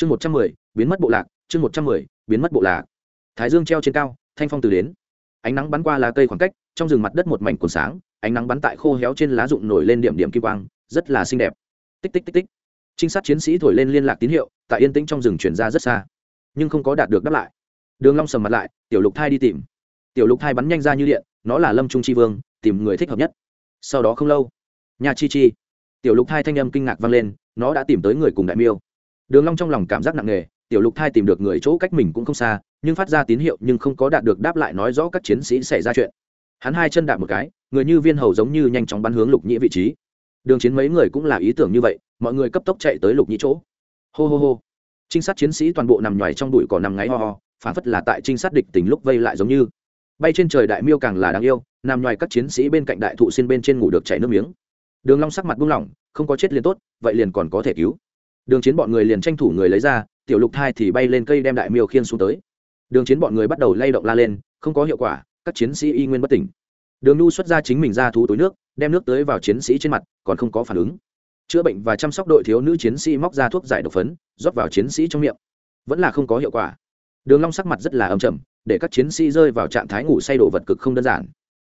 chương một trăm mười, biến mất bộ lạc, chương một trăm mười, biến mất bộ lạc. Thái dương treo trên cao, thanh phong từ đến. Ánh nắng bắn qua lá cây khoảng cách, trong rừng mặt đất một mảnh cuốn sáng, ánh nắng bắn tại khô héo trên lá rụng nổi lên điểm điểm kim quang, rất là xinh đẹp. Tích tích tích tích. Trinh sát chiến sĩ thổi lên liên lạc tín hiệu, tại yên tĩnh trong rừng chuyển ra rất xa. Nhưng không có đạt được đáp lại. Đường long sầm mặt lại, tiểu lục thai đi tìm. Tiểu lục thai bắn nhanh ra như điện, nó là lâm trung chi vương, tìm người thích hợp nhất. Sau đó không lâu nhà chi chi. Tiểu lục thai thanh âm kinh ngạc vang lên, nó đã tìm tới người cùng đại miêu đường long trong lòng cảm giác nặng nề, tiểu lục thai tìm được người chỗ cách mình cũng không xa, nhưng phát ra tín hiệu nhưng không có đạt được đáp lại nói rõ các chiến sĩ xảy ra chuyện. Hắn hai chân đạp một cái, người như viên hầu giống như nhanh chóng bắn hướng lục nhĩ vị trí. Đường chiến mấy người cũng là ý tưởng như vậy, mọi người cấp tốc chạy tới lục nhĩ chỗ. Hô hô hô. Trinh sát chiến sĩ toàn bộ nằm nhoài trong bụi cỏ nằm ngáy ho ho, phản phất là tại trinh sát địch tình lúc vây lại giống như. Bay trên trời đại miêu càng là đáng yêu, nằm nhoài các chiến sĩ bên cạnh đại thụ xin bên trên ngủ được chảy nước miếng. Đường long sắc mặt buông lỏng, không có chết liền tốt, vậy liền còn có thể cứu đường chiến bọn người liền tranh thủ người lấy ra, tiểu lục thai thì bay lên cây đem đại miêu khiên xuống tới. Đường chiến bọn người bắt đầu lay động la lên, không có hiệu quả, các chiến sĩ y nguyên bất tỉnh. Đường nu xuất ra chính mình ra thú túi nước, đem nước tới vào chiến sĩ trên mặt, còn không có phản ứng. Chữa bệnh và chăm sóc đội thiếu nữ chiến sĩ móc ra thuốc giải độc phấn, rót vào chiến sĩ trong miệng. Vẫn là không có hiệu quả. Đường long sắc mặt rất là âm trầm, để các chiến sĩ rơi vào trạng thái ngủ say đổ vật cực không đơn giản.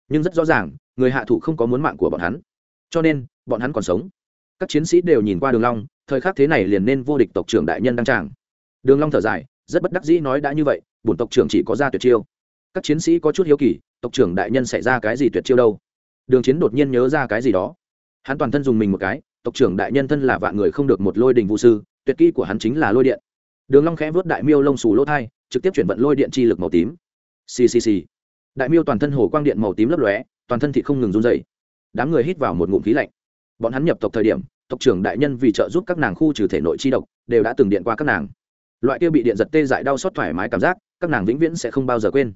Nhưng rất rõ ràng, người hạ thủ không có muốn mạng của bọn hắn. Cho nên, bọn hắn còn sống các chiến sĩ đều nhìn qua đường long, thời khắc thế này liền nên vô địch tộc trưởng đại nhân đăng tràng. Đường long thở dài, rất bất đắc dĩ nói đã như vậy, bổn tộc trưởng chỉ có ra tuyệt chiêu. Các chiến sĩ có chút hiếu kỳ, tộc trưởng đại nhân xảy ra cái gì tuyệt chiêu đâu? Đường chiến đột nhiên nhớ ra cái gì đó. Hắn toàn thân dùng mình một cái, tộc trưởng đại nhân thân là vạn người không được một lôi đình vũ sư, tuyệt kỹ của hắn chính là lôi điện. Đường long khẽ vớt đại miêu lông xù lỗ thai, trực tiếp chuyển vận lôi điện chi lực màu tím. Ccc đại miêu toàn thân hồ quang điện màu tím lấp lóe, toàn thân thịt không ngừng run rẩy. Đám người hít vào một ngụm khí lạnh bọn hắn nhập tộc thời điểm, tộc trưởng đại nhân vì trợ giúp các nàng khu trừ thể nội chi độc, đều đã từng điện qua các nàng. Loại kia bị điện giật tê dại đau xót thoải mái cảm giác, các nàng vĩnh viễn sẽ không bao giờ quên.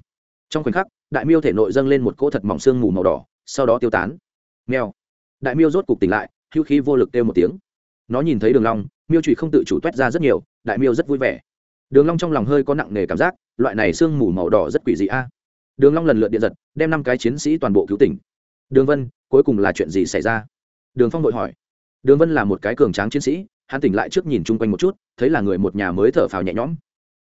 Trong khoảnh khắc, đại miêu thể nội dâng lên một cỗ thật mỏng xương mù màu đỏ, sau đó tiêu tán. Nghèo đại miêu rốt cục tỉnh lại hữu khí vô lực kêu một tiếng. Nó nhìn thấy đường long, miêu trụy không tự chủ toét ra rất nhiều, đại miêu rất vui vẻ. Đường long trong lòng hơi có nặng nề cảm giác, loại này xương mù màu đỏ rất quỷ dị a. Đường long lần lượt điện giật, đem năm cái chiến sĩ toàn bộ cứu tỉnh. Đường vân, cuối cùng là chuyện gì xảy ra? Đường phong vội hỏi. Đường vân là một cái cường tráng chiến sĩ, hắn tỉnh lại trước nhìn chung quanh một chút, thấy là người một nhà mới thở phào nhẹ nhõm.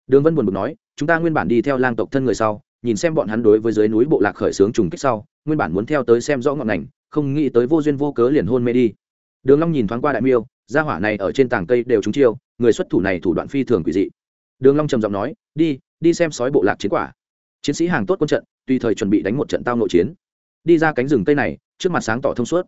Đường vân buồn bực nói, chúng ta nguyên bản đi theo lang tộc thân người sau, nhìn xem bọn hắn đối với dưới núi bộ lạc khởi xướng trùng kích sau, nguyên bản muốn theo tới xem rõ ngọn ngành, không nghĩ tới vô duyên vô cớ liền hôn mê đi. Đường long nhìn thoáng qua đại miêu, gia hỏa này ở trên tảng cây đều trúng chiêu, người xuất thủ này thủ đoạn phi thường quỷ dị. Đường long trầm giọng nói, đi đi xem sói bộ lạc chiến quả. Chiến sĩ hàng tốt quân trận, tùy thời chuẩn bị đánh một trận tao nội chiến. Đi ra cánh rừng tây này, trước mặt sáng tỏ thông suốt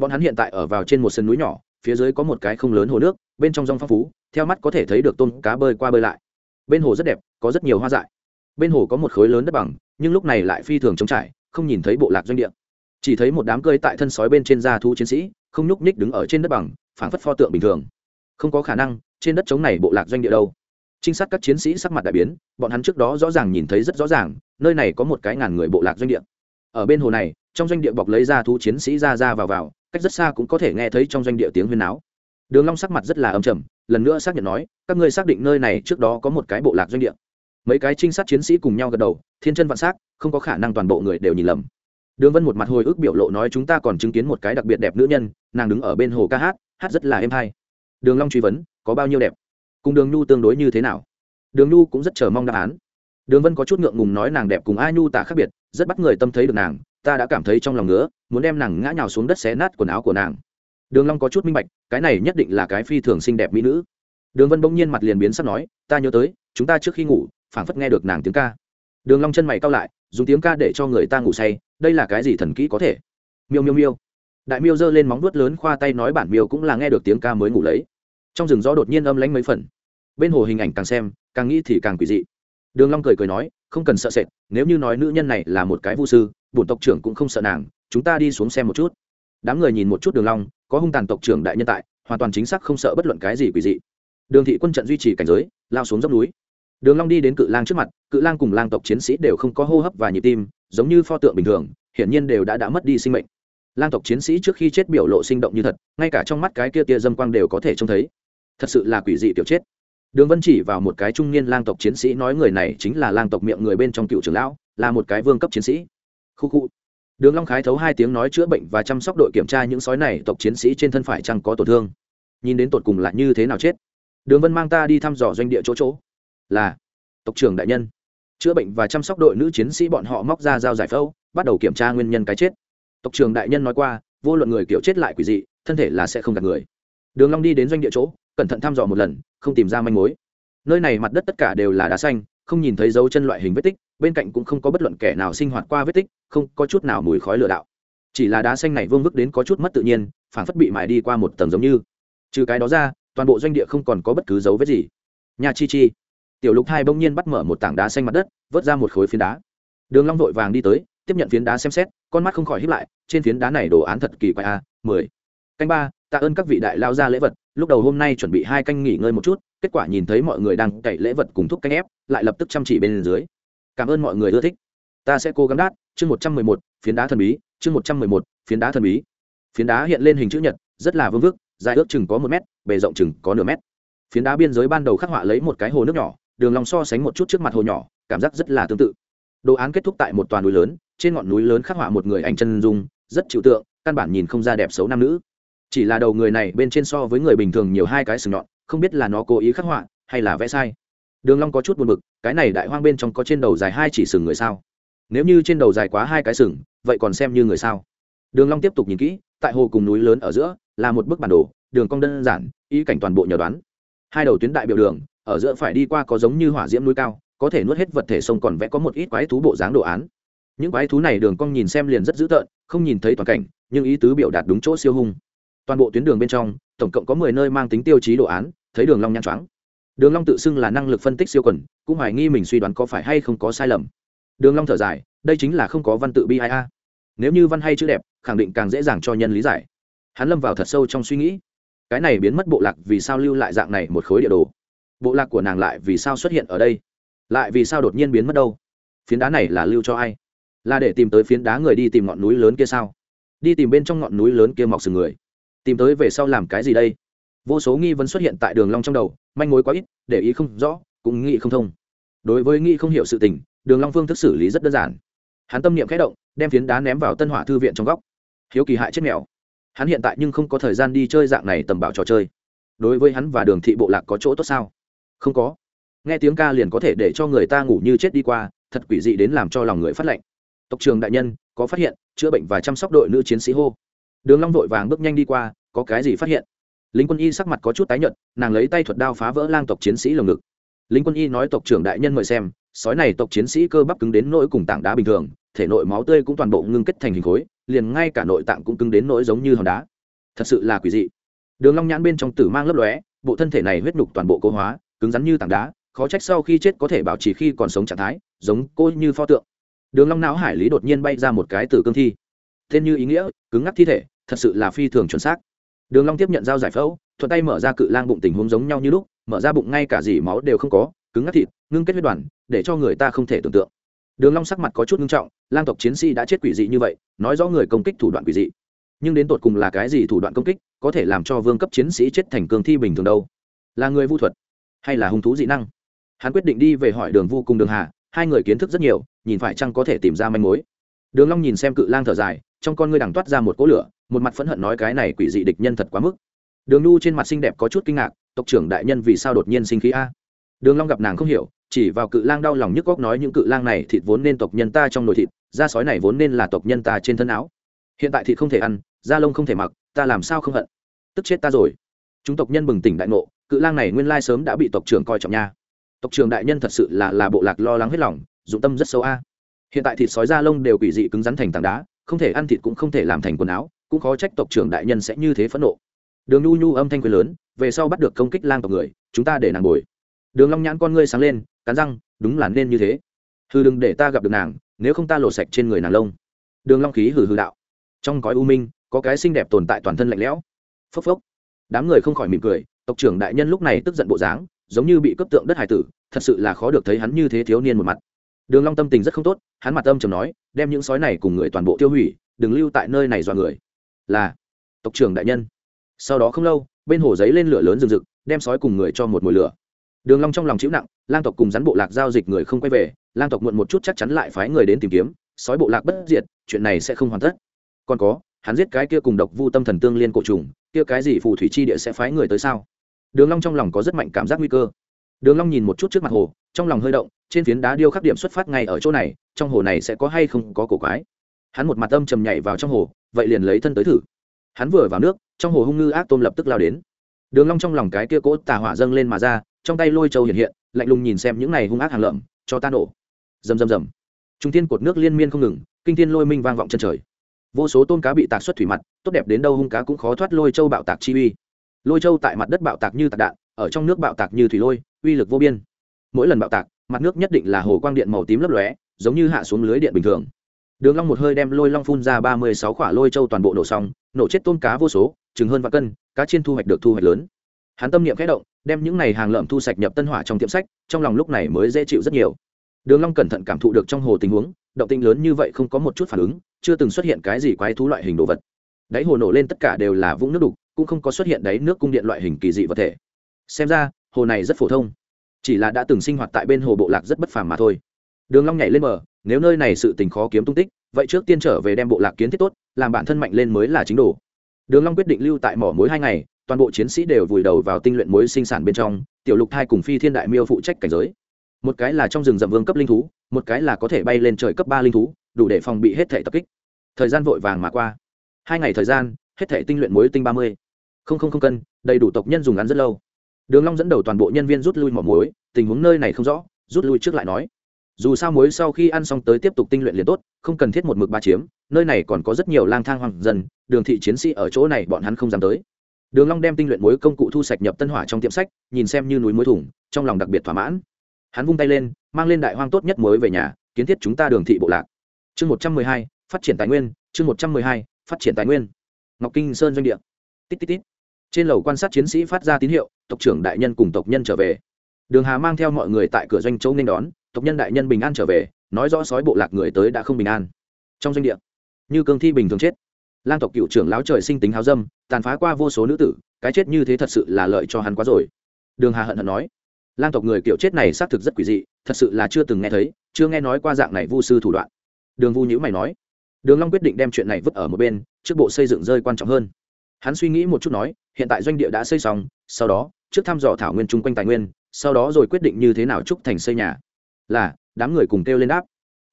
bọn hắn hiện tại ở vào trên một sân núi nhỏ, phía dưới có một cái không lớn hồ nước, bên trong rong phong phú, theo mắt có thể thấy được tôm cá bơi qua bơi lại. Bên hồ rất đẹp, có rất nhiều hoa dại. Bên hồ có một khối lớn đất bằng, nhưng lúc này lại phi thường trống trải, không nhìn thấy bộ lạc doanh địa. Chỉ thấy một đám cơi tại thân sói bên trên da thu chiến sĩ, không nhúc nhích đứng ở trên đất bằng, phảng phất pho tượng bình thường. Không có khả năng, trên đất trống này bộ lạc doanh địa đâu. Trinh sát các chiến sĩ sắc mặt đại biến, bọn hắn trước đó rõ ràng nhìn thấy rất rõ ràng, nơi này có một cái ngàn người bộ lạc doanh địa. Ở bên hồ này, trong doanh địa bọc lấy ra thu chiến sĩ ra ra vào vào cách rất xa cũng có thể nghe thấy trong doanh địa tiếng huyên náo. Đường long sắc mặt rất là âm trầm, lần nữa xác nhận nói, các ngươi xác định nơi này trước đó có một cái bộ lạc doanh địa. Mấy cái trinh sát chiến sĩ cùng nhau gật đầu, thiên chân vạn sắc, không có khả năng toàn bộ người đều nhìn lầm. Đường vân một mặt hồi ức biểu lộ nói chúng ta còn chứng kiến một cái đặc biệt đẹp nữ nhân, nàng đứng ở bên hồ ca hát hát rất là êm hay. Đường long truy vấn, có bao nhiêu đẹp? Cùng đường nhu tương đối như thế nào? Đường nhu cũng rất chờ mong đáp án. Đường vân có chút ngượng ngùng nói nàng đẹp cùng ai nhu tả khác biệt, rất bắt người tâm thấy được nàng, ta đã cảm thấy trong lòng ngứa muốn đem nàng ngã nhào xuống đất xé nát quần áo của nàng. Đường long có chút minh bạch, cái này nhất định là cái phi thường xinh đẹp mỹ nữ. Đường vân bỗng nhiên mặt liền biến sắc nói, ta nhớ tới, chúng ta trước khi ngủ, phảng phất nghe được nàng tiếng ca. Đường long chân mày cau lại, dùng tiếng ca để cho người ta ngủ say, đây là cái gì thần kỹ có thể? Miêu miêu miêu. Đại miêu giơ lên móng vuốt lớn khoa tay nói bản miêu cũng là nghe được tiếng ca mới ngủ lấy. Trong rừng gió đột nhiên âm lãnh mấy phần. Bên hồ hình ảnh càng xem, càng nghĩ thì càng quỷ dị. Đường long cười cười nói, không cần sợ sệt, nếu như nói nữ nhân này là một cái vu sư, bổn tộc trưởng cũng không sợ nàng chúng ta đi xuống xem một chút. Đám người nhìn một chút đường long, có hung tàn tộc trưởng đại nhân tại, hoàn toàn chính xác không sợ bất luận cái gì quỷ dị. Đường thị quân trận duy trì cảnh giới, lao xuống dốc núi. Đường long đi đến cự lang trước mặt, cự lang cùng lang tộc chiến sĩ đều không có hô hấp và nhịp tim, giống như pho tượng bình thường, hiển nhiên đều đã đã mất đi sinh mệnh. Lang tộc chiến sĩ trước khi chết biểu lộ sinh động như thật, ngay cả trong mắt cái kia tia dâm quang đều có thể trông thấy. Thật sự là quỷ dị tiểu chết. Đường vân chỉ vào một cái trung niên lang tộc chiến sĩ nói người này chính là lang tộc miệng người bên trong cựu trưởng lão, là một cái vương cấp chiến sĩ. Khu khu đường long khái thấu hai tiếng nói chữa bệnh và chăm sóc đội kiểm tra những sói này, tộc chiến sĩ trên thân phải chăng có tổn thương? Nhìn đến tột cùng là như thế nào chết? Đường vân mang ta đi thăm dò doanh địa chỗ chỗ. Là, tộc trưởng đại nhân. Chữa bệnh và chăm sóc đội nữ chiến sĩ bọn họ móc ra dao giải phẫu, bắt đầu kiểm tra nguyên nhân cái chết. Tộc trưởng đại nhân nói qua, vô luận người kiểu chết lại quỷ dị, thân thể là sẽ không gạt người. Đường long đi đến doanh địa chỗ, cẩn thận thăm dò một lần, không tìm ra manh mối. Nơi này mặt đất tất cả đều là đá xanh, không nhìn thấy dấu chân loại hình vết tích, bên cạnh cũng không có bất luận kẻ nào sinh hoạt qua vết tích không có chút nào mùi khói lửa đạo. Chỉ là đá xanh này vương vức đến có chút mất tự nhiên phản phất bị mài đi qua một tầng giống như. Trừ cái đó ra, toàn bộ doanh địa không còn có bất cứ dấu vết gì. Nhà chi chi. Tiểu lục hai bỗng nhiên bắt mở một tảng đá xanh mặt đất, vớt ra một khối phiến đá. Đường long vội vàng đi tới, tiếp nhận phiến đá xem xét, con mắt không khỏi híp lại, trên phiến đá này đồ án thật kỳ quái a mười. Canh ba, tạ ơn các vị đại lao ra lễ vật, lúc đầu hôm nay chuẩn bị hai canh nghỉ ngơi một chút, kết quả nhìn thấy mọi người đang cậy lễ vật cùng thúc canh ép, lại lập tức chăm chỉ bên dưới. Cảm ơn mọi người ưa thích ta sẽ cố gắng đát, chương một trăm mười một, phiến đá thần bí, chương một trăm mười một, phiến đá thần bí. Phiến đá hiện lên hình chữ nhật, rất là vương vức, dài ước chừng có một mét, bề rộng chừng có nửa mét. Phiến đá biên giới ban đầu khắc họa lấy một cái hồ nước nhỏ, đường lòng so sánh một chút trước mặt hồ nhỏ, cảm giác rất là tương tự. Đồ án kết thúc tại một toàn núi lớn, trên ngọn núi lớn khắc họa một người ảnh chân dung, rất chịu tượng, căn bản nhìn không ra đẹp xấu nam nữ. Chỉ là đầu người này bên trên so với người bình thường nhiều hai cái sừng nhọn, không biết là nó cố ý khắc họa, hay là vẽ sai. Đường long có chút buồn bực, cái này đại hoang bên trong có trên đầu dài hai chỉ sừng người sao? Nếu như trên đầu dài quá hai cái sừng, vậy còn xem như người sao? Đường long tiếp tục nhìn kỹ, tại hồ cùng núi lớn ở giữa, là một bức bản đồ, đường cong đơn giản, ý cảnh toàn bộ nhờ đoán. Hai đầu tuyến đại biểu đường, ở giữa phải đi qua có giống như hỏa diễm núi cao, có thể nuốt hết vật thể sông còn vẽ có một ít quái thú bộ dáng đồ án. Những quái thú này đường cong nhìn xem liền rất dữ tợn, không nhìn thấy toàn cảnh, nhưng ý tứ biểu đạt đúng chỗ siêu hung. Toàn bộ tuyến đường bên trong, tổng cộng có mười nơi mang tính tiêu chí đồ án, thấy đường long nhăn choáng. Đường long tự xưng là năng lực phân tích siêu quần, cũng hoài nghi mình suy đoán có phải hay không có sai lầm đường long thở dài, đây chính là không có văn tự bi ai a. Nếu như văn hay chữ đẹp, khẳng định càng dễ dàng cho nhân lý giải. Hắn lâm vào thật sâu trong suy nghĩ. Cái này biến mất bộ lạc vì sao lưu lại dạng này một khối địa đồ? Bộ lạc của nàng lại vì sao xuất hiện ở đây? Lại vì sao đột nhiên biến mất đâu? Phiến đá này là lưu cho ai? Là để tìm tới phiến đá người đi tìm ngọn núi lớn kia sao? Đi tìm bên trong ngọn núi lớn kia mọc sừng người. Tìm tới về sau làm cái gì đây? Vô số nghi vấn xuất hiện tại đường long trong đầu, manh mối quá ít, để ý không rõ, cũng nghĩ không thông. Đối với nghĩ không hiểu sự tình đường long phương thức xử lý rất đơn giản hắn tâm niệm khẽ động đem phiến đá ném vào tân hỏa thư viện trong góc hiếu kỳ hại chết mèo hắn hiện tại nhưng không có thời gian đi chơi dạng này tầm bảo trò chơi đối với hắn và đường thị bộ lạc có chỗ tốt sao không có nghe tiếng ca liền có thể để cho người ta ngủ như chết đi qua thật quỷ dị đến làm cho lòng người phát lệnh tộc trường đại nhân có phát hiện chữa bệnh và chăm sóc đội nữ chiến sĩ hô đường long vội vàng bước nhanh đi qua có cái gì phát hiện lính quân y sắc mặt có chút tái nhợt nàng lấy tay thuật đao phá vỡ lang tộc chiến sĩ lồng ngực lính quân y nói tộc trưởng đại nhân mời xem sói này tộc chiến sĩ cơ bắp cứng đến nỗi cùng tảng đá bình thường, thể nội máu tươi cũng toàn bộ ngưng kết thành hình khối, liền ngay cả nội tạng cũng cứng đến nỗi giống như hòn đá. Thật sự là quỷ dị. Đường long nhãn bên trong tử mang lấp lóe, bộ thân thể này huyết nhục toàn bộ cố hóa, cứng rắn như tảng đá, khó trách sau khi chết có thể bảo trì khi còn sống trạng thái, giống cô như pho tượng. Đường long não hải lý đột nhiên bay ra một cái tử cương thi. Tên như ý nghĩa, cứng ngắc thi thể, thật sự là phi thường chuẩn xác. Đường long tiếp nhận dao giải phẫu, thuận tay mở ra cự lang bụng tình huống giống nhau như lúc, mở ra bụng ngay cả gì máu đều không có cứng ngắc thịt, ngưng kết huyết đoàn, để cho người ta không thể tưởng tượng. Đường long sắc mặt có chút nghiêm trọng, lang tộc chiến sĩ đã chết quỷ dị như vậy, nói rõ người công kích thủ đoạn quỷ dị. Nhưng đến tột cùng là cái gì thủ đoạn công kích, có thể làm cho vương cấp chiến sĩ chết thành cường thi bình thường đâu? Là người vu thuật, hay là hung thú dị năng? Hắn quyết định đi về hỏi đường vu cùng đường hà, hai người kiến thức rất nhiều, nhìn phải chăng có thể tìm ra manh mối. Đường long nhìn xem cự lang thở dài, trong con ngươi đằng toát ra một cỗ lửa, một mặt phẫn hận nói cái này quỷ dị địch nhân thật quá mức. Đường nu trên mặt xinh đẹp có chút kinh ngạc, tộc trưởng đại nhân vì sao đột nhiên sinh khí a? Đường long gặp nàng không hiểu, chỉ vào cự lang đau lòng nhức góc nói những cự lang này thịt vốn nên tộc nhân ta trong nồi thịt, da sói này vốn nên là tộc nhân ta trên thân áo. Hiện tại thịt không thể ăn, da lông không thể mặc, ta làm sao không hận? Tức chết ta rồi. Chúng tộc nhân bừng tỉnh đại ngộ, cự lang này nguyên lai sớm đã bị tộc trưởng coi trọng nha. Tộc trưởng đại nhân thật sự là là bộ lạc lo lắng hết lòng, dụng tâm rất sâu a. Hiện tại thịt sói da lông đều quỷ dị cứng rắn thành tảng đá, không thể ăn thịt cũng không thể làm thành quần áo, cũng khó trách tộc trưởng đại nhân sẽ như thế phẫn nộ. Đường nhu nhu âm thanh quyền lớn, về sau bắt được công kích lang tộc người, chúng ta để nàng bồi đường long nhãn con ngươi sáng lên, cắn răng, đúng là nên như thế. Hừ đừng để ta gặp được nàng, nếu không ta lột sạch trên người nàng lông. Đường long khí hừ hừ đạo. Trong cõi u minh, có cái xinh đẹp tồn tại toàn thân lạnh lẽo. Phốc phốc. Đám người không khỏi mỉm cười, tộc trưởng đại nhân lúc này tức giận bộ dáng, giống như bị cấp tượng đất hải tử, thật sự là khó được thấy hắn như thế thiếu niên một mặt. Đường long tâm tình rất không tốt, hắn mặt âm trầm nói, đem những sói này cùng người toàn bộ tiêu hủy, đừng lưu tại nơi này do người. Là, tộc trưởng đại nhân. Sau đó không lâu, bên hồ giấy lên lửa lớn rừng rực, đem sói cùng người cho một mùi lửa đường long trong lòng chịu nặng, lang tộc cùng rắn bộ lạc giao dịch người không quay về, lang tộc muộn một chút chắc chắn lại phái người đến tìm kiếm, sói bộ lạc bất diệt, chuyện này sẽ không hoàn tất. Còn có, hắn giết cái kia cùng độc vu tâm thần tương liên cổ trùng, kia cái gì phù thủy chi địa sẽ phái người tới sao? Đường long trong lòng có rất mạnh cảm giác nguy cơ. Đường long nhìn một chút trước mặt hồ, trong lòng hơi động, trên phiến đá điêu khắc điểm xuất phát ngay ở chỗ này, trong hồ này sẽ có hay không có cổ quái. Hắn một mặt âm trầm nhảy vào trong hồ, vậy liền lấy thân tới thử. Hắn vừa vào nước, trong hồ hung ngư ác tôm lập tức lao đến. Đường long trong lòng cái kia cỗ tà hỏa dâng lên mà ra trong tay lôi châu hiện hiện, lạnh lùng nhìn xem những này hung ác hàng lợm, cho ta nổ. Rầm rầm rầm. Trung thiên cột nước liên miên không ngừng, kinh thiên lôi minh vang vọng chân trời. Vô số tôm cá bị tạc xuất thủy mặt, tốt đẹp đến đâu hung cá cũng khó thoát lôi châu bạo tạc chi uy. Lôi châu tại mặt đất bạo tạc như tạc đạn, ở trong nước bạo tạc như thủy lôi, uy lực vô biên. Mỗi lần bạo tạc, mặt nước nhất định là hồ quang điện màu tím lấp lóe, giống như hạ xuống lưới điện bình thường. Đường long một hơi đem lôi long phun ra ba mươi sáu quả lôi châu toàn bộ nổ xong, nổ chết tôm cá vô số, chừng hơn vạn cân, cá chiên thu hoạch được thu hoạch lớn hắn tâm niệm khẽ động, đem những này hàng lợm thu sạch nhập tân hỏa trong tiệm sách, trong lòng lúc này mới dễ chịu rất nhiều. Đường long cẩn thận cảm thụ được trong hồ tình huống, động tĩnh lớn như vậy không có một chút phản ứng, chưa từng xuất hiện cái gì quái thú loại hình đồ vật. Đáy hồ nổ lên tất cả đều là vũng nước đục, cũng không có xuất hiện đáy nước cung điện loại hình kỳ dị vật thể. Xem ra, hồ này rất phổ thông. Chỉ là đã từng sinh hoạt tại bên hồ bộ lạc rất bất phàm mà thôi. Đường long nhảy lên bờ, nếu nơi này sự tình khó kiếm tung tích, vậy trước tiên trở về đem bộ lạc kiến thiết tốt, làm bản thân mạnh lên mới là chính đồ. Đường long quyết định lưu tại mỏ mối hai ngày toàn bộ chiến sĩ đều vùi đầu vào tinh luyện muối sinh sản bên trong, tiểu lục thai cùng phi thiên đại miêu phụ trách cảnh giới. Một cái là trong rừng rậm vương cấp linh thú, một cái là có thể bay lên trời cấp ba linh thú, đủ để phòng bị hết thể tập kích. Thời gian vội vàng mà qua. Hai ngày thời gian, hết thể tinh luyện muối tinh ba mươi. Không không không cân, đầy đủ tộc nhân dùng ăn rất lâu. Đường long dẫn đầu toàn bộ nhân viên rút lui mỏ muối, tình huống nơi này không rõ, rút lui trước lại nói. Dù sao muối sau khi ăn xong tới tiếp tục tinh luyện liền tốt, không cần thiết một mực ba chiếm, nơi này còn có rất nhiều lang thang hoàng dân, đường thị chiến sĩ ở chỗ này bọn hắn không dám tới đường long đem tinh luyện muối công cụ thu sạch nhập tân hỏa trong tiệm sách, nhìn xem như núi muối thủng, trong lòng đặc biệt thỏa mãn. Hắn vung tay lên, mang lên đại hoang tốt nhất muối về nhà, kiến thiết chúng ta đường thị bộ lạc. Chương một trăm mười hai, phát triển tài nguyên, chương một trăm mười hai, phát triển tài nguyên. Ngọc kinh sơn doanh địa. Tít tít tít. Trên lầu quan sát chiến sĩ phát ra tín hiệu, tộc trưởng đại nhân cùng tộc nhân trở về. Đường hà mang theo mọi người tại cửa doanh châu nên đón, tộc nhân đại nhân bình an trở về, nói rõ sói bộ lạc người tới đã không bình an. Trong doanh địa, như cương thi bình thường chết lang tộc cựu trưởng lão trời sinh tính háo dâm, tàn phá qua vô số nữ tử, cái chết như thế thật sự là lợi cho hắn quá rồi. Đường hà hận hận nói. Lang tộc người kiểu chết này xác thực rất quỷ dị, thật sự là chưa từng nghe thấy, chưa nghe nói qua dạng này vu sư thủ đoạn. Đường vu nhữ mày nói. Đường long quyết định đem chuyện này vứt ở một bên, trước bộ xây dựng rơi quan trọng hơn. Hắn suy nghĩ một chút nói, hiện tại doanh địa đã xây xong, sau đó, trước thăm dò thảo nguyên chung quanh tài nguyên, sau đó rồi quyết định như thế nào trúc thành xây nhà. Là, đám người cùng kêu lên đáp.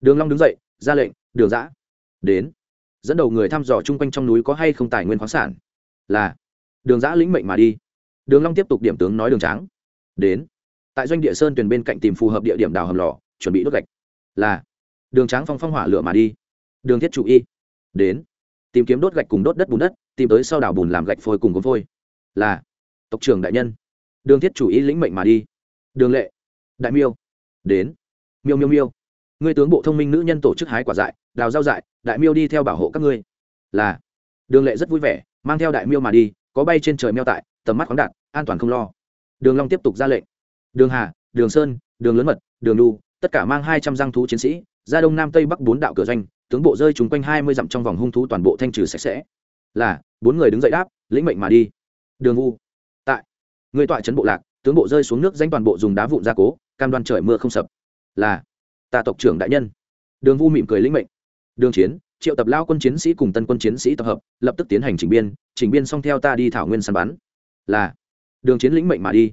Đường long đứng dậy, ra lệnh, đường dã đến dẫn đầu người thăm dò chung quanh trong núi có hay không tài nguyên khoáng sản. Là, đường giã lĩnh mệnh mà đi. Đường long tiếp tục điểm tướng nói đường tráng. Đến. Tại doanh địa sơn tuyền bên cạnh tìm phù hợp địa điểm đào hầm lò, chuẩn bị đốt gạch. Là, đường tráng phong phong hỏa lửa mà đi. Đường thiết chủ y. Đến. Tìm kiếm đốt gạch cùng đốt đất bùn đất, tìm tới sau đào bùn làm gạch phôi cùng gốm phôi. Là, tộc trưởng đại nhân. Đường thiết chủ y lĩnh mệnh mà đi. Đường lệ. Đại miêu. Đến. Miêu miêu miêu ngươi tướng bộ thông minh nữ nhân tổ chức hái quả dại, đào rau dại, đại miêu đi theo bảo hộ các ngươi. Là. Đường lệ rất vui vẻ, mang theo đại miêu mà đi, có bay trên trời meo tại, tầm mắt khoáng đạt, an toàn không lo. Đường long tiếp tục ra lệnh. Đường hà, đường sơn, đường lớn mật, đường lu tất cả mang hai trăm giang thú chiến sĩ, ra đông nam tây bắc bốn đạo cửa doanh, tướng bộ rơi chúng quanh hai mươi dặm trong vòng hung thú toàn bộ thanh trừ sạch sẽ. Là, bốn người đứng dậy đáp, lĩnh mệnh mà đi. Đường vu. Tại. Người tọa trấn bộ lạc, tướng bộ rơi xuống nước danh toàn bộ dùng đá vụn gia cố, cam đoan trời mưa không sập. Là ta tộc trưởng đại nhân. Đường vu mỉm cười lĩnh mệnh. Đường chiến, triệu tập lao quân chiến sĩ cùng tân quân chiến sĩ tập hợp, lập tức tiến hành chỉnh biên chỉnh biên xong theo ta đi thảo nguyên săn bắn. Là. Đường chiến lĩnh mệnh mà đi.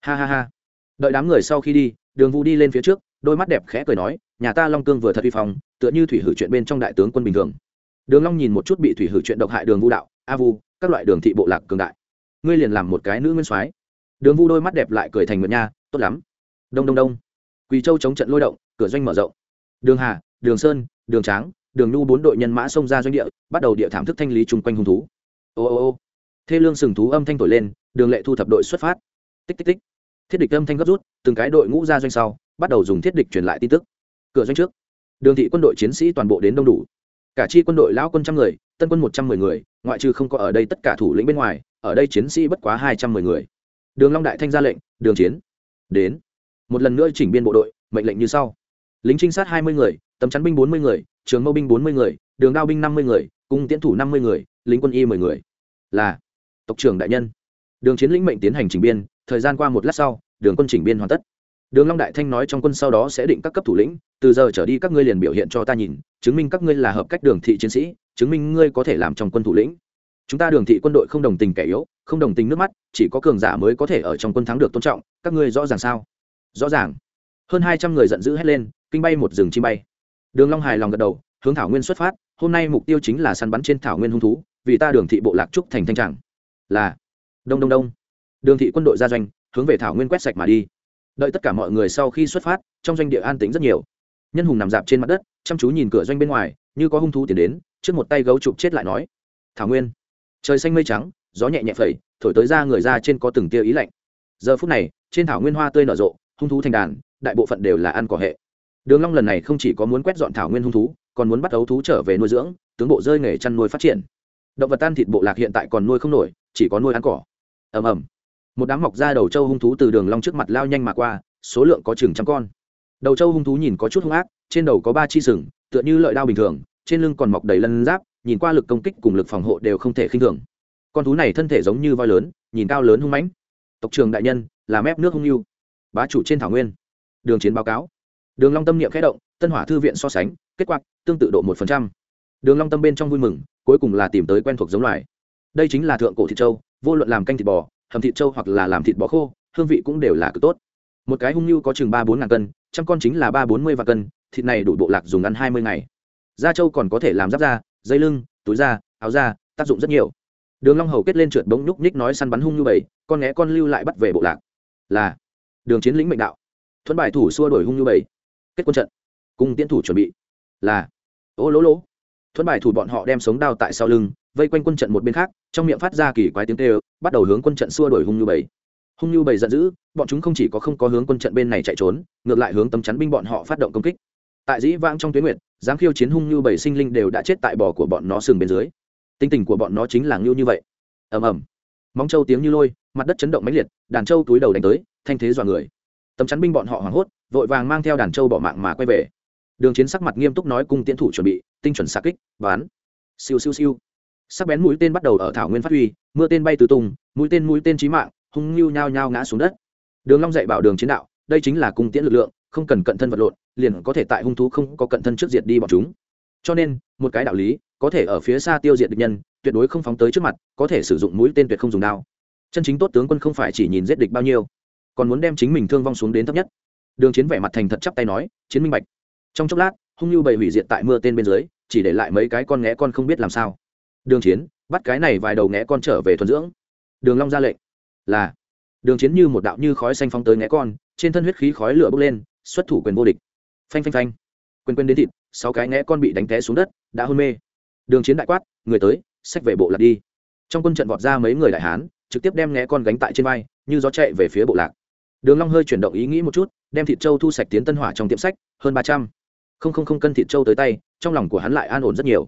Ha ha ha. Đợi đám người sau khi đi, đường vu đi lên phía trước, đôi mắt đẹp khẽ cười nói, nhà ta long cương vừa thật vi phong, tựa như thủy hử chuyện bên trong đại tướng quân bình thường. Đường long nhìn một chút bị thủy hử chuyện độc hại đường vu đạo, a vu, các loại đường thị bộ lạc cường đại. Ngươi liền làm một cái nữ nguyên soái. Đường vu đôi mắt đẹp lại cười thành nguyệt nha, tốt lắm. Đông đông đông quỳ châu chống trận lôi động, cửa doanh mở rộng. Đường hà, đường sơn, đường tráng, đường nhu bốn đội nhân mã xông ra doanh địa, bắt đầu địa thảm thức thanh lý chung quanh hung thú. Ô ô ô. Thê lương sừng thú âm thanh thổi lên, đường lệ thu thập đội xuất phát. Tích tích tích. Thiết địch âm thanh gấp rút, từng cái đội ngũ ra doanh sau, bắt đầu dùng thiết địch truyền lại tin tức. Cửa doanh trước. Đường thị quân đội chiến sĩ toàn bộ đến đông đủ. Cả chi quân đội lão quân trăm người, tân quân một trăm mười người, ngoại trừ không có ở đây tất cả thủ lĩnh bên ngoài, ở đây chiến sĩ bất quá hai trăm mười người. Đường long đại thanh ra lệnh, đường chiến, đến một lần nữa chỉnh biên bộ đội, mệnh lệnh như sau. Lính trinh sát hai mươi người, tấm chắn binh bốn mươi người, trường mâu binh bốn mươi người, đường đao binh năm mươi người, cung tiễn thủ năm mươi người, lính quân y mười người. Là tộc trưởng đại nhân. Đường chiến lĩnh mệnh tiến hành chỉnh biên, thời gian qua một lát sau, đường quân chỉnh biên hoàn tất. Đường long đại thanh nói trong quân sau đó sẽ định các cấp thủ lĩnh, từ giờ trở đi các ngươi liền biểu hiện cho ta nhìn, chứng minh các ngươi là hợp cách đường thị chiến sĩ, chứng minh ngươi có thể làm trong quân thủ lĩnh. Chúng ta đường thị quân đội không đồng tình kẻ yếu, không đồng tình nước mắt, chỉ có cường giả mới có thể ở trong quân thắng được tôn trọng, các ngươi rõ ràng sao? Rõ ràng. Hơn hai trăm người giận dữ hét lên, kinh bay một rừng chim bay. Đường long hài lòng gật đầu, hướng thảo nguyên xuất phát, hôm nay mục tiêu chính là săn bắn trên thảo nguyên hung thú, vì ta đường thị bộ lạc trúc thành thanh trạng. Là, đông đông đông. Đường thị quân đội ra doanh, hướng về thảo nguyên quét sạch mà đi. Đợi tất cả mọi người sau khi xuất phát, trong doanh địa an tĩnh rất nhiều. Nhân hùng nằm dạp trên mặt đất, chăm chú nhìn cửa doanh bên ngoài, như có hung thú tiến đến, trước một tay gấu chụp chết lại nói, thảo nguyên, trời xanh mây trắng, gió nhẹ nhẹ phẩy, thổi tới ra người ra trên có từng tia ý lạnh. Giờ phút này, trên thảo nguyên hoa tươi nở rộ hung thú thành đàn, đại bộ phận đều là ăn cỏ hệ. Đường long lần này không chỉ có muốn quét dọn thảo nguyên hung thú, còn muốn bắt ấu thú trở về nuôi dưỡng, tướng bộ rơi nghề chăn nuôi phát triển. Động vật tan thịt bộ lạc hiện tại còn nuôi không nổi, chỉ có nuôi ăn cỏ. Ầm ầm. Một đám mọc ra đầu trâu hung thú từ đường long trước mặt lao nhanh mà qua, số lượng có chừng trăm con. Đầu trâu hung thú nhìn có chút hung ác, trên đầu có ba chi sừng, tựa như lợi đao bình thường, trên lưng còn mọc đầy lân giáp, nhìn qua lực công kích cùng lực phòng hộ đều không thể khinh thường. Con thú này thân thể giống như voi lớn, nhìn cao lớn hung mãnh. Tộc trường đại nhân là mép nước hung yêu bá chủ trên thảo nguyên. Đường chiến báo cáo. Đường long tâm niệm khẽ động, tân hỏa thư viện so sánh, kết quả, tương tự độ một phần trăm. Đường long tâm bên trong vui mừng, cuối cùng là tìm tới quen thuộc giống loài. Đây chính là thượng cổ thịt châu vô luận làm canh thịt bò, hầm thịt châu hoặc là làm thịt bò khô, hương vị cũng đều là cực tốt. Một cái hung lưu có chừng ba bốn ngàn cân, trăm con chính là ba bốn mươi vạn cân, thịt này đủ bộ lạc dùng ăn hai mươi ngày. Da trâu còn có thể làm giáp da, dây lưng, túi da, áo da, tác dụng rất nhiều. Đường long hầu kết lên trượt bỗng nhúc nhích nói săn bắn hung như bảy, con né con lưu lại bắt về bộ lạc. Là đường chiến lĩnh mệnh đạo. Thuận bài thủ xua đổi hung như bảy. Kết quân trận. Cung tiến thủ chuẩn bị. Là. Ô lỗ lỗ. Thuận bài thủ bọn họ đem sống đao tại sau lưng, vây quanh quân trận một bên khác, trong miệng phát ra kỳ quái tiếng kêu, bắt đầu hướng quân trận xua đổi hung như bảy. Hung như bảy giận dữ, bọn chúng không chỉ có không có hướng quân trận bên này chạy trốn, ngược lại hướng tấm chắn binh bọn họ phát động công kích. Tại dĩ vãng trong tuyến nguyệt, dám khiêu chiến hung như bảy sinh linh đều đã chết tại bò của bọn nó sừng bên dưới. Tinh tình của bọn nó chính là ngưu như vậy. Ầm ầm. Móng trâu tiếng như lôi, mặt đất chấn động mãnh liệt, đàn trâu túi đầu đánh tới thanh thế dọa người. Tấm chắn binh bọn họ hoảng hốt, vội vàng mang theo đàn trâu bỏ mạng mà quay về. Đường chiến sắc mặt nghiêm túc nói cung tiến thủ chuẩn bị, tinh chuẩn xa kích bán siêu siêu siêu. Sắc bén mũi tên bắt đầu ở thảo nguyên phát huy, mưa tên bay từ tung, mũi tên mũi tên chí mạng, hung nhu nhao nhao ngã xuống đất. Đường long dạy bảo đường chiến đạo, đây chính là cung tiễn lực lượng, không cần cận thân vật lộn, liền có thể tại hung thú không có cận thân trước diệt đi bọn chúng. Cho nên, một cái đạo lý, có thể ở phía xa tiêu diệt địch nhân, tuyệt đối không phóng tới trước mặt, có thể sử dụng mũi tên tuyệt không dùng đao. Chân chính tốt tướng quân không phải chỉ nhìn giết địch bao nhiêu còn muốn đem chính mình thương vong xuống đến thấp nhất. Đường chiến vẻ mặt thành thật chắp tay nói, chiến minh bạch. Trong chốc lát, hung như bầy hủy diệt tại mưa tên bên dưới, chỉ để lại mấy cái con nghé con không biết làm sao. Đường chiến, bắt cái này vài đầu nghé con trở về thuần dưỡng. Đường long ra lệnh. Là. Đường chiến như một đạo như khói xanh phóng tới nghé con, trên thân huyết khí khói lửa bốc lên, xuất thủ quyền vô địch. Phanh phanh phanh. Quyền quyền đến thịt, sáu cái nghé con bị đánh té xuống đất, đã hôn mê. Đường chiến đại quát, người tới, xách về bộ lạc đi. Trong quân trận vọt ra mấy người đại hán, trực tiếp đem nghé con gánh tại trên vai, như gió chạy về phía bộ lạc đường long hơi chuyển động ý nghĩ một chút, đem thịt trâu thu sạch tiến tân hỏa trong tiệm sách, hơn ba trăm. Không không không cân thịt trâu tới tay, trong lòng của hắn lại an ổn rất nhiều.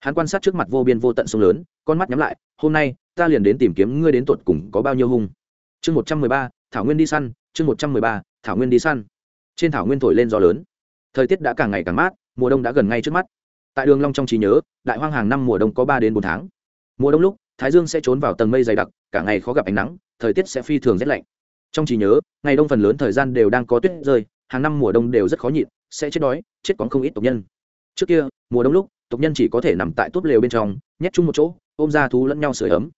Hắn quan sát trước mặt vô biên vô tận sông lớn, con mắt nhắm lại, hôm nay, ta liền đến tìm kiếm ngươi đến tuột cùng có bao nhiêu hung. Chương một trăm mười ba, thảo nguyên đi săn, chương một trăm mười ba, thảo nguyên đi săn. Trên thảo nguyên thổi lên gió lớn. Thời tiết đã càng ngày càng mát, mùa đông đã gần ngay trước mắt. Tại đường long trong trí nhớ, đại hoang hàng năm mùa đông có ba đến bốn tháng. Mùa đông lúc, thái dương sẽ trốn vào tầng mây dày đặc, cả ngày khó gặp ánh nắng, thời tiết sẽ phi thường rét lạnh trong trí nhớ, ngày đông phần lớn thời gian đều đang có tuyết rơi, hàng năm mùa đông đều rất khó nhịn, sẽ chết đói, chết còn không ít tộc nhân. Trước kia, mùa đông lúc, tộc nhân chỉ có thể nằm tại túp lều bên trong, nhét chung một chỗ, ôm ra thú lẫn nhau sửa ấm.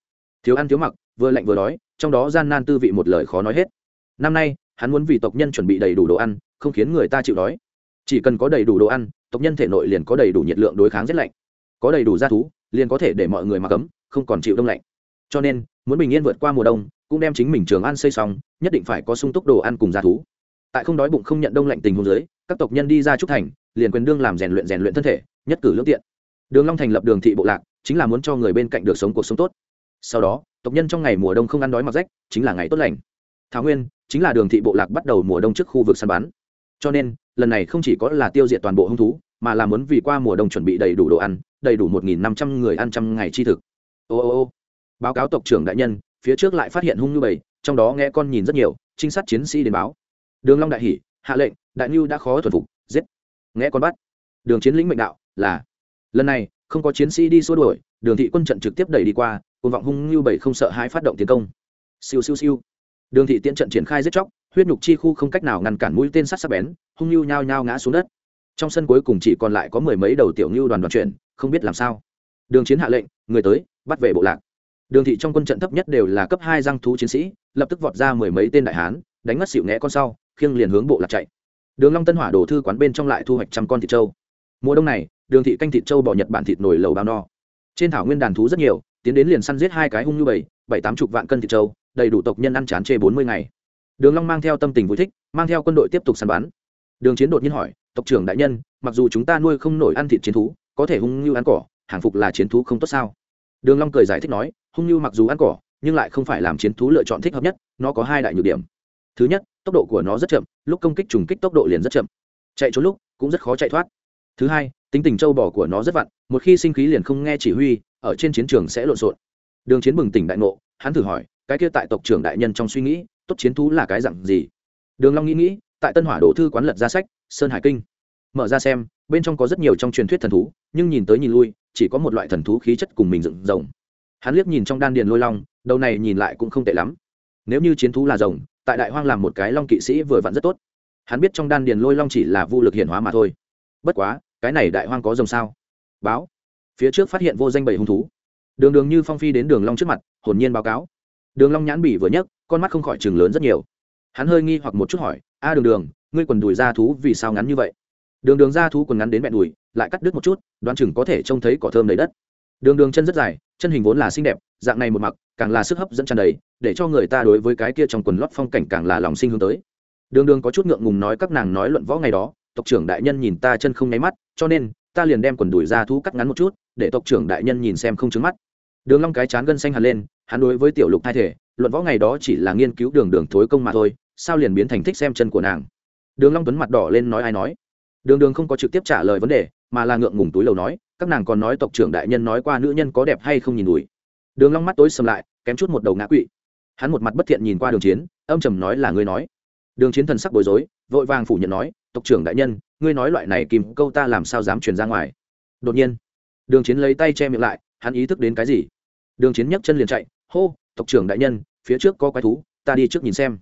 Thiếu ăn thiếu mặc, vừa lạnh vừa đói, trong đó gian nan tư vị một lời khó nói hết. Năm nay, hắn muốn vì tộc nhân chuẩn bị đầy đủ đồ ăn, không khiến người ta chịu đói. Chỉ cần có đầy đủ đồ ăn, tộc nhân thể nội liền có đầy đủ nhiệt lượng đối kháng rét lạnh. Có đầy đủ g thú, liền có thể để mọi người mặc ấm, không còn chịu đông lạnh cho nên, muốn bình yên vượt qua mùa đông, cũng đem chính mình trường ăn xây xong, nhất định phải có sung túc đồ ăn cùng g thú. Tại không đói bụng không nhận đông lạnh tình hôn dưới, các tộc nhân đi ra trúc thành, liền quyền đương làm rèn luyện rèn luyện thân thể, nhất cử lương tiện. Đường long thành lập đường thị bộ lạc, chính là muốn cho người bên cạnh được sống cuộc sống tốt. Sau đó, tộc nhân trong ngày mùa đông không ăn đói mặc rách, chính là ngày tốt lành. Thảo nguyên, chính là đường thị bộ lạc bắt đầu mùa đông trước khu vực săn bắn. Cho nên, lần này không chỉ có là tiêu diệt toàn bộ hung thú, mà là muốn vì qua mùa đông chuẩn bị đầy đủ đồ ăn, đầy đủ một nghìn năm trăm người ăn trăm ngày chi thực. Ô ô ô báo cáo tộc trưởng đại nhân, phía trước lại phát hiện hung như bầy, trong đó nghe con nhìn rất nhiều, trinh sát chiến sĩ đến báo. Đường long đại hỉ, hạ lệnh, đại nhu đã khó thuần phục, giết. Nghe con bắt. Đường chiến lĩnh mệnh đạo là, lần này, không có chiến sĩ đi xua đuổi, đường thị quân trận trực tiếp đẩy đi qua côn vọng hung như bảy không sợ hãi phát động tiến công. Siêu siêu siêu. Đường thị tiễn trận triển khai giết chóc, huyết nhục chi khu không cách nào ngăn cản mũi tên sắt sắc bén, hung như nhao nhao ngã xuống đất. Trong sân cuối cùng chỉ còn lại có mười mấy đầu tiểu như đoàn đoàn chuyển, không biết làm sao. Đường chiến hạ lệnh, người tới, bắt về bộ lạc đường thị trong quân trận thấp nhất đều là cấp hai răng thú chiến sĩ, lập tức vọt ra mười mấy tên đại hán, đánh ngất xịu nghẽ con sau, khiêng liền hướng bộ lạc chạy. Đường long tân hỏa đổ thư quán bên trong lại thu hoạch trăm con thịt trâu. Mùa đông này, đường thị canh thịt trâu bỏ nhật bản thịt nổi lầu bao no. Trên thảo nguyên đàn thú rất nhiều, tiến đến liền săn giết hai cái hung như bảy bảy tám chục vạn cân thịt trâu, đầy đủ tộc nhân ăn chán chê bốn mươi ngày. Đường long mang theo tâm tình vui thích, mang theo quân đội tiếp tục săn bắn. Đường chiến đột nhiên hỏi, tộc trưởng đại nhân, mặc dù chúng ta nuôi không nổi ăn thịt chiến thú, có thể hung như ăn cỏ, hàng phục là chiến thú không tốt sao? Đường long cười giải thích nói hung như mặc dù ăn cỏ, nhưng lại không phải làm chiến thú lựa chọn thích hợp nhất, nó có hai đại nhược điểm. Thứ nhất, tốc độ của nó rất chậm, lúc công kích trùng kích tốc độ liền rất chậm. Chạy trốn lúc cũng rất khó chạy thoát. Thứ hai, tính tình châu bò của nó rất vặn, một khi sinh khí liền không nghe chỉ huy, ở trên chiến trường sẽ lộn xộn. Đường chiến bừng tỉnh đại ngộ, hắn thử hỏi, cái kia tại tộc trưởng đại nhân trong suy nghĩ, tốt chiến thú là cái dặn gì? Đường long nghĩ nghĩ, tại tân hỏa đổ thư quán lật ra sách, sơn hải kinh. Mở ra xem, bên trong có rất nhiều trong truyền thuyết thần thú, nhưng nhìn tới nhìn lui, chỉ có một loại thần thú khí chất cùng mình dựng rồng hắn liếc nhìn trong đan điền lôi long, đầu này nhìn lại cũng không tệ lắm. Nếu như chiến thú là rồng, tại đại hoang làm một cái long kỵ sĩ vừa vặn rất tốt. Hắn biết trong đan điền lôi long chỉ là vô lực hiển hóa mà thôi. Bất quá, cái này đại hoang có rồng sao? Báo. Phía trước phát hiện vô danh bảy hung thú. Đường đường như phong phi đến đường long trước mặt, hồn nhiên báo cáo. Đường long nhãn bỉ vừa nhấc, con mắt không khỏi chừng lớn rất nhiều. Hắn hơi nghi hoặc một chút hỏi, a đường đường, ngươi quần đùi ra thú vì sao ngắn như vậy? Đường đường ra thú quần ngắn đến mẹ đùi, lại cắt đứt một chút, đoán chừng có thể trông thấy cỏ thơm đầy đất đường đường chân rất dài, chân hình vốn là xinh đẹp, dạng này một mặc, càng là sức hấp dẫn tràn đầy, để cho người ta đối với cái kia trong quần lót phong cảnh càng là lòng sinh hướng tới. Đường đường có chút ngượng ngùng nói các nàng nói luận võ ngày đó, tộc trưởng đại nhân nhìn ta chân không nháy mắt, cho nên, ta liền đem quần đùi ra thú cắt ngắn một chút, để tộc trưởng đại nhân nhìn xem không trứng mắt. Đường long cái chán gân xanh hẳn lên, hắn đối với tiểu lục thay thể, luận võ ngày đó chỉ là nghiên cứu đường đường thối công mà thôi, sao liền biến thành thích xem chân của nàng? Đường long tuấn mặt đỏ lên nói ai nói? Đường đường không có trực tiếp trả lời vấn đề, mà là ngượng ngùng túi lầu nói, các nàng còn nói tộc trưởng đại nhân nói qua nữ nhân có đẹp hay không nhìn đùi. Đường long mắt tối sầm lại, kém chút một đầu ngã quỵ. Hắn một mặt bất thiện nhìn qua đường chiến, âm trầm nói là ngươi nói. Đường chiến thần sắc bối rối, vội vàng phủ nhận nói, tộc trưởng đại nhân, ngươi nói loại này kìm câu ta làm sao dám truyền ra ngoài. Đột nhiên, đường chiến lấy tay che miệng lại, hắn ý thức đến cái gì? Đường chiến nhấc chân liền chạy, hô, tộc trưởng đại nhân, phía trước có quái thú, ta đi trước nhìn xem.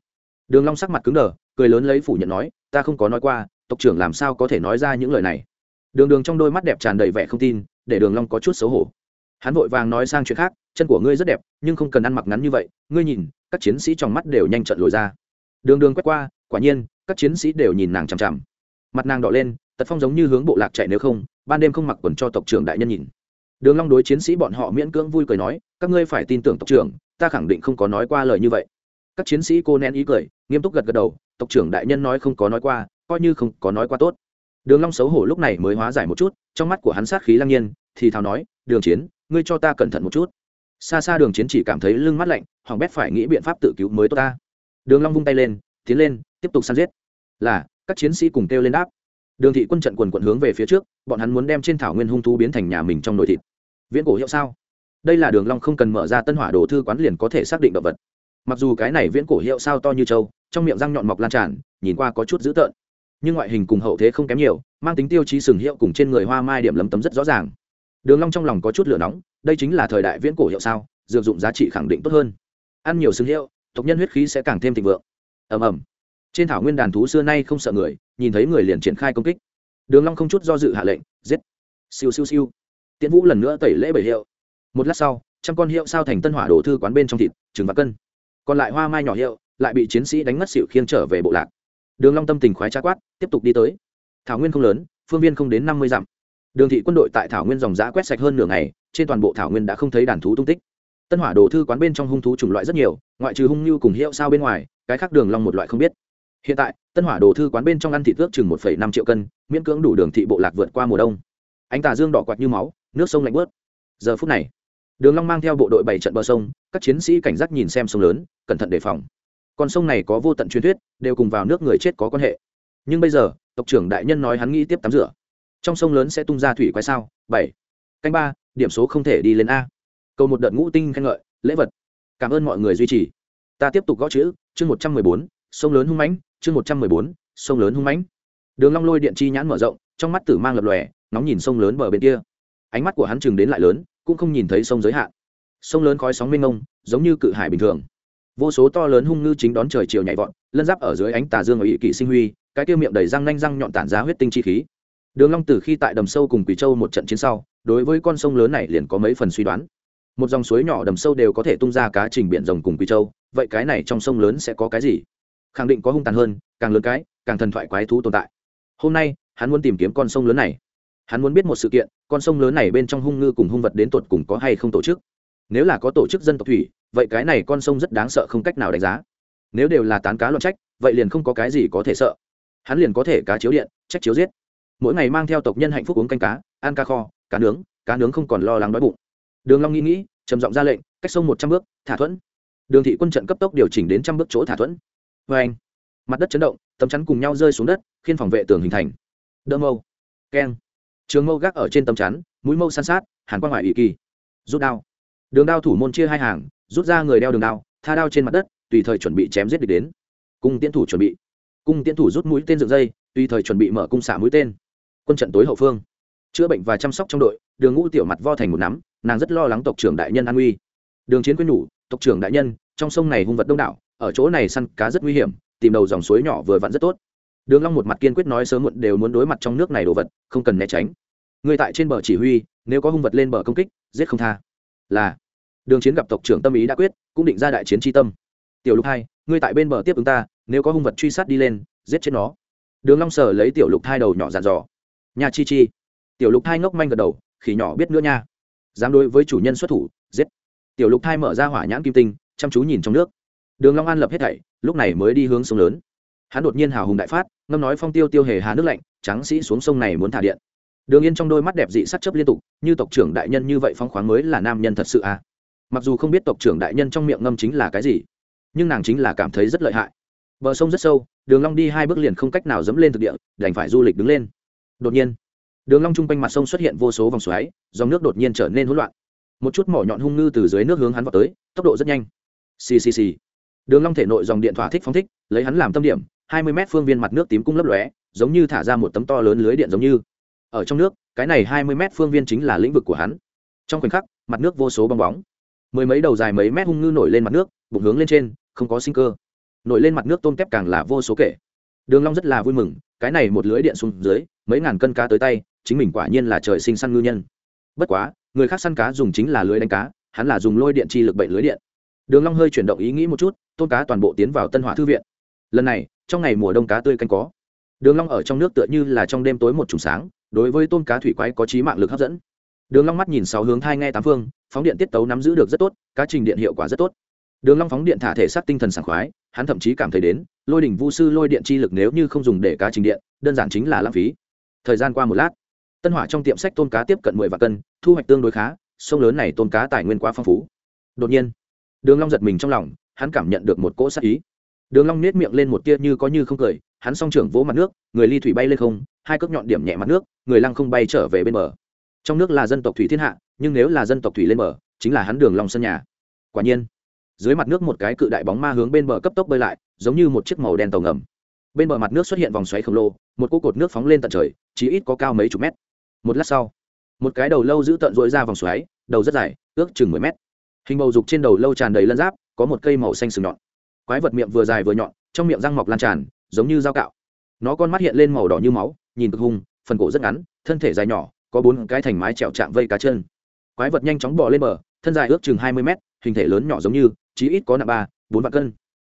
Đường long sắc mặt cứng đờ, cười lớn lấy phủ nhận nói, ta không có nói qua tộc trưởng làm sao có thể nói ra những lời này? Đường đường trong đôi mắt đẹp tràn đầy vẻ không tin, để đường long có chút xấu hổ. Hắn vội vàng nói sang chuyện khác, chân của ngươi rất đẹp, nhưng không cần ăn mặc ngắn như vậy, ngươi nhìn, các chiến sĩ trong mắt đều nhanh trận lồi ra. Đường đường quét qua, quả nhiên, các chiến sĩ đều nhìn nàng chằm chằm. Mặt nàng đỏ lên, tật phong giống như hướng bộ lạc chạy nếu không, ban đêm không mặc quần cho tộc trưởng đại nhân nhìn. Đường long đối chiến sĩ bọn họ miễn cưỡng vui cười nói, các ngươi phải tin tưởng tộc trưởng, ta khẳng định không có nói qua lời như vậy. Các chiến sĩ cô nén ý cười, nghiêm túc gật gật đầu, tộc trưởng đại nhân nói không có nói qua coi như không có nói quá tốt. Đường long xấu hổ lúc này mới hóa giải một chút, trong mắt của hắn sát khí lăng nhiên, thì thào nói, đường chiến, ngươi cho ta cẩn thận một chút. Xa xa đường chiến chỉ cảm thấy lưng mắt lạnh hoàng bét phải nghĩ biện pháp tự cứu mới tốt ta. Đường long vung tay lên, tiến lên, tiếp tục săn giết. Là, các chiến sĩ cùng kêu lên đáp. Đường thị quân trận quần quận hướng về phía trước, bọn hắn muốn đem trên thảo nguyên hung thú biến thành nhà mình trong nội thịt. Viễn cổ hiệu sao? Đây là đường long không cần mở ra tân hỏa đồ thư quán liền có thể xác định động vật. Mặc dù cái này viễn cổ hiệu sao to như châu trong miệng răng nhọn mọc lan tràn, nhìn qua có chút dữ tợn nhưng ngoại hình cùng hậu thế không kém nhiều, mang tính tiêu chí sừng hiệu cùng trên người hoa mai điểm lấm tấm rất rõ ràng. Đường long trong lòng có chút lửa nóng, đây chính là thời đại viễn cổ hiệu sao, dược dụng giá trị khẳng định tốt hơn. Ăn nhiều sừng hiệu, tộc nhân huyết khí sẽ càng thêm thịnh vượng. Ầm ầm. Trên thảo nguyên đàn thú xưa nay không sợ người, nhìn thấy người liền triển khai công kích. Đường long không chút do dự hạ lệnh, giết. Siêu siêu siêu. Tiễn vũ lần nữa tẩy lễ bảy hiệu. Một lát sau, trăm con hiệu sao thành tân hỏa đổ thư quán bên trong thịt trứng và cân. Còn lại hoa mai nhỏ hiệu, lại bị chiến sĩ đánh ngất xỉu khiêng trở về bộ lạc đường long tâm tình khoái trá quát, tiếp tục đi tới. Thảo nguyên không lớn, phương viên không đến năm mươi dặm. Đường thị quân đội tại thảo nguyên dòng giã quét sạch hơn nửa ngày, trên toàn bộ thảo nguyên đã không thấy đàn thú tung tích. Tân hỏa đồ thư quán bên trong hung thú chủng loại rất nhiều, ngoại trừ hung như cùng hiệu sao bên ngoài, cái khác đường long một loại không biết. Hiện tại, tân hỏa đồ thư quán bên trong ăn thịt ước chừng một năm triệu cân, miễn cưỡng đủ đường thị bộ lạc vượt qua mùa đông. Ánh tà dương đỏ quạt như máu, nước sông lạnh bớt giờ phút này, đường long mang theo bộ đội bảy trận bờ sông, các chiến sĩ cảnh giác nhìn xem sông lớn, cẩn thận đề phòng con sông này có vô tận truyền thuyết, đều cùng vào nước người chết có quan hệ. Nhưng bây giờ, tộc trưởng đại nhân nói hắn nghĩ tiếp tắm rửa. Trong sông lớn sẽ tung ra thủy quái sao? Bảy. Canh ba, điểm số không thể đi lên a. Cầu một đợt ngũ tinh khen ngợi, lễ vật. Cảm ơn mọi người duy trì. Ta tiếp tục gõ chữ, chương một trăm mười bốn, sông lớn hung mãnh, chương một trăm mười bốn, sông lớn hung mãnh. Đường long lôi điện chi nhãn mở rộng, trong mắt tử mang lập lòe, nóng nhìn sông lớn bờ bên kia. Ánh mắt của hắn chừng đến lại lớn, cũng không nhìn thấy sông giới hạn. Sông lớn khói sóng mênh mông, giống như cự hải bình thường vô số to lớn hung ngư chính đón trời chiều nhảy vọt, lân giáp ở dưới ánh tà dương ở ỵ kỵ sinh huy, cái tiêu miệng đầy răng nanh răng nhọn tản giá huyết tinh chi khí. Đường long từ khi tại đầm sâu cùng quỷ châu một trận chiến sau, đối với con sông lớn này liền có mấy phần suy đoán. Một dòng suối nhỏ đầm sâu đều có thể tung ra cá trình biển rồng cùng quỷ châu, vậy cái này trong sông lớn sẽ có cái gì? Khẳng định có hung tàn hơn, càng lớn cái, càng thần thoại quái thú tồn tại. Hôm nay, hắn muốn tìm kiếm con sông lớn này. Hắn muốn biết một sự kiện, con sông lớn này bên trong hung ngư cùng hung vật đến tột cùng có hay không tổ chức nếu là có tổ chức dân tộc thủy, vậy cái này con sông rất đáng sợ không cách nào đánh giá. Nếu đều là tán cá loạn trách, vậy liền không có cái gì có thể sợ. Hắn liền có thể cá chiếu điện, trách chiếu giết. Mỗi ngày mang theo tộc nhân hạnh phúc uống canh cá, ăn cá kho, cá nướng cá nướng không còn lo lắng đói bụng. Đường long nghĩ nghĩ, trầm giọng ra lệnh, cách sông một trăm bước, thả thuẫn. Đường thị quân trận cấp tốc điều chỉnh đến trăm bước chỗ thả thuẫn. Vê anh, mặt đất chấn động, tấm chắn cùng nhau rơi xuống đất khiến phòng vệ tường hình thành. Đỡ mâu. Keng. Trường mâu gác ở trên tấm chắn, mũi mâu san sát, hàn quang ngoại ủy kỳ. Rút đao đường đao thủ môn chia hai hàng, rút ra người đeo đường đao, tha đao trên mặt đất, tùy thời chuẩn bị chém giết địch đến. Cung tiến thủ chuẩn bị. Cung tiến thủ rút mũi tên dựng dây, tùy thời chuẩn bị mở cung xả mũi tên. Quân trận tối hậu phương. Chữa bệnh và chăm sóc trong đội, đường ngũ tiểu mặt vo thành một nắm, nàng rất lo lắng tộc trưởng đại nhân an uy đường chiến quyên nhủ, tộc trưởng đại nhân, trong sông này hung vật đông đảo, ở chỗ này săn cá rất nguy hiểm, tìm đầu dòng suối nhỏ vừa vặn rất tốt. Đường long một mặt kiên quyết nói sớm muộn đều muốn đối mặt trong nước này đồ vật, không cần né tránh. Người tại trên bờ chỉ huy, nếu có hung vật lên bờ công kích, giết không tha là, đường chiến gặp tộc trưởng tâm ý đã quyết, cũng định ra đại chiến tri tâm. Tiểu lục hai ngươi tại bên bờ tiếp ứng ta, nếu có hung vật truy sát đi lên, giết chết nó. Đường long sở lấy tiểu lục hai đầu nhỏ dàn dò. Nhà chi chi. Tiểu lục hai ngốc manh gật đầu, khỉ nhỏ biết nữa nha. Dám đối với chủ nhân xuất thủ, giết. Tiểu lục hai mở ra hỏa nhãn kim tinh, chăm chú nhìn trong nước. Đường long an lập hết thảy, lúc này mới đi hướng sông lớn. Hắn đột nhiên hào hùng đại phát, ngâm nói phong tiêu tiêu hề hà nước lạnh trắng sĩ xuống sông này muốn thả điện đường yên trong đôi mắt đẹp dị sắc chấp liên tục, như tộc trưởng đại nhân như vậy phong khoáng mới là nam nhân thật sự à? Mặc dù không biết tộc trưởng đại nhân trong miệng ngâm chính là cái gì, nhưng nàng chính là cảm thấy rất lợi hại. Bờ sông rất sâu, đường long đi hai bước liền không cách nào dẫm lên thực địa, đành phải du lịch đứng lên. Đột nhiên, đường long trung quanh mặt sông xuất hiện vô số vòng xoáy, dòng nước đột nhiên trở nên hỗn loạn. Một chút mỏ nhọn hung ngư từ dưới nước hướng hắn vào tới, tốc độ rất nhanh. Xì xì xì. Đường long thể nội dòng điện thỏa thích phóng thích, lấy hắn làm tâm điểm, hai mươi mét phương viên mặt nước tím cung lấp lóe, giống như thả ra một tấm to lớn lưới điện giống như ở trong nước, cái này hai mươi mét phương viên chính là lĩnh vực của hắn. Trong khoảnh khắc, mặt nước vô số bong bóng. Mười mấy đầu dài mấy mét hung ngư nổi lên mặt nước, bụng hướng lên trên, không có sinh cơ. Nổi lên mặt nước tôm kép càng là vô số kể. Đường long rất là vui mừng, cái này một lưới điện xuống dưới, mấy ngàn cân cá tới tay, chính mình quả nhiên là trời sinh săn ngư nhân. Bất quá, người khác săn cá dùng chính là lưới đánh cá, hắn là dùng lôi điện chi lực bệnh lưới điện. Đường long hơi chuyển động ý nghĩ một chút, tôm cá toàn bộ tiến vào tân hỏa thư viện. Lần này, trong ngày mùa đông cá tươi canh có. Đường long ở trong nước tựa như là trong đêm tối một trùng sáng đối với tôm cá thủy quái có trí mạng lực hấp dẫn. Đường long mắt nhìn sáu hướng thai nghe tám phương, phóng điện tiết tấu nắm giữ được rất tốt, cá trình điện hiệu quả rất tốt. Đường long phóng điện thả thể sát tinh thần sảng khoái, hắn thậm chí cảm thấy đến, lôi đỉnh vu sư lôi điện chi lực nếu như không dùng để cá trình điện, đơn giản chính là lãng phí. Thời gian qua một lát, tân hỏa trong tiệm sách tôm cá tiếp cận mười vạn cân, thu hoạch tương đối khá, sông lớn này tôm cá tài nguyên quá phong phú. Đột nhiên, đường long giật mình trong lòng, hắn cảm nhận được một cỗ sát ý. Đường long nét miệng lên một tia như có như không cười, hắn song trưởng vỗ mặt nước, người ly thủy bay lên không, hai cước nhọn điểm nhẹ mặt nước người lăng không bay trở về bên bờ. Trong nước là dân tộc thủy thiên hạ, nhưng nếu là dân tộc thủy lên bờ, chính là hắn đường lòng sân nhà. Quả nhiên, dưới mặt nước một cái cự đại bóng ma hướng bên bờ cấp tốc bơi lại, giống như một chiếc màu đen tàu ngầm. Bên bờ mặt nước xuất hiện vòng xoáy khổng lồ, một cỗ cột nước phóng lên tận trời chỉ ít có cao mấy chục mét. Một lát sau, một cái đầu lâu giữ tận dội ra vòng xoáy, đầu rất dài, ước chừng mười mét. Hình bầu dục trên đầu lâu tràn đầy lân giáp, có một cây màu xanh sừng nhọn. Quái vật miệng vừa dài vừa nhọn, trong miệng răng mọc lan tràn, giống như dao cạo. Nó con mắt hiện lên màu đỏ như máu, nhìn cực hung phần cổ rất ngắn, thân thể dài nhỏ, có bốn cái thành mái trèo chạm vây cá chân. Quái vật nhanh chóng bò lên bờ, thân dài ước chừng hai mươi mét, hình thể lớn nhỏ giống như, chí ít có nặng ba, bốn vạn cân.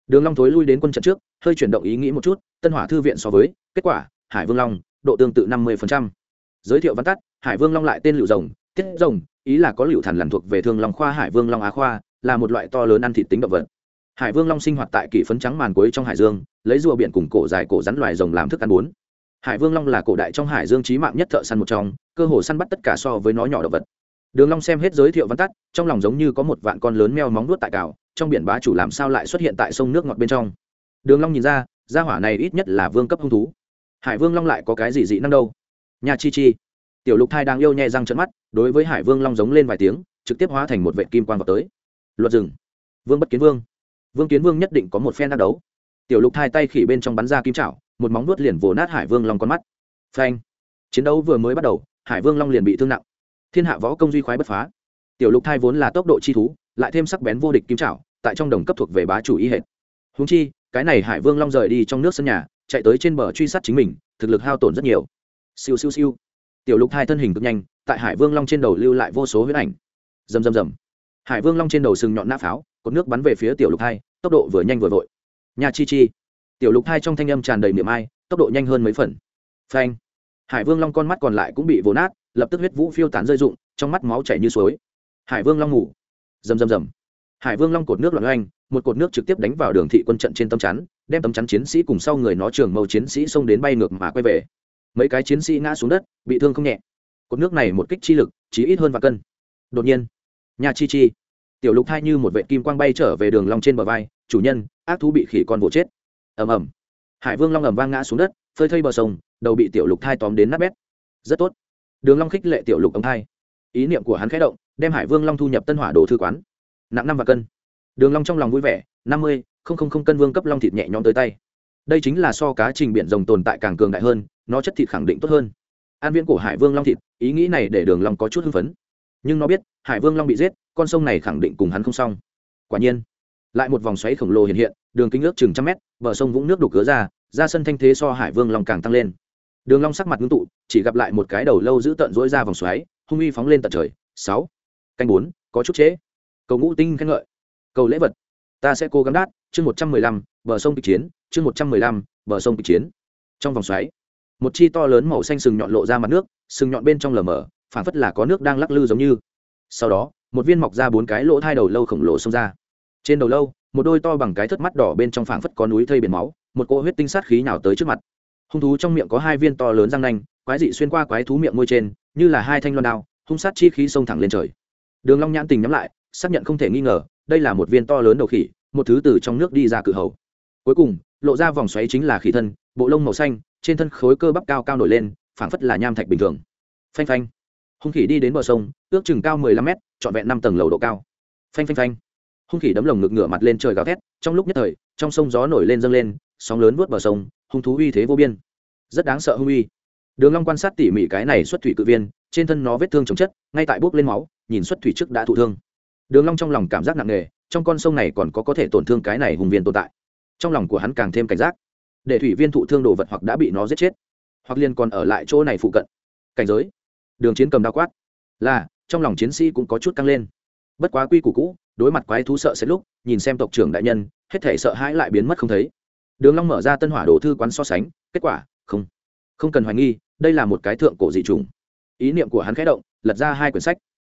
Đường long thối lui đến quân trận trước, hơi chuyển động ý nghĩ một chút, tân hỏa thư viện so với, kết quả, hải vương long, độ tương tự năm mươi giới thiệu văn tắt, hải vương long lại tên liệu rồng, tiết rồng, ý là có liệu thần lằn thuộc về thương long khoa, hải vương long á khoa, là một loại to lớn ăn thịt tính động vật. Hải vương long sinh hoạt tại kỷ phấn trắng màn cuối trong hải dương, lấy rùa biển cùng cổ dài cổ rắn loài rồng làm thức ăn bốn hải vương long là cổ đại trong hải dương trí mạng nhất thợ săn một trong, cơ hồ săn bắt tất cả so với nó nhỏ động vật. Đường long xem hết giới thiệu văn tắt, trong lòng giống như có một vạn con lớn meo móng nuốt tại cào, trong biển bá chủ làm sao lại xuất hiện tại sông nước ngọt bên trong. Đường long nhìn ra, gia hỏa này ít nhất là vương cấp hung thú. Hải vương long lại có cái gì dị năng đâu? Nhà chi chi. Tiểu lục thai đang yêu nhẹ răng trợn mắt, đối với hải vương long giống lên vài tiếng, trực tiếp hóa thành một vệ kim quang vào tới. Luật rừng. Vương bất kiến vương. Vương kiến vương nhất định có một phen đắc đấu. Tiểu lục thai tay khỉ bên trong bắn ra kim chảo một móng vuốt liền vồ nát hải vương long con mắt. Phanh. Chiến đấu vừa mới bắt đầu, hải vương long liền bị thương nặng. Thiên hạ võ công duy khoái bất phá. Tiểu lục thai vốn là tốc độ chi thú, lại thêm sắc bén vô địch kim chảo tại trong đồng cấp thuộc về bá chủ y hệt. Húng chi, cái này hải vương long rời đi trong nước sân nhà, chạy tới trên bờ truy sát chính mình, thực lực hao tổn rất nhiều. Siêu siêu siêu. Tiểu lục thai thân hình cực nhanh, tại hải vương long trên đầu lưu lại vô số huyết ảnh. Rầm rầm rầm. Hải vương long trên đầu sừng nhọn nã pháo, cột nước bắn về phía tiểu lục thai, tốc độ vừa nhanh vừa vội. Nhà chi chi tiểu lục hai trong thanh âm tràn đầy miệng ai, tốc độ nhanh hơn mấy phần. Phanh. Hải vương long con mắt còn lại cũng bị vồ nát, lập tức huyết vũ phiêu tán rơi rụng, trong mắt máu chảy như suối. Hải vương long ngủ. Rầm rầm rầm. Hải vương long cột nước loạn oanh, một cột nước trực tiếp đánh vào đường thị quân trận trên tấm chắn, đem tấm chắn chiến sĩ cùng sau người nó trường mâu chiến sĩ xông đến bay ngược mà quay về. Mấy cái chiến sĩ ngã xuống đất, bị thương không nhẹ. Cột nước này một kích chi lực chỉ ít hơn và cân. Đột nhiên nhà chi chi. Tiểu lục thai như một vệ kim quang bay trở về đường long trên bờ vai, chủ nhân, ác thú bị khỉ con vỗ chết ầm ầm. Hải vương long ầm vang ngã xuống đất, phơi thây bờ sông, đầu bị tiểu lục thai tóm đến nát bét. Rất tốt. Đường long khích lệ tiểu lục ông thai. Ý niệm của hắn khẽ động, đem hải vương long thu nhập tân hỏa đồ thư quán. Nặng năm và cân. Đường long trong lòng vui vẻ, năm mươi, không không không cân vương cấp long thịt nhẹ nhõm tới tay. Đây chính là so cá trình biển rồng tồn tại càng cường đại hơn, nó chất thịt khẳng định tốt hơn. An viễn của hải vương long thịt, ý nghĩ này để đường long có chút hưng phấn. Nhưng nó biết, hải vương long bị giết, con sông này khẳng định cùng hắn không xong. Quả nhiên, lại một vòng xoáy khổng lồ hiện hiện, đường kính ước chừng trăm mét bờ sông vũng nước đục cứa ra ra sân thanh thế so hải vương long càng tăng lên. Đường long sắc mặt ngưng tụ, chỉ gặp lại một cái đầu lâu giữ tận dỗi ra vòng xoáy, hung uy phóng lên tận trời. Sáu. Canh bốn, có chút chế cầu ngũ tinh khen ngợi. Cầu lễ vật. Ta sẽ cố gắng đát, chương một trăm mười lăm, bờ sông kịch chiến, chương một trăm mười lăm, bờ sông kịch chiến. Trong vòng xoáy, một chi to lớn màu xanh sừng nhọn lộ ra mặt nước, sừng nhọn bên trong lờ mờ phản phất là có nước đang lắc lư giống như. Sau đó, một viên mọc ra bốn cái lỗ thai đầu lâu khổng lồ xông ra trên đầu lâu, một đôi to bằng cái thất mắt đỏ bên trong phảng phất có núi thây biển máu, một cỗ huyết tinh sát khí nào tới trước mặt. Hung thú trong miệng có hai viên to lớn răng nanh, quái dị xuyên qua quái thú miệng môi trên, như là hai thanh loan đao, hung sát chi khí xông thẳng lên trời. Đường long nhãn tình nhắm lại, xác nhận không thể nghi ngờ, đây là một viên to lớn đầu khỉ, một thứ từ trong nước đi ra cự hầu. Cuối cùng, lộ ra vòng xoáy chính là khỉ thân, bộ lông màu xanh, trên thân khối cơ bắp cao cao nổi lên, phảng phất là nham thạch bình thường. Phanh phanh. Hung khỉ đi đến bờ sông, ước chừng cao mười lăm mét, trọn vẹn năm tầng lầu độ cao. Phanh phanh phanh hung khỉ đấm lồng ngực ngửa mặt lên trời gào thét, trong lúc nhất thời, trong sông gió nổi lên dâng lên, sóng lớn vớt bờ sông, hung thú uy thế vô biên. Rất đáng sợ hung uy. Đường long quan sát tỉ mỉ cái này xuất thủy cự viên, trên thân nó vết thương chống chất, ngay tại bốc lên máu, nhìn xuất thủy trước đã thụ thương. Đường long trong lòng cảm giác nặng nề, trong con sông này còn có có thể tổn thương cái này hùng viên tồn tại. Trong lòng của hắn càng thêm cảnh giác. Để thủy viên thụ thương đồ vật hoặc đã bị nó giết chết, hoặc liên còn ở lại chỗ này phụ cận. Cảnh giới. Đường chiến cầm đao quát. Là, trong lòng chiến sĩ cũng có chút căng lên. Bất quá quy củ cũ đối mặt quái thú sợ sẽ lúc, nhìn xem tộc trưởng đại nhân, hết thể sợ hãi lại biến mất không thấy. Đường long mở ra tân hỏa đồ thư quán so sánh, kết quả, không. Không cần hoài nghi, đây là một cái thượng cổ dị trùng ý niệm của hắn khẽ động, lật ra hai quyển sách.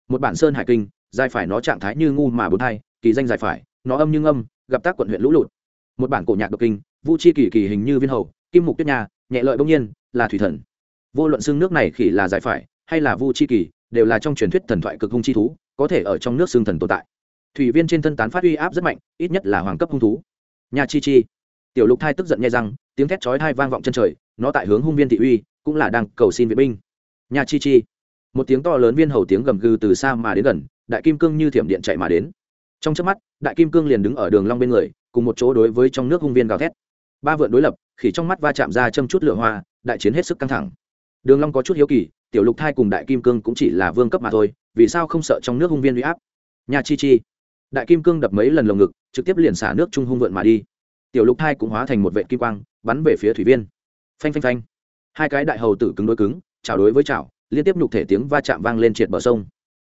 Một bản sơn hải kinh, dài phải nó trạng thái như ngu mà bốn hai kỳ danh dài phải, nó âm như âm gặp tác quận huyện lũ lụt. Một bản cổ nhạc độc kinh, vu chi kỳ kỳ hình như viên hầu, kim mục tuyết nhà nhẹ lợi bỗng nhiên, là thủy thần. Vô luận xương nước này khỉ là dài phải, hay là vu chi kỳ, đều là trong truyền thuyết thần thoại cực hung chi thú, có thể ở trong nước xương thần tồn tại thủy viên trên thân tán phát uy áp rất mạnh ít nhất là hoàng cấp hung thú. Nhà chi chi. Tiểu lục thai tức giận nghe rằng, tiếng thét chói thai vang vọng chân trời nó tại hướng hung viên thị uy cũng là đang cầu xin vệ binh. Nhà chi chi. Một tiếng to lớn viên hầu tiếng gầm gừ từ xa mà đến gần đại kim cương như thiểm điện chạy mà đến. Trong chớp mắt đại kim cương liền đứng ở đường long bên người cùng một chỗ đối với trong nước hung viên gào thét. Ba vượn đối lập khỉ trong mắt va chạm ra châm chút lửa hoa đại chiến hết sức căng thẳng. Đường long có chút hiếu kỳ tiểu lục thai cùng đại kim cương cũng chỉ là vương cấp mà thôi vì sao không sợ trong nước hung viên uy áp? Nhà chi chi đại kim cương đập mấy lần lồng ngực, trực tiếp liền xả nước trung hung vượn mà đi. Tiểu lục hai cũng hóa thành một vệ kim quang, bắn về phía thủy viên. Phanh phanh phanh. Hai cái đại hầu tử cứng đối cứng, chảo đối với chảo, liên tiếp nhục thể tiếng va chạm vang lên triệt bờ sông.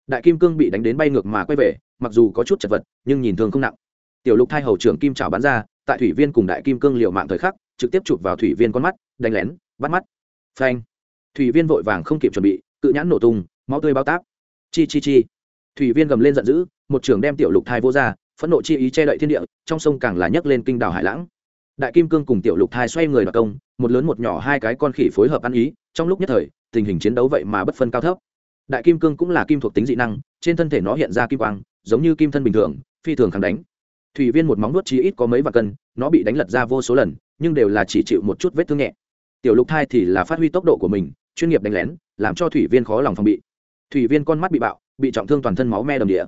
Đại kim cương bị đánh đến bay ngược mà quay về, mặc dù có chút chật vật, nhưng nhìn thường không nặng. Tiểu lục thai hầu trưởng kim chảo bắn ra, tại thủy viên cùng đại kim cương liệu mạng thời khắc, trực tiếp chụp vào thủy viên con mắt, đánh lén, bắt mắt. Phanh. Thủy viên vội vàng không kịp chuẩn bị, cự nhãn nổ tung, máu tươi bao táp. Chi chi chi thủy viên gầm lên giận dữ, một trưởng đem tiểu lục thai vô ra, phẫn nộ chi ý che đậy thiên địa, trong sông càng là nhấc lên kinh đảo hải lãng. Đại kim cương cùng tiểu lục thai xoay người đoạt công, một lớn một nhỏ hai cái con khỉ phối hợp ăn ý, trong lúc nhất thời, tình hình chiến đấu vậy mà bất phân cao thấp. Đại kim cương cũng là kim thuộc tính dị năng, trên thân thể nó hiện ra kim quang, giống như kim thân bình thường, phi thường kháng đánh. Thủy viên một móng nuốt chí ít có mấy và cân, nó bị đánh lật ra vô số lần, nhưng đều là chỉ chịu một chút vết thương nhẹ. Tiểu lục thai thì là phát huy tốc độ của mình, chuyên nghiệp đánh lén, làm cho thủy viên khó lòng phòng bị. Thủy viên con mắt bị bạo bị trọng thương toàn thân máu me đầm địa.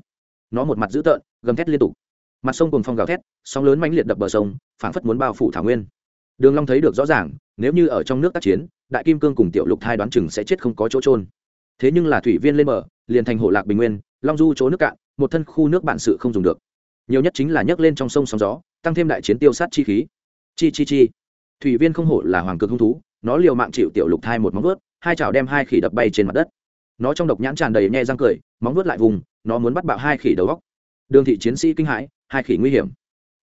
Nó một mặt dữ tợn, gầm thét liên tục. Mặt sông cùng phong gào thét, sóng lớn mãnh liệt đập bờ sông, phảng phất muốn bao phủ thảo nguyên. Đường long thấy được rõ ràng, nếu như ở trong nước tác chiến, đại kim cương cùng tiểu lục thai đoán chừng sẽ chết không có chỗ trôn thế nhưng là thủy viên lên bờ, liền thành hồ lạc bình nguyên, long du chỗ nước cạn, một thân khu nước bản sự không dùng được. Nhiều nhất chính là nhấc lên trong sông sóng gió, tăng thêm đại chiến tiêu sát chi khí. Chi chi chi. Thủy viên không hổ là hoàng cực hung thú, nó liều mạng chịu tiểu lục thai một móng vuốt, hai chảo đem hai khỉ đập bay trên mặt đất nó trong độc nhãn tràn đầy nhe răng cười, móng vuốt lại vùng, nó muốn bắt bạo hai khỉ đầu góc. Đường thị chiến sĩ kinh hãi, hai khỉ nguy hiểm.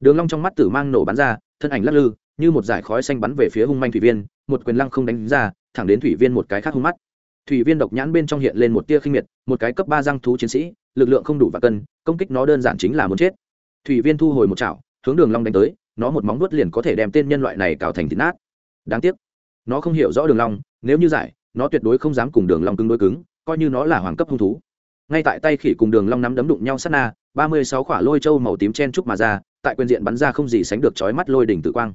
Đường long trong mắt tử mang nổ bắn ra, thân ảnh lắc lư, như một dải khói xanh bắn về phía hung manh thủy viên, một quyền lăng không đánh ra, thẳng đến thủy viên một cái khác hung mắt. Thủy viên độc nhãn bên trong hiện lên một tia khinh miệt, một cái cấp ba răng thú chiến sĩ, lực lượng không đủ và cân, công kích nó đơn giản chính là muốn chết. Thủy viên thu hồi một chảo, hướng đường long đánh tới, nó một móng vuốt liền có thể đem tên nhân loại này cào thành thịt nát. Đáng tiếc, nó không hiểu rõ đường long, nếu như giải, nó tuyệt đối không dám cùng đường long cứng đối cứng coi như nó là hoàng cấp hung thú. Ngay tại tay khỉ cùng đường long nắm đấm đụng nhau sát na, ba mươi sáu quả lôi châu màu tím chen trúc mà ra, tại quyền diện bắn ra không gì sánh được chói mắt lôi đỉnh tử quang.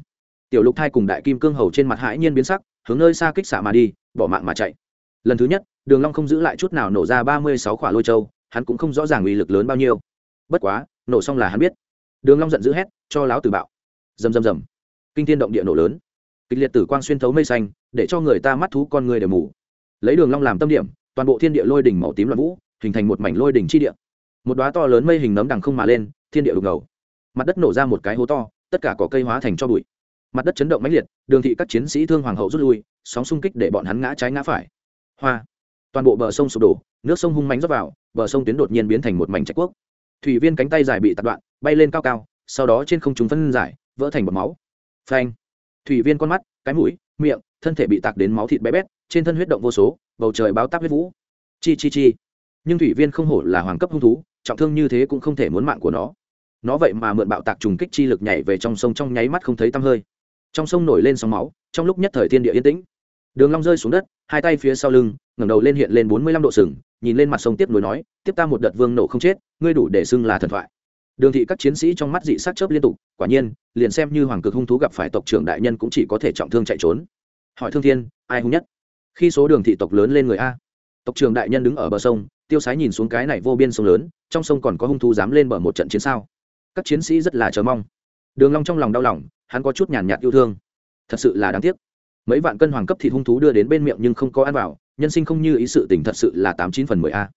Tiểu lục thai cùng đại kim cương hầu trên mặt hãi nhiên biến sắc, hướng nơi xa kích xạ mà đi, bỏ mạng mà chạy. Lần thứ nhất, đường long không giữ lại chút nào nổ ra ba mươi sáu quả lôi châu, hắn cũng không rõ ràng uy lực lớn bao nhiêu. Bất quá, nổ xong là hắn biết. Đường long giận dữ hét, cho láo tử bạo. Rầm rầm rầm. Kinh thiên động địa nổ lớn. Kịch liệt tử quang xuyên thấu mây xanh, để cho người ta mắt thú con người đều mù. Lấy đường long làm tâm điểm toàn bộ thiên địa lôi đỉnh màu tím loạn vũ, hình thành một mảnh lôi đỉnh chi địa. Một đóa to lớn mây hình nấm đằng không mà lên, thiên địa đục ngầu. Mặt đất nổ ra một cái hố to, tất cả cỏ cây hóa thành cho bụi. Mặt đất chấn động mãnh liệt, đường thị các chiến sĩ thương hoàng hậu rút lui, sóng xung kích để bọn hắn ngã trái ngã phải. Hoa. Toàn bộ bờ sông sụp đổ, nước sông hung mãnh rót vào, bờ sông tuyến đột nhiên biến thành một mảnh trạch quốc. Thủy viên cánh tay dài bị tạt đoạn, bay lên cao cao, sau đó trên không trung phân giải, vỡ thành bọt máu. Phanh. Thủy viên con mắt, cái mũi miệng, thân thể bị tạc đến máu thịt bé bét, trên thân huyết động vô số, bầu trời báo táp huyết vũ. Chi chi chi. Nhưng thủy viên không hổ là hoàng cấp hung thú, trọng thương như thế cũng không thể muốn mạng của nó. Nó vậy mà mượn bạo tạc trùng kích chi lực nhảy về trong sông trong nháy mắt không thấy tăm hơi. Trong sông nổi lên sóng máu, trong lúc nhất thời thiên địa yên tĩnh. Đường long rơi xuống đất, hai tay phía sau lưng, ngẩng đầu lên hiện lên bốn mươi lăm độ sừng, nhìn lên mặt sông tiếp nối nói, tiếp ta một đợt vương nổ không chết, ngươi đủ để xưng là thần thoại đường thị các chiến sĩ trong mắt dị sát chớp liên tục, quả nhiên, liền xem như hoàng cực hung thú gặp phải tộc trưởng đại nhân cũng chỉ có thể trọng thương chạy trốn. Hỏi thương thiên, ai hung nhất? Khi số đường thị tộc lớn lên người a. Tộc trưởng đại nhân đứng ở bờ sông, tiêu sái nhìn xuống cái này vô biên sông lớn, trong sông còn có hung thú dám lên bờ một trận chiến sao? Các chiến sĩ rất là chờ mong. Đường long trong lòng đau lòng, hắn có chút nhàn nhạt yêu thương. Thật sự là đáng tiếc. Mấy vạn cân hoàng cấp thịt hung thú đưa đến bên miệng nhưng không có ăn vào, nhân sinh không như ý sự tình thật sự là tám chín phần mười a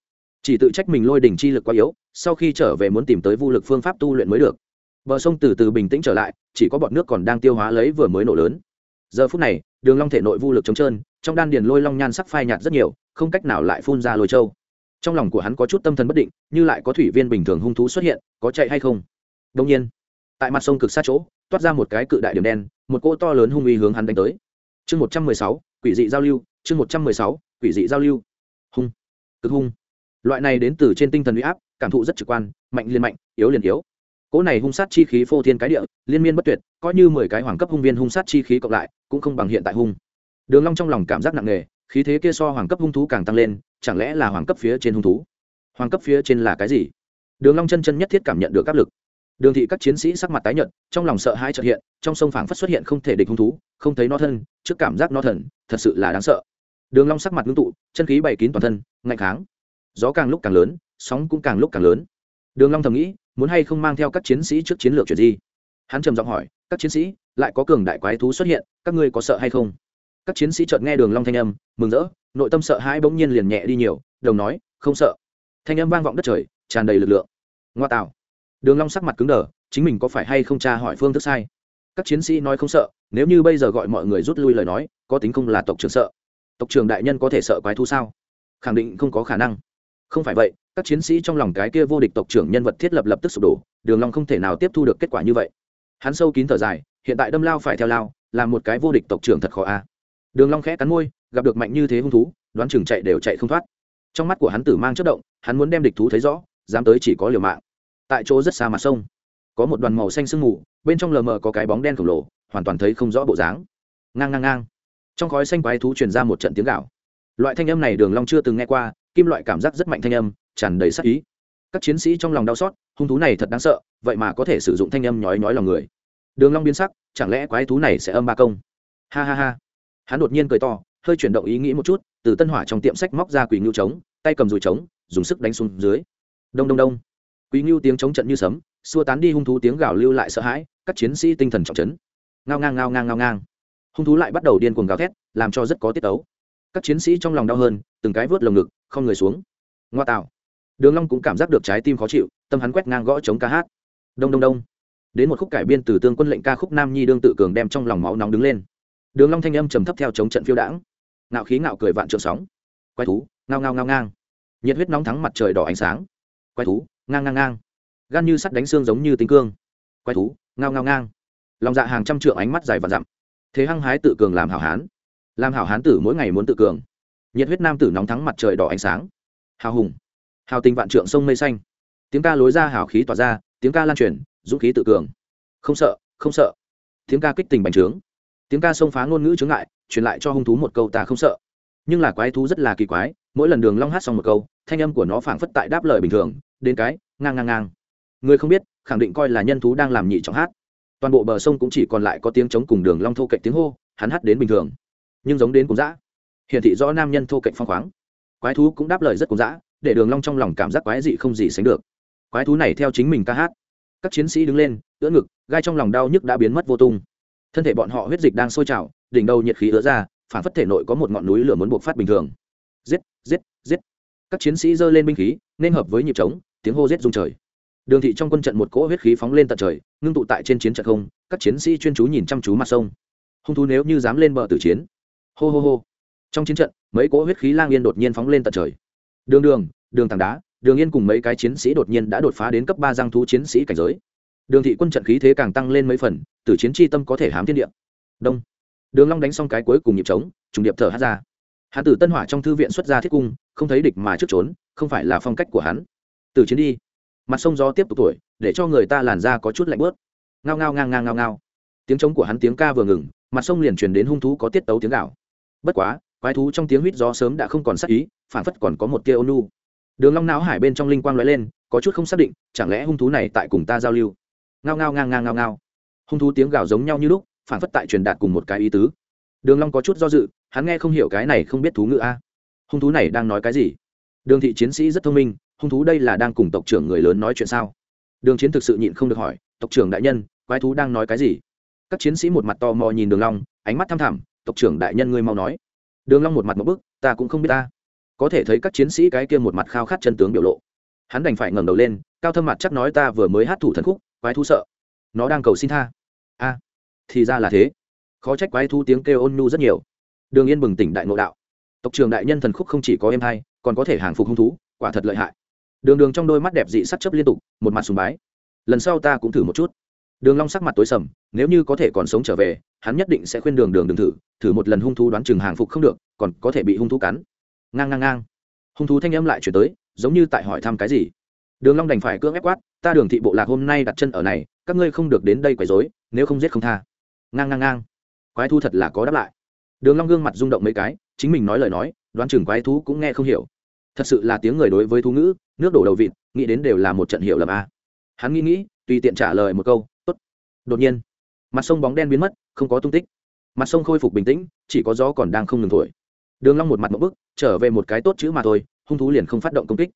chỉ tự trách mình lôi đỉnh chi lực quá yếu, sau khi trở về muốn tìm tới vô lực phương pháp tu luyện mới được. Bờ sông từ từ bình tĩnh trở lại, chỉ có bọn nước còn đang tiêu hóa lấy vừa mới nổ lớn. Giờ phút này, đường long thể nội vô lực trống trơn, trong đan điền lôi long nhan sắc phai nhạt rất nhiều, không cách nào lại phun ra lôi châu. Trong lòng của hắn có chút tâm thần bất định, như lại có thủy viên bình thường hung thú xuất hiện, có chạy hay không? Đông nhiên, tại mặt sông cực sát chỗ, toát ra một cái cự đại điểm đen, một cỗ to lớn hung uy hướng hắn đánh tới. Chương một trăm mười sáu, quỷ dị giao lưu, chương một trăm mười sáu, quỷ dị giao lưu. Hung, cực hung loại này đến từ trên tinh thần uy áp, cảm thụ rất trực quan, mạnh liền mạnh, yếu liền yếu. Cỗ này hung sát chi khí phô thiên cái địa, liên miên bất tuyệt, coi như mười cái hoàng cấp hung viên hung sát chi khí cộng lại, cũng không bằng hiện tại hung. Đường long trong lòng cảm giác nặng nề, khí thế kia so hoàng cấp hung thú càng tăng lên, chẳng lẽ là hoàng cấp phía trên hung thú? Hoàng cấp phía trên là cái gì? Đường long chân chân nhất thiết cảm nhận được áp lực. Đường thị các chiến sĩ sắc mặt tái nhợt, trong lòng sợ hãi chợt hiện, trong sông phảng phất xuất hiện không thể địch hung thú, không thấy nó thân, trước cảm giác nó thần, thật sự là đáng sợ. Đường long sắc mặt ngưng tụ, chân khí bày kín toàn thân, ngạnh kháng gió càng lúc càng lớn sóng cũng càng lúc càng lớn. Đường long thầm nghĩ muốn hay không mang theo các chiến sĩ trước chiến lược chuyển gì hắn trầm giọng hỏi các chiến sĩ lại có cường đại quái thú xuất hiện các ngươi có sợ hay không? Các chiến sĩ chợt nghe đường long thanh âm mừng rỡ nội tâm sợ hãi bỗng nhiên liền nhẹ đi nhiều đồng nói không sợ. Thanh âm vang vọng đất trời tràn đầy lực lượng. Ngoa Tào, đường long sắc mặt cứng đờ chính mình có phải hay không tra hỏi phương thức sai? Các chiến sĩ nói không sợ nếu như bây giờ gọi mọi người rút lui lời nói có tính không là tộc trưởng sợ? Tộc trưởng đại nhân có thể sợ quái thú sao? Khẳng định không có khả năng không phải vậy, các chiến sĩ trong lòng cái kia vô địch tộc trưởng nhân vật thiết lập lập tức sụp đổ, đường long không thể nào tiếp thu được kết quả như vậy. Hắn sâu kín thở dài, hiện tại đâm lao phải theo lao, là một cái vô địch tộc trưởng thật khó a. Đường long khẽ cắn môi, gặp được mạnh như thế hung thú, đoán chừng chạy đều chạy không thoát. Trong mắt của hắn tử mang chất động, hắn muốn đem địch thú thấy rõ, dám tới chỉ có liều mạng. Tại chỗ rất xa mặt sông, có một đoàn màu xanh sương mù, bên trong lờ mờ có cái bóng đen khổng lồ, hoàn toàn thấy không rõ bộ dáng. Ngang ngang ngang. Trong khói xanh quái thú truyền ra một trận tiếng gạo loại thanh âm này đường long chưa từng nghe qua kim loại cảm giác rất mạnh thanh âm, tràn đầy sắc ý. Các chiến sĩ trong lòng đau xót, hung thú này thật đáng sợ, vậy mà có thể sử dụng thanh âm nhói nhói lòng người. Đường long biến sắc, chẳng lẽ quái thú này sẽ âm ba công? Ha ha ha. Hắn đột nhiên cười to, hơi chuyển động ý nghĩ một chút, từ tân hỏa trong tiệm sách móc ra quỷ ngưu trống, tay cầm dùi trống, dùng sức đánh xuống dưới. Đông đông đông. Quý ngưu tiếng trống trận như sấm, xua tán đi hung thú tiếng gào lưu lại sợ hãi, các chiến sĩ tinh thần trọng chấn. Ngao ngang ngao ngang ngao ngang. Hung thú lại bắt đầu điên cuồng gào thét, làm cho rất có tiết tấu các chiến sĩ trong lòng đau hơn, từng cái vớt lồng ngực, không người xuống. Ngoa tạo. Đường long cũng cảm giác được trái tim khó chịu, tâm hắn quét ngang gõ chống ca hát. Đông đông đông. Đến một khúc cải biên từ tương quân lệnh ca khúc nam nhi đương tự cường đem trong lòng máu nóng đứng lên. Đường long thanh âm trầm thấp theo chống trận phiêu đãng. Ngạo khí ngạo cười vạn trượng sóng. Quái thú, ngao ngao ngao ngang. Nhiệt huyết nóng thắng mặt trời đỏ ánh sáng. Quái thú, ngang ngang ngang. Gan như sắt đánh xương giống như tinh cương. Quái thú, ngao ngao ngang. Lòng dạ hàng trăm trượng ánh mắt dài và dặm. Thế hăng hái tự cường làm hảo hán làm hảo hán tử mỗi ngày muốn tự cường. Nhiệt huyết nam tử nóng thắng mặt trời đỏ ánh sáng. Hào hùng. Hào tình vạn trượng sông mây xanh. Tiếng ca lối ra hào khí tỏa ra, tiếng ca lan truyền, dũng khí tự cường. Không sợ không sợ. Tiếng ca kích tình bành trướng. Tiếng ca xông phá ngôn ngữ chướng ngại, truyền lại cho hung thú một câu ta không sợ. Nhưng là quái thú rất là kỳ quái, mỗi lần đường long hát xong một câu, thanh âm của nó phảng phất tại đáp lời bình thường, đến cái, ngang ngang ngang. Người không biết, khẳng định coi là nhân thú đang làm nhị trọng hát. Toàn bộ bờ sông cũng chỉ còn lại có tiếng trống cùng đường long thô cạnh tiếng hô, hắn hát đến bình thường nhưng giống đến cũng dã. Hiển thị rõ nam nhân thô cạnh phong khoáng. Quái thú cũng đáp lời rất cũng dã, để đường long trong lòng cảm giác quái dị không gì sánh được. Quái thú này theo chính mình ca hát. Các chiến sĩ đứng lên, ưỡn ngực, gai trong lòng đau nhức đã biến mất vô tung. Thân thể bọn họ huyết dịch đang sôi trào, đỉnh đầu nhiệt khí ứa ra, phản phất thể nội có một ngọn núi lửa muốn buộc phát bình thường. Giết giết giết. Các chiến sĩ giơ lên binh khí, nên hợp với nhịp trống, tiếng hô giết rung trời. Đường thị trong quân trận một cỗ huyết khí phóng lên tận trời, ngưng tụ tại trên chiến trận không, các chiến sĩ chuyên chú nhìn chăm chú mặt sông. Hung thú nếu như dám lên bờ tử chiến hô hô hô. Trong chiến trận, mấy cỗ huyết khí lang yên đột nhiên phóng lên tận trời. Đường đường đường tảng đá, đường yên cùng mấy cái chiến sĩ đột nhiên đã đột phá đến cấp ba giang thú chiến sĩ cảnh giới. Đường thị quân trận khí thế càng tăng lên mấy phần, tử chiến tri tâm có thể hám thiên địa. Đông. Đường long đánh xong cái cuối cùng nhịp trống, trùng điệp thở hát ra. Hắn tử tân hỏa trong thư viện xuất ra thiết cung, không thấy địch mà trước trốn, không phải là phong cách của hắn. Từ chiến đi. Mặt sông gió tiếp tục tuổi để cho người ta làn da có chút lạnh bớt. Ngao ngao ngang ngang ngao ngao. Tiếng trống của hắn tiếng ca vừa ngừng, mặt sông liền truyền đến hung thú có tiết tấu tiếng gạo bất quá, quái thú trong tiếng huýt gió sớm đã không còn sắc ý phản phất còn có một tia ônu đường long não hải bên trong linh quang lóe lên, có chút không xác định, chẳng lẽ hung thú này tại cùng ta giao lưu? Ngao ngao ngang ngang ngao ngao. Hung thú tiếng gào giống nhau như lúc phản phất tại truyền đạt cùng một cái ý tứ. Đường long có chút do dự, hắn nghe không hiểu cái này không biết thú ngữ a. Hung thú này đang nói cái gì? Đường thị chiến sĩ rất thông minh, hung thú đây là đang cùng tộc trưởng người lớn nói chuyện sao? Đường chiến thực sự nhịn không được hỏi, tộc trưởng đại nhân, quái thú đang nói cái gì? Các chiến sĩ một mặt to mò nhìn đường long, ánh mắt thăm thẳm tộc trưởng đại nhân ngươi mau nói. Đường long một mặt một bức, ta cũng không biết ta. Có thể thấy các chiến sĩ cái kia một mặt khao khát chân tướng biểu lộ. Hắn đành phải ngẩng đầu lên, cao thâm mặt chắc nói ta vừa mới hát thủ thần khúc, quái thú sợ. Nó đang cầu xin tha. A, thì ra là thế. Khó trách quái thú tiếng kêu ôn nhu rất nhiều. Đường yên bừng tỉnh đại ngộ đạo. Tộc trường đại nhân thần khúc không chỉ có em hay, còn có thể hàng phục hung thú, quả thật lợi hại. Đường đường trong đôi mắt đẹp dị sắc chấp liên tục, một mặt sùng bái. Lần sau ta cũng thử một chút đường long sắc mặt tối sầm, nếu như có thể còn sống trở về, hắn nhất định sẽ khuyên đường đường đừng thử thử một lần hung thú đoán chừng hàng phục không được, còn có thể bị hung thú cắn. Ngang ngang ngang. Hung thú thanh âm lại chuyển tới, giống như tại hỏi thăm cái gì. Đường long đành phải cưỡng ép quát, ta đường thị bộ lạc hôm nay đặt chân ở này, các ngươi không được đến đây quấy rối, nếu không giết không tha. Ngang ngang ngang. Quái thú thật là có đáp lại. Đường long gương mặt rung động mấy cái, chính mình nói lời nói, đoán chừng quái thú cũng nghe không hiểu. Thật sự là tiếng người đối với thú ngữ, nước đổ đầu vịt, nghĩ đến đều là một trận hiểu lầm a. Hắn nghĩ nghĩ, tùy tiện trả lời một câu đột nhiên, mặt sông bóng đen biến mất, không có tung tích. Mặt sông khôi phục bình tĩnh, chỉ có gió còn đang không ngừng thổi. Đường long một mặt một bức, trở về một cái tốt chữ mà thôi, hung thú liền không phát động công kích.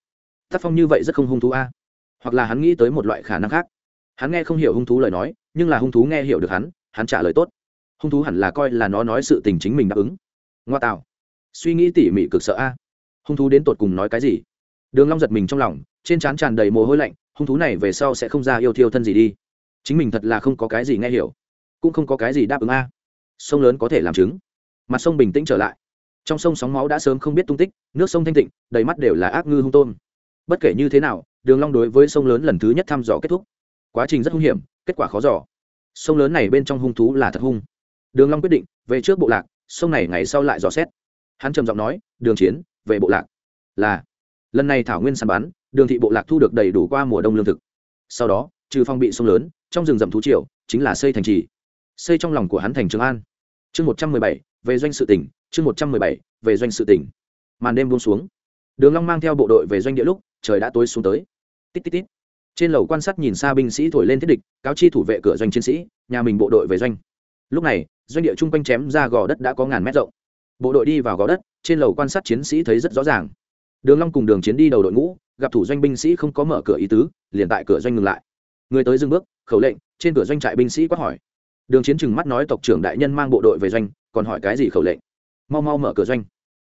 Tác phong như vậy rất không hung thú a. Hoặc là hắn nghĩ tới một loại khả năng khác. Hắn nghe không hiểu hung thú lời nói, nhưng là hung thú nghe hiểu được hắn hắn trả lời tốt. Hung thú hẳn là coi là nó nói sự tình chính mình đáp ứng. Ngoa tạo. Suy nghĩ tỉ mỉ cực sợ a. Hung thú đến tột cùng nói cái gì? Đường long giật mình trong lòng, trên trán tràn đầy mồ hôi lạnh, hung thú này về sau sẽ không ra yêu thiêu thân gì đi chính mình thật là không có cái gì nghe hiểu, cũng không có cái gì đáp ứng a. Sông lớn có thể làm chứng. Mặt sông bình tĩnh trở lại. Trong sông sóng máu đã sớm không biết tung tích, nước sông thanh tịnh, đầy mắt đều là ác ngư hung tôn. bất kể như thế nào, đường long đối với sông lớn lần thứ nhất thăm dò kết thúc. Quá trình rất hung hiểm, kết quả khó dò. Sông lớn này bên trong hung thú là thật hung. Đường long quyết định, về trước bộ lạc, sông này ngày sau lại dò xét. Hắn trầm giọng nói, đường chiến, về bộ lạc. Là, lần này thảo nguyên săn bắn, đường thị bộ lạc thu được đầy đủ qua mùa đông lương thực. Sau đó trừ phong bị sông lớn, trong rừng rậm thú triều, chính là xây thành trì. Xây trong lòng của hắn thành trường an. Chương một trăm mười bảy, về doanh sự tỉnh, chương một trăm mười bảy, về doanh sự tỉnh. Màn đêm buông xuống. Đường long mang theo bộ đội về doanh địa lúc, trời đã tối xuống tới. Tít tít tít. Trên lầu quan sát nhìn xa binh sĩ thổi lên thiết địch, cáo chi thủ vệ cửa doanh chiến sĩ, nhà mình bộ đội về doanh. Lúc này, doanh địa chung quanh chém ra gò đất đã có ngàn mét rộng. Bộ đội đi vào gò đất, trên lầu quan sát chiến sĩ thấy rất rõ ràng. Đường long cùng đường chiến đi đầu đội ngũ, gặp thủ doanh binh sĩ không có mở cửa ý tứ, liền tại cửa doanh ngừng lại người tới dừng bước, khẩu lệnh, trên cửa doanh trại binh sĩ quát hỏi. Đường chiến chừng mắt nói tộc trưởng đại nhân mang bộ đội về doanh, còn hỏi cái gì khẩu lệnh? Mau mau mở cửa doanh.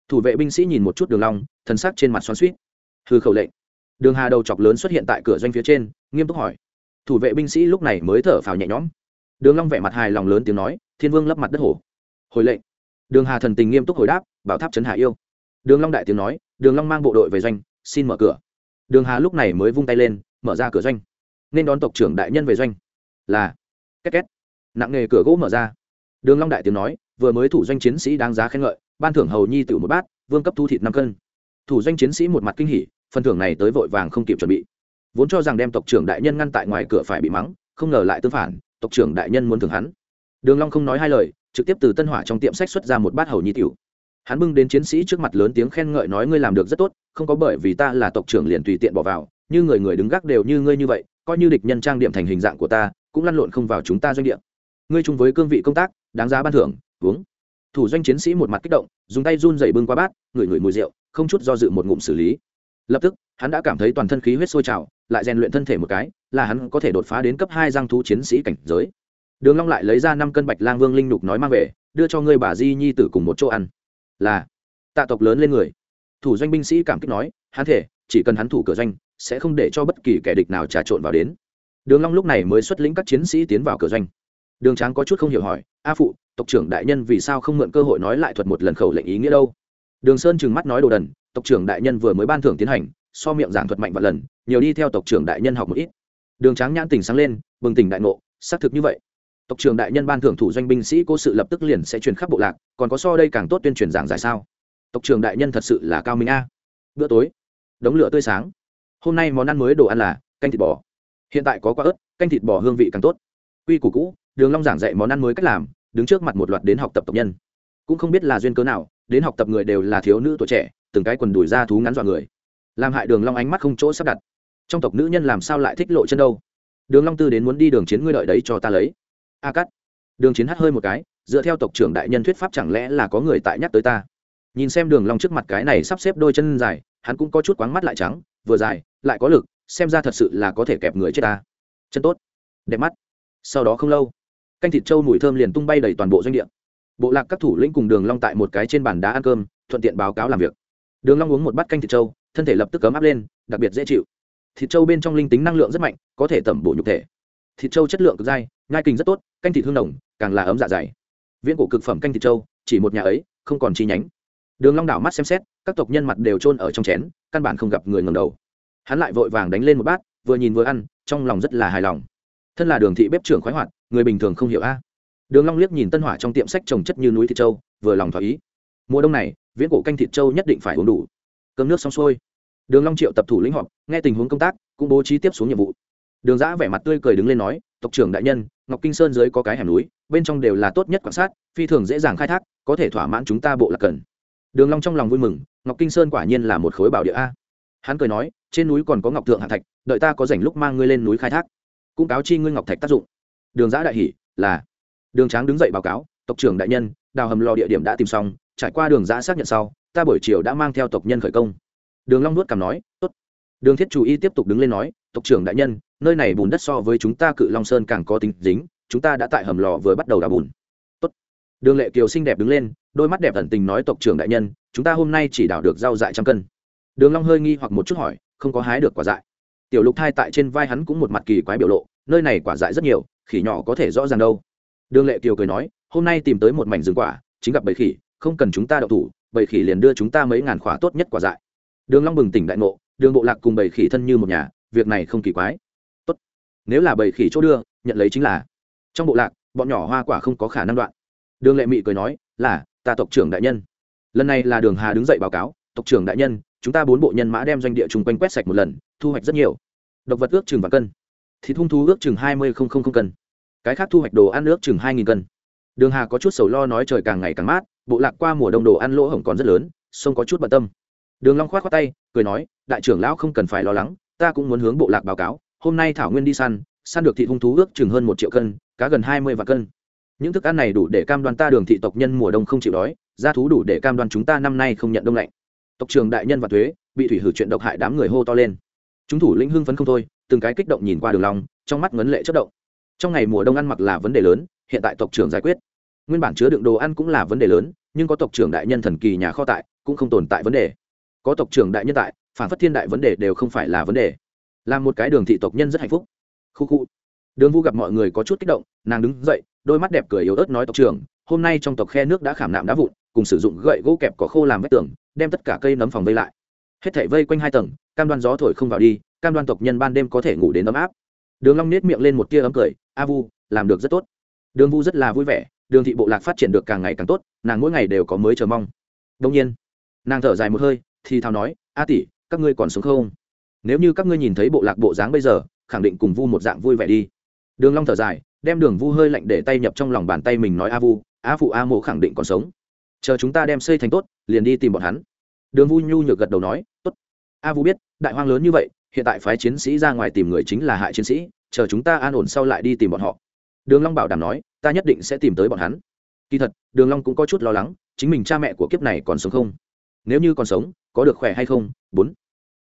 Thủ vệ binh sĩ nhìn một chút đường long, thần sắc trên mặt xoắn xuýt. Hư khẩu lệnh. Đường hà đầu chọc lớn xuất hiện tại cửa doanh phía trên, nghiêm túc hỏi. Thủ vệ binh sĩ lúc này mới thở phào nhẹ nhõm. Đường long vẻ mặt hài lòng lớn tiếng nói, thiên vương lấp mặt đất hổ. Hồi lệnh. Đường hà thần tình nghiêm túc hồi đáp, bảo tháp trấn hạ yêu. Đường long đại tiếng nói, đường long mang bộ đội về doanh, xin mở cửa. Đường hà lúc này mới vung tay lên, mở ra cửa doanh nên đón tộc trưởng đại nhân về doanh. Là. Két két. Nặng nghề cửa gỗ mở ra. Đường long đại tiếng nói, vừa mới thủ doanh chiến sĩ đáng giá khen ngợi, ban thưởng hầu nhi tiểu một bát, vương cấp thu thịt năm cân. Thủ doanh chiến sĩ một mặt kinh hỉ, phần thưởng này tới vội vàng không kịp chuẩn bị. Vốn cho rằng đem tộc trưởng đại nhân ngăn tại ngoài cửa phải bị mắng, không ngờ lại tương phản, tộc trưởng đại nhân muốn thưởng hắn. Đường long không nói hai lời, trực tiếp từ tân hỏa trong tiệm sách xuất ra một bát hầu nhi tiểu. Hắn bưng đến chiến sĩ trước mặt lớn tiếng khen ngợi nói ngươi làm được rất tốt, không có bởi vì ta là tộc trưởng liền tùy tiện bỏ vào, như người người đứng gác đều như ngươi như vậy coi như địch nhân trang điểm thành hình dạng của ta, cũng lăn lộn không vào chúng ta doanh địa. Ngươi chung với cương vị công tác, đáng giá ban thưởng, uống. Thủ doanh chiến sĩ một mặt kích động, dùng tay run dày bưng qua bát, ngửi ngửi mùi rượu, không chút do dự một ngụm xử lý. Lập tức, hắn đã cảm thấy toàn thân khí huyết sôi trào, lại rèn luyện thân thể một cái, là hắn có thể đột phá đến cấp hai giang thú chiến sĩ cảnh giới. Đường long lại lấy ra năm cân bạch lang vương linh nục nói mang về, đưa cho ngươi bà di nhi tử cùng một chỗ ăn. Là, tạ tộc lớn lên người. Thủ doanh binh sĩ cảm kích nói, hắn thể, chỉ cần hắn thủ cửa doanh sẽ không để cho bất kỳ kẻ địch nào trà trộn vào đến. Đường long lúc này mới xuất lĩnh các chiến sĩ tiến vào cửa doanh. Đường tráng có chút không hiểu hỏi, a phụ, tộc trưởng đại nhân vì sao không mượn cơ hội nói lại thuật một lần khẩu lệnh ý nghĩa đâu? Đường sơn trừng mắt nói đồ đần, tộc trưởng đại nhân vừa mới ban thưởng tiến hành, so miệng giảng thuật mạnh vạn lần, nhiều đi theo tộc trưởng đại nhân học một ít. Đường tráng nhãn tỉnh sáng lên, bừng tỉnh đại ngộ, xác thực như vậy. Tộc trưởng đại nhân ban thưởng thủ doanh binh sĩ cố sự lập tức liền sẽ truyền khắp bộ lạc, còn có so đây càng tốt tuyên truyền giảng giải sao? Tộc trưởng đại nhân thật sự là cao minh a. Bữa tối, đống lửa tươi sáng hôm nay món ăn mới đồ ăn là canh thịt bò. Hiện tại có quả ớt, canh thịt bò hương vị càng tốt. Quy củ cũ, đường long giảng dạy món ăn mới cách làm, đứng trước mặt một loạt đến học tập tộc nhân. Cũng không biết là duyên cớ nào, đến học tập người đều là thiếu nữ tuổi trẻ, từng cái quần đùi ra thú ngắn dọa người. Làm hại đường long ánh mắt không chỗ sắp đặt. Trong tộc nữ nhân làm sao lại thích lộ chân đâu? Đường long tư đến muốn đi đường chiến ngươi đợi đấy cho ta lấy. A cắt đường chiến hắt hơi một cái, dựa theo tộc trưởng đại nhân thuyết pháp chẳng lẽ là có người tại nhắc tới ta? Nhìn xem đường long trước mặt cái này sắp xếp đôi chân dài, hắn cũng có chút quáng mắt lại trắng vừa dài, lại có lực, xem ra thật sự là có thể kẹp người chết ta. Chân tốt. Đẹp mắt. Sau đó không lâu, canh thịt trâu mùi thơm liền tung bay đầy toàn bộ doanh địa. Bộ lạc các thủ lĩnh cùng đường long tại một cái trên bàn đá ăn cơm, thuận tiện báo cáo làm việc. Đường long uống một bát canh thịt trâu, thân thể lập tức cấm áp lên, đặc biệt dễ chịu. Thịt trâu bên trong linh tính năng lượng rất mạnh, có thể tẩm bổ nhục thể. Thịt trâu chất lượng cực dai, nhai kinh rất tốt, canh thịt hương nồng, càng là ấm dạ dày. Viễn cổ cực phẩm canh thịt trâu, chỉ một nhà ấy, không còn chi nhánh. Đường long đảo mắt xem xét, các tộc nhân mặt đều trôn ở trong chén căn bản không gặp người ngầm đầu. Hắn lại vội vàng đánh lên một bát, vừa nhìn vừa ăn, trong lòng rất là hài lòng. Thân là đường thị bếp trưởng khoái hoạt, người bình thường không hiểu a. Đường long liếc nhìn tân hỏa trong tiệm sách trồng chất như núi thịt trâu, vừa lòng thỏa ý. Mùa đông này, viễn cổ canh thịt trâu nhất định phải uống đủ. Cơm nước xong xuôi. Đường long triệu tập thủ lĩnh họp, nghe tình huống công tác, cũng bố trí tiếp xuống nhiệm vụ. Đường giã vẻ mặt tươi cười đứng lên nói, tộc trưởng đại nhân, ngọc kinh sơn dưới có cái hẻm núi, bên trong đều là tốt nhất quan sát, phi thường dễ dàng khai thác, có thể thỏa mãn chúng ta bộ lạc cần. Đường long trong lòng vui mừng ngọc kinh sơn quả nhiên là một khối bảo địa a. Hắn cười nói, trên núi còn có ngọc thượng hạ thạch, đợi ta có rảnh lúc mang ngươi lên núi khai thác. Cũng cáo chi ngươi ngọc thạch tác dụng. Đường giã đại hỷ, là. Đường tráng đứng dậy báo cáo, tộc trưởng đại nhân, đào hầm lò địa điểm đã tìm xong, trải qua đường giã xác nhận sau, ta buổi chiều đã mang theo tộc nhân khởi công. Đường long nuốt cảm nói, tốt. Đường thiết chủ y tiếp tục đứng lên nói, tộc trưởng đại nhân, nơi này bùn đất so với chúng ta cự long sơn càng có tính dính, chúng ta đã tại hầm lò vừa bắt đầu đào bùn. Tốt. Đường lệ kiều xinh đẹp đứng lên, đôi mắt đẹp thần tình nói, tộc trưởng đại nhân chúng ta hôm nay chỉ đào được rau dại trăm cân. Đường long hơi nghi hoặc một chút hỏi, không có hái được quả dại. Tiểu lục thai tại trên vai hắn cũng một mặt kỳ quái biểu lộ, nơi này quả dại rất nhiều, khỉ nhỏ có thể rõ ràng đâu. Đường lệ kiều cười nói, hôm nay tìm tới một mảnh rừng quả, chính gặp bầy khỉ, không cần chúng ta đậu thủ, bầy khỉ liền đưa chúng ta mấy ngàn quả tốt nhất quả dại. Đường long bừng tỉnh đại ngộ, đường bộ lạc cùng bầy khỉ thân như một nhà, việc này không kỳ quái. Tốt. Nếu là bầy khỉ chỗ đưa, nhận lấy chính là. Trong bộ lạc, bọn nhỏ hoa quả không có khả năng đoạn. Đường lệ mị cười nói, là, ta tộc trưởng đại nhân lần này là đường hà đứng dậy báo cáo, tộc trưởng đại nhân, chúng ta bốn bộ nhân mã đem doanh địa chung quanh quét sạch một lần, thu hoạch rất nhiều. Độc vật ước chừng và cân. Thịt hung thú ước chừng hai mươi cân. Cái khác thu hoạch đồ ăn ước chừng hai cân. Đường hà có chút sầu lo nói trời càng ngày càng mát, bộ lạc qua mùa đông đồ ăn lỗ hổng còn rất lớn, sông có chút bận tâm. Đường long khoát khoát tay, cười nói, đại trưởng lão không cần phải lo lắng, ta cũng muốn hướng bộ lạc báo cáo, hôm nay thảo nguyên đi săn săn được thịt hung thú ước chừng hơn một triệu cân, cá gần hai mươi vạn cân. Những thức ăn này đủ để cam đoan ta đường thị tộc nhân mùa đông không chịu đói gia thú đủ để cam đoan chúng ta năm nay không nhận đông lạnh. Tộc trưởng đại nhân và thuế, bị thủy hử chuyện độc hại đám người hô to lên. Chúng thủ lĩnh hưng phấn không thôi, từng cái kích động nhìn qua đường long, trong mắt ngấn lệ chất động. Trong ngày mùa đông ăn mặc là vấn đề lớn, hiện tại tộc trưởng giải quyết. Nguyên bản chứa đựng đồ ăn cũng là vấn đề lớn, nhưng có tộc trưởng đại nhân thần kỳ nhà kho tại, cũng không tồn tại vấn đề. Có tộc trưởng đại nhân tại, phản phất thiên đại vấn đề đều không phải là vấn đề. Làm một cái đường thị tộc nhân rất hạnh phúc. Khu khu. Đường vu gặp mọi người có chút kích động, nàng đứng dậy, đôi mắt đẹp cười yếu ớt nói tộc trưởng, hôm nay trong tộc khe nước đã khảm nạm đá vụn cùng sử dụng gậy gỗ kẹp cỏ khô làm vách tường, đem tất cả cây nấm phòng vây lại. Hết thảy vây quanh hai tầng, cam đoan gió thổi không vào đi, cam đoan tộc nhân ban đêm có thể ngủ đến ấm áp. Đường long nết miệng lên một tia ấm cười, a vu, làm được rất tốt. Đường vu rất là vui vẻ, đường thị bộ lạc phát triển được càng ngày càng tốt, nàng mỗi ngày đều có mới chờ mong. Đông nhiên, nàng thở dài một hơi, thì thào nói, a tỷ, các ngươi còn sống không? Nếu như các ngươi nhìn thấy bộ lạc bộ dáng bây giờ, khẳng định cùng vu một dạng vui vẻ đi. Đường long thở dài, đem đường vu hơi lạnh để tay nhập trong lòng bàn tay mình nói, a vu, a phụ, a mộ khẳng định còn sống chờ chúng ta đem xây thành tốt, liền đi tìm bọn hắn. Đường vu nhu nhược gật đầu nói, tốt. A vu biết, đại hoang lớn như vậy, hiện tại phái chiến sĩ ra ngoài tìm người chính là hại chiến sĩ, chờ chúng ta an ổn sau lại đi tìm bọn họ. Đường long bảo đảm nói, ta nhất định sẽ tìm tới bọn hắn. Kỳ thật, đường long cũng có chút lo lắng, chính mình cha mẹ của kiếp này còn sống không? Nếu như còn sống, có được khỏe hay không? Bốn.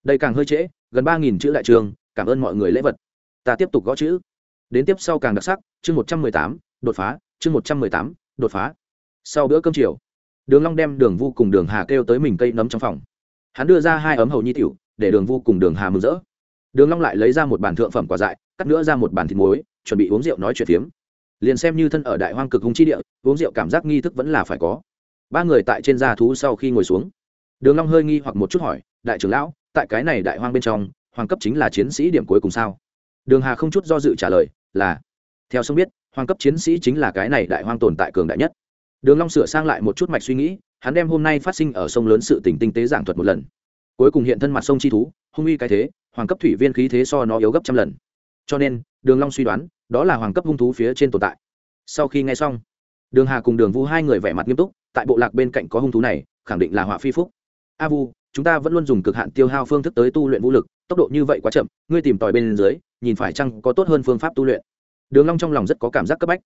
Đây càng hơi trễ, gần ba nghìn chữ đại trường, cảm ơn mọi người lễ vật. Ta tiếp tục gõ chữ. Đến tiếp sau càng đặc sắc, chương một trăm mười tám, đột phá, chương một trăm mười tám, đột phá. Sau bữa cơm chiều đường long đem đường vu cùng đường hà kêu tới mình cây nấm trong phòng. Hắn đưa ra hai ấm hầu nhi tiểu, để đường vu cùng đường hà mừng rỡ. Đường long lại lấy ra một bàn thượng phẩm quả dại, cắt nữa ra một bàn thịt muối, chuẩn bị uống rượu nói chuyện phiếm. Liền xem như thân ở đại hoang cực hung chi địa, uống rượu cảm giác nghi thức vẫn là phải có. Ba người tại trên gia thú sau khi ngồi xuống. Đường long hơi nghi hoặc một chút hỏi, đại trưởng lão, tại cái này đại hoang bên trong, hoàng cấp chính là chiến sĩ điểm cuối cùng sao? Đường hà không chút do dự trả lời là, theo sông biết, hoàng cấp chiến sĩ chính là cái này đại hoang tồn tại cường đại nhất đường long sửa sang lại một chút mạch suy nghĩ, hắn đem hôm nay phát sinh ở sông lớn sự tình tinh tế giảng thuật một lần. Cuối cùng hiện thân mặt sông chi thú, hung uy cái thế, hoàng cấp thủy viên khí thế so nó yếu gấp trăm lần. Cho nên, đường long suy đoán, đó là hoàng cấp hung thú phía trên tồn tại. Sau khi nghe xong, đường hà cùng đường vu hai người vẻ mặt nghiêm túc, tại bộ lạc bên cạnh có hung thú này, khẳng định là họa phi phúc. A vu, chúng ta vẫn luôn dùng cực hạn tiêu hao phương thức tới tu luyện vũ lực, tốc độ như vậy quá chậm, ngươi tìm tòi bên dưới, nhìn phải chăng có tốt hơn phương pháp tu luyện. Đường long trong lòng rất có cảm giác cấp bách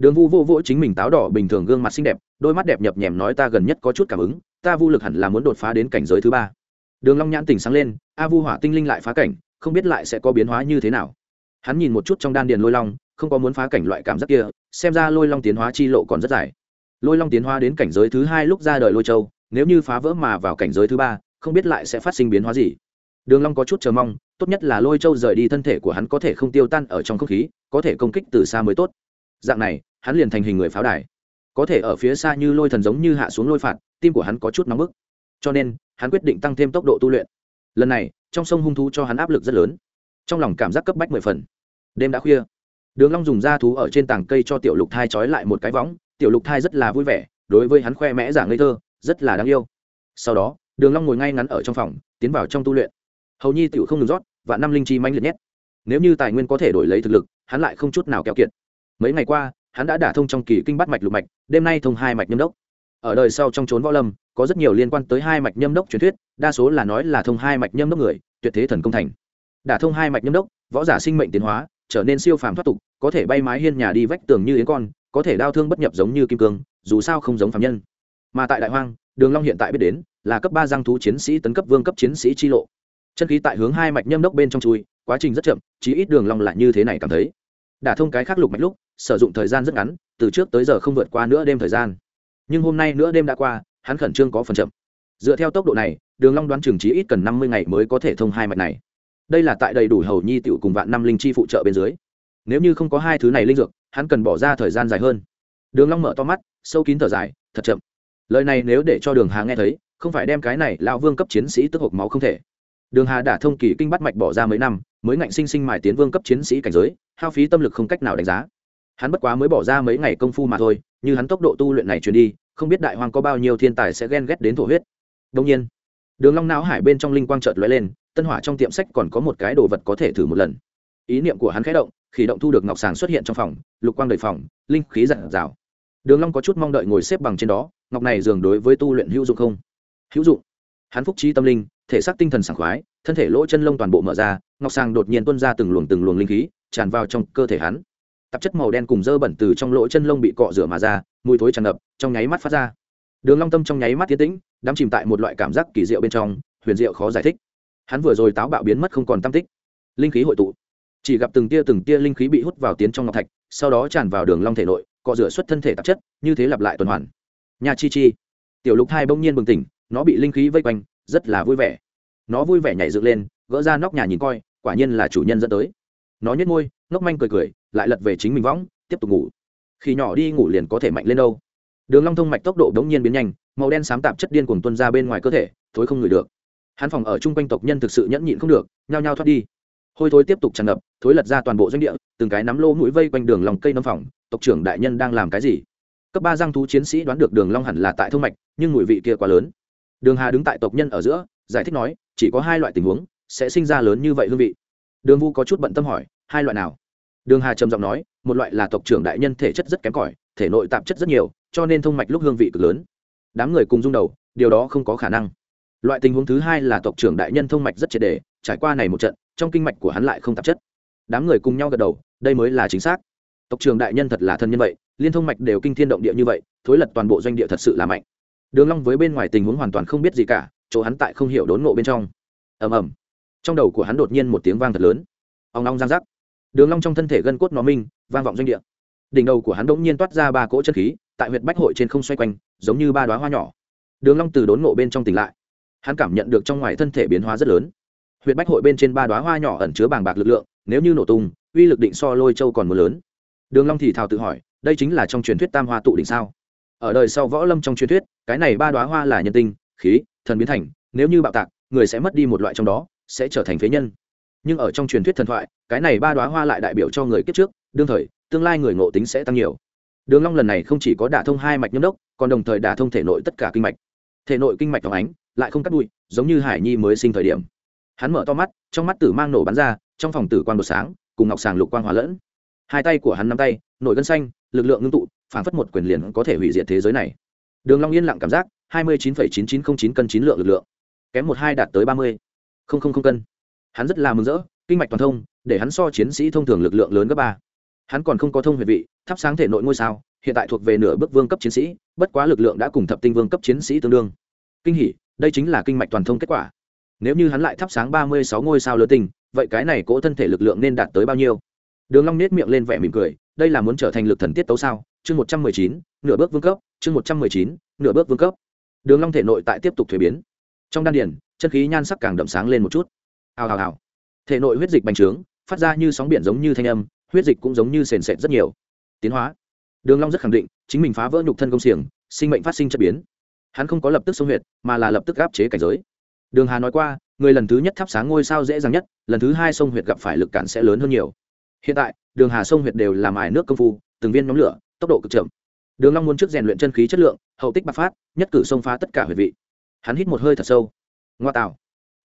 đường vu vô vỗ chính mình táo đỏ bình thường gương mặt xinh đẹp, đôi mắt đẹp nhập nhèm nói ta gần nhất có chút cảm ứng, ta vu lực hẳn là muốn đột phá đến cảnh giới thứ ba. Đường long nhãn tỉnh sáng lên, a vu hỏa tinh linh lại phá cảnh, không biết lại sẽ có biến hóa như thế nào. Hắn nhìn một chút trong đan điền lôi long, không có muốn phá cảnh loại cảm giác kia, xem ra lôi long tiến hóa chi lộ còn rất dài. Lôi long tiến hóa đến cảnh giới thứ hai lúc ra đời lôi châu, nếu như phá vỡ mà vào cảnh giới thứ ba, không biết lại sẽ phát sinh biến hóa gì. Đường long có chút chờ mong, tốt nhất là lôi châu rời đi thân thể của hắn có thể không tiêu tan ở trong không khí, có thể công kích từ xa mới tốt. Dạng này hắn liền thành hình người pháo đài. Có thể ở phía xa như lôi thần giống như hạ xuống lôi phạt, tim của hắn có chút nóng bức. Cho nên, hắn quyết định tăng thêm tốc độ tu luyện. Lần này, trong sông hung thú cho hắn áp lực rất lớn. Trong lòng cảm giác cấp bách mười phần. Đêm đã khuya. Đường long dùng da thú ở trên tảng cây cho tiểu lục thai trói lại một cái võng. Tiểu lục thai rất là vui vẻ, đối với hắn khoe mẽ giả ngây thơ, rất là đáng yêu. Sau đó, đường long ngồi ngay ngắn ở trong phòng, tiến vào trong tu luyện. Hầu nhi tiểu không ngừng rót và năm linh chi manh liệt nhất. Nếu như tài nguyên có thể đổi lấy thực lực, hắn lại không chút nào keo kiệt. Mấy ngày qua hắn đã đả thông trong kỳ kinh bắt mạch lục mạch, đêm nay thông hai mạch nhâm đốc. Ở đời sau trong chốn võ lâm, có rất nhiều liên quan tới hai mạch nhâm đốc truyền thuyết, đa số là nói là thông hai mạch nhâm đốc người, tuyệt thế thần công thành. Đả thông hai mạch nhâm đốc, võ giả sinh mệnh tiến hóa, trở nên siêu phàm thoát tục, có thể bay mái hiên nhà đi vách tường như yến con, có thể đau thương bất nhập giống như kim cương, dù sao không giống phạm nhân. Mà tại đại hoang, đường long hiện tại biết đến, là cấp ba giang thú chiến sĩ tấn cấp vương cấp chiến sĩ chi lộ. Chân khí tại hướng hai mạch nhâm đốc bên trong chui, quá trình rất chậm, chí ít đường long lại như thế này cảm thấy đả thông cái khác lục mạch lúc, sử dụng thời gian rất ngắn, từ trước tới giờ không vượt qua nửa đêm thời gian. Nhưng hôm nay nửa đêm đã qua, hắn khẩn trương có phần chậm. Dựa theo tốc độ này, đường long đoán chừng chí ít cần năm mươi ngày mới có thể thông hai mạch này. Đây là tại đầy đủ hầu nhi tiểu cùng vạn năm linh chi phụ trợ bên dưới. Nếu như không có hai thứ này linh dược, hắn cần bỏ ra thời gian dài hơn. Đường long mở to mắt, sâu kín thở dài, thật chậm. Lời này nếu để cho đường hà nghe thấy, không phải đem cái này lão vương cấp chiến sĩ tức hộc máu không thể đường hà đã thông kỳ kinh bắt mạch bỏ ra mấy năm, mới ngạnh sinh sinh mài tiến vương cấp chiến sĩ cảnh giới, hao phí tâm lực không cách nào đánh giá. Hắn bất quá mới bỏ ra mấy ngày công phu mà thôi, như hắn tốc độ tu luyện này truyền đi, không biết đại hoàng có bao nhiêu thiên tài sẽ ghen ghét đến thổ huyết. Đông nhiên, đường long não hải bên trong linh quang chợt lóe lên, tân hỏa trong tiệm sách còn có một cái đồ vật có thể thử một lần. Ý niệm của hắn khẽ động khí động thu được ngọc sàng xuất hiện trong phòng, lục quang đầy phòng, linh khí giản dào. đường long có chút mong đợi ngồi xếp bằng trên đó, ngọc này dường đối với tu luyện hữu dụng không? Hữu dụng hắn phúc trí tâm linh, thể xác tinh thần sảng khoái, thân thể lỗ chân lông toàn bộ mở ra, ngọc sàng đột nhiên tuôn ra từng luồng từng luồng linh khí, tràn vào trong cơ thể hắn. Tạp chất màu đen cùng dơ bẩn từ trong lỗ chân lông bị cọ rửa mà ra, mùi thối tràn ngập, trong nháy mắt phát ra. Đường long tâm trong nháy mắt tiến tĩnh, đắm chìm tại một loại cảm giác kỳ diệu bên trong, huyền diệu khó giải thích. Hắn vừa rồi táo bạo biến mất không còn tâm tích. Linh khí hội tụ. Chỉ gặp từng tia từng tia linh khí bị hút vào tiến trong ngọc thạch, sau đó tràn vào đường long thể nội, cọ rửa xuất thân thể tạp chất, như thế lặp lại tuần hoàn. Nhà chi chi. Tiểu lục hai bỗng nhiên bừng tỉnh nó bị linh khí vây quanh, rất là vui vẻ. Nó vui vẻ nhảy dựng lên, gỡ ra nóc nhà nhìn coi, quả nhiên là chủ nhân dẫn tới. Nó nhếch môi, ngốc manh cười cười, lại lật về chính mình võng, tiếp tục ngủ. Khi nhỏ đi ngủ liền có thể mạnh lên đâu. Đường long thông mạch tốc độ đống nhiên biến nhanh, màu đen sám tạp chất điên cuồng tuôn ra bên ngoài cơ thể, thối không ngửi được. Hắn phòng ở chung quanh tộc nhân thực sự nhẫn nhịn không được, nhao nhao thoát đi. Hôi thối tiếp tục tràn ngập, thối lật ra toàn bộ doanh địa, từng cái nắm lô mũi vây quanh đường lòng cây nấm phòng, tộc trưởng đại nhân đang làm cái gì? Cấp ba giang thú chiến sĩ đoán được đường long hẳn là tại thông mạch, nhưng mùi vị kia quá lớn đường hà đứng tại tộc nhân ở giữa, giải thích nói, chỉ có hai loại tình huống sẽ sinh ra lớn như vậy hương vị. Đường vu có chút bận tâm hỏi, hai loại nào? Đường hà trầm giọng nói, một loại là tộc trưởng đại nhân thể chất rất kém cỏi, thể nội tạp chất rất nhiều, cho nên thông mạch lúc hương vị cực lớn. Đám người cùng rung đầu, điều đó không có khả năng. Loại tình huống thứ hai là tộc trưởng đại nhân thông mạch rất triệt đề, trải qua này một trận, trong kinh mạch của hắn lại không tạp chất. Đám người cùng nhau gật đầu, đây mới là chính xác. Tộc trưởng đại nhân thật là thân nhân vậy, liên thông mạch đều kinh thiên động địa như vậy, thối lật toàn bộ doanh địa thật sự là mạnh đường long với bên ngoài tình huống hoàn toàn không biết gì cả, chỗ hắn tại không hiểu đốn ngộ bên trong. Ầm ầm. Trong đầu của hắn đột nhiên một tiếng vang thật lớn. Ông long giang giác đường long trong thân thể gân cốt nó minh, vang vọng doanh địa. Đỉnh đầu của hắn đống nhiên toát ra ba cỗ chân khí, tại huyệt bách hội trên không xoay quanh, giống như ba đóa hoa nhỏ. Đường long từ đốn ngộ bên trong tỉnh lại. Hắn cảm nhận được trong ngoài thân thể biến hóa rất lớn. Huyệt bách hội bên trên ba đóa hoa nhỏ ẩn chứa bàng bạc lực lượng, nếu như nổ tung, uy lực định so lôi châu còn mưa lớn. Đường long thì thào tự hỏi, đây chính là trong truyền thuyết tam hoa tụ đỉnh sao? Ở đời sau võ lâm trong truyền thuyết, cái này ba đóa hoa là nhân tinh, khí, thần biến thành, nếu như bạo tạc, người sẽ mất đi một loại trong đó, sẽ trở thành phế nhân. Nhưng ở trong truyền thuyết thần thoại, cái này ba đóa hoa lại đại biểu cho người kiếp trước, đương thời, tương lai người ngộ tính sẽ tăng nhiều. Đường long lần này không chỉ có đả thông hai mạch nhâm đốc, còn đồng thời đả thông thể nội tất cả kinh mạch. Thể nội kinh mạch phóng ánh, lại không cắt bụi, giống như hải nhi mới sinh thời điểm. Hắn mở to mắt, trong mắt tử mang nổ bắn ra, trong phòng tử quang đột sáng, cùng ngọc sàng lục quang hòa lẫn. Hai tay của hắn nắm tay, nội gân xanh lực lượng ngưng tụ, phản phất một quyền liền có thể hủy diệt thế giới này. Đường long yên lặng cảm giác, hai mươi chín chín chín không chín cân chín lượng lực lượng, kém một hai đạt tới ba mươi. Không không không cân. Hắn rất là mừng rỡ, kinh mạch toàn thông, để hắn so chiến sĩ thông thường lực lượng lớn gấp ba. Hắn còn không có thông huyệt vị, thắp sáng thể nội ngôi sao, hiện tại thuộc về nửa bước vương cấp chiến sĩ, bất quá lực lượng đã cùng thập tinh vương cấp chiến sĩ tương đương. Kinh hỉ, đây chính là kinh mạch toàn thông kết quả. Nếu như hắn lại thắp sáng ba mươi sáu ngôi sao lớn tinh vậy cái này cỗ thân thể lực lượng nên đạt tới bao nhiêu? Đường long nết miệng lên vẻ mỉm cười, đây là muốn trở thành lực thần tiết tấu sao? Chương một trăm mười chín, nửa bước vương cấp, chương một trăm mười chín, nửa bước vương cấp. Đường long thể nội tại tiếp tục thuế biến. Trong đan điển chân khí nhan sắc càng đậm sáng lên một chút. Hào hào hào. Thể nội huyết dịch bành trướng, phát ra như sóng biển giống như thanh âm, huyết dịch cũng giống như sền sệt rất nhiều. Tiến hóa. Đường long rất khẳng định, chính mình phá vỡ nhục thân công xiềng, sinh mệnh phát sinh chất biến. Hắn không có lập tức sông huyệt, mà là lập tức áp chế cảnh giới. Đường hà nói qua, người lần thứ nhất thắp sáng ngôi sao dễ dàng nhất, lần thứ hai sông huyệt gặp phải lực cản sẽ lớn hơn nhiều hiện tại, đường hà sông huyệt đều làm ải nước công phu, từng viên nhóm lửa, tốc độ cực chậm. Đường long muốn trước rèn luyện chân khí chất lượng, hậu tích bạc phát, nhất cử xông phá tất cả huyệt vị. Hắn hít một hơi thật sâu. Ngoa tạo.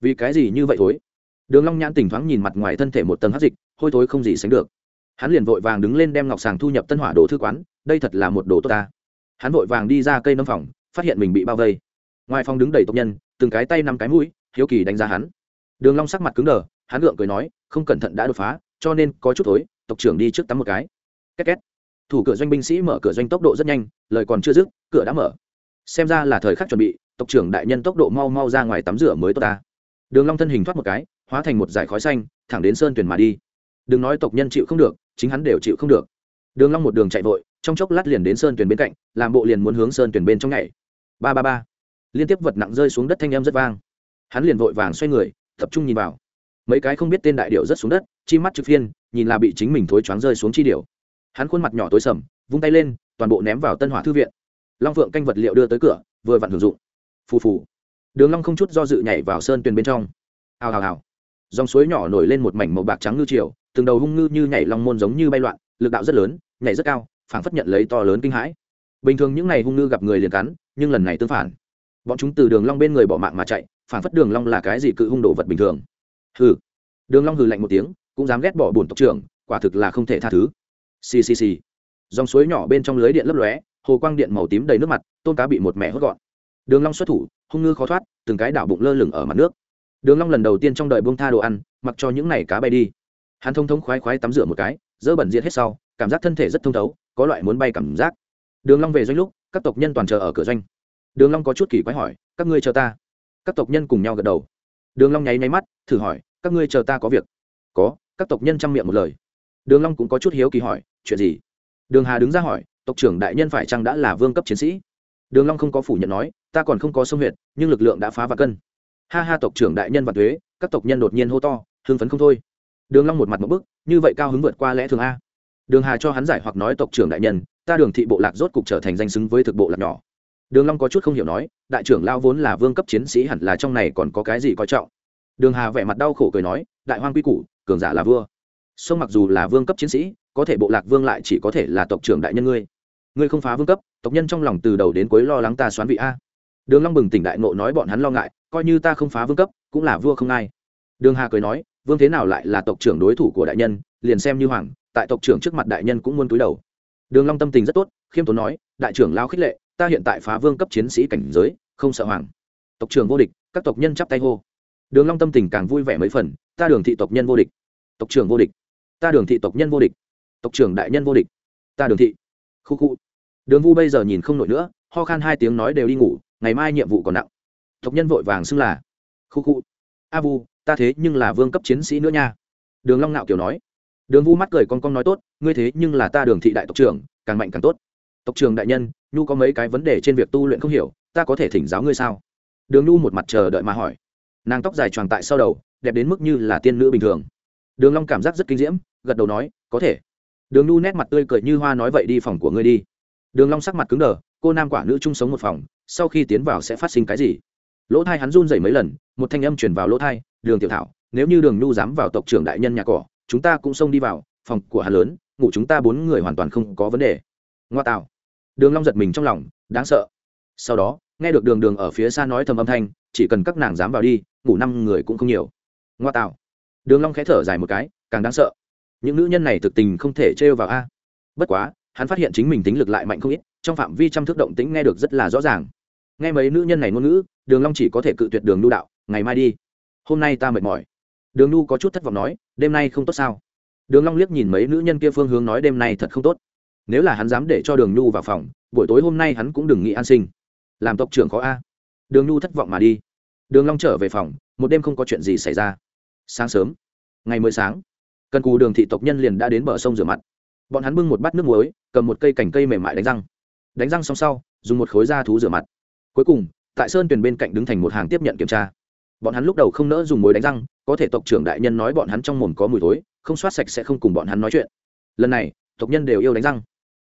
Vì cái gì như vậy thối? Đường long nhãn tỉnh thoáng nhìn mặt ngoài thân thể một tầng hắc dịch, hôi thối không gì sánh được. Hắn liền vội vàng đứng lên đem ngọc sàng thu nhập tân hỏa đồ thư quán, đây thật là một đồ tốt ta. Hắn vội vàng đi ra cây nấm phòng, phát hiện mình bị bao vây. Ngoài phòng đứng đầy tộc nhân, từng cái tay năm cái mũi, hiếu kỳ đánh giá hắn. Đường long sắc mặt cứng đờ, hắn gượng cười nói, không cẩn thận đã đột phá cho nên có chút thối, tộc trưởng đi trước tắm một cái. Két két. Thủ cửa doanh binh sĩ mở cửa doanh tốc độ rất nhanh, lời còn chưa dứt, cửa đã mở. Xem ra là thời khắc chuẩn bị, tộc trưởng đại nhân tốc độ mau mau ra ngoài tắm rửa mới tốt ta. Đường long thân hình thoát một cái, hóa thành một dải khói xanh, thẳng đến sơn tuyển mà đi. Đừng nói tộc nhân chịu không được, chính hắn đều chịu không được. Đường long một đường chạy vội, trong chốc lát liền đến sơn tuyển bên cạnh, làm bộ liền muốn hướng sơn tuyển bên trong nhảy. Ba ba ba. Liên tiếp vật nặng rơi xuống đất thanh âm rất vang. Hắn liền vội vàng xoay người, tập trung nhìn vào mấy cái không biết tên đại điệu rất xuống đất, chi mắt trực phiên, nhìn là bị chính mình thối choáng rơi xuống chi điệu hắn khuôn mặt nhỏ tối sầm, vung tay lên, toàn bộ ném vào tân hỏa thư viện. Long phượng canh vật liệu đưa tới cửa, vừa vặn hưởng dụng. Phù phù. Đường long không chút do dự nhảy vào sơn tuyền bên trong. Hào hào hào. Dòng suối nhỏ nổi lên một mảnh màu bạc trắng ngư triều, từng đầu hung ngư như nhảy long môn giống như bay loạn, lực đạo rất lớn, nhảy rất cao, phảng phất nhận lấy to lớn kinh hãi. Bình thường những ngày hung ngư gặp người liền cắn, nhưng lần này tương phản. Bọn chúng từ đường long bên người bỏ mạng mà chạy, phảng phất đường long là cái gì cự hung đồ vật bình thường hừ. Đường long hừ lạnh một tiếng, cũng dám ghét bỏ bổn tộc trưởng, quả thực là không thể tha thứ. Xì xì xì. Dòng suối nhỏ bên trong lưới điện lấp lóe, hồ quang điện màu tím đầy nước mặt tôn cá bị một mẹ hốt gọn. Đường long xuất thủ, hung ngư khó thoát, từng cái đảo bụng lơ lửng ở mặt nước. Đường long lần đầu tiên trong đời buông tha đồ ăn, mặc cho những này cá bay đi. Hắn thông thông khoái khoái tắm rửa một cái dỡ bẩn diệt hết sau, cảm giác thân thể rất thông thấu, có loại muốn bay cảm giác. Đường long về doanh lúc, các tộc nhân toàn chờ ở cửa doanh. Đường long có chút kỳ quái hỏi, các ngươi chờ ta? Các tộc nhân cùng nhau gật đầu. Đường long nháy nháy mắt thử hỏi, các ngươi chờ ta có việc? Có, các tộc nhân chăm miệng một lời. Đường long cũng có chút hiếu kỳ hỏi, chuyện gì? Đường hà đứng ra hỏi, tộc trưởng đại nhân phải chăng đã là vương cấp chiến sĩ? Đường long không có phủ nhận nói, ta còn không có sông huyệt, nhưng lực lượng đã phá và cân. Ha ha, tộc trưởng đại nhân và thuế, các tộc nhân đột nhiên hô to, hưng phấn không thôi. Đường long một mặt một bước như vậy cao hứng vượt qua lẽ thường a. Đường hà cho hắn giải hoặc nói, tộc trưởng đại nhân, ta đường thị bộ lạc rốt cục trở thành danh xứng với thực bộ lạc nhỏ. Đường long có chút không hiểu nói, đại trưởng lao vốn là vương cấp chiến sĩ hẳn là trong này còn có cái gì coi trọng? Đường hà vẻ mặt đau khổ cười nói, đại hoang quy củ, cường giả là vua. Sông mặc dù là vương cấp chiến sĩ, có thể bộ lạc vương lại chỉ có thể là tộc trưởng đại nhân ngươi. Ngươi không phá vương cấp, tộc nhân trong lòng từ đầu đến cuối lo lắng ta xoán vị a. Đường long bừng tỉnh đại ngộ nói bọn hắn lo ngại, coi như ta không phá vương cấp, cũng là vua không ai. Đường hà cười nói, vương thế nào lại là tộc trưởng đối thủ của đại nhân, liền xem như hoàng, tại tộc trưởng trước mặt đại nhân cũng muốn cúi đầu. Đường long tâm tình rất tốt, khiêm tốn nói, đại trưởng lao khích lệ, ta hiện tại phá vương cấp chiến sĩ cảnh giới, không sợ hoàng. Tộc trưởng vô địch, các tộc nhân chắp tay hô đường long tâm tình càng vui vẻ mấy phần, ta đường thị tộc nhân vô địch, tộc trưởng vô địch, ta đường thị tộc nhân vô địch, tộc trưởng đại nhân vô địch, ta đường thị. Khu khu. Đường vu bây giờ nhìn không nổi nữa, ho khan hai tiếng nói đều đi ngủ, ngày mai nhiệm vụ còn nặng. Tộc nhân vội vàng xưng là, khu khu, a vu, ta thế nhưng là vương cấp chiến sĩ nữa nha. Đường long nạo kiểu nói. Đường vu mắt cười con con nói tốt, ngươi thế nhưng là ta đường thị đại tộc trưởng, càng mạnh càng tốt. Tộc trưởng đại nhân, nhu có mấy cái vấn đề trên việc tu luyện không hiểu, ta có thể thỉnh giáo ngươi sao? Đường nhu một mặt chờ đợi mà hỏi nàng tóc dài tròn tại sau đầu, đẹp đến mức như là tiên nữ bình thường. Đường long cảm giác rất kinh diễm, gật đầu nói, có thể. Đường Nu nét mặt tươi cười như hoa nói, vậy đi phòng của ngươi đi. Đường long sắc mặt cứng đờ, cô nam quả nữ chung sống một phòng, sau khi tiến vào sẽ phát sinh cái gì? Lỗ thai hắn run rẩy mấy lần, một thanh âm truyền vào lỗ thai, đường tiểu thảo, nếu như đường Nu dám vào tộc trưởng đại nhân nhà cỏ, chúng ta cũng xông đi vào, phòng của hắn lớn, ngủ chúng ta bốn người hoàn toàn không có vấn đề. Ngoa tạo. Đường long giật mình trong lòng, đáng sợ. Sau đó, nghe được đường đường ở phía xa nói thầm âm thanh, chỉ cần các nàng dám vào đi ngủ năm người cũng không nhiều. Ngoa tạo. Đường long khẽ thở dài một cái, càng đáng sợ. Những nữ nhân này thực tình không thể trêu vào a. Bất quá, hắn phát hiện chính mình tính lực lại mạnh không ít, trong phạm vi trăm thước động tĩnh nghe được rất là rõ ràng. Nghe mấy nữ nhân này ngôn ngữ, đường long chỉ có thể cự tuyệt đường Nu đạo, ngày mai đi. Hôm nay ta mệt mỏi. Đường Nu có chút thất vọng nói, đêm nay không tốt sao? Đường long liếc nhìn mấy nữ nhân kia phương hướng nói, đêm nay thật không tốt. Nếu là hắn dám để cho đường Nu vào phòng, buổi tối hôm nay hắn cũng đừng nghĩ an sinh. Làm tộc trưởng khó a. Đường Nu thất vọng mà đi đường long trở về phòng, một đêm không có chuyện gì xảy ra. Sáng sớm, ngày mới sáng, cần cù đường thị tộc nhân liền đã đến bờ sông rửa mặt. Bọn hắn bưng một bát nước muối, cầm một cây cành cây mềm mại đánh răng. Đánh răng xong sau, dùng một khối da thú rửa mặt. Cuối cùng, tại sơn tuyền bên cạnh đứng thành một hàng tiếp nhận kiểm tra. Bọn hắn lúc đầu không nỡ dùng muối đánh răng, có thể tộc trưởng đại nhân nói bọn hắn trong mồm có mùi thối, không soát sạch sẽ không cùng bọn hắn nói chuyện. Lần này, tộc nhân đều yêu đánh răng.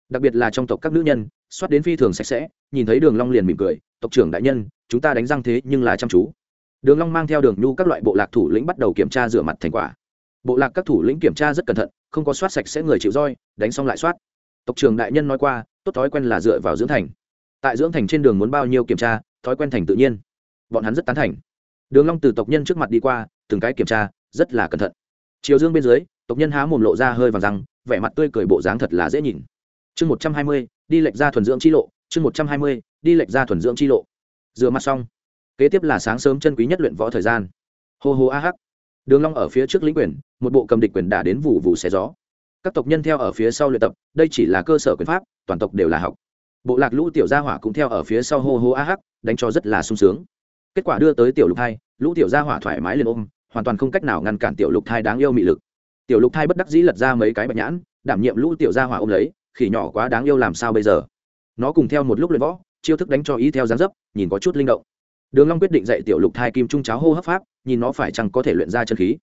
Đặc biệt là trong tộc các nữ nhân, soát đến phi thường sạch sẽ, nhìn thấy đường long liền mỉm cười, tộc trưởng đại nhân chúng ta đánh răng thế nhưng là chăm chú. Đường long mang theo đường nhu các loại bộ lạc thủ lĩnh bắt đầu kiểm tra rửa mặt thành quả. Bộ lạc các thủ lĩnh kiểm tra rất cẩn thận, không có soát sạch sẽ người chịu roi, đánh xong lại soát. Tộc trưởng đại nhân nói qua, tốt thói quen là dựa vào dưỡng thành. Tại dưỡng thành trên đường muốn bao nhiêu kiểm tra, thói quen thành tự nhiên. Bọn hắn rất tán thành. Đường long từ tộc nhân trước mặt đi qua, từng cái kiểm tra, rất là cẩn thận. Chiều dương bên dưới, tộc nhân há mồm lộ ra hơi vàng răng, vẻ mặt tươi cười bộ dáng thật là dễ nhìn. Chương một trăm hai mươi, đi lệch ra thuần dưỡng chi lộ, chương một trăm hai mươi, đi lệch ra thuần dưỡng chi lộ rửa mặt xong. Kế tiếp là sáng sớm chân quý nhất luyện võ thời gian. Hô hô a hắc. Đường long ở phía trước lĩnh quyền, một bộ cầm địch quyền đả đến vụ vụ xé gió. Các tộc nhân theo ở phía sau luyện tập, đây chỉ là cơ sở quyền pháp, toàn tộc đều là học. Bộ lạc lũ tiểu gia hỏa cũng theo ở phía sau hô hô a hắc, đánh cho rất là sung sướng. Kết quả đưa tới tiểu lục thai, lũ tiểu gia hỏa thoải mái liền ôm, hoàn toàn không cách nào ngăn cản tiểu lục thai đáng yêu mị lực. Tiểu lục thai bất đắc dĩ lật ra mấy cái bạch nhãn, đảm nhiệm lũ tiểu gia hỏa ôm lấy, khỉ nhỏ quá đáng yêu làm sao bây giờ? Nó cùng theo một lúc luyện võ chiêu thức đánh cho ý theo dáng dấp, nhìn có chút linh động. Đường long quyết định dạy tiểu lục thai kim trung cháo hô hấp pháp, nhìn nó phải chăng có thể luyện ra chân khí.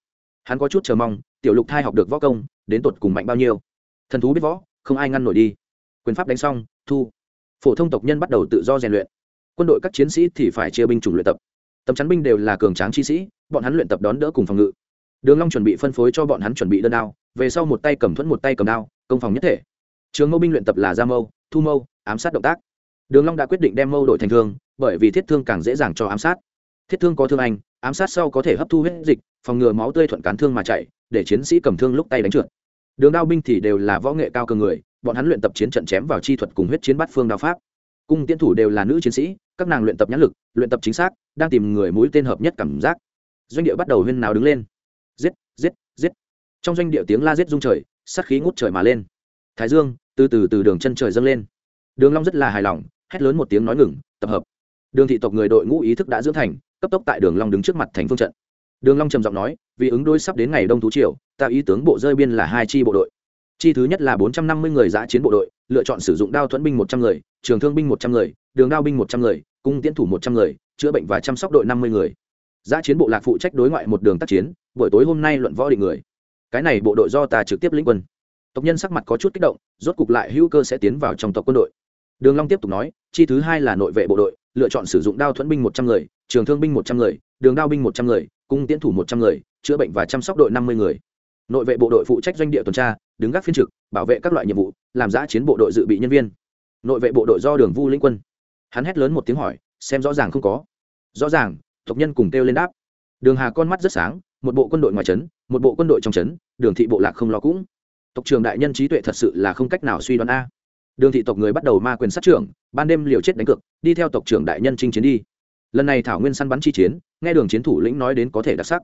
Hắn có chút chờ mong, tiểu lục thai học được võ công, đến tột cùng mạnh bao nhiêu. Thần thú biết võ, không ai ngăn nổi đi. Quyền pháp đánh xong, thu. Phổ thông tộc nhân bắt đầu tự do rèn luyện. Quân đội các chiến sĩ thì phải chia binh chủng luyện tập. Tấm chắn binh đều là cường tráng chi sĩ, bọn hắn luyện tập đón đỡ cùng phòng ngự. Đường long chuẩn bị phân phối cho bọn hắn chuẩn bị đơn đao, về sau một tay cầm thuẫn một tay cầm đao, công phòng nhất thể. Trường mâu binh luyện tập là ra mâu, thu mâu, ám sát động tác đường long đã quyết định đem mâu đổi thành thương, bởi vì thiết thương càng dễ dàng cho ám sát. Thiết thương có thương anh, ám sát sau có thể hấp thu huyết dịch, phòng ngừa máu tươi thuận cán thương mà chạy, để chiến sĩ cầm thương lúc tay đánh trượt. Đường đao binh thì đều là võ nghệ cao cường người, bọn hắn luyện tập chiến trận chém vào chi thuật cùng huyết chiến bắt phương đao pháp. Cung tiến thủ đều là nữ chiến sĩ, các nàng luyện tập nhãn lực, luyện tập chính xác, đang tìm người mũi tên hợp nhất cảm giác. Doanh địa bắt đầu huyên nào đứng lên. Giết giết giết. Trong doanh địa tiếng la giết rung trời, sát khí ngút trời mà lên. Thái dương, từ từ từ đường chân trời dâng lên. Đường long rất là hài lòng hét lớn một tiếng nói ngừng, tập hợp. Đường thị tộc người đội ngũ ý thức đã dưỡng thành, cấp tốc tại đường long đứng trước mặt thành phương trận. Đường long trầm giọng nói, vì ứng đối sắp đến ngày đông thú triều, ta ý tướng bộ rơi biên là hai chi bộ đội. Chi thứ nhất là bốn trăm năm mươi người giã chiến bộ đội, lựa chọn sử dụng đao thuẫn binh một trăm người, trường thương binh một trăm người, đường đao binh một trăm người, cung tiễn thủ một trăm người, chữa bệnh và chăm sóc đội năm mươi người. Giã chiến bộ lạc phụ trách đối ngoại một đường tác chiến, buổi tối hôm nay luận võ định người. Cái này bộ đội do ta trực tiếp lĩnh quân. Tộc nhân sắc mặt có chút kích động, rốt cục lại hữu cơ sẽ tiến vào trong tộc quân đội đường long tiếp tục nói, chi thứ hai là nội vệ bộ đội, lựa chọn sử dụng đao thuẫn binh một trăm người, trường thương binh một trăm người, đường đao binh một trăm người, cung tiến thủ một trăm người, chữa bệnh và chăm sóc đội năm mươi người. Nội vệ bộ đội phụ trách doanh địa tuần tra, đứng gác phiên trực, bảo vệ các loại nhiệm vụ, làm giã chiến bộ đội dự bị nhân viên. Nội vệ bộ đội do đường vu lĩnh quân. Hắn hét lớn một tiếng hỏi, xem rõ ràng không có. Rõ ràng, tộc nhân cùng kêu lên đáp. Đường hà con mắt rất sáng, một bộ quân đội ngoài trấn, một bộ quân đội trong trấn, đường thị bộ lạc không lo cũng. Tộc trường đại nhân trí tuệ thật sự là không cách nào suy đoán a đường thị tộc người bắt đầu ma quyền sát trưởng, ban đêm liều chết đánh cược, đi theo tộc trưởng đại nhân chinh chiến đi. Lần này thảo nguyên săn bắn chi chiến, nghe đường chiến thủ lĩnh nói đến có thể đặc sắc.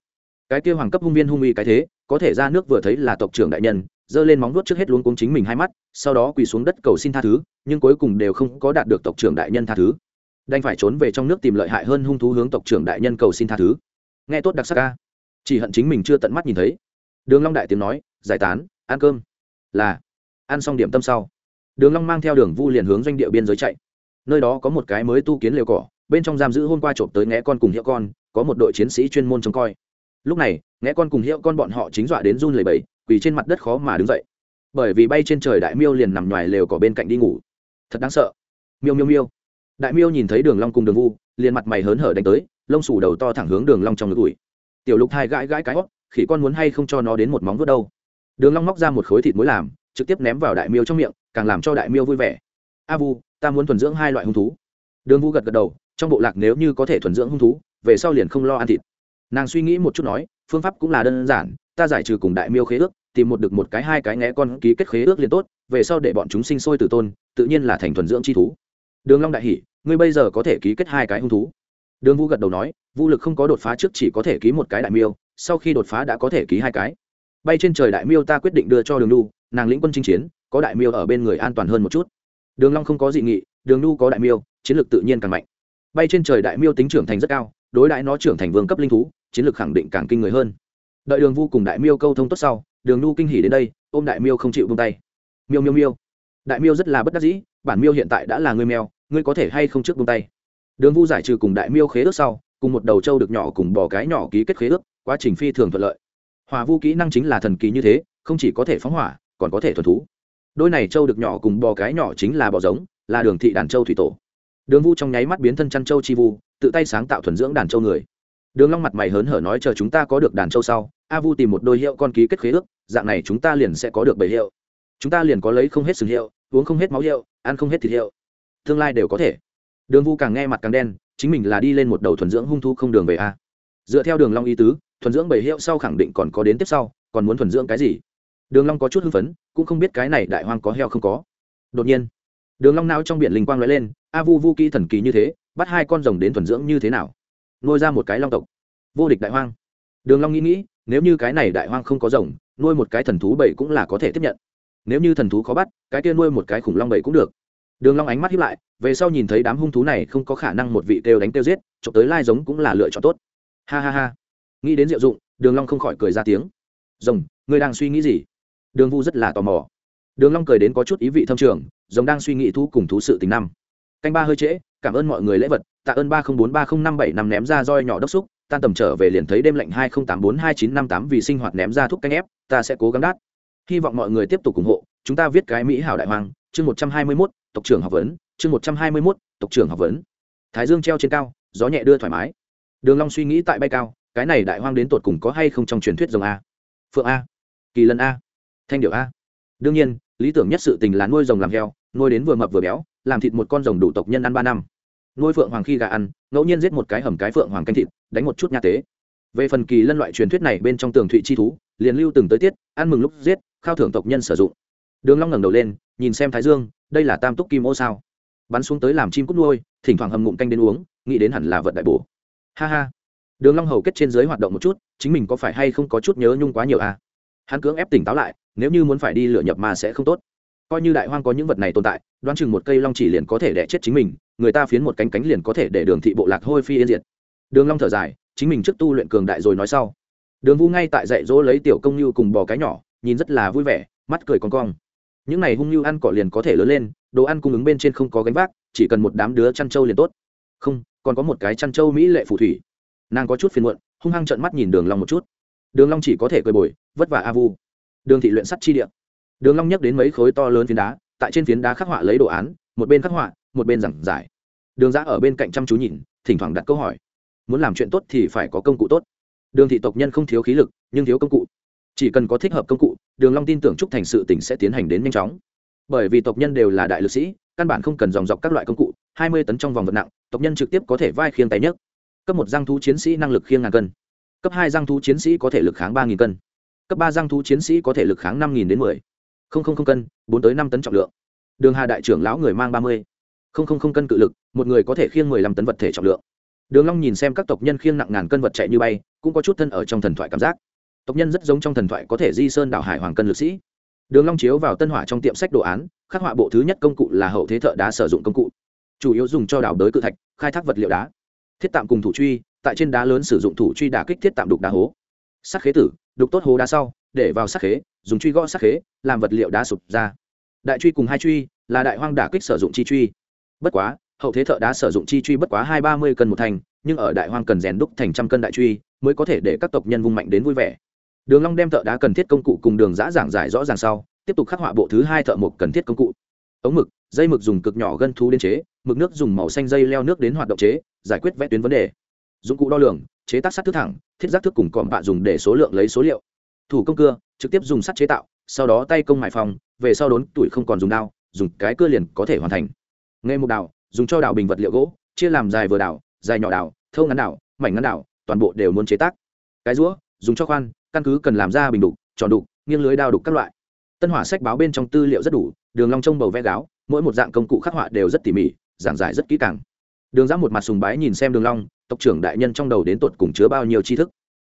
Cái kia hoàng cấp hung viên hung uy cái thế, có thể ra nước vừa thấy là tộc trưởng đại nhân, giơ lên móng vuốt trước hết luôn cuống chính mình hai mắt, sau đó quỳ xuống đất cầu xin tha thứ, nhưng cuối cùng đều không có đạt được tộc trưởng đại nhân tha thứ. Đành phải trốn về trong nước tìm lợi hại hơn hung thú hướng tộc trưởng đại nhân cầu xin tha thứ. Nghe tốt đặc sắc ca. Chỉ hận chính mình chưa tận mắt nhìn thấy. Đường long đại tiếng nói, giải tán, ăn cơm. Là, ăn xong điểm tâm sau đường long mang theo đường vu liền hướng doanh địa biên giới chạy. Nơi đó có một cái mới tu kiến liều cỏ, bên trong giam giữ hôm qua trộm tới ngẽ con cùng hiệu con, có một đội chiến sĩ chuyên môn trông coi. Lúc này, ngẽ con cùng hiệu con bọn họ chính dọa đến run lẩy bẩy, quỳ trên mặt đất khó mà đứng dậy. Bởi vì bay trên trời đại miêu liền nằm ngoài lều cỏ bên cạnh đi ngủ. Thật đáng sợ. Miêu miêu miêu. Đại miêu nhìn thấy đường long cùng đường vu, liền mặt mày hớn hở đánh tới, lông sủ đầu to thẳng hướng đường long trong ngực ủi. Tiểu lục hai gãi gãi cái hót, khỉ con muốn hay không cho nó đến một móng vuốt đâu. Đường long móc ra một khối thịt muối làm, trực tiếp ném vào đại miêu trong miệng càng làm cho đại miêu vui vẻ. A vu ta muốn thuần dưỡng hai loại hung thú. Đường vu gật gật đầu trong bộ lạc nếu như có thể thuần dưỡng hung thú về sau liền không lo ăn thịt. Nàng suy nghĩ một chút nói phương pháp cũng là đơn giản ta giải trừ cùng đại miêu khế ước tìm một được một cái hai cái né con ký kết khế ước liền tốt về sau để bọn chúng sinh sôi từ tôn tự nhiên là thành thuần dưỡng chi thú. Đường long đại hỉ ngươi bây giờ có thể ký kết hai cái hung thú. Đường vu gật đầu nói vũ lực không có đột phá trước chỉ có thể ký một cái đại miêu sau khi đột phá đã có thể ký hai cái. Bay trên trời đại miêu ta quyết định đưa cho đường Lu, nàng lĩnh quân chinh chiến có đại miêu ở bên người an toàn hơn một chút. Đường long không có dị nghị, đường nu có đại miêu, chiến lược tự nhiên càng mạnh. Bay trên trời đại miêu tính trưởng thành rất cao, đối đãi nó trưởng thành vương cấp linh thú, chiến lược khẳng định càng kinh người hơn. Đợi đường vu cùng đại miêu câu thông tốt sau, đường nu kinh hỉ đến đây, ôm đại miêu không chịu buông tay. Miêu miêu miêu. Đại miêu rất là bất đắc dĩ, bản miêu hiện tại đã là người mèo, ngươi có thể hay không trước buông tay? Đường vu giải trừ cùng đại miêu khế ước sau, cùng một đầu trâu được nhỏ cùng bò cái nhỏ ký kết khế ước, quá trình phi thường thuận lợi. Hòa vu kỹ năng chính là thần kỳ như thế, không chỉ có thể phóng hỏa, còn có thể thuần thú đôi này trâu được nhỏ cùng bò cái nhỏ chính là bò giống, là đường thị đàn trâu thủy tổ. Đường vu trong nháy mắt biến thân chăn trâu chi vu, tự tay sáng tạo thuần dưỡng đàn trâu người. Đường long mặt mày hớn hở nói, chờ chúng ta có được đàn trâu sau, a vu tìm một đôi hiệu con ký kết khế ước, dạng này chúng ta liền sẽ có được bảy hiệu. Chúng ta liền có lấy không hết sừng hiệu, uống không hết máu hiệu, ăn không hết thịt hiệu. Tương lai đều có thể. Đường vu càng nghe mặt càng đen, chính mình là đi lên một đầu thuần dưỡng hung thu không đường về a. Dựa theo đường long ý tứ, thuần dưỡng bảy hiệu sau khẳng định còn có đến tiếp sau, còn muốn thuần dưỡng cái gì? Đường long có chút hưng phấn, cũng không biết cái này đại hoang có heo không có. Đột nhiên, đường long não trong biển linh quang lóe lên, a vu vu kỳ thần kỳ như thế, bắt hai con rồng đến thuần dưỡng như thế nào? Nuôi ra một cái long tộc. Vô địch đại hoang. Đường long nghĩ nghĩ, nếu như cái này đại hoang không có rồng, nuôi một cái thần thú bảy cũng là có thể tiếp nhận. Nếu như thần thú khó bắt, cái kia nuôi một cái khủng long bảy cũng được. Đường long ánh mắt híp lại, về sau nhìn thấy đám hung thú này không có khả năng một vị tiêu đánh tiêu giết, chụp tới lai giống cũng là lựa chọn tốt. Ha ha ha. Nghĩ đến diệu dụng, đường long không khỏi cười ra tiếng. Rồng, ngươi đang suy nghĩ gì? Đường vu rất là tò mò. Đường long cười đến có chút ý vị thâm trường rồng đang suy nghĩ thú cùng thú sự tình năm. Canh ba hơi trễ cảm ơn mọi người lễ vật tạ ơn ba không bốn ba không năm bảy năm ném ra roi nhỏ đốc xúc tan tầm trở về liền thấy đêm lạnh hai không tám bốn hai chín năm tám vì sinh hoạt ném ra thuốc canh ép ta sẽ cố gắng đát hy vọng mọi người tiếp tục ủng hộ chúng ta viết cái mỹ hảo đại hoàng chương một trăm hai mươi 121, tộc trưởng học vấn chương một trăm hai mươi 121, tộc trưởng học vấn. Thái dương treo trên cao gió nhẹ đưa thoải mái. Đường long suy nghĩ tại bay cao cái này đại hoang đến tột cùng có hay không trong truyền thuyết rồng a? Phượng a. Kỳ lân a thanh điệu a. Đương nhiên, lý tưởng nhất sự tình là nuôi rồng làm heo, nuôi đến vừa mập vừa béo, làm thịt một con rồng đủ tộc nhân ăn ba năm. Nuôi phượng hoàng khi gà ăn, ngẫu nhiên giết một cái hầm cái phượng hoàng canh thịt, đánh một chút nha tế. Về phần kỳ lân loại truyền thuyết này bên trong tường thụy chi thú, liền lưu từng tới tiết, ăn mừng lúc giết, khao thưởng tộc nhân sử dụng. Đường long ngẩng đầu lên, nhìn xem thái dương, đây là tam túc kim ô sao? Bắn xuống tới làm chim cút nuôi, thỉnh thoảng hầm ngụm canh đến uống, nghĩ đến hẳn là vật đại bổ. Ha ha. Đường long hầu kết trên dưới hoạt động một chút, chính mình có phải hay không có chút nhớ nhung quá nhiều à? Hắn cưỡng ép tỉnh táo lại nếu như muốn phải đi lựa nhập mà sẽ không tốt. Coi như đại hoang có những vật này tồn tại, đoán chừng một cây long chỉ liền có thể đẻ chết chính mình, người ta phiến một cánh cánh liền có thể để đường thị bộ lạc hôi phi yên diệt. Đường long thở dài, chính mình trước tu luyện cường đại rồi nói sau. Đường vu ngay tại dạy dỗ lấy tiểu công như cùng bò cái nhỏ, nhìn rất là vui vẻ, mắt cười con cong. Những này hung như ăn cỏ liền có thể lớn lên, đồ ăn cung ứng bên trên không có gánh vác, chỉ cần một đám đứa chăn trâu liền tốt. Không, còn có một cái chăn trâu mỹ lệ phù thủy. Nàng có chút phiền muộn, hung hăng trợn mắt nhìn đường long một chút. Đường long chỉ có thể cười bồi, vất vả a vu đường thị luyện sắt chi địa. Đường long nhắc đến mấy khối to lớn phiến đá, tại trên phiến đá khắc họa lấy đồ án, một bên khắc họa, một bên giảng giải. Đường giã ở bên cạnh chăm chú nhìn, thỉnh thoảng đặt câu hỏi. Muốn làm chuyện tốt thì phải có công cụ tốt. Đường thị tộc nhân không thiếu khí lực, nhưng thiếu công cụ. Chỉ cần có thích hợp công cụ, đường long tin tưởng trúc thành sự tỉnh sẽ tiến hành đến nhanh chóng. Bởi vì tộc nhân đều là đại lực sĩ, căn bản không cần dòng dọc các loại công cụ, hai mươi tấn trong vòng vật nặng, tộc nhân trực tiếp có thể vai khiêng tay nhất cấp một giang thú chiến sĩ năng lực khiêng ngàn cân. Cấp hai giang thú chiến sĩ có thể lực kháng ba nghìn cân cấp ba giang thú chiến sĩ có thể lực kháng năm nghìn đến mười. Không không không cân, bốn tới năm tấn trọng lượng. Đường hà đại trưởng lão người mang ba mươi. Không không không cân cự lực, một người có thể khiêng mười lăm tấn vật thể trọng lượng. Đường long nhìn xem các tộc nhân khiêng nặng ngàn cân vật chạy như bay, cũng có chút thân ở trong thần thoại cảm giác. Tộc nhân rất giống trong thần thoại có thể di sơn đảo hải hoàng cân lực sĩ. Đường long chiếu vào tân hỏa trong tiệm sách đồ án, khắc họa bộ thứ nhất công cụ là hậu thế thợ đá sử dụng công cụ. Chủ yếu dùng cho đào đới cự thạch, khai thác vật liệu đá. Thiết tạm cùng thủ truy, tại trên đá lớn sử dụng thủ truy đả kích thiết tạm đục đá hố sắc khế tử, đục tốt hố đá sau, để vào sắc khế, dùng truy gõ sắc khế, làm vật liệu đá sụp ra. Đại truy cùng hai truy là đại hoang đả kích sử dụng chi truy. Bất quá, hậu thế thợ đá sử dụng chi truy bất quá hai ba mươi cân một thành, nhưng ở đại hoang cần rèn đúc thành trăm cân đại truy mới có thể để các tộc nhân vung mạnh đến vui vẻ. Đường long đem thợ đá cần thiết công cụ cùng đường giã giảng giải rõ ràng sau, tiếp tục khắc họa bộ thứ hai thợ mộc cần thiết công cụ. Ống mực, dây mực dùng cực nhỏ gân thú đến chế, mực nước dùng màu xanh dây leo nước đến hoạt động chế, giải quyết vẽ tuyến vấn đề. Dụng cụ đo lường chế tác sắt thước thẳng, thiết giác thước cùng cọm bạ dùng để số lượng lấy số liệu. Thủ công cưa, trực tiếp dùng sắt chế tạo, sau đó tay công mại phòng, về sau đốn tuổi không còn dùng đao, dùng cái cưa liền có thể hoàn thành. Nghề mục đào, dùng cho đào bình vật liệu gỗ, chia làm dài vừa đào, dài nhỏ đào, thâu ngắn đào, mảnh ngắn đào, toàn bộ đều muốn chế tác. Cái rũa, dùng cho khoan, căn cứ cần làm ra bình đục, tròn đục, nghiêng lưới đao đục các loại. Tân hỏa sách báo bên trong tư liệu rất đủ, đường long trông bầu vẽ gáo, mỗi một dạng công cụ khắc họa đều rất tỉ mỉ, giảng giải rất kỹ càng. Đường giã một mặt sùng bái nhìn xem đường long tộc trưởng đại nhân trong đầu đến tột cùng chứa bao nhiêu tri thức?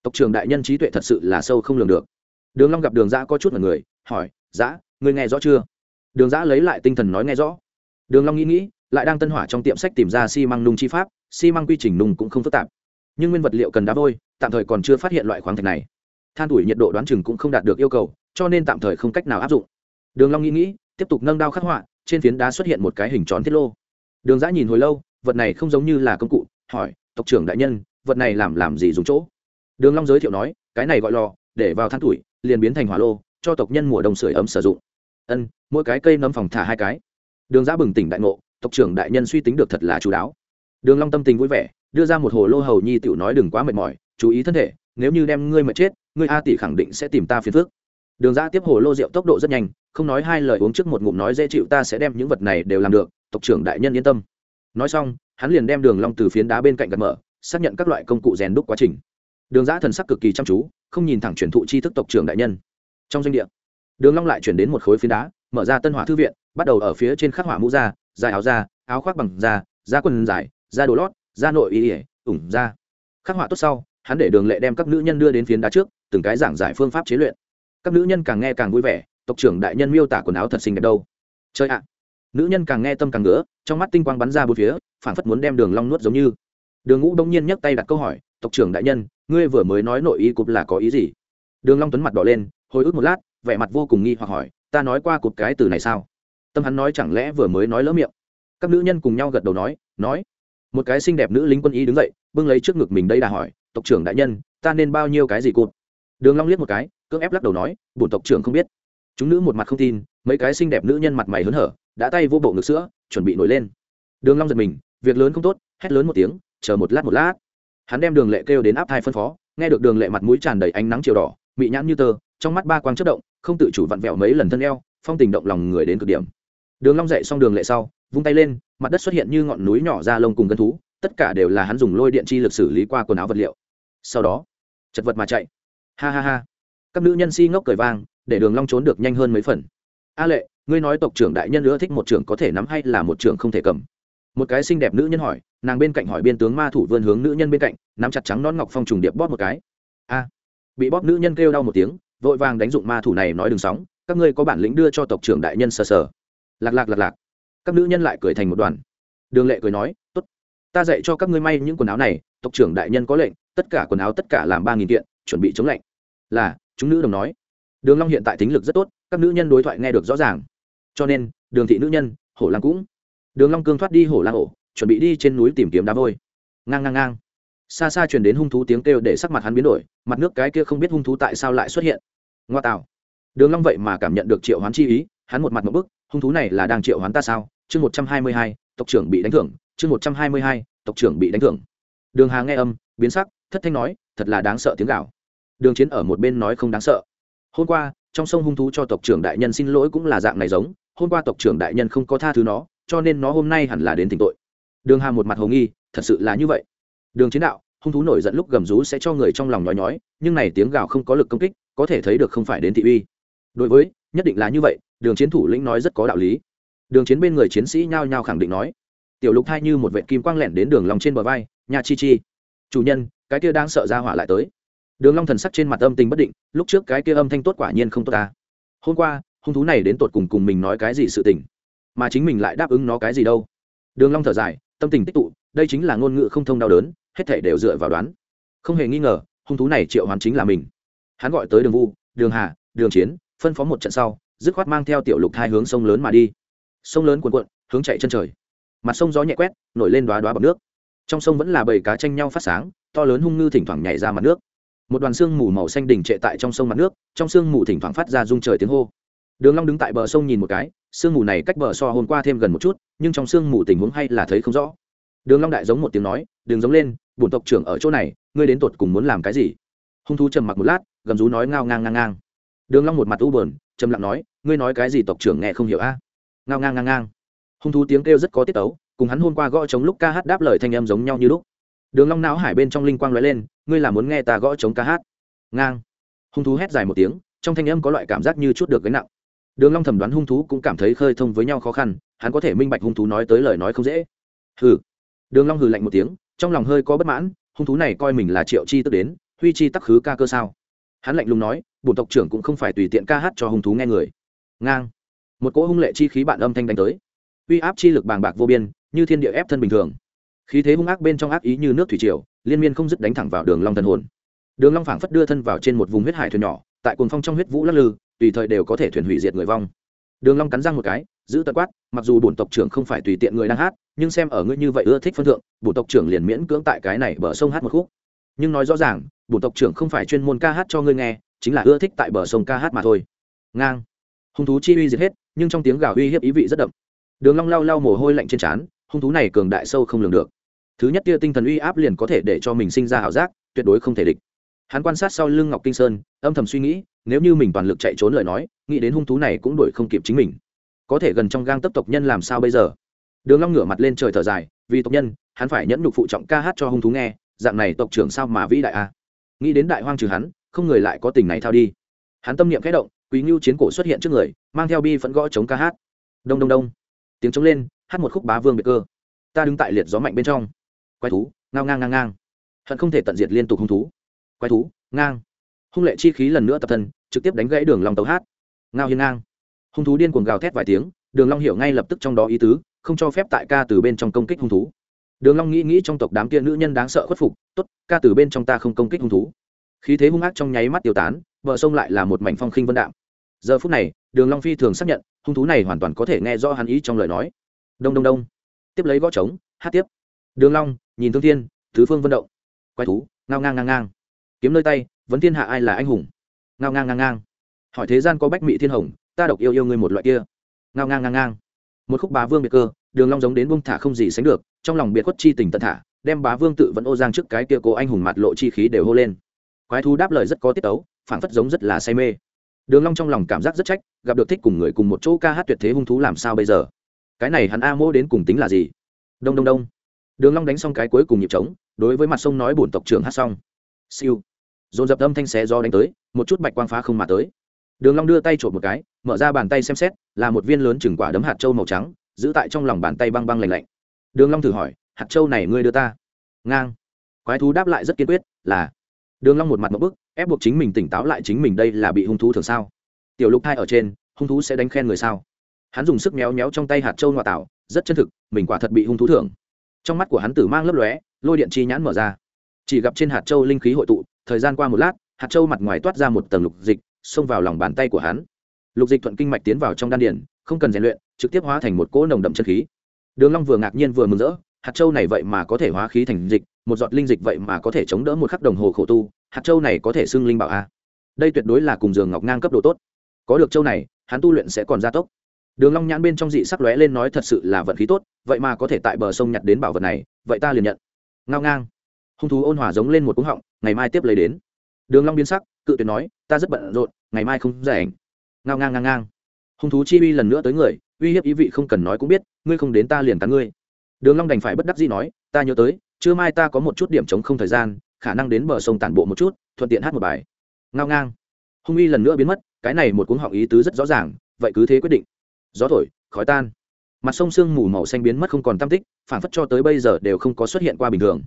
Tộc trưởng đại nhân trí tuệ thật sự là sâu không lường được. Đường long gặp đường giã có chút là người, hỏi giã ngươi nghe rõ chưa? Đường giã lấy lại tinh thần nói nghe rõ. Đường long nghĩ nghĩ, lại đang tân hỏa trong tiệm sách tìm ra xi măng nung chi pháp, xi măng quy trình nung cũng không phức tạp. Nhưng nguyên vật liệu cần đá vôi, tạm thời còn chưa phát hiện loại khoáng thạch này. Than tuổi nhiệt độ đoán chừng cũng không đạt được yêu cầu, cho nên tạm thời không cách nào áp dụng. Đường long nghĩ nghĩ, tiếp tục nâng đao khắc họa, trên phiến đá xuất hiện một cái hình tròn thiết lô. Đường giã nhìn hồi lâu, vật này không giống như là công cụ, hỏi tộc trưởng đại nhân, vật này làm làm gì dùng chỗ? Đường long giới thiệu nói, cái này gọi lò, để vào than tuổi, liền biến thành hỏa lô, cho tộc nhân mùa đông sưởi ấm sử dụng. Ân, mỗi cái cây nấm phòng thả hai cái. Đường giã bừng tỉnh đại ngộ, tộc trưởng đại nhân suy tính được thật là chú đáo. Đường long tâm tình vui vẻ, đưa ra một hồ lô hầu nhi tiểu nói đừng quá mệt mỏi, chú ý thân thể, nếu như đem ngươi mệt chết, ngươi a tỷ khẳng định sẽ tìm ta phiền phức. Đường giã tiếp hồ lô rượu tốc độ rất nhanh, không nói hai lời uống trước một ngụm nói dễ chịu ta sẽ đem những vật này đều làm được, tộc trưởng đại nhân yên tâm. Nói xong hắn liền đem đường long từ phiến đá bên cạnh gạt mở, xác nhận các loại công cụ rèn đúc quá trình. Đường giã thần sắc cực kỳ chăm chú, không nhìn thẳng truyền thụ tri thức tộc trưởng đại nhân. Trong doanh địa, đường long lại chuyển đến một khối phiến đá, mở ra tân hỏa thư viện, bắt đầu ở phía trên khắc họa mũ da, dài áo da, áo khoác bằng da da quần dài, da đồ lót, da nội y ỉa ủng da. Khắc họa tốt sau, hắn để đường lệ đem các nữ nhân đưa đến phiến đá trước, từng cái giảng giải phương pháp chế luyện. Các nữ nhân càng nghe càng vui vẻ, tộc trưởng đại nhân miêu tả quần áo thật xinh đẹp đâu. Chơi ạ nữ nhân càng nghe tâm càng ngứa, trong mắt tinh quang bắn ra bốn phía phản phất muốn đem đường long nuốt giống như. Đường ngũ đông nhiên nhấc tay đặt câu hỏi, tộc trưởng đại nhân, ngươi vừa mới nói nội y cụp là có ý gì? Đường long tuấn mặt đỏ lên, hồi ức một lát, vẻ mặt vô cùng nghi hoặc hỏi, ta nói qua cụp cái từ này sao? Tâm hắn nói chẳng lẽ vừa mới nói lỡ miệng? Các nữ nhân cùng nhau gật đầu nói nói. Một cái xinh đẹp nữ lính quân y đứng dậy, bưng lấy trước ngực mình đây đà hỏi, tộc trưởng đại nhân, ta nên bao nhiêu cái gì cụt đường long liếc một cái, cưỡng ép lắc đầu nói, bổn tộc trưởng không biết. Chúng nữ một mặt không tin, mấy cái xinh đẹp nữ nhân mặt mày hớn hở đã tay vô bộ ngực sữa, chuẩn bị nổi lên. Đường long giật mình, việc lớn không tốt, hét lớn một tiếng, chờ một lát một lát. Hắn đem đường lệ kêu đến áp thai phân phó, nghe được đường lệ mặt mũi tràn đầy ánh nắng chiều đỏ, mị nhãn như tơ, trong mắt ba quang chớp động, không tự chủ vặn vẹo mấy lần thân eo, phong tình động lòng người đến cực điểm. Đường long dậy xong đường lệ sau, vung tay lên, mặt đất xuất hiện như ngọn núi nhỏ ra lông cùng gân thú, tất cả đều là hắn dùng lôi điện chi lực xử lý qua quần áo vật liệu. Sau đó, chật vật mà chạy. Ha ha ha. Các nữ nhân si ngốc cười vang, để đường long trốn được nhanh hơn mấy phần. A lệ ngươi nói tộc trưởng đại nhân nữa thích một trưởng có thể nắm hay là một trưởng không thể cầm? Một cái xinh đẹp nữ nhân hỏi, nàng bên cạnh hỏi biên tướng ma thủ vươn hướng nữ nhân bên cạnh, nắm chặt trắng non ngọc phong trùng điệp bóp một cái. A! Bị bóp nữ nhân kêu đau một tiếng, vội vàng đánh dụng ma thủ này nói đừng sóng, các ngươi có bản lĩnh đưa cho tộc trưởng đại nhân sờ sờ. Lạc lạc lạc lạc. Các nữ nhân lại cười thành một đoàn. Đường lệ cười nói, tốt, ta dạy cho các ngươi may những quần áo này, tộc trưởng đại nhân có lệnh, tất cả quần áo tất cả làm ba nghìn kiện, chuẩn bị chống lạnh. Là, chúng nữ đồng nói. Đường long hiện tại tính lực rất tốt, các nữ nhân đối thoại nghe được rõ ràng cho nên, đường thị nữ nhân, hổ lang cũng, đường long cương thoát đi hổ lang ổ, chuẩn bị đi trên núi tìm kiếm đá vôi. Ngang ngang ngang. Xa xa truyền đến hung thú tiếng kêu để sắc mặt hắn biến đổi, mặt nước cái kia không biết hung thú tại sao lại xuất hiện. Ngoa tạo. Đường long vậy mà cảm nhận được triệu hoán chi ý, hắn một mặt một bức, hung thú này là đang triệu hoán ta sao? Chương một trăm hai mươi hai, tộc trưởng bị đánh thưởng. Chương một trăm hai mươi hai, tộc trưởng bị đánh thưởng. Đường hà nghe âm, biến sắc, thất thanh nói, thật là đáng sợ tiếng gạo đường chiến ở một bên nói không đáng sợ. Hôm qua, trong sông hung thú cho tộc trưởng đại nhân xin lỗi cũng là dạng này giống hôm qua tộc trưởng đại nhân không có tha thứ nó, cho nên nó hôm nay hẳn là đến tỉnh tội. Đường hà một mặt hồ nghi, thật sự là như vậy. Đường chiến đạo, hung thú nổi giận lúc gầm rú sẽ cho người trong lòng nhói nhói, nhưng này tiếng gào không có lực công kích, có thể thấy được không phải đến thị uy. Đối với, nhất định là như vậy, đường chiến thủ lĩnh nói rất có đạo lý. Đường chiến bên người chiến sĩ nhao nhao khẳng định nói. Tiểu lục thai như một vệ kim quang lẻn đến đường lòng trên bờ vai nhà chi chi, chủ nhân, cái kia đang sợ ra hỏa lại tới. Đường long thần sắc trên mặt âm tình bất định, lúc trước cái kia âm thanh tốt quả nhiên không tốt ta. Hôm qua hung thú này đến tột cùng cùng mình nói cái gì sự tình, mà chính mình lại đáp ứng nó cái gì đâu. Đường long thở dài, tâm tình tích tụ, đây chính là ngôn ngữ không thông đau đớn, hết thảy đều dựa vào đoán. Không hề nghi ngờ, hung thú này triệu hoán chính là mình. Hắn gọi tới đường vu, đường hà, đường chiến, phân phó một trận sau, dứt khoát mang theo tiểu lục hai hướng sông lớn mà đi. Sông lớn cuồn cuộn, hướng chạy chân trời. Mặt sông gió nhẹ quét, nổi lên đoá đoá bọt nước. Trong sông vẫn là bầy cá tranh nhau phát sáng, to lớn hung ngư thỉnh thoảng nhảy ra mặt nước. Một đoàn xương mù màu xanh đỉnh trệ tại trong sông mặt nước, trong xương mù thỉnh thoảng phát ra rung trời tiếng hô đường long đứng tại bờ sông nhìn một cái, sương mù này cách bờ so hôm qua thêm gần một chút, nhưng trong sương mù tình huống hay là thấy không rõ. Đường long đại giống một tiếng nói, đường giống lên, bổn tộc trưởng ở chỗ này, ngươi đến tột cùng muốn làm cái gì? Hung thú trầm mặc một lát, gầm rú nói ngao ngang ngang ngang. Đường long một mặt u buồn, trầm lặng nói, ngươi nói cái gì tộc trưởng nghe không hiểu a? Ngao ngang ngang ngang. Hung thú tiếng kêu rất có tiết tấu, cùng hắn hôm qua gõ chống lúc ca hát đáp lời thanh âm giống nhau như lúc. Đường long não hải bên trong linh quang lóe lên, ngươi là muốn nghe ta gõ chống ca hát? Ngang. Hung thú hét dài một tiếng, trong thanh âm có loại cảm giác như chút được gánh nặng đường long thẩm đoán hung thú cũng cảm thấy khơi thông với nhau khó khăn, hắn có thể minh bạch hung thú nói tới lời nói không dễ. Hừ. Đường long hừ lạnh một tiếng, trong lòng hơi có bất mãn, hung thú này coi mình là triệu chi tức đến, huy chi tắc khứ ca cơ sao? Hắn lạnh lùng nói, bổn tộc trưởng cũng không phải tùy tiện ca hát cho hung thú nghe người. Ngang. Một cỗ hung lệ chi khí bạn âm thanh đánh tới. Uy áp chi lực bàng bạc vô biên, như thiên địa ép thân bình thường. Khí thế hung ác bên trong ác ý như nước thủy triều, liên miên không dứt đánh thẳng vào đường long thần hồn. Đường long phảng phất đưa thân vào trên một vùng huyết hải thuyền nhỏ, tại cuồng phong trong huyết vũ lắc lư tùy thời đều có thể thuyền hủy diệt người vong. Đường long cắn răng một cái, giữ tận quát, mặc dù bổn tộc trưởng không phải tùy tiện người đang hát, nhưng xem ở ngươi như vậy ưa thích phân thượng, bổn tộc trưởng liền miễn cưỡng tại cái này bờ sông hát một khúc. Nhưng nói rõ ràng, bổn tộc trưởng không phải chuyên môn ca hát cho ngươi nghe, chính là ưa thích tại bờ sông ca hát mà thôi. Ngang. Hung thú chi uy diệt hết, nhưng trong tiếng gào uy hiếp ý vị rất đậm. Đường long lau lau mồ hôi lạnh trên trán, hung thú này cường đại sâu không lường được. Thứ nhất tia tinh thần uy áp liền có thể để cho mình sinh ra hảo giác, tuyệt đối không thể địch hắn quan sát sau lưng ngọc kinh sơn, âm thầm suy nghĩ, nếu như mình toàn lực chạy trốn lời nói, nghĩ đến hung thú này cũng đuổi không kịp chính mình. Có thể gần trong gang tấp tộc nhân làm sao bây giờ? Đường long ngửa mặt lên trời thở dài, vì tộc nhân, hắn phải nhẫn nhục phụ trọng ca hát cho hung thú nghe, dạng này tộc trưởng sao mà vĩ đại a? Nghĩ đến đại hoang trừ hắn, không người lại có tình này thao đi. Hắn tâm niệm khẽ động, quý ngưu chiến cổ xuất hiện trước người, mang theo bi phẫn gõ chống ca hát. Đông đông đông. Tiếng chống lên, hát một khúc bá vương biệt cơ. Ta đứng tại liệt gió mạnh bên trong. Quái thú, ngao ngang ngang ngang. Hận không thể tận diệt liên tục hung thú quái thú, ngang. Hung lệ chi khí lần nữa tập thân, trực tiếp đánh gãy đường long tấu hát. Ngao hiên ngang. Hung thú điên cuồng gào thét vài tiếng, đường long hiểu ngay lập tức trong đó ý tứ, không cho phép tại ca từ bên trong công kích hung thú. Đường long nghĩ nghĩ trong tộc đám kia nữ nhân đáng sợ khuất phục, tốt, ca từ bên trong ta không công kích hung thú. Khí thế hung ác trong nháy mắt tiêu tán, bờ sông lại là một mảnh phong khinh vân đạm. Giờ phút này, đường long phi thường xác nhận, hung thú này hoàn toàn có thể nghe rõ hắn ý trong lời nói. Đông đông đông. Tiếp lấy gõ trống, hát tiếp. Đường long, nhìn thương thiên tứ phương vân động. Quái thú, ngao ngang ngang ngang kiếm nơi tay, vấn thiên hạ ai là anh hùng? Ngao ngang ngang ngang. Hỏi thế gian có bách mỹ thiên hồng, ta độc yêu yêu ngươi một loại kia. Ngao ngang ngang ngang. Một khúc bá vương biệt cơ, đường long giống đến bung thả không gì sánh được, trong lòng biệt khuất chi tình tận thả, đem bá vương tự vẫn ô giang trước cái kia cố anh hùng mặt lộ chi khí đều hô lên. Quái thú đáp lời rất có tiết tấu, phảng phất giống rất là say mê. Đường long trong lòng cảm giác rất trách, gặp được thích cùng người cùng một chỗ ca hát tuyệt thế hung thú làm sao bây giờ? Cái này hắn a mô đến cùng tính là gì? Đông đông đông. Đường long đánh xong cái cuối cùng nhịp trống, đối với mặt sông nói bổn tộc trưởng hát xong siêu. Dồn dập âm thanh xé do đánh tới, một chút bạch quang phá không mà tới. Đường long đưa tay trộn một cái, mở ra bàn tay xem xét, là một viên lớn chừng quả đấm hạt châu màu trắng, giữ tại trong lòng bàn tay băng băng lạnh lạnh. Đường long thử hỏi, hạt châu này ngươi đưa ta? Ngang. Quái thú đáp lại rất kiên quyết, là. Đường long một mặt một bước ép buộc chính mình tỉnh táo lại chính mình đây là bị hung thú thường sao? Tiểu lục thai ở trên, hung thú sẽ đánh khen người sao? Hắn dùng sức méo méo trong tay hạt châu ngoại tạo rất chân thực, mình quả thật bị hung thú thưởng. Trong mắt của hắn tử mang lấp lóe, lôi điện chi nhãn mở ra chỉ gặp trên hạt châu linh khí hội tụ, thời gian qua một lát, hạt châu mặt ngoài toát ra một tầng lục dịch, xông vào lòng bàn tay của hắn. Lục dịch thuận kinh mạch tiến vào trong đan điển không cần rèn luyện, trực tiếp hóa thành một cỗ nồng đậm chân khí. Đường long vừa ngạc nhiên vừa mừng rỡ, hạt châu này vậy mà có thể hóa khí thành dịch, một giọt linh dịch vậy mà có thể chống đỡ một khắc đồng hồ khổ tu, hạt châu này có thể xưng linh bảo a. Đây tuyệt đối là cùng giường ngọc ngang cấp độ tốt. Có được châu này, hắn tu luyện sẽ còn gia tốc. Đường long nhãn bên trong dị sắc lóe lên nói thật sự là vận khí tốt, vậy mà có thể tại bờ sông nhặt đến bảo vật này, vậy ta liền nhận. Ngao ngang hung thú ôn hòa giống lên một cúng họng, ngày mai tiếp lấy đến. Đường long biến sắc, cự tuyệt nói, ta rất bận rộn, ngày mai không rảnh. Ngao ngang ngang ngang hung thú chi uy lần nữa tới người, uy hiếp ý vị không cần nói cũng biết, ngươi không đến ta liền cắn ngươi. Đường long đành phải bất đắc dĩ nói, ta nhớ tới, trưa mai ta có một chút điểm chống không thời gian, khả năng đến bờ sông tản bộ một chút, thuận tiện hát một bài. Ngao ngang hung uy lần nữa biến mất, cái này một cuống họng ý tứ rất rõ ràng, vậy cứ thế quyết định. Gió thổi, khói tan. Mặt sông sương mù màu xanh biến mất không còn tam tích phản phất cho tới bây giờ đều không có xuất hiện qua bình thường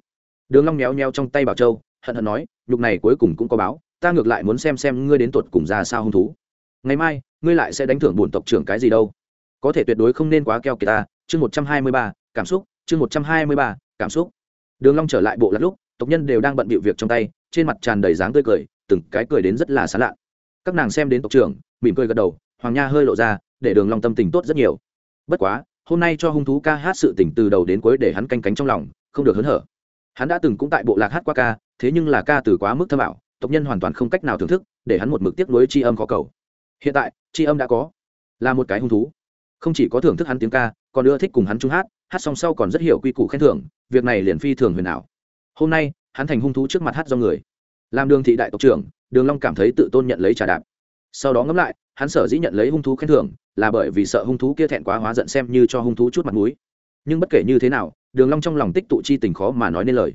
đường long méo méo trong tay bảo châu, hận hận nói, nhục này cuối cùng cũng có báo, ta ngược lại muốn xem xem ngươi đến tuột cùng ra sao hung thú. Ngày mai, ngươi lại sẽ đánh thưởng bổn tộc trưởng cái gì đâu. Có thể tuyệt đối không nên quá keo kiệt ta. Chương một trăm hai mươi ba, cảm xúc, chương một trăm hai mươi ba, cảm xúc. Đường long trở lại bộ lát lúc, tộc nhân đều đang bận bịu việc trong tay, trên mặt tràn đầy dáng tươi cười, từng cái cười đến rất là xa lạ các nàng xem đến tộc trưởng, mỉm cười gật đầu, hoàng nha hơi lộ ra, để đường long tâm tình tốt rất nhiều. Bất quá, hôm nay cho hung thú ca hát sự tình từ đầu đến cuối để hắn canh cánh trong lòng, không được hớn hở hắn đã từng cũng tại bộ lạc hát qua ca, thế nhưng là ca từ quá mức thâm ảo, tộc nhân hoàn toàn không cách nào thưởng thức, để hắn một mực tiếp nối tri âm khó cầu. Hiện tại, tri âm đã có. Là một cái hung thú. Không chỉ có thưởng thức hắn tiếng ca, còn ưa thích cùng hắn chung hát hát song sau còn rất hiểu quy củ khen thưởng, việc này liền phi thường huyền ảo. Hôm nay, hắn thành hung thú trước mặt hát do người. Làm đường thị đại tộc trưởng, đường long cảm thấy tự tôn nhận lấy trà đạp. Sau đó ngẫm lại, hắn sở dĩ nhận lấy hung thú khen thưởng, là bởi vì sợ hung thú kia thẹn quá hóa giận xem như cho hung thú chút mặt mũi. Nhưng bất kể như thế nào đường long trong lòng tích tụ chi tình khó mà nói nên lời.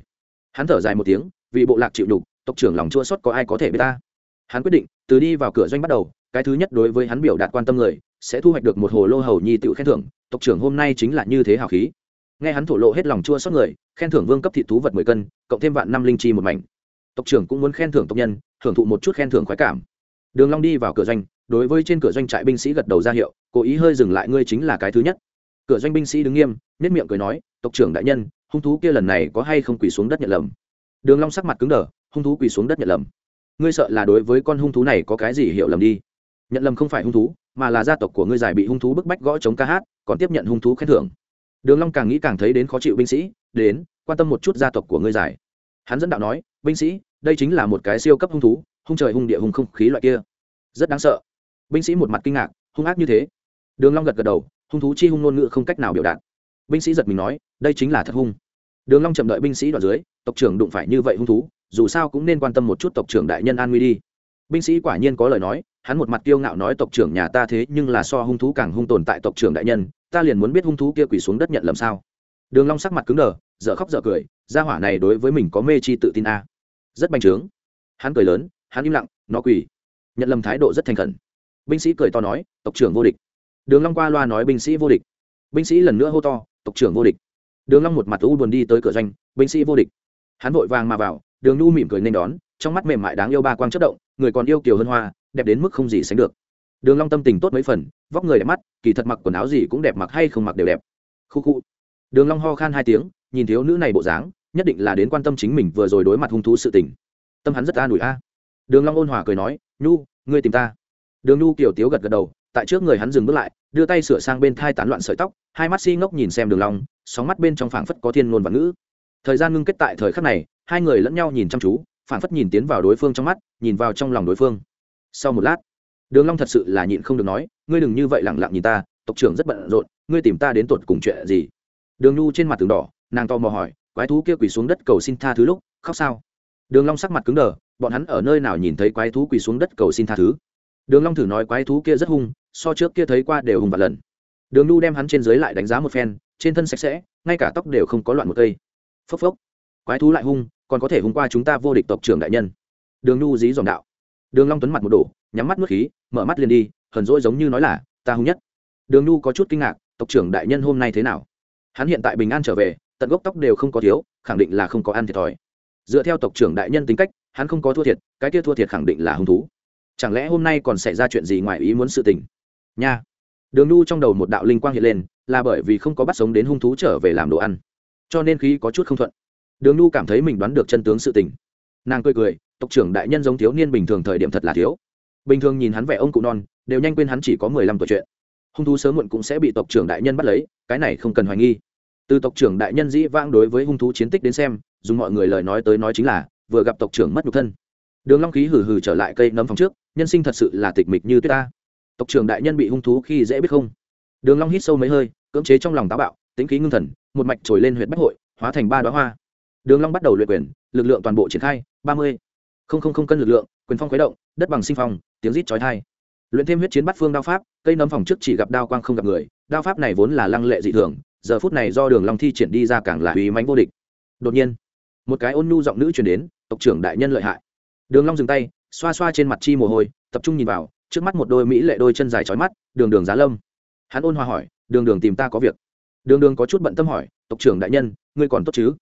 Hắn thở dài một tiếng, vì bộ lạc chịu đục, tộc trưởng lòng chua xót có ai có thể biết ta? Hắn quyết định, từ đi vào cửa doanh bắt đầu, cái thứ nhất đối với hắn biểu đạt quan tâm người, sẽ thu hoạch được một hồ lô hầu nhi tự khen thưởng, tộc trưởng hôm nay chính là như thế hào khí. Nghe hắn thổ lộ hết lòng chua xót người, khen thưởng vương cấp thị thú vật mười cân, cộng thêm vạn năm linh chi một mảnh. Tộc trưởng cũng muốn khen thưởng tộc nhân, thưởng thụ một chút khen thưởng khoái cảm. Đường long đi vào cửa doanh, đối với trên cửa doanh trại binh sĩ gật đầu ra hiệu, cố ý hơi dừng lại, ngươi chính là cái thứ nhất. Cửa doanh binh sĩ đứng nghiêm nét miệng cười nói tộc trưởng đại nhân, hung thú kia lần này có hay không quỳ xuống đất nhận lầm? Đường long sắc mặt cứng đờ, hung thú quỳ xuống đất nhận lầm. Ngươi sợ là đối với con hung thú này có cái gì hiểu lầm đi? Nhận lầm không phải hung thú, mà là gia tộc của ngươi giải bị hung thú bức bách gõ chống ca hát, còn tiếp nhận hung thú khen thưởng. Đường long càng nghĩ càng thấy đến khó chịu binh sĩ, đến, quan tâm một chút gia tộc của ngươi giải. Hắn dẫn đạo nói, binh sĩ, đây chính là một cái siêu cấp hung thú, hung trời hung địa hung không khí loại kia. Rất đáng sợ. Binh sĩ một mặt kinh ngạc, hung ác như thế. Đường long gật gật đầu, hung thú chi hung ngôn ngữ không cách nào biểu đạt binh sĩ giật mình nói, đây chính là thật hung. Đường long chậm đợi binh sĩ đoạn dưới, tộc trưởng đụng phải như vậy hung thú, dù sao cũng nên quan tâm một chút tộc trưởng đại nhân an nguy đi. Binh sĩ quả nhiên có lời nói, hắn một mặt kiêu ngạo nói, tộc trưởng nhà ta thế nhưng là so hung thú càng hung tồn tại tộc trưởng đại nhân, ta liền muốn biết hung thú kia quỳ xuống đất nhận lầm sao? Đường long sắc mặt cứng đờ, dở khóc dở cười, gia hỏa này đối với mình có mê chi tự tin a. Rất bành trướng. Hắn cười lớn, hắn im lặng, nó quỳ. Nhận lầm thái độ rất thành khẩn. Binh sĩ cười to nói, tộc trưởng vô địch. Đường long qua loa nói, binh sĩ vô địch. Binh sĩ lần nữa hô to tộc trưởng vô địch. Đường long một mặt u buồn đi tới cửa doanh, binh sĩ vô địch. Hắn vội vàng mà vào, đường nu mỉm cười nên đón, trong mắt mềm mại đáng yêu ba quang chất động, người còn yêu kiều hơn hoa, đẹp đến mức không gì sánh được. Đường long tâm tình tốt mấy phần, vóc người đẹp mắt, kỳ thật mặc quần áo gì cũng đẹp mặc hay không mặc đều đẹp. Khu khu. Đường long ho khan hai tiếng, nhìn thiếu nữ này bộ dáng, nhất định là đến quan tâm chính mình vừa rồi đối mặt hung thú sự tình. Tâm hắn rất an ủi a. Đường long ôn hòa cười nói, nhu, ngươi tìm ta. Đường nhu kiều tiếu gật gật đầu, tại trước người hắn dừng bước lại đưa tay sửa sang bên thai tán loạn sợi tóc, hai mắt si ngốc nhìn xem đường long, sóng mắt bên trong phảng phất có thiên ngôn và ngữ. Thời gian ngưng kết tại thời khắc này, hai người lẫn nhau nhìn chăm chú, phảng phất nhìn tiến vào đối phương trong mắt, nhìn vào trong lòng đối phương. Sau một lát, đường long thật sự là nhịn không được nói, ngươi đừng như vậy lẳng lặng nhìn ta, tộc trưởng rất bận rộn, ngươi tìm ta đến tột cùng chuyện gì? Đường nhu trên mặt tường đỏ, nàng to mò hỏi, quái thú kia quỳ xuống đất cầu xin tha thứ lúc, khóc sao? Đường long sắc mặt cứng đờ, bọn hắn ở nơi nào nhìn thấy quái thú quỳ xuống đất cầu xin tha thứ? Đường long thử nói, quái thú kia rất hung so trước kia thấy qua đều hùng vạn lần. Đường Nu đem hắn trên dưới lại đánh giá một phen, trên thân sạch sẽ, ngay cả tóc đều không có loạn một cây. Phốc phốc. Quái thú lại hung, còn có thể hung qua chúng ta vô địch tộc trưởng đại nhân. Đường Nu dí dòm đạo. Đường long tuấn mặt một đổ, nhắm mắt nuốt khí, mở mắt liền đi, hờn dỗi giống như nói là, ta hung nhất. Đường Nu có chút kinh ngạc, tộc trưởng đại nhân hôm nay thế nào? Hắn hiện tại bình an trở về, tận gốc tóc đều không có thiếu, khẳng định là không có ăn thiệt thòi. Dựa theo tộc trưởng đại nhân tính cách, hắn không có thua thiệt, cái kia thua thiệt khẳng định là hung thú. Chẳng lẽ hôm nay còn xảy ra chuyện gì ngoài ý muốn sự tình? Nha. Đường nu trong đầu một đạo linh quang hiện lên, là bởi vì không có bắt sống đến hung thú trở về làm đồ ăn. Cho nên khí có chút không thuận. Đường nu cảm thấy mình đoán được chân tướng sự tình. Nàng cười cười, tộc trưởng đại nhân giống thiếu niên bình thường thời điểm thật là thiếu. Bình thường nhìn hắn vẻ ông cụ non, đều nhanh quên hắn chỉ có mười lăm tuổi chuyện. Hung thú sớm muộn cũng sẽ bị tộc trưởng đại nhân bắt lấy, cái này không cần hoài nghi. Từ tộc trưởng đại nhân dĩ vãng đối với hung thú chiến tích đến xem, dùng mọi người lời nói tới nói chính là, vừa gặp tộc trưởng mất nhục thân. Đường long khí hừ hừ trở lại cây nấm phòng trước, nhân sinh thật sự là tịch mịch như tuyết ta tộc trưởng đại nhân bị hung thú khi dễ biết không? Đường long hít sâu mấy hơi, cưỡng chế trong lòng táo bạo tính khí ngưng thần, một mạch trồi lên huyệt bách hội, hóa thành ba đóa hoa. Đường long bắt đầu luyện quyền, lực lượng toàn bộ triển khai, ba mươi. Không không không cân lực lượng, quyền phong khuấy động, đất bằng sinh phong, tiếng rít chói tai. Luyện thêm huyết chiến bắt phương đao pháp, cây nấm phòng trước chỉ gặp đao quang không gặp người, đao pháp này vốn là lăng lệ dị thường, giờ phút này do đường long thi triển đi ra càng là uy mãnh vô địch. Đột nhiên, một cái ôn nhu giọng nữ truyền đến, tộc trưởng đại nhân lợi hại. Đường long dừng tay, xoa xoa trên mặt chi mồ hôi, tập trung nhìn vào trước mắt một đôi mỹ lệ đôi chân dài chói mắt, đường đường giá lâm. Hắn ôn hòa hỏi, đường đường tìm ta có việc. Đường đường có chút bận tâm hỏi, tộc trưởng đại nhân, ngươi còn tốt chứ?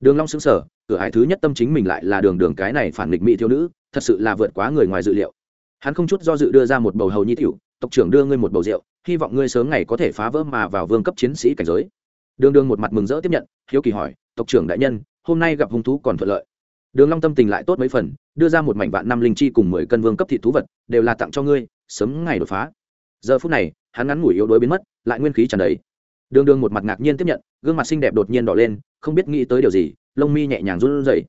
Đường long sững sờ, cửa hải thứ nhất tâm chính mình lại là đường đường cái này phản nghịch mỹ thiếu nữ, thật sự là vượt quá người ngoài dự liệu. Hắn không chút do dự đưa ra một bầu hầu nhi tiểu, tộc trưởng đưa ngươi một bầu rượu, hy vọng ngươi sớm ngày có thể phá vỡ mà vào vương cấp chiến sĩ cảnh giới. Đường đường một mặt mừng rỡ tiếp nhận, hiếu kỳ hỏi, tộc trưởng đại nhân, hôm nay gặp hung thú còn thuận lợi đường long tâm tình lại tốt mấy phần, đưa ra một mảnh vạn năm linh chi cùng mười cân vương cấp thị thú vật, đều là tặng cho ngươi, sớm ngày đột phá. Giờ phút này, hắn ngắn ngủi yếu đuối biến mất, lại nguyên khí tràn đầy. Đường đường một mặt ngạc nhiên tiếp nhận, gương mặt xinh đẹp đột nhiên đỏ lên, không biết nghĩ tới điều gì, lông mi nhẹ nhàng run rẩy.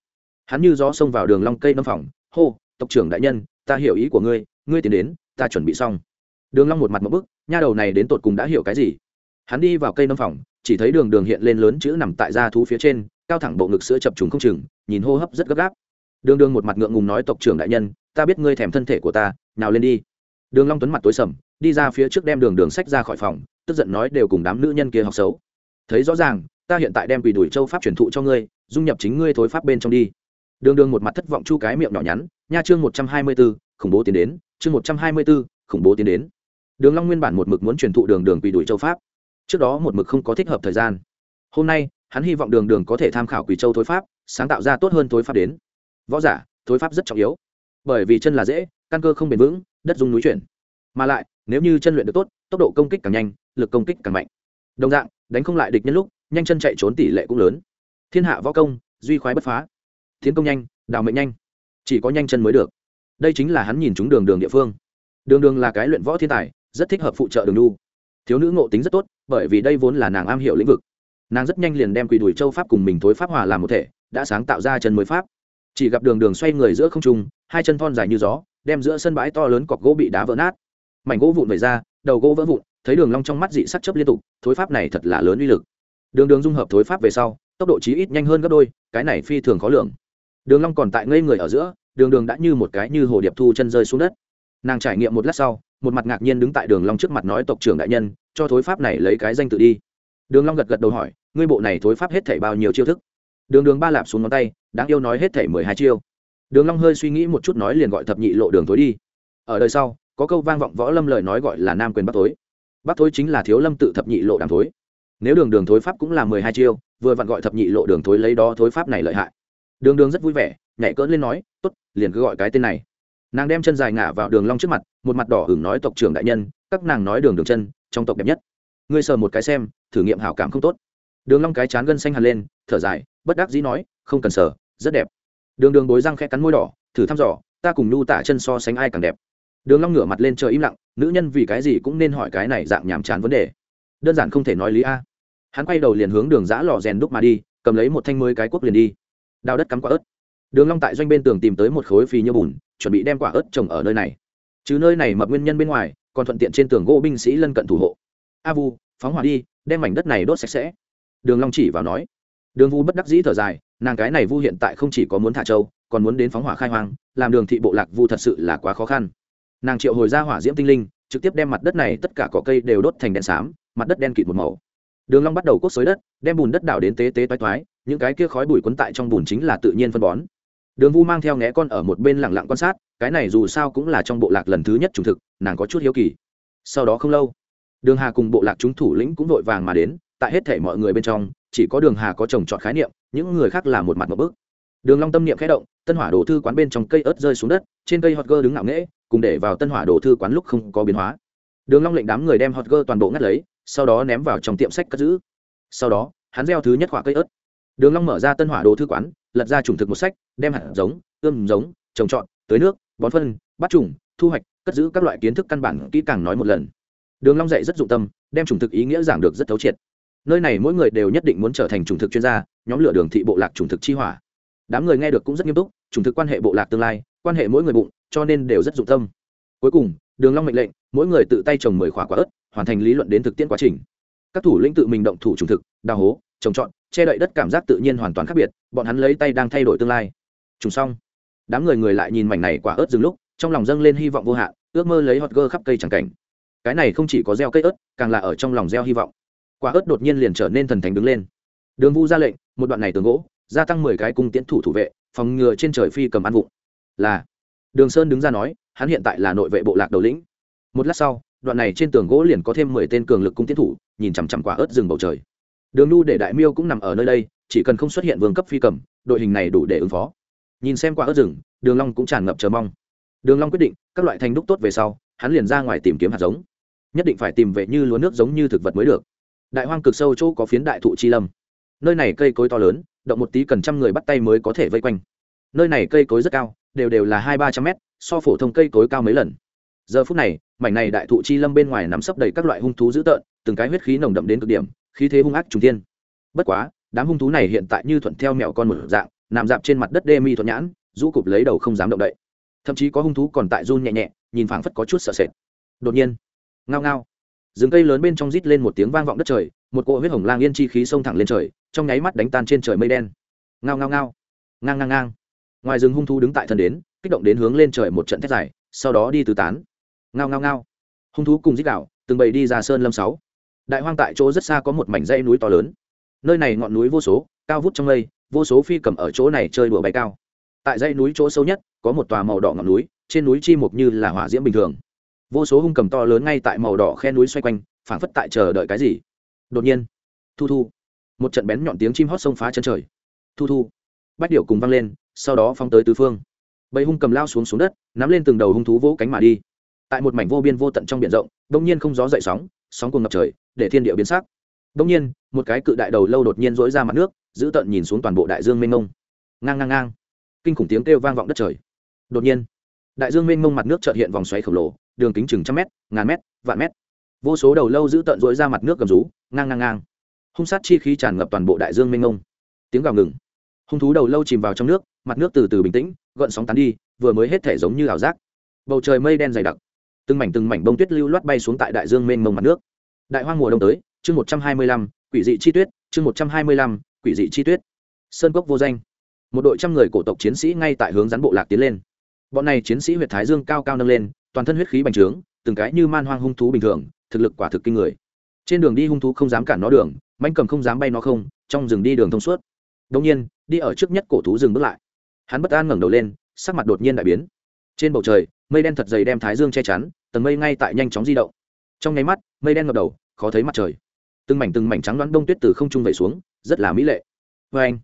Hắn như gió xông vào đường long cây nâm phòng hô, tộc trưởng đại nhân, ta hiểu ý của ngươi ngươi tiến đến, ta chuẩn bị xong. Đường long một mặt một bức, nha đầu này đến tột cùng đã hiểu cái gì? Hắn đi vào cây nâm phòng chỉ thấy đường đường hiện lên lớn chữ nằm tại da thú phía trên, cao thẳng bộ ngực sữa chập trùng không chừng nhìn hô hấp rất gấp gáp. Đường đường một mặt ngượng ngùng nói tộc trưởng đại nhân ta biết ngươi thèm thân thể của ta nào lên đi. Đường long tuấn mặt tối sầm đi ra phía trước đem đường đường sách ra khỏi phòng tức giận nói đều cùng đám nữ nhân kia học xấu. Thấy rõ ràng ta hiện tại đem quỷ đuổi châu pháp truyền thụ cho ngươi dung nhập chính ngươi thối pháp bên trong đi. Đường đường một mặt thất vọng chu cái miệng nhỏ nhắn nha chương một trăm hai mươi 124, khủng bố tiến đến chương một trăm hai mươi 124, khủng bố tiến đến. Đường long nguyên bản một mực muốn truyền thụ đường đường quỷ đuổi châu pháp. Trước đó một mực không có thích hợp thời gian. Hôm nay hắn hy vọng đường đường có thể tham khảo quỷ châu thối pháp sáng tạo ra tốt hơn thối pháp đến. Võ giả, thối pháp rất trọng yếu. Bởi vì chân là dễ, căn cơ không bền vững, đất dung núi chuyển. Mà lại, nếu như chân luyện được tốt, tốc độ công kích càng nhanh, lực công kích càng mạnh. Đồng dạng, đánh không lại địch nhân lúc, nhanh chân chạy trốn tỷ lệ cũng lớn. Thiên hạ võ công, duy khoái bất phá. Tiến công nhanh, đào mệnh nhanh. Chỉ có nhanh chân mới được. Đây chính là hắn nhìn chúng đường đường địa phương. Đường đường là cái luyện võ thiên tài, rất thích hợp phụ trợ đường đu thiếu nữ ngộ tính rất tốt, bởi vì đây vốn là nàng am hiểu lĩnh vực. Nàng rất nhanh liền đem quỳ đùi châu pháp cùng mình thối pháp hòa làm một thể đã sáng tạo ra chân mới pháp. Chỉ gặp đường đường xoay người giữa không trung, hai chân thon dài như gió, đem giữa sân bãi to lớn cọc gỗ bị đá vỡ nát. Mảnh gỗ vụn về ra, đầu gỗ vỡ vụn, thấy đường long trong mắt dị sắc chớp liên tục, thối pháp này thật là lớn uy lực. Đường đường dung hợp thối pháp về sau, tốc độ chí ít nhanh hơn gấp đôi, cái này phi thường khó lường. Đường long còn tại ngây người ở giữa, đường đường đã như một cái như hồ điệp thu chân rơi xuống đất. Nàng trải nghiệm một lát sau, một mặt ngạc nhiên đứng tại đường long trước mặt nói tộc trưởng đại nhân, cho thối pháp này lấy cái danh tự đi. Đường long gật gật đầu hỏi, ngươi bộ này thối pháp hết thảy bao nhiêu chiêu thức? Đường đường ba lạp xuống ngón tay, đáng yêu nói hết thảy mười hai chiêu. Đường long hơi suy nghĩ một chút nói liền gọi thập nhị lộ đường thối đi. Ở đời sau, có câu vang vọng võ lâm lời nói gọi là nam quyền bắc thối. Bắc thối chính là thiếu lâm tự thập nhị lộ đàm thối. Nếu đường đường thối pháp cũng là mười hai chiêu, vừa vặn gọi thập nhị lộ đường thối lấy đó thối pháp này lợi hại. Đường đường rất vui vẻ, nhảy cỡn lên nói, tốt, liền cứ gọi cái tên này. Nàng đem chân dài ngả vào đường long trước mặt, một mặt đỏ hửng nói, tộc trưởng đại nhân, các nàng nói đường đường chân, trong tộc đẹp nhất. Ngươi sờ một cái xem, thử nghiệm hảo cảm không tốt. Đường long cái chán gân xanh hẳn lên, thở dài bất đắc dĩ nói, không cần sở rất đẹp. Đường đường bối răng khẽ cắn môi đỏ, thử thăm dò, ta cùng nhu tả chân so sánh ai càng đẹp? Đường long ngửa mặt lên trời im lặng, nữ nhân vì cái gì cũng nên hỏi cái này dạng nhảm chán vấn đề. Đơn giản không thể nói lý a. Hắn quay đầu liền hướng đường giã lò rèn đúc mà đi, cầm lấy một thanh mới cái cuốc liền đi. Đào đất cắm quả ớt. Đường long tại doanh bên tường tìm tới một khối phì nhơ bùn, chuẩn bị đem quả ớt trồng ở nơi này. Chứ nơi này mập nguyên nhân bên ngoài, còn thuận tiện trên tường gỗ binh sĩ lân cận thủ hộ. A vu, phóng hỏa đi, đem mảnh đất này đốt sạch sẽ. Đường long chỉ vào nói đường vu bất đắc dĩ thở dài, nàng cái này vu hiện tại không chỉ có muốn thả châu còn muốn đến phóng hỏa khai hoang, làm đường thị bộ lạc vu thật sự là quá khó khăn. Nàng triệu hồi ra hỏa diễm tinh linh, trực tiếp đem mặt đất này tất cả cỏ cây đều đốt thành đèn xám, mặt đất đen kịt một màu. Đường long bắt đầu cốt xới đất, đem bùn đất đảo đến tế tế toái toái, những cái kia khói bụi cuốn tại trong bùn chính là tự nhiên phân bón. Đường vu mang theo ngẽ con ở một bên lặng lặng quan sát, cái này dù sao cũng là trong bộ lạc lần thứ nhất trùng thực, nàng có chút hiếu kỳ. Sau đó không lâu, đường hà cùng bộ lạc chúng thủ lĩnh cũng vội vàng mà đến, tại hết thể mọi người bên trong chỉ có đường hà có trồng trọt khái niệm, những người khác là một mặt một bước. Đường long tâm niệm khẽ động, tân hỏa đồ thư quán bên trong cây ớt rơi xuống đất, trên cây hot girl đứng ngạo nghễ, cùng để vào tân hỏa đồ thư quán lúc không có biến hóa. Đường long lệnh đám người đem hot girl toàn bộ ngắt lấy, sau đó ném vào trong tiệm sách cất giữ. Sau đó, hắn gieo thứ nhất quả cây ớt. Đường long mở ra tân hỏa đồ thư quán, lật ra trùng thực một sách, đem hạt giống, ươm giống, trồng trọt, tưới nước, bón phân, bắt trùng, thu hoạch, cất giữ các loại kiến thức căn bản kỹ càng nói một lần. Đường long dạy rất dụng tâm, đem trùng thực ý nghĩa giảng được rất thấu triệt nơi này mỗi người đều nhất định muốn trở thành trùng thực chuyên gia, nhóm lửa đường thị bộ lạc trùng thực chi hỏa. Đám người nghe được cũng rất nghiêm túc, trùng thực quan hệ bộ lạc tương lai, quan hệ mỗi người bụng, cho nên đều rất dụng tâm. Cuối cùng, đường long mệnh lệnh, mỗi người tự tay trồng mười quả quả ớt, hoàn thành lý luận đến thực tiễn quá trình. Các thủ lĩnh tự mình động thủ trùng thực, đào hố, trồng trọt, che đậy đất cảm giác tự nhiên hoàn toàn khác biệt, bọn hắn lấy tay đang thay đổi tương lai. Trùng xong, đám người người lại nhìn mảnh này quả ớt dừng lúc, trong lòng dâng lên hy vọng vô hạn, ước mơ lấy hot girl khắp cây chẳng cảnh. Cái này không chỉ có gieo cây ớt, càng là ở trong lòng gieo hy vọng quả ớt đột nhiên liền trở nên thần thánh đứng lên. Đường vu ra lệnh, một đoạn này tường gỗ, gia tăng mười cái cung tiễn thủ thủ vệ, phòng ngừa trên trời phi cầm ăn vụng. Là, đường sơn đứng ra nói, hắn hiện tại là nội vệ bộ lạc đầu lĩnh. Một lát sau, đoạn này trên tường gỗ liền có thêm mười tên cường lực cung tiễn thủ, nhìn chằm chằm quả ớt rừng bầu trời. Đường nu để đại miêu cũng nằm ở nơi đây, chỉ cần không xuất hiện vương cấp phi cầm, đội hình này đủ để ứng phó. Nhìn xem quả ớt rừng, đường long cũng tràn ngập chờ mong. Đường long quyết định, các loại thành đúc tốt về sau, hắn liền ra ngoài tìm kiếm hạt giống. Nhất định phải tìm về như lúa nước giống như thực vật mới được đại hoang cực sâu chỗ có phiến đại thụ chi lâm. Nơi này cây cối to lớn, động một tí cần trăm người bắt tay mới có thể vây quanh. Nơi này cây cối rất cao, đều đều là hai ba trăm mét, so phổ thông cây cối cao mấy lần. Giờ phút này, mảnh này đại thụ chi lâm bên ngoài nắm sấp đầy các loại hung thú dữ tợn, từng cái huyết khí nồng đậm đến cực điểm, khí thế hung ác trùng tiên bất quá, đám hung thú này hiện tại như thuận theo mẹo con một dạng, nằm dạp trên mặt đất đê mi thuận nhãn, rũ cụp lấy đầu không dám động đậy. Thậm chí có hung thú còn tại run nhẹ nhẹ, nhìn phảng phất có chút sợ sệt. Đột nhiên, ngao ngao rừng cây lớn bên trong rít lên một tiếng vang vọng đất trời, một cỗ huyết hồng lang yên chi khí xông thẳng lên trời, trong nháy mắt đánh tan trên trời mây đen. Ngao ngao ngao. Ngang ngang ngang. Ngoài rừng hung thú đứng tại thân đến, kích động đến hướng lên trời một trận thét dài, sau đó đi tứ tán. Ngao ngao ngao. Hung thú cùng dích đạo từng bầy đi ra sơn lâm sáu. Đại hoang tại chỗ rất xa có một mảnh dãy núi to lớn. Nơi này ngọn núi vô số, cao vút trong mây, vô số phi cầm ở chỗ này chơi đùa bay cao. Tại dãy núi chỗ sâu nhất, có một tòa màu đỏ ngọn núi, trên núi chi mục như là hỏa diễm bình thường vô số hung cầm to lớn ngay tại màu đỏ khe núi xoay quanh, phảng phất tại chờ đợi cái gì. Đột nhiên, thu thu, một trận bén nhọn tiếng chim hót sông phá chân trời. Thu thu, bách điệu cùng vang lên, sau đó phóng tới tứ phương. Bầy hung cầm lao xuống xuống đất, nắm lên từng đầu hung thú vỗ cánh mà đi. Tại một mảnh vô biên vô tận trong biển rộng, đông nhiên không gió dậy sóng sóng cuồng ngập trời, để thiên địa biến sắc. Đông nhiên, một cái cự đại đầu lâu đột nhiên dỗi ra mặt nước, giữ tận nhìn xuống toàn bộ đại dương mênh mông. Ngang ngang ngang, kinh khủng tiếng kêu vang vọng đất trời. Đột nhiên, đại dương mênh mông mặt nước trợt hiện vòng xoáy khổng lồ đường kính chừng trăm mét, ngàn mét, vạn mét. Vô số đầu lâu giữ tận rỗi ra mặt nước gầm rú, ngang ngang ngang. Hung sát chi khí tràn ngập toàn bộ đại dương mênh mông. Tiếng gào ngừng. Hung thú đầu lâu chìm vào trong nước, mặt nước từ từ bình tĩnh, gợn sóng tán đi, vừa mới hết thể giống như ảo giác. Bầu trời mây đen dày đặc. Từng mảnh từng mảnh bông tuyết lưu loát bay xuống tại đại dương mênh mông mặt nước. Đại hoang mùa đông tới, chương một trăm hai mươi lăm, quỷ dị chi tuyết, chương một trăm hai mươi lăm, quỷ dị chi tuyết. Sơn cốc vô danh. Một đội trăm người cổ tộc chiến sĩ ngay tại hướng rắn bộ lạc tiến lên. Bọn này chiến sĩ huyệt thái dương cao cao nâng lên toàn thân huyết khí bành trướng, từng cái như man hoang hung thú bình thường, thực lực quả thực kinh người. Trên đường đi hung thú không dám cản nó đường, manh cầm không dám bay nó không, trong rừng đi đường thông suốt. Đông nhiên, đi ở trước nhất cổ thú dừng bước lại. Hắn bất an ngẩng đầu lên, sắc mặt đột nhiên đại biến. Trên bầu trời, mây đen thật dày đem thái dương che chắn, tầng mây ngay tại nhanh chóng di động. Trong nháy mắt, mây đen ngập đầu, khó thấy mặt trời. Từng mảnh từng mảnh trắng đoán đông tuyết từ không trung về xuống, rất là mỹ lệ. Vê anh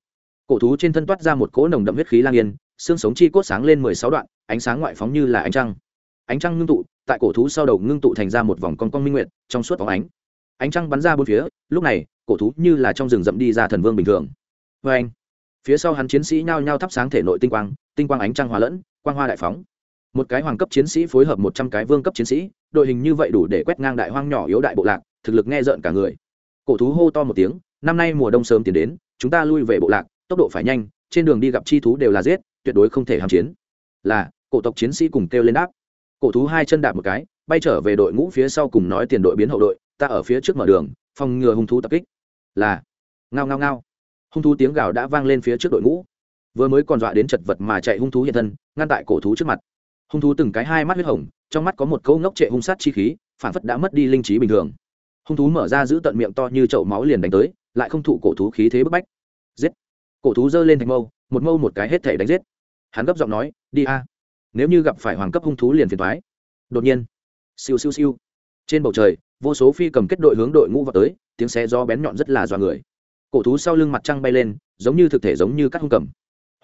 cổ thú trên thân toát ra một cỗ nồng đậm huyết khí lang yên, xương sống chi cốt sáng lên mười sáu đoạn, ánh sáng ngoại phóng như là ánh trăng ánh trăng ngưng tụ, tại cổ thú sau đầu ngưng tụ thành ra một vòng con con minh nguyện trong suốt phóng ánh. Ánh trăng bắn ra bốn phía, lúc này, cổ thú như là trong rừng rậm đi ra thần vương bình thường. Vê anh, phía sau hắn chiến sĩ nhao nhao thắp sáng thể nội tinh quang tinh quang ánh trăng hòa lẫn, quang hoa đại phóng. Một cái hoàng cấp chiến sĩ phối hợp một trăm cái vương cấp chiến sĩ, đội hình như vậy đủ để quét ngang đại hoang nhỏ yếu đại bộ lạc, thực lực nghe rợn cả người. Cổ thú hô to một tiếng, năm nay mùa đông sớm tiến đến, chúng ta lui về bộ lạc, tốc độ phải nhanh, trên đường đi gặp chi thú đều là giết, tuyệt đối không thể hàm chiến. Là, cổ tộc chiến sĩ cùng kêu lên đáp cổ thú hai chân đạp một cái, bay trở về đội ngũ phía sau cùng nói tiền đội biến hậu đội, ta ở phía trước mở đường, phòng ngừa hung thú tập kích. Là, ngao ngao ngao. Hung thú tiếng gào đã vang lên phía trước đội ngũ. Vừa mới còn dọa đến chật vật mà chạy hung thú hiện thân, ngăn tại cổ thú trước mặt. Hung thú từng cái hai mắt huyết hồng, trong mắt có một câu ngốc trệ hung sát chi khí, phản phất đã mất đi linh trí bình thường. Hung thú mở ra giữ tận miệng to như chậu máu liền đánh tới, lại không thụ cổ thú khí thế bức bách. Giết. Cổ thú giơ lên thành mâu, một mâu một cái hết thể đánh giết. Hắn gấp giọng nói, đi a nếu như gặp phải hoàng cấp hung thú liền phiền thoái. Đột nhiên, siêu siêu siêu. Trên bầu trời, vô số phi cầm kết đội hướng đội ngũ vào tới, tiếng xe do bén nhọn rất là dọa người. Cổ thú sau lưng mặt trăng bay lên, giống như thực thể giống như các hung cầm.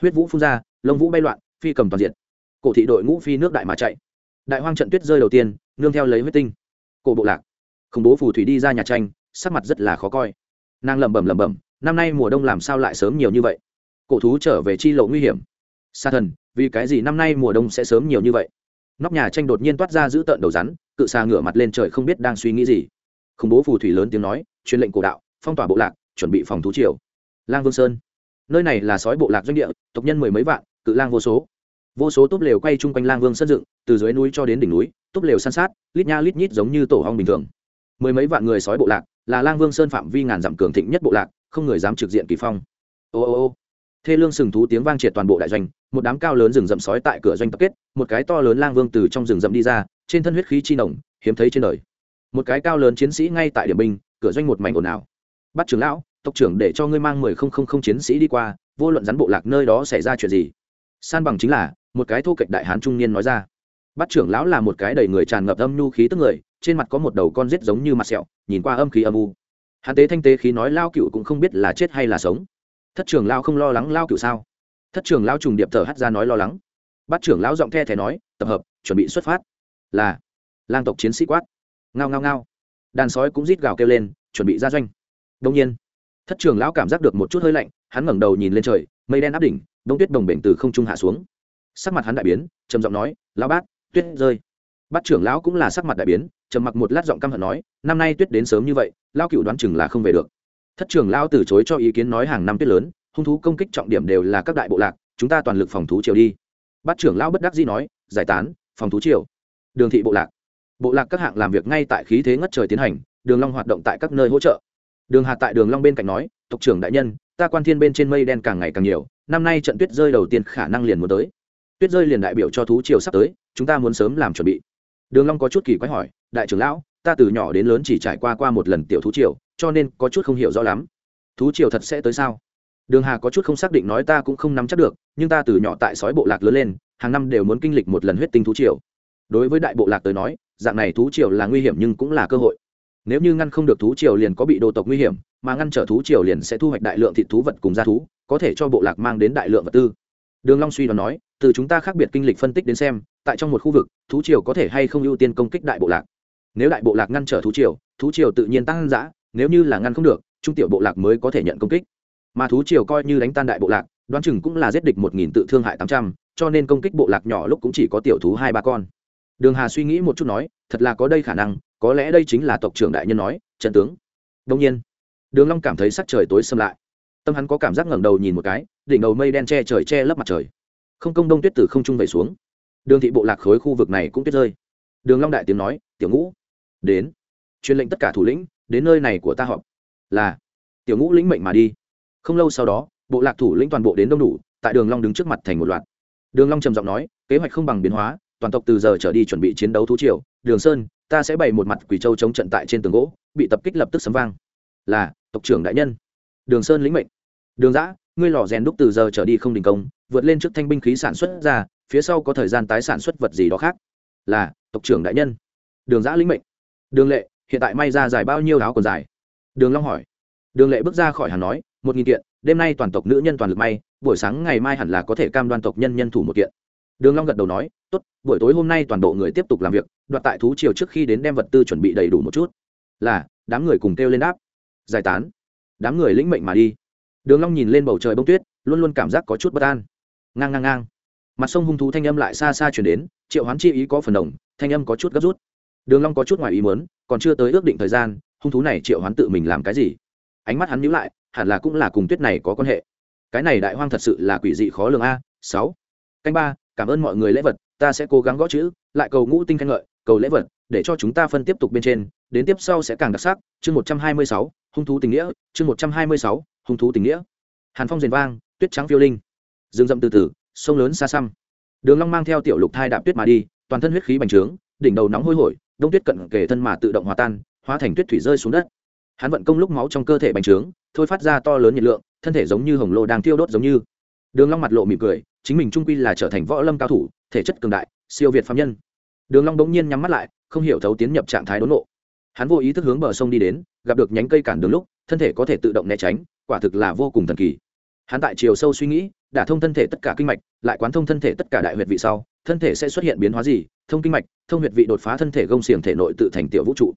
Huyết vũ phun ra, lông vũ bay loạn, phi cầm toàn diện. Cổ thị đội ngũ phi nước đại mà chạy. Đại hoang trận tuyết rơi đầu tiên, nương theo lấy huyết tinh. Cổ bộ lạc, khủng bố phù thủy đi ra nhà tranh, sắc mặt rất là khó coi. Nàng lẩm bẩm lẩm bẩm, năm nay mùa đông làm sao lại sớm nhiều như vậy? Cổ thú trở về chi lộ nguy hiểm. Sa thần vì cái gì năm nay mùa đông sẽ sớm nhiều như vậy? Nóc nhà tranh đột nhiên toát ra giữ tợn đầu rắn, cự xà ngửa mặt lên trời không biết đang suy nghĩ gì. Khủng bố phù thủy lớn tiếng nói, truyền lệnh cổ đạo, phong tỏa bộ lạc, chuẩn bị phòng thú triều. Lang vương sơn. Nơi này là sói bộ lạc doanh địa, tộc nhân mười mấy vạn, cự lang vô số. Vô số túp lều quay chung quanh lang vương sân dựng, từ dưới núi cho đến đỉnh núi, túp lều san sát, lít nha lít nhít giống như tổ hong bình thường. Mười mấy vạn người sói bộ lạc, là lang vương sơn phạm vi ngàn dặm cường thịnh nhất bộ lạc, không người dám trực diện kỳ phong. Ô ô ô thê lương sừng thú tiếng vang triệt toàn bộ đại doanh, một đám cao lớn rừng rậm sói tại cửa doanh tập kết, một cái to lớn lang vương từ trong rừng rậm đi ra, trên thân huyết khí chi nồng, hiếm thấy trên đời. Một cái cao lớn chiến sĩ ngay tại điểm binh, cửa doanh một mảnh ồn ào. Bắt trưởng lão, tộc trưởng để cho ngươi mang mười không không không chiến sĩ đi qua, vô luận rắn bộ lạc nơi đó xảy ra chuyện gì. San bằng chính là một cái thô kệch đại hán trung niên nói ra. Bắt trưởng lão là một cái đầy người tràn ngập âm nhu khí tức người, trên mặt có một đầu con rết giống như mặt sẹo, nhìn qua âm khí âm u. Hán tế thanh tế khí nói lao cựu cũng không biết là chết hay là sống thất trưởng lao không lo lắng lao cựu sao? Thất trưởng lao trùng điệp thở hắt ra nói lo lắng. Bát trưởng lão giọng the thẻ nói, tập hợp, chuẩn bị xuất phát. Là. Lang tộc chiến sĩ quát. Ngao ngao ngao. Đàn sói cũng rít gào kêu lên, chuẩn bị ra doanh. Đông nhiên, thất trưởng lão cảm giác được một chút hơi lạnh, hắn ngẩng đầu nhìn lên trời, mây đen áp đỉnh, đông tuyết đồng bệnh từ không trung hạ xuống. Sắc mặt hắn đại biến, trầm giọng nói, lão bát, tuyết rơi. Bát trưởng lão cũng là sắc mặt đại biến, trầm mặc một lát giọng căm hận nói, năm nay tuyết đến sớm như vậy lao cựu đoán chừng là không về được thất trưởng lão từ chối cho ý kiến nói hàng năm tuyết lớn, hung thú công kích trọng điểm đều là các đại bộ lạc, chúng ta toàn lực phòng thú triều đi. Bát trưởng lão bất đắc dĩ nói, giải tán, phòng thú triều. Đường thị bộ lạc. Bộ lạc các hạng làm việc ngay tại khí thế ngất trời tiến hành, đường long hoạt động tại các nơi hỗ trợ. Đường hà tại đường long bên cạnh nói, tộc trưởng đại nhân, ta quan thiên bên trên mây đen càng ngày càng nhiều, năm nay trận tuyết rơi đầu tiên khả năng liền muốn tới. Tuyết rơi liền đại biểu cho thú triều sắp tới, chúng ta muốn sớm làm chuẩn bị. Đường long có chút kỳ quái hỏi, đại trưởng lão, ta từ nhỏ đến lớn chỉ trải qua qua một lần tiểu thú triều cho nên có chút không hiểu rõ lắm. Thú triều thật sẽ tới sao? Đường hà có chút không xác định nói ta cũng không nắm chắc được, nhưng ta từ nhỏ tại sói bộ lạc lớn lên, hàng năm đều muốn kinh lịch một lần huyết tinh thú triều. Đối với đại bộ lạc tới nói, dạng này thú triều là nguy hiểm nhưng cũng là cơ hội. Nếu như ngăn không được thú triều liền có bị đồ tộc nguy hiểm, mà ngăn trở thú triều liền sẽ thu hoạch đại lượng thịt thú vật cùng gia thú, có thể cho bộ lạc mang đến đại lượng vật tư. Đường long suy đoán nói, từ chúng ta khác biệt kinh lịch phân tích đến xem, tại trong một khu vực, thú triều có thể hay không ưu tiên công kích đại bộ lạc. Nếu đại bộ lạc ngăn trở thú triều thú triều tự nhiên tăng dã nếu như là ngăn không được, trung tiểu bộ lạc mới có thể nhận công kích. Mà thú triều coi như đánh tan đại bộ lạc, đoán chừng cũng là giết địch một nghìn tự thương hại tám trăm, cho nên công kích bộ lạc nhỏ lúc cũng chỉ có tiểu thú hai ba con. Đường hà suy nghĩ một chút nói, thật là có đây khả năng, có lẽ đây chính là tộc trưởng đại nhân nói, trận tướng. Đông nhiên, đường long cảm thấy sắc trời tối xâm lại. Tâm hắn có cảm giác ngẩng đầu nhìn một cái, đỉnh đầu mây đen che trời che lấp mặt trời. Không công đông tuyết từ không trung về xuống. Đường thị bộ lạc khối khu vực này cũng tuyết rơi. Đường long đại tiếng nói, tiểu ngũ, đến. Truyền lệnh tất cả thủ lĩnh đến nơi này của ta họp. Là, tiểu ngũ lĩnh mệnh mà đi. Không lâu sau đó, bộ lạc thủ lĩnh toàn bộ đến đông đủ, tại đường long đứng trước mặt thành một loạt. Đường long trầm giọng nói, kế hoạch không bằng biến hóa, toàn tộc từ giờ trở đi chuẩn bị chiến đấu thú triều. Đường sơn, ta sẽ bày một mặt quỷ châu chống trận tại trên tường gỗ, bị tập kích lập tức sấm vang. Là, tộc trưởng đại nhân. Đường sơn lĩnh mệnh. Đường giã ngươi lò rèn đúc từ giờ trở đi không đình công, vượt lên trước thanh binh khí sản xuất ra, phía sau có thời gian tái sản xuất vật gì đó khác. Là, tộc trưởng đại nhân. Đường giã lĩnh mệnh. Đường lệ hiện tại may ra dài bao nhiêu áo còn dài? Đường long hỏi. Đường lệ bước ra khỏi hàng nói, một nghìn kiện, đêm nay toàn tộc nữ nhân toàn lực may, buổi sáng ngày mai hẳn là có thể cam đoan tộc nhân nhân thủ một kiện. Đường long gật đầu nói, tốt, buổi tối hôm nay toàn bộ người tiếp tục làm việc, đoạt tại thú triều trước khi đến đem vật tư chuẩn bị đầy đủ một chút. Là, đám người cùng kêu lên đáp. Giải tán. Đám người lĩnh mệnh mà đi. Đường long nhìn lên bầu trời bông tuyết, luôn luôn cảm giác có chút bất an. Ngang ngang ngang. Mặt sông hung thú thanh âm lại xa xa truyền đến, triệu hoán chi ý có phần đồng, thanh âm có chút gấp rút. Đường long có chút ngoài ý muốn còn chưa tới ước định thời gian, hung thú này triệu hoán tự mình làm cái gì? Ánh mắt hắn nhíu lại, hẳn là cũng là cùng tuyết này có quan hệ. Cái này đại hoang thật sự là quỷ dị khó lường a, sáu. Canh ba, cảm ơn mọi người lễ vật, ta sẽ cố gắng gõ chữ, lại cầu ngũ tinh khen ngợi, cầu lễ vật, để cho chúng ta phân tiếp tục bên trên, đến tiếp sau sẽ càng đặc sắc. Chương một trăm hai mươi sáu, hung thú tình nghĩa, chương một trăm hai mươi sáu, hung thú tình nghĩa. Hàn phong rền vang, tuyết trắng phiêu linh. Rừng rậm từ từ, sông lớn xa xăm. Đường long mang theo tiểu lục thai đạp tuyết mà đi, toàn thân huyết khí bành trướng, đỉnh đầu nóng hôi hổi đông tuyết cận kề thân mà tự động hòa tan, hóa thành tuyết thủy rơi xuống đất. Hắn vận công lúc máu trong cơ thể bành trướng, thôi phát ra to lớn nhiệt lượng, thân thể giống như hồng lô đang tiêu đốt giống như. Đường long mặt lộ mỉm cười, chính mình trung quy là trở thành võ lâm cao thủ, thể chất cường đại, siêu việt phạm nhân. Đường long đống nhiên nhắm mắt lại, không hiểu thấu tiến nhập trạng thái đốn nộ hắn vô ý thức hướng bờ sông đi đến, gặp được nhánh cây cản đường lúc, thân thể có thể tự động né tránh, quả thực là vô cùng thần kỳ. Hắn tại chiều sâu suy nghĩ, đả thông thân thể tất cả kinh mạch, lại quán thông thân thể tất cả đại huyệt vị sau thân thể sẽ xuất hiện biến hóa gì, thông kinh mạch, thông huyệt vị đột phá thân thể gông xiềng thể nội tự thành tiểu vũ trụ.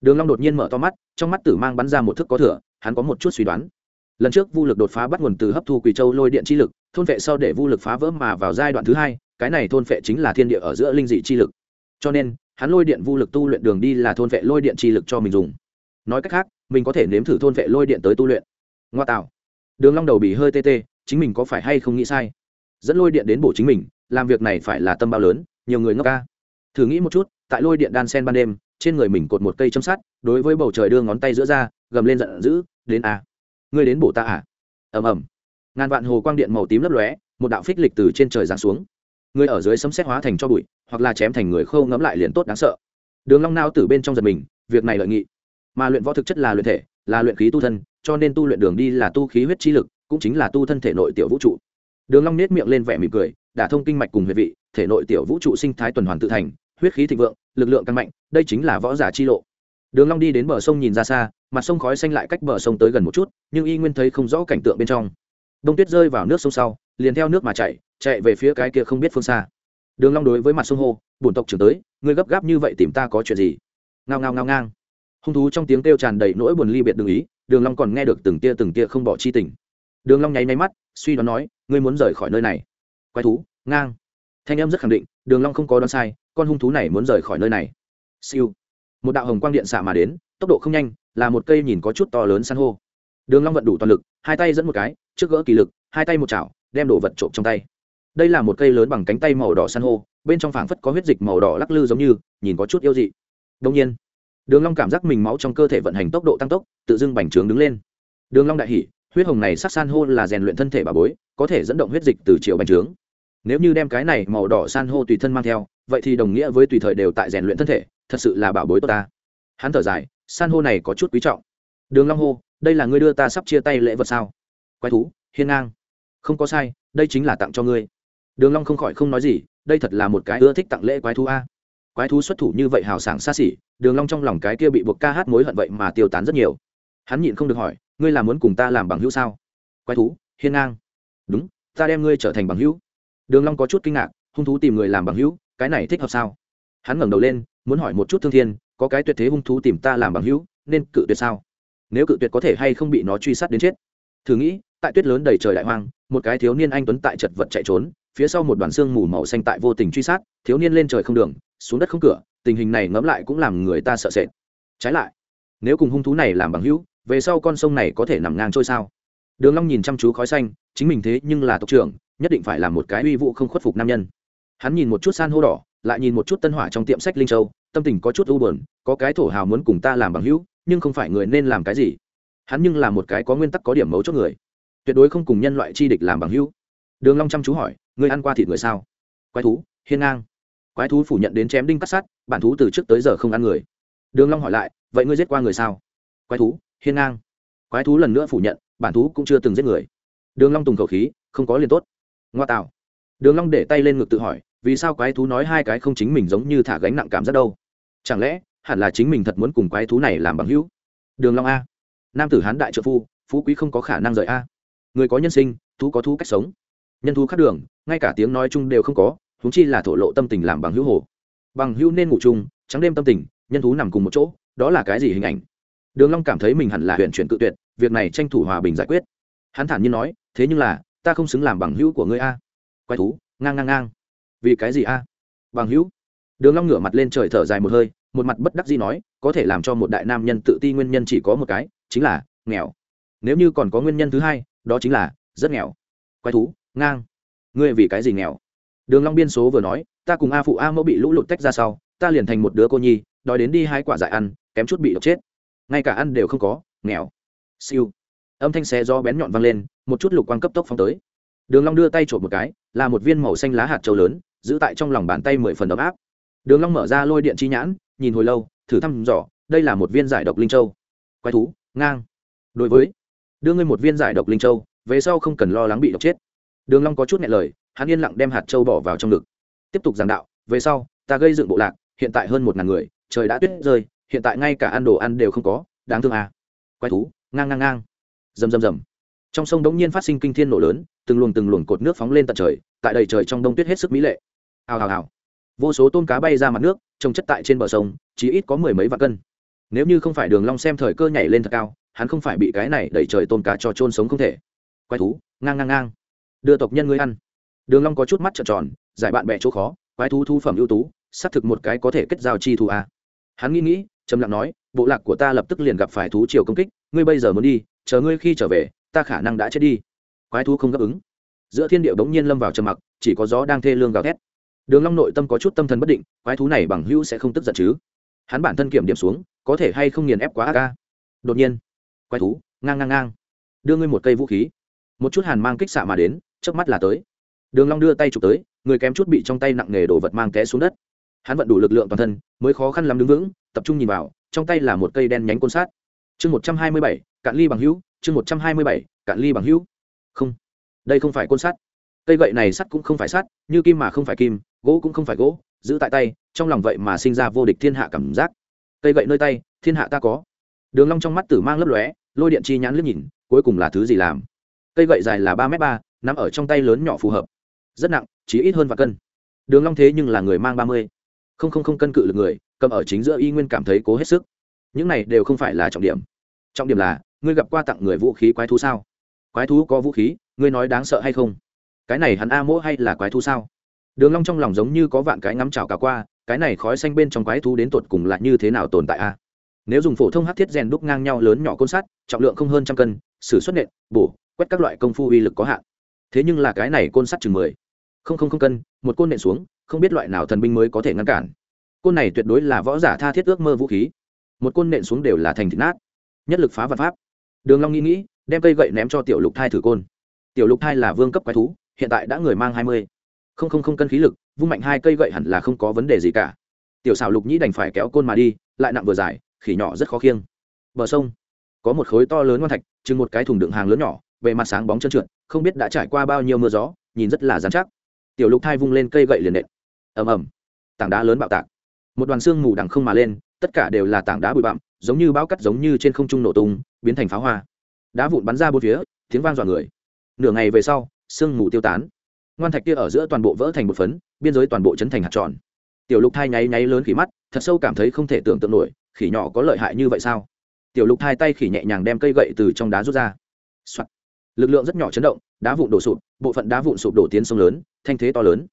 Đường long đột nhiên mở to mắt, trong mắt tử mang bắn ra một thức có thừa, hắn có một chút suy đoán. Lần trước vu lực đột phá bắt nguồn từ hấp thu quỳ châu lôi điện chi lực, thôn vệ sau để vu lực phá vỡ mà vào giai đoạn thứ hai, cái này thôn vệ chính là thiên địa ở giữa linh dị chi lực. Cho nên, hắn lôi điện vu lực tu luyện đường đi là thôn vệ lôi điện chi lực cho mình dùng. Nói cách khác, mình có thể nếm thử thôn vệ lôi điện tới tu luyện. Ngoa tạo. Đường long đầu bị hơi tê tê, chính mình có phải hay không nghĩ sai? Dẫn lôi điện đến bổ chính mình làm việc này phải là tâm bao lớn, nhiều người ngốc ca. Thử nghĩ một chút, tại lôi điện đan sen ban đêm, trên người mình cột một cây châm sắt, đối với bầu trời đưa ngón tay giữa ra, gầm lên giận dữ, đến a ngươi đến bổ ta à? Ầm ầm. Ngàn vạn hồ quang điện màu tím lấp lóe, một đạo phích lịch từ trên trời giáng xuống. Người ở dưới sấm xét hóa thành cho bụi, hoặc là chém thành người khâu ngẫm lại liền tốt đáng sợ. Đường long nao từ bên trong giật mình, việc này lợi nghị. Mà luyện võ thực chất là luyện thể, là luyện khí tu thân, cho nên tu luyện đường đi là tu khí huyết chi lực, cũng chính là tu thân thể nội tiểu vũ trụ. Đường long nét miệng lên vẻ mỉm cười đả thông kinh mạch cùng huyệt vị, thể nội tiểu vũ trụ sinh thái tuần hoàn tự thành, huyết khí thịnh vượng, lực lượng căn mạnh, đây chính là võ giả chi lộ. Đường long đi đến bờ sông nhìn ra xa, mặt sông khói xanh lại cách bờ sông tới gần một chút, nhưng y nguyên thấy không rõ cảnh tượng bên trong. Đông tuyết rơi vào nước sông sau, liền theo nước mà chạy chạy về phía cái kia không biết phương xa. Đường long đối với mặt sông hô, bổn tộc trưởng tới, ngươi gấp gáp như vậy tìm ta có chuyện gì? Ngao ngao ngao ngang. Hung thú trong tiếng kêu tràn đầy nỗi buồn ly biệt đừng ý, đường long còn nghe được từng tia từng tia không bỏ chi tình. Đường long nháy nháy mắt, suy đoán nói, ngươi muốn rời khỏi nơi này? Quái thú, ngang. Thanh em rất khẳng định, đường long không có đoán sai, con hung thú này muốn rời khỏi nơi này. Siêu. Một đạo hồng quang điện xạ mà đến, tốc độ không nhanh, là một cây nhìn có chút to lớn san hô. Đường long vận đủ toàn lực, hai tay dẫn một cái, trước gỡ kỳ lực, hai tay một chảo, đem đồ vật trộm trong tay. Đây là một cây lớn bằng cánh tay màu đỏ san hô, bên trong phảng phất có huyết dịch màu đỏ lắc lư giống như, nhìn có chút yêu dị. Đương nhiên, đường long cảm giác mình máu trong cơ thể vận hành tốc độ tăng tốc, tự dưng bành trướng đứng lên. Đường long đại hỉ, huyết hồng này sắc san hô là rèn luyện thân thể bà bối, có thể dẫn động huyết dịch từ triệu bành trướng nếu như đem cái này màu đỏ san hô tùy thân mang theo, vậy thì đồng nghĩa với tùy thời đều tại rèn luyện thân thể, thật sự là bảo bối tốt ta. Hắn thở dài, san hô này có chút quý trọng. Đường long hô, đây là ngươi đưa ta sắp chia tay lễ vật sao? Quái thú, hiên ngang. Không có sai, đây chính là tặng cho ngươi. Đường long không khỏi không nói gì, đây thật là một cái ưa thích tặng lễ quái thú a. Quái thú xuất thủ như vậy hào sảng xa xỉ, đường long trong lòng cái kia bị buộc ca hát mối hận vậy mà tiêu tán rất nhiều. Hắn nhịn không được hỏi, ngươi là muốn cùng ta làm bằng hữu sao? Quái thú, hiên ngang. Đúng, ta đem ngươi trở thành bằng hữu đường long có chút kinh ngạc, hung thú tìm người làm bằng hữu, cái này thích hợp sao? Hắn ngẩng đầu lên, muốn hỏi một chút thương thiên, có cái tuyệt thế hung thú tìm ta làm bằng hữu, nên cự tuyệt sao? Nếu cự tuyệt có thể hay không bị nó truy sát đến chết? Thử nghĩ, tại tuyết lớn đầy trời đại hoang, một cái thiếu niên anh tuấn tại chật vật chạy trốn, phía sau một đoàn xương mù màu xanh tại vô tình truy sát, thiếu niên lên trời không đường, xuống đất không cửa, tình hình này ngẫm lại cũng làm người ta sợ sệt. Trái lại, nếu cùng hung thú này làm bằng hữu, về sau con sông này có thể nằm ngang trôi sao? Đường long nhìn chăm chú khói xanh, chính mình thế nhưng là tộc trưởng nhất định phải là một cái uy vũ không khuất phục nam nhân. Hắn nhìn một chút san hô đỏ, lại nhìn một chút tân hỏa trong tiệm sách linh châu, tâm tình có chút u buồn, có cái thổ hào muốn cùng ta làm bằng hữu, nhưng không phải người nên làm cái gì. Hắn nhưng là một cái có nguyên tắc có điểm mấu chốt người. Tuyệt đối không cùng nhân loại chi địch làm bằng hữu. Đường long chăm chú hỏi, ngươi ăn qua thịt người sao? Quái thú, hiên ngang. Quái thú phủ nhận đến chém đinh cắt sắt, bản thú từ trước tới giờ không ăn người. Đường long hỏi lại, vậy ngươi giết qua người sao? Quái thú, hiên ngang. Quái thú lần nữa phủ nhận, bản thú cũng chưa từng giết người. Đường long tùng khẩu khí, không có liền tốt ngoa tạo. Đường long để tay lên ngực tự hỏi, vì sao quái thú nói hai cái không chính mình giống như thả gánh nặng cảm giác đâu? Chẳng lẽ, hẳn là chính mình thật muốn cùng quái thú này làm bằng hữu? Đường long a. Nam tử hán đại trợ phu, phú quý không có khả năng rời a. Người có nhân sinh, thú có thú cách sống. Nhân thú khác đường, ngay cả tiếng nói chung đều không có chúng chi là thổ lộ tâm tình làm bằng hữu hồ. Bằng hữu nên ngủ chung, trắng đêm tâm tình, nhân thú nằm cùng một chỗ, đó là cái gì hình ảnh? Đường long cảm thấy mình hẳn là huyện chuyển tự tuyệt, việc này tranh thủ hòa bình giải quyết. Hắn thản nhiên nói, thế nhưng là ta không xứng làm bằng hữu của ngươi a. Quái thú, ngang ngang ngang. Vì cái gì a? Bằng hữu? Đường long ngửa mặt lên trời thở dài một hơi, một mặt bất đắc dĩ nói, có thể làm cho một đại nam nhân tự ti nguyên nhân chỉ có một cái, chính là nghèo. Nếu như còn có nguyên nhân thứ hai, đó chính là rất nghèo. Quái thú, ngang. Ngươi vì cái gì nghèo? Đường long biên số vừa nói, ta cùng a phụ a mẫu bị lũ lụt tách ra sau, ta liền thành một đứa cô nhi đòi đến đi hai quả dại ăn, kém chút bị độc chết. Ngay cả ăn đều không có, nghèo. Siêu âm thanh xe do bén nhọn vang lên, một chút lục quang cấp tốc phóng tới. Đường long đưa tay trộm một cái, là một viên màu xanh lá hạt châu lớn, giữ tại trong lòng bàn tay mười phần ấm áp. Đường long mở ra lôi điện chi nhãn, nhìn hồi lâu, thử thăm dò, đây là một viên giải độc linh châu. Quái thú, ngang. Đối với, đưa ngươi một viên giải độc linh châu, về sau không cần lo lắng bị độc chết. Đường long có chút nhẹ lời, hắn yên lặng đem hạt châu bỏ vào trong ngực. Tiếp tục giảng đạo, về sau, ta gây dựng bộ lạc, hiện tại hơn một ngàn người, trời đã tuyết rơi, hiện tại ngay cả ăn đồ ăn đều không có, đáng thương à. Quái thú, ngang ngang ngang rầm rầm rầm. Trong sông đống nhiên phát sinh kinh thiên nổ lớn, từng luồng từng luồng cột nước phóng lên tận trời, tại đầy trời trong đông tuyết hết sức mỹ lệ. Hào hào hào. Vô số tôm cá bay ra mặt nước, trồng chất tại trên bờ sông, chỉ ít có mười mấy vạn cân. Nếu như không phải đường long xem thời cơ nhảy lên thật cao, hắn không phải bị cái này đẩy trời tôm cá cho trôn sống không thể. Quái thú, ngang ngang ngang. Đưa tộc nhân ngươi ăn. Đường long có chút mắt trợn tròn, giải bạn bè chỗ khó, quái thú thu phẩm ưu tú, xác thực một cái có thể kết giao chi thú a. Hắn nghĩ nghĩ, trầm lặng nói, bộ lạc của ta lập tức liền gặp phải thú triều công kích, ngươi bây giờ muốn đi chờ ngươi khi trở về, ta khả năng đã chết đi. Quái thú không đáp ứng. Giữa thiên địa bỗng nhiên lâm vào trầm mặc, chỉ có gió đang thê lương gào thét. Đường long nội tâm có chút tâm thần bất định, quái thú này bằng hữu sẽ không tức giận chứ? Hắn bản thân kiểm điểm xuống, có thể hay không nghiền ép quá ác ca đột nhiên, quái thú, ngang ngang ngang, đưa ngươi một cây vũ khí. Một chút hàn mang kích xạ mà đến, chớp mắt là tới. Đường long đưa tay chụp tới, người kém chút bị trong tay nặng nghề đổ vật mang té xuống đất. Hắn vận đủ lực lượng toàn thân, mới khó khăn lắm đứng vững, tập trung nhìn vào, trong tay là một cây đen nhánh côn sát chương một trăm hai mươi bảy, cạn ly bằng hữu, chương một trăm hai mươi bảy, cạn ly bằng hữu. Không, đây không phải côn sắt. Cây gậy này sắt cũng không phải sắt, như kim mà không phải kim, gỗ cũng không phải gỗ, giữ tại tay, trong lòng vậy mà sinh ra vô địch thiên hạ cảm giác. Cây gậy nơi tay, thiên hạ ta có. Đường long trong mắt tử mang lấp lóe, lôi điện chi nhãn liếc nhìn, cuối cùng là thứ gì làm? Cây gậy dài là ba m ba nắm ở trong tay lớn nhỏ phù hợp. Rất nặng, chỉ ít hơn và cân. Đường long thế nhưng là người mang ba mươi. Không không không cân cự lực người, cầm ở chính giữa y nguyên cảm thấy cố hết sức những này đều không phải là trọng điểm. Trọng điểm là, ngươi gặp qua tặng người vũ khí quái thú sao? Quái thú có vũ khí, ngươi nói đáng sợ hay không? Cái này hắn a mỗ hay là quái thú sao? Đường long trong lòng giống như có vạn cái ngắm chảo cả qua, cái này khói xanh bên trong quái thú đến tột cùng là như thế nào tồn tại a? Nếu dùng phổ thông hắc thiết rèn đúc ngang nhau lớn nhỏ côn sắt, trọng lượng không hơn trăm cân, sử xuất nện, bổ, quét các loại công phu uy lực có hạn. Thế nhưng là cái này côn sắt chừng mười. Không không không cân, một côn nện xuống, không biết loại nào thần binh mới có thể ngăn cản. Côn này tuyệt đối là võ giả tha thiết ước mơ vũ khí một côn nện xuống đều là thành thịt nát. Nhất lực phá vật pháp. Đường long nghĩ nghĩ, đem cây gậy ném cho tiểu lục thai thử côn. Tiểu lục thai là vương cấp quái thú, hiện tại đã người mang hai mươi. Không không không cân khí lực, vung mạnh hai cây gậy hẳn là không có vấn đề gì cả. Tiểu xảo lục nhĩ đành phải kéo côn mà đi, lại nặng vừa dài, khỉ nhỏ rất khó khiêng. Bờ sông, có một khối to lớn ngoan thạch, chừng một cái thùng đựng hàng lớn nhỏ, bề mặt sáng bóng trơn trượt, không biết đã trải qua bao nhiêu mưa gió, nhìn rất là dán chắc. Tiểu lục thai vung lên cây gậy liền nện. Ầm ầm. Tảng đá lớn bạo tạc. Một đoàn xương mù đằng không mà lên tất cả đều là tảng đá bụi bặm, giống như bão cắt giống như trên không trung nổ tung, biến thành pháo hoa. Đá vụn bắn ra bốn phía, tiếng vang dọa người. Nửa ngày về sau, sương mù tiêu tán. Ngoan thạch kia ở giữa toàn bộ vỡ thành một phấn, biên giới toàn bộ chấn thành hạt tròn. Tiểu lục thai nháy nháy lớn khỉ mắt, thật sâu cảm thấy không thể tưởng tượng nổi, khỉ nhỏ có lợi hại như vậy sao? Tiểu lục thai tay khỉ nhẹ nhàng đem cây gậy từ trong đá rút ra、Soạn. lực lượng rất nhỏ chấn động, đá vụn đổ sụp, bộ phận đá vụn sụp đổ tiến sông lớn, thanh thế to lớn.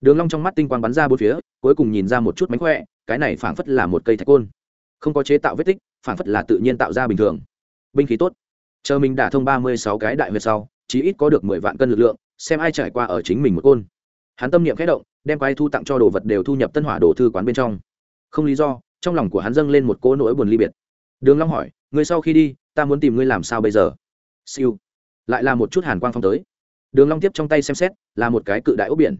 Đường long trong mắt tinh quang bắn ra bốn phía, cuối cùng nhìn ra một chút mánh khỏe cái này phảng phất là một cây thạch côn. Không có chế tạo vết tích, phảng phất là tự nhiên tạo ra bình thường. Binh khí tốt. Chờ mình đả thông ba mươi sáu cái đại huyệt sau, chí ít có được mười vạn cân lực lượng, xem ai trải qua ở chính mình một côn. Hắn tâm niệm khẽ động, đem quay thu tặng cho đồ vật đều thu nhập tân hỏa đồ thư quán bên trong. Không lý do, trong lòng của hắn dâng lên một cỗ nỗi buồn ly biệt. Đường long hỏi người sau khi đi, ta muốn tìm ngươi làm sao bây giờ? Siêu. Lại là một chút hàn quang phong tới. Đường long tiếp trong tay xem xét, là một cái cự đại ốc biển.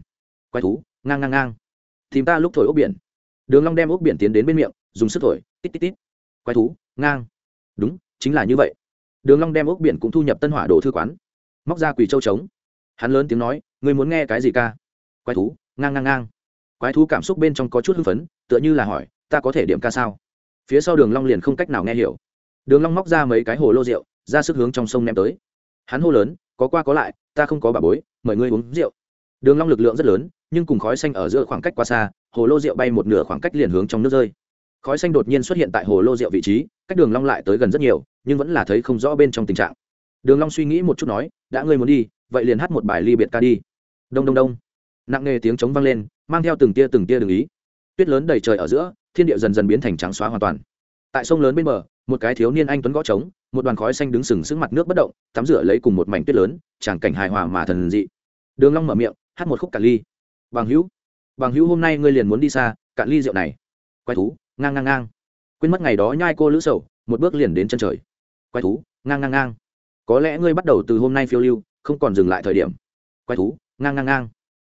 Quái thú, ngang ngang ngang. Tìm ta lúc thổi ốc biển đường long đem ốc biển tiến đến bên miệng, dùng sức thổi, tít tít tít. Quái thú, ngang. Đúng, chính là như vậy. Đường long đem ốc biển cũng thu nhập tân hỏa đồ thư quán. Móc ra quỷ châu trống. Hắn lớn tiếng nói, ngươi muốn nghe cái gì ca? Quái thú, ngang ngang ngang. Quái thú cảm xúc bên trong có chút hưng phấn, tựa như là hỏi, ta có thể điểm ca sao? Phía sau đường long liền không cách nào nghe hiểu. Đường long móc ra mấy cái hồ lô rượu, ra sức hướng trong sông ném tới. Hắn hô lớn, có qua có lại, ta không có bà bối, mời ngươi uống rượu. Đường long lực lượng rất lớn nhưng cùng khói xanh ở giữa khoảng cách quá xa, hồ lô rượu bay một nửa khoảng cách liền hướng trong nước rơi. Khói xanh đột nhiên xuất hiện tại hồ lô rượu vị trí, cách đường long lại tới gần rất nhiều, nhưng vẫn là thấy không rõ bên trong tình trạng. Đường long suy nghĩ một chút nói, đã ngươi muốn đi, vậy liền hát một bài ly biệt ca đi. Đông đông đông. Nặng nề tiếng trống vang lên, mang theo từng tia từng tia đường ý. Tuyết lớn đầy trời ở giữa, thiên địa dần dần biến thành trắng xóa hoàn toàn. Tại sông lớn bên bờ, một cái thiếu niên anh tuấn gõ trống, một đoàn khói xanh đứng sừng sững mặt nước bất động, tắm rửa lấy cùng một mảnh tuyết lớn tràng cảnh hài hòa mà thần dị. Đường long mở miệng, hát một khúc cả ly bằng hữu bằng hữu hôm nay ngươi liền muốn đi xa, cạn ly rượu này. Quái thú, ngang ngang ngang. Quên mất ngày đó nhai cô lữ sầu, một bước liền đến chân trời. Quái thú, ngang ngang ngang. Có lẽ ngươi bắt đầu từ hôm nay phiêu lưu, không còn dừng lại thời điểm. Quái thú, ngang ngang ngang.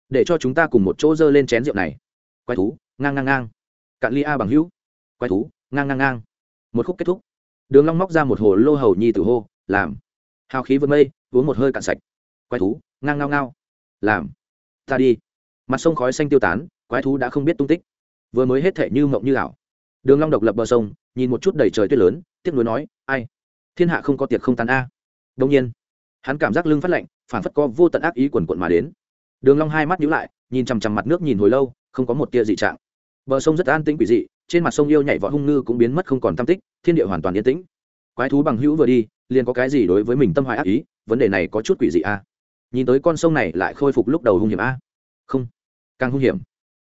Để cho chúng ta cùng một chỗ dơ lên chén rượu này. Quái thú, ngang ngang ngang. Cạn ly a bằng hữu. Quái thú, ngang ngang ngang. Một khúc kết thúc. Đường long móc ra một hồ lô hầu nhi tử hô, làm. Hào khí vượt mây, uống một hơi cạn sạch. Quái thú, ngang ngao ngao làm, ta đi mặt sông khói xanh tiêu tán, quái thú đã không biết tung tích. Vừa mới hết thể như mộng như ảo. Đường long độc lập bờ sông, nhìn một chút đầy trời tuyết lớn, tiếc nuối nói, ai? Thiên hạ không có tiệc không tan a. Đương nhiên, hắn cảm giác lưng phát lạnh phản phất có vô tận ác ý quần quận mà đến. Đường long hai mắt nhíu lại, nhìn chằm chằm mặt nước nhìn hồi lâu, không có một tia dị trạng. Bờ sông rất an tĩnh quỷ dị, trên mặt sông yêu nhảy vọt hung ngư cũng biến mất không còn tâm tích, thiên địa hoàn toàn yên tĩnh. Quái thú bằng hữu vừa đi, liền có cái gì đối với mình tâm hoài ác ý, vấn đề này có chút quỷ dị a. Nhìn tới con sông này lại khôi phục lúc đầu hung hiểm a. Không càng hung hiểm.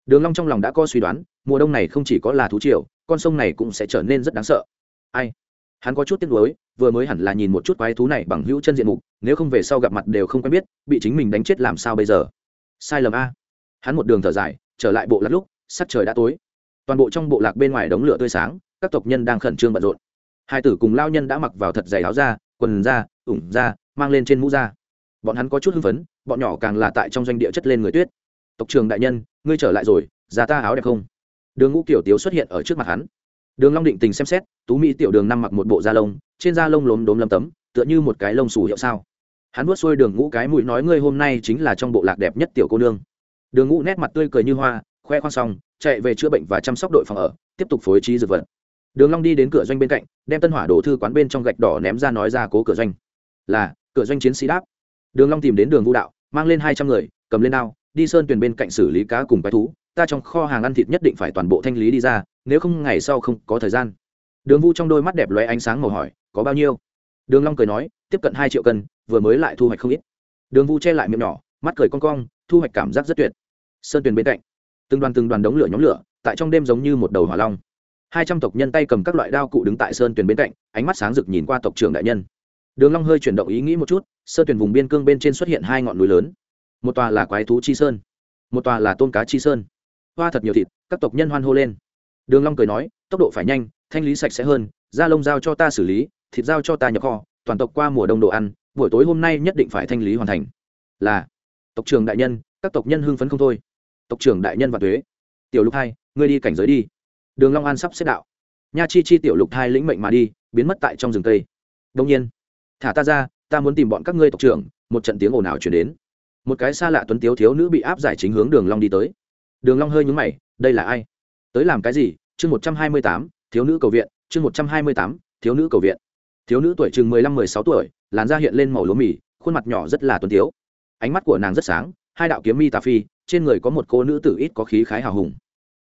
Đường long trong lòng đã có suy đoán mùa đông này không chỉ có là thú triều con sông này cũng sẽ trở nên rất đáng sợ. Ai? Hắn có chút tiếc nuối vừa mới hẳn là nhìn một chút quái thú này bằng hữu chân diện mục nếu không về sau gặp mặt đều không quen biết bị chính mình đánh chết làm sao bây giờ? Sai lầm a. Hắn một đường thở dài trở lại bộ lạc lúc sắc trời đã tối. Toàn bộ trong bộ lạc bên ngoài đống lửa tươi sáng các tộc nhân đang khẩn trương bận rộn. Hai tử cùng lao nhân đã mặc vào thật dày áo da quần da ủng da, mang lên trên mũ da, bọn hắn có chút hưng phấn bọn nhỏ càng là tại trong doanh địa chất lên người tuyết tộc trường đại nhân, ngươi trở lại rồi ra ta áo đẹp không? Đường ngũ kiểu tiếu xuất hiện ở trước mặt hắn. Đường long định tình xem xét, tú mỹ tiểu đường năm mặc một bộ da lông, trên da lông lốm đốm lấm tấm, tựa như một cái lông xù hiệu sao. Hắn vuốt xuôi đường ngũ cái mũi nói, ngươi hôm nay chính là trong bộ lạc đẹp nhất tiểu cô nương. Đường ngũ nét mặt tươi cười như hoa, khoe khoang xong, chạy về chữa bệnh và chăm sóc đội phòng ở, tiếp tục phối trí dược vật. Đường long đi đến cửa doanh bên cạnh, đem tân hỏa đổ thư quán bên trong gạch đỏ ném ra nói ra cố cửa doanh. Là, cửa doanh chiến sĩ đáp. Đường long tìm đến đường vũ đạo, mang lên hai trăm người, cầm lên đao đi sơn tuyền bên cạnh xử lý cá cùng quái thú, ta trong kho hàng ăn thịt nhất định phải toàn bộ thanh lý đi ra, nếu không ngày sau không có thời gian. Đường vũ trong đôi mắt đẹp lóe ánh sáng màu hỏi, có bao nhiêu? Đường long cười nói, tiếp cận hai triệu cân, vừa mới lại thu hoạch không ít. Đường vũ che lại miệng nhỏ, mắt cười cong cong, thu hoạch cảm giác rất tuyệt. Sơn tuyền bên cạnh, từng đoàn từng đoàn đống lửa nhóm lửa, tại trong đêm giống như một đầu hỏa long. Hai trăm tộc nhân tay cầm các loại đao cụ đứng tại sơn tuyền bên cạnh, ánh mắt sáng rực nhìn qua tộc trưởng đại nhân. Đường long hơi chuyển động ý nghĩ một chút, sơn tuyền vùng biên cương bên trên xuất hiện hai ngọn núi lớn một tòa là quái thú chi sơn, một tòa là tôm cá chi sơn. Hoa thật nhiều thịt, các tộc nhân hoan hô lên. Đường long cười nói, tốc độ phải nhanh, thanh lý sạch sẽ hơn, da lông giao cho ta xử lý, thịt giao cho ta nhập kho, toàn tộc qua mùa đông đồ ăn, buổi tối hôm nay nhất định phải thanh lý hoàn thành. Là, tộc trưởng đại nhân, các tộc nhân hưng phấn không thôi. Tộc trưởng đại nhân và thuế. Tiểu lục hai, ngươi đi cảnh giới đi. Đường long an sắp xếp đạo. Nha chi chi tiểu lục hai lĩnh mệnh mà đi, biến mất tại trong rừng tây. đông nhiên, thả ta ra, ta muốn tìm bọn các ngươi tộc trưởng, một trận tiếng ồn ào truyền đến một cái xa lạ tuấn tiếu thiếu nữ bị áp giải chính hướng đường long đi tới. Đường long hơi nhướng mày, đây là ai? Tới làm cái gì? Chương một trăm hai mươi tám, thiếu nữ cầu viện, chương một trăm hai mươi tám, thiếu nữ cầu viện. Thiếu nữ tuổi chừng mười lăm mười sáu tuổi, làn da hiện lên màu lúa mì, khuôn mặt nhỏ rất là tuấn tiếu. Ánh mắt của nàng rất sáng, hai đạo kiếm mi tà phi, trên người có một cô nữ tử ít có khí khái hào hùng.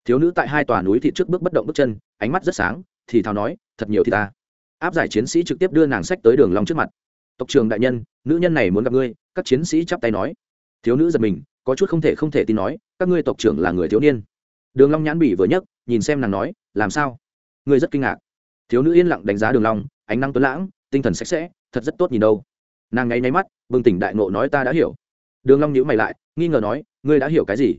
Thiếu nữ tại hai tòa núi thị trước bước bất động bước chân, ánh mắt rất sáng, thì thào nói, thật nhiều thì ta. Áp giải chiến sĩ trực tiếp đưa nàng sách tới đường long trước mặt. Tộc trường đại nhân, nữ nhân này muốn gặp ngươi. Các chiến sĩ chắp tay nói thiếu nữ giật mình, có chút không thể không thể tin nói, các ngươi tộc trưởng là người thiếu niên. Đường long nhãn bỉ vừa nhấc, nhìn xem nàng nói, làm sao? Ngươi rất kinh ngạc. Thiếu nữ yên lặng đánh giá đường long, ánh năng tuấn lãng, tinh thần sạch sẽ, thật rất tốt nhìn đâu. Nàng ngáy nháy mắt, bừng tỉnh đại ngộ nói ta đã hiểu. Đường long nhíu mày lại, nghi ngờ nói, ngươi đã hiểu cái gì?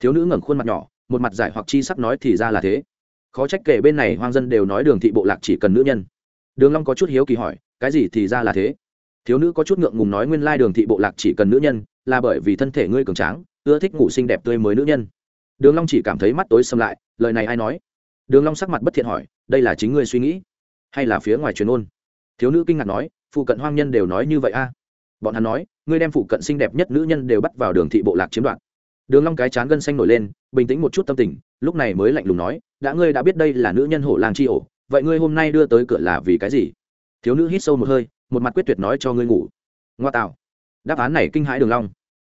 Thiếu nữ ngẩng khuôn mặt nhỏ, một mặt giải hoặc chi sắc nói thì ra là thế. Khó trách kể bên này hoang dân đều nói đường thị bộ lạc chỉ cần nữ nhân. Đường long có chút hiếu kỳ hỏi, cái gì thì ra là thế? Thiếu nữ có chút ngượng ngùng nói nguyên lai đường thị bộ lạc chỉ cần nữ nhân là bởi vì thân thể ngươi cường tráng, ưa thích ngủ xinh đẹp tươi mới nữ nhân. Đường long chỉ cảm thấy mắt tối sầm lại, lời này ai nói? Đường long sắc mặt bất thiện hỏi, đây là chính ngươi suy nghĩ, hay là phía ngoài truyền ôn? Thiếu nữ kinh ngạc nói, phụ cận hoang nhân đều nói như vậy a. Bọn hắn nói, ngươi đem phụ cận xinh đẹp nhất nữ nhân đều bắt vào đường thị bộ lạc chiếm đoạt. Đường long cái chán gân xanh nổi lên, bình tĩnh một chút tâm tình, lúc này mới lạnh lùng nói, đã ngươi đã biết đây là nữ nhân hổ làng chi ổ, vậy ngươi hôm nay đưa tới cửa là vì cái gì? Thiếu nữ hít sâu một hơi, một mặt quyết tuyệt nói cho ngươi ngủ. Ngoa tạo đáp án này kinh hãi đường long.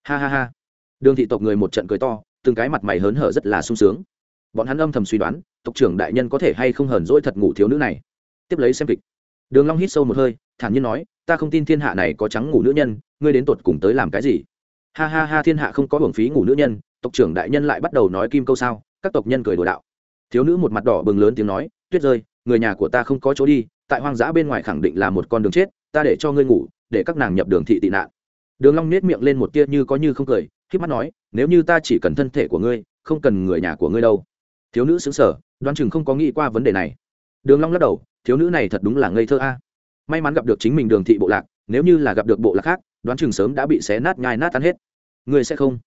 Ha ha ha. Đường thị tộc người một trận cười to, từng cái mặt mày hớn hở rất là sung sướng. Bọn hắn âm thầm suy đoán, tộc trưởng đại nhân có thể hay không hờn dỗi thật ngủ thiếu nữ này. Tiếp lấy xem kịch. Đường long hít sâu một hơi, thản nhiên nói, ta không tin thiên hạ này có trắng ngủ nữ nhân, ngươi đến tột cùng tới làm cái gì? Ha ha ha, thiên hạ không có hưởng phí ngủ nữ nhân, tộc trưởng đại nhân lại bắt đầu nói kim câu sao, các tộc nhân cười đùa đạo. Thiếu nữ một mặt đỏ bừng lớn tiếng nói, tuyết rơi, người nhà của ta không có chỗ đi, tại hoang dã bên ngoài khẳng định là một con đường chết, ta để cho ngươi ngủ, để các nàng nhập đường thị tị nạn đường long nết miệng lên một tia như có như không cười khi mắt nói, nếu như ta chỉ cần thân thể của ngươi, không cần người nhà của ngươi đâu. Thiếu nữ sững sờ, đoán chừng không có nghĩ qua vấn đề này. Đường long lắc đầu, thiếu nữ này thật đúng là ngây thơ a. May mắn gặp được chính mình đường thị bộ lạc, nếu như là gặp được bộ lạc khác, đoán chừng sớm đã bị xé nát nhai nát tan hết. Ngươi sẽ không.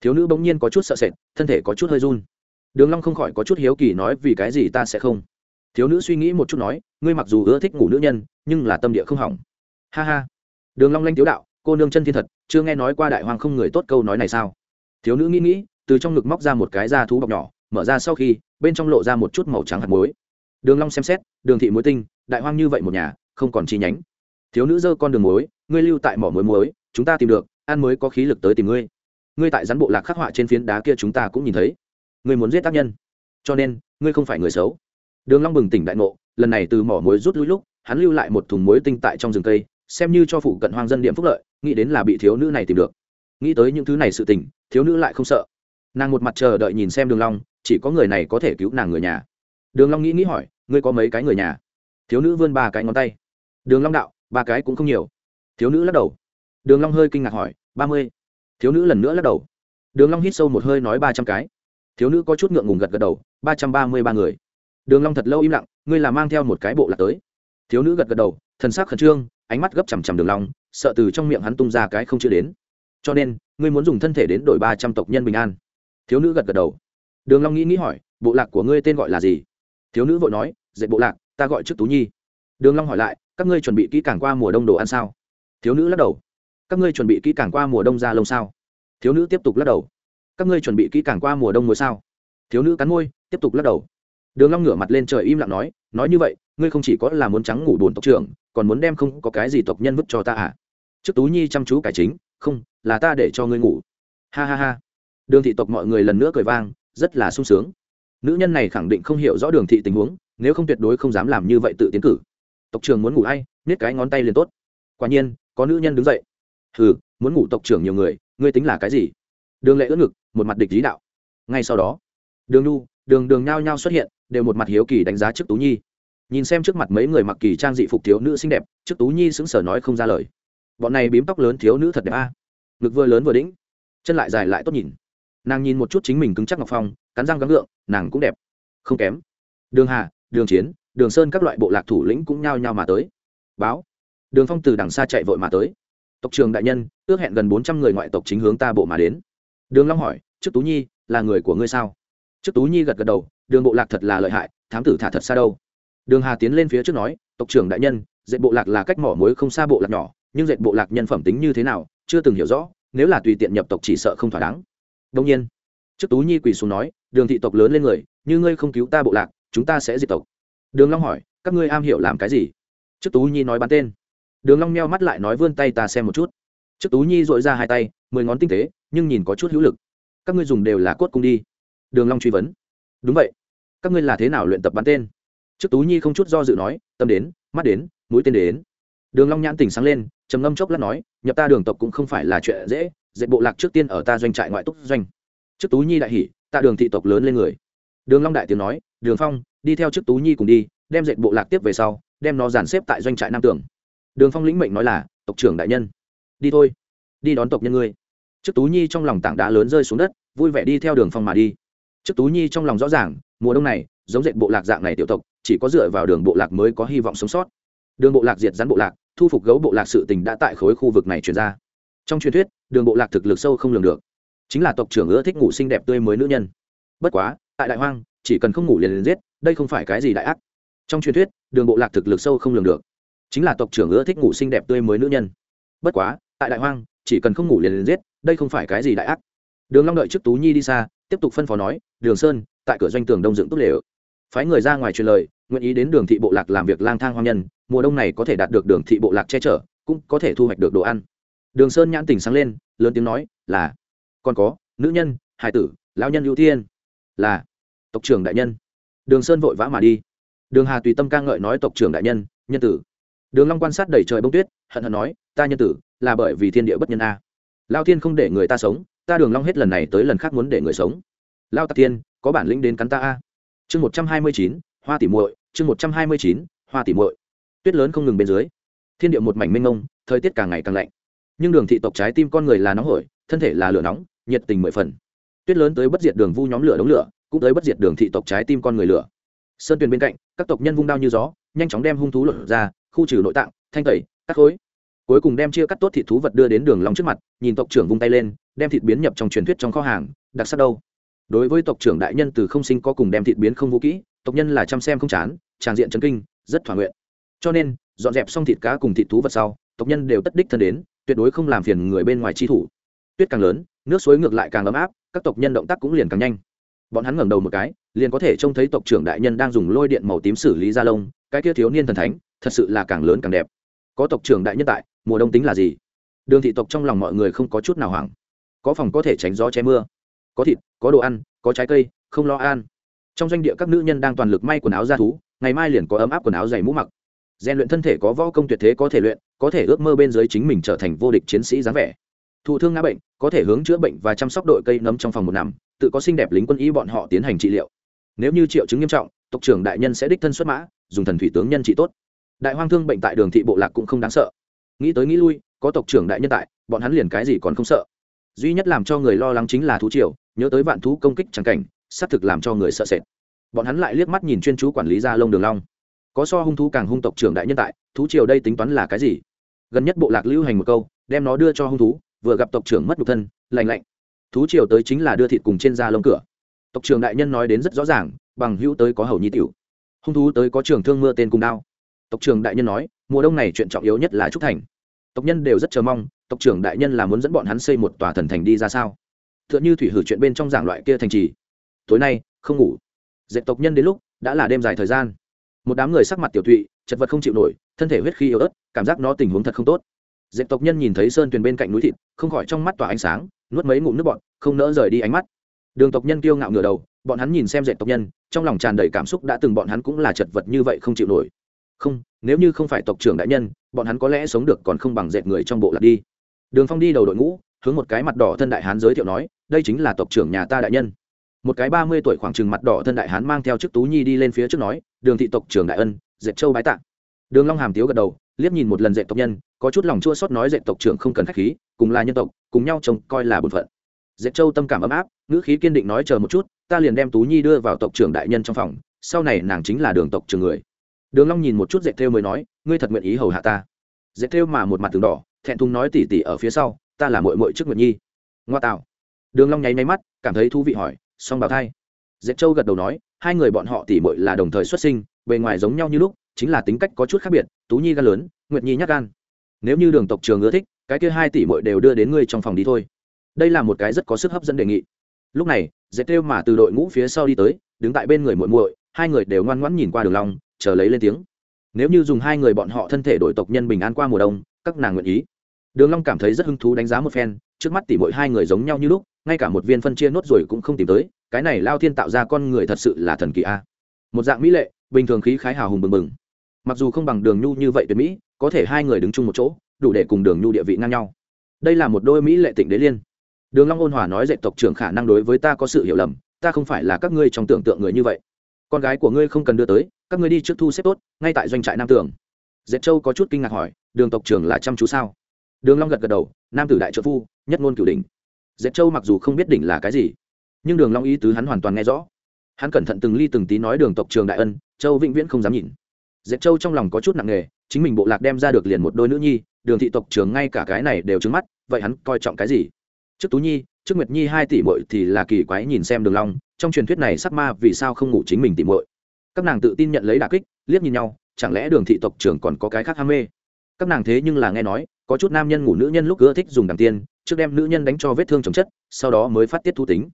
Thiếu nữ bỗng nhiên có chút sợ sệt, thân thể có chút hơi run. Đường long không khỏi có chút hiếu kỳ nói, vì cái gì ta sẽ không? Thiếu nữ suy nghĩ một chút nói, ngươi mặc dù ưa thích ngủ nữ nhân, nhưng là tâm địa không hỏng. Ha ha. Đường long lanh tiếu đạo cô nương chân thiên thật, chưa nghe nói qua đại hoàng không người tốt câu nói này sao? Thiếu nữ nghĩ nghĩ, từ trong ngực móc ra một cái da thú bọc nhỏ, mở ra sau khi, bên trong lộ ra một chút màu trắng hạt muối. Đường long xem xét, đường thị muối tinh, đại hoang như vậy một nhà, không còn chi nhánh. Thiếu nữ dơ con đường muối, ngươi lưu tại mỏ muối muối, chúng ta tìm được, ăn mới có khí lực tới tìm ngươi. Ngươi tại rắn bộ lạc khắc họa trên phiến đá kia chúng ta cũng nhìn thấy. Ngươi muốn giết tác nhân, cho nên, ngươi không phải người xấu. Đường long bừng tỉnh đại ngộ, lần này từ mỏ muối rút lui lúc, hắn lưu lại một thùng muối tinh tại trong rừng cây, xem như cho phụ cận hoang dân điểm phúc lợi nghĩ đến là bị thiếu nữ này tìm được. Nghĩ tới những thứ này sự tình, thiếu nữ lại không sợ. Nàng một mặt chờ đợi nhìn xem đường long, chỉ có người này có thể cứu nàng người nhà. Đường long nghĩ nghĩ hỏi, ngươi có mấy cái người nhà? Thiếu nữ vươn ba cái ngón tay. Đường long đạo, ba cái cũng không nhiều. Thiếu nữ lắc đầu. Đường long hơi kinh ngạc hỏi, ba mươi? Thiếu nữ lần nữa lắc đầu. Đường long hít sâu một hơi nói ba trăm cái. Thiếu nữ có chút ngượng ngùng gật gật đầu, ba trăm ba mươi ba người. Đường long thật lâu im lặng, ngươi là mang theo một cái bộ lạc tới. Thiếu nữ gật gật đầu, thần sắc khẩn trương, ánh mắt gấp chằm chằm đường long sợ từ trong miệng hắn tung ra cái không chưa đến. Cho nên, ngươi muốn dùng thân thể đến đổi ba trăm tộc nhân bình an. Thiếu nữ gật gật đầu. Đường long nghĩ nghĩ hỏi, bộ lạc của ngươi tên gọi là gì? Thiếu nữ vội nói, dạy bộ lạc, ta gọi trước tú nhi. Đường long hỏi lại, các ngươi chuẩn bị kỹ càng qua mùa đông đồ ăn sao? Thiếu nữ lắc đầu. Các ngươi chuẩn bị kỹ càng qua mùa đông ra lông sao? Thiếu nữ tiếp tục lắc đầu. Các ngươi chuẩn bị kỹ càng qua mùa đông mùa sao? Thiếu nữ cắn môi, tiếp tục lắc đầu. Đường long ngửa mặt lên trời im lặng nói nói như vậy, ngươi không chỉ có là muốn trắng ngủ bồn tộc trưởng, còn muốn đem không có cái gì tộc nhân vứt cho ta à? Trước tú nhi chăm chú cải chính, không, là ta để cho ngươi ngủ. Ha ha ha. Đường thị tộc mọi người lần nữa cười vang, rất là sung sướng. Nữ nhân này khẳng định không hiểu rõ đường thị tình huống, nếu không tuyệt đối không dám làm như vậy tự tiến cử. Tộc trưởng muốn ngủ hay, nhét cái ngón tay liền tốt. Quả nhiên, có nữ nhân đứng dậy. Hừ, muốn ngủ tộc trưởng nhiều người, ngươi tính là cái gì? Đường lệ ướt ngực, một mặt địch lý đạo. Ngay sau đó, đường nu, đường đường nhao nhao xuất hiện đều một mặt hiếu kỳ đánh giá trước tú nhi nhìn xem trước mặt mấy người mặc kỳ trang dị phục thiếu nữ xinh đẹp trước tú nhi sững sờ nói không ra lời bọn này bím tóc lớn thiếu nữ thật đẹp a ngực vừa lớn vừa đĩnh chân lại dài lại tốt nhìn nàng nhìn một chút chính mình cứng chắc ngọc phong cắn răng gắng gượng nàng cũng đẹp không kém đường hà đường chiến đường sơn các loại bộ lạc thủ lĩnh cũng nhao nhao mà tới báo đường phong từ đằng xa chạy vội mà tới tộc trường đại nhân ước hẹn gần bốn trăm người ngoại tộc chính hướng ta bộ mà đến đường long hỏi trước tú nhi là người của ngươi sao trước tú nhi gật gật đầu đường bộ lạc thật là lợi hại, thám tử thả thật xa đâu. Đường hà tiến lên phía trước nói, tộc trưởng đại nhân, dệt bộ lạc là cách mỏ muối không xa bộ lạc nhỏ, nhưng dệt bộ lạc nhân phẩm tính như thế nào, chưa từng hiểu rõ, nếu là tùy tiện nhập tộc chỉ sợ không thỏa đáng. Đông nhiên, trước tú nhi quỳ xuống nói, đường thị tộc lớn lên người, như ngươi không cứu ta bộ lạc, chúng ta sẽ diệt tộc. Đường long hỏi, các ngươi am hiểu làm cái gì? Trước tú nhi nói bắn tên. Đường long meo mắt lại nói vươn tay ta xem một chút. Trước tú nhi dội ra hai tay, mười ngón tinh tế, nhưng nhìn có chút hữu lực. Các ngươi dùng đều là cốt cung đi. Đường long truy vấn. Đúng vậy các ngươi là thế nào luyện tập bắn tên? Trước tú nhi không chút do dự nói, tâm đến, mắt đến, mũi tên đến. Đường long nhãn tỉnh sáng lên, trầm ngâm chốc lát nói, nhập ta đường tộc cũng không phải là chuyện dễ dệt bộ lạc trước tiên ở ta doanh trại ngoại túc doanh. Trước tú nhi đại hỉ, ta đường thị tộc lớn lên người. Đường long đại tiếng nói, đường phong, đi theo trước tú nhi cùng đi, đem dệt bộ lạc tiếp về sau, đem nó dàn xếp tại doanh trại nam tường. Đường phong lĩnh mệnh nói là, tộc trưởng đại nhân, đi thôi, đi đón tộc nhân ngươi. Trước tú nhi trong lòng tảng đá lớn rơi xuống đất, vui vẻ đi theo đường phong mà đi trước tú nhi trong lòng rõ ràng, mùa đông này, giống dệt bộ lạc dạng này tiểu tộc, chỉ có dựa vào đường bộ lạc mới có hy vọng sống sót. Đường bộ lạc diệt rắn bộ lạc, thu phục gấu bộ lạc sự tình đã tại khối khu vực này truyền ra. Trong truyền thuyết, đường bộ lạc thực lực sâu không lường được. Chính là tộc trưởng ưa thích ngủ xinh đẹp tươi mới nữ nhân. Bất quá, tại đại hoang, chỉ cần không ngủ liền liền giết, đây không phải cái gì đại ác. Trong truyền thuyết, đường bộ lạc thực lực sâu không lường được. Chính là tộc trưởng ưa thích ngủ xinh đẹp tươi mới nữ nhân. Bất quá, tại đại hoang, chỉ cần không ngủ liền liền giết, đây không phải cái gì đại ác. Đường long đợi trước tú nhi đi xa tiếp tục phân phó nói, đường sơn, tại cửa doanh tường đông dựng tốt lều. Phái người ra ngoài truyền lời, nguyện ý đến đường thị bộ lạc làm việc lang thang hoang nhân, mùa đông này có thể đạt được đường thị bộ lạc che chở, cũng có thể thu hoạch được đồ ăn. Đường sơn nhãn tỉnh sáng lên, lớn tiếng nói, là, còn có, nữ nhân, hải tử, lão nhân ưu tiên, là, tộc trưởng đại nhân. Đường sơn vội vã mà đi. Đường hà tùy tâm ca ngợi nói, tộc trưởng đại nhân nhân tử. Đường long quan sát đầy trời bông tuyết, hận hận nói, ta nhân tử, là bởi vì thiên địa bất nhân a. Lao thiên không để người ta sống ta đường long hết lần này tới lần khác muốn để người sống. Lao tạc tiên có bản lĩnh đến cắn ta a. Chương một trăm hai mươi chín, hoa tỉ muội, chương một trăm hai mươi chín, hoa tỉ muội. Tuyết lớn không ngừng bên dưới. Thiên địa một mảnh mênh mông, thời tiết càng ngày càng lạnh. Nhưng đường thị tộc trái tim con người là nóng hổi, thân thể là lửa nóng, nhiệt tình mười phần. Tuyết lớn tới bất diệt đường vu nhóm lửa đống lửa, cũng tới bất diệt đường thị tộc trái tim con người lửa. Sơn tuyền bên cạnh, các tộc nhân vung đao như gió, nhanh chóng đem hung thú lột ra, khu trừ nội tạng, thanh tẩy, cắt khối cuối cùng đem chia cắt tốt thịt thú vật đưa đến đường long trước mặt, nhìn tộc trưởng vung tay lên, đem thịt biến nhập trong truyền thuyết trong kho hàng, đặc sắc đâu. Đối với tộc trưởng đại nhân từ không sinh có cùng đem thịt biến không vũ kỹ, tộc nhân là chăm xem không chán tràng diện chấn kinh, rất thỏa nguyện. Cho nên, dọn dẹp xong thịt cá cùng thịt thú vật sau, tộc nhân đều tất đích thân đến, tuyệt đối không làm phiền người bên ngoài chi thủ. Tuyết càng lớn, nước suối ngược lại càng ấm áp, các tộc nhân động tác cũng liền càng nhanh. Bọn hắn ngẩng đầu một cái, liền có thể trông thấy tộc trưởng đại nhân đang dùng lôi điện màu tím xử lý da lông, cái kia thiếu niên thần thánh, thật sự là càng lớn càng đẹp. Có tộc trưởng đại nhân tại mùa đông tính là gì? Đường thị tộc trong lòng mọi người không có chút nào hoảng. Có phòng có thể tránh gió che mưa, có thịt, có đồ ăn, có trái cây, không lo an trong doanh địa các nữ nhân đang toàn lực may quần áo ra thú, ngày mai liền có ấm áp quần áo dày mũ mặc. Rèn luyện thân thể có võ công tuyệt thế có thể luyện, có thể ước mơ bên dưới chính mình trở thành vô địch chiến sĩ dáng vẻ. Thụ thương ngã bệnh, có thể hướng chữa bệnh và chăm sóc đội cây nấm trong phòng một năm tự có xinh đẹp lính quân y bọn họ tiến hành trị liệu. Nếu như triệu chứng nghiêm trọng, tộc trưởng đại nhân sẽ đích thân xuất mã, dùng thần thủy tướng nhân trị tốt. Đại hoang thương bệnh tại đường thị bộ lạc cũng không đáng sợ nghĩ tới nghĩ lui, có tộc trưởng đại nhân tại, bọn hắn liền cái gì còn không sợ. Duy nhất làm cho người lo lắng chính là thú triều, nhớ tới vạn thú công kích chẳng cảnh, xác thực làm cho người sợ sệt. Bọn hắn lại liếc mắt nhìn chuyên chú quản lý gia lông đường long. Có so hung thú càng hung tộc trưởng đại nhân tại, thú triều đây tính toán là cái gì? Gần nhất bộ lạc lưu hành một câu, đem nó đưa cho hung thú, vừa gặp tộc trưởng mất nhục thân lành lạnh. Thú triều tới chính là đưa thịt cùng trên da lông cửa. Tộc trưởng đại nhân nói đến rất rõ ràng, bằng hữu tới có hầu nhi tiểu. Hung thú tới có trường thương mưa tên cùng đao. Tộc trưởng đại nhân nói mùa đông này chuyện trọng yếu nhất là trúc thành. Tộc nhân đều rất chờ mong, tộc trưởng đại nhân là muốn dẫn bọn hắn xây một tòa thần thành đi ra sao? T h ư ợ n h ư thủy hử chuyện bên trong giảng loại kia thành trì. Tối nay, không ngủ. Dẹp tộc nhân đến lúc, đã là đêm dài thời gian. Một đám người sắc mặt tiểu thụy chật vật không chịu nổi, thân thể huyết khi yếu ớt, cảm giác nó tình huống thật không tốt. Dẹp tộc nhân nhìn thấy sơn tuyền bên cạnh núi thịt, không khỏi trong mắt tỏa ánh sáng, nuốt mấy ngụm nước bọn không nỡ rời đi ánh mắt. Đường tộc nhân kiêu ngạo ngửa đầu, bọn hắn nhìn xem dẹp tộc nhân, trong lòng tràn đầy cảm xúc đã từng bọn hắn cũng là chật vật như vậy không chịu nổi không, nếu như không phải tộc trưởng đại nhân, bọn hắn có lẽ sống được còn không bằng dệt người trong bộ lạc đi. Đường phong đi đầu đội ngũ, hướng một cái mặt đỏ thân đại hán giới thiệu nói, đây chính là tộc trưởng nhà ta đại nhân. Một cái ba mươi tuổi khoảng chừng mặt đỏ thân đại hán mang theo chức tú nhi đi lên phía trước nói, đường thị tộc trưởng đại ân, dệt châu bái tạ. Đường long hàm tiếu gật đầu, liếc nhìn một lần dệt tộc nhân, có chút lòng chua xót nói, dệt tộc trưởng không cần khách khí, cùng là nhân tộc, cùng nhau trông coi là bổn phận. Dệt châu tâm cảm ấm áp, ngữ khí kiên định nói, chờ một chút, ta liền đem tú nhi đưa vào tộc trưởng đại nhân trong phòng, sau này nàng chính là đường tộc trưởng người đường long nhìn một chút dệt thêu mới nói, ngươi thật nguyện ý hầu hạ ta? Dệt thêu mà một mặt tường đỏ, thẹn thùng nói tỉ tỉ ở phía sau, ta là muội muội trước nguyện nhi. Ngoa tạo. Đường long nháy nháy mắt, cảm thấy thú vị hỏi, song bào thai? Dệt châu gật đầu nói, hai người bọn họ tỉ muội là đồng thời xuất sinh, bề ngoài giống nhau như lúc, chính là tính cách có chút khác biệt, tú nhi gan lớn, nguyệt nhi nhát gan. Nếu như đường tộc trường ưa thích, cái kia hai tỷ muội đều đưa đến ngươi trong phòng đi thôi. Đây là một cái rất có sức hấp dẫn đề nghị. Lúc này, dệt thêu mà từ đội ngũ phía sau đi tới, đứng tại bên người muội muội, hai người đều ngoan ngoãn nhìn qua đường long chờ lấy lên tiếng. Nếu như dùng hai người bọn họ thân thể đổi tộc nhân bình an qua mùa đông, các nàng nguyện ý. Đường long cảm thấy rất hứng thú đánh giá một phen, trước mắt tỉ mỗi hai người giống nhau như lúc, ngay cả một viên phân chia nốt rồi cũng không tìm tới, cái này lao thiên tạo ra con người thật sự là thần kỳ a. Một dạng mỹ lệ, bình thường khí khái hào hùng bừng bừng. Mặc dù không bằng đường nhu như vậy tuyệt mỹ, có thể hai người đứng chung một chỗ, đủ để cùng đường nhu địa vị ngang nhau. Đây là một đôi mỹ lệ tịnh đế liên. Đường long ôn hòa nói dạy tộc trưởng khả năng đối với ta có sự hiểu lầm, ta không phải là các ngươi trong tưởng tượng người như vậy con gái của ngươi không cần đưa tới, các ngươi đi trước thu xếp tốt, ngay tại doanh trại nam tường. Dệt châu có chút kinh ngạc hỏi, đường tộc trưởng là chăm chú sao? Đường long gật gật đầu, nam tử đại trợ phu, nhất ngôn cửu đỉnh. Dệt châu mặc dù không biết đỉnh là cái gì, nhưng đường long ý tứ hắn hoàn toàn nghe rõ. Hắn cẩn thận từng ly từng tí nói đường tộc trưởng đại ân, châu vĩnh viễn không dám nhìn. Dệt châu trong lòng có chút nặng nề, chính mình bộ lạc đem ra được liền một đôi nữ nhi, đường thị tộc trưởng ngay cả cái này đều trứng mắt, vậy hắn coi trọng cái gì? Trước tú nhi trước nguyệt nhi hai tỷ muội thì là kỳ quái nhìn xem đường long trong truyền thuyết này sắc ma vì sao không ngủ chính mình tỷ muội các nàng tự tin nhận lấy đả kích liếc nhìn nhau chẳng lẽ đường thị tộc trưởng còn có cái khác ham mê các nàng thế nhưng là nghe nói có chút nam nhân ngủ nữ nhân lúc ưa thích dùng đằng tiên trước đem nữ nhân đánh cho vết thương chồng chất sau đó mới phát tiết thu tính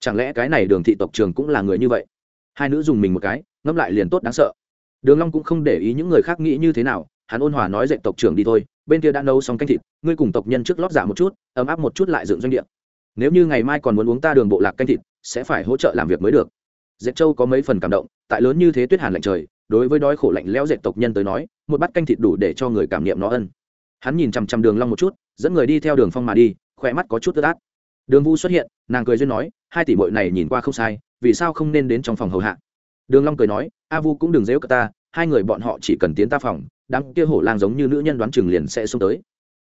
chẳng lẽ cái này đường thị tộc trưởng cũng là người như vậy hai nữ dùng mình một cái ngẫm lại liền tốt đáng sợ đường long cũng không để ý những người khác nghĩ như thế nào hắn ôn hòa nói dạy tộc trưởng đi thôi bên kia đã nấu xong canh thịt ngươi cùng tộc nhân trước lót giả một chút ấm áp một chút lại dựng doanh địa nếu như ngày mai còn muốn uống ta đường bộ lạc canh thịt, sẽ phải hỗ trợ làm việc mới được. Dệt châu có mấy phần cảm động, tại lớn như thế tuyết hàn lạnh trời, đối với đói khổ lạnh lẽo dệt tộc nhân tới nói, một bát canh thịt đủ để cho người cảm nghiệm nó ân. Hắn nhìn chằm chằm đường long một chút, dẫn người đi theo đường phong mà đi, khỏe mắt có chút tơ át. Đường vu xuất hiện, nàng cười duyên nói, hai tỷ muội này nhìn qua không sai, vì sao không nên đến trong phòng hầu hạ? Đường long cười nói, a vu cũng đừng dễ cả ta, hai người bọn họ chỉ cần tiến ta phòng, đám kia hổ lang giống như nữ nhân đoán chừng liền sẽ xuống tới.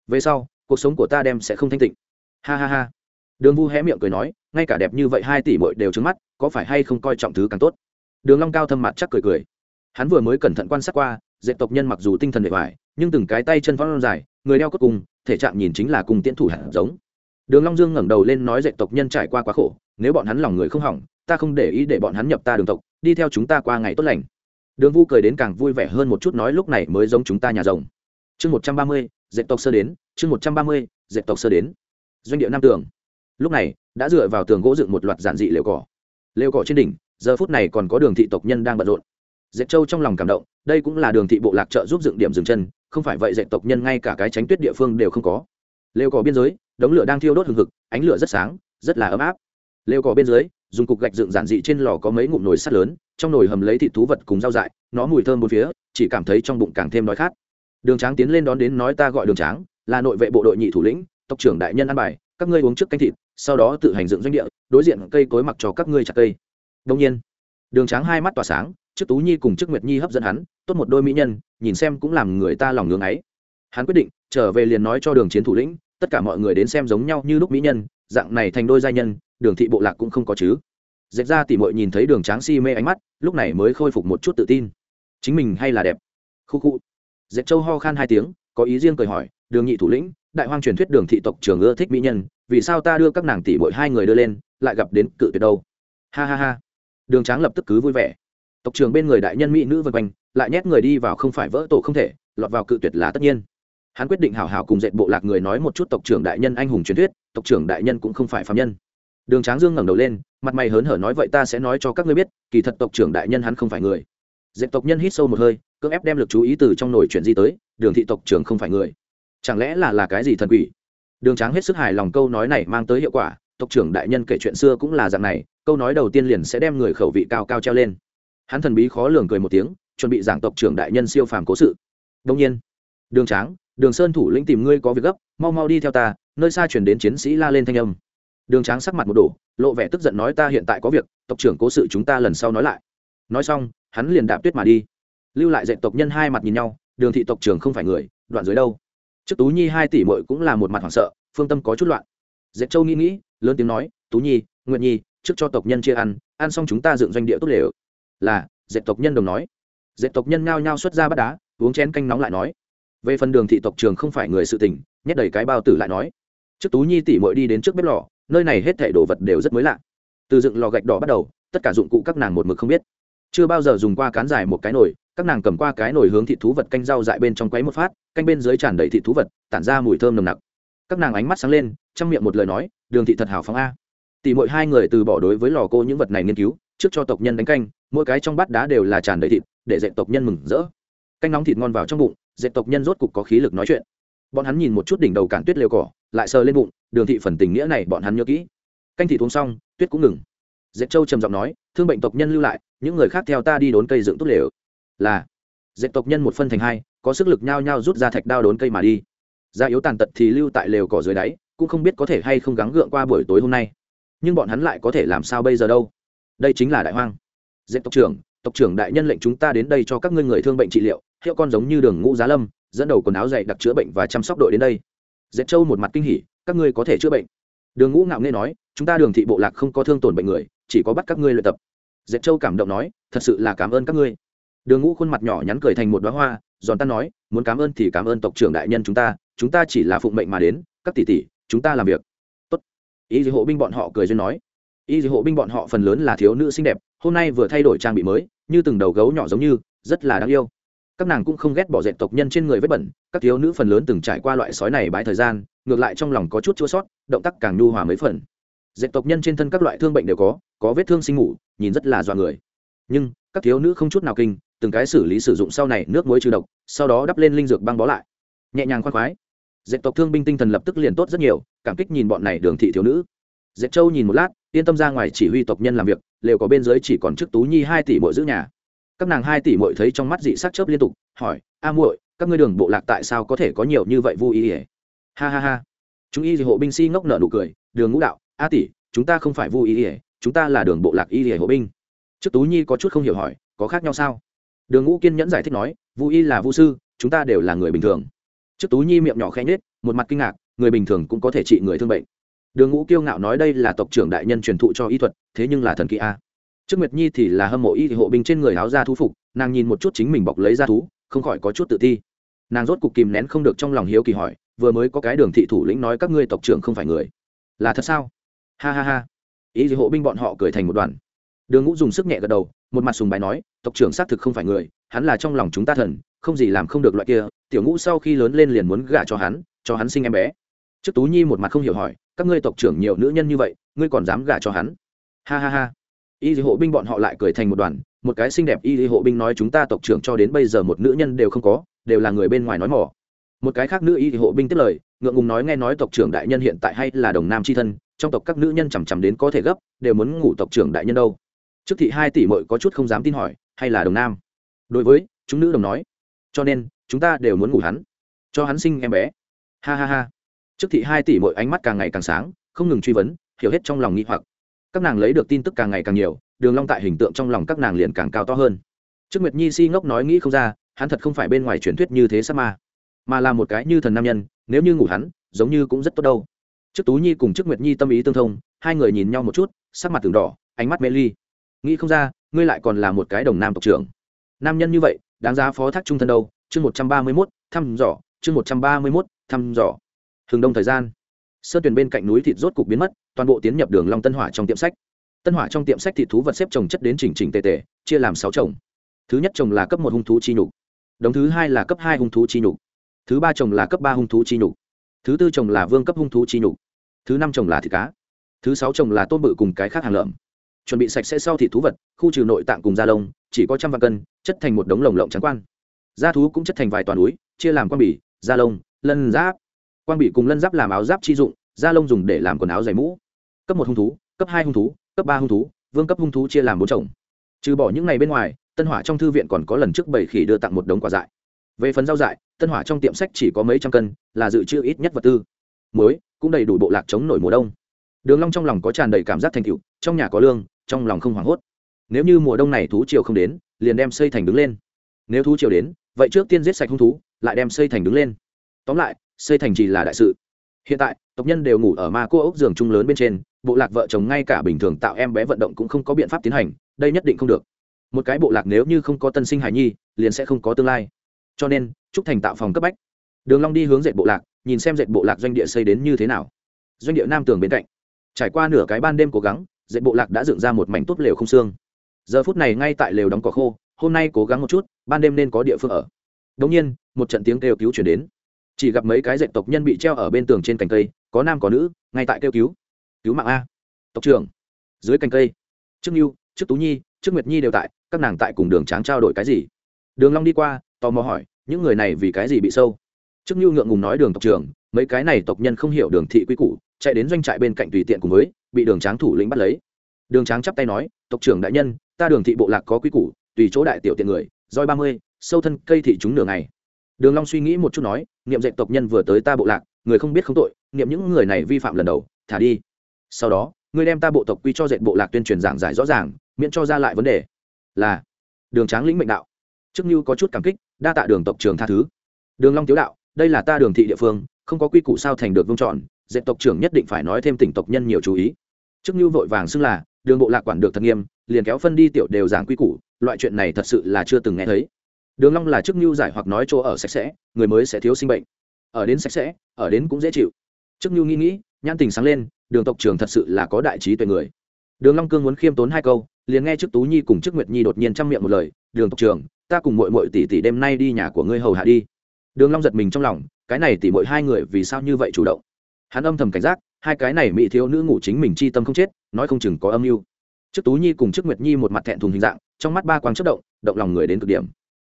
Về sau, cuộc sống của ta đem sẽ không thanh tịnh. Ha ha ha đường vu hé miệng cười nói, ngay cả đẹp như vậy hai tỷ muội đều trứng mắt, có phải hay không coi trọng thứ càng tốt? Đường long cao thâm mặt chắc cười cười. Hắn vừa mới cẩn thận quan sát qua, dệt tộc nhân mặc dù tinh thần bề ngoài, nhưng từng cái tay chân phong dài, người đeo cốt cùng, thể trạng nhìn chính là cùng tiễn thủ hẳn giống. Đường long dương ngẩng đầu lên nói dệt tộc nhân trải qua quá khổ, nếu bọn hắn lòng người không hỏng, ta không để ý để bọn hắn nhập ta đường tộc, đi theo chúng ta qua ngày tốt lành. Đường vu cười đến càng vui vẻ hơn một chút nói lúc này mới giống chúng ta nhà rồng. Chương một trăm ba mươi, dệt tộc sơ đến, chương một trăm ba mươi, dệt tộc sơ đến. Doanh địa nam tường lúc này, đã dựa vào tường gỗ dựng một loạt giản dị lều cỏ. Lều cỏ trên đỉnh, giờ phút này còn có đường thị tộc nhân đang bận rộn. Dệt châu trong lòng cảm động, đây cũng là đường thị bộ lạc trợ giúp dựng điểm dừng chân, không phải vậy dệt tộc nhân ngay cả cái tránh tuyết địa phương đều không có. Lều cỏ biên giới, đống lửa đang thiêu đốt hừng hực, ánh lửa rất sáng, rất là ấm áp. Lều cỏ biên giới dùng cục gạch dựng giản dị trên lò có mấy ngụm nồi sắt lớn, trong nồi hầm lấy thịt thú vật cùng rau dại, nó mùi thơm bốn phía, chỉ cảm thấy trong bụng càng thêm đói khát. Đường tráng tiến lên đón đến nói ta gọi đường tráng, là nội vệ bộ đội nhị thủ lĩnh, tộc trưởng đại nhân ăn bài các ngươi uống trước canh thịt, sau đó tự hành dựng doanh địa, đối diện cây cối mặc cho các ngươi chặt cây. Đông nhiên, đường tráng hai mắt tỏa sáng, trước tú nhi cùng trước nguyệt nhi hấp dẫn hắn, tốt một đôi mỹ nhân, nhìn xem cũng làm người ta lòng ngưng ấy. Hắn quyết định, trở về liền nói cho đường chiến thủ lĩnh, tất cả mọi người đến xem giống nhau như lúc mỹ nhân, dạng này thành đôi giai nhân, đường thị bộ lạc cũng không có chứ. Dẹp ra tỉ mội nhìn thấy đường tráng si mê ánh mắt, lúc này mới khôi phục một chút tự tin. Chính mình hay là đẹp. Khu khu. Dẹp châu ho khan hai tiếng, có ý riêng cười hỏi, đường nhị thủ lĩnh đại hoang truyền thuyết đường thị tộc Trường ưa thích mỹ nhân, vì sao ta đưa các nàng tỷ bội hai người đưa lên, lại gặp đến cự tuyệt đâu? Ha ha ha. Đường tráng lập tức cứ vui vẻ. Tộc trưởng bên người đại nhân mỹ nữ vân quanh, lại nhét người đi vào không phải vỡ tổ không thể, lọt vào cự tuyệt là tất nhiên. Hắn quyết định hào hào cùng dệt bộ lạc người nói một chút tộc trưởng đại nhân anh hùng truyền thuyết, tộc trưởng đại nhân cũng không phải phạm nhân. Đường tráng dương ngẩng đầu lên, mặt mày hớn hở nói vậy ta sẽ nói cho các ngươi biết, kỳ thật tộc trưởng đại nhân hắn không phải người. Dệt tộc nhân hít sâu một hơi, cưỡng ép đem lực chú ý từ trong nồi chuyện di tới, đường thị tộc trưởng không phải người chẳng lẽ là là cái gì thần quỷ? Đường tráng hết sức hài lòng câu nói này mang tới hiệu quả, tộc trưởng đại nhân kể chuyện xưa cũng là dạng này, câu nói đầu tiên liền sẽ đem người khẩu vị cao cao treo lên. Hắn thần bí khó lường cười một tiếng, chuẩn bị giảng tộc trưởng đại nhân siêu phàm cố sự. Đông nhiên, đường tráng, đường sơn thủ lĩnh tìm ngươi có việc gấp, mau mau đi theo ta, nơi xa chuyển đến chiến sĩ la lên thanh âm. Đường tráng sắc mặt một đổ, lộ vẻ tức giận nói ta hiện tại có việc, tộc trưởng cố sự chúng ta lần sau nói lại. Nói xong, hắn liền đạp tuyết mà đi. Lưu lại dạy tộc nhân hai mặt nhìn nhau, đường thị tộc trưởng không phải người, đoạn dưới đâu? Trước tú nhi hai tỷ mội cũng là một mặt hoảng sợ phương tâm có chút loạn dạy châu nghĩ nghĩ lớn tiếng nói tú nhi nguyện nhi trước cho tộc nhân chia ăn ăn xong chúng ta dựng doanh địa tốt lều là dạy tộc nhân đồng nói dạy tộc nhân ngao nhao xuất ra bắt đá uống chén canh nóng lại nói về phần đường thị tộc trường không phải người sự tình nhét đầy cái bao tử lại nói trước tú nhi tỉ mội đi đến trước bếp lò nơi này hết thảy đồ vật đều rất mới lạ từ dựng lò gạch đỏ bắt đầu tất cả dụng cụ các nàng một mực không biết chưa bao giờ dùng qua cán dài một cái nồi các nàng cầm qua cái nồi hướng thị thú vật canh rau dại bên trong quấy một phát, canh bên dưới tràn đầy thị thú vật, tản ra mùi thơm nồng nặc. Các nàng ánh mắt sáng lên trong miệng một lời nói, đường thị thật hào phóng a. Tỷ mỗi hai người từ bỏ đối với lò cô những vật này nghiên cứu, trước cho tộc nhân đánh canh, mỗi cái trong bát đá đều là tràn đầy thịt, để dạy tộc nhân mừng rỡ. Canh nóng thịt ngon vào trong bụng dạy tộc nhân rốt cục có khí lực nói chuyện. Bọn hắn nhìn một chút đỉnh đầu cản tuyết lều cỏ, lại sờ lên bụng, đường thị phần tình nghĩa này bọn hắn nhớ kỹ. Canh thịt uống xong, tuyết cũng ngừng. Dệt châu trầm giọng nói, thương bệnh tộc nhân lưu lại, những người khác theo ta đi đốn cây dựng tốt lều là dệt tộc nhân một phân thành hai, có sức lực nhao nhao rút ra thạch đao đốn cây mà đi. Da yếu tàn tật thì lưu tại lều cỏ dưới đáy, cũng không biết có thể hay không gắng gượng qua buổi tối hôm nay. Nhưng bọn hắn lại có thể làm sao bây giờ đâu? Đây chính là đại hoang. Dệt tộc trưởng tộc trưởng đại nhân lệnh chúng ta đến đây cho các ngươi người thương bệnh trị liệu, hiệu con giống như đường ngũ giá lâm, dẫn đầu quần áo dày đặc chữa bệnh và chăm sóc đội đến đây. Dệt châu một mặt kinh hỉ, các ngươi có thể chữa bệnh. Đường ngũ ngạo nghe nói, chúng ta đường thị bộ lạc không có thương tổn bệnh người, chỉ có bắt các ngươi luyện tập. Dệt châu cảm động nói, thật sự là cảm ơn các ngươi đường ngũ khuôn mặt nhỏ nhắn cười thành một đoá hoa, giòn tan nói, muốn cảm ơn thì cảm ơn tộc trưởng đại nhân chúng ta chúng ta chỉ là phụng mệnh mà đến, các tỷ tỷ, chúng ta làm việc. Tốt. Y gì hộ binh bọn họ cười duyên nói. Y gì hộ binh bọn họ phần lớn là thiếu nữ xinh đẹp, hôm nay vừa thay đổi trang bị mới, như từng đầu gấu nhỏ giống như, rất là đáng yêu. Các nàng cũng không ghét bỏ dệt tộc nhân trên người vết bẩn, các thiếu nữ phần lớn từng trải qua loại sói này bãi thời gian, ngược lại trong lòng có chút chua sót, động tác càng nhu hòa mấy phần. Dệt tộc nhân trên thân các loại thương bệnh đều có có vết thương sinh ngủ nhìn rất là dọa người. Nhưng, các thiếu nữ không chút nào kinh từng cái xử lý sử dụng sau này nước muối trừ độc, sau đó đắp lên linh dược băng bó lại. Nhẹ nhàng khoan khoái. Diệt tộc thương binh tinh thần lập tức liền tốt rất nhiều, cảm kích nhìn bọn này đường thị thiếu nữ. Diệt châu nhìn một lát, yên tâm ra ngoài chỉ huy tộc nhân làm việc, lều có bên dưới chỉ còn chức tú nhi hai tỷ muội giữ nhà. Các nàng hai tỷ muội thấy trong mắt dị sắc chớp liên tục, hỏi, a muội, các ngươi đường bộ lạc tại sao có thể có nhiều như vậy vui ý ỉa ha ha ha. Chúng y hộ binh si ngốc nở nụ cười, đường ngũ đạo, a tỷ, chúng ta không phải vui ý ỉa chúng ta là đường bộ lạc y ỉa hộ binh. Trước tú nhi có chút không hiểu hỏi, có khác nhau sao? Đường ngũ kiên nhẫn giải thích nói, vu y là vu sư, chúng ta đều là người bình thường. Trước tú nhi miệng nhỏ khẽ nhết một mặt kinh ngạc, người bình thường cũng có thể trị người thương bệnh. Đường ngũ kiêu ngạo nói đây là tộc trưởng đại nhân truyền thụ cho y thuật, thế nhưng là thần kỳ a. Trước nguyệt nhi thì là hâm mộ y thì hộ binh trên người áo da thú phục, nàng nhìn một chút chính mình bọc lấy ra thú, không khỏi có chút tự ti. Nàng rốt cục kìm nén không được trong lòng hiếu kỳ hỏi, vừa mới có cái đường thị thủ lĩnh nói các ngươi tộc trưởng không phải người? Là thật sao? Ha ha ha. Ý thì hộ binh bọn họ cười thành một đoàn. Đường ngũ dùng sức nhẹ gật đầu một mặt sùng bài nói, tộc trưởng xác thực không phải người, hắn là trong lòng chúng ta thần, không gì làm không được loại kia, tiểu ngũ sau khi lớn lên liền muốn gả cho hắn cho hắn sinh em bé. Trước tú nhi một mặt không hiểu hỏi, các ngươi tộc trưởng nhiều nữ nhân như vậy, ngươi còn dám gả cho hắn? Ha ha ha. Y hộ binh bọn họ lại cười thành một đoàn, một cái xinh đẹp y hộ binh nói chúng ta tộc trưởng cho đến bây giờ một nữ nhân đều không có, đều là người bên ngoài nói mỏ một cái khác nữ y hộ binh tiếp lời, ngượng ngùng nói nghe nói tộc trưởng đại nhân hiện tại hay là đồng nam c h i thân, trong tộc các nữ nhân chằm chằm đến có thể gấp, đều muốn ngủ tộc trưởng đại nhân đâu trước thị hai tỷ mội có chút không dám tin hỏi, hay là đồng nam? Đối với, chúng nữ đồng nói, cho nên, chúng ta đều muốn ngủ hắn, cho hắn sinh em bé. Ha ha ha. Trước thị hai tỷ mội ánh mắt càng ngày càng sáng, không ngừng truy vấn, hiểu hết trong lòng nghĩ hoặc. Các nàng lấy được tin tức càng ngày càng nhiều, đường long tại hình tượng trong lòng các nàng liền càng cao to hơn. Trước nguyệt nhi si ngốc nói nghĩ không ra, hắn thật không phải bên ngoài truyền thuyết như thế sát ma, mà là một cái như thần nam nhân, nếu như ngủ hắn, giống như cũng rất tốt đâu. Trước tú nhi cùng trước nguyệt nhi tâm ý tương thông, hai người nhìn nhau một chút, sắc mặt từng đỏ, ánh mắt mê ly nghĩ không ra, ngươi lại còn là một cái đồng nam tộc trưởng. Nam nhân như vậy, đáng giá phó thác trung thân đâu. Chương một trăm ba mươi mốt, thăm dò. Chương một trăm ba mươi mốt, thăm dò. Hừng đông thời gian. Sơn tuyền bên cạnh núi thịt rốt cục biến mất, toàn bộ tiến nhập đường long tân hỏa trong tiệm sách. Tân hỏa trong tiệm sách thịt thú vật xếp trồng chất đến chỉnh chỉnh tề tề, chia làm sáu chồng. Thứ nhất chồng là cấp một hung thú chi nhục. Đồng thứ hai là cấp hai hung thú chi nhục. Thứ ba chồng là cấp ba hung thú chi nhục. Thứ tư chồng là vương cấp hung thú chi nhục. Thứ năm chồng là thịt cá. Thứ sáu chồng là tôm bự cùng cái khác hàng lợm chuẩn bị sạch sẽ sau thịt thú vật, khu trừ nội tạng cùng da lông, chỉ có trăm vạn cân, chất thành một đống lồng lộng trắng quan. Da thú cũng chất thành vài toàn núi, chia làm quan bỉ da lông, lân giáp. Quan bỉ cùng lân giáp làm áo giáp chi dụng, da lông dùng để làm quần áo giày mũ. Cấp một hung thú, cấp hai hung thú, cấp ba hung thú, vương cấp hung thú chia làm bốn chồng. Trừ bỏ những ngày bên ngoài, tân hỏa trong thư viện còn có lần trước bảy khỉ đưa tặng một đống quả dại. Về phần rau dại, tân hỏa trong tiệm sách chỉ có mấy trăm cân, là dự trữ ít nhất vật tư. Muối, cũng đầy đủ bộ lạc chống nổi mùa đông. Đường long trong lòng có tràn đầy cảm giác thành tựu, trong nhà có lương trong lòng không hoảng hốt. Nếu như mùa đông này thú triều không đến, liền đem xây thành đứng lên. Nếu thú triều đến, vậy trước tiên giết sạch hung thú, lại đem xây thành đứng lên. Tóm lại, xây thành chỉ là đại sự. Hiện tại, tộc nhân đều ngủ ở ma cô ốc giường chung lớn bên trên, bộ lạc vợ chồng ngay cả bình thường tạo em bé vận động cũng không có biện pháp tiến hành, đây nhất định không được. Một cái bộ lạc nếu như không có tân sinh hài nhi, liền sẽ không có tương lai. Cho nên trúc thành tạo phòng cấp bách. Đường long đi hướng dệt bộ lạc, nhìn xem dệt bộ lạc doanh địa xây đến như thế nào. Doanh địa nam tường bên cạnh. Trải qua nửa cái ban đêm cố gắng dệt bộ lạc đã dựng ra một mảnh tốt lều không xương. Giờ phút này ngay tại lều đóng cỏ khô, hôm nay cố gắng một chút, ban đêm nên có địa phương ở. Đống nhiên, một trận tiếng kêu cứu chuyển đến. Chỉ gặp mấy cái dệt tộc nhân bị treo ở bên tường trên cành cây, có nam có nữ, ngay tại kêu cứu. Cứu mạng a. Tộc trưởng. Dưới cành cây trước nhu trước tú nhi trước nguyệt nhi đều tại, các nàng tại cùng đường tráng trao đổi cái gì? Đường long đi qua, tò mò hỏi, những người này vì cái gì bị sâu? Trước nhu ngượng ngùng nói đường tộc trưởng, mấy cái này tộc nhân không hiểu đường thị quy củ, chạy đến doanh trại bên cạnh tùy tiện cùng với bị đường tráng thủ lĩnh bắt lấy. Đường tráng chắp tay nói, tộc trưởng đại nhân, ta đường thị bộ lạc có quy củ, tùy chỗ đại tiểu tiện người, roi ba mươi, sâu thân cây thị chúng nửa ngày. Đường long suy nghĩ một chút nói, niệm dạy tộc nhân vừa tới ta bộ lạc, người không biết không tội, niệm những người này vi phạm lần đầu, thả đi. Sau đó, ngươi đem ta bộ tộc quy cho dạy bộ lạc tuyên truyền giảng giải rõ ràng, miễn cho ra lại vấn đề. Là, đường tráng lĩnh mệnh đạo. Trước như có chút cảm kích, đa tạ đường tộc trưởng tha thứ. Đường long tiếu đạo, đây là ta đường thị địa phương, không có quy củ sao thành được vương chọn, dạy tộc trưởng nhất định phải nói thêm tỉnh tộc nhân nhiều chú ý trước như vội vàng xưng là, đường bộ lạc quản được thật nghiêm, liền kéo phân đi tiểu đều giảng quy củ, loại chuyện này thật sự là chưa từng nghe thấy. Đường long là chức nhu giải hoặc nói chỗ ở sạch sẽ, người mới sẽ thiếu sinh bệnh. Ở đến sạch sẽ, ở đến cũng dễ chịu. Chức nhu nghĩ nghĩ, nhãn tình sáng lên, đường tộc trưởng thật sự là có đại trí tuệ người. Đường long cương muốn khiêm tốn hai câu, liền nghe chức tú nhi cùng chức nguyệt nhi đột nhiên chăm miệng một lời, đường tộc trưởng, ta cùng muội muội tỷ tỷ đêm nay đi nhà của ngươi hầu hạ đi. Đường long giật mình trong lòng, cái này tỷ muội hai người vì sao như vậy chủ động? Hắn âm thầm cảnh giác hai cái này mỹ thiếu nữ ngủ chính mình chi tâm không chết, nói không chừng có âm mưu. Trước tú nhi cùng trước nguyệt nhi một mặt thẹn thùng hình dạng, trong mắt ba quang chất động động lòng người đến cực điểm.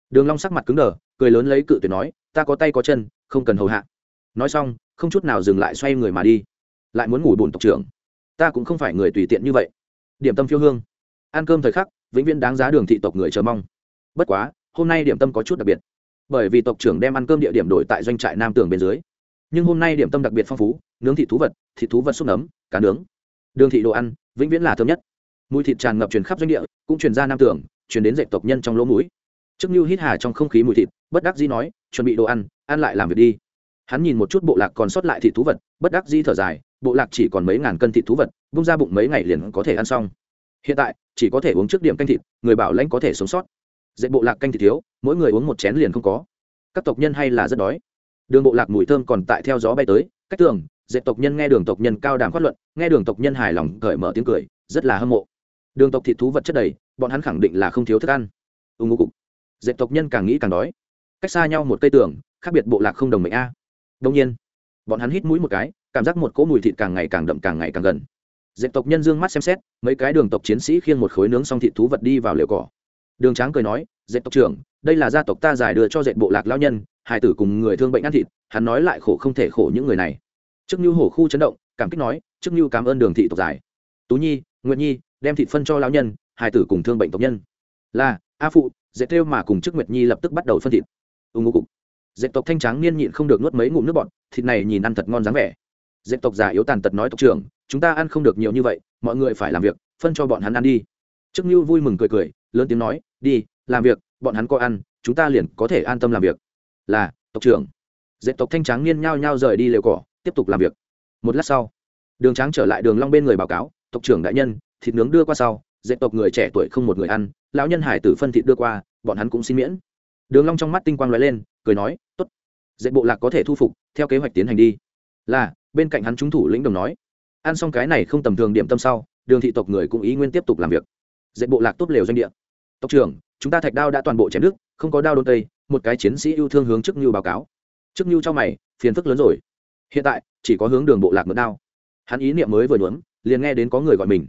Đường long sắc mặt cứng đờ, cười lớn lấy cự tuyệt nói, ta có tay có chân, không cần hầu hạ. Nói xong, không chút nào dừng lại xoay người mà đi. Lại muốn ngủ buồn tộc trưởng. Ta cũng không phải người tùy tiện như vậy. Điểm tâm phiêu hương. Ăn cơm thời khắc, vĩnh viễn đáng giá đường thị tộc người chờ mong. Bất quá, hôm nay điểm tâm có chút đặc biệt. Bởi vì tộc trưởng đem ăn cơm địa điểm đổi tại doanh trại nam tường bên dưới. Nhưng hôm nay điểm tâm đặc biệt phong phú nướng thịt thú vật, thịt thú vật xúc nấm, cá nướng. Đường thị đồ ăn, vĩnh viễn là thơm nhất. Mùi thịt tràn ngập truyền khắp doanh địa, cũng truyền ra nam tường, truyền đến dạy tộc nhân trong lỗ mũi. Trước như hít hà trong không khí mùi thịt, bất đắc dĩ nói, chuẩn bị đồ ăn ăn lại làm việc đi. Hắn nhìn một chút bộ lạc còn sót lại thịt thú vật, bất đắc dĩ thở dài, bộ lạc chỉ còn mấy ngàn cân thịt thú vật, bung ra bụng mấy ngày liền có thể ăn xong. Hiện tại, chỉ có thể uống trước điểm canh thịt, người bảo lãnh có thể sống sót. Dạy bộ lạc canh thịt thiếu, mỗi người uống một chén liền không có. Các tộc nhân hay là rất đói. Đường bộ lạc mùi thơm còn tại theo gió bay tới, cách tường dạy tộc nhân nghe đường tộc nhân cao đàm phát luận, nghe đường tộc nhân hài lòng, cởi mở tiếng cười, rất là hâm mộ. Đường tộc thịt thú vật chất đầy, bọn hắn khẳng định là không thiếu thức ăn. Ưng ngô cục. Dạy tộc nhân càng nghĩ càng đói. Cách xa nhau một cây tường, khác biệt bộ lạc không đồng mệnh a. Đông nhiên, bọn hắn hít mũi một cái, cảm giác một cỗ mùi thịt càng ngày càng đậm, càng ngày càng gần. Dạy tộc nhân dương mắt xem xét, mấy cái đường tộc chiến sĩ khiêng một khối nướng xong thịt thú vật đi vào liều cỏ. Đường tráng cười nói dạy tộc trưởng, đây là gia tộc ta giải đưa cho dạy bộ lạc lao nhân hải tử cùng người thương bệnh ăn thịt, hắn nói lại khổ không thể khổ những người này trước như hổ khu chấn động cảm kích nói trước như cảm ơn đường thị tộc giải tú nhi nguyện nhi đem thịt phân cho lão nhân hai tử cùng thương bệnh tộc nhân là a phụ dạy theo mà cùng trước nguyệt nhi lập tức bắt đầu phân thịt ưng ngô cục dệt tộc thanh tráng niên nhịn không được nuốt mấy ngụm nước bọt, thịt này nhìn ăn thật ngon dáng vẻ dệt tộc già yếu tàn tật nói tộc trưởng chúng ta ăn không được nhiều như vậy mọi người phải làm việc phân cho bọn hắn ăn đi trước như vui mừng cười cười lớn tiếng nói đi làm việc bọn hắn có ăn chúng ta liền có thể an tâm làm việc là tộc trưởng dệt tộc thanh tráng niên nhao nhao rời đi lều cỏ tiếp tục làm việc. Một lát sau đường tráng trở lại đường long bên người báo cáo tộc trưởng đại nhân thịt nướng đưa qua sau dạy tộc người trẻ tuổi không một người ăn lão nhân hải tử phân thịt đưa qua bọn hắn cũng xin miễn. Đường long trong mắt tinh quang lóe lên cười nói tốt dạy bộ lạc có thể thu phục theo kế hoạch tiến hành đi. Là bên cạnh hắn chúng thủ lĩnh đồng nói ăn xong cái này không tầm thường điểm tâm sau đường thị tộc người cũng ý nguyên tiếp tục làm việc. Dạy bộ lạc tốt lều doanh địa. Tộc trưởng chúng ta thạch đao đã toàn bộ chém nước, không có đao đôn tây một cái chiến sĩ yêu thương hướng trước nhu báo cáo. Trước nhu cho mày phiền phức lớn rồi hiện tại, chỉ có hướng đường bộ lạc mượn đao. Hắn ý niệm mới vừa nhuốm, liền nghe đến có người gọi mình.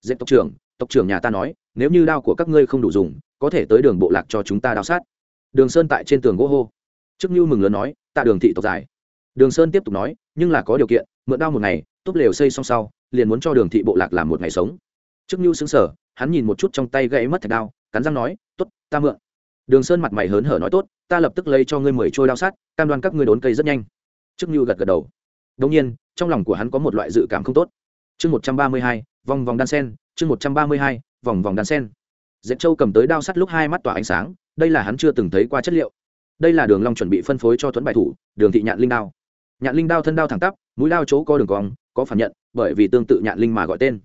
Dẹp tộc trưởng tộc trưởng nhà ta nói, nếu như đao của các ngươi không đủ dùng, có thể tới đường bộ lạc cho chúng ta đao sát. Đường sơn tại trên tường gỗ hô. Chức như mừng lớn nói, tạ đường thị tộc dài đường sơn tiếp tục nói, nhưng là có điều kiện, mượn đao một ngày tốt lều xây xong sau, liền muốn cho đường thị bộ lạc làm một ngày sống. Chức như xứng sở hắn nhìn một chút trong tay gãy mất thạch đao, cắn răng nói t ố t ta mượn. Đường sơn mặt mày hớn hở nói, tốt, ta lập tức lấy cho ngươi mười trôi đao sát, cam đoan các ngươi đốn cây rất nhanh trước như gật gật đầu. Đông nhiên, trong lòng của hắn có một loại dự cảm không tốt. Chương một trăm ba mươi hai, vòng vòng đan sen, chương một trăm ba mươi hai, vòng vòng đan sen. Dệt châu cầm tới đao sắt lúc hai mắt tỏa ánh sáng, đây là hắn chưa từng thấy qua chất liệu. Đây là đường long chuẩn bị phân phối cho tuấn bài thủ, đường thị nhạn linh đao. Nhạn linh đao thân đao thẳng tắp, mũi đao chỗ có đường cong, có phản nhận, bởi vì tương tự nhạn linh mà gọi tên.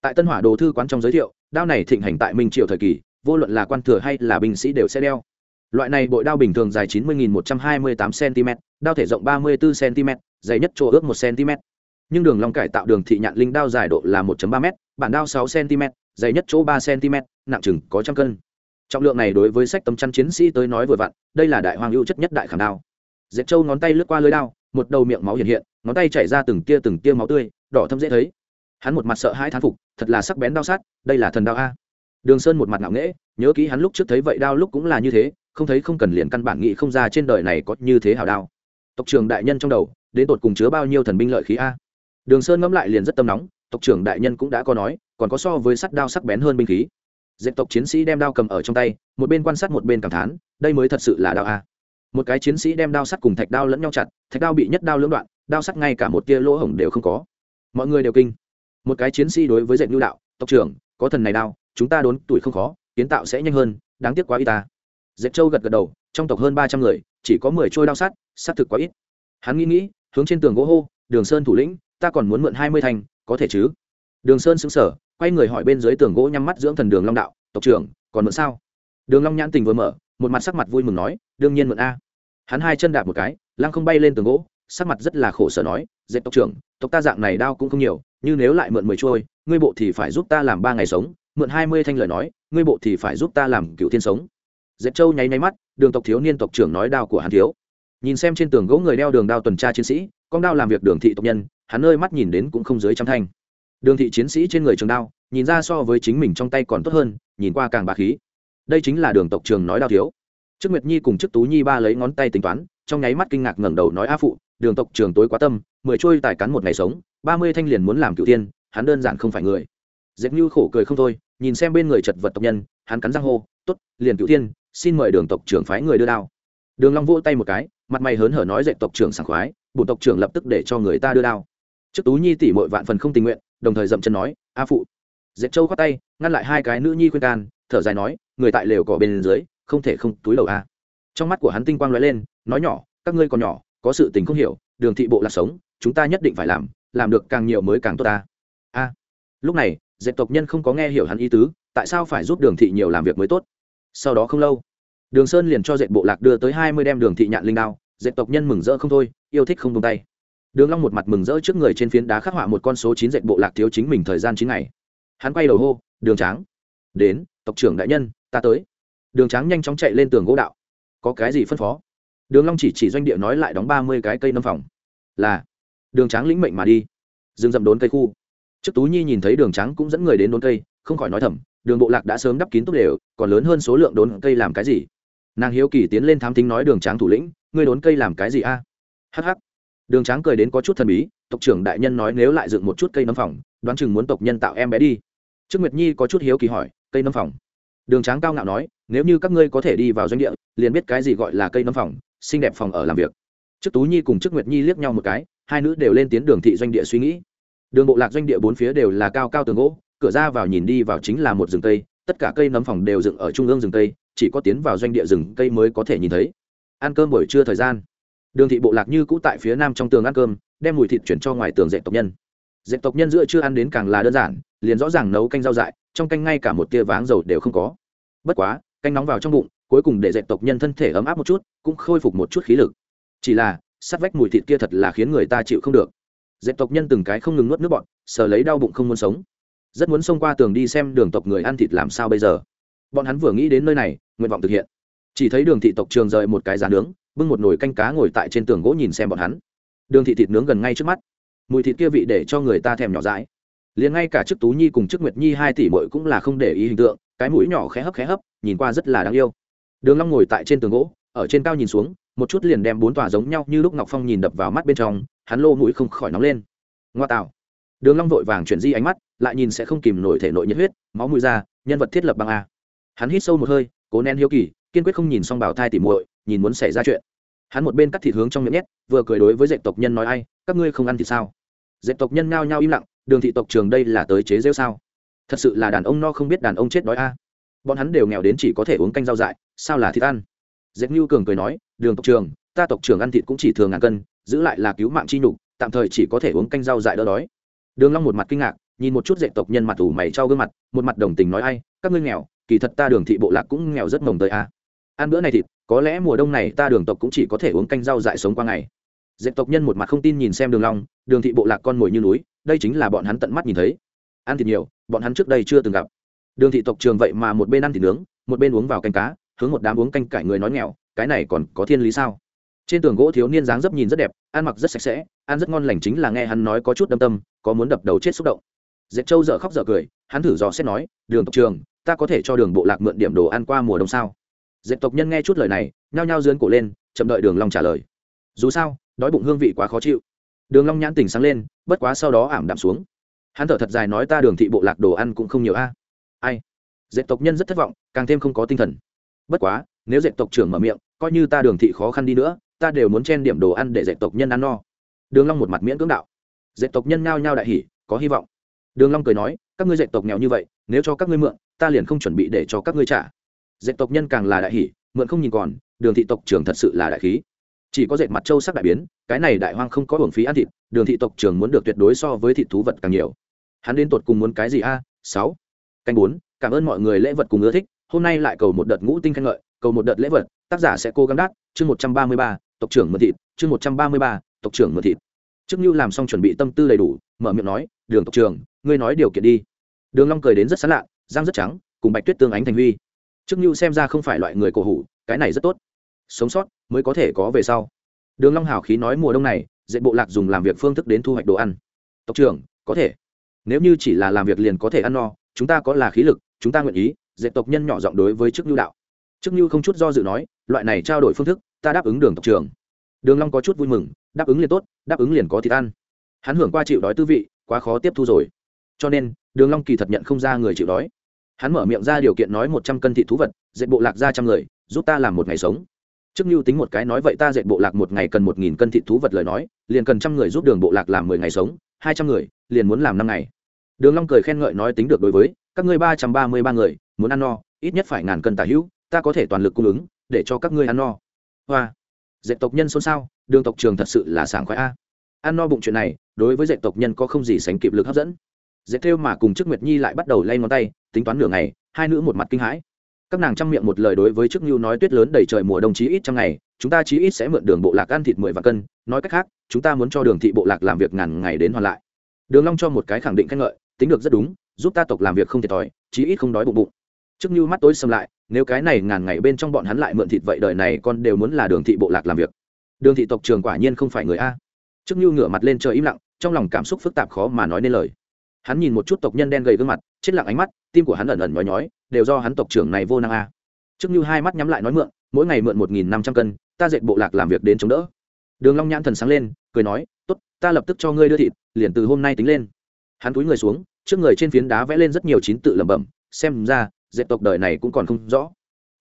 Tại tân hỏa đồ thư quán trong giới thiệu, đao này thịnh hành tại minh triều thời kỳ, vô luận là quan thừa hay là binh sĩ đều sẽ đeo loại này bội đao bình thường dài 90.128 cm đao thể rộng 34 cm dày nhất chỗ ước 1 cm nhưng đường long cải tạo đường thị nhạn linh đao dài độ là 1.3 m bản đao 6 cm dày nhất chỗ 3 cm nặng chừng có trăm cân. Trọng lượng này đối với sách tấm chăn chiến sĩ tới nói vừa vặn đây là đại hoàng ưu chất nhất đại khảm đao. Dệt châu ngón tay lướt qua lưới đao một đầu miệng máu hiện hiện ngón tay chảy ra từng tia từng tia máu tươi đỏ thâm dễ thấy. Hắn một mặt sợ hãi thán phục thật là sắc bén đao sát, đây là thần đao a. Đường sơn một mặt ngạo nghễ nhớ kỹ hắn lúc trước thấy vậy đao lúc cũng là như thế không thấy không cần liền căn bản nghĩ không ra trên đời này có như thế hào đao. Tộc trưởng đại nhân trong đầu, đến tột cùng chứa bao nhiêu thần binh lợi khí a? Đường sơn ngẫm lại liền rất tâm nóng, tộc trưởng đại nhân cũng đã có nói, còn có so với sắt đao sắc bén hơn binh khí. Dẹp tộc chiến sĩ đem đao cầm ở trong tay, một bên quan sát một bên cảm thán, đây mới thật sự là đao a. Một cái chiến sĩ đem đao sắt cùng thạch đao lẫn nhau chặt, thạch đao bị nhất đao lưỡng đoạn, đao sắt ngay cả một tia lỗ hổng đều không có. Mọi người đều kinh. Một cái chiến sĩ đối với dệt nhu đạo, tộc trưởng, có thần này đao, chúng ta đốn tuổi không khó, kiến tạo sẽ nhanh hơn, đáng tiếc quá y ta dệt châu gật gật đầu, trong tộc hơn ba trăm người, chỉ có mười trôi đao sắt sát thực quá ít. Hắn nghĩ nghĩ, hướng trên tường gỗ hô, đường sơn thủ lĩnh, ta còn muốn mượn hai mươi thành, có thể chứ? Đường sơn xứng sở quay người hỏi bên dưới tường gỗ nhắm mắt dưỡng thần đường long đạo, tộc trưởng, còn mượn sao? Đường long nhãn tình vừa mở, một mặt sắc mặt vui mừng nói, đương nhiên mượn a. Hắn hai chân đạp một cái, lăng không bay lên tường gỗ, sắc mặt rất là khổ sở nói, dệt tộc trưởng, tộc ta dạng này đao cũng không nhiều như nếu lại mượn mười trôi, ngươi bộ thì phải giúp ta làm ba ngày sống, mượn hai mươi thanh lời nói, ngươi bộ thì phải giúp ta làm cựu thiên sống dệt châu nháy nháy mắt, đường tộc thiếu niên tộc trưởng nói đao của hắn thiếu. Nhìn xem trên tường gỗ người đeo đường đao tuần tra chiến sĩ, con đao làm việc đường thị tộc nhân, hắn nơi mắt nhìn đến cũng không dưới trăm thanh. Đường thị chiến sĩ trên người trường đao, nhìn ra so với chính mình trong tay còn tốt hơn, nhìn qua càng bà khí. Đây chính là đường tộc trường nói đao thiếu. Trước nguyệt nhi cùng trước tú nhi ba lấy ngón tay tính toán, trong nháy mắt kinh ngạc ngẩng đầu nói a phụ, đường tộc trường tối quá tâm, mười trôi tài cắn một ngày sống, ba mươi thanh liền muốn làm cựu tiên, hắn đơn giản không phải người. Dệt như khổ cười không thôi, nhìn xem bên người chật vật tộc nhân, hắn cắn răng hô t ố t liền cựu tiên xin mời đường tộc trưởng phái người đưa đao. Đường long vỗ tay một cái, mặt mày hớn hở nói dạy tộc trưởng sảng khoái, bổn tộc trưởng lập tức để cho người ta đưa đao. Trước tú nhi tỷ muội vạn phần không tình nguyện, đồng thời dậm chân nói, a phụ. Dệt châu khoát tay, ngăn lại hai cái nữ nhi khuyên can, thở dài nói, người tại lều cỏ bên dưới, không thể không túi đầu a. Trong mắt của hắn tinh quang lóe lên, nói nhỏ, các ngươi còn nhỏ, có sự tình không hiểu, đường thị bộ là sống, chúng ta nhất định phải làm làm được càng nhiều mới càng tốt ta. A. Lúc này, dệt tộc nhân không có nghe hiểu hắn ý tứ, tại sao phải giúp đường thị nhiều làm việc mới tốt? Sau đó không lâu, đường sơn liền cho dệt bộ lạc đưa tới hai mươi đem đường thị nhạn linh đao, dệt tộc nhân mừng rỡ không thôi, yêu thích không tung tay. Đường long một mặt mừng rỡ trước người trên phiến đá khắc họa một con số chín dệt bộ lạc thiếu chính mình thời gian chín ngày. Hắn quay đầu hô, đường tráng, đến, tộc trưởng đại nhân, ta tới. Đường tráng nhanh chóng chạy lên tường gỗ đạo, có cái gì phân phó? Đường long chỉ chỉ doanh địa nói lại đóng ba mươi cái cây nâm phòng. Là. Đường tráng lĩnh mệnh mà đi. Dừng dậm đốn cây khu. Trước tú nhi nhìn thấy đường trắng cũng dẫn người đến đốn cây, không khỏi nói thầm đường bộ lạc đã sớm đắp kín tốt đều, còn lớn hơn số lượng đốn cây làm cái gì? Nàng hiếu kỳ tiến lên thám tính nói đường tráng thủ lĩnh, ngươi đốn cây làm cái gì a? Hh đường tráng cười đến có chút thần bí, tộc trưởng đại nhân nói nếu lại dựng một chút cây nấm phòng, đoán chừng muốn tộc nhân tạo em bé đi. Trương nguyệt nhi có chút hiếu kỳ hỏi, cây nấm phòng? Đường tráng cao ngạo nói, nếu như các ngươi có thể đi vào doanh địa, liền biết cái gì gọi là cây nấm phòng, xinh đẹp phòng ở làm việc. Trước tú nhi cùng trước nguyệt nhi liếc nhau một cái, hai nữ đều lên tiến đường thị doanh địa suy nghĩ. Đường bộ lạc doanh địa bốn phía đều là cao cao tường gỗ cửa ra vào nhìn đi vào chính là một rừng cây, tất cả cây nấm phòng đều dựng ở trung ương rừng cây, chỉ có tiến vào doanh địa rừng cây mới có thể nhìn thấy. Ăn cơm buổi trưa thời gian, đường thị bộ lạc như cũ tại phía nam trong tường ăn cơm, đem mùi thịt chuyển cho ngoài tường dạy tộc nhân. Dạy tộc nhân giữa chưa ăn đến càng là đơn giản, liền rõ ràng nấu canh rau dại, trong canh ngay cả một tia váng dầu đều không có. Bất quá, canh nóng vào trong bụng, cuối cùng để dạy tộc nhân thân thể ấm áp một chút, cũng khôi phục một chút khí lực. Chỉ là sát vách mùi thịt kia thật là khiến người ta chịu không được. Dạy tộc nhân từng cái không ngừng nuốt nước bọn sờ lấy đau bụng không muốn sống rất muốn xông qua tường đi xem đường tộc người ăn thịt làm sao bây giờ. Bọn hắn vừa nghĩ đến nơi này, nguyện vọng thực hiện. Chỉ thấy đường thị tộc trường rời một cái giá nướng, bưng một nồi canh cá ngồi tại trên tường gỗ nhìn xem bọn hắn. Đường thị thịt nướng gần ngay trước mắt. Mùi thịt kia vị để cho người ta thèm nhỏ dãi. Liền ngay cả chức tú nhi cùng chức nguyệt nhi hai tỷ mội cũng là không để ý hình tượng, cái mũi nhỏ khé hấp khé hấp, nhìn qua rất là đáng yêu. Đường long ngồi tại trên tường gỗ, ở trên cao nhìn xuống, một chút liền đem bốn tòa giống nhau như lúc ngọc phong nhìn đập vào mắt bên trong, hắn lô mũi không khỏi nóng lên. Ngoa tạo đường long vội vàng chuyển di ánh mắt, lại nhìn sẽ không kìm nổi thể nội nhiệt huyết, máu mũi ra, nhân vật thiết lập bằng a. Hắn hít sâu một hơi, cố nén hiếu kỳ, kiên quyết không nhìn xong bảo thai tỉ muội, nhìn muốn xảy ra chuyện. Hắn một bên cắt thịt hướng trong miệng nhét, vừa cười đối với dạy tộc nhân nói ai, các ngươi không ăn thì sao? Dạy tộc nhân ngao ngao im lặng, đường thị tộc trường đây là tới chế rêu sao? Thật sự là đàn ông no không biết đàn ông chết đói a. Bọn hắn đều nghèo đến chỉ có thể uống canh rau dại, sao là thịt ăn? Dệt lưu cường cười nói, đường tộc trường, ta tộc trường ăn thịt cũng chỉ thường ngàn cân, giữ lại là cứu mạng chi nhục, tạm thời chỉ có thể uống canh rau dại đỡ đói đường long một mặt kinh ngạc, nhìn một chút dạy tộc nhân mặt ủ mày trao gương mặt, một mặt đồng tình nói ai, các ngươi nghèo, kỳ thật ta đường thị bộ lạc cũng nghèo rất mồng tới a. Ăn bữa này thịt, có lẽ mùa đông này ta đường tộc cũng chỉ có thể uống canh rau dại sống qua ngày. Dạy tộc nhân một mặt không tin nhìn xem đường long, đường thị bộ lạc con mồi như núi, đây chính là bọn hắn tận mắt nhìn thấy. Ăn thịt nhiều, bọn hắn trước đây chưa từng gặp. Đường thị tộc trường vậy mà một bên ăn thịt nướng, một bên uống vào canh cá, hướng một đám uống canh cải người nói nghèo, cái này còn có thiên lý sao? Trên tường gỗ thiếu niên dáng dấp nhìn rất đẹp, ăn mặc rất sạch sẽ, ăn rất ngon lành chính là nghe hắn nói có chút đâm tâm, có muốn đập đầu chết xúc động. Dẹp châu dở khóc dở cười, hắn thử dò xét nói, đường tộc trường, ta có thể cho đường bộ lạc mượn điểm đồ ăn qua mùa đông sao? Dẹp tộc nhân nghe chút lời này, nhao nhao dướn cổ lên, chậm đợi đường long trả lời. Dù sao, đói bụng hương vị quá khó chịu. Đường long nhãn tỉnh sáng lên, bất quá sau đó ảm đạm xuống. Hắn thở thật dài nói, ta đường thị bộ lạc đồ ăn cũng không nhiều a. Ai? Dẹp tộc nhân rất thất vọng, càng thêm không có tinh thần. Bất quá, nếu dẹp tộc trưởng mở miệng, coi như ta đường thị khó khăn đi nữa ta đều muốn chen điểm đồ ăn để dệt tộc nhân ăn no. Đường long một mặt miễn cưỡng đạo. Dệt tộc nhân nhao nhao đại hỉ, có hy vọng. Đường long cười nói, các ngươi dệt tộc nghèo như vậy, nếu cho các ngươi mượn, ta liền không chuẩn bị để cho các ngươi trả. Dệt tộc nhân càng là đại hỉ, mượn không nhìn còn, đường thị tộc trưởng thật sự là đại khí. Chỉ có dệt mặt châu sắc đại biến, cái này đại hoang không có hưởng phí ăn thịt, đường thị tộc trưởng muốn được tuyệt đối so với thịt thú vật càng nhiều. Hắn đến tột cùng muốn cái gì a? Sáu. Canh bốn, cảm ơn mọi người lễ vật cùng ưa thích, hôm nay lại cầu một đợt ngũ tinh khen ngợi, cầu một đợt lễ vật, tác giả sẽ cố gắng đắt chương một trăm ba mươi ba tộc trưởng mượn thịt, chương một trăm ba mươi ba, tộc trưởng mượn thịt. Chức như làm xong chuẩn bị tâm tư đầy đủ, mở miệng nói, đường tộc trưởng, ngươi nói điều kiện đi. Đường long cười đến rất sán lạ răng rất trắng, cùng bạch tuyết tương ánh thành huy. Chức như xem ra không phải loại người cổ hủ, cái này rất tốt. Sống sót mới có thể có về sau. Đường long hào khí nói mùa đông này, dạy bộ lạc dùng làm việc phương thức đến thu hoạch đồ ăn. Tộc trưởng, có thể. Nếu như chỉ là làm việc liền có thể ăn no, chúng ta có là khí lực, chúng ta nguyện ý. Dạy tộc nhân nhỏ giọng đối với chức nhu đạo. Chức nhu không chút do dự nói, loại này trao đổi phương thức ta đáp ứng đường tộc trưởng đường long có chút vui mừng, đáp ứng liền tốt, đáp ứng liền có thịt ăn. Hắn hưởng qua chịu đói tư vị, quá khó tiếp thu rồi. Cho nên, đường long kỳ thật nhận không ra người chịu đói. Hắn mở miệng ra điều kiện nói một trăm cân thịt thú vật, dệt bộ lạc ra trăm người, giúp ta làm một ngày sống. Trước như tính một cái nói vậy ta dệt bộ lạc một ngày cần một nghìn cân thịt thú vật lời nói, liền cần trăm người giúp đường bộ lạc làm mười ngày sống, hai trăm người, liền muốn làm năm ngày. Đường long cười khen ngợi nói tính được đối với, các ngươi ba trăm ba mươi ba người, muốn ăn no, ít nhất phải ngàn cân tả hữu, ta có thể toàn lực cung ứng, để cho các ngươi ăn no hoa. Dạy tộc nhân xôn xao, đường tộc trường thật sự là sảng khoái a. Ăn no bụng chuyện này, đối với dạy tộc nhân có không gì sánh kịp lực hấp dẫn. Dệt thêu mà cùng trước nguyệt nhi lại bắt đầu lay ngón tay, tính toán nửa ngày, hai nữ một mặt kinh hãi. Các nàng chăm miệng một lời đối với trước nhu nói tuyết lớn đầy trời mùa đông chí ít trong ngày, chúng ta chí ít sẽ mượn đường bộ lạc ăn thịt mười vạn cân, nói cách khác, chúng ta muốn cho đường thị bộ lạc làm việc ngàn ngày đến hoàn lại. Đường long cho một cái khẳng định khen ngợi, tính được rất đúng, giúp ta tộc làm việc không thiệt thòi, chí ít không đói bụng bụng. Trước nhu mắt tối sầm lại nếu cái này ngàn ngày bên trong bọn hắn lại mượn thịt vậy đời này con đều muốn là đường thị bộ lạc làm việc. Đường thị tộc trường quả nhiên không phải người a. Trước như ngửa mặt lên trời im lặng, trong lòng cảm xúc phức tạp khó mà nói nên lời. Hắn nhìn một chút tộc nhân đen gầy gương mặt, chết lặng ánh mắt, tim của hắn ẩn ẩn nhói nhói, đều do hắn tộc trưởng này vô năng a. Trước như hai mắt nhắm lại nói mượn, mỗi ngày mượn một nghìn năm trăm cân, ta dệt bộ lạc làm việc đến chống đỡ. Đường long nhãn thần sáng lên, cười nói, tốt, ta lập tức cho ngươi đưa thịt, liền từ hôm nay tính lên. Hắn túi người xuống, trước người trên phiến đá vẽ lên rất nhiều chín tự lẩm bẩm, xem ra diệt tộc đời này cũng còn không rõ.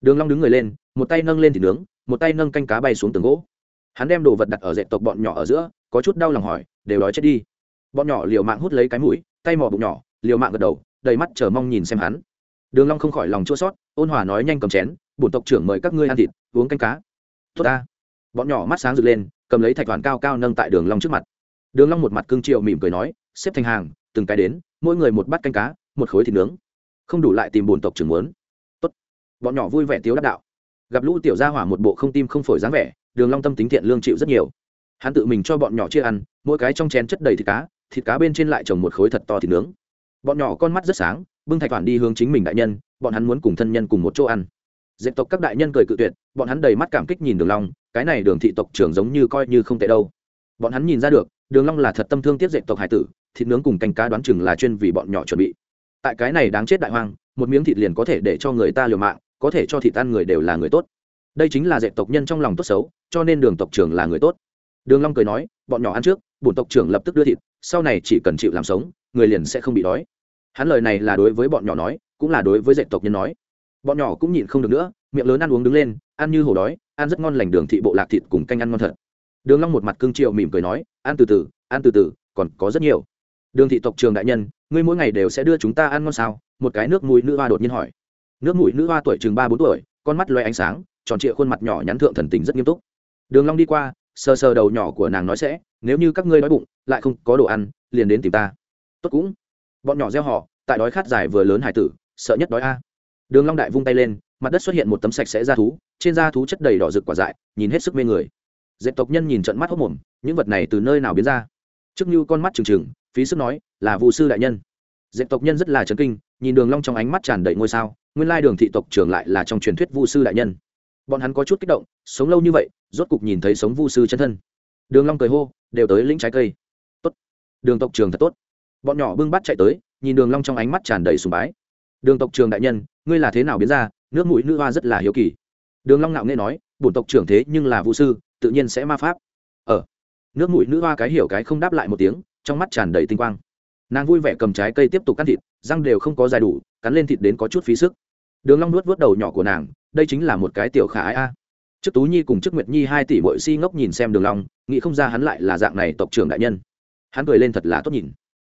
Đường long đứng người lên, một tay nâng lên thì nướng, một tay nâng canh cá bay xuống tường gỗ. Hắn đem đồ vật đặt ở diệt tộc bọn nhỏ ở giữa, có chút đau lòng hỏi, đều đói chết đi. Bọn nhỏ liều mạng hút lấy cái mũi, tay mò bụng nhỏ, liều mạng gật đầu, đầy mắt chờ mong nhìn xem hắn. Đường long không khỏi lòng chua xót, ôn hòa nói nhanh cầm chén, bổn tộc trưởng mời các ngươi ăn thịt, uống canh cá. Tốt ta. Bọn nhỏ mắt sáng rực lên, cầm lấy thạch hoàn cao cao nâng tại đường long trước mặt. Đường long một mặt cương triều mỉm cười nói, xếp thành hàng, từng cái đến, mỗi người một bát canh cá, một khối thịt nướng không đủ lại tìm bổn tộc trưởng muốn. Tốt. Bọn nhỏ vui vẻ tiếu đáp đạo. Gặp lũ tiểu gia hỏa một bộ không tim không phổi dáng vẻ, đường long tâm tính thiện lương chịu rất nhiều. Hắn tự mình cho bọn nhỏ chia ăn, mỗi cái trong chén chất đầy thịt cá thịt cá bên trên lại trồng một khối thật to thịt nướng. Bọn nhỏ con mắt rất sáng, bưng thạch toàn đi hướng chính mình đại nhân, bọn hắn muốn cùng thân nhân cùng một chỗ ăn. Dẹp tộc các đại nhân cười cự tuyệt, bọn hắn đầy mắt cảm kích nhìn đường long, cái này đường thị tộc trưởng giống như coi như không tệ đâu. Bọn hắn nhìn ra được, đường long là thật tâm thương tiếc dẹp tộc hải tử, thịt nướng cùng canh cá đoán chừng là chuyên vì bọn nhỏ chuẩn bị tại cái này đáng chết đại hoang, một miếng thịt liền có thể để cho người ta liều mạng, có thể cho thịt ăn người đều là người tốt. Đây chính là dẹp tộc nhân trong lòng tốt xấu, cho nên đường tộc trưởng là người tốt. Đường long cười nói, bọn nhỏ ăn trước, bổn tộc trưởng lập tức đưa thịt, sau này chỉ cần chịu làm sống, người liền sẽ không bị đói. Hắn lời này là đối với bọn nhỏ nói, cũng là đối với dẹp tộc nhân nói. Bọn nhỏ cũng nhịn không được nữa, miệng lớn ăn uống đứng lên, ăn như hổ đói, ăn rất ngon lành đường thị bộ lạc thịt cùng canh ăn ngon thật. Đường long một mặt cương triệu mỉm cười nói, ăn từ từ, ăn từ từ, còn có rất nhiều đường thị tộc trường đại nhân, ngươi mỗi ngày đều sẽ đưa chúng ta ăn ngon sao? Một cái nước mũi nữ hoa đột nhiên hỏi. Nước mũi nữ hoa tuổi chừng ba bốn tuổi, con mắt loe ánh sáng, tròn trịa khuôn mặt nhỏ nhắn thượng thần tình rất nghiêm túc. Đường long đi qua, sờ sờ đầu nhỏ của nàng nói sẽ, nếu như các ngươi đói bụng, lại không có đồ ăn, liền đến tìm ta. Tốt cũng. Bọn nhỏ gieo họ, tại đói khát dài vừa lớn hải tử, sợ nhất đói a. Đường long đại vung tay lên, mặt đất xuất hiện một tấm sạch sẽ da thú, trên da thú chất đầy đỏ rực quả dại, nhìn hết sức mê người. Dẹp tộc nhân nhìn trận mắt hốc mồm, những vật này từ nơi nào biến ra? Trước như con mắt trừng trừng phí sức nói, là vụ sư đại nhân. Dẹp tộc nhân rất là chấn kinh, nhìn đường long trong ánh mắt tràn đầy ngôi sao, nguyên lai đường thị tộc trưởng lại là trong truyền thuyết vu sư đại nhân. Bọn hắn có chút kích động, sống lâu như vậy, rốt cục nhìn thấy sống vu sư chân thân. Đường long cười hô, đều tới lĩnh trái cây. Tốt. Đường tộc trưởng thật tốt. Bọn nhỏ bưng bát chạy tới, nhìn đường long trong ánh mắt tràn đầy sùng bái. Đường tộc trưởng đại nhân, ngươi là thế nào biến ra, nước mũi nữ hoa rất là hiếu kỳ. Đường long ngạo nghe nói, bổn tộc trưởng thế nhưng là vu sư, tự nhiên sẽ ma pháp. Ở nước mũi nữ hoa cái hiểu cái không đáp lại một tiếng trong mắt tràn đầy tinh quang. Nàng vui vẻ cầm trái cây tiếp tục cắn thịt, răng đều không có dài đủ, cắn lên thịt đến có chút phí sức. Đường long nuốt vớt đầu nhỏ của nàng, đây chính là một cái tiểu khả ái a. Trước tú nhi cùng trước nguyệt nhi hai tỷ bội si ngốc nhìn xem đường long, nghĩ không ra hắn lại là dạng này tộc trưởng đại nhân. Hắn cười lên thật là tốt nhìn.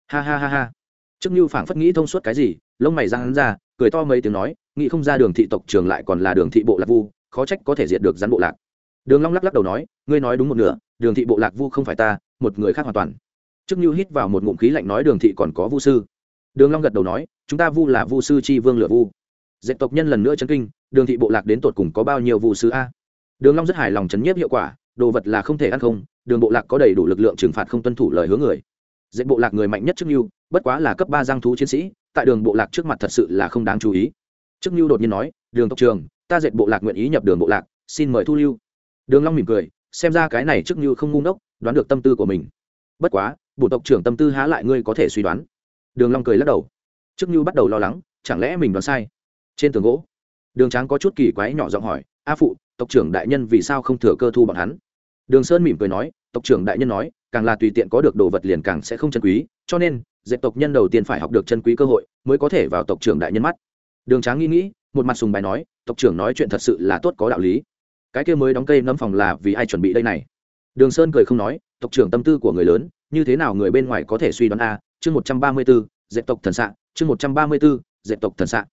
Ha ha ha ha. Trước như phảng phất nghĩ thông suốt cái gì, lông mày giang hắn ra, cười to mấy tiếng nói, nghĩ không ra đường thị tộc trưởng lại còn là đường thị bộ lạc vu, khó trách có thể diệt được rắn bộ lạc. Đường long lắc lắc đầu nói, ngươi nói đúng một nửa, đường thị bộ lạc vu không phải ta, một người khác hoàn toàn trước như hít vào một ngụm khí lạnh nói đường thị còn có vu sư. Đường long gật đầu nói chúng ta vu là vu sư chi vương lửa vu. Dẹp tộc nhân lần nữa chấn kinh đường thị bộ lạc đến tột cùng có bao nhiêu vu sư a? Đường long rất hài lòng chấn nhiếp hiệu quả đồ vật là không thể ăn không đường bộ lạc có đầy đủ lực lượng trừng phạt không tuân thủ lời hứa người. Dẹp bộ lạc người mạnh nhất trước Nhu, bất quá là cấp ba giang thú chiến sĩ tại đường bộ lạc trước mặt thật sự là không đáng chú ý. Trước Nhu đột nhiên nói đường tộc trường ta dệt bộ lạc nguyện ý nhập đường bộ lạc xin mời thu lưu. Đường long mỉm cười xem ra cái này trước Nhu không ngu ngốc đoán được tâm tư của mình. Bất quá bộ tộc trưởng tâm tư há lại ngươi có thể suy đoán. Đường long cười lắc đầu. Trước như bắt đầu lo lắng, chẳng lẽ mình đoán sai? Trên tường gỗ, đường tráng có chút kỳ quái nhỏ giọng hỏi, a phụ, tộc trưởng đại nhân vì sao không thừa cơ thu bọn hắn? Đường sơn mỉm cười nói, tộc trưởng đại nhân nói, càng là tùy tiện có được đồ vật liền càng sẽ không chân quý, cho nên, dẹp tộc nhân đầu tiên phải học được chân quý cơ hội mới có thể vào tộc trưởng đại nhân mắt. Đường tráng nghĩ nghĩ, một mặt sùng bài nói, tộc trưởng nói chuyện thật sự là tốt có đạo lý. Cái kia mới đóng cây nấm phòng là vì ai chuẩn bị đây này? Đường sơn cười không nói, tộc trưởng tâm tư của người lớn như thế nào người bên ngoài có thể suy đoán a? Chương một trăm ba mươi b ố dẹp tộc thần s ạ chương một trăm ba mươi b ố dẹp tộc thần s ạ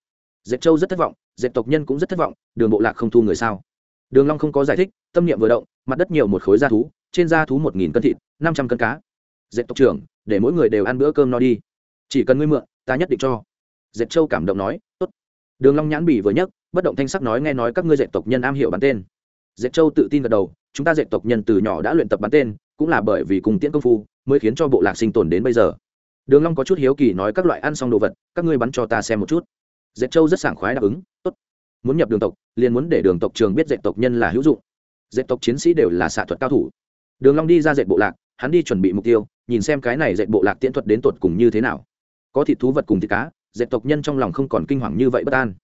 dẹp châu rất thất vọng dẹp tộc nhân cũng rất thất vọng, đường bộ lạc không thu người sao? Đường long không có giải thích, tâm niệm vừa động, mặt đất nhiều một khối da thú, trên da thú một nghìn cân thịt, năm trăm cân cá. Dẹp tộc trưởng, để mỗi người đều ăn bữa cơm no đi. Chỉ cần ngươi mượn, ta nhất định cho. Dẹp châu cảm động nói, tốt. Đường long nhãn bỉ vừa nhấc, bất động thanh sắc nói nghe nói các ngươi dẹp tộc nhân am hiểu bắn tên. Dẹp châu tự tin gật đầu, chúng ta dẹp tộc nhân từ nhỏ đã luyện tập bắn tên, cũng là bởi vì cùng tiễn công phu mới khiến cho bộ lạc sinh tồn đến bây giờ. Đường long có chút hiếu kỳ nói các loại ăn xong đồ vật, các ngươi bắn cho ta xem một chút. Dệt châu rất sảng khoái đáp ứng, tốt. Muốn nhập đường tộc, liền muốn để đường tộc trường biết dệt tộc nhân là hữu dụng. Dệt tộc chiến sĩ đều là xạ thuật cao thủ. Đường long đi ra dệt bộ lạc, hắn đi chuẩn bị mục tiêu, nhìn xem cái này dệt bộ lạc tiễn thuật đến tột cùng như thế nào. Có thịt thú vật cùng thịt cá, dệt tộc nhân trong lòng không còn kinh hoàng như vậy bất an.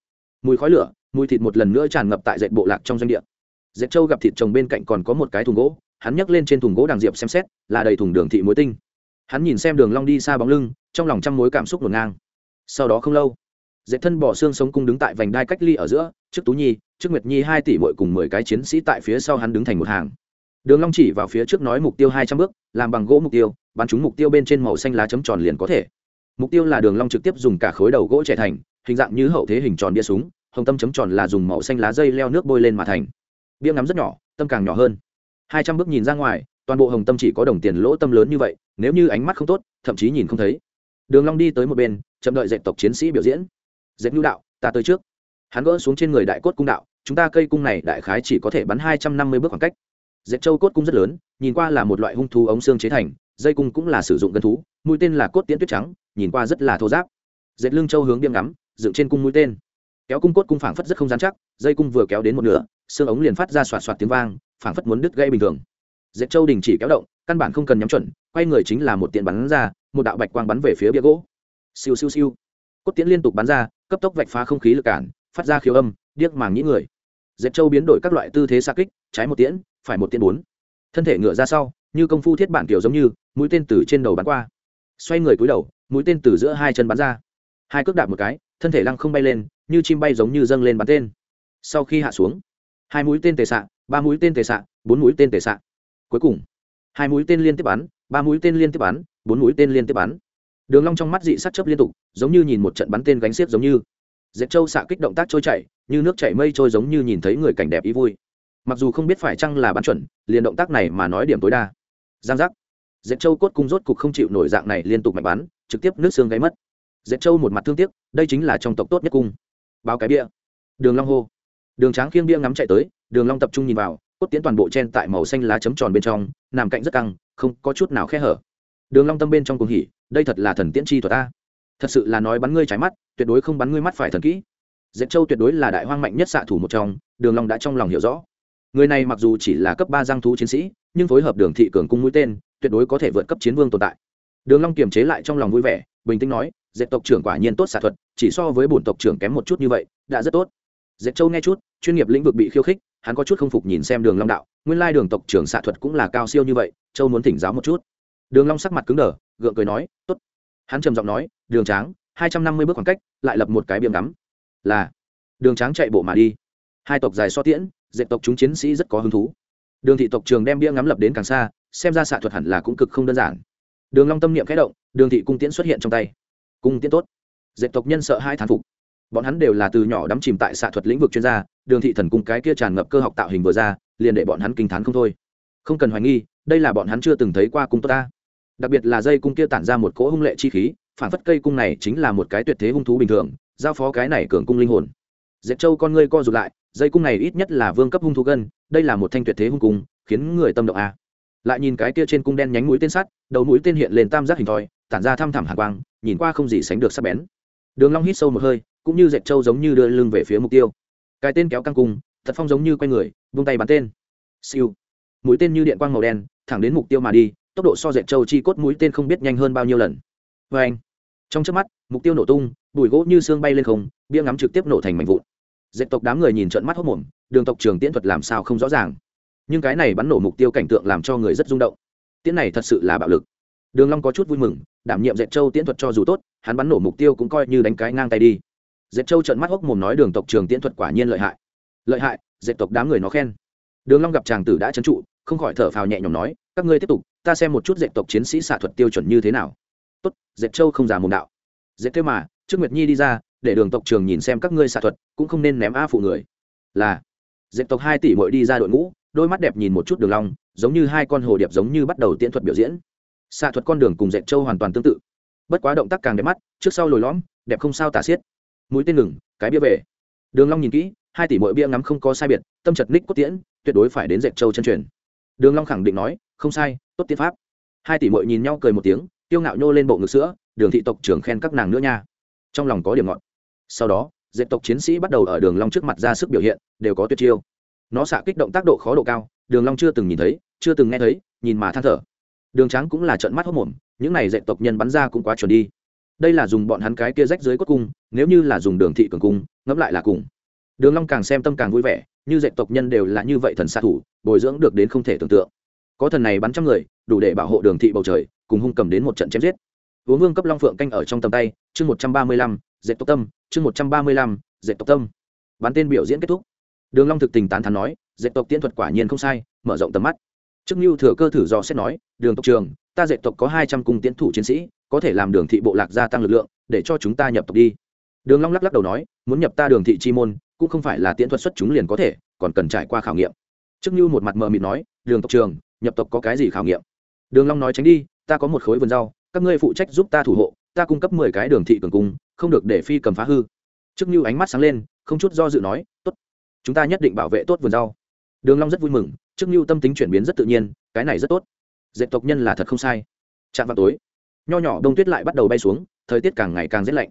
Mùi khói lửa, mùi thịt một lần nữa tràn ngập tại dệt bộ lạc trong doanh địa. Dệt châu gặp thịt chồng bên cạnh còn có một cái thùng gỗ hắn nhấc lên trên thùng gỗ đằng diệp xem xét, là đầy thùng đường thị muối tinh. Hắn nhìn xem đường long đi xa bóng lưng, trong lòng trăm mối cảm xúc ngổn ngang. Sau đó không lâu, dệt thân bỏ xương sống cung đứng tại vành đai cách ly ở giữa, trước tú nhi, trước nguyệt nhi hai tỷ muội cùng mười cái chiến sĩ tại phía sau hắn đứng thành một hàng. Đường long chỉ vào phía trước nói mục tiêu hai trăm bước, làm bằng gỗ mục tiêu, bắn trúng mục tiêu bên trên màu xanh lá chấm tròn liền có thể. Mục tiêu là đường long trực tiếp dùng cả khối đầu gỗ trẻ thành, hình dạng như hậu thế hình tròn bia súng, hồng tâm chấm tròn là dùng màu xanh lá dây leo nước bôi lên mà thành. Bia ngắm rất nhỏ, tâm càng nhỏ hơn hai trăm bước nhìn ra ngoài, toàn bộ hồng tâm chỉ có đồng tiền lỗ tâm lớn như vậy, nếu như ánh mắt không tốt, thậm chí nhìn không thấy. Đường long đi tới một bên, chậm đợi dệt tộc chiến sĩ biểu diễn. Dệt nhu đạo, ta tới trước. Hắn gỡ xuống trên người đại cốt cung đạo, chúng ta cây cung này đại khái chỉ có thể bắn hai trăm năm mươi bước khoảng cách. Dệt châu cốt cung rất lớn, nhìn qua là một loại hung thú ống xương chế thành, dây cung cũng là sử dụng gân thú, mũi tên là cốt tiễn tuyết trắng, nhìn qua rất là thô giáp. Dệt lưng châu hướng biêm ngắm, dựng trên cung mũi tên. Kéo cung cốt cung phảng phất rất không dán chắc, dây cung vừa kéo đến một nửa, xương ống liền phát ra xoạt xoạt tiếng vang phảng phất muốn đứt gây bình thường. Diệt châu đình chỉ kéo động, căn bản không cần nhắm chuẩn, quay người chính là một tiện bắn ra, một đạo bạch quang bắn về phía bia gỗ. Siêu siêu siêu. Cốt tiễn liên tục bắn ra, cấp tốc vạch phá không khí lực cản, phát ra khiếu âm, điếc màng nhĩ người. Diệt châu biến đổi các loại tư thế xa kích, trái một tiễn, phải một tiễn bốn. Thân thể ngựa ra sau, như công phu thiết bản kiểu giống như, mũi tên từ trên đầu bắn qua. Xoay người cúi đầu, mũi tên từ giữa hai chân bắn ra. Hai cước đạp một cái, thân thể lăng không bay lên, như chim bay giống như dâng lên bắn tên. Sau khi hạ xuống, hai mũi tên tề xạ ba mũi tên tề xạ bốn mũi tên tề xạ cuối cùng, hai mũi tên liên tiếp bắn, ba mũi tên liên tiếp bắn, bốn mũi tên liên tiếp bắn. Đường long trong mắt dị sắc chớp liên tục, giống như nhìn một trận bắn tên gánh xiết giống như. Dệt châu xạ kích động tác trôi chảy, như nước chảy mây trôi giống như nhìn thấy người cảnh đẹp ý vui. Mặc dù không biết phải chăng là bắn chuẩn, liền động tác này mà nói điểm tối đa. Giang giác. Dệt châu cốt cung rốt cục không chịu nổi dạng này liên tục mạnh bắn, trực tiếp nước xương gáy mất. Dệt châu một mặt thương tiếc, đây chính là trong tộc tốt nhất cung. Báo cái bia. Đường long hô đường tráng khiêng bia ngắm chạy tới, đường long tập trung nhìn vào, cốt tiến toàn bộ chen tại màu xanh lá chấm tròn bên trong, nằm cạnh rất căng, không có chút nào khe hở. Đường long tâm bên trong cuồng hỉ, đây thật là thần tiễn chi thuật ta thật sự là nói bắn ngươi trái mắt, tuyệt đối không bắn ngươi mắt phải thần kỹ. Dệt châu tuyệt đối là đại hoang mạnh nhất xạ thủ một trong, đường long đã trong lòng hiểu rõ. Người này mặc dù chỉ là cấp ba giang thú chiến sĩ, nhưng phối hợp đường thị cường cung mũi tên, tuyệt đối có thể vượt cấp chiến vương tồn tại. Đường long kiềm chế lại trong lòng vui vẻ, bình tĩnh nói, dệt tộc trưởng quả nhiên tốt xạ thuật, chỉ so với bổn tộc trưởng kém một chút như vậy, đã rất tốt dệt châu nghe chút, chuyên nghiệp lĩnh vực bị khiêu khích, hắn có chút không phục nhìn xem đường long đạo. Nguyên lai đường tộc trưởng xạ thuật cũng là cao siêu như vậy, châu muốn thỉnh giáo một chút. Đường long sắc mặt cứng đờ, gượng cười nói, tốt. Hắn trầm giọng nói, đường tráng, hai trăm năm mươi bước khoảng cách, lại lập một cái biếm ngắm. Là. Đường tráng chạy bộ mà đi. Hai tộc dài so tiễn, dệt tộc chúng chiến sĩ rất có hứng thú. Đường thị tộc trường đem bia ngắm lập đến càng xa, xem ra xạ thuật hẳn là cũng cực không đơn giản. Đường long tâm niệm khẽ động, đường thị cung tiễn xuất hiện trong tay. Cung tiễn tốt. Dệt tộc nhân sợ hai thán phục bọn hắn đều là từ nhỏ đắm chìm tại xạ thuật lĩnh vực chuyên gia, đường thị thần cung cái kia tràn ngập cơ học tạo hình vừa ra, liền để bọn hắn kinh thán không thôi. Không cần hoài nghi, đây là bọn hắn chưa từng thấy qua cung tốt ta. Đặc biệt là dây cung kia tản ra một cỗ hung lệ chi khí, phản phất cây cung này chính là một cái tuyệt thế hung thú bình thường, giao phó cái này cường cung linh hồn. Dẹp châu con ngươi co rụt lại, dây cung này ít nhất là vương cấp hung thú gân, đây là một thanh tuyệt thế hung cung, khiến người tâm động a. Lại nhìn cái kia trên cung đen nhánh mũi tên sắt, đầu mũi tên hiện lên tam giác hình thoi, tản ra thăm thẳm hạ quang, nhìn qua không gì sánh được sắc bén. Đường long hít sâu một hơi cũng như dệt châu giống như đưa lưng về phía mục tiêu. Cái tên kéo căng cung thật phong giống như quay người, vung tay bắn tên. Siêu. Mũi tên như điện quang màu đen, thẳng đến mục tiêu mà đi, tốc độ so dệt châu chi cốt mũi tên không biết nhanh hơn bao nhiêu lần. Vê anh. Trong chớp mắt, mục tiêu nổ tung, bụi gỗ như xương bay lên không, bia ngắm trực tiếp nổ thành mảnh vụn. Dệt tộc đám người nhìn trận mắt hốc mồm đường tộc trường tiễn thuật làm sao không rõ ràng. Nhưng cái này bắn nổ mục tiêu cảnh tượng làm cho người rất rung động. Tiễn này thật sự là bạo lực. Đường long có chút vui mừng, đảm nhiệm dệt châu tiễn thuật cho dù tốt, hắn bắn nổ mục tiêu cũng coi như đánh cái ngang tay đi dệt châu trợn mắt hốc mồm nói đường tộc trường tiễn thuật quả nhiên lợi hại. Lợi hại, dệt tộc đám người nó khen. Đường long gặp chàng tử đã chấn trụ, không khỏi thở phào nhẹ nhõm nói, các ngươi tiếp tục, ta xem một chút dệt tộc chiến sĩ xạ thuật tiêu chuẩn như thế nào. Tốt, dệt châu không giả mồm đạo. Dệt thế mà trước nguyệt nhi đi ra, để đường tộc trường nhìn xem các ngươi xạ thuật, cũng không nên ném a phụ người. Là, dệt tộc hai tỷ muội đi ra đội ngũ, đôi mắt đẹp nhìn một chút đường long, giống như hai con hồ điệp giống như bắt đầu tiễn thuật biểu diễn. Xạ thuật con đường cùng dệt châu hoàn toàn tương tự. Bất quá động tác càng đẹp mắt, trước sau lồi lõm, đẹp không sao tả xiết mũi tên ngừng, cái bia về. Đường long nhìn kỹ, hai tỷ muội bia ngắm không có sai biệt, tâm chật ních cốt tiễn, tuyệt đối phải đến dệt châu chân truyền. Đường long khẳng định nói, không sai, tốt tiên pháp. Hai tỷ muội nhìn nhau cười một tiếng, tiêu ngạo nhô lên bộ ngực sữa, đường thị tộc trưởng khen các nàng nữa nha. Trong lòng có điểm ngọn sau đó, dệt tộc chiến sĩ bắt đầu ở đường long trước mặt ra sức biểu hiện, đều có tuyệt chiêu. Nó xạ kích động tác độ khó độ cao, đường long chưa từng nhìn thấy, chưa từng nghe thấy, nhìn mà than thở. Đường Tráng cũng là trợn mắt hốt mồm, những này dệt tộc nhân bắn ra cũng quá chuẩn đi đây là dùng bọn hắn cái kia rách dưới cốt cung, nếu như là dùng đường thị cường cung, ngẫm lại là cùng. Đường long càng xem tâm càng vui vẻ, như dệt tộc nhân đều là như vậy thần xạ thủ, bồi dưỡng được đến không thể tưởng tượng. Có thần này bắn trăm người, đủ để bảo hộ đường thị bầu trời, cùng hung cầm đến một trận chém giết. Uống vương cấp long phượng canh ở trong tầm tay, chương một trăm ba mươi lăm, dệt tộc tâm, chương một trăm ba mươi lăm, dệt tộc tâm. Bắn tên biểu diễn kết thúc. Đường long thực tình tán thán nói, dệt tộc tiễn thuật quả nhiên không sai, mở rộng tầm mắt. Trước như thừa cơ thử dò xét nói, đường tộc trường ta dệt tộc có hai trăm cung tiễn thủ chiến sĩ, có thể làm đường thị bộ lạc gia tăng lực lượng, để cho chúng ta nhập tộc đi. Đường long lắc lắc đầu nói, muốn nhập ta đường thị chi môn, cũng không phải là tiễn thuật xuất chúng liền có thể, còn cần trải qua khảo nghiệm. Trước như một mặt mờ mịt nói, đường tộc trường, nhập tộc có cái gì khảo nghiệm? Đường long nói tránh đi, ta có một khối vườn rau, các ngươi phụ trách giúp ta thủ hộ, ta cung cấp mười cái đường thị cường cung, không được để phi cầm phá hư. Trước như ánh mắt sáng lên, không chút do dự nói, tốt, chúng ta nhất định bảo vệ tốt vườn rau. Đường long rất vui mừng, trước như tâm tính chuyển biến rất tự nhiên, cái này rất tốt dệt tộc nhân là thật không sai. Chạm vào tối. Nho nhỏ đông tuyết lại bắt đầu bay xuống, thời tiết càng ngày càng rét lạnh.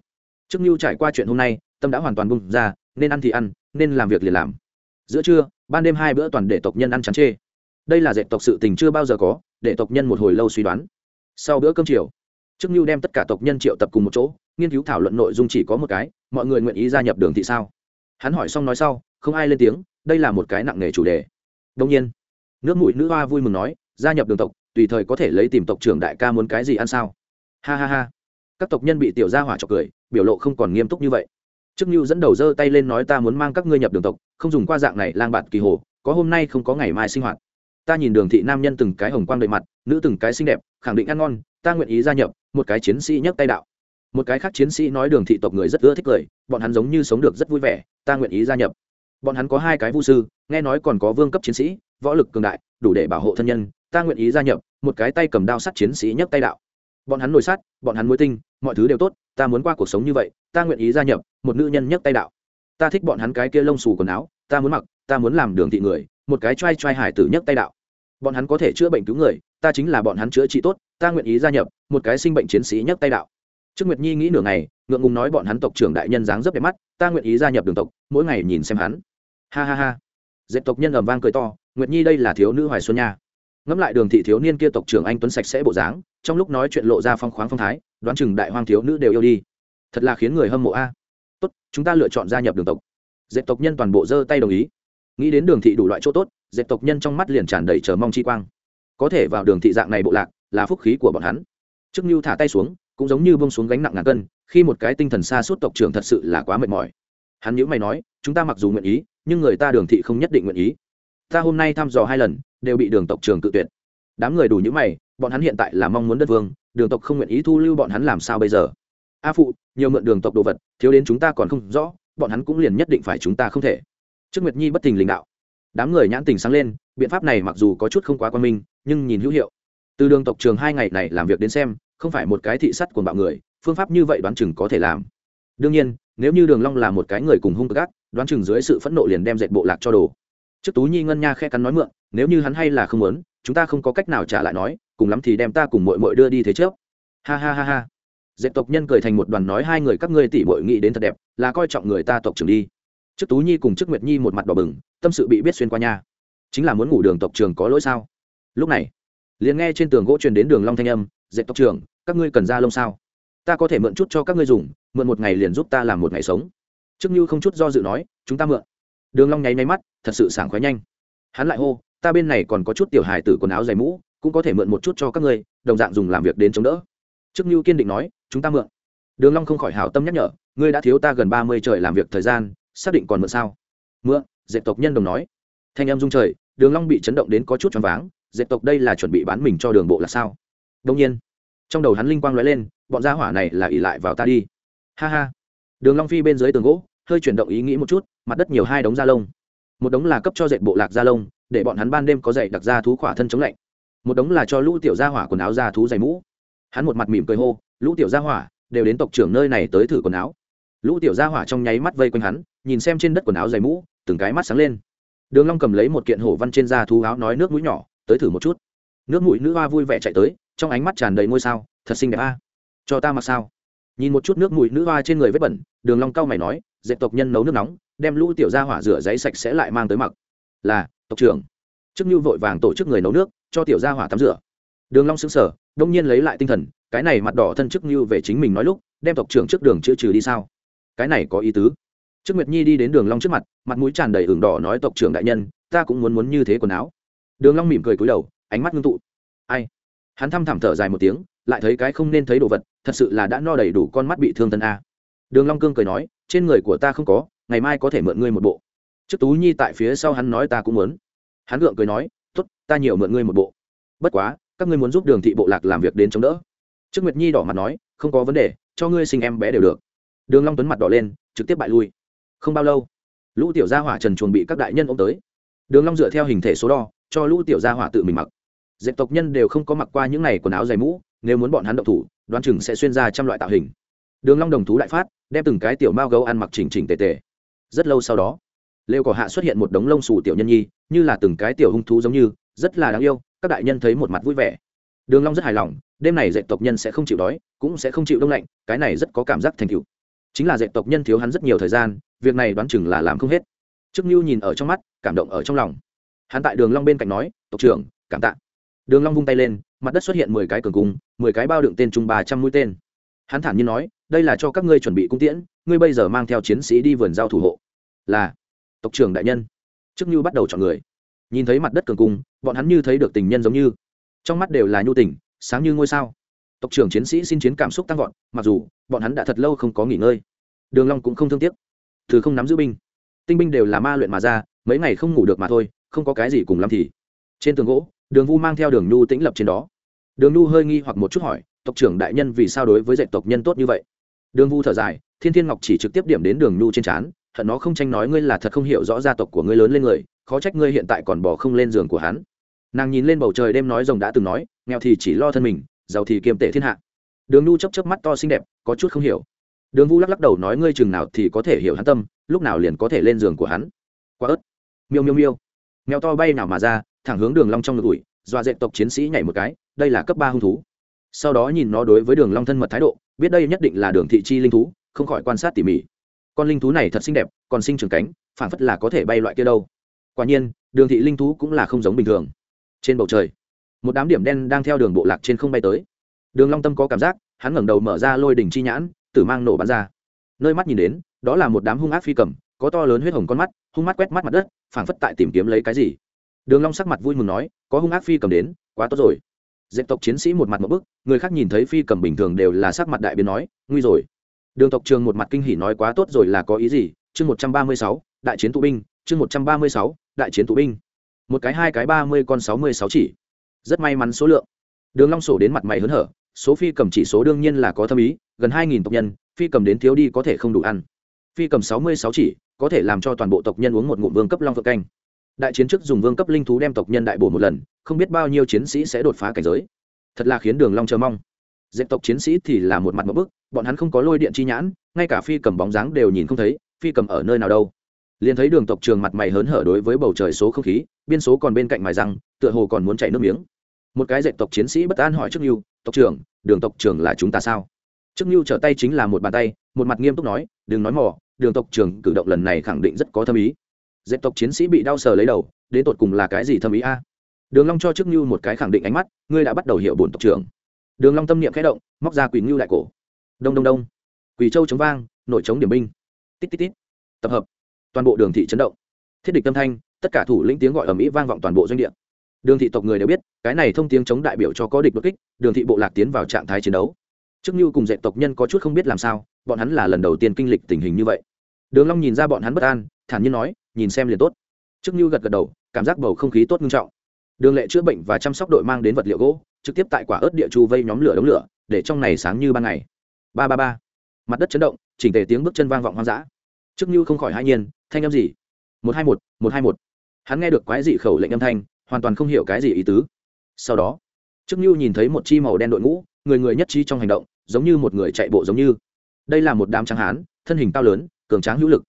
Trước mưu trải qua chuyện hôm nay, tâm đã hoàn toàn bung ra, nên ăn thì ăn, nên làm việc liền làm. Giữa trưa, ban đêm hai bữa toàn để tộc nhân ăn chán chê. Đây là dệt tộc sự tình chưa bao giờ có, để tộc nhân một hồi lâu suy đoán. Sau bữa cơm chiều, trước mưu đem tất cả tộc nhân triệu tập cùng một chỗ, nghiên cứu thảo luận nội dung chỉ có một cái, mọi người nguyện ý gia nhập đường thị sao? Hắn hỏi xong nói sau, không ai lên tiếng, đây là một cái nặng nề chủ đề. Đông nhiên, nước mũi nữ hoa vui mừng nói, gia nhập đường tộc tùy thời có thể lấy tìm tộc trưởng đại ca muốn cái gì ăn sao? Ha ha ha. Các tộc nhân bị tiểu gia hỏa chọc cười, biểu lộ không còn nghiêm túc như vậy. Chức như dẫn đầu giơ tay lên nói ta muốn mang các ngươi nhập đường tộc, không dùng qua dạng này lang bạt kỳ hồ, có hôm nay không có ngày mai sinh hoạt. Ta nhìn đường thị nam nhân từng cái hồng quang đầy mặt, nữ từng cái xinh đẹp, khẳng định ăn ngon, ta nguyện ý gia nhập, một cái chiến sĩ nhấc tay đạo. Một cái khác chiến sĩ nói đường thị tộc người rất ưa thích cười, bọn hắn giống như sống được rất vui vẻ, ta nguyện ý gia nhập bọn hắn có hai cái vu sư, nghe nói còn có vương cấp chiến sĩ, võ lực cường đại, đủ để bảo hộ thân nhân, ta nguyện ý gia nhập, một cái tay cầm đao sắt chiến sĩ nhấc tay đạo. Bọn hắn nổi sát, bọn hắn muối tinh, mọi thứ đều tốt, ta muốn qua cuộc sống như vậy, ta nguyện ý gia nhập, một nữ nhân nhấc tay đạo. Ta thích bọn hắn cái kia lông xù quần áo, ta muốn mặc, ta muốn làm đường thị người, một cái trai trai hải tử nhấc tay đạo. Bọn hắn có thể chữa bệnh cứu người, ta chính là bọn hắn chữa trị tốt, ta nguyện ý gia nhập, một cái sinh bệnh chiến sĩ nhấc tay đạo. Trương nguyệt nhi nghĩ nửa ngày, ngượng ngùng nói bọn hắn tộc trưởng đại nhân dáng rất đẹp mắt, ta nguyện ý gia nhập đường tộc, mỗi ngày nhìn xem hắn ha ha ha. Dẹp tộc nhân ầm vang cười to, nguyệt nhi đây là thiếu nữ hoài xuân nha. Ngẫm lại đường thị thiếu niên kia tộc trưởng anh tuấn sạch sẽ bộ dáng, trong lúc nói chuyện lộ ra phong khoáng phong thái, đoán chừng đại hoang thiếu nữ đều yêu đi. Thật là khiến người hâm mộ a. Tốt, chúng ta lựa chọn gia nhập đường tộc. Dẹp tộc nhân toàn bộ giơ tay đồng ý. Nghĩ đến đường thị đủ loại chỗ tốt dẹp tộc nhân trong mắt liền tràn đầy chờ mong chi quang. Có thể vào đường thị dạng này bộ lạc, là phúc khí của bọn hắn. Chức như thả tay xuống, cũng giống như bông xuống gánh nặng ngàn cân, khi một cái tinh thần xa suốt tộc trưởng thật sự là quá mệt mỏi. Hắn nhữ mày nói, chúng ta mặc dù nguyện ý nhưng người ta đường thị không nhất định nguyện ý. Ta hôm nay thăm dò hai lần, đều bị đường tộc trường tự tuyệt. Đám người đủ những mày, bọn hắn hiện tại là mong muốn đất vương, đường tộc không nguyện ý thu lưu bọn hắn làm sao bây giờ? A phụ, nhiều mượn đường tộc đồ vật, thiếu đến chúng ta còn không rõ, bọn hắn cũng liền nhất định phải chúng ta không thể. Trước nguyệt nhi bất thình lình đạo. Đám người nhãn tình sáng lên, biện pháp này mặc dù có chút không quá quan minh, nhưng nhìn hữu hiệu. Từ đường tộc trường hai ngày này làm việc đến xem, không phải một cái thị sắt của bạo người, phương pháp như vậy đoán chừng có thể làm. Đương nhiên, nếu như đường long là một cái người cùng hung cực đoán chừng dưới sự phẫn nộ liền đem dệt bộ lạc cho đồ. Trước tú nhi ngân nha khe cắn nói mượn, nếu như hắn hay là không muốn, chúng ta không có cách nào trả lại nói, cùng lắm thì đem ta cùng muội muội đưa đi thế trước. Ha ha ha ha. Dệt tộc nhân cười thành một đoàn nói hai người các ngươi tỷ muội nghĩ đến thật đẹp, là coi trọng người ta tộc trưởng đi. Trước tú nhi cùng trước nguyệt nhi một mặt đỏ bừng, tâm sự bị biết xuyên qua nha. Chính là muốn ngủ đường tộc trường có lỗi sao? Lúc này, liền nghe trên tường gỗ truyền đến đường long thanh âm, dệt tộc trưởng, các ngươi cần ra lông sao? Ta có thể mượn chút cho các ngươi dùng, mượn một ngày liền giúp ta làm một ngày sống trước như không chút do dự nói, chúng ta mượn. Đường long nháy nháy mắt, thật sự sảng khoái nhanh. Hắn lại hô, ta bên này còn có chút tiểu hài tử quần áo dày mũ, cũng có thể mượn một chút cho các ngươi, đồng dạng dùng làm việc đến chống đỡ. Trước như kiên định nói, chúng ta mượn. Đường long không khỏi hảo tâm nhắc nhở, ngươi đã thiếu ta gần ba mươi trời làm việc thời gian, xác định còn mượn sao? Mượn, dệt tộc nhân đồng nói. Thanh em rung trời, đường long bị chấn động đến có chút choáng váng, dệt tộc đây là chuẩn bị bán mình cho đường bộ là sao? Đương nhiên. Trong đầu hắn linh quang lóe lên, bọn gia hỏa này là ỷ lại vào ta đi. Ha ha. Đường long phi bên dưới tường gỗ hơi chuyển động ý nghĩ một chút, mặt đất nhiều hai đống da lông. Một đống là cấp cho dệt bộ lạc da lông, để bọn hắn ban đêm có dậy đặc ra thú khỏa thân chống lạnh. Một đống là cho lũ tiểu gia hỏa quần áo da thú dày mũ. Hắn một mặt mỉm cười hô, lũ tiểu gia hỏa, đều đến tộc trưởng nơi này tới thử quần áo. Lũ tiểu gia hỏa trong nháy mắt vây quanh hắn, nhìn xem trên đất quần áo dày mũ, từng cái mắt sáng lên. Đường long cầm lấy một kiện hổ văn trên da thú áo nói nước mũi nhỏ, tới thử một chút. Nước mũi nữ hoa vui vẻ chạy tới, trong ánh mắt tràn đầy ngôi sao, thật xinh đẹp a. Cho ta mặc sao? Nhìn một chút nước mũi nữ hoa trên người vết bẩn, đường long cao mày nói dệt tộc nhân nấu nước nóng, đem lũ tiểu gia hỏa rửa giấy sạch sẽ lại mang tới mặc. Là, tộc trưởng. Chức như vội vàng tổ chức người nấu nước, cho tiểu gia hỏa tắm rửa. Đường long sững sờ, đông nhiên lấy lại tinh thần, cái này mặt đỏ thân chức như về chính mình nói lúc, đem tộc trưởng trước đường chữa trừ đi sao? Cái này có ý tứ. Trước nguyệt nhi đi đến đường long trước mặt mặt mũi tràn đầy ửng đỏ nói tộc trưởng đại nhân, ta cũng muốn muốn như thế quần áo. Đường long mỉm cười cúi đầu, ánh mắt ngưng tụ. Ai? Hắn thăm thẳm thở dài một tiếng, lại thấy cái không nên thấy đồ vật, thật sự là đã no đầy đủ con mắt bị thương tân a đường long cương cười nói, trên người của ta không có, ngày mai có thể mượn ngươi một bộ. Trước tú nhi tại phía sau hắn nói ta cũng muốn. Hắn gượng cười nói, tốt, ta nhiều mượn ngươi một bộ. Bất quá, các ngươi muốn giúp đường thị bộ lạc làm việc đến chống đỡ. Trước nguyệt nhi đỏ mặt nói, không có vấn đề, cho ngươi sinh em bé đều được. Đường long tuấn mặt đỏ lên, trực tiếp bại lui. Không bao lâu, lũ tiểu gia hỏa trần Chuẩn bị các đại nhân ôm tới. Đường long dựa theo hình thể số đo, cho lũ tiểu gia hỏa tự mình mặc. Dệt tộc nhân đều không có mặc qua những này quần áo dày mũ, nếu muốn bọn hắn động thủ, đoán chừng sẽ xuyên ra trăm loại tạo hình. Đường long đồng thú đại phát đem từng cái tiểu mao gấu ăn mặc chỉnh chỉnh tề tề. Rất lâu sau đó, lều cỏ hạ xuất hiện một đống lông xù tiểu nhân nhi, như là từng cái tiểu hung thú giống như, rất là đáng yêu, các đại nhân thấy một mặt vui vẻ. Đường long rất hài lòng, đêm này dạy tộc nhân sẽ không chịu đói, cũng sẽ không chịu đông lạnh, cái này rất có cảm giác thành tựu. Chính là dạy tộc nhân thiếu hắn rất nhiều thời gian, việc này đoán chừng là làm không hết. Trước nhu nhìn ở trong mắt, cảm động ở trong lòng. Hắn tại đường long bên cạnh nói, tộc trưởng, cảm tạ. Đường long vung tay lên, mặt đất xuất hiện mười cái cường cung, mười cái bao đựng tên trung ba trăm mũi tên. Hắn thản nhiên nói đây là cho các ngươi chuẩn bị cung tiễn, ngươi bây giờ mang theo chiến sĩ đi vườn giao thủ hộ. Là, tộc trưởng đại nhân. Trước như bắt đầu chọn người. Nhìn thấy mặt đất cường cung, bọn hắn như thấy được tình nhân giống như. Trong mắt đều là nhu tình, sáng như ngôi sao. Tộc trưởng chiến sĩ xin chiến cảm xúc tăng vọt, mặc dù, bọn hắn đã thật lâu không có nghỉ ngơi. Đường long cũng không thương tiếc. Thứ không nắm giữ binh, tinh binh đều là ma luyện mà ra, mấy ngày không ngủ được mà thôi, không có cái gì cùng lắm thì. Trên tường gỗ, đường vu mang theo đường nhu tĩnh lập trên đó. Đường nhu hơi nghi hoặc một chút hỏi, tộc trưởng đại nhân vì sao đối với dạy tộc nhân tốt như vậy? Đường vu thở dài, thiên thiên ngọc chỉ trực tiếp điểm đến đường nhu trên trán, hận nó không tranh nói ngươi là thật không hiểu rõ gia tộc của ngươi lớn lên người, khó trách ngươi hiện tại còn bỏ không lên giường của hắn. Nàng nhìn lên bầu trời đêm nói rồng đã từng nói, nghèo thì chỉ lo thân mình, giàu thì kiềm tệ thiên hạ. Đường nhu chấp chấp mắt to xinh đẹp, có chút không hiểu. Đường vu lắc lắc đầu nói ngươi chừng nào thì có thể hiểu hắn tâm, lúc nào liền có thể lên giường của hắn. Quá ớt. Miêu miêu miêu. Mèo to bay nào mà ra, thẳng hướng đường long trong ngực ủi, dọa dẹp tộc chiến sĩ nhảy một cái, đây là cấp ba hung thú sau đó nhìn nó đối với đường long thân mật thái độ, biết đây nhất định là đường thị chi linh thú, không khỏi quan sát tỉ mỉ. Con linh thú này thật xinh đẹp, còn sinh trưởng cánh phản phất là có thể bay loại kia đâu. Quả nhiên, đường thị linh thú cũng là không giống bình thường. Trên bầu trời, một đám điểm đen đang theo đường bộ lạc trên không bay tới. Đường long tâm có cảm giác, hắn ngẩng đầu mở ra lôi đỉnh chi nhãn, tử mang nổ bắn ra. Nơi mắt nhìn đến, đó là một đám hung ác phi cầm, có to lớn huyết hồng con mắt, hung mắt quét mắt mặt đất, phảng phất tại tìm kiếm lấy cái gì. Đường long sắc mặt vui mừng nói, có hung ác phi cầm đến, quá tốt rồi dẹp tộc chiến sĩ một mặt một bức, người khác nhìn thấy phi cầm bình thường đều là sắc mặt đại biến nói, nguy rồi. Đường tộc trường một mặt kinh hỉ nói, quá tốt rồi là có ý gì? Chương một trăm ba mươi sáu, đại chiến tụ binh, chương một trăm ba mươi sáu, đại chiến tụ binh. Một cái hai cái ba mươi con sáu mươi sáu chỉ. Rất may mắn số lượng. Đường long sổ đến mặt mày hớn hở, số phi cầm chỉ số đương nhiên là có thâm ý, gần hai nghìn tộc nhân, phi cầm đến thiếu đi có thể không đủ ăn. Phi cầm sáu mươi sáu chỉ, có thể làm cho toàn bộ tộc nhân uống một ngụm vương cấp long phượng canh. Đại chiến trước dùng vương cấp linh thú đem tộc nhân đại bổ một lần không biết bao nhiêu chiến sĩ sẽ đột phá cảnh giới. Thật là khiến đường long chờ mong. Dẹp tộc chiến sĩ thì là một mặt một bức bọn hắn không có lôi điện chi nhãn ngay cả phi cầm bóng dáng đều nhìn không thấy phi cầm ở nơi nào đâu. Liền thấy đường tộc trường mặt mày hớn hở đối với bầu trời số không khí biên số còn bên cạnh mài răng tựa hồ còn muốn chảy nước miếng. Một cái dẹp tộc chiến sĩ bất an hỏi trước Lưu, tộc trưởng đường tộc trưởng là chúng ta sao? Trước Lưu trở tay chính là một bàn tay một mặt nghiêm túc nói đừng nói mò đường tộc trưởng cử động lần này khẳng định rất có thâm ý. Dẹp tộc chiến sĩ bị đau sờ lấy đầu đến tột cùng là cái gì thâm ý a? Đường long cho trước mưu một cái khẳng định ánh mắt, ngươi đã bắt đầu hiểu bổn tộc trưởng. Đường long tâm niệm khẽ động, móc ra quỷ ngưu đại cổ. Đông đông đông. Quỷ châu chống vang, nội chống điểm binh. Tít tít tít. Tập hợp. Toàn bộ đường thị chấn động. Thiết địch tâm thanh, tất cả thủ lĩnh tiếng gọi ở mỹ vang vọng toàn bộ doanh địa. Đường thị tộc người đều biết, cái này thông tiếng chống đại biểu cho có địch đột kích, đường thị bộ lạc tiến vào trạng thái chiến đấu. Trước như cùng dạy tộc nhân có chút không biết làm sao, bọn hắn là lần đầu tiên kinh lịch tình hình như vậy. Đường long nhìn ra bọn hắn bất an, thản nhiên nói, nhìn xem liền tốt. Trước như gật gật đầu, cảm giác bầu không khí tốt nghiêm trọng đường lệ chữa bệnh và chăm sóc đội mang đến vật liệu gỗ, trực tiếp tại quả ớt địa chu vây nhóm lửa đống lửa, để trong này sáng như ban ngày. Ba ba ba. Mặt đất chấn động, chỉnh tề tiếng bước chân vang vọng hoang dã. Trước như không khỏi hai nhiên, thanh âm gì? Một hai một một hai một. Hắn nghe được quái dị khẩu lệnh âm thanh, hoàn toàn không hiểu cái gì ý tứ. Sau đó, trước như nhìn thấy một chi màu đen đội ngũ, người người nhất trí trong hành động, giống như một người chạy bộ giống như. Đây là một đám tráng hán, thân hình cao lớn, cường tráng hữu lực.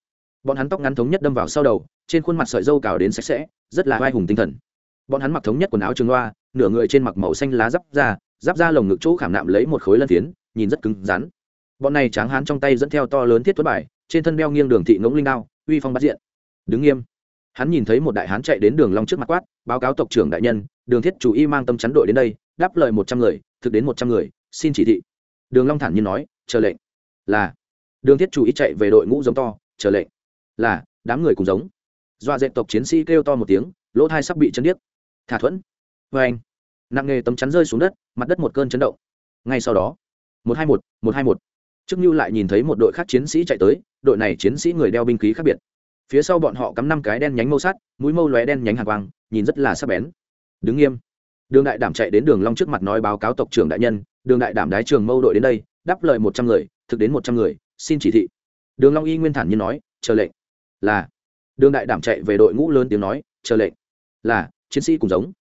Bọn hắn tóc ngắn thống nhất đâm vào sau đầu, trên khuôn mặt sợi dâu cào đến sạch sẽ, rất là vai hùng tinh thần bọn hắn mặc thống nhất quần áo trường loa, nửa người trên mặc màu xanh lá giáp da giáp da lồng ngực chỗ khảm nạm lấy một khối lân phiến, nhìn rất cứng rắn. Bọn này tráng hán trong tay dẫn theo to lớn thiết thuất bài, trên thân đeo nghiêng đường thị ngỗng linh đao, uy phong bắt diện. Đứng nghiêm. Hắn nhìn thấy một đại hán chạy đến đường long trước mặt quát, báo cáo tộc trưởng đại nhân, đường thiết chủ y mang tâm chắn đội đến đây, đáp lời một trăm người, thực đến một trăm người, xin chỉ thị. Đường long thản nhiên nói, chờ lệnh. Là. Đường thiết chủ y chạy về đội ngũ giống to, chờ lệnh. Là, đám người cùng giống. Doa dẹp tộc chiến sĩ kêu to một tiếng, lỗ thai sắp bị chấn điếc thả thuẫn. Vê anh. Nặng nghề tấm chắn rơi xuống đất, mặt đất một cơn chấn động. Ngay sau đó, một hai một một hai một. Trước như lại nhìn thấy một đội khác chiến sĩ chạy tới, đội này chiến sĩ người đeo binh khí khác biệt. Phía sau bọn họ cắm năm cái đen nhánh mâu sắt, mũi mâu lóe đen nhánh hàng quang, nhìn rất là sắc bén. Đứng nghiêm. Đường đại đảm chạy đến đường long trước mặt nói báo cáo tộc trưởng đại nhân, đường đại đảm đái trường mâu đội đến đây, đáp lời một trăm người, thực đến một trăm người, xin chỉ thị. Đường long y nguyên thản như nói, chờ lệnh. Là. Đường đại đảm chạy về đội ngũ lớn tiếng nói, chờ lệnh. Là chiến sĩ cùng giống.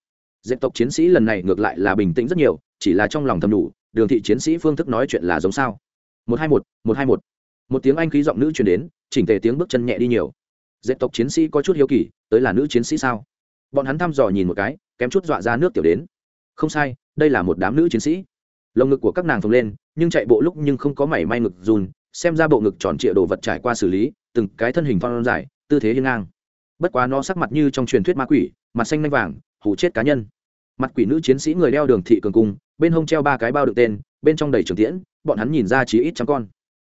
Dẹp tộc chiến sĩ lần này ngược lại là bình tĩnh rất nhiều, chỉ là trong lòng thầm đủ, đường thị chiến sĩ phương thức nói chuyện là giống sao? Một hai một một hai một. Một tiếng anh khí giọng nữ truyền đến, chỉnh tề tiếng bước chân nhẹ đi nhiều. Dẹp tộc chiến sĩ có chút hiếu kỳ, tới là nữ chiến sĩ sao? Bọn hắn thăm dò nhìn một cái, kém chút dọa ra nước tiểu đến. Không sai, đây là một đám nữ chiến sĩ. Lồng ngực của các nàng phồng lên, nhưng chạy bộ lúc nhưng không có mảy may ngực dùn xem ra bộ ngực tròn trịa đồ vật trải qua xử lý, từng cái thân hình phong dài, tư thế hiên ngang. Bất quá nó sắc mặt như trong truyền thuyết ma quỷ mặt xanh nanh vàng hủ chết cá nhân. Mặt quỷ nữ chiến sĩ người đeo đường thị cường cung, bên hông treo ba cái bao đựng tên, bên trong đầy trường tiễn, bọn hắn nhìn ra chỉ ít trăm con.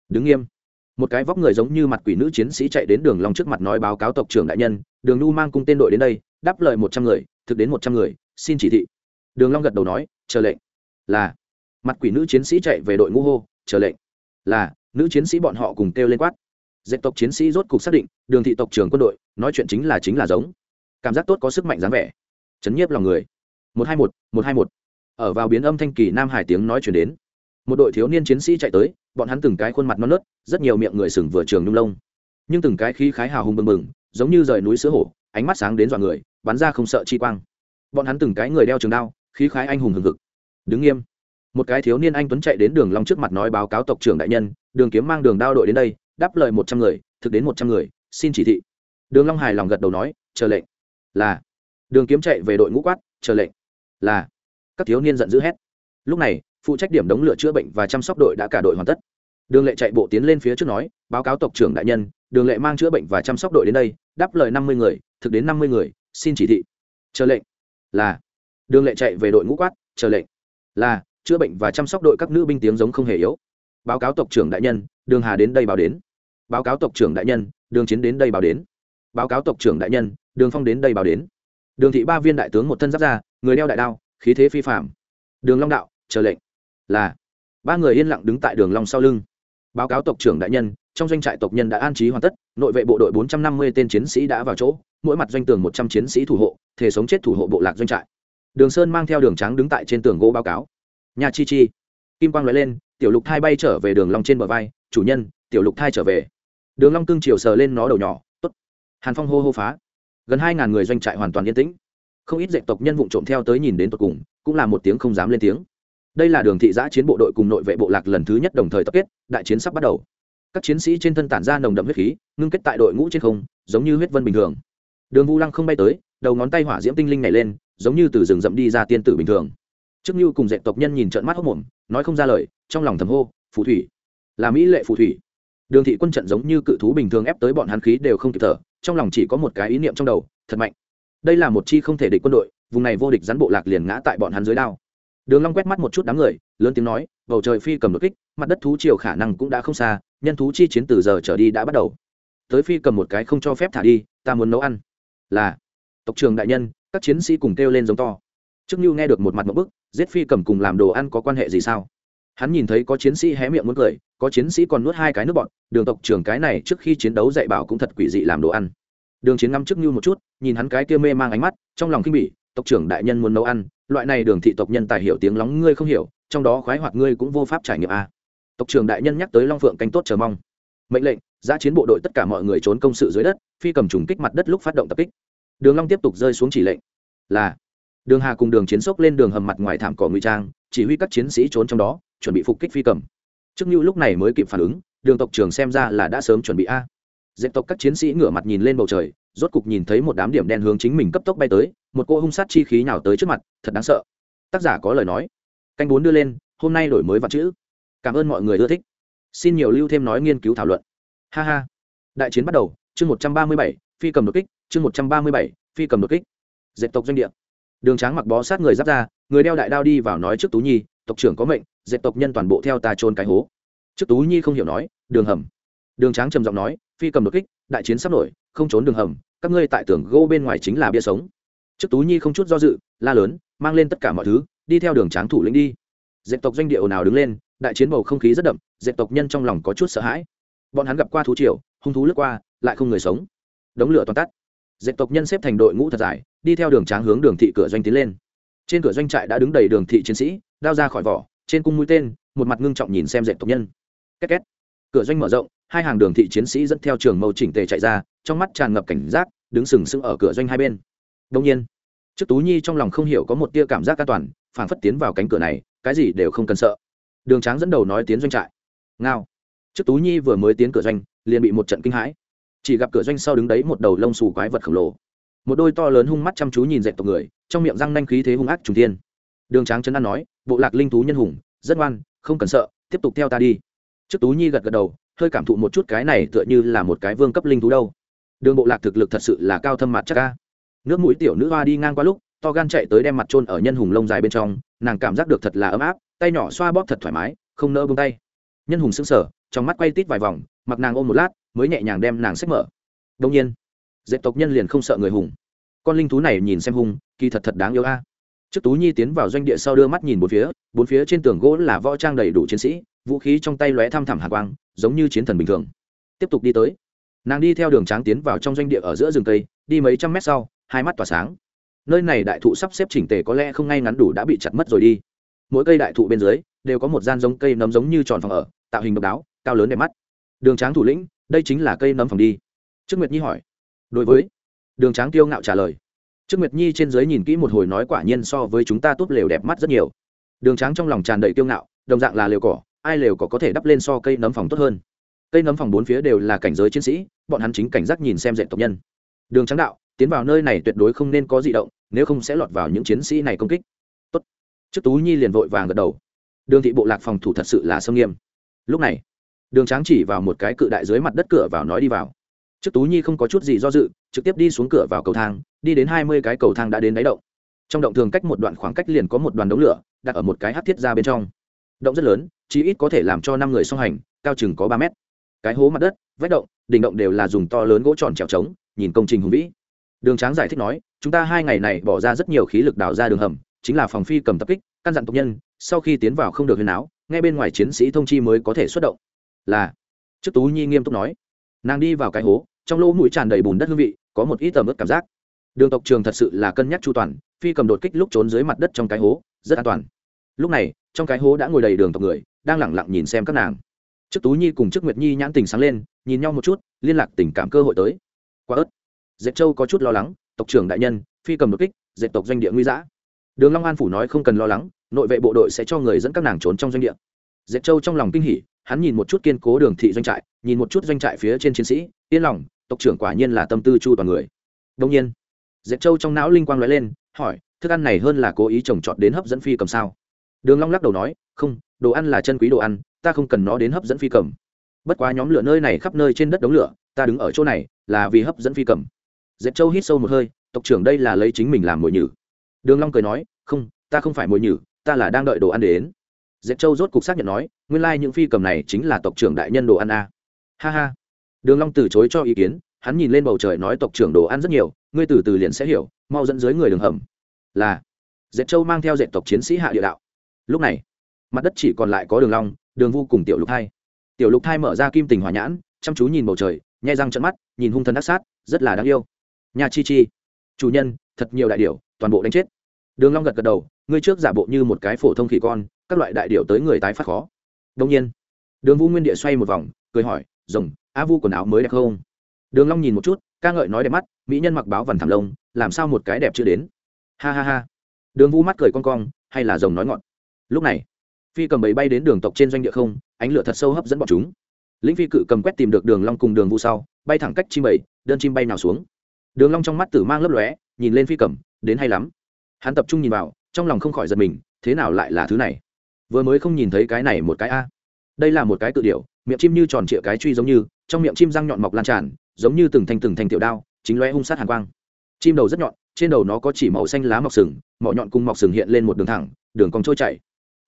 Đứng nghiêm. Một cái vóc người giống như mặt quỷ nữ chiến sĩ chạy đến đường long trước mặt nói báo cáo tộc trưởng đại nhân, đường nu mang cung tên đội đến đây, đáp lời một trăm người, thực đến một trăm người, xin chỉ thị. Đường long gật đầu nói, chờ lệnh. Là. Mặt quỷ nữ chiến sĩ chạy về đội ngũ hô, chờ lệnh. Là, nữ chiến sĩ bọn họ cùng kêu lên quát. Dẹp tộc chiến sĩ rốt cục xác định, đường thị tộc trưởng quân đội, nói chuyện chính là chính là giống cảm giác tốt có sức mạnh dáng vẻ. Chấn nhiếp lòng người. Một hai một một hai một. Ở vào biến âm thanh kỳ nam hải tiếng nói chuyển đến, một đội thiếu niên chiến sĩ chạy tới, bọn hắn từng cái khuôn mặt non nớt, rất nhiều miệng người sừng vừa trường nhung lông. Nhưng từng cái khí khái hào hùng bừng bừng, giống như rời núi sữa hổ, ánh mắt sáng đến dọa người, bắn ra không sợ chi quang. Bọn hắn từng cái người đeo trường đao, khí khái anh hùng hừng hực. Đứng nghiêm. Một cái thiếu niên anh tuấn chạy đến đường long trước mặt nói báo cáo tộc trưởng đại nhân, đường kiếm mang đường đao đội đến đây, đáp lời một trăm người, thực đến một trăm người, xin chỉ thị. Đường long hài lòng gật đầu nói, chờ lệnh là, đường kiếm chạy về đội ngũ quát, chờ lệnh, là, các thiếu niên giận dữ hét. Lúc này, phụ trách điểm đống lửa chữa bệnh và chăm sóc đội đã cả đội hoàn tất. Đường lệ chạy bộ tiến lên phía trước nói, báo cáo tộc trưởng đại nhân, đường lệ mang chữa bệnh và chăm sóc đội đến đây, đáp lời năm mươi người, thực đến năm mươi người, xin chỉ thị. Chờ lệnh, là, đường lệ chạy về đội ngũ quát, chờ lệnh, là, chữa bệnh và chăm sóc đội các nữ binh tiếng giống không hề yếu. Báo cáo tộc trưởng đại nhân, đường hà đến đây báo đến. Báo cáo tộc trưởng đại nhân, đường chiến đến đây báo đến báo cáo tộc trưởng đại nhân, đường phong đến đây báo đến. Đường thị ba viên đại tướng một thân giáp ra, người đeo đại đao, khí thế phi phạm đường long đạo, chờ lệnh. Là. Ba người yên lặng đứng tại đường long sau lưng. Báo cáo tộc trưởng đại nhân, trong doanh trại tộc nhân đã an trí hoàn tất, nội vệ bộ đội bốn trăm năm mươi tên chiến sĩ đã vào chỗ, mỗi mặt doanh tường một trăm chiến sĩ thủ hộ, thể sống chết thủ hộ bộ lạc doanh trại. Đường sơn mang theo đường trắng đứng tại trên tường gỗ báo cáo. Nhà chi chi. Kim quang nói lên, tiểu lục thai bay trở về đường long trên bờ vai, chủ nhân, tiểu lục thai trở về. Đường long cương chiều sờ lên nó đầu nhỏ hàn phong hô hô phá. Gần hai ngàn người doanh trại hoàn toàn yên tĩnh. Không ít dạy tộc nhân vụng trộm theo tới nhìn đến tột cùng, cũng là một tiếng không dám lên tiếng. Đây là đường thị giã chiến bộ đội cùng nội vệ bộ lạc lần thứ nhất đồng thời tập kết, đại chiến sắp bắt đầu. Các chiến sĩ trên thân tản ra nồng đậm huyết khí, ngưng kết tại đội ngũ trên không, giống như huyết vân bình thường. Đường vu lăng không bay tới, đầu ngón tay hỏa diễm tinh linh này lên, giống như từ rừng rậm đi ra tiên tử bình thường. Trước như cùng dạy tộc nhân nhìn trợn mắt hốc mồm, nói không ra lời, trong lòng thầm hô, phù thủy. Là mỹ lệ phù thủy đường thị quân trận giống như cự thú bình thường ép tới bọn hắn khí đều không kịp thở, trong lòng chỉ có một cái ý niệm trong đầu, thật mạnh. Đây là một chi không thể địch quân đội, vùng này vô địch rắn bộ lạc liền ngã tại bọn hắn dưới đao. Đường long quét mắt một chút đám người, lớn tiếng nói, bầu trời phi cầm đột kích, mặt đất thú triều khả năng cũng đã không xa, nhân thú chi chiến từ giờ trở đi đã bắt đầu. Tới phi cầm một cái không cho phép thả đi, ta muốn nấu ăn. Là, tộc trưởng đại nhân, các chiến sĩ cùng kêu lên giống to. Trước như nghe được một mặt một bức, giết phi cầm cùng làm đồ ăn có quan hệ gì sao? Hắn nhìn thấy có chiến sĩ hé miệng muốn cười, có chiến sĩ còn nuốt hai cái nước bọn đường tộc trưởng cái này trước khi chiến đấu dạy bảo cũng thật quỷ dị làm đồ ăn. Đường chiến ngắm trước như một chút, nhìn hắn cái kia mê mang ánh mắt, trong lòng khinh bỉ, tộc trưởng đại nhân muốn nấu ăn, loại này đường thị tộc nhân tài hiểu tiếng lóng ngươi không hiểu, trong đó khoái hoạt ngươi cũng vô pháp trải nghiệm a. Tộc trưởng đại nhân nhắc tới long phượng canh tốt chờ mong. Mệnh lệnh, giã chiến bộ đội tất cả mọi người trốn công sự dưới đất, phi cầm trùng kích mặt đất lúc phát động tập kích. Đường long tiếp tục rơi xuống chỉ lệnh. Là, đường hà cùng đường chiến sốc lên đường hầm mặt ngoài thảm cỏ ngụy trang, chỉ huy các chiến sĩ trốn trong đó chuẩn bị phục kích phi cầm. Trước như lúc này mới kịp phản ứng, đường tộc trưởng xem ra là đã sớm chuẩn bị a. Dẹp tộc các chiến sĩ ngửa mặt nhìn lên bầu trời, rốt cục nhìn thấy một đám điểm đen hướng chính mình cấp tốc bay tới, một cô hung sát chi khí nào tới trước mặt, thật đáng sợ. Tác giả có lời nói. Canh bốn đưa lên, hôm nay đổi mới vật chữ. Cảm ơn mọi người ưa thích. Xin nhiều lưu thêm nói nghiên cứu thảo luận. Ha ha. Đại chiến bắt đầu, chương một trăm ba mươi bảy, phi cầm đột kích, chương một trăm ba mươi bảy, phi cầm đột kích. Dẹp tộc doanh địa. Đường tráng mặc bó sát người giáp ra, người đeo đại đao đi vào nói trước tú nhi, tộc trưởng có mệnh dẹp tộc nhân toàn bộ theo ta trôn cái hố. Trước tú nhi không hiểu nói, đường hầm. Đường tráng trầm giọng nói, phi cầm đột kích, đại chiến sắp nổi, không trốn đường hầm, các ngươi tại tường gỗ bên ngoài chính là bia sống. Trước tú nhi không chút do dự, la lớn, mang lên tất cả mọi thứ, đi theo đường tráng thủ lĩnh đi. Dẹp tộc doanh địa ồn ào đứng lên, đại chiến bầu không khí rất đậm dẹp tộc nhân trong lòng có chút sợ hãi. Bọn hắn gặp qua thú triều, hung thú lướt qua, lại không người sống. Đống lửa toàn tắt. Dẹp tộc nhân xếp thành đội ngũ thật dài, đi theo đường tráng hướng đường thị cửa doanh tiến lên. Trên cửa doanh trại đã đứng đầy đường thị chiến sĩ, đao ra khỏi vỏ trên cung mũi tên, một mặt ngưng trọng nhìn xem dệt tộc nhân. Két két. Cửa doanh mở rộng, hai hàng đường thị chiến sĩ dẫn theo trường mâu chỉnh tề chạy ra, trong mắt tràn ngập cảnh giác, đứng sừng sững ở cửa doanh hai bên. Đông nhiên, trước tú nhi trong lòng không hiểu có một tia cảm giác an toàn, phảng phất tiến vào cánh cửa này, cái gì đều không cần sợ. Đường tráng dẫn đầu nói tiến doanh trại. Ngao. Trước tú nhi vừa mới tiến cửa doanh, liền bị một trận kinh hãi. Chỉ gặp cửa doanh sau đứng đấy một đầu lông xù quái vật khổng lồ. Một đôi to lớn hung mắt chăm chú nhìn dạy tộc người, trong miệng răng nanh khí thế hung ác trùng thiên đường tráng trấn an nói, bộ lạc linh thú nhân hùng, rất ngoan, không cần sợ, tiếp tục theo ta đi. Trước tú nhi gật gật đầu, hơi cảm thụ một chút cái này tựa như là một cái vương cấp linh thú đâu. Đường bộ lạc thực lực thật sự là cao thâm mặt chắc ca nước mũi tiểu nữ hoa đi ngang qua lúc, to gan chạy tới đem mặt trôn ở nhân hùng lông dài bên trong, nàng cảm giác được thật là ấm áp, tay nhỏ xoa bóp thật thoải mái, không nỡ bông tay. Nhân hùng sững sờ, trong mắt quay tít vài vòng, mặc nàng ôm một lát, mới nhẹ nhàng đem nàng xách mở. Đông nhiên dẹp tộc nhân liền không sợ người hùng. Con linh thú này nhìn xem hùng kỳ thật thật đáng yêu a trước tú nhi tiến vào doanh địa sau đưa mắt nhìn bốn phía bốn phía trên tường gỗ là võ trang đầy đủ chiến sĩ, vũ khí trong tay lóe thăm thẳm hạ quang, giống như chiến thần bình thường. Tiếp tục đi tới. Nàng đi theo đường tráng tiến vào trong doanh địa ở giữa rừng cây, đi mấy trăm mét sau, hai mắt tỏa sáng. Nơi này đại thụ sắp xếp chỉnh tề có lẽ không ngay ngắn đủ đã bị chặt mất rồi đi. Mỗi cây đại thụ bên dưới, đều có một gian giống cây nấm giống như tròn phòng ở, tạo hình độc đáo, cao lớn đẹp mắt. Đường tráng thủ lĩnh, đây chính là cây nấm phòng đi. Trương nguyệt nhi hỏi. Đối với. Đường tráng tiêu ngạo trả lời trương nguyệt nhi trên dưới nhìn kỹ một hồi nói quả nhiên so với chúng ta tốt lều đẹp mắt rất nhiều. Đường tráng trong lòng tràn đầy tiêu ngạo, đồng dạng là lều cỏ, ai lều cỏ có thể đắp lên so cây nấm phòng tốt hơn? Cây nấm phòng bốn phía đều là cảnh giới chiến sĩ, bọn hắn chính cảnh giác nhìn xem dạy tộc nhân. Đường trắng đạo, tiến vào nơi này tuyệt đối không nên có di động, nếu không sẽ lọt vào những chiến sĩ này công kích. Tốt. trước tú nhi liền vội vàng gật đầu. Đường thị bộ lạc phòng thủ thật sự là sông nghiêm. Lúc này, đường tráng chỉ vào một cái cự đại dưới mặt đất cửa vào nói đi vào trước tú nhi không có chút gì do dự, trực tiếp đi xuống cửa vào cầu thang, đi đến hai mươi cái cầu thang đã đến đáy động. Trong động thường cách một đoạn khoảng cách liền có một đoàn đống lửa, đặt ở một cái hát thiết ra bên trong. Động rất lớn, chí ít có thể làm cho năm người song hành, cao chừng có ba mét. Cái hố mặt đất, vách động, đỉnh động đều là dùng to lớn gỗ tròn trèo trống, nhìn công trình hùng vĩ. Đường tráng giải thích nói, chúng ta hai ngày này bỏ ra rất nhiều khí lực đào ra đường hầm, chính là phòng phi cầm tập kích, căn dặn tộc nhân, sau khi tiến vào không được huyền áo, ngay bên ngoài chiến sĩ thông chi mới có thể xuất động. Là, trước tú nhi nghiêm túc nói. Nàng đi vào cái hố trong lỗ mũi tràn đầy bùn đất hương vị, có một ít tầm ướt cảm giác. Đường tộc trường thật sự là cân nhắc chu toàn, phi cầm đột kích lúc trốn dưới mặt đất trong cái hố, rất an toàn. Lúc này, trong cái hố đã ngồi đầy đường tộc người, đang lẳng lặng nhìn xem các nàng. Trước tú nhi cùng trước nguyệt nhi nhãn tình sáng lên, nhìn nhau một chút, liên lạc tình cảm cơ hội tới. Quá ớt. Dệt châu có chút lo lắng, tộc trưởng đại nhân, phi cầm đột kích, dệt tộc doanh địa nguy giã đường long an phủ nói không cần lo lắng, nội vệ bộ đội sẽ cho người dẫn các nàng trốn trong doanh địa. Diệp châu trong lòng kinh hỉ, hắn nhìn một chút kiên cố đường thị doanh trại, nhìn một chút doanh trại phía trên chiến sĩ, yên lòng, tộc trưởng quả nhiên là tâm tư chu toàn người. Đông nhiên Diệp châu trong não linh quang lóe lên, hỏi, thức ăn này hơn là cố ý trồng trọt đến hấp dẫn phi cầm sao? Đường long lắc đầu nói, không, đồ ăn là chân quý đồ ăn, ta không cần nó đến hấp dẫn phi cầm. Bất quá nhóm lửa nơi này khắp nơi trên đất đống lửa, ta đứng ở chỗ này là vì hấp dẫn phi cầm. Dẹp châu hít sâu một hơi, tộc trưởng đây là lấy chính mình làm mồi nhử. Đường long cười nói, không, ta không phải mồi nhử, ta là đang đợi đồ ăn đến dẹp châu rốt cục xác nhận nói nguyên lai những phi cầm này chính là tộc trưởng đại nhân đồ ăn a. À. ha ha. Đường long từ chối cho ý kiến hắn nhìn lên bầu trời nói tộc trưởng đồ ăn rất nhiều ngươi từ từ liền sẽ hiểu mau dẫn dưới người đường hầm. Là. Dẹp châu mang theo dẹp tộc chiến sĩ hạ địa đạo. Lúc này mặt đất chỉ còn lại có đường long đường vu cùng tiểu lục thai. Tiểu lục thai mở ra kim tình hỏa nhãn chăm chú nhìn bầu trời nhai răng trợn mắt nhìn hung thần ác sát rất là đáng yêu. Nhà chi chi. Chủ nhân thật nhiều đại điều, toàn bộ đánh chết. Đường long gật gật đầu ngươi trước giả bộ như một cái phổ thông khỉ con các loại đại điệu tới người tái phát khó. Đông nhiên, đường vu nguyên địa xoay một vòng, cười hỏi, rồng, a vu quần áo mới đẹp không? Đường long nhìn một chút, ca ngợi nói đẹp mắt, mỹ nhân mặc báo vằn thảm lông, làm sao một cái đẹp chưa đến? Ha ha ha. Đường vu mắt cười con cong, hay là rồng nói ngọn lúc này, phi cầm bầy bay đến đường tộc trên doanh địa không, ánh lửa thật sâu hấp dẫn bọn chúng. Lĩnh phi cự cầm quét tìm được đường long cùng đường vu sau, bay thẳng cách chim bầy, đơn chim bay nào xuống. Đường long trong mắt tử mang lấp lóe, nhìn lên phi cầm, đến hay lắm. Hắn tập trung nhìn vào, trong lòng không khỏi giật mình, thế nào lại là thứ này? Vừa mới không nhìn thấy cái này một cái a. Đây là một cái tự điệu miệng chim như tròn trịa cái truy giống như, trong miệng chim răng nhọn mọc lan tràn, giống như từng thanh từng thanh tiểu đao, chính lóe hung sát hàn quang. Chim đầu rất nhọn, trên đầu nó có chỉ màu xanh lá mọc sừng, mỏ nhọn cùng mọc sừng hiện lên một đường thẳng, đường cong trôi chảy.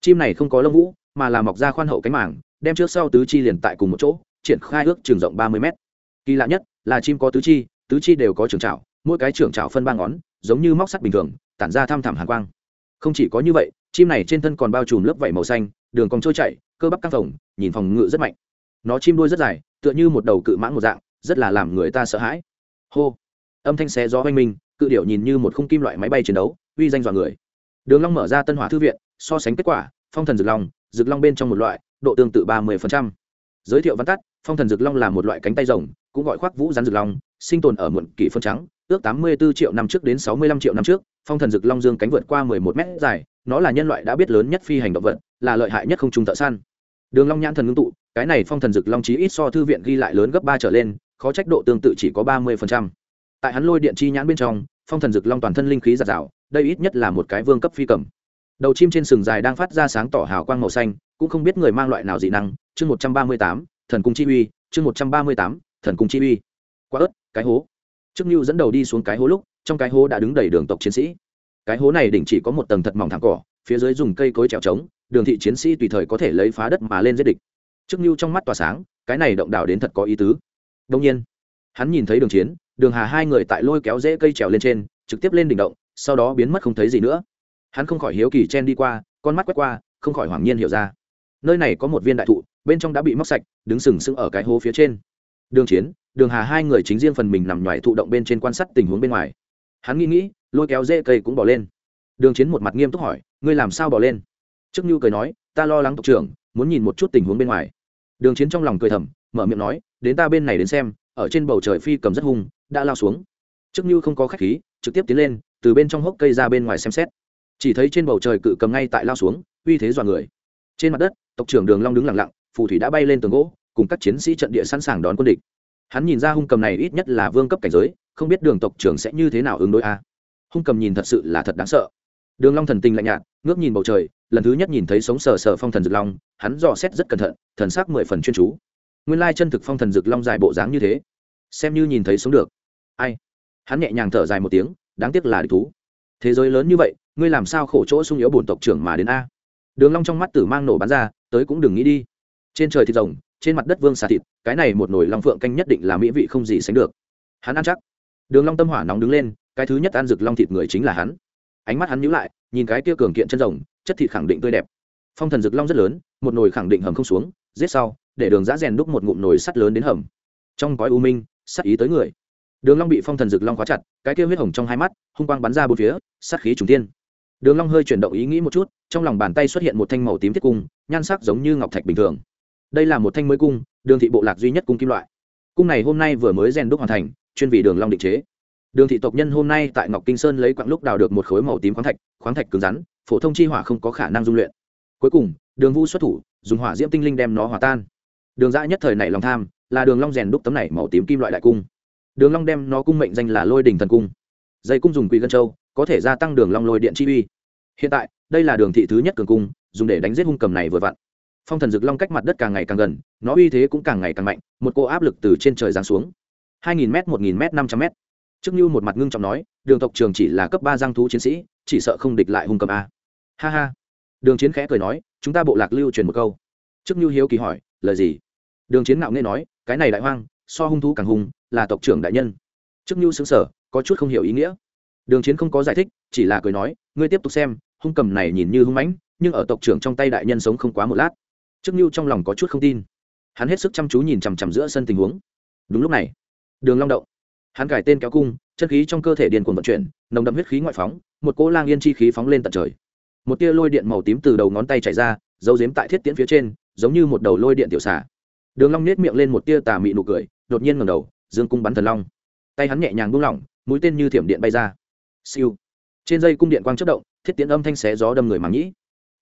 Chim này không có lông vũ, mà là mọc ra khoan hậu cánh mảng đem trước sau tứ chi liền tại cùng một chỗ, triển khai ước trường rộng ba mươi mét. Kỳ lạ nhất là chim có tứ chi tứ chi đều có trường trào mỗi cái trường trào phân ba ngón, giống như móc sắt bình thường, tản ra thăm thẳm hàn quang. Không chỉ có như vậy chim này trên thân còn bao trùm lớp vảy màu xanh, đường cong trôi chảy, cơ bắp căng phồng, nhìn phòng ngự rất mạnh. Nó chim đuôi rất dài, tựa như một đầu cự mãng một dạng, rất là làm người ta sợ hãi. Hô! Âm thanh xé gió oanh minh, cự điệu nhìn như một khung kim loại máy bay chiến đấu, uy danh dọa người. Đường long mở ra tân hỏa thư viện, so sánh kết quả, phong thần rực long rực long bên trong một loại, độ tương tự ba mươi giới thiệu văn tắt, phong thần rực long là một loại cánh tay rồng, cũng gọi khoác vũ rắn rực long, sinh tồn ở muộn kỷ phân trắng, ước tám mươi 84 triệu năm trước đến sáu mươi 65 triệu năm trước phong thần rực long dương cánh vượt qua mười một mét dài, nó là nhân loại đã biết lớn nhất phi hành động vật, là lợi hại nhất không trung thợ săn. Đường long nhãn thần ngưng tụ, cái này phong thần rực long chí ít so thư viện ghi lại lớn gấp ba trở lên, khó trách độ tương tự chỉ có ba mươi tại hắn lôi điện chi nhãn bên trong, phong thần dực long toàn thân linh khí giạt rào, đây ít nhất là một cái vương cấp phi cầm. Đầu chim trên sừng dài đang phát ra sáng tỏ hào quang màu xanh, cũng không biết người mang loại nào dị năng, chương một trăm ba mươi tám, thần cung chi uy, chương một trăm ba mươi tám, thần cung chi uy. Quá ớt, cái hố. Trước như dẫn đầu đi xuống cái hố lúc trong cái hố đã đứng đầy đường tộc chiến sĩ. Cái hố này đỉnh chỉ có một tầng thật mỏng thẳng cỏ, phía dưới dùng cây cối trèo trống, đường thị chiến sĩ tùy thời có thể lấy phá đất mà lên giết địch. Trước như trong mắt tỏa sáng, cái này động đảo đến thật có ý tứ. Đông nhiên, hắn nhìn thấy đường chiến, đường hà hai người tại lôi kéo rễ cây trèo lên trên, trực tiếp lên đỉnh động, sau đó biến mất không thấy gì nữa. Hắn không khỏi hiếu kỳ chen đi qua, con mắt quét qua, không khỏi hoảng nhiên hiểu ra. Nơi này có một viên đại thụ, bên trong đã bị móc sạch, đứng sừng sững ở cái hố phía trên. Đường chiến, đường hà hai người chính riêng phần mình nằm ngoài thụ động bên trên quan sát tình huống bên ngoài hắn nghĩ nghĩ, lôi kéo dễ cây cũng bỏ lên. Đường chiến một mặt nghiêm túc hỏi, ngươi làm sao bỏ lên? Trước như cười nói, ta lo lắng tộc trưởng, muốn nhìn một chút tình huống bên ngoài. Đường chiến trong lòng cười thầm, mở miệng nói, đến ta bên này đến xem, ở trên bầu trời phi cầm rất hung, đã lao xuống. Trước như không có khách khí, trực tiếp tiến lên, từ bên trong hốc cây ra bên ngoài xem xét. Chỉ thấy trên bầu trời cự cầm ngay tại lao xuống, uy thế dọa người. Trên mặt đất, tộc trưởng đường long đứng lặng lặng, phù thủy đã bay lên tường gỗ, cùng các chiến sĩ trận địa sẵn sàng đón quân địch. Hắn nhìn ra hung cầm này ít nhất là vương cấp cảnh giới không biết đường tộc trưởng sẽ như thế nào ứng đối a. Hung cầm nhìn thật sự là thật đáng sợ. Đường long thần tình lạnh nhạt, ngước nhìn bầu trời, lần thứ nhất nhìn thấy sống sờ sờ phong thần dược long, hắn dò xét rất cẩn thận, thần sắc mười phần chuyên chú. Nguyên lai chân thực phong thần dược long dài bộ dáng như thế, xem như nhìn thấy sống được. Ai? Hắn nhẹ nhàng thở dài một tiếng, đáng tiếc là địch thú. Thế giới lớn như vậy, ngươi làm sao khổ chỗ sung yếu bổn tộc trưởng mà đến a? Đường long trong mắt tử mang nổ bắn ra, tới cũng đừng nghĩ đi. Trên trời thịt rồng, trên mặt đất vương xà thịt, cái này một nồi long phượng canh nhất định là mỹ vị không gì sánh được. Hắn ăn chắc đường long tâm hỏa nóng đứng lên, cái thứ nhất ăn rực long thịt người chính là hắn. Ánh mắt hắn nhíu lại, nhìn cái kia cường kiện chân rồng, chất thịt khẳng định tươi đẹp. Phong thần rực long rất lớn, một nồi khẳng định hầm không xuống, giết sau, để đường giã rèn đúc một ngụm nồi sắt lớn đến hầm. Trong cõi u minh sắt ý tới người. Đường long bị phong thần rực long khóa chặt, cái kia huyết hồng trong hai mắt, hung quang bắn ra bốn phía, sát khí trùng thiên. Đường long hơi chuyển động ý nghĩ một chút, trong lòng bàn tay xuất hiện một thanh màu tím thiết cung, nhan sắc giống như ngọc thạch bình thường. Đây là một thanh mới cung, đường thị bộ lạc duy nhất cung kim loại. Cung này hôm nay vừa mới rèn đúc hoàn thành chuyên vì đường long định chế. Đường thị tộc nhân hôm nay tại ngọc kinh sơn lấy quặng lúc đào được một khối màu tím khoáng thạch khoáng thạch cứng rắn, phổ thông chi hỏa không có khả năng dung luyện. Cuối cùng, đường vu xuất thủ, dùng hỏa diễm tinh linh đem nó hòa tan. Đường dã nhất thời này lòng tham, là đường long rèn đúc tấm này màu tím kim loại đại cung. Đường long đem nó cung mệnh danh là lôi đình thần cung. Dây cung dùng quỷ gân châu, có thể gia tăng đường long lôi điện chi uy. Hiện tại, đây là đường thị thứ nhất cường cung, dùng để đánh giết hung cầm này vừa vặn. Phong thần dực long cách mặt đất càng ngày càng gần, nó uy thế cũng càng ngày càng mạnh, một cô áp lực từ trên trời giáng xuống hai nghìn m một nghìn m năm trăm m trước như một mặt ngưng trọng nói, đường tộc trường chỉ là cấp ba giang thú chiến sĩ, chỉ sợ không địch lại hung cầm a. Ha ha. Đường chiến khẽ cười nói, chúng ta bộ lạc lưu truyền một câu. Trước như hiếu kỳ hỏi, lời gì? Đường chiến ngạo nghe nói, cái này đại hoang, so hung thú càng hung, là tộc trưởng đại nhân. Trước như xứng sở có chút không hiểu ý nghĩa. Đường chiến không có giải thích, chỉ là cười nói, ngươi tiếp tục xem, hung cầm này nhìn như hung mãnh, nhưng ở tộc trưởng trong tay đại nhân sống không quá một lát. Trước như trong lòng có chút không tin. Hắn hết sức chăm chú nhìn chằm chằm giữa sân tình huống. Đúng lúc này đường long động. Hắn cải tên kéo cung chân khí trong cơ thể điền cuồng vận chuyển, nồng đậm huyết khí ngoại phóng, một cỗ lang yên chi khí phóng lên tận trời. Một tia lôi điện màu tím từ đầu ngón tay chảy ra, giấu giếm tại thiết tiễn phía trên, giống như một đầu lôi điện tiểu xả đường long nét miệng lên một tia tà mị nụ cười, đột nhiên ngẩng đầu, dương cung bắn thần long. Tay hắn nhẹ nhàng buông lỏng, mũi tên như thiểm điện bay ra. Siêu. Trên dây cung điện quang chớp động, thiết tiễn âm thanh xé gió đâm người màng nhĩ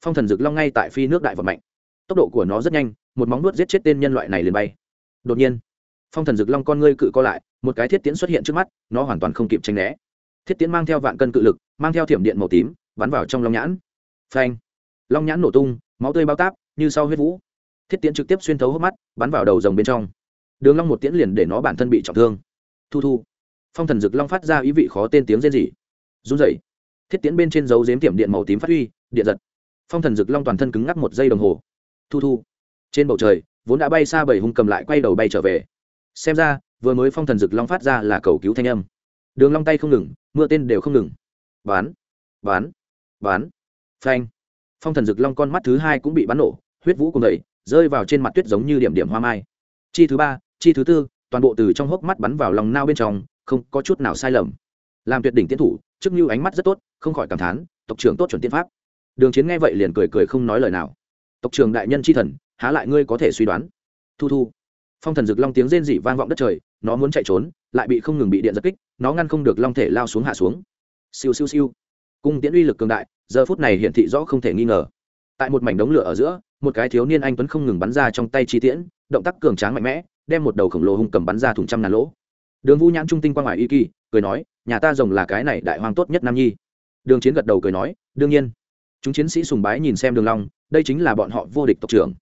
phong thần rực long ngay tại phi nước đại vật mạnh. Tốc độ của nó rất nhanh, một móng nuốt giết chết tên nhân loại này liền bay. Đột nhiên phong thần rực long con ngươi cự co lại, một cái thiết tiễn xuất hiện trước mắt, nó hoàn toàn không kịp tranh né. Thiết tiễn mang theo vạn cân cự lực, mang theo thiểm điện màu tím, bắn vào trong long nhãn. Phanh! Long nhãn nổ tung, máu tươi bao táp, như sau huyết vũ. Thiết tiễn trực tiếp xuyên thấu hốc mắt, bắn vào đầu rồng bên trong. Đường long một tiễn liền để nó bản thân bị trọng thương. Thu thu! Phong thần rực long phát ra ý vị khó tên tiếng rên rỉ. Run rẩy! Thiết tiễn bên trên dấu dếm tiệm điện màu tím phát huy, điện giật. Phong thần rực long toàn thân cứng ngắc một giây đồng hồ. Thu thu! Trên bầu trời, vốn đã bay xa bảy hung cầm lại quay đầu bay trở về xem ra, vừa mới phong thần dực long phát ra là cầu cứu thanh âm. Đường long tay không ngừng, mưa tên đều không ngừng. Bán bán bán. Phanh. Phong thần dực long con mắt thứ hai cũng bị bắn nổ, huyết vũ cùng đẩy rơi vào trên mặt tuyết giống như điểm điểm hoa mai. Chi thứ ba, chi thứ tư, toàn bộ từ trong hốc mắt bắn vào lòng nao bên trong, không có chút nào sai lầm. Làm tuyệt đỉnh tiến thủ, trước như ánh mắt rất tốt, không khỏi cảm thán, tộc trưởng tốt chuẩn tiên pháp. Đường chiến nghe vậy liền cười cười không nói lời nào. Tộc trưởng đại nhân chi thần, há lại ngươi có thể suy đoán? Thu thu phong thần rực long tiếng rên rỉ vang vọng đất trời, nó muốn chạy trốn, lại bị không ngừng bị điện giật kích, nó ngăn không được long thể lao xuống hạ xuống. Siêu siêu siêu. Cung tiễn uy lực cường đại, giờ phút này hiện thị rõ không thể nghi ngờ. Tại một mảnh đống lửa ở giữa, một cái thiếu niên anh tuấn không ngừng bắn ra trong tay chi tiễn, động tác cường tráng mạnh mẽ, đem một đầu khổng lồ hung cầm bắn ra thùng trăm ngàn lỗ. Đường vũ nhãn trung tinh qua ngoài y kỳ, cười nói, nhà ta rồng là cái này đại hoang tốt nhất nam nhi. Đường chiến gật đầu cười nói, đương nhiên. Chúng chiến sĩ sùng bái nhìn xem đường long, đây chính là bọn họ vô địch tộc trưởng.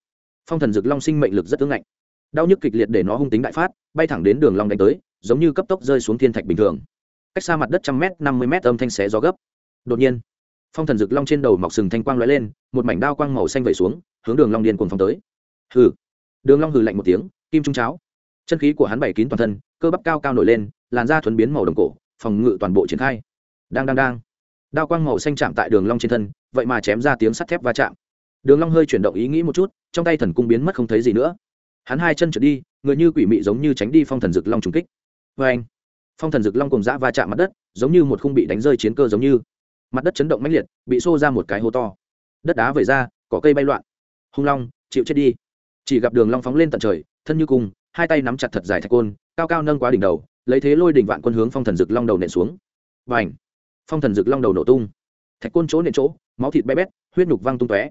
Phong thần dực long sinh mệnh lực rất tướng ngạnh đau nhức kịch liệt để nó hung tính đại phát, bay thẳng đến đường long đánh tới, giống như cấp tốc rơi xuống thiên thạch bình thường. Cách xa mặt đất trăm mét, năm mươi mét âm thanh xé gió gấp. Đột nhiên, phong thần dực long trên đầu mọc sừng thanh quang lóe lên, một mảnh đao quang màu xanh vẩy xuống, hướng đường long điên cuồng phong tới. Hừ. Đường long hừ lạnh một tiếng, kim trung cháo. Chân khí của hắn bảy kín toàn thân, cơ bắp cao cao nổi lên, làn da thuần biến màu đồng cổ, phòng ngự toàn bộ triển khai. Đang đang đang. Đao quang màu xanh chạm tại đường long trên thân, vậy mà chém ra tiếng sắt thép va chạm. Đường long hơi chuyển động ý nghĩ một chút, trong tay thần cung biến mất không thấy gì nữa hắn hai chân trượt đi, người như quỷ mị giống như tránh đi phong thần dực long trùng kích. Vê anh, phong thần dực long cùng dã va chạm mặt đất, giống như một khung bị đánh rơi chiến cơ giống như. Mặt đất chấn động mãnh liệt, bị xô ra một cái hố to. Đất đá vẩy ra, cỏ cây bay loạn. Hung long, chịu chết đi. Chỉ gặp đường long phóng lên tận trời, thân như cung hai tay nắm chặt thật dài thạch côn, cao cao nâng quá đỉnh đầu, lấy thế lôi đỉnh vạn quân hướng phong thần dực long đầu nện xuống. Và ảnh phong thần dực long đầu nổ tung. Thạch côn chỗ nện chỗ, máu thịt bé bét, huyết nhục văng tung tóe.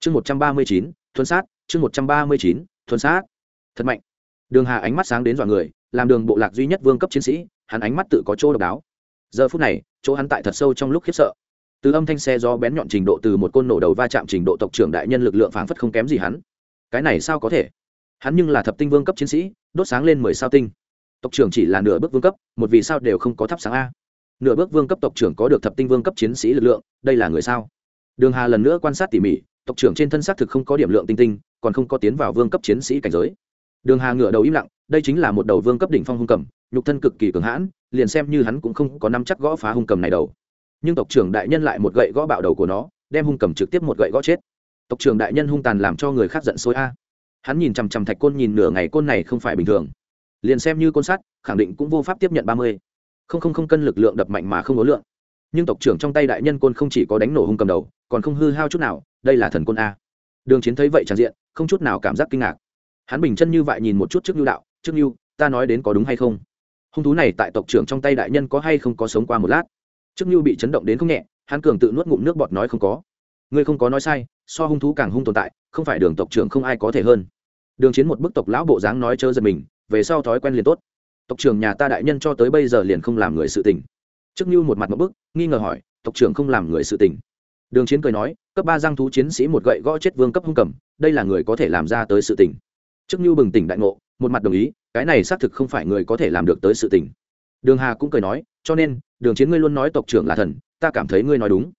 Chương một trăm ba mươi chín, thuần sát, chương một trăm ba mươi chín, thuần sát thật mạnh. Đường hà ánh mắt sáng đến dọa người, làm đường bộ lạc duy nhất vương cấp chiến sĩ, hắn ánh mắt tự có chỗ độc đáo. Giờ phút này, chỗ hắn tại thật sâu trong lúc khiếp sợ. Từ âm thanh xe do bén nhọn trình độ từ một côn nổ đầu va chạm trình độ tộc trưởng đại nhân lực lượng phảng phất không kém gì hắn. Cái này sao có thể? Hắn nhưng là thập tinh vương cấp chiến sĩ, đốt sáng lên mười sao tinh. Tộc trưởng chỉ là nửa bước vương cấp, một vì sao đều không có thắp sáng a. Nửa bước vương cấp tộc trưởng có được thập tinh vương cấp chiến sĩ lực lượng, đây là người sao? Đường hà lần nữa quan sát tỉ mỉ, tộc trưởng trên thân xác thực không có điểm lượng tinh tinh, còn không có tiến vào vương cấp chiến sĩ cảnh giới đường hà ngửa đầu im lặng, đây chính là một đầu vương cấp đỉnh phong hung cầm, nhục thân cực kỳ cường hãn, liền xem như hắn cũng không có năm chắc gõ phá hung cầm này đầu nhưng tộc trưởng đại nhân lại một gậy gõ bạo đầu của nó, đem hung cầm trực tiếp một gậy gõ chết. Tộc trưởng đại nhân hung tàn làm cho người khác giận xối a. Hắn nhìn chằm chằm thạch côn nhìn nửa ngày côn này không phải bình thường. Liền xem như côn sắt, khẳng định cũng vô pháp tiếp nhận ba mươi. Không không không cân lực lượng đập mạnh mà không có lượng. Nhưng tộc trưởng trong tay đại nhân côn không chỉ có đánh nổ hung cầm đầu, còn không hư hao chút nào, đây là thần côn a. Đường chiến thấy vậy tràn diện, không chút nào cảm giác kinh ngạc hắn bình chân như vậy nhìn một chút trước nhu đạo, trước nhu ta nói đến có đúng hay không? Hung thú này tại tộc trưởng trong tay đại nhân có hay không có sống qua một lát? Trước nhu bị chấn động đến không nhẹ, hắn cường tự nuốt ngụm nước bọt nói không có. Ngươi không có nói sai, so hung thú càng hung tồn tại, không phải đường tộc trưởng không ai có thể hơn. Đường chiến một bức tộc lão bộ dáng nói chớ giật mình, về sau thói quen liền tốt. Tộc trưởng nhà ta đại nhân cho tới bây giờ liền không làm người sự tình. Trước như một mặt một bức, nghi ngờ hỏi, tộc trưởng không làm người sự tình? Đường chiến cười nói, cấp ba giang thú chiến sĩ một gậy gõ chết vương cấp hung cầm, đây là người có thể làm ra tới sự tình trước như bừng tỉnh đại ngộ, một mặt đồng ý, cái này xác thực không phải người có thể làm được tới sự tình. Đường hà cũng cười nói, cho nên, đường chiến ngươi luôn nói tộc trưởng là thần, ta cảm thấy ngươi nói đúng.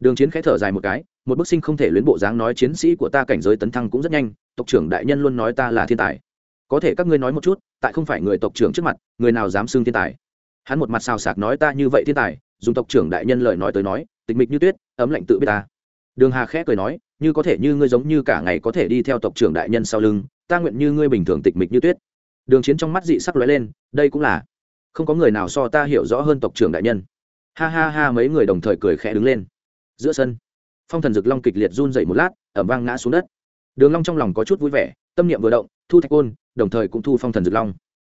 Đường chiến khẽ thở dài một cái, một bức sinh không thể luyến bộ dáng nói chiến sĩ của ta cảnh giới tấn thăng cũng rất nhanh, tộc trưởng đại nhân luôn nói ta là thiên tài. Có thể các ngươi nói một chút, tại không phải người tộc trưởng trước mặt, người nào dám xưng thiên tài? Hắn một mặt xào sạc nói ta như vậy thiên tài, dùng tộc trưởng đại nhân lời nói tới nói, tịch mịch như tuyết, ấm lạnh tự biết ta. Đường hà khẽ cười nói, như có thể như ngươi giống như cả ngày có thể đi theo tộc trưởng đại nhân sau lưng ta nguyện như ngươi bình thường tịch mịch như tuyết. Đường chiến trong mắt dị sắc lóe lên, đây cũng là. Không có người nào so ta hiểu rõ hơn tộc trưởng đại nhân. Ha ha ha, mấy người đồng thời cười khẽ đứng lên. Giữa sân, phong thần dực long kịch liệt run dậy một lát, ẩm vang ngã xuống đất. Đường long trong lòng có chút vui vẻ, tâm niệm vừa động, thu thạch côn, đồng thời cũng thu phong thần dực long.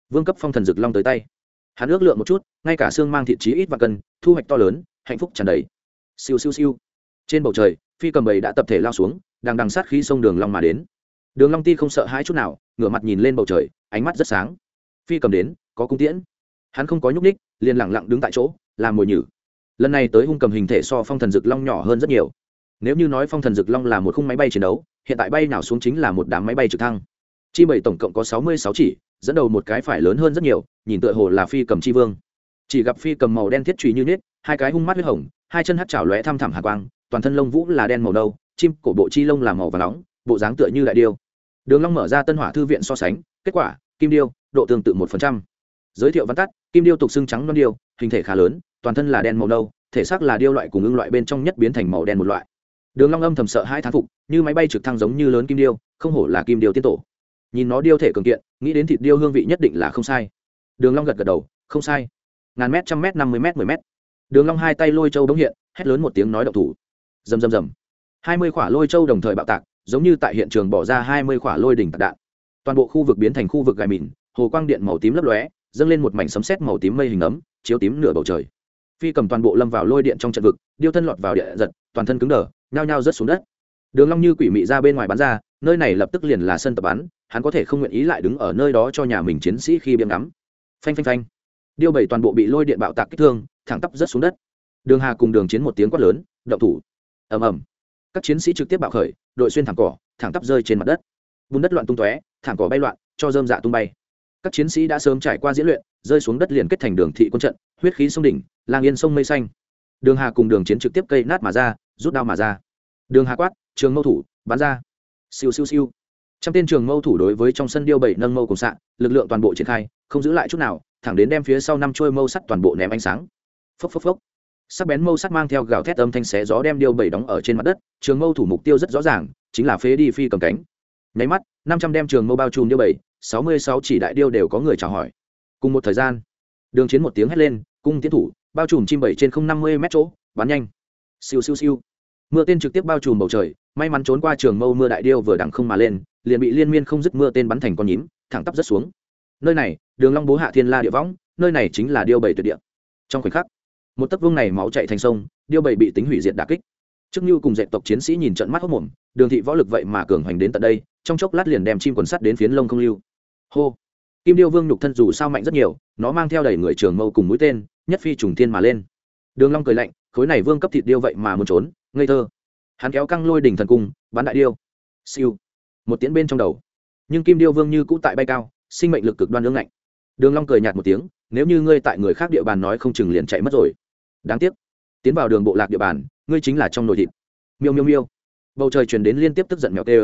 Vương cấp phong thần dực long tới tay. Hắn ước lượng một chút, ngay cả xương mang thị trí ít và cân, thu hoạch to lớn, hạnh phúc tràn đầy. Siêu siêu siêu. Trên bầu trời, phi cầm bầy đã tập thể lao xuống, đang đằng sát khí sông đường long mà đến đường long ti không sợ hãi chút nào, ngửa mặt nhìn lên bầu trời, ánh mắt rất sáng. Phi cầm đến, có cung tiễn. Hắn không có nhúc ních liền lặng lặng đứng tại chỗ, làm mồi nhử. Lần này tới hung cầm hình thể so phong thần dực long nhỏ hơn rất nhiều. Nếu như nói phong thần dực long là một khung máy bay chiến đấu, hiện tại bay nào xuống chính là một đám máy bay trực thăng. Chi bảy tổng cộng có sáu mươi sáu chỉ, dẫn đầu một cái phải lớn hơn rất nhiều, nhìn tựa hồ là phi cầm chi vương. Chỉ gặp phi cầm màu đen thiết trùy như nết hai cái hung mắt huyết hồng, hai chân hắt chảo lóe thăm thẳm hạ quang, toàn thân lông vũ là đen màu nâu, chim cổ bộ chi lông là màu và nóng bộ dáng tựa như đại điêu. Đường long mở ra tân hỏa thư viện so sánh, kết quả, kim điêu, độ tương tự một phần trăm. Giới thiệu văn tắt, kim điêu tục xương trắng non điêu, hình thể khá lớn, toàn thân là đen màu nâu, thể xác là điêu loại cùng ưng loại bên trong nhất biến thành màu đen một loại. Đường long âm thầm sợ hai thán phục, như máy bay trực thăng giống như lớn kim điêu, không hổ là kim điêu tiên tổ. Nhìn nó điêu thể cường kiện, nghĩ đến thịt điêu hương vị nhất định là không sai. Đường long gật gật đầu, không sai. Ngàn mét, trăm mét, năm mươi mét, mười mét. Đường long hai tay lôi châu đống hiện, hét lớn một tiếng nói động thủ. Rầm rầm rầm. Hai mươi quả lôi châu đồng thời bạo tạc giống như tại hiện trường bỏ ra hai mươi quả lôi đỉnh tạc đạn. Toàn bộ khu vực biến thành khu vực gai mịn hồ quang điện màu tím lấp lóe, dâng lên một mảnh sấm sét màu tím mây hình ấm, chiếu tím nửa bầu trời. Phi cầm toàn bộ lâm vào lôi điện trong trận vực, điêu thân lọt vào địa giật, toàn thân cứng đờ, nhao nhao rớt xuống đất. Đường long như quỷ mị ra bên ngoài bắn ra, nơi này lập tức liền là sân tập bắn, hắn có thể không nguyện ý lại đứng ở nơi đó cho nhà mình chiến sĩ khi biếng ngắm. Phanh phanh phanh. Điêu bảy toàn bộ bị lôi điện bạo tạc kích thương, thẳng tắp rớt xuống đất. Đường hà cùng đường chiến một tiếng quát lớn, động thủ. Ầm ầm các chiến sĩ trực tiếp bạo khởi đội xuyên thẳng cỏ thẳng tắp rơi trên mặt đất. Bùn đất loạn tung tóe thẳng cỏ bay loạn cho dơm dạ tung bay. Các chiến sĩ đã sớm trải qua diễn luyện rơi xuống đất liền kết thành đường thị quân trận huyết khí sông đỉnh lang yên sông mây xanh. Đường hà cùng đường chiến trực tiếp cây nát mà ra rút đao mà ra. Đường hà quát trường mâu thủ bắn ra. Siêu siêu siêu. Trong tên trường mâu thủ đối với trong sân điêu bảy nâng mâu cùng sạ, lực lượng toàn bộ triển khai không giữ lại chút nào thẳng đến đem phía sau năm trôi mâu sắt toàn bộ ném ánh sáng. Phốc phốc phốc sắc bén mâu sắc mang theo gào thét âm thanh xé gió đem điêu bảy đóng ở trên mặt đất, trường mâu thủ mục tiêu rất rõ ràng, chính là phế đi phi cầm cánh. Nháy mắt, năm trăm đem trường mâu bao trùm điêu bảy, sáu mươi sáu chỉ đại điêu đều có người chào hỏi. Cùng một thời gian, đường chiến một tiếng hét lên, cung tiến thủ, bao trùm chim bảy trên không năm mươi mét chỗ, bắn nhanh. Siêu siêu siêu. Mưa tên trực tiếp bao trùm bầu trời, may mắn trốn qua trường mâu mưa đại điêu vừa đằng không mà lên, liền bị liên miên không dứt mưa tên bắn thành con nhím, thẳng tắp rất xuống. Nơi này, đường long bố hạ thiên la địa võng, nơi này chính là điêu bảy tuyệt địa. Trong khoảnh khắc một tấc vương này máu chạy thành sông, điêu bảy bị tính hủy diệt đả kích. Trước như cùng dạy tộc chiến sĩ nhìn trận mắt hốc mồm, đường thị võ lực vậy mà cường hoành đến tận đây, trong chốc lát liền đem chim quần sắt đến phiến lông không lưu. Hô! Kim điêu vương nhục thân dù sao mạnh rất nhiều, nó mang theo đầy người trường mâu cùng mũi tên, nhất phi trùng thiên mà lên. Đường long cười lạnh, khối này vương cấp thịt điêu vậy mà muốn trốn, ngây thơ. Hắn kéo căng lôi đỉnh thần cung, bắn đại điêu. Siêu! Một tiếng bên trong đầu. Nhưng kim điêu vương như cũ tại bay cao, sinh mệnh lực cực đoan lương ngạnh. Đường long cười nhạt một tiếng, nếu như ngươi tại người khác địa bàn nói không chừng liền chạy mất rồi đáng tiếc. Tiến vào đường bộ lạc địa bàn, ngươi chính là trong nội thịt. Miêu miêu miêu. Bầu trời truyền đến liên tiếp tức giận mèo tê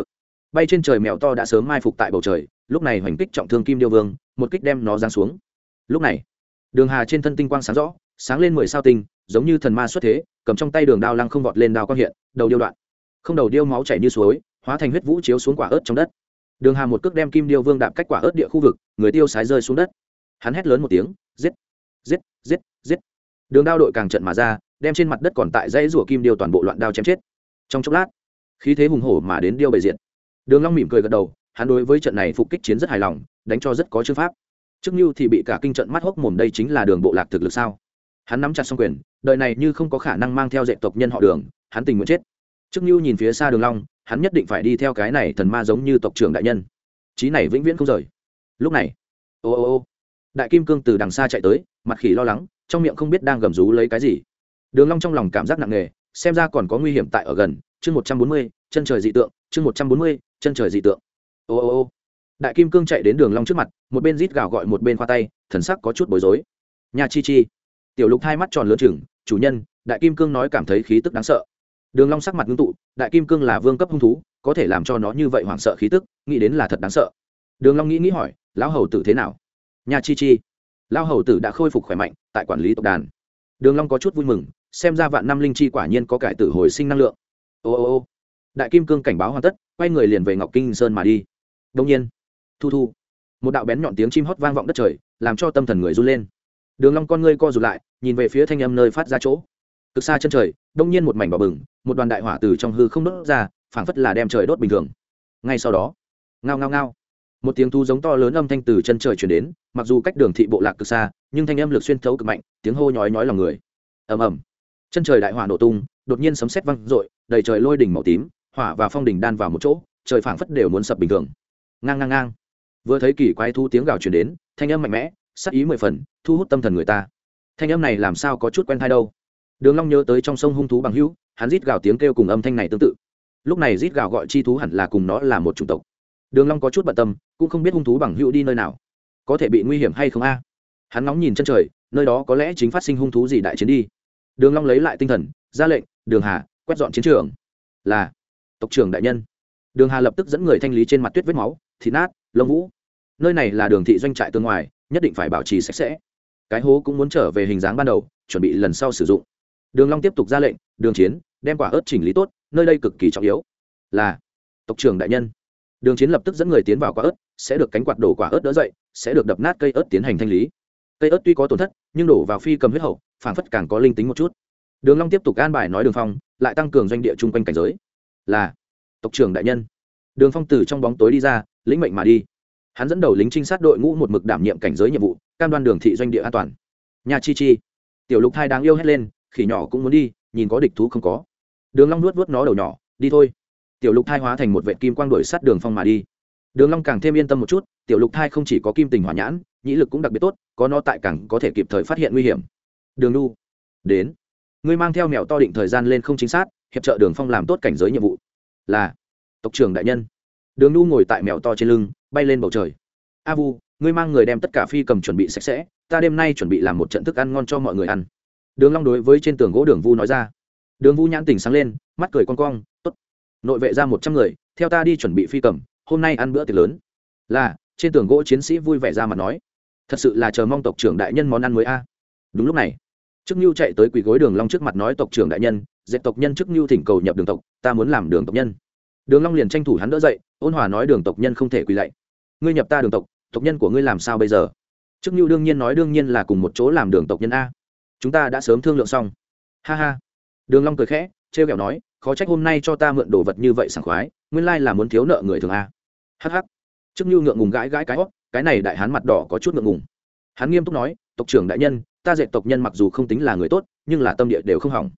bay trên trời mèo to đã sớm mai phục tại bầu trời, lúc này hoành kích trọng thương kim điêu vương, một kích đem nó giáng xuống. Lúc này, đường hà trên thân tinh quang sáng rõ, sáng lên mười sao tinh, giống như thần ma xuất thế, cầm trong tay đường đao lăng không vọt lên đao quang hiện, đầu điêu đoạn. Không đầu điêu máu chảy như suối, hóa thành huyết vũ chiếu xuống quả ớt trong đất. Đường hà một cước đem kim điêu vương đạp cách quả ớt địa khu vực, người tiêu sái rơi xuống đất. Hắn hét lớn một tiếng, giết giết giết giết đường đao đội càng trận mà ra, đem trên mặt đất còn tại dãy rủa kim điêu toàn bộ loạn đao chém chết. Trong chốc lát, khí thế hùng hổ mà đến điêu bày diện. Đường long mỉm cười gật đầu, hắn đối với trận này phục kích chiến rất hài lòng, đánh cho rất có chương pháp. Trước như thì bị cả kinh trận mắt hốc mồm đây chính là đường bộ lạc thực lực sao? Hắn nắm chặt song quyền, đời này như không có khả năng mang theo dạy tộc nhân họ đường, hắn tình nguyện chết. Trước như nhìn phía xa đường long, hắn nhất định phải đi theo cái này thần ma giống như tộc trưởng đại nhân. Trí này vĩnh viễn không rời. Lúc này, ô ô ô, đại kim cương từ đằng xa chạy tới, mặt khỉ lo lắng trong miệng không biết đang gầm rú lấy cái gì. Đường long trong lòng cảm giác nặng nề, xem ra còn có nguy hiểm tại ở gần. Chương một trăm bốn mươi, chân trời dị tượng. Chương một trăm bốn mươi, chân trời dị tượng. Ô ô ô. Đại kim cương chạy đến đường long trước mặt, một bên rít gào gọi một bên khoa tay, thần sắc có chút bối rối. Nhà chi chi. Tiểu lục hai mắt tròn lớn chừng, chủ nhân, đại kim cương nói cảm thấy khí tức đáng sợ. Đường long sắc mặt ngưng tụ, đại kim cương là vương cấp hung thú, có thể làm cho nó như vậy hoảng sợ khí tức, nghĩ đến là thật đáng sợ. Đường long nghĩ nghĩ hỏi, lão hầu tử thế nào? Nhà chi chi lão hầu tử đã khôi phục khỏe mạnh tại quản lý tộc đàn. Đường long có chút vui mừng, xem ra vạn năm linh chi quả nhiên có cải tử hồi sinh năng lượng. Ô ô ô. Đại kim cương cảnh báo hoàn tất, quay người liền về ngọc kinh sơn mà đi. Đông nhiên, thu thu, một đạo bén nhọn tiếng chim hót vang vọng đất trời, làm cho tâm thần người run lên. Đường long con ngươi co rụt lại, nhìn về phía thanh âm nơi phát ra chỗ. Cực xa chân trời, đông nhiên một mảnh bỏ bừng, một đoàn đại hỏa từ trong hư không đốt ra, phảng phất là đem trời đốt bình thường. Ngay sau đó, ngao ngao ngao một tiếng thu giống to lớn âm thanh từ chân trời truyền đến, mặc dù cách đường thị bộ lạc cực xa, nhưng thanh âm lực xuyên thấu cực mạnh, tiếng hô nhói nhói lòng người. Ầm ầm. Chân trời đại hỏa nổ tung, đột nhiên sấm sét vang rội đầy trời lôi đỉnh màu tím, hỏa và phong đỉnh đan vào một chỗ, trời phảng phất đều muốn sập bình thường. Ngang ngang ngang. Vừa thấy kỳ quái thu tiếng gào truyền đến, thanh âm mạnh mẽ sắc ý mười phần, thu hút tâm thần người ta. Thanh âm này làm sao có chút quen thai đâu. Đường long nhớ tới trong sông hung thú bằng hữu, hắn rít gào tiếng kêu cùng âm thanh này tương tự. Lúc này rít gào gọi chi thú hẳn là cùng nó là một chủng tộc đường long có chút bận tâm, cũng không biết hung thú bằng hữu đi nơi nào. Có thể bị nguy hiểm hay không a? Hắn ngóng nhìn chân trời, nơi đó có lẽ chính phát sinh hung thú gì đại chiến đi. Đường long lấy lại tinh thần, ra lệnh, đường hà, quét dọn chiến trường. Là, tộc trưởng đại nhân. Đường hà lập tức dẫn người thanh lý trên mặt tuyết vết máu, thịt nát, lông vũ. Nơi này là đường thị doanh trại tương ngoài, nhất định phải bảo trì sạch sẽ. Cái hố cũng muốn trở về hình dáng ban đầu, chuẩn bị lần sau sử dụng. Đường long tiếp tục ra lệnh, đường chiến, đem quả ớt chỉnh lý tốt, nơi đây cực kỳ trọng yếu. Là, tộc trưởng đại nhân đường chiến lập tức dẫn người tiến vào quả ớt, sẽ được cánh quạt đổ quả ớt đỡ dậy, sẽ được đập nát cây ớt tiến hành thanh lý. Cây ớt tuy có tổn thất, nhưng đổ vào phi cầm huyết hậu phản phất càng có linh tính một chút. Đường long tiếp tục an bài nói đường phong, lại tăng cường doanh địa chung quanh cảnh giới. Là, tộc trưởng đại nhân. Đường phong từ trong bóng tối đi ra, lĩnh mệnh mà đi. Hắn dẫn đầu lính trinh sát đội ngũ một mực đảm nhiệm cảnh giới nhiệm vụ, cam đoan đường thị doanh địa an toàn. Nhà chi chi. Tiểu lục thai đáng yêu hét lên, khỉ nhỏ cũng muốn đi, nhìn có địch thú không có. Đường long nuốt nuốt nó đầu nhỏ, đi thôi tiểu lục thai hóa thành một vệ kim quang đuổi sát đường phong mà đi. Đường long càng thêm yên tâm một chút, tiểu lục thai không chỉ có kim tình hỏa nhãn, nhĩ lực cũng đặc biệt tốt, có nó tại cảng có thể kịp thời phát hiện nguy hiểm. Đường nu đến. Ngươi mang theo mèo to định thời gian lên không chính xác, hiệp trợ đường phong làm tốt cảnh giới nhiệm vụ. Là, tộc trưởng đại nhân. Đường nu ngồi tại mèo to trên lưng, bay lên bầu trời. A vu, ngươi mang người đem tất cả phi cầm chuẩn bị sạch sẽ, ta đêm nay chuẩn bị làm một trận thức ăn ngon cho mọi người ăn. Đường long đối với trên tường gỗ đường vu nói ra. Đường vu nhãn tình sáng lên, mắt cười con cong tốt nội vệ ra một trăm người, theo ta đi chuẩn bị phi cầm, hôm nay ăn bữa tiệc lớn. Là, trên tường gỗ chiến sĩ vui vẻ ra mặt nói. Thật sự là chờ mong tộc trưởng đại nhân món ăn mới a. Đúng lúc này chức nhu chạy tới quỳ gối đường long trước mặt nói tộc trưởng đại nhân, dẹp tộc nhân chức nhu thỉnh cầu nhập đường tộc, ta muốn làm đường tộc nhân. Đường long liền tranh thủ hắn đỡ dậy, ôn hòa nói đường tộc nhân không thể quỳ lạy. Ngươi nhập ta đường tộc tộc nhân của ngươi làm sao bây giờ? Chức nhu đương nhiên nói đương nhiên là cùng một chỗ làm đường tộc nhân a. Chúng ta đã sớm thương lượng xong. Ha ha. Đường long cười khẽ treo kẹo nói khó trách hôm nay cho ta mượn đồ vật như vậy sảng khoái, nguyên lai là muốn thiếu nợ người thường a. Hắc hắc. Chức như ngượng ngùng gãi gãi cái hót cái này đại hán mặt đỏ có chút ngượng ngùng. Hắn nghiêm túc nói, tộc trưởng đại nhân, ta dạy tộc nhân mặc dù không tính là người tốt, nhưng là tâm địa đều không hỏng.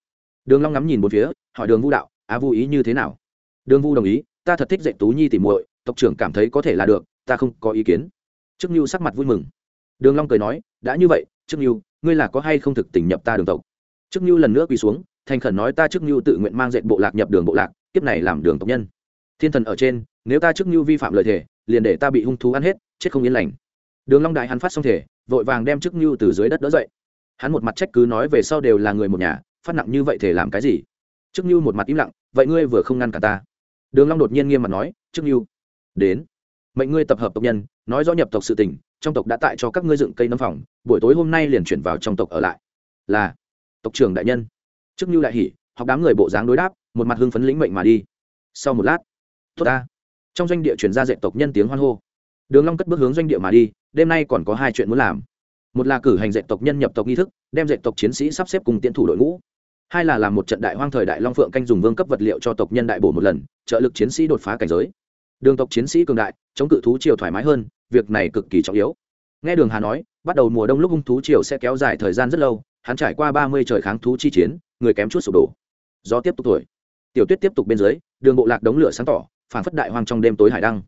Đường long ngắm nhìn một phía, hỏi đường vu đạo a vu ý như thế nào? Đường vu đồng ý, ta thật thích dạy tú nhi tỉ muội, tộc trưởng cảm thấy có thể là được, ta không có ý kiến. Chức như sắc mặt vui mừng. Đường long cười nói, đã như vậy chức như ngươi là có hay không thực tình nhập ta đường tộc? Chức như lần nữa quỳ xuống thành khẩn nói ta chức nhu tự nguyện mang dệt bộ lạc nhập đường bộ lạc tiếp này làm đường tộc nhân. Thiên thần ở trên, nếu ta chức nhu vi phạm lời thề, liền để ta bị hung thú ăn hết, chết không yên lành. Đường long đại hắn phát xong thể vội vàng đem chức nhu từ dưới đất đỡ dậy. Hắn một mặt trách cứ nói về sau đều là người một nhà, phát nặng như vậy thể làm cái gì? Chức nhu một mặt im lặng, vậy ngươi vừa không ngăn cả ta. Đường long đột nhiên nghiêm mặt nói chức nhu đến. Mệnh ngươi tập hợp tộc nhân, nói rõ nhập tộc sự tình, trong tộc đã tại cho các ngươi dựng cây nấm phòng, buổi tối hôm nay liền chuyển vào trong tộc ở lại. Là, tộc trưởng đại nhân trước như đại hỉ, học đám người bộ dáng đối đáp, một mặt hưng phấn lĩnh mệnh mà đi. Sau một lát, tốt ta. Trong doanh địa chuyển ra dạy tộc nhân tiếng hoan hô. Đường long cất bước hướng doanh địa mà đi, đêm nay còn có hai chuyện muốn làm. Một là cử hành dạy tộc nhân nhập tộc nghi thức, đem dạy tộc chiến sĩ sắp xếp cùng tiến thủ đội ngũ. Hai là làm một trận đại hoang thời đại long phượng canh dùng vương cấp vật liệu cho tộc nhân đại bổ một lần, trợ lực chiến sĩ đột phá cảnh giới. Đường tộc chiến sĩ cường đại, chống cự thú triều thoải mái hơn, việc này cực kỳ trọng yếu. Nghe đường hà nói, bắt đầu mùa đông lúc hung thú triều sẽ kéo dài thời gian rất lâu, hắn trải qua ba mươi trời kháng thú chi chiến người kém chút sụp đổ. Do tiếp tục thổi, tiểu tuyết tiếp tục bên dưới đường bộ lạc đống lửa sáng tỏ phản phất đại hoang trong đêm tối hải đăng.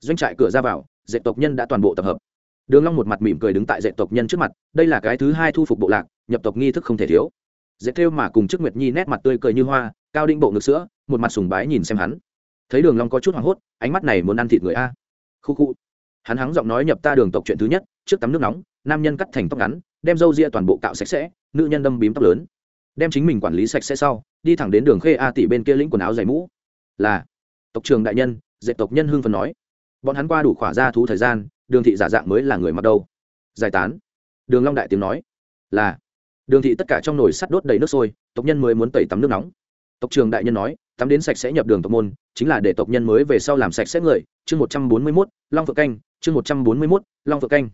Doanh trại cửa ra vào dạy tộc nhân đã toàn bộ tập hợp. Đường long một mặt mỉm cười đứng tại dạy tộc nhân trước mặt đây là cái thứ hai thu phục bộ lạc nhập tộc nghi thức không thể thiếu. Dạy theo mà cùng trước nguyệt nhi nét mặt tươi cười như hoa cao đinh bộ ngực sữa một mặt sùng bái nhìn xem hắn. Thấy đường long có chút hoảng hốt ánh mắt này muốn ăn thịt người a. Khu khu. Hắn hắng giọng nói nhập ta đường tộc chuyện thứ nhất trước tắm nước nóng nam nhân cắt thành tóc ngắn đem râu ria toàn bộ cạo sạch sẽ nữ nhân đâm bím tóc lớn đem chính mình quản lý sạch sẽ sau đi thẳng đến đường khê a tỷ bên kia lĩnh quần áo dày mũ. Là tộc trường đại nhân dạy tộc nhân hưng phần nói. Bọn hắn qua đủ khỏa ra thú thời gian đường thị giả dạng mới là người mặc đâu. Giải tán. Đường long đại tiếng nói. Là đường thị tất cả trong nồi sắt đốt đầy nước sôi tộc nhân mới muốn tẩy tắm nước nóng. Tộc trường đại nhân nói tắm đến sạch sẽ nhập đường tộc môn chính là để tộc nhân mới về sau làm sạch sẽ người. Chương một trăm bốn mươi 141, long phượng canh. Chương một trăm bốn mươi 141, long phượng canh.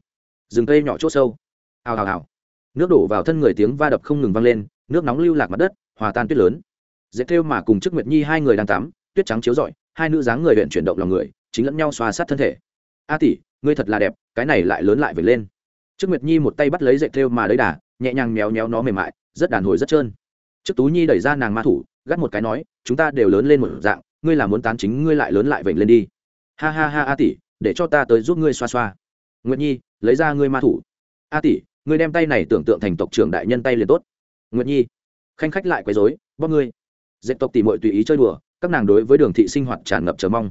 Rừng cây nhỏ chốt sâu. Hào hào hào. Nước đổ vào thân người tiếng va đập không ngừng vang lên nước nóng lưu lạc mặt đất, hòa tan tuyết lớn. Dễ thêu mà cùng trước nguyệt nhi hai người đang tắm, tuyết trắng chiếu rọi, hai nữ dáng người huyện chuyển động lòng người, chính lẫn nhau xoa sát thân thể. A tỷ, ngươi thật là đẹp, cái này lại lớn lại về lên. Trước nguyệt nhi một tay bắt lấy dệt thêu mà đấy đà, nhẹ nhàng méo méo nó mềm mại, rất đàn hồi rất trơn. Trước tú nhi đẩy ra nàng ma thủ, gắt một cái nói, chúng ta đều lớn lên một dạng, ngươi là muốn tán chính, ngươi lại lớn lại vểnh lên đi. Ha ha ha, a tỷ, để cho ta tới giúp ngươi xoa xoa. Nguyệt nhi, lấy ra ngươi ma thủ. A tỷ, ngươi đem tay này tưởng tượng thành tộc trưởng đại nhân tay liền tốt nguyệt nhi khanh khách lại quấy rối, bóp ngươi. Dệt tộc tỉ mội tùy ý chơi đùa, các nàng đối với đường thị sinh hoạt tràn ngập chờ mong.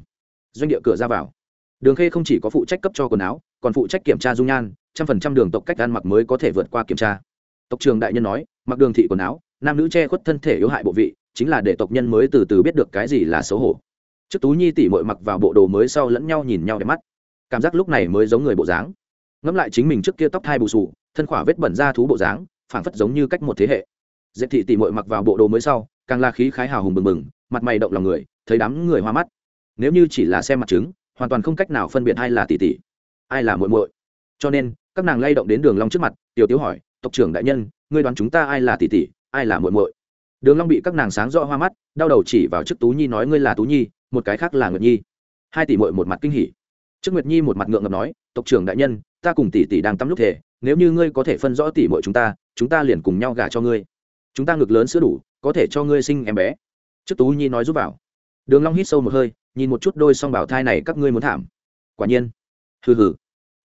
Doanh địa cửa ra vào. Đường khê không chỉ có phụ trách cấp cho quần áo, còn phụ trách kiểm tra dung nhan, trăm phần trăm đường tộc cách ăn mặc mới có thể vượt qua kiểm tra. Tộc trường đại nhân nói, mặc đường thị quần áo, nam nữ che khuất thân thể yếu hại bộ vị, chính là để tộc nhân mới từ từ biết được cái gì là xấu hổ. Trước tú nhi tỉ mội mặc vào bộ đồ mới sau lẫn nhau nhìn nhau đẹp mắt. Cảm giác lúc này mới giống người bộ dáng. Ngẫm lại chính mình trước kia tóc thai bù sù, thân khỏa vết bẩn ra thú bộ dáng phảng phất giống như cách một thế hệ. Dệt thị tỉ mội mặc vào bộ đồ mới sau càng là khí khái hào hùng bừng bừng mặt mày động lòng người thấy đám người hoa mắt. Nếu như chỉ là xem mặt chứng, hoàn toàn không cách nào phân biệt ai là tỷ tỷ ai là muội muội. Cho nên các nàng lay động đến đường long trước mặt tiểu tiếu hỏi tộc trưởng đại nhân ngươi đoán chúng ta ai là tỷ tỷ ai là muội muội? Đường long bị các nàng sáng rõ hoa mắt đau đầu chỉ vào trước tú nhi nói ngươi là tú nhi một cái khác là nguyệt nhi. Hai tỷ muội một mặt kinh hỉ. Trước nguyệt nhi một mặt ngượng ngập nói tộc trưởng đại nhân ta cùng tỷ tỷ đang tắm lúc thể nếu như ngươi có thể phân rõ tỷ muội chúng ta chúng ta liền cùng nhau gả cho ngươi. Chúng ta ngực lớn sữa đủ, có thể cho ngươi sinh em bé. Trước tú nhi nói giúp vào. Đường long hít sâu một hơi, nhìn một chút đôi song bảo thai này các ngươi muốn thảm. Quả nhiên. Hừ hừ.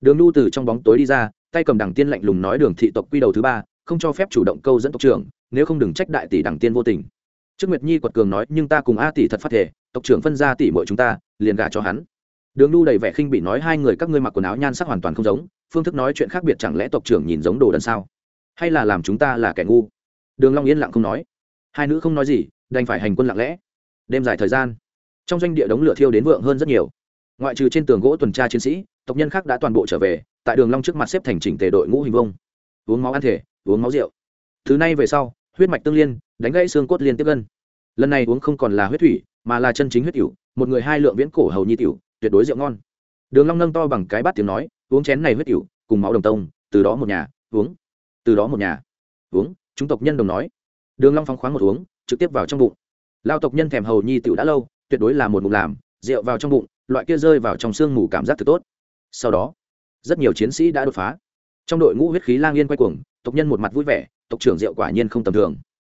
Đường Nu từ trong bóng tối đi ra, tay cầm đằng tiên lạnh lùng nói đường thị tộc quy đầu thứ ba, không cho phép chủ động câu dẫn tộc trưởng, nếu không đừng trách đại tỷ đằng tiên vô tình. Trước nguyệt nhi quật cường nói, nhưng ta cùng a tỷ thật phát thể tộc trưởng phân ra tỷ mọi chúng ta, liền gả cho hắn. Đường Nu đầy vẻ khinh bị nói, hai người các ngươi mặc quần áo nhan sắc hoàn toàn không giống phương thức nói chuyện khác biệt chẳng lẽ tộc trưởng nhìn giống đồ đần sao? Hay là làm chúng ta là kẻ ngu? Đường long yên lặng không nói. Hai nữ không nói gì, đành phải hành quân lặng lẽ. Đêm dài thời gian, trong doanh địa đống lửa thiêu đến vượng hơn rất nhiều. Ngoại trừ trên tường gỗ tuần tra chiến sĩ, tộc nhân khác đã toàn bộ trở về, tại đường long trước mặt xếp thành chỉnh tề đội ngũ hình vông uống máu ăn thể, uống máu rượu. Thứ nay về sau, huyết mạch tương liên, đánh gãy xương cốt liên tiếp gân. Lần này uống không còn là huyết thủy, mà là chân chính huyết tiểu, một người hai lượng viễn cổ hầu nhi tiểu, tuyệt đối rượu ngon. Đường long nâng to bằng cái bát tiếng nói uống chén này huyết tiểu cùng máu đồng tông, từ đó một nhà, uống. Từ đó một nhà, uống, chúng tộc nhân đồng nói. Đường long phóng khoáng một uống, trực tiếp vào trong bụng. Lao tộc nhân thèm hầu nhi tiểu đã lâu, tuyệt đối là một ngụm làm, rượu vào trong bụng, loại kia rơi vào trong xương mù cảm giác thật tốt. Sau đó, rất nhiều chiến sĩ đã đột phá. Trong đội ngũ huyết khí lang yên quay cuồng, tộc nhân một mặt vui vẻ, tộc trưởng rượu quả nhiên không tầm thường.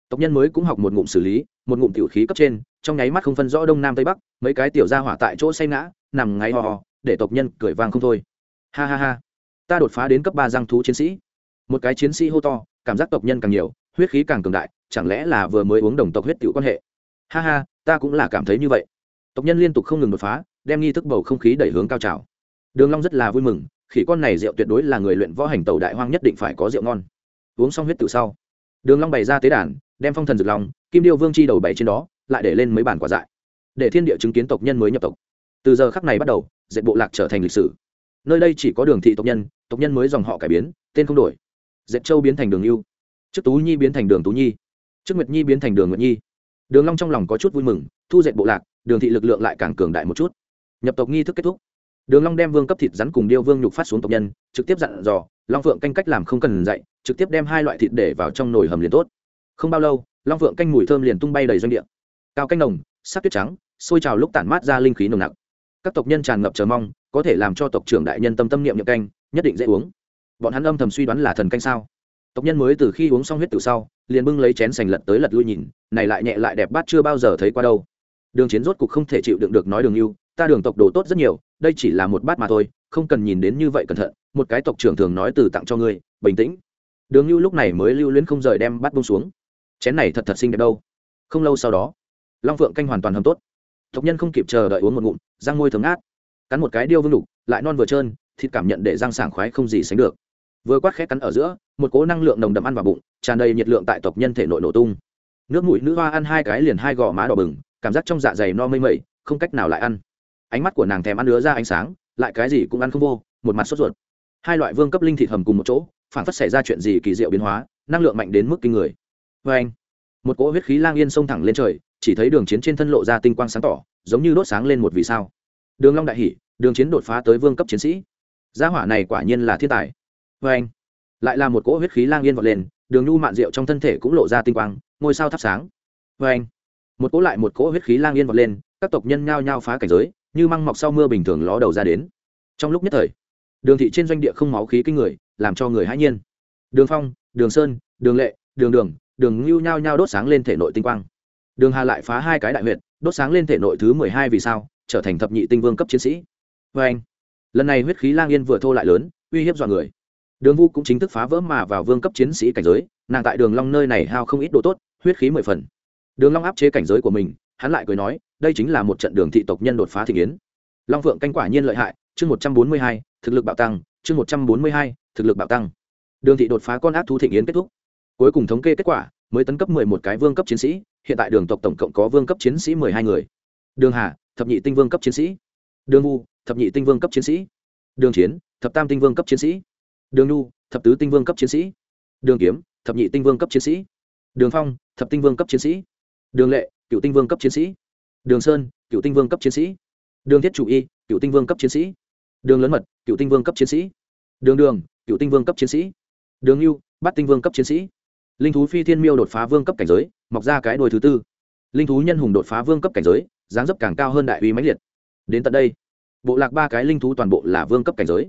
Tộc nhân mới cũng học một ngụm xử lý, một ngụm tiểu khí cấp trên, trong nháy mắt không phân rõ đông nam tây bắc, mấy cái tiểu ra hỏa tại chỗ say ngã, nằm ngáy ho ho, để tộc nhân cười vang không thôi ha ha ha. Ta đột phá đến cấp ba giang thú chiến sĩ. Một cái chiến sĩ hô to, cảm giác tộc nhân càng nhiều, huyết khí càng cường đại, chẳng lẽ là vừa mới uống đồng tộc huyết tiểu quan hệ? Ha ha, ta cũng là cảm thấy như vậy. Tộc nhân liên tục không ngừng đột phá, đem nghi thức bầu không khí đẩy hướng cao trào. Đường long rất là vui mừng, khỉ con này rượu tuyệt đối là người luyện võ hành tàu đại hoang nhất định phải có rượu ngon. Uống xong huyết tự sau, đường long bày ra tế đàn, đem phong thần dược long kim điêu vương chi đầu bày trên đó, lại để lên mấy bản quả dại. Để thiên địa chứng kiến tộc nhân mới nhập tộc. Từ giờ khắc này bắt đầu dệt bộ lạc trở thành lịch sử nơi đây chỉ có đường thị tộc nhân tộc nhân mới dòng họ cải biến, tên không đổi. Dẹp châu biến thành đường yêu trước tú nhi biến thành đường tú nhi. Trước nguyệt nhi biến thành đường nguyệt nhi. Đường long trong lòng có chút vui mừng, thu dẹp bộ lạc, đường thị lực lượng lại càng cường đại một chút. Nhập tộc nghi thức kết thúc. Đường long đem vương cấp thịt rắn cùng điêu vương nhục phát xuống tộc nhân, trực tiếp dặn dò, long phượng canh cách làm không cần dạy, trực tiếp đem hai loại thịt để vào trong nồi hầm liền tốt. Không bao lâu, long phượng canh mùi thơm liền tung bay đầy doanh địa. Cao canh nồng, sắc tuyết trắng sôi trào lúc tản mát ra linh khí nồng nặc các tộc nhân tràn ngập chờ mong, có thể làm cho tộc trưởng đại nhân tâm tâm niệm nhập canh, nhất định dễ uống. Bọn hắn âm thầm suy đoán là thần canh sao. Tộc nhân mới từ khi uống xong huyết tử sau, liền bưng lấy chén sành lật tới lật lui nhìn, này lại nhẹ lại đẹp bát chưa bao giờ thấy qua đâu. Đường chiến rốt cục không thể chịu đựng được nói đường yêu, ta đường tộc đồ tốt rất nhiều, đây chỉ là một bát mà thôi, không cần nhìn đến như vậy cẩn thận, một cái tộc trưởng thường nói từ tặng cho ngươi, bình tĩnh. Đường lưu lúc này mới lưu luyến không rời đem bát bông xuống. Chén này thật thật xinh đẹp đâu. Không lâu sau đó, long phượng canh hoàn toàn hầm tốt tộc nhân không kịp chờ đợi uống một ngụm, răng môi thấm át cắn một cái điêu vương lục lại non vừa trơn, thịt cảm nhận để răng sảng khoái không gì sánh được. Vừa quát khét cắn ở giữa, một cố năng lượng nồng đậm ăn vào bụng, tràn đầy nhiệt lượng tại tộc nhân thể nội nổ tung. Nước mũi nữ hoa ăn hai cái liền hai gò má đỏ bừng, cảm giác trong dạ dày no mây mẩy, không cách nào lại ăn. Ánh mắt của nàng thèm ăn nứa ra ánh sáng, lại cái gì cũng ăn không vô, một mặt sốt ruột. Hai loại vương cấp linh thịt hầm cùng một chỗ, phản phất xảy ra chuyện gì kỳ diệu biến hóa, năng lượng mạnh đến mức kinh người. Vê anh một cỗ huyết khí lang yên xông thẳng lên trời chỉ thấy đường chiến trên thân lộ ra tinh quang sáng tỏ, giống như đốt sáng lên một vì sao. Đường long đại hỉ, đường chiến đột phá tới vương cấp chiến sĩ. Gia hỏa này quả nhiên là thiên tài. Vê anh, lại là một cỗ huyết khí lang yên vọt lên, đường nhu mạn rượu trong thân thể cũng lộ ra tinh quang, ngôi sao thắp sáng. Vê anh, một cỗ lại một cỗ huyết khí lang yên vọt lên, các tộc nhân nhao nhao phá cảnh giới, như măng mọc sau mưa bình thường ló đầu ra đến. Trong lúc nhất thời, đường thị trên doanh địa không máu khí kinh người, làm cho người hãi nhiên. Đường phong, đường sơn, đường lệ, đường đường đường ngưu nhao nhao đốt sáng lên thể nội tinh quang đường hà lại phá hai cái đại huyệt, đốt sáng lên thể nội thứ mười hai vì sao trở thành thập nhị tinh vương cấp chiến sĩ. Vê anh lần này huyết khí lang yên vừa thô lại lớn uy hiếp dọa người. Đường vu cũng chính thức phá vỡ mà vào vương cấp chiến sĩ cảnh giới nàng tại đường long nơi này hao không ít đồ tốt huyết khí mười phần. Đường long áp chế cảnh giới của mình hắn lại cười nói đây chính là một trận đường thị tộc nhân đột phá thị yến. long vượng canh quả nhiên lợi hại chương một trăm bốn mươi hai thực lực bạo tăng chương một trăm bốn mươi hai thực lực bạo tăng. Đường thị đột phá con ác thú thị yến kết thúc. Cuối cùng thống kê kết quả mới tấn cấp mười một cái vương cấp chiến sĩ hiện tại đường tộc tổng cộng có vương cấp chiến sĩ mười hai người đường hà thập nhị tinh vương cấp chiến sĩ đường vu thập nhị tinh vương cấp chiến sĩ đường chiến thập tam tinh vương cấp chiến sĩ đường nhu thập tứ tinh vương cấp chiến sĩ đường kiếm thập nhị tinh vương cấp chiến sĩ đường phong thập tinh vương cấp chiến sĩ đường lệ cựu tinh vương cấp chiến sĩ đường sơn cựu tinh vương cấp chiến sĩ đường thiết chủ y cựu tinh vương cấp chiến sĩ đường lớn mật cựu tinh vương cấp chiến sĩ đường đường cựu tinh vương cấp chiến sĩ đường lưu bát tinh vương cấp chiến sĩ linh thú phi thiên miêu đột phá vương cấp cảnh giới, mọc ra cái đôi thứ tư. Linh thú nhân hùng đột phá vương cấp cảnh giới, dáng dấp càng cao hơn đại uy mãnh liệt. Đến tận đây, bộ lạc ba cái linh thú toàn bộ là vương cấp cảnh giới.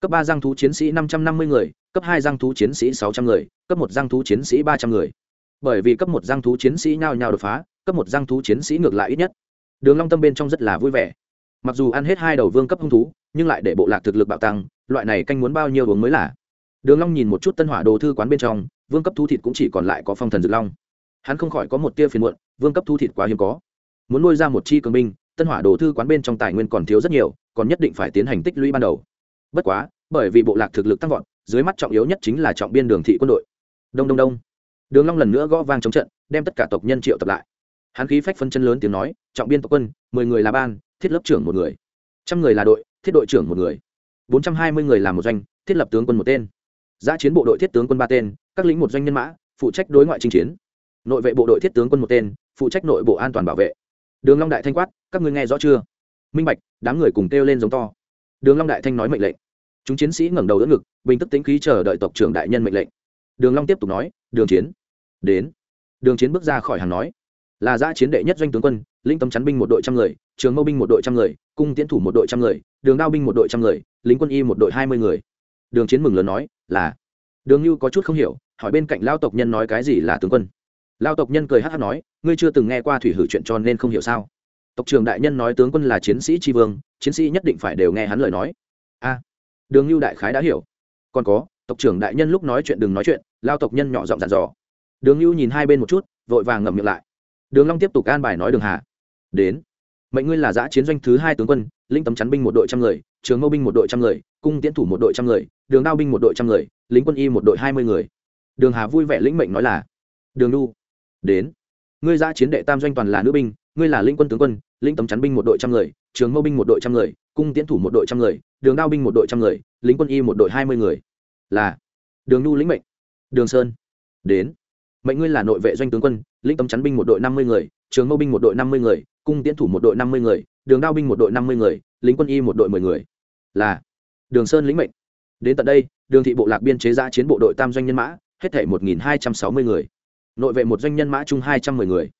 Cấp ba giang thú chiến sĩ năm trăm năm mươi người, cấp hai giang thú chiến sĩ sáu trăm người, cấp một giang thú chiến sĩ ba trăm người. Bởi vì cấp một giang thú chiến sĩ nhao nhao đột phá, cấp một giang thú chiến sĩ ngược lại ít nhất. Đường long tâm bên trong rất là vui vẻ. Mặc dù ăn hết hai đầu vương cấp hung thú, nhưng lại để bộ lạc thực lực bạo tăng, loại này canh muốn bao nhiêu uống mới là. Đường long nhìn một chút tân hỏa đồ thư quán bên trong vương cấp thu thịt cũng chỉ còn lại có phong thần dược long. Hắn không khỏi có một tia phiền muộn, vương cấp thu thịt quá hiếm có. Muốn nuôi ra một chi cường binh, tân hỏa đồ thư quán bên trong tài nguyên còn thiếu rất nhiều, còn nhất định phải tiến hành tích lũy ban đầu. Bất quá, bởi vì bộ lạc thực lực tăng vọt, dưới mắt trọng yếu nhất chính là trọng biên đường thị quân đội. Đông đông đông. Đường long lần nữa gõ vang chống trận, đem tất cả tộc nhân triệu tập lại. Hắn khí phách phân chân lớn tiếng nói, trọng biên tộc quân, mười người là ban, thiết lớp trưởng một người. Trăm người là đội, thiết đội trưởng một người. Bốn trăm hai mươi người là một doanh, thiết lập tướng quân một tên. Giã chiến bộ đội thiết tướng quân ba tên các lĩnh một doanh nhân mã, phụ trách đối ngoại chinh chiến. Nội vệ bộ đội thiết tướng quân một tên, phụ trách nội bộ an toàn bảo vệ. Đường long đại thanh quát, các ngươi nghe rõ chưa? Minh bạch, đám người cùng kêu lên giống to. Đường long đại thanh nói mệnh lệnh. Chúng chiến sĩ ngẩng đầu đỡ ngực, bình tức tính khí chờ đợi tộc trưởng đại nhân mệnh lệnh. Đường long tiếp tục nói, đường chiến, đến. Đường chiến bước ra khỏi hàng nói, là giã chiến đệ nhất doanh tướng quân, linh tâm chắn binh một đội trăm người, trường mâu binh một đội trăm người, cung tiến thủ một đội trăm người, đường đao binh một đội trăm người, lính quân y một đội hai mươi người. Đường chiến mừng lớn nói, là đường như có chút không hiểu, hỏi bên cạnh lao tộc nhân nói cái gì là tướng quân. Lao tộc nhân cười hát hát nói, ngươi chưa từng nghe qua thủy hử chuyện cho nên không hiểu sao? Tộc trưởng đại nhân nói tướng quân là chiến sĩ tri vương, chiến sĩ nhất định phải đều nghe hắn lời nói. A, đường như đại khái đã hiểu. Còn có, tộc trưởng đại nhân lúc nói chuyện đừng nói chuyện lao tộc nhân nhỏ giọng dặn dò. Đường như nhìn hai bên một chút, vội vàng ngậm miệng lại. Đường long tiếp tục an bài nói đường hà. Đến. Mệnh ngươi là giã chiến doanh thứ hai tướng quân linh tấm chắn binh một đội trăm người, trường mâu binh một đội trăm người cung tiến thủ một đội trăm người đường đao binh một đội trăm người lính quân y một đội hai mươi người đường hà vui vẻ lĩnh mệnh nói là đường nu đến ngươi ra chiến đệ tam doanh toàn là nữ binh ngươi là linh quân tướng quân linh tấm chắn binh một đội trăm người trường mâu binh một đội trăm người cung tiến thủ một đội trăm người đường đao binh một đội trăm người lính quân y một đội hai mươi người là đường nu lĩnh mệnh đường sơn đến mệnh ngươi là nội vệ doanh tướng quân lính tấm chắn binh một đội năm mươi người trường mâu binh một đội năm mươi người cung tiến thủ một đội năm mươi người đường đao binh một đội năm mươi người lính quân y một đội mười người là đường sơn lĩnh mệnh. Đến tận đây, đường thị bộ lạc biên chế ra chiến bộ đội tam doanh nhân mã, hết thể một nghìn hai trăm sáu mươi người. Nội vệ một doanh nhân mã chung hai trăm mười người.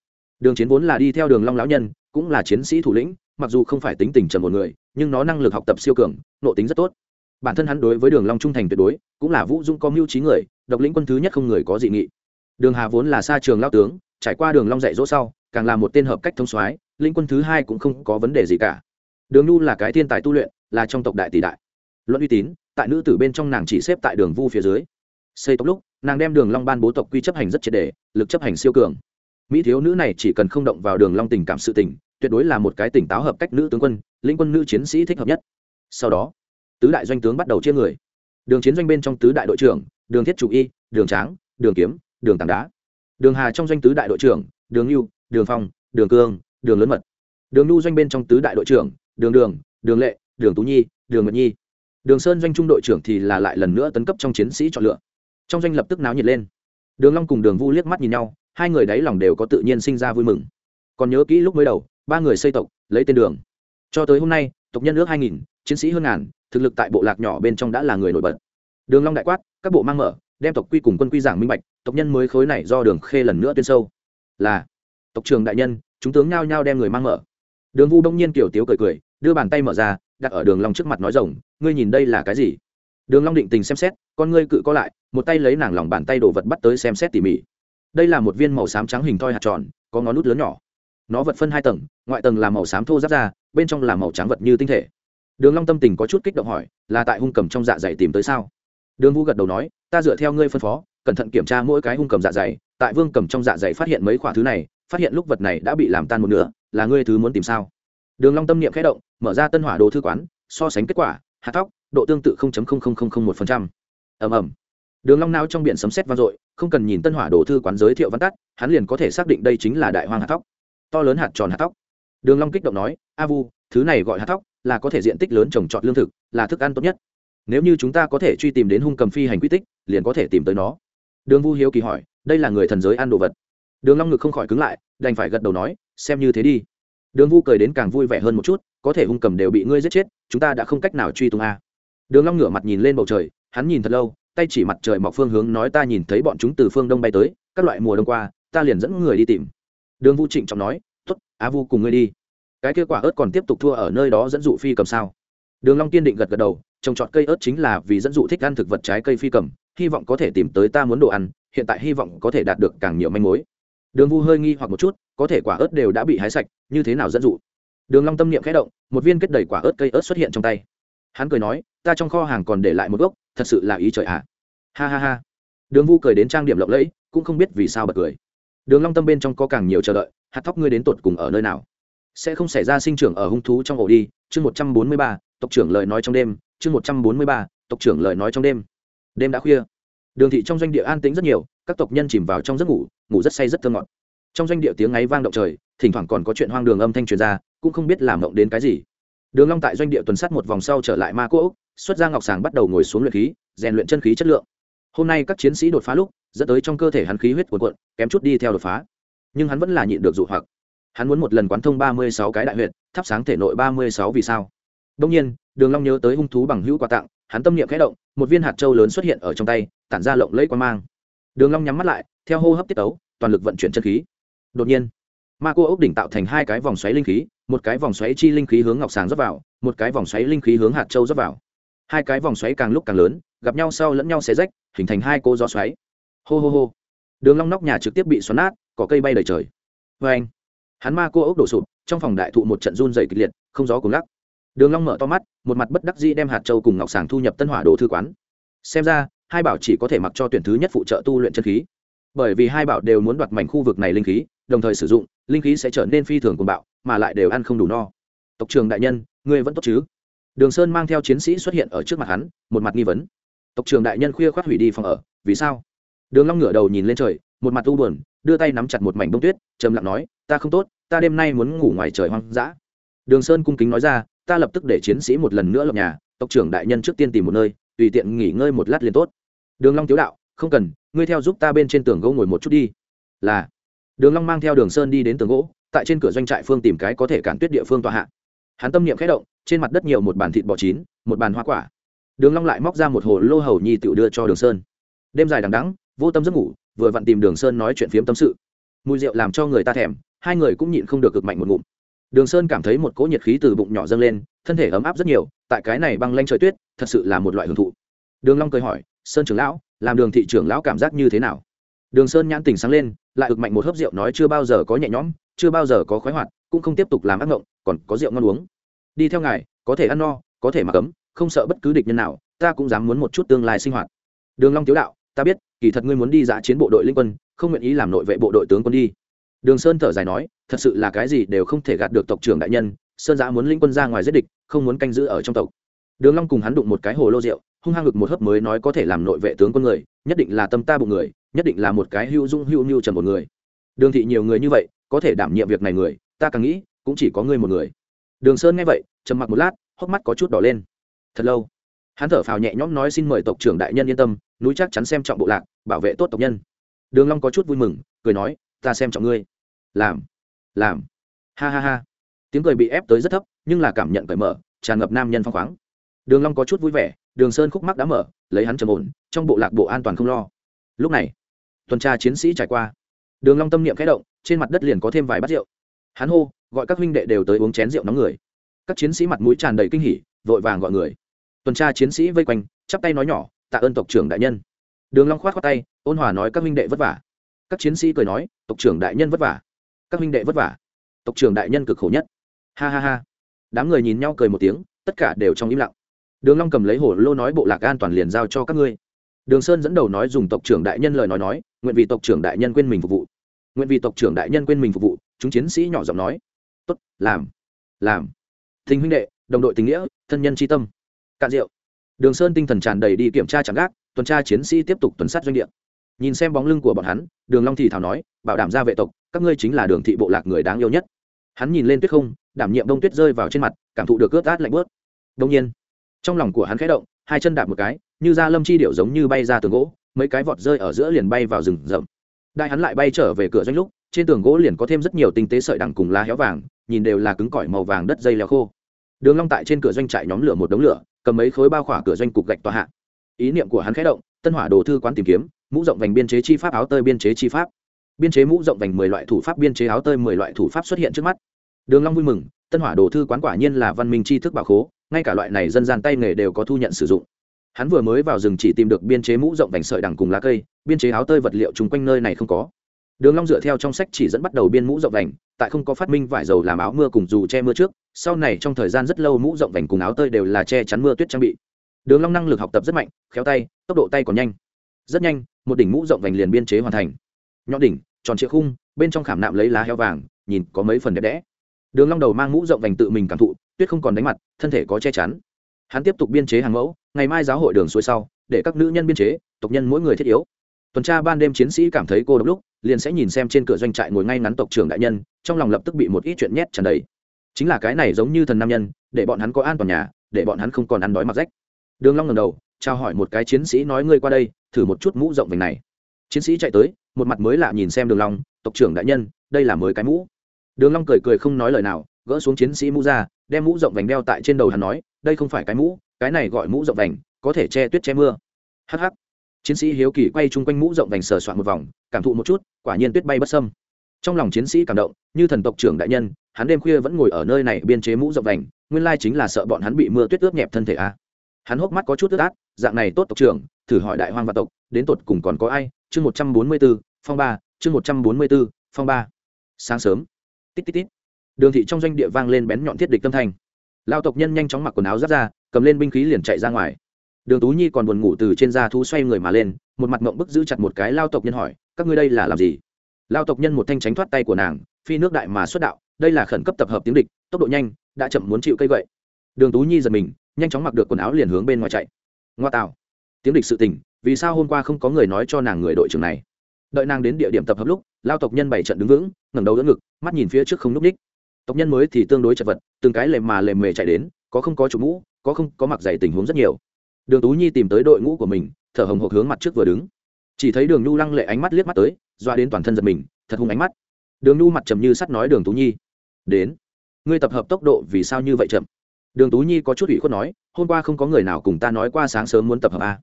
Đường chiến vốn là đi theo đường long lão nhân, cũng là chiến sĩ thủ lĩnh, mặc dù không phải tính tình trần một người, nhưng nó năng lực học tập siêu cường, nộ tính rất tốt. Bản thân hắn đối với đường long trung thành tuyệt đối, cũng là vũ dung có mưu trí người, độc lĩnh quân thứ nhất không người có dị nghị. Đường hà vốn là xa trường lao tướng, trải qua đường long dạy dỗ sau, càng là một tên hợp cách thông soái, lĩnh quân thứ hai cũng không có vấn đề gì cả. Đường nu là cái thiên tài tu luyện, là trong tộc đại tỷ đại luận uy tín, tại nữ tử bên trong nàng chỉ xếp tại đường vu phía dưới. Xây tốc lúc, nàng đem đường long ban bố tộc quy chấp hành rất triệt đề lực chấp hành siêu cường. Mỹ thiếu nữ này chỉ cần không động vào đường long tình cảm sự tình, tuyệt đối là một cái tỉnh táo hợp cách nữ tướng quân lĩnh quân nữ chiến sĩ thích hợp nhất. Sau đó, tứ đại doanh tướng bắt đầu chia người. Đường chiến doanh bên trong tứ đại đội trưởng, đường thiết chủ y, đường tráng, đường kiếm, đường tảng đá. Đường hà trong doanh tứ đại đội trưởng, đường lưu đường phong, đường cương, đường lớn mật. Đường nhu doanh bên trong tứ đại đội trưởng, đường đường đường lệ, đường tú nhi, đường mật nhi đường sơn doanh trung đội trưởng thì là lại lần nữa tấn cấp trong chiến sĩ chọn lựa. Trong doanh lập tức náo nhiệt lên. Đường long cùng đường vu liếc mắt nhìn nhau, hai người đáy lòng đều có tự nhiên sinh ra vui mừng. Còn nhớ kỹ lúc mới đầu, ba người xây tộc, lấy tên đường. Cho tới hôm nay, tộc nhân ước hai nghìn, chiến sĩ hơn ngàn, thực lực tại bộ lạc nhỏ bên trong đã là người nổi bật. Đường long đại quát, các bộ mang mở, đem tộc quy cùng quân quy giảng minh bạch, tộc nhân mới khối này do đường khê lần nữa tuyên sâu. Là, tộc trưởng đại nhân, chúng tướng nhao nhao đem người mang mở. Đường vu đông nhiên kiểu tiếu cười cười đưa bàn tay mở ra, đặt ở đường long trước mặt nói rồng, ngươi nhìn đây là cái gì? Đường long định tình xem xét, con ngươi cự có lại, một tay lấy nàng lòng bàn tay đổ vật bắt tới xem xét tỉ mỉ. Đây là một viên màu xám trắng hình thoi hạt tròn, có ngón nút lớn nhỏ. Nó vật phân hai tầng, ngoại tầng là màu xám thô giáp ra, bên trong là màu trắng vật như tinh thể. Đường long tâm tình có chút kích động hỏi, là tại hung cầm trong dạ dày tìm tới sao? Đường Vũ gật đầu nói, ta dựa theo ngươi phân phó, cẩn thận kiểm tra mỗi cái hung cầm dạ dày, tại vương cầm trong dạ dày phát hiện mấy khoả thứ này, phát hiện lúc vật này đã bị làm tan một nửa, là ngươi thứ muốn tìm sao? Đường long tâm niệm khẽ động, mở ra tân hỏa đồ thư quán, so sánh kết quả, hạt tóc độ tương tự 0.00001%. ầm ầm. Đường long nao trong biển sấm sét vang dội, không cần nhìn tân hỏa đồ thư quán giới thiệu văn tắt, hắn liền có thể xác định đây chính là đại hoang hạt tóc to lớn hạt tròn hạt tóc đường long kích động nói, a vu, thứ này gọi hạt tóc là có thể diện tích lớn trồng trọt lương thực, là thức ăn tốt nhất. Nếu như chúng ta có thể truy tìm đến hung cầm phi hành quy tích, liền có thể tìm tới nó. Đường vu hiếu kỳ hỏi, đây là người thần giới ăn đồ vật? Đường long ngực không khỏi cứng lại, đành phải gật đầu nói, xem như thế đi đường vu cười đến càng vui vẻ hơn một chút, có thể hung cầm đều bị ngươi giết chết, chúng ta đã không cách nào truy tung a. Đường long ngửa mặt nhìn lên bầu trời, hắn nhìn thật lâu, tay chỉ mặt trời mọc phương hướng nói ta nhìn thấy bọn chúng từ phương đông bay tới, các loại mùa đông qua, ta liền dẫn người đi tìm. Đường vu trịnh trọng nói, tốt á vu cùng ngươi đi. Cái kia quả ớt còn tiếp tục thua ở nơi đó dẫn dụ phi cầm sao? Đường long kiên định gật gật đầu, trồng trọt cây ớt chính là vì dẫn dụ thích ăn thực vật trái cây phi cầm, hy vọng có thể tìm tới ta muốn đồ ăn, hiện tại hy vọng có thể đạt được càng nhiều manh mối đường vu hơi nghi hoặc một chút, có thể quả ớt đều đã bị hái sạch, như thế nào dẫn dụ? Đường long tâm niệm khẽ động, một viên kết đầy quả ớt cây ớt xuất hiện trong tay. Hắn cười nói, ta trong kho hàng còn để lại một gốc, thật sự là ý trời ạ. Ha ha ha. Đường vu cười đến trang điểm lộng lẫy, cũng không biết vì sao bật cười. Đường long tâm bên trong có càng nhiều chờ đợi, hạt thóc ngươi đến tột cùng ở nơi nào? Sẽ không xảy ra sinh trưởng ở hung thú trong ổ đi. Chương một trăm bốn mươi ba, tộc trưởng lời nói trong đêm. Chương một trăm bốn mươi ba, tộc trưởng lời nói trong đêm. Đêm đã khuya. Đường thị trong doanh địa an tĩnh rất nhiều các tộc nhân chìm vào trong giấc ngủ ngủ rất say, rất thơ ngọt. Trong doanh địa tiếng ngáy vang động trời, thỉnh thoảng còn có chuyện hoang đường âm thanh truyền ra, cũng không biết làm động đến cái gì. Đường long tại doanh địa tuần sát một vòng sau trở lại ma cỗ xuất ra ngọc sàng bắt đầu ngồi xuống luyện khí, rèn luyện chân khí chất lượng. Hôm nay các chiến sĩ đột phá lúc, dẫn tới trong cơ thể hắn khí huyết cuộn cuộn, kém chút đi theo đột phá. Nhưng hắn vẫn là nhịn được dụ hoặc. Hắn muốn một lần quán thông ba mươi sáu cái đại huyện thắp sáng thể nội ba mươi sáu vì sao. Đông nhiên, đường long nhớ tới hung thú bằng hữu quà tặng, hắn tâm niệm khẽ động, một viên hạt châu lớn xuất hiện ở trong tay, tản ra lộng lẫy quang mang đường long nhắm mắt lại, theo hô hấp tiết tấu, toàn lực vận chuyển chân khí. Đột nhiên ma cô ốc đỉnh tạo thành hai cái vòng xoáy linh khí, một cái vòng xoáy chi linh khí hướng ngọc sàng rót vào, một cái vòng xoáy linh khí hướng hạt châu rót vào. Hai cái vòng xoáy càng lúc càng lớn, gặp nhau sau lẫn nhau xé rách, hình thành hai cô gió xoáy. Hô hô hô. Đường long nóc nhà trực tiếp bị xoắn nát, cỏ cây bay đầy trời. Với anh, hắn ma cô ốc đổ sụp, trong phòng đại thụ một trận run rẩy kịch liệt, không gió cùng lắc. Đường long mở to mắt, một mặt bất đắc dĩ đem hạt châu cùng ngọc sàng thu nhập tân hỏa đồ thư quán. Xem ra hai bảo chỉ có thể mặc cho tuyển thứ nhất phụ trợ tu luyện chân khí. Bởi vì hai bảo đều muốn đoạt mảnh khu vực này linh khí, đồng thời sử dụng, linh khí sẽ trở nên phi thường cùng bạo, mà lại đều ăn không đủ no. Tộc trưởng đại nhân, ngươi vẫn tốt chứ? Đường sơn mang theo chiến sĩ xuất hiện ở trước mặt hắn, một mặt nghi vấn. Tộc trưởng đại nhân khuya khoát hủy đi phòng ở, vì sao? Đường long ngửa đầu nhìn lên trời, một mặt u buồn, đưa tay nắm chặt một mảnh bông tuyết, trầm lặng nói, ta không tốt, ta đêm nay muốn ngủ ngoài trời hoang dã. Đường sơn cung kính nói ra, ta lập tức để chiến sĩ một lần nữa lập nhà, tộc trưởng đại nhân trước tiên tìm một nơi tùy tiện nghỉ ngơi một lát liền tốt. Đường long tiếu đạo, không cần, ngươi theo giúp ta bên trên tường gỗ ngồi một chút đi. Là. Đường long mang theo đường sơn đi đến tường gỗ, tại trên cửa doanh trại phương tìm cái có thể cản tuyết địa phương tòa hạ. Hắn tâm niệm khẽ động, trên mặt đất nhiều một bàn thịt bò chín, một bàn hoa quả. Đường long lại móc ra một hồ lô hầu nhi tiểu đưa cho đường sơn. Đêm dài đằng đẵng, vô tâm giấc ngủ, vừa vặn tìm đường sơn nói chuyện phiếm tâm sự. Mùi rượu làm cho người ta thèm, hai người cũng nhịn không được cực mạnh một ngụm. Đường sơn cảm thấy một cỗ nhiệt khí từ bụng nhỏ dâng lên, thân thể ấm áp rất nhiều, tại cái này băng lanh trời tuyết thật sự là một loại hưởng thụ. Đường long cười hỏi sơn trưởng lão làm đường thị trưởng lão cảm giác như thế nào? Đường sơn nhãn tình sáng lên lại ực mạnh một hớp rượu nói chưa bao giờ có nhẹ nhõm chưa bao giờ có khoái hoạt cũng không tiếp tục làm ác ngộng còn có rượu ngon uống. Đi theo ngài có thể ăn no có thể mặc cấm, không sợ bất cứ địch nhân nào ta cũng dám muốn một chút tương lai sinh hoạt. Đường long tiếu đạo ta biết kỳ thật ngươi muốn đi dã chiến bộ đội linh quân không nguyện ý làm nội vệ bộ đội tướng quân đi. Đường sơn thở dài nói thật sự là cái gì đều không thể gạt được tộc trưởng đại nhân sơn giã muốn linh quân ra ngoài giết địch không muốn canh giữ ở trong tộc đường long cùng hắn đụng một cái hồ lô rượu, hung hăng ngực một hớp mới nói có thể làm nội vệ tướng quân người, nhất định là tâm ta bụng người, nhất định là một cái hưu dung hưu nhu trần một người. Đường thị nhiều người như vậy, có thể đảm nhiệm việc này người, ta càng nghĩ, cũng chỉ có ngươi một người. Đường sơn nghe vậy, trầm mặc một lát, hốc mắt có chút đỏ lên. Thật lâu, hắn thở phào nhẹ nhõm nói xin mời tộc trưởng đại nhân yên tâm, núi chắc chắn xem trọng bộ lạc, bảo vệ tốt tộc nhân. Đường long có chút vui mừng, cười nói, ta xem trọng ngươi. Làm làm. Ha ha ha. Tiếng cười bị ép tới rất thấp, nhưng là cảm nhận cởi mở, tràn ngập nam nhân phong khoáng đường long có chút vui vẻ, đường sơn khúc mắc đã mở, lấy hắn trầm ổn, trong bộ lạc bộ an toàn không lo. Lúc này, tuần tra chiến sĩ trải qua. Đường long tâm niệm khẽ động, trên mặt đất liền có thêm vài bát rượu. Hắn hô, gọi các huynh đệ đều tới uống chén rượu nóng người. Các chiến sĩ mặt mũi tràn đầy kinh hỉ, vội vàng gọi người. Tuần tra chiến sĩ vây quanh, chắp tay nói nhỏ, tạ ơn tộc trưởng đại nhân. Đường long khoát khoát tay, ôn hòa nói, các huynh đệ vất vả. Các chiến sĩ cười nói, tộc trưởng đại nhân vất vả. Các huynh đệ vất vả. Tộc trưởng đại nhân cực khổ nhất. Ha ha ha. Đám người nhìn nhau cười một tiếng, tất cả đều trong im lặng đường long cầm lấy hổ lô nói bộ lạc an toàn liền giao cho các ngươi. Đường sơn dẫn đầu nói dùng tộc trưởng đại nhân lời nói nói, nguyện vì tộc trưởng đại nhân quên mình phục vụ. Nguyện vì tộc trưởng đại nhân quên mình phục vụ, chúng chiến sĩ nhỏ giọng nói. Tốt, làm làm. Thình huynh đệ, đồng đội tình nghĩa, thân nhân tri tâm. Cạn rượu. Đường sơn tinh thần tràn đầy đi kiểm tra chẳng gác, tuần tra chiến sĩ tiếp tục tuần sát doanh địa. Nhìn xem bóng lưng của bọn hắn, đường long thì thảo nói, bảo đảm ra vệ tộc, các ngươi chính là đường thị bộ lạc người đáng yêu nhất. Hắn nhìn lên tuyết không, đảm nhiệm đông tuyết rơi vào trên mặt, cảm thụ được cướp át lạnh bớt đông nhiên trong lòng của hắn khẽ động, hai chân đạp một cái, như da lâm chi điệu giống như bay ra tường gỗ, mấy cái vọt rơi ở giữa liền bay vào rừng rậm. Đại hắn lại bay trở về cửa doanh lúc, trên tường gỗ liền có thêm rất nhiều tinh tế sợi đằng cùng lá héo vàng, nhìn đều là cứng cỏi màu vàng đất dây leo khô. Đường long tại trên cửa doanh trại nhóm lửa một đống lửa, cầm mấy khối bao khỏa cửa doanh cục gạch tòa hạ. Ý niệm của hắn khẽ động, tân hỏa đồ thư quán tìm kiếm, mũ rộng vành biên chế chi pháp áo tơi biên chế chi pháp. Biên chế mũ rộng vành mười loại thủ pháp biên chế áo tơi mười loại thủ pháp xuất hiện trước mắt. Đường long vui mừng, tân hỏa đồ thư quán quả nhiên là văn minh tri thức bảo khố ngay cả loại này dân gian tay nghề đều có thu nhận sử dụng. Hắn vừa mới vào rừng chỉ tìm được biên chế mũ rộng vành sợi đằng cùng lá cây, biên chế áo tơi vật liệu chung quanh nơi này không có. Đường long dựa theo trong sách chỉ dẫn bắt đầu biên mũ rộng vành, tại không có phát minh vải dầu làm áo mưa cùng dù che mưa trước, sau này trong thời gian rất lâu mũ rộng vành cùng áo tơi đều là che chắn mưa tuyết trang bị. Đường long năng lực học tập rất mạnh, khéo tay, tốc độ tay còn nhanh. Rất nhanh, một đỉnh mũ rộng vành liền biên chế hoàn thành. Nhọn đỉnh, tròn trịa khung, bên trong khảm nạm lấy lá heo vàng, nhìn có mấy phần đẹp đẽ. Đường long đầu mang mũ rộng vành tự mình cảm thụ tuyết không còn đánh mặt, thân thể có che chắn. Hắn tiếp tục biên chế hàng mẫu, ngày mai giáo hội đường xuôi sau, để các nữ nhân biên chế, tộc nhân mỗi người thiết yếu. Tuần tra ban đêm chiến sĩ cảm thấy cô độc lúc, liền sẽ nhìn xem trên cửa doanh trại ngồi ngay ngắn tộc trưởng đại nhân, trong lòng lập tức bị một ít chuyện nhét tràn đầy. Chính là cái này giống như thần nam nhân, để bọn hắn có an toàn nhà, để bọn hắn không còn ăn đói mặc rách. Đường long ngẩng đầu trao hỏi một cái chiến sĩ nói ngươi qua đây, thử một chút mũ rộng vành này. Chiến sĩ chạy tới, một mặt mới lạ nhìn xem đường long, tộc trưởng đại nhân, đây là mới cái mũ. Đường long cười cười không nói lời nào gỡ xuống chiến sĩ mũ ra, đem mũ rộng vành đeo tại trên đầu hắn nói, đây không phải cái mũ, cái này gọi mũ rộng vành, có thể che tuyết che mưa. Hắc hắc. Chiến sĩ hiếu kỳ quay chung quanh mũ rộng vành sờ soạn một vòng, cảm thụ một chút, quả nhiên tuyết bay bất sâm trong lòng chiến sĩ cảm động, như thần tộc trưởng đại nhân, hắn đêm khuya vẫn ngồi ở nơi này biên chế mũ rộng vành, nguyên lai chính là sợ bọn hắn bị mưa tuyết ướt nhẹp thân thể a. À. hắn hốc mắt có chút ướt át, dạng này tốt tộc trưởng, thử hỏi đại hoang và tộc, đến tột cùng còn có ai? Chương một trăm bốn mươi b ố phong ba, chương một trăm bốn mươi b ố phong ba. Sáng sớm. Tít tít tít đường thị trong doanh địa vang lên bén nhọn thiết địch tâm thanh. Lao tộc nhân nhanh chóng mặc quần áo giáp ra, cầm lên binh khí liền chạy ra ngoài. Đường tú nhi còn buồn ngủ từ trên da thu xoay người mà lên, một mặt mộng bức giữ chặt một cái lao tộc nhân hỏi, các ngươi đây là làm gì? Lao tộc nhân một thanh tránh thoát tay của nàng, phi nước đại mà xuất đạo, đây là khẩn cấp tập hợp tiếng địch, tốc độ nhanh, đã chậm muốn chịu cây gậy. Đường tú nhi giật mình, nhanh chóng mặc được quần áo liền hướng bên ngoài chạy. Ngoa tạo. Tiếng địch sự tình, vì sao hôm qua không có người nói cho nàng người đội trưởng này? Đợi nàng đến địa điểm tập hợp lúc, lao tộc nhân bảy trận đứng vững, ngẩng đầu đỡ ngực, mắt nhìn phía trước không núp ních tộc nhân mới thì tương đối chật vật, từng cái lề mà lề mề chạy đến, có không có chủ mũ, có không có mặc dày tình huống rất nhiều. Đường tú nhi tìm tới đội ngũ của mình, thở hồng hộc hướng mặt trước vừa đứng. Chỉ thấy đường nhu lăng lệ ánh mắt liếc mắt tới, doa đến toàn thân giật mình, thật hung ánh mắt. Đường nhu mặt trầm như sắt nói đường tú nhi, đến, ngươi tập hợp tốc độ vì sao như vậy chậm? Đường tú nhi có chút ủy khuất nói, hôm qua không có người nào cùng ta nói qua sáng sớm muốn tập hợp a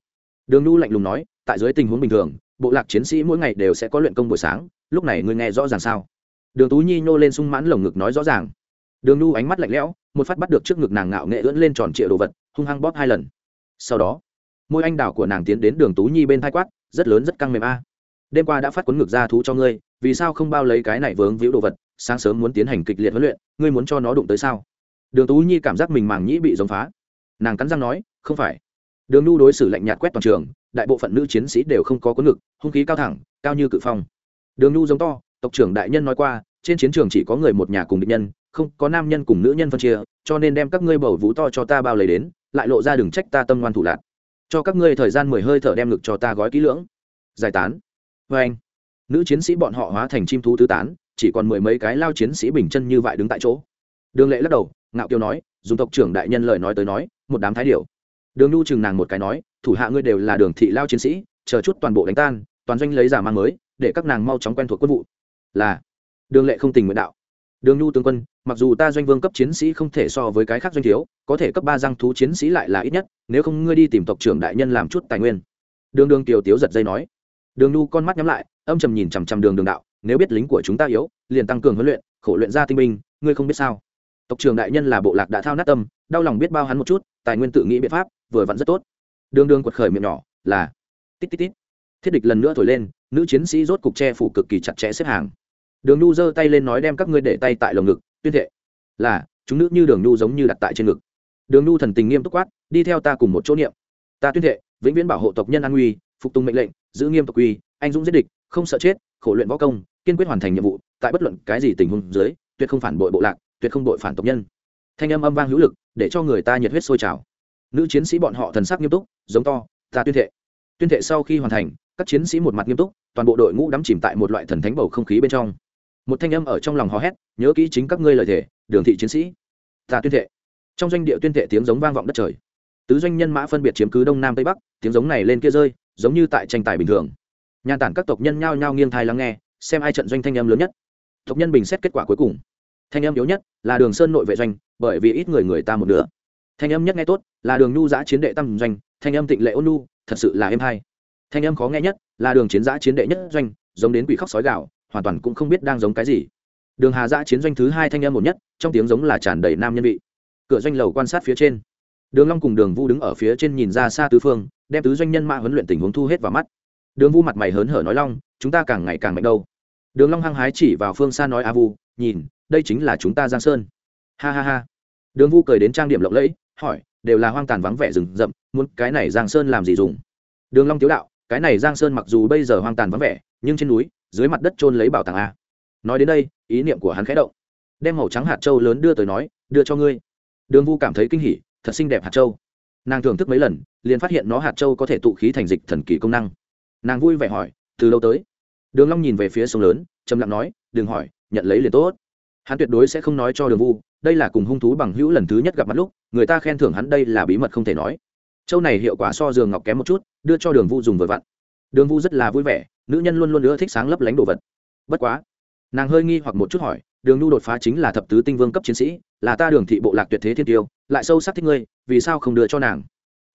đường nhu lạnh lùng nói, tại dưới tình huống bình thường, bộ lạc chiến sĩ mỗi ngày đều sẽ có luyện công buổi sáng, lúc này ngươi nghe rõ ràng sao? Đường tú nhi nhô lên sung mãn lồng ngực nói rõ ràng. Đường nhu ánh mắt lạnh lẽo, một phát bắt được trước ngực nàng ngạo nghệ ưỡn lên tròn trịa đồ vật, hung hăng bóp hai lần. Sau đó, môi anh đào của nàng tiến đến đường tú nhi bên thai quát, rất lớn rất căng mềm a. Đêm qua đã phát quấn ngực ra thú cho ngươi, vì sao không bao lấy cái này vướng víu đồ vật, sáng sớm muốn tiến hành kịch liệt huấn luyện, ngươi muốn cho nó đụng tới sao? Đường tú nhi cảm giác mình màng nhĩ bị giống phá. Nàng cắn răng nói, không phải. Đường nhu đối xử lạnh nhạt quét toàn trường, đại bộ phận nữ chiến sĩ đều không có cuốn ngực, hung khí cao thẳng, cao như cự phong. Đường nhu giống to tộc trưởng đại nhân nói qua, trên chiến trường chỉ có người một nhà cùng địch nhân, không có nam nhân cùng nữ nhân phân chia, cho nên đem các ngươi bầu vũ to cho ta bao lấy đến, lại lộ ra đừng trách ta tâm ngoan thủ lạc cho các ngươi thời gian mười hơi thở đem ngực cho ta gói kỹ lưỡng. Giải tán. Vê anh, nữ chiến sĩ bọn họ hóa thành chim thú tứ tán, chỉ còn mười mấy cái lao chiến sĩ bình chân như vậy đứng tại chỗ. Đường lệ lắc đầu, ngạo kiều nói, dùng tộc trưởng đại nhân lời nói tới nói, một đám thái điệu đường nhu chừng nàng một cái nói, thủ hạ ngươi đều là đường thị lao chiến sĩ, chờ chút toàn bộ đánh tan, toàn doanh lấy giả mang mới, để các nàng mau chóng quen thuộc quân vụ là đường lệ không tình nguyện đạo. Đường nhu tướng quân, mặc dù ta doanh vương cấp chiến sĩ không thể so với cái khác doanh thiếu, có thể cấp ba giang thú chiến sĩ lại là ít nhất, nếu không ngươi đi tìm tộc trưởng đại nhân làm chút tài nguyên. Đường đường tiểu tiếu giật dây nói. Đường nhu con mắt nhắm lại, âm trầm nhìn chằm chằm đường đường đạo, nếu biết lính của chúng ta yếu, liền tăng cường huấn luyện, khổ luyện ra tinh binh, ngươi không biết sao? Tộc trưởng đại nhân là bộ lạc đã thao nát tâm, đau lòng biết bao hắn một chút, tài nguyên tự nghĩ biện pháp, vừa vặn rất tốt. Đường đường quật khởi miệng nhỏ, là, tít tít tít. Thiết địch lần nữa thổi lên, nữ chiến sĩ rốt cục che phủ cực kỳ chặt chẽ xếp hàng đường nhu giơ tay lên nói đem các ngươi để tay tại lồng ngực, tuyên thệ, là, chúng nữ như đường nhu giống như đặt tại trên ngực. Đường nhu thần tình nghiêm túc quát, đi theo ta cùng một chỗ niệm. Ta tuyên thệ, vĩnh viễn bảo hộ tộc nhân an nguy, phục tùng mệnh lệnh, giữ nghiêm tộc quy, anh dũng giết địch, không sợ chết, khổ luyện võ công, kiên quyết hoàn thành nhiệm vụ, tại bất luận cái gì tình huống dưới, tuyệt không phản bội bộ lạc, tuyệt không đội phản tộc nhân. Thanh âm âm vang hữu lực, để cho người ta nhiệt huyết sôi trào. Nữ chiến sĩ bọn họ thần sắc nghiêm túc, giống to, ta tuyên thệ. Tuyên thệ sau khi hoàn thành, các chiến sĩ một mặt nghiêm túc, toàn bộ đội ngũ đắm chìm tại một loại thần thánh bầu không khí bên trong một thanh âm ở trong lòng hò hét, nhớ kỹ chính các ngươi lời thề, đường thị chiến sĩ, ta tuyên thệ. Trong doanh địa tuyên thệ tiếng giống vang vọng đất trời. Tứ doanh nhân mã phân biệt chiếm cứ đông nam tây bắc, tiếng giống này lên kia rơi, giống như tại tranh tài bình thường. Nhàn tản các tộc nhân nhao nhao nghiêng thai lắng nghe, xem ai trận doanh thanh âm lớn nhất. Tộc nhân bình xét kết quả cuối cùng. Thanh âm yếu nhất là đường sơn nội vệ doanh, bởi vì ít người người ta một nửa. Thanh âm nhất nghe tốt là đường nhu giã chiến đệ tam doanh, thanh âm tịnh lệ ôn nu thật sự là êm hay. Thanh âm khó nghe nhất là đường chiến giã chiến đệ nhất doanh, giống đến quỷ khóc sói gạo hoàn toàn cũng không biết đang giống cái gì. Đường hà giã chiến doanh thứ hai thanh âm một nhất, trong tiếng giống là tràn đầy nam nhân vị. Cửa doanh lầu quan sát phía trên. Đường long cùng đường vu đứng ở phía trên nhìn ra xa tứ phương, đem tứ doanh nhân mã huấn luyện tình huống thu hết vào mắt. Đường vu mặt mày hớn hở nói long, chúng ta càng ngày càng mạnh đâu. Đường long hăng hái chỉ vào phương xa nói a vu, nhìn, đây chính là chúng ta giang sơn. Ha ha ha. Đường vu cười đến trang điểm lộng lẫy, hỏi, đều là hoang tàn vắng vẻ rừng rậm, muốn cái này giang sơn làm gì dùng? Đường long tiếu đạo, cái này giang sơn mặc dù bây giờ hoang tàn vắng vẻ, nhưng trên núi dưới mặt đất trôn lấy bảo tàng a. Nói đến đây, ý niệm của hắn khẽ động. Đem màu trắng hạt châu lớn đưa tới nói, đưa cho ngươi. Đường vu cảm thấy kinh hỉ, thật xinh đẹp hạt châu. Nàng thưởng thức mấy lần, liền phát hiện nó hạt châu có thể tụ khí thành dịch thần kỳ công năng. Nàng vui vẻ hỏi, từ lâu tới? Đường long nhìn về phía sông lớn, trầm lặng nói, đừng hỏi, nhận lấy liền tốt. Hắn tuyệt đối sẽ không nói cho đường vu, đây là cùng hung thú bằng hữu lần thứ nhất gặp mặt lúc, người ta khen thưởng hắn đây là bí mật không thể nói. Châu này hiệu quả so giường ngọc kém một chút, đưa cho đường vu dùng vừa vặn. Đường vu rất là vui vẻ nữ nhân luôn luôn ưa thích sáng lấp lánh đồ vật. Bất quá, nàng hơi nghi hoặc một chút hỏi, đường nhu đột phá chính là thập tứ tinh vương cấp chiến sĩ, là ta đường thị bộ lạc tuyệt thế thiên tiêu, lại sâu sắc thích ngươi, vì sao không đưa cho nàng?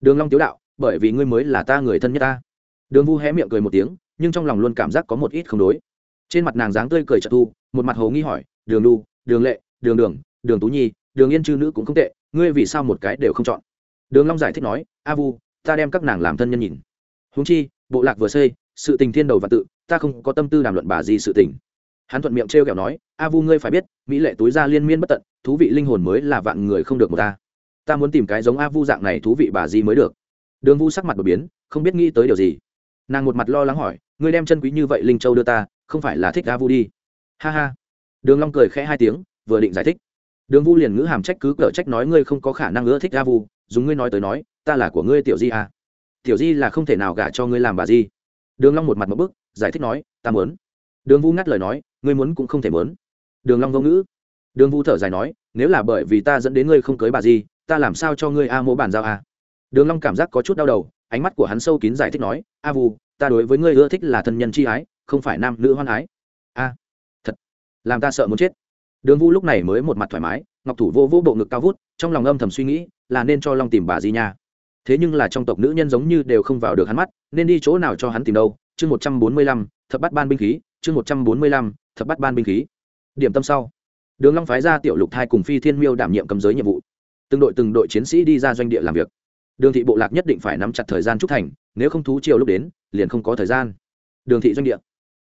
Đường long tiếu đạo, bởi vì ngươi mới là ta người thân nhất ta. Đường vu hé miệng cười một tiếng, nhưng trong lòng luôn cảm giác có một ít không đối. Trên mặt nàng dáng tươi cười trợ thu, một mặt hồ nghi hỏi, đường nhu, đường lệ, đường đường đường tú nhi, đường yên chư nữ cũng không tệ, ngươi vì sao một cái đều không chọn? Đường long giải thích nói, a vu, ta đem các nàng làm thân nhân nhìn. Huống chi, bộ lạc vừa xây sự tình thiên đầu và tự, ta không có tâm tư đàm luận bà di sự tình. Hắn thuận miệng trêu kẹo nói, a vu ngươi phải biết, mỹ lệ túi ra liên miên bất tận, thú vị linh hồn mới là vạn người không được một ta. Ta muốn tìm cái giống a vu dạng này thú vị bà di mới được. Đường vu sắc mặt đột biến, không biết nghĩ tới điều gì. Nàng một mặt lo lắng hỏi, ngươi đem chân quý như vậy linh châu đưa ta, không phải là thích a vu đi? Ha ha. Đường long cười khẽ hai tiếng, vừa định giải thích. Đường vu liền ngữ hàm trách cứ cở trách nói, ngươi không có khả năng ưa thích a vu, dùng ngươi nói tới nói, ta là của ngươi tiểu di à. tiểu di là không thể nào gả cho ngươi làm bà di đường long một mặt một bức giải thích nói ta muốn. Đường vu ngắt lời nói ngươi muốn cũng không thể muốn. Đường long vô ngữ. Đường vu thở dài nói nếu là bởi vì ta dẫn đến ngươi không cưới bà gì, ta làm sao cho ngươi a mỗ bàn giao a? Đường long cảm giác có chút đau đầu ánh mắt của hắn sâu kín giải thích nói a vu ta đối với ngươi ưa thích là thân nhân chi ái không phải nam nữ hoan ái. A thật làm ta sợ muốn chết. Đường vu lúc này mới một mặt thoải mái ngọc thủ vô vô bộ ngực cao vút trong lòng âm thầm suy nghĩ là nên cho long tìm bà gì nha thế nhưng là trong tộc nữ nhân giống như đều không vào được hắn mắt, nên đi chỗ nào cho hắn tìm đâu? Chương một trăm bốn mươi lăm, thập bắt ban binh khí. Chương một trăm bốn mươi lăm, thập bắt ban binh khí. Điểm tâm sau. Đường long phái ra tiểu lục thai cùng phi thiên miêu đảm nhiệm cầm giới nhiệm vụ. Từng đội từng đội chiến sĩ đi ra doanh địa làm việc. Đường thị bộ lạc nhất định phải nắm chặt thời gian trúc thành, nếu không thú chiều lúc đến, liền không có thời gian. Đường thị doanh địa.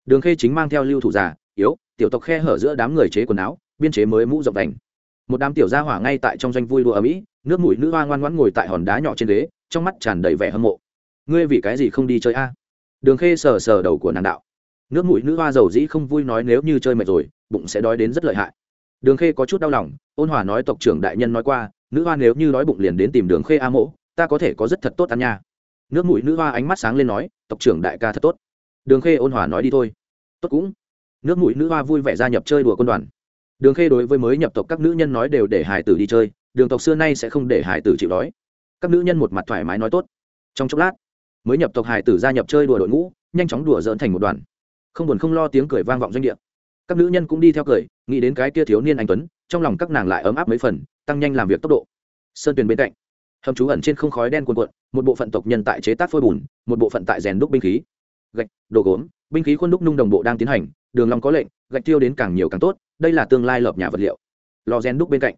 Đường khê chính mang theo lưu thủ già, yếu, tiểu tộc khe hở giữa đám người chế quần áo, biên chế mới mũ rộng đành một đám tiểu gia hỏa ngay tại trong doanh vui đùa ở mỹ nước mũi nữ hoa ngoan ngoãn ngồi tại hòn đá nhỏ trên ghế, trong mắt tràn đầy vẻ hâm mộ. Ngươi vì cái gì không đi chơi a? Đường khê sờ sờ đầu của nàng đạo. Nước mũi nữ hoa giàu dĩ không vui nói nếu như chơi mệt rồi, bụng sẽ đói đến rất lợi hại. Đường khê có chút đau lòng, ôn hòa nói tộc trưởng đại nhân nói qua, nữ hoa nếu như đói bụng liền đến tìm đường khê a mỗ, ta có thể có rất thật tốt ăn nha. Nước mũi nữ hoa ánh mắt sáng lên nói, tộc trưởng đại ca thật tốt. Đường khê ôn hòa nói đi thôi. Tốt cũng. Nước mũi nữ hoa vui vẻ gia nhập chơi đùa quân đoàn. Đường khê đối với mới nhập tộc các nữ nhân nói đều để hải tử đi chơi đường tộc xưa nay sẽ không để hải tử chịu đói. Các nữ nhân một mặt thoải mái nói tốt. Trong chốc lát, mới nhập tộc hải tử gia nhập chơi đùa đội ngũ, nhanh chóng đùa dỡn thành một đoàn. Không buồn không lo tiếng cười vang vọng doanh địa. Các nữ nhân cũng đi theo cười, nghĩ đến cái kia thiếu niên anh tuấn, trong lòng các nàng lại ấm áp mấy phần, tăng nhanh làm việc tốc độ. Sơn tuyền bên cạnh, hầm trú ẩn trên không khói đen cuồn cuộn, một bộ phận tộc nhân tại chế tác phôi bùn, một bộ phận tại rèn đúc binh khí. Gạch, đồ gốm, binh khí khuôn đúc nung đồng bộ đang tiến hành, đường long có lệnh, gạch tiêu đến càng nhiều càng tốt, đây là tương lai lợp nhà vật liệu. Lò rèn đúc bên cạnh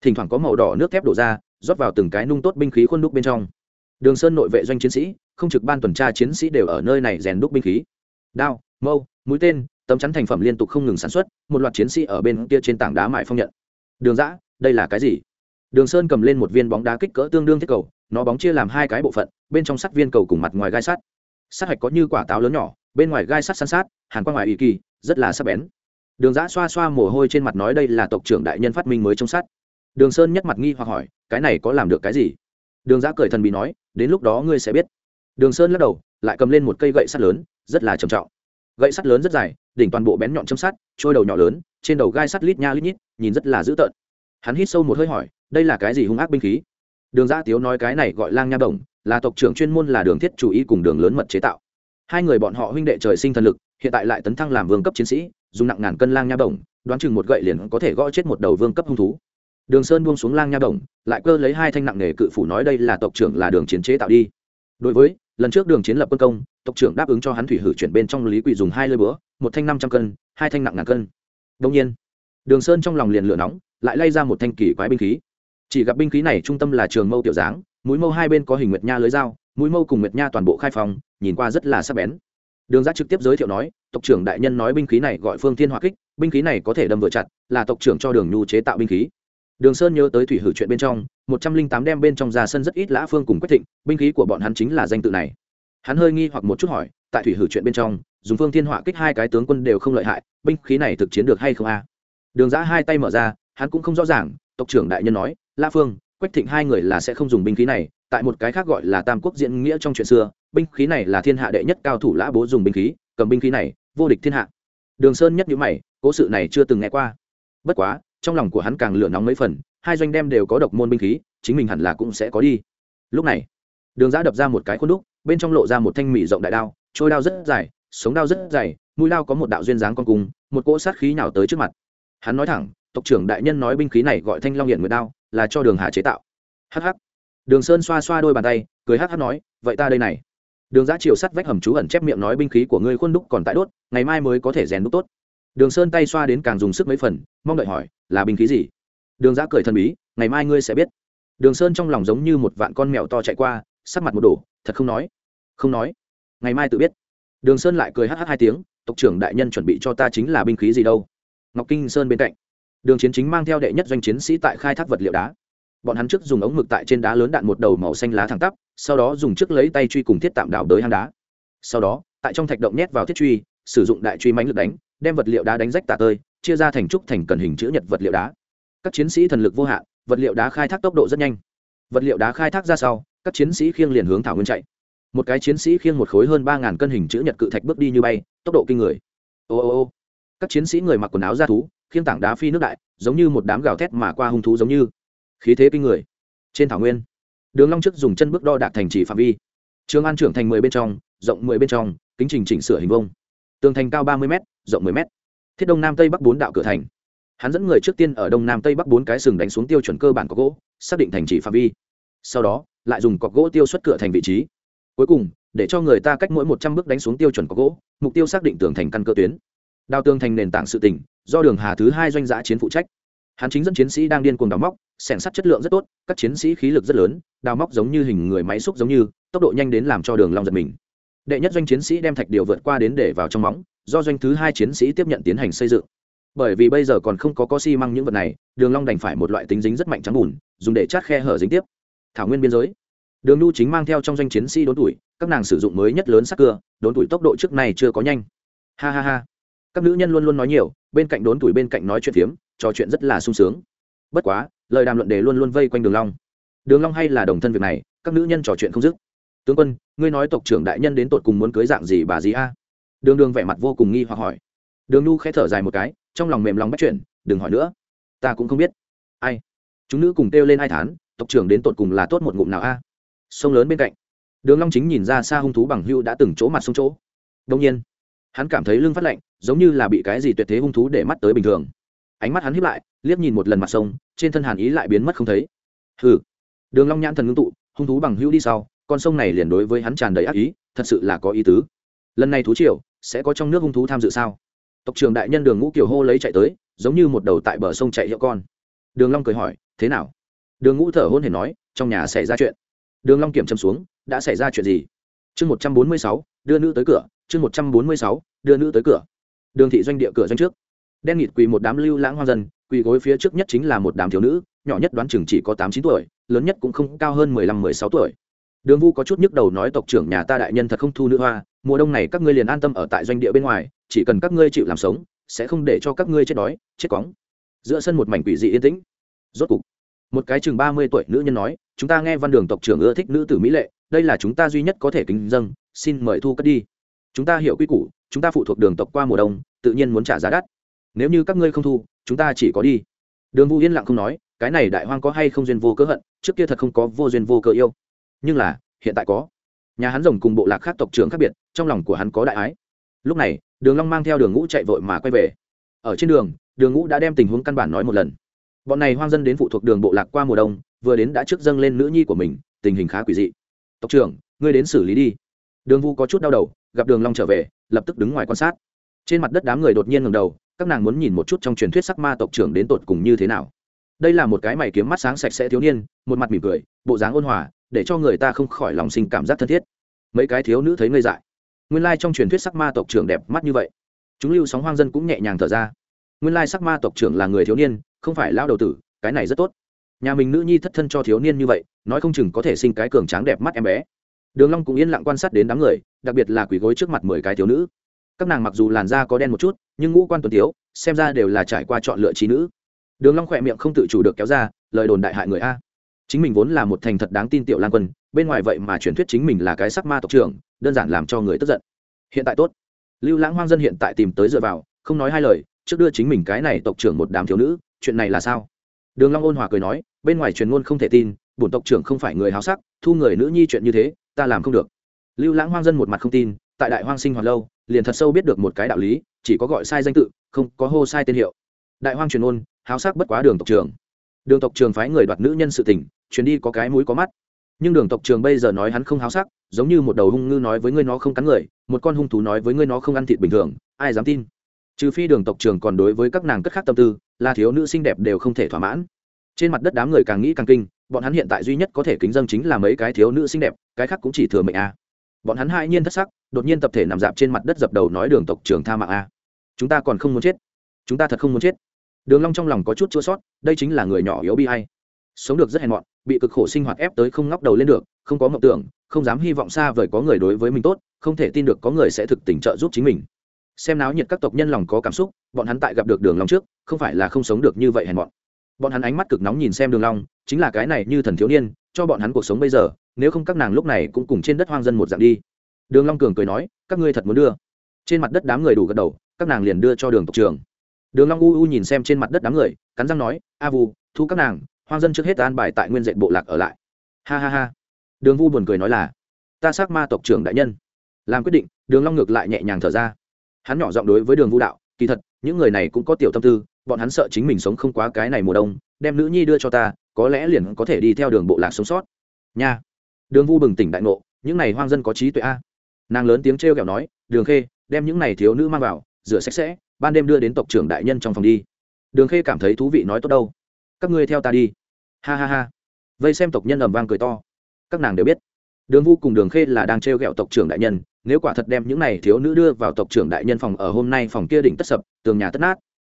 thỉnh thoảng có màu đỏ nước thép đổ ra, rót vào từng cái nung tốt binh khí khuôn đúc bên trong. Đường sơn nội vệ doanh chiến sĩ, không trực ban tuần tra chiến sĩ đều ở nơi này rèn đúc binh khí. Đao, mâu, mũi tên, tấm chắn thành phẩm liên tục không ngừng sản xuất, một loạt chiến sĩ ở bên kia trên tảng đá mại phong nhận. Đường giã đây là cái gì? Đường sơn cầm lên một viên bóng đá kích cỡ tương đương thiết cầu, nó bóng chia làm hai cái bộ phận, bên trong sắt viên cầu cùng mặt ngoài gai sắt. Sắt hạch có như quả táo lớn nhỏ, bên ngoài gai sắt san sát, hàn quang ngoài ý kỳ, rất là sắc bén. Đường giã xoa xoa mồ hôi trên mặt nói đây là tộc trưởng đại nhân phát minh mới trong sắt đường sơn nhất mặt nghi hoặc hỏi, cái này có làm được cái gì? Đường giã cười thần bị nói, đến lúc đó ngươi sẽ biết. Đường sơn lắc đầu, lại cầm lên một cây gậy sắt lớn, rất là trầm trọng. Gậy sắt lớn rất dài, đỉnh toàn bộ bén nhọn châm sắt, trôi đầu nhỏ lớn, trên đầu gai sắt lít nha lít nhít, nhìn rất là dữ tợn. Hắn hít sâu một hơi hỏi, đây là cái gì hung ác binh khí? Đường giã tiếu nói cái này gọi lang nha đồng, là tộc trưởng chuyên môn là đường thiết chủ ý cùng đường lớn mật chế tạo. Hai người bọn họ huynh đệ trời sinh thần lực, hiện tại lại tấn thăng làm vương cấp chiến sĩ, dùng nặng ngàn cân lang nha đồng, đoán chừng một gậy liền có thể gõ chết một đầu vương cấp hung thú đường sơn buông xuống lang nha đồng lại cơ lấy hai thanh nặng nghề cự phủ nói đây là tộc trưởng là đường chiến chế tạo đi. Đối với, lần trước đường chiến lập quân công, tộc trưởng đáp ứng cho hắn thủy hử chuyển bên trong lý quỷ dùng hai lơi búa, một thanh năm trăm cân, hai thanh nặng ngàn cân. Đông nhiên, đường sơn trong lòng liền lửa nóng, lại lay ra một thanh kỳ quái binh khí. Chỉ gặp binh khí này trung tâm là trường mâu tiểu dáng, mũi mâu hai bên có hình nguyệt nha lưới dao, mũi mâu cùng nguyệt nha toàn bộ khai phòng nhìn qua rất là sắc bén. Đường giã trực tiếp giới thiệu nói, tộc trưởng đại nhân nói binh khí này gọi phương thiên hỏa kích, binh khí này có thể đâm vừa chặt, là tộc trưởng cho đường nhu chế tạo binh khí đường sơn nhớ tới thủy hử chuyện bên trong, một trăm linh tám đem bên trong ra sân rất ít lã phương cùng quách thịnh, binh khí của bọn hắn chính là danh tự này. Hắn hơi nghi hoặc một chút hỏi, tại thủy hử chuyện bên trong, dùng phương thiên họa kích hai cái tướng quân đều không lợi hại, binh khí này thực chiến được hay không a? Đường giã hai tay mở ra, hắn cũng không rõ ràng, tộc trưởng đại nhân nói, lã phương, quách thịnh hai người là sẽ không dùng binh khí này, tại một cái khác gọi là tam quốc diễn nghĩa trong chuyện xưa, binh khí này là thiên hạ đệ nhất cao thủ lã bố dùng binh khí, cầm binh khí này, vô địch thiên hạ. Đường sơn nhất nhíu mày, cố sự này chưa từng nghe qua. Bất quá trong lòng của hắn càng lửa nóng mấy phần, hai doanh đem đều có độc môn binh khí, chính mình hẳn là cũng sẽ có đi. Lúc này, đường giã đập ra một cái khuôn đúc, bên trong lộ ra một thanh mỹ rộng đại đao, trôi đao rất dài, sống đao rất dày, mũi đao có một đạo duyên dáng con cung một cỗ sát khí nào tới trước mặt. Hắn nói thẳng, tộc trưởng đại nhân nói binh khí này gọi thanh long hiện nguyệt đao, là cho đường hà chế tạo. Hh đường sơn xoa xoa đôi bàn tay, cười hh nói, vậy ta đây này. Đường giã chiều sắt vách hầm chú ẩn chép miệng nói binh khí của ngươi khuôn đúc còn tại đốt, ngày mai mới có thể rèn đúc tốt đường sơn tay xoa đến càng dùng sức mấy phần, mong đợi hỏi, là binh khí gì? Đường giã cười thần bí, ngày mai ngươi sẽ biết. Đường sơn trong lòng giống như một vạn con mèo to chạy qua, sắc mặt một đổ, thật không nói. Không nói? Ngày mai tự biết. Đường sơn lại cười hh hai tiếng, tộc trưởng đại nhân chuẩn bị cho ta chính là binh khí gì đâu? Ngọc kinh sơn bên cạnh. Đường chiến chính mang theo đệ nhất doanh chiến sĩ tại khai thác vật liệu đá. Bọn hắn trước dùng ống mực tại trên đá lớn đạn một đầu màu xanh lá thẳng tắp, sau đó dùng trước lấy tay truy cùng thiết tạm đào đới hang đá. Sau đó, tại trong thạch động nhét vào thiết truy, sử dụng đại truy mánh lực đánh đem vật liệu đá đánh rách tả tơi, chia ra thành trúc thành cần hình chữ nhật vật liệu đá. Các chiến sĩ thần lực vô hạn, vật liệu đá khai thác tốc độ rất nhanh. Vật liệu đá khai thác ra sau, các chiến sĩ khiêng liền hướng thảo nguyên chạy. Một cái chiến sĩ khiêng một khối hơn ba ngàn cân hình chữ nhật cự thạch bước đi như bay, tốc độ kinh người. Ô ô ô. Các chiến sĩ người mặc quần áo ra thú, khiêng tảng đá phi nước đại, giống như một đám gào thét mà qua hung thú giống như. Khí thế kinh người. Trên thảo nguyên, đường long trước dùng chân bước đo đạc thành chỉ phạm vi. Trường an trưởng thành mười bên trong, rộng mười bên trong, kính trình chỉnh sửa hình vông tường thành cao ba mươi m rộng mười m thiết đông nam tây bắc bốn đạo cửa thành. Hắn dẫn người trước tiên ở đông nam tây bắc bốn cái sừng đánh xuống tiêu chuẩn cơ bản có gỗ, xác định thành chỉ phạm vi. Sau đó, lại dùng cọc gỗ tiêu xuất cửa thành vị trí. Cuối cùng, để cho người ta cách mỗi một trăm bước đánh xuống tiêu chuẩn có gỗ, mục tiêu xác định tường thành căn cơ tuyến. Đào tường thành nền tảng sự tỉnh, do đường hà thứ hai doanh giã chiến phụ trách. Hắn chính dẫn chiến sĩ đang điên cuồng đào móc, sẻng sắt chất lượng rất tốt, các chiến sĩ khí lực rất lớn, đào móc giống như hình người máy xúc giống như, tốc độ nhanh đến làm cho đường long giật mình đệ nhất doanh chiến sĩ đem thạch điều vượt qua đến để vào trong móng, do doanh thứ hai chiến sĩ tiếp nhận tiến hành xây dựng. Bởi vì bây giờ còn không có có xi măng những vật này, đường long đành phải một loại tính dính rất mạnh trắng bùn, dùng để chát khe hở dính tiếp. Thảo nguyên biên giới. Đường nu chính mang theo trong doanh chiến sĩ đốn tuổi, các nàng sử dụng mới nhất lớn sắc cưa, đốn tuổi tốc độ trước này chưa có nhanh. Ha ha ha. Các nữ nhân luôn luôn nói nhiều, bên cạnh đốn tuổi bên cạnh nói chuyện phiếm, trò chuyện rất là sung sướng. Bất quá, lời đàm luận đề luôn luôn vây quanh đường long. Đường long hay là đồng thân việc này, các nữ nhân trò chuyện không dứt tướng quân, ngươi nói tộc trưởng đại nhân đến tột cùng muốn cưới dạng gì bà gì a? Đường đường vẻ mặt vô cùng nghi hoặc hỏi. Đường nu khẽ thở dài một cái, trong lòng mềm lòng bắt chuyện đừng hỏi nữa, ta cũng không biết. Ai? Chúng nữ cùng kêu lên ai thán, tộc trưởng đến tột cùng là tốt một ngụm nào a? Sông lớn bên cạnh. Đường long chính nhìn ra xa hung thú bằng hưu đã từng chỗ mặt sông chỗ. Đông nhiên, hắn cảm thấy lưng phát lạnh, giống như là bị cái gì tuyệt thế hung thú để mắt tới bình thường. Ánh mắt hắn híp lại, liếc nhìn một lần mặt sông, trên thân hàn ý lại biến mất không thấy. Hừ. Đường long nhãn thần ngưng tụ, hung thú bằng hưu đi sau con sông này liền đối với hắn tràn đầy ác ý, thật sự là có ý tứ. Lần này thú triều, sẽ có trong nước hung thú tham dự sao? Tộc trưởng đại nhân đường ngũ kiều hô lấy chạy tới, giống như một đầu tại bờ sông chạy hiệu con. Đường long cười hỏi, thế nào? Đường ngũ thở hôn hển nói, trong nhà xảy ra chuyện. Đường long kiểm châm xuống, đã xảy ra chuyện gì? Chương một trăm bốn mươi sáu, đưa nữ tới cửa, chương một trăm bốn mươi sáu, đưa nữ tới cửa. Đường thị doanh địa cửa doanh trước. Đen nghịt quỳ một đám lưu lãng hoang dân quỳ gối phía trước nhất chính là một đám thiếu nữ, nhỏ nhất đoán chừng chỉ có tám chín tuổi, lớn nhất cũng không cao hơn mười lăm mười sáu tuổi đường vu có chút nhức đầu nói tộc trưởng nhà ta đại nhân thật không thu nữ hoa, mùa đông này các ngươi liền an tâm ở tại doanh địa bên ngoài, chỉ cần các ngươi chịu làm sống, sẽ không để cho các ngươi chết đói, chết cóng. Giữa sân một mảnh quỷ dị yên tĩnh. Rốt cục, một cái chừng ba mươi tuổi nữ nhân nói, chúng ta nghe văn đường tộc trưởng ưa thích nữ tử mỹ lệ, đây là chúng ta duy nhất có thể kính dâng xin mời thu cất đi. Chúng ta hiểu quy củ, chúng ta phụ thuộc đường tộc qua mùa đông, tự nhiên muốn trả giá đắt. Nếu như các ngươi không thu, chúng ta chỉ có đi. Đường vũ yên lặng không nói, cái này đại hoang có hay không duyên vô cớ hận, trước kia thật không có vô duyên vô cớ yêu nhưng là, hiện tại có. Nhà hắn rồng cùng bộ lạc khác tộc trưởng khác biệt, trong lòng của hắn có đại ái. Lúc này, đường long mang theo đường ngũ chạy vội mà quay về. Ở trên đường đường ngũ đã đem tình huống căn bản nói một lần. Bọn này hoang dân đến phụ thuộc đường bộ lạc qua mùa đông, vừa đến đã trước dâng lên nữ nhi của mình, tình hình khá quỷ dị. Tộc trưởng, ngươi đến xử lý đi. Đường vu có chút đau đầu, gặp đường long trở về, lập tức đứng ngoài quan sát. Trên mặt đất đám người đột nhiên ngẩng đầu, các nàng muốn nhìn một chút trong truyền thuyết sắc ma tộc trưởng đến tột cùng như thế nào. Đây là một cái mày kiếm mắt sáng sạch sẽ thiếu niên, một mặt mỉm cười, bộ dáng ôn hòa để cho người ta không khỏi lòng sinh cảm giác thân thiết. Mấy cái thiếu nữ thấy ngây dại. Nguyên lai trong truyền thuyết sắc ma tộc trưởng đẹp mắt như vậy. Chúng lưu sóng hoang dân cũng nhẹ nhàng thở ra. Nguyên lai sắc ma tộc trưởng là người thiếu niên, không phải lao đầu tử, cái này rất tốt. Nhà mình nữ nhi thất thân cho thiếu niên như vậy, nói không chừng có thể sinh cái cường tráng đẹp mắt em bé. Đường long cũng yên lặng quan sát đến đám người, đặc biệt là quỷ gối trước mặt mười cái thiếu nữ. Các nàng mặc dù làn da có đen một chút, nhưng ngũ quan tuấn tiếu, xem ra đều là trải qua chọn lựa trí nữ. Đường long khỏe miệng không tự chủ được kéo ra, lời đồn đại hại người a chính mình vốn là một thành thật đáng tin tiểu lan quân, bên ngoài vậy mà truyền thuyết chính mình là cái sắc ma tộc trưởng, đơn giản làm cho người tức giận. Hiện tại tốt. Lưu lãng hoang dân hiện tại tìm tới dựa vào, không nói hai lời, trước đưa chính mình cái này tộc trưởng một đám thiếu nữ, chuyện này là sao? Đường long ôn hòa cười nói, bên ngoài truyền ngôn không thể tin, bổn tộc trưởng không phải người háo sắc, thu người nữ nhi chuyện như thế, ta làm không được. Lưu lãng hoang dân một mặt không tin, tại đại hoang sinh hoạt lâu, liền thật sâu biết được một cái đạo lý, chỉ có gọi sai danh tự, không có hô sai tên hiệu. Đại hoang truyền ngôn, háo sắc bất quá đường tộc trưởng. Đường tộc trường phái người đoạt nữ nhân sự tình chuyến đi có cái mũi có mắt. Nhưng đường tộc trường bây giờ nói hắn không háo sắc, giống như một đầu hung ngư nói với ngươi nó không cắn người, một con hung thú nói với ngươi nó không ăn thịt bình thường, ai dám tin? Trừ phi đường tộc trường còn đối với các nàng cất khác tâm tư, là thiếu nữ xinh đẹp đều không thể thỏa mãn. Trên mặt đất đám người càng nghĩ càng kinh, bọn hắn hiện tại duy nhất có thể kính dân chính là mấy cái thiếu nữ xinh đẹp, cái khác cũng chỉ thừa mệnh a. Bọn hắn hai nhiên thất sắc, đột nhiên tập thể nằm dạp trên mặt đất dập đầu nói đường tộc trường tha mạng a. Chúng ta còn không muốn chết. Chúng ta thật không muốn chết. Đường long trong lòng có chút chua sót, đây chính là người nhỏ yếu bi hay sống được rất hèn mọn, bị cực khổ sinh hoạt ép tới không ngóc đầu lên được, không có mộng tưởng, không dám hy vọng xa vời có người đối với mình tốt, không thể tin được có người sẽ thực tình trợ giúp chính mình. Xem náo nhiệt các tộc nhân lòng có cảm xúc, bọn hắn tại gặp được đường long trước, không phải là không sống được như vậy hèn mọn. Bọn hắn ánh mắt cực nóng nhìn xem đường long, chính là cái này như thần thiếu niên, cho bọn hắn cuộc sống bây giờ, nếu không các nàng lúc này cũng cùng trên đất hoang dân một dạng đi. Đường long cường cười nói, các ngươi thật muốn đưa. Trên mặt đất đám người đủ gật đầu, các nàng liền đưa cho đường tộc trưởng. Đường long u u nhìn xem trên mặt đất đám người, cắn răng nói, a vu, thu các nàng hoang dân trước hết an bài tại nguyên dệt bộ lạc ở lại. Ha ha ha. Đường vu buồn cười nói là, ta xác ma tộc trưởng đại nhân. Làm quyết định, đường long ngược lại nhẹ nhàng thở ra. Hắn nhỏ giọng đối với đường vu đạo, kỳ thật, những người này cũng có tiểu tâm tư, bọn hắn sợ chính mình sống không quá cái này mùa đông, đem nữ nhi đưa cho ta, có lẽ liền có thể đi theo đường bộ lạc sống sót. Nha. Đường vu bừng tỉnh đại ngộ, những này hoang dân có trí tuệ a. Nàng lớn tiếng trêu kẹo nói, đường khê, đem những này thiếu nữ mang vào, rửa sạch sẽ, ban đêm đưa đến tộc trưởng đại nhân trong phòng đi. Đường khê cảm thấy thú vị nói tốt đâu, các ngươi theo ta đi ha ha ha. Vây xem tộc nhân ầm vang cười to. Các nàng đều biết, đường vu cùng đường khê là đang trêu ghẹo tộc trưởng đại nhân, nếu quả thật đem những này thiếu nữ đưa vào tộc trưởng đại nhân phòng ở hôm nay phòng kia đỉnh tất sập, tường nhà tất nát.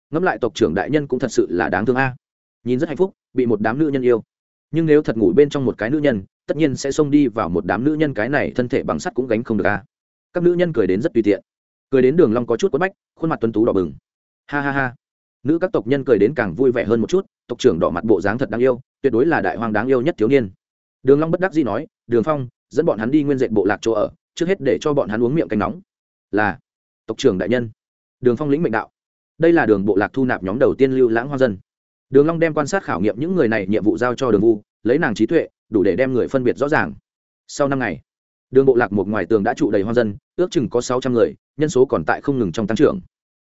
Ngẫm lại tộc trưởng đại nhân cũng thật sự là đáng thương a. Nhìn rất hạnh phúc, bị một đám nữ nhân yêu. Nhưng nếu thật ngủ bên trong một cái nữ nhân, tất nhiên sẽ xông đi vào một đám nữ nhân cái này thân thể bằng sắt cũng gánh không được a. Các nữ nhân cười đến rất tùy tiện. Cười đến đường long có chút quất bách, khuôn mặt tuấn tú đỏ bừng. Ha ha ha nữ các tộc nhân cười đến càng vui vẻ hơn một chút, tộc trưởng đỏ mặt bộ dáng thật đáng yêu, tuyệt đối là đại hoàng đáng yêu nhất thiếu niên. Đường long bất đắc dĩ nói, đường phong, dẫn bọn hắn đi nguyên dệt bộ lạc chỗ ở, trước hết để cho bọn hắn uống miệng canh nóng. Là. Tộc trưởng đại nhân. Đường phong lĩnh mệnh đạo. Đây là đường bộ lạc thu nạp nhóm đầu tiên lưu lãng hoa dân. Đường long đem quan sát khảo nghiệm những người này nhiệm vụ giao cho đường vu, lấy nàng trí tuệ, đủ để đem người phân biệt rõ ràng. Sau năm ngày, đường bộ lạc một ngoài tường đã trụ đầy hoang dân, ước chừng có sáu trăm người, nhân số còn tại không ngừng trong tăng trưởng.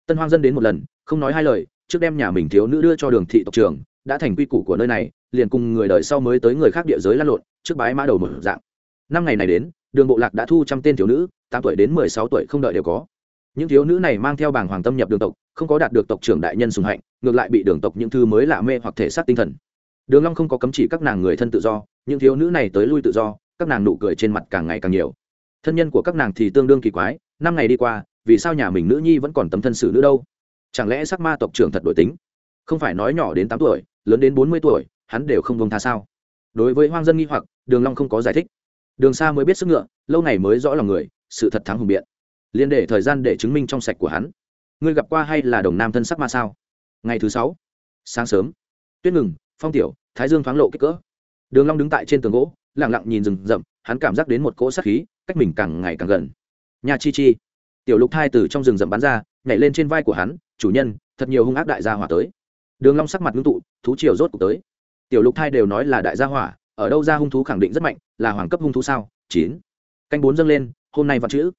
Tân hoang dân đến một lần, không nói hai lời trước đem nhà mình thiếu nữ đưa cho đường thị tộc trưởng đã thành quy củ của nơi này, liền cùng người đời sau mới tới người khác địa giới lăn lộn, trước bái mã đầu một dạng. Năm ngày này đến, đường bộ lạc đã thu trăm tên thiếu nữ, tám tuổi đến mười sáu tuổi không đợi đều có. Những thiếu nữ này mang theo bảng hoàng tâm nhập đường tộc, không có đạt được tộc trưởng đại nhân sùng hạnh, ngược lại bị đường tộc những thư mới lạ mê hoặc thể xác tinh thần. Đường long không có cấm chỉ các nàng người thân tự do, những thiếu nữ này tới lui tự do, các nàng nụ cười trên mặt càng ngày càng nhiều. Thân nhân của các nàng thì tương đương kỳ quái, năm ngày đi qua, vì sao nhà mình nữ nhi vẫn còn tấm thân xử nữ đâu? Chẳng lẽ sắc ma tộc trưởng thật đổi tính? Không phải nói nhỏ đến tám tuổi, lớn đến bốn mươi tuổi, hắn đều không vông tha sao? Đối với hoang dân nghi hoặc, đường long không có giải thích. Đường xa mới biết sức ngựa, lâu ngày mới rõ lòng người, sự thật thắng hùng biện. Liên để thời gian để chứng minh trong sạch của hắn. Ngươi gặp qua hay là đồng nam thân sắc ma sao? Ngày thứ sáu, sáng sớm. Tuyết ngừng, phong tiểu, thái dương thoáng lộ kích cỡ. Đường long đứng tại trên tường gỗ, lặng lặng nhìn rừng rậm, hắn cảm giác đến một cỗ sát khí, cách mình càng ngày càng gần. Nhà chi chi. Tiểu lục thai từ trong rừng rậm bắn ra, nhảy lên trên vai của hắn chủ nhân, thật nhiều hung ác đại gia hỏa tới. Đường long sắc mặt ngưng tụ, thú triều rốt cuộc tới. Tiểu lục thai đều nói là đại gia hỏa, ở đâu ra hung thú khẳng định rất mạnh, là hoàng cấp hung thú sao? Chín. Canh bốn dâng lên, hôm nay vạn chữ.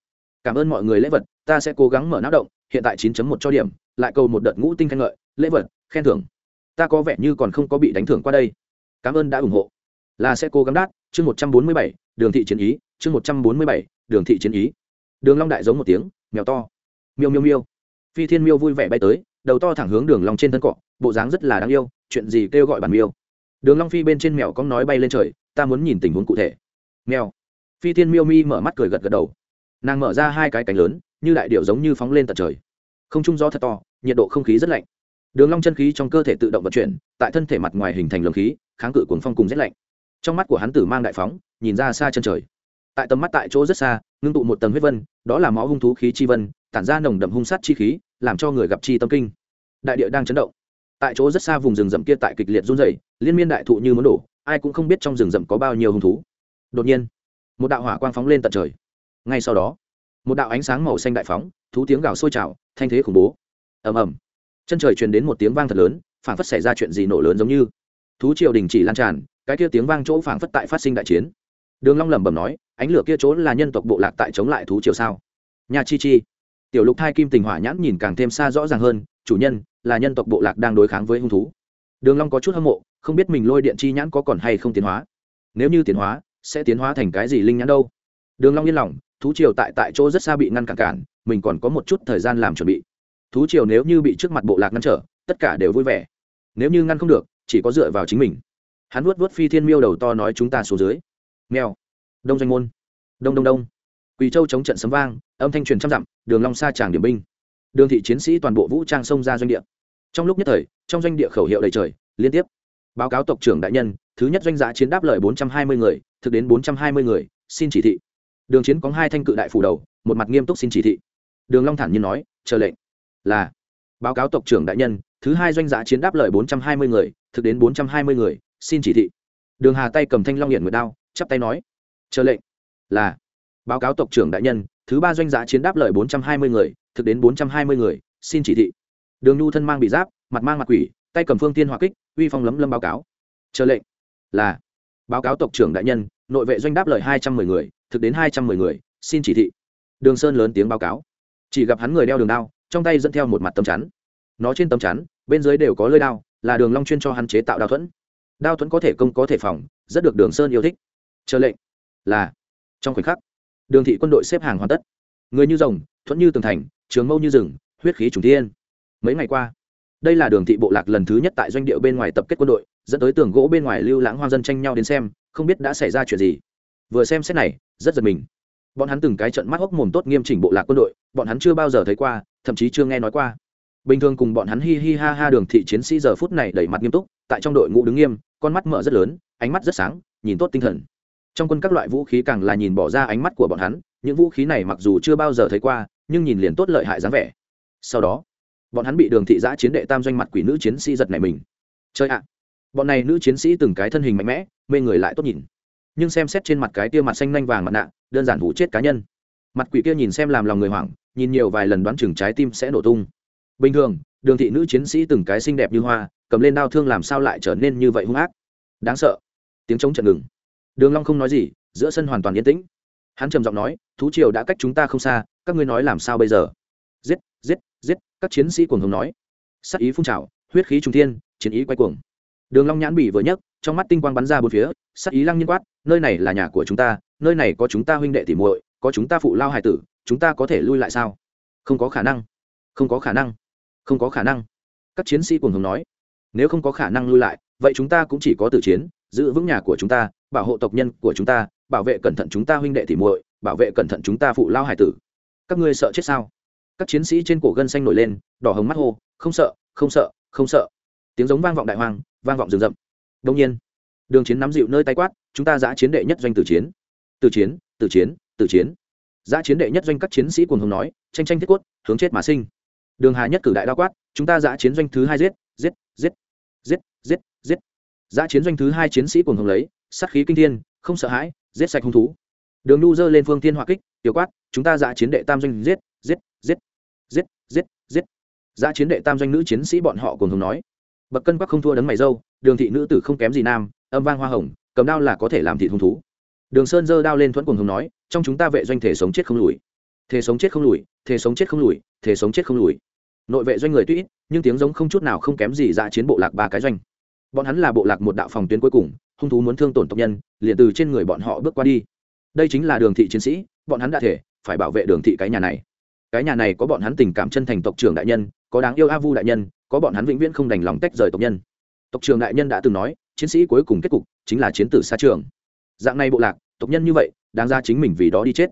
Cảm ơn mọi người lễ vật, ta sẽ cố gắng mở não động, hiện tại 9 một cho điểm, lại cầu một đợt ngũ tinh khen ngợi, lễ vật, khen thưởng. Ta có vẻ như còn không có bị đánh thưởng qua đây. Cảm ơn đã ủng hộ. Là sẽ cố gắng đát, chương một trăm bốn mươi bảy, đường thị chiến ý, chương một trăm bốn mươi bảy, đường thị chiến ý. Đường long đại giống một tiếng, mèo to. Miêu miêu miêu phi thiên miêu vui vẻ bay tới, đầu to thẳng hướng đường long trên thân cọ, bộ dáng rất là đáng yêu, chuyện gì kêu gọi bản miêu? Đường long phi bên trên mèo con nói bay lên trời, ta muốn nhìn tình huống cụ thể. Mèo. Phi thiên miêu mi mở mắt cười gật gật đầu. Nàng mở ra hai cái cánh lớn, như đại điệu giống như phóng lên tận trời. Không trung gió thật to, nhiệt độ không khí rất lạnh. Đường long chân khí trong cơ thể tự động vận chuyển, tại thân thể mặt ngoài hình thành luồng khí, kháng cự cuồng phong cùng rét lạnh. Trong mắt của hắn tử mang đại phóng, nhìn ra xa chân trời. Tại tầm mắt tại chỗ rất xa, ngưng tụ một tầng huyết vân, đó là máu hung thú khí chi vân, tản ra nồng đậm hung sát chi khí làm cho người gặp chi tâm kinh. Đại địa đang chấn động. Tại chỗ rất xa vùng rừng rậm kia tại kịch liệt run rẩy, liên miên đại thụ như muốn đổ, ai cũng không biết trong rừng rậm có bao nhiêu hung thú. Đột nhiên, một đạo hỏa quang phóng lên tận trời. Ngay sau đó, một đạo ánh sáng màu xanh đại phóng, thú tiếng gào sôi trào, thanh thế khủng bố. Ầm ầm. Chân trời truyền đến một tiếng vang thật lớn, phảng phất xảy ra chuyện gì nổ lớn giống như. Thú triều đình chỉ lan tràn, cái kia tiếng vang chỗ phảng phất tại phát sinh đại chiến. Đường long lẩm bẩm nói, ánh lửa kia chỗ là nhân tộc bộ lạc tại chống lại thú triều sao? Nhà chi chi tiểu lục thai kim tình hỏa nhãn nhìn càng thêm xa rõ ràng hơn, chủ nhân, là nhân tộc bộ lạc đang đối kháng với hung thú. Đường long có chút hâm mộ, không biết mình lôi điện chi nhãn có còn hay không tiến hóa. Nếu như tiến hóa, sẽ tiến hóa thành cái gì linh nhãn đâu? Đường long yên lòng, thú triều tại tại chỗ rất xa bị ngăn cản cản, mình còn có một chút thời gian làm chuẩn bị. Thú triều nếu như bị trước mặt bộ lạc ngăn trở, tất cả đều vui vẻ. Nếu như ngăn không được, chỉ có dựa vào chính mình. Hắn vuốt vuốt phi thiên miêu đầu to nói chúng ta xuống dưới. Mèo. Đông doanh môn. Đông đông đông quỳ châu chống trận sấm vang, âm thanh truyền trăm dặm, đường long xa tràng điểm binh. Đường thị chiến sĩ toàn bộ vũ trang xông ra doanh địa. Trong lúc nhất thời, trong doanh địa khẩu hiệu đầy trời, liên tiếp. Báo cáo tộc trưởng đại nhân, thứ nhất doanh giã chiến đáp lời bốn trăm hai mươi người, thực đến bốn trăm hai mươi người, xin chỉ thị. Đường chiến có hai thanh cự đại phủ đầu, một mặt nghiêm túc xin chỉ thị. Đường long thản nhiên nói, chờ lệnh. Là. Báo cáo tộc trưởng đại nhân, thứ hai doanh giã chiến đáp lời bốn trăm hai mươi người, thực đến bốn trăm hai mươi người, xin chỉ thị. Đường hà tay cầm thanh long hiển nguyệt đao, chắp tay nói, chờ lệnh. Là báo cáo tộc trưởng đại nhân, thứ ba doanh giá chiến đáp lời bốn trăm hai mươi người, thực đến bốn trăm hai mươi người, xin chỉ thị. Đường nhu thân mang bị giáp, mặt mang mặt quỷ, tay cầm phương tiên hòa kích, uy phong lấm lâm báo cáo. Chờ lệnh là, báo cáo tộc trưởng đại nhân, nội vệ doanh đáp lời hai trăm mười người, thực đến hai trăm mười người, xin chỉ thị. Đường sơn lớn tiếng báo cáo. Chỉ gặp hắn người đeo đường đao, trong tay dẫn theo một mặt tấm chắn. Nó trên tấm chắn, bên dưới đều có lơi đao, là đường long chuyên cho hắn chế tạo đao thuẫn. Đao thuẫn có thể công có thể phòng, rất được đường sơn yêu thích. Chờ lệnh là, trong khoảnh khắc đường thị quân đội xếp hàng hoàn tất. Người như rồng, thuẫn như tường thành, trường mâu như rừng, huyết khí trùng thiên. Mấy ngày qua, đây là đường thị bộ lạc lần thứ nhất tại doanh địa bên ngoài tập kết quân đội, dẫn tới tường gỗ bên ngoài lưu lãng hoang dân tranh nhau đến xem, không biết đã xảy ra chuyện gì. Vừa xem xét này, rất giật mình. Bọn hắn từng cái trận mắt hốc mồm tốt nghiêm chỉnh bộ lạc quân đội, bọn hắn chưa bao giờ thấy qua, thậm chí chưa nghe nói qua. Bình thường cùng bọn hắn hi hi ha ha đường thị chiến sĩ giờ phút này đẩy mặt nghiêm túc, tại trong đội ngũ đứng nghiêm, con mắt mở rất lớn, ánh mắt rất sáng, nhìn tốt tinh thần trong quân các loại vũ khí càng là nhìn bỏ ra ánh mắt của bọn hắn, những vũ khí này mặc dù chưa bao giờ thấy qua, nhưng nhìn liền tốt lợi hại dáng vẻ. Sau đó, bọn hắn bị đường thị giã chiến đệ tam doanh mặt quỷ nữ chiến sĩ giật này mình. Chơi ạ! Bọn này nữ chiến sĩ từng cái thân hình mạnh mẽ, mê người lại tốt nhìn. Nhưng xem xét trên mặt cái tia mặt xanh nanh vàng mặt nạ, đơn giản vụ chết cá nhân. Mặt quỷ kia nhìn xem làm lòng người hoảng, nhìn nhiều vài lần đoán chừng trái tim sẽ nổ tung. Bình thường, đường thị nữ chiến sĩ từng cái xinh đẹp như hoa, cầm lên đao thương làm sao lại trở nên như vậy hung ác? Đáng sợ. Tiếng chống trận ngừng đường long không nói gì, giữa sân hoàn toàn yên tĩnh. Hắn trầm giọng nói, thú triều đã cách chúng ta không xa, các ngươi nói làm sao bây giờ? Giết giết giết, các chiến sĩ cuồng hùng nói. Sát ý phun trào, huyết khí trung thiên, chiến ý quay cuồng. Đường long nhãn bỉ vừa nhấc, trong mắt tinh quang bắn ra bốn phía, sát ý lăng nhiên quát, nơi này là nhà của chúng ta, nơi này có chúng ta huynh đệ tỷ muội, có chúng ta phụ lao hải tử, chúng ta có thể lui lại sao? Không có khả năng, không có khả năng, không có khả năng, các chiến sĩ cuồng hùng nói. Nếu không có khả năng lui lại, vậy chúng ta cũng chỉ có tử chiến, giữ vững nhà của chúng ta bảo hộ tộc nhân của chúng ta, bảo vệ cẩn thận chúng ta huynh đệ tỷ muội, bảo vệ cẩn thận chúng ta phụ lao hải tử. Các ngươi sợ chết sao? Các chiến sĩ trên cổ gân xanh nổi lên, đỏ hồng mắt hô, không sợ không sợ không sợ. Tiếng giống vang vọng đại hoàng vang vọng rừng rậm. Đông nhiên, đường chiến nắm dịu nơi tay quát, chúng ta giã chiến đệ nhất doanh tử chiến. Tử chiến tử chiến tử chiến. Giã chiến đệ nhất doanh các chiến sĩ cùng hồng nói, tranh tranh thiết quất hướng chết mà sinh. Đường hà nhất cử đại đao quát, chúng ta giã chiến doanh thứ hai giết giết giết giết giết giết. Giã chiến doanh thứ hai chiến sĩ cùng hồng lấy sát khí kinh thiên, không sợ hãi, giết sạch hung thú. Đường nu dơ lên phương thiên hỏa kích, tiểu quát, chúng ta giã chiến đệ tam doanh giết giết giết giết giết giết. Giã chiến đệ tam doanh nữ chiến sĩ bọn họ cùng hùng nói. Bậc cân quắc không thua đấng mày dâu, đường thị nữ tử không kém gì nam, âm vang hoa hồng, cầm đao là có thể làm thị hung thú. Đường sơn giơ đao lên thuẫn cùng hùng nói, trong chúng ta vệ doanh thể sống chết không lùi, thể sống chết không lùi, thể sống chết không lùi, thể sống chết không lùi. Nội vệ doanh người tuy ít, nhưng tiếng giống không chút nào không kém gì giã chiến bộ lạc ba cái doanh. Bọn hắn là bộ lạc một đạo phòng tuyến cuối cùng hung thú muốn thương tổn tộc nhân, liền từ trên người bọn họ bước qua đi. Đây chính là đường thị chiến sĩ, bọn hắn đã thể, phải bảo vệ đường thị cái nhà này. Cái nhà này có bọn hắn tình cảm chân thành tộc trưởng đại nhân, có đáng yêu a vu đại nhân, có bọn hắn vĩnh viễn không đành lòng tách rời tộc nhân. Tộc trưởng đại nhân đã từng nói, chiến sĩ cuối cùng kết cục chính là chiến tử xa trường. Dạng này bộ lạc, tộc nhân như vậy, đáng ra chính mình vì đó đi chết.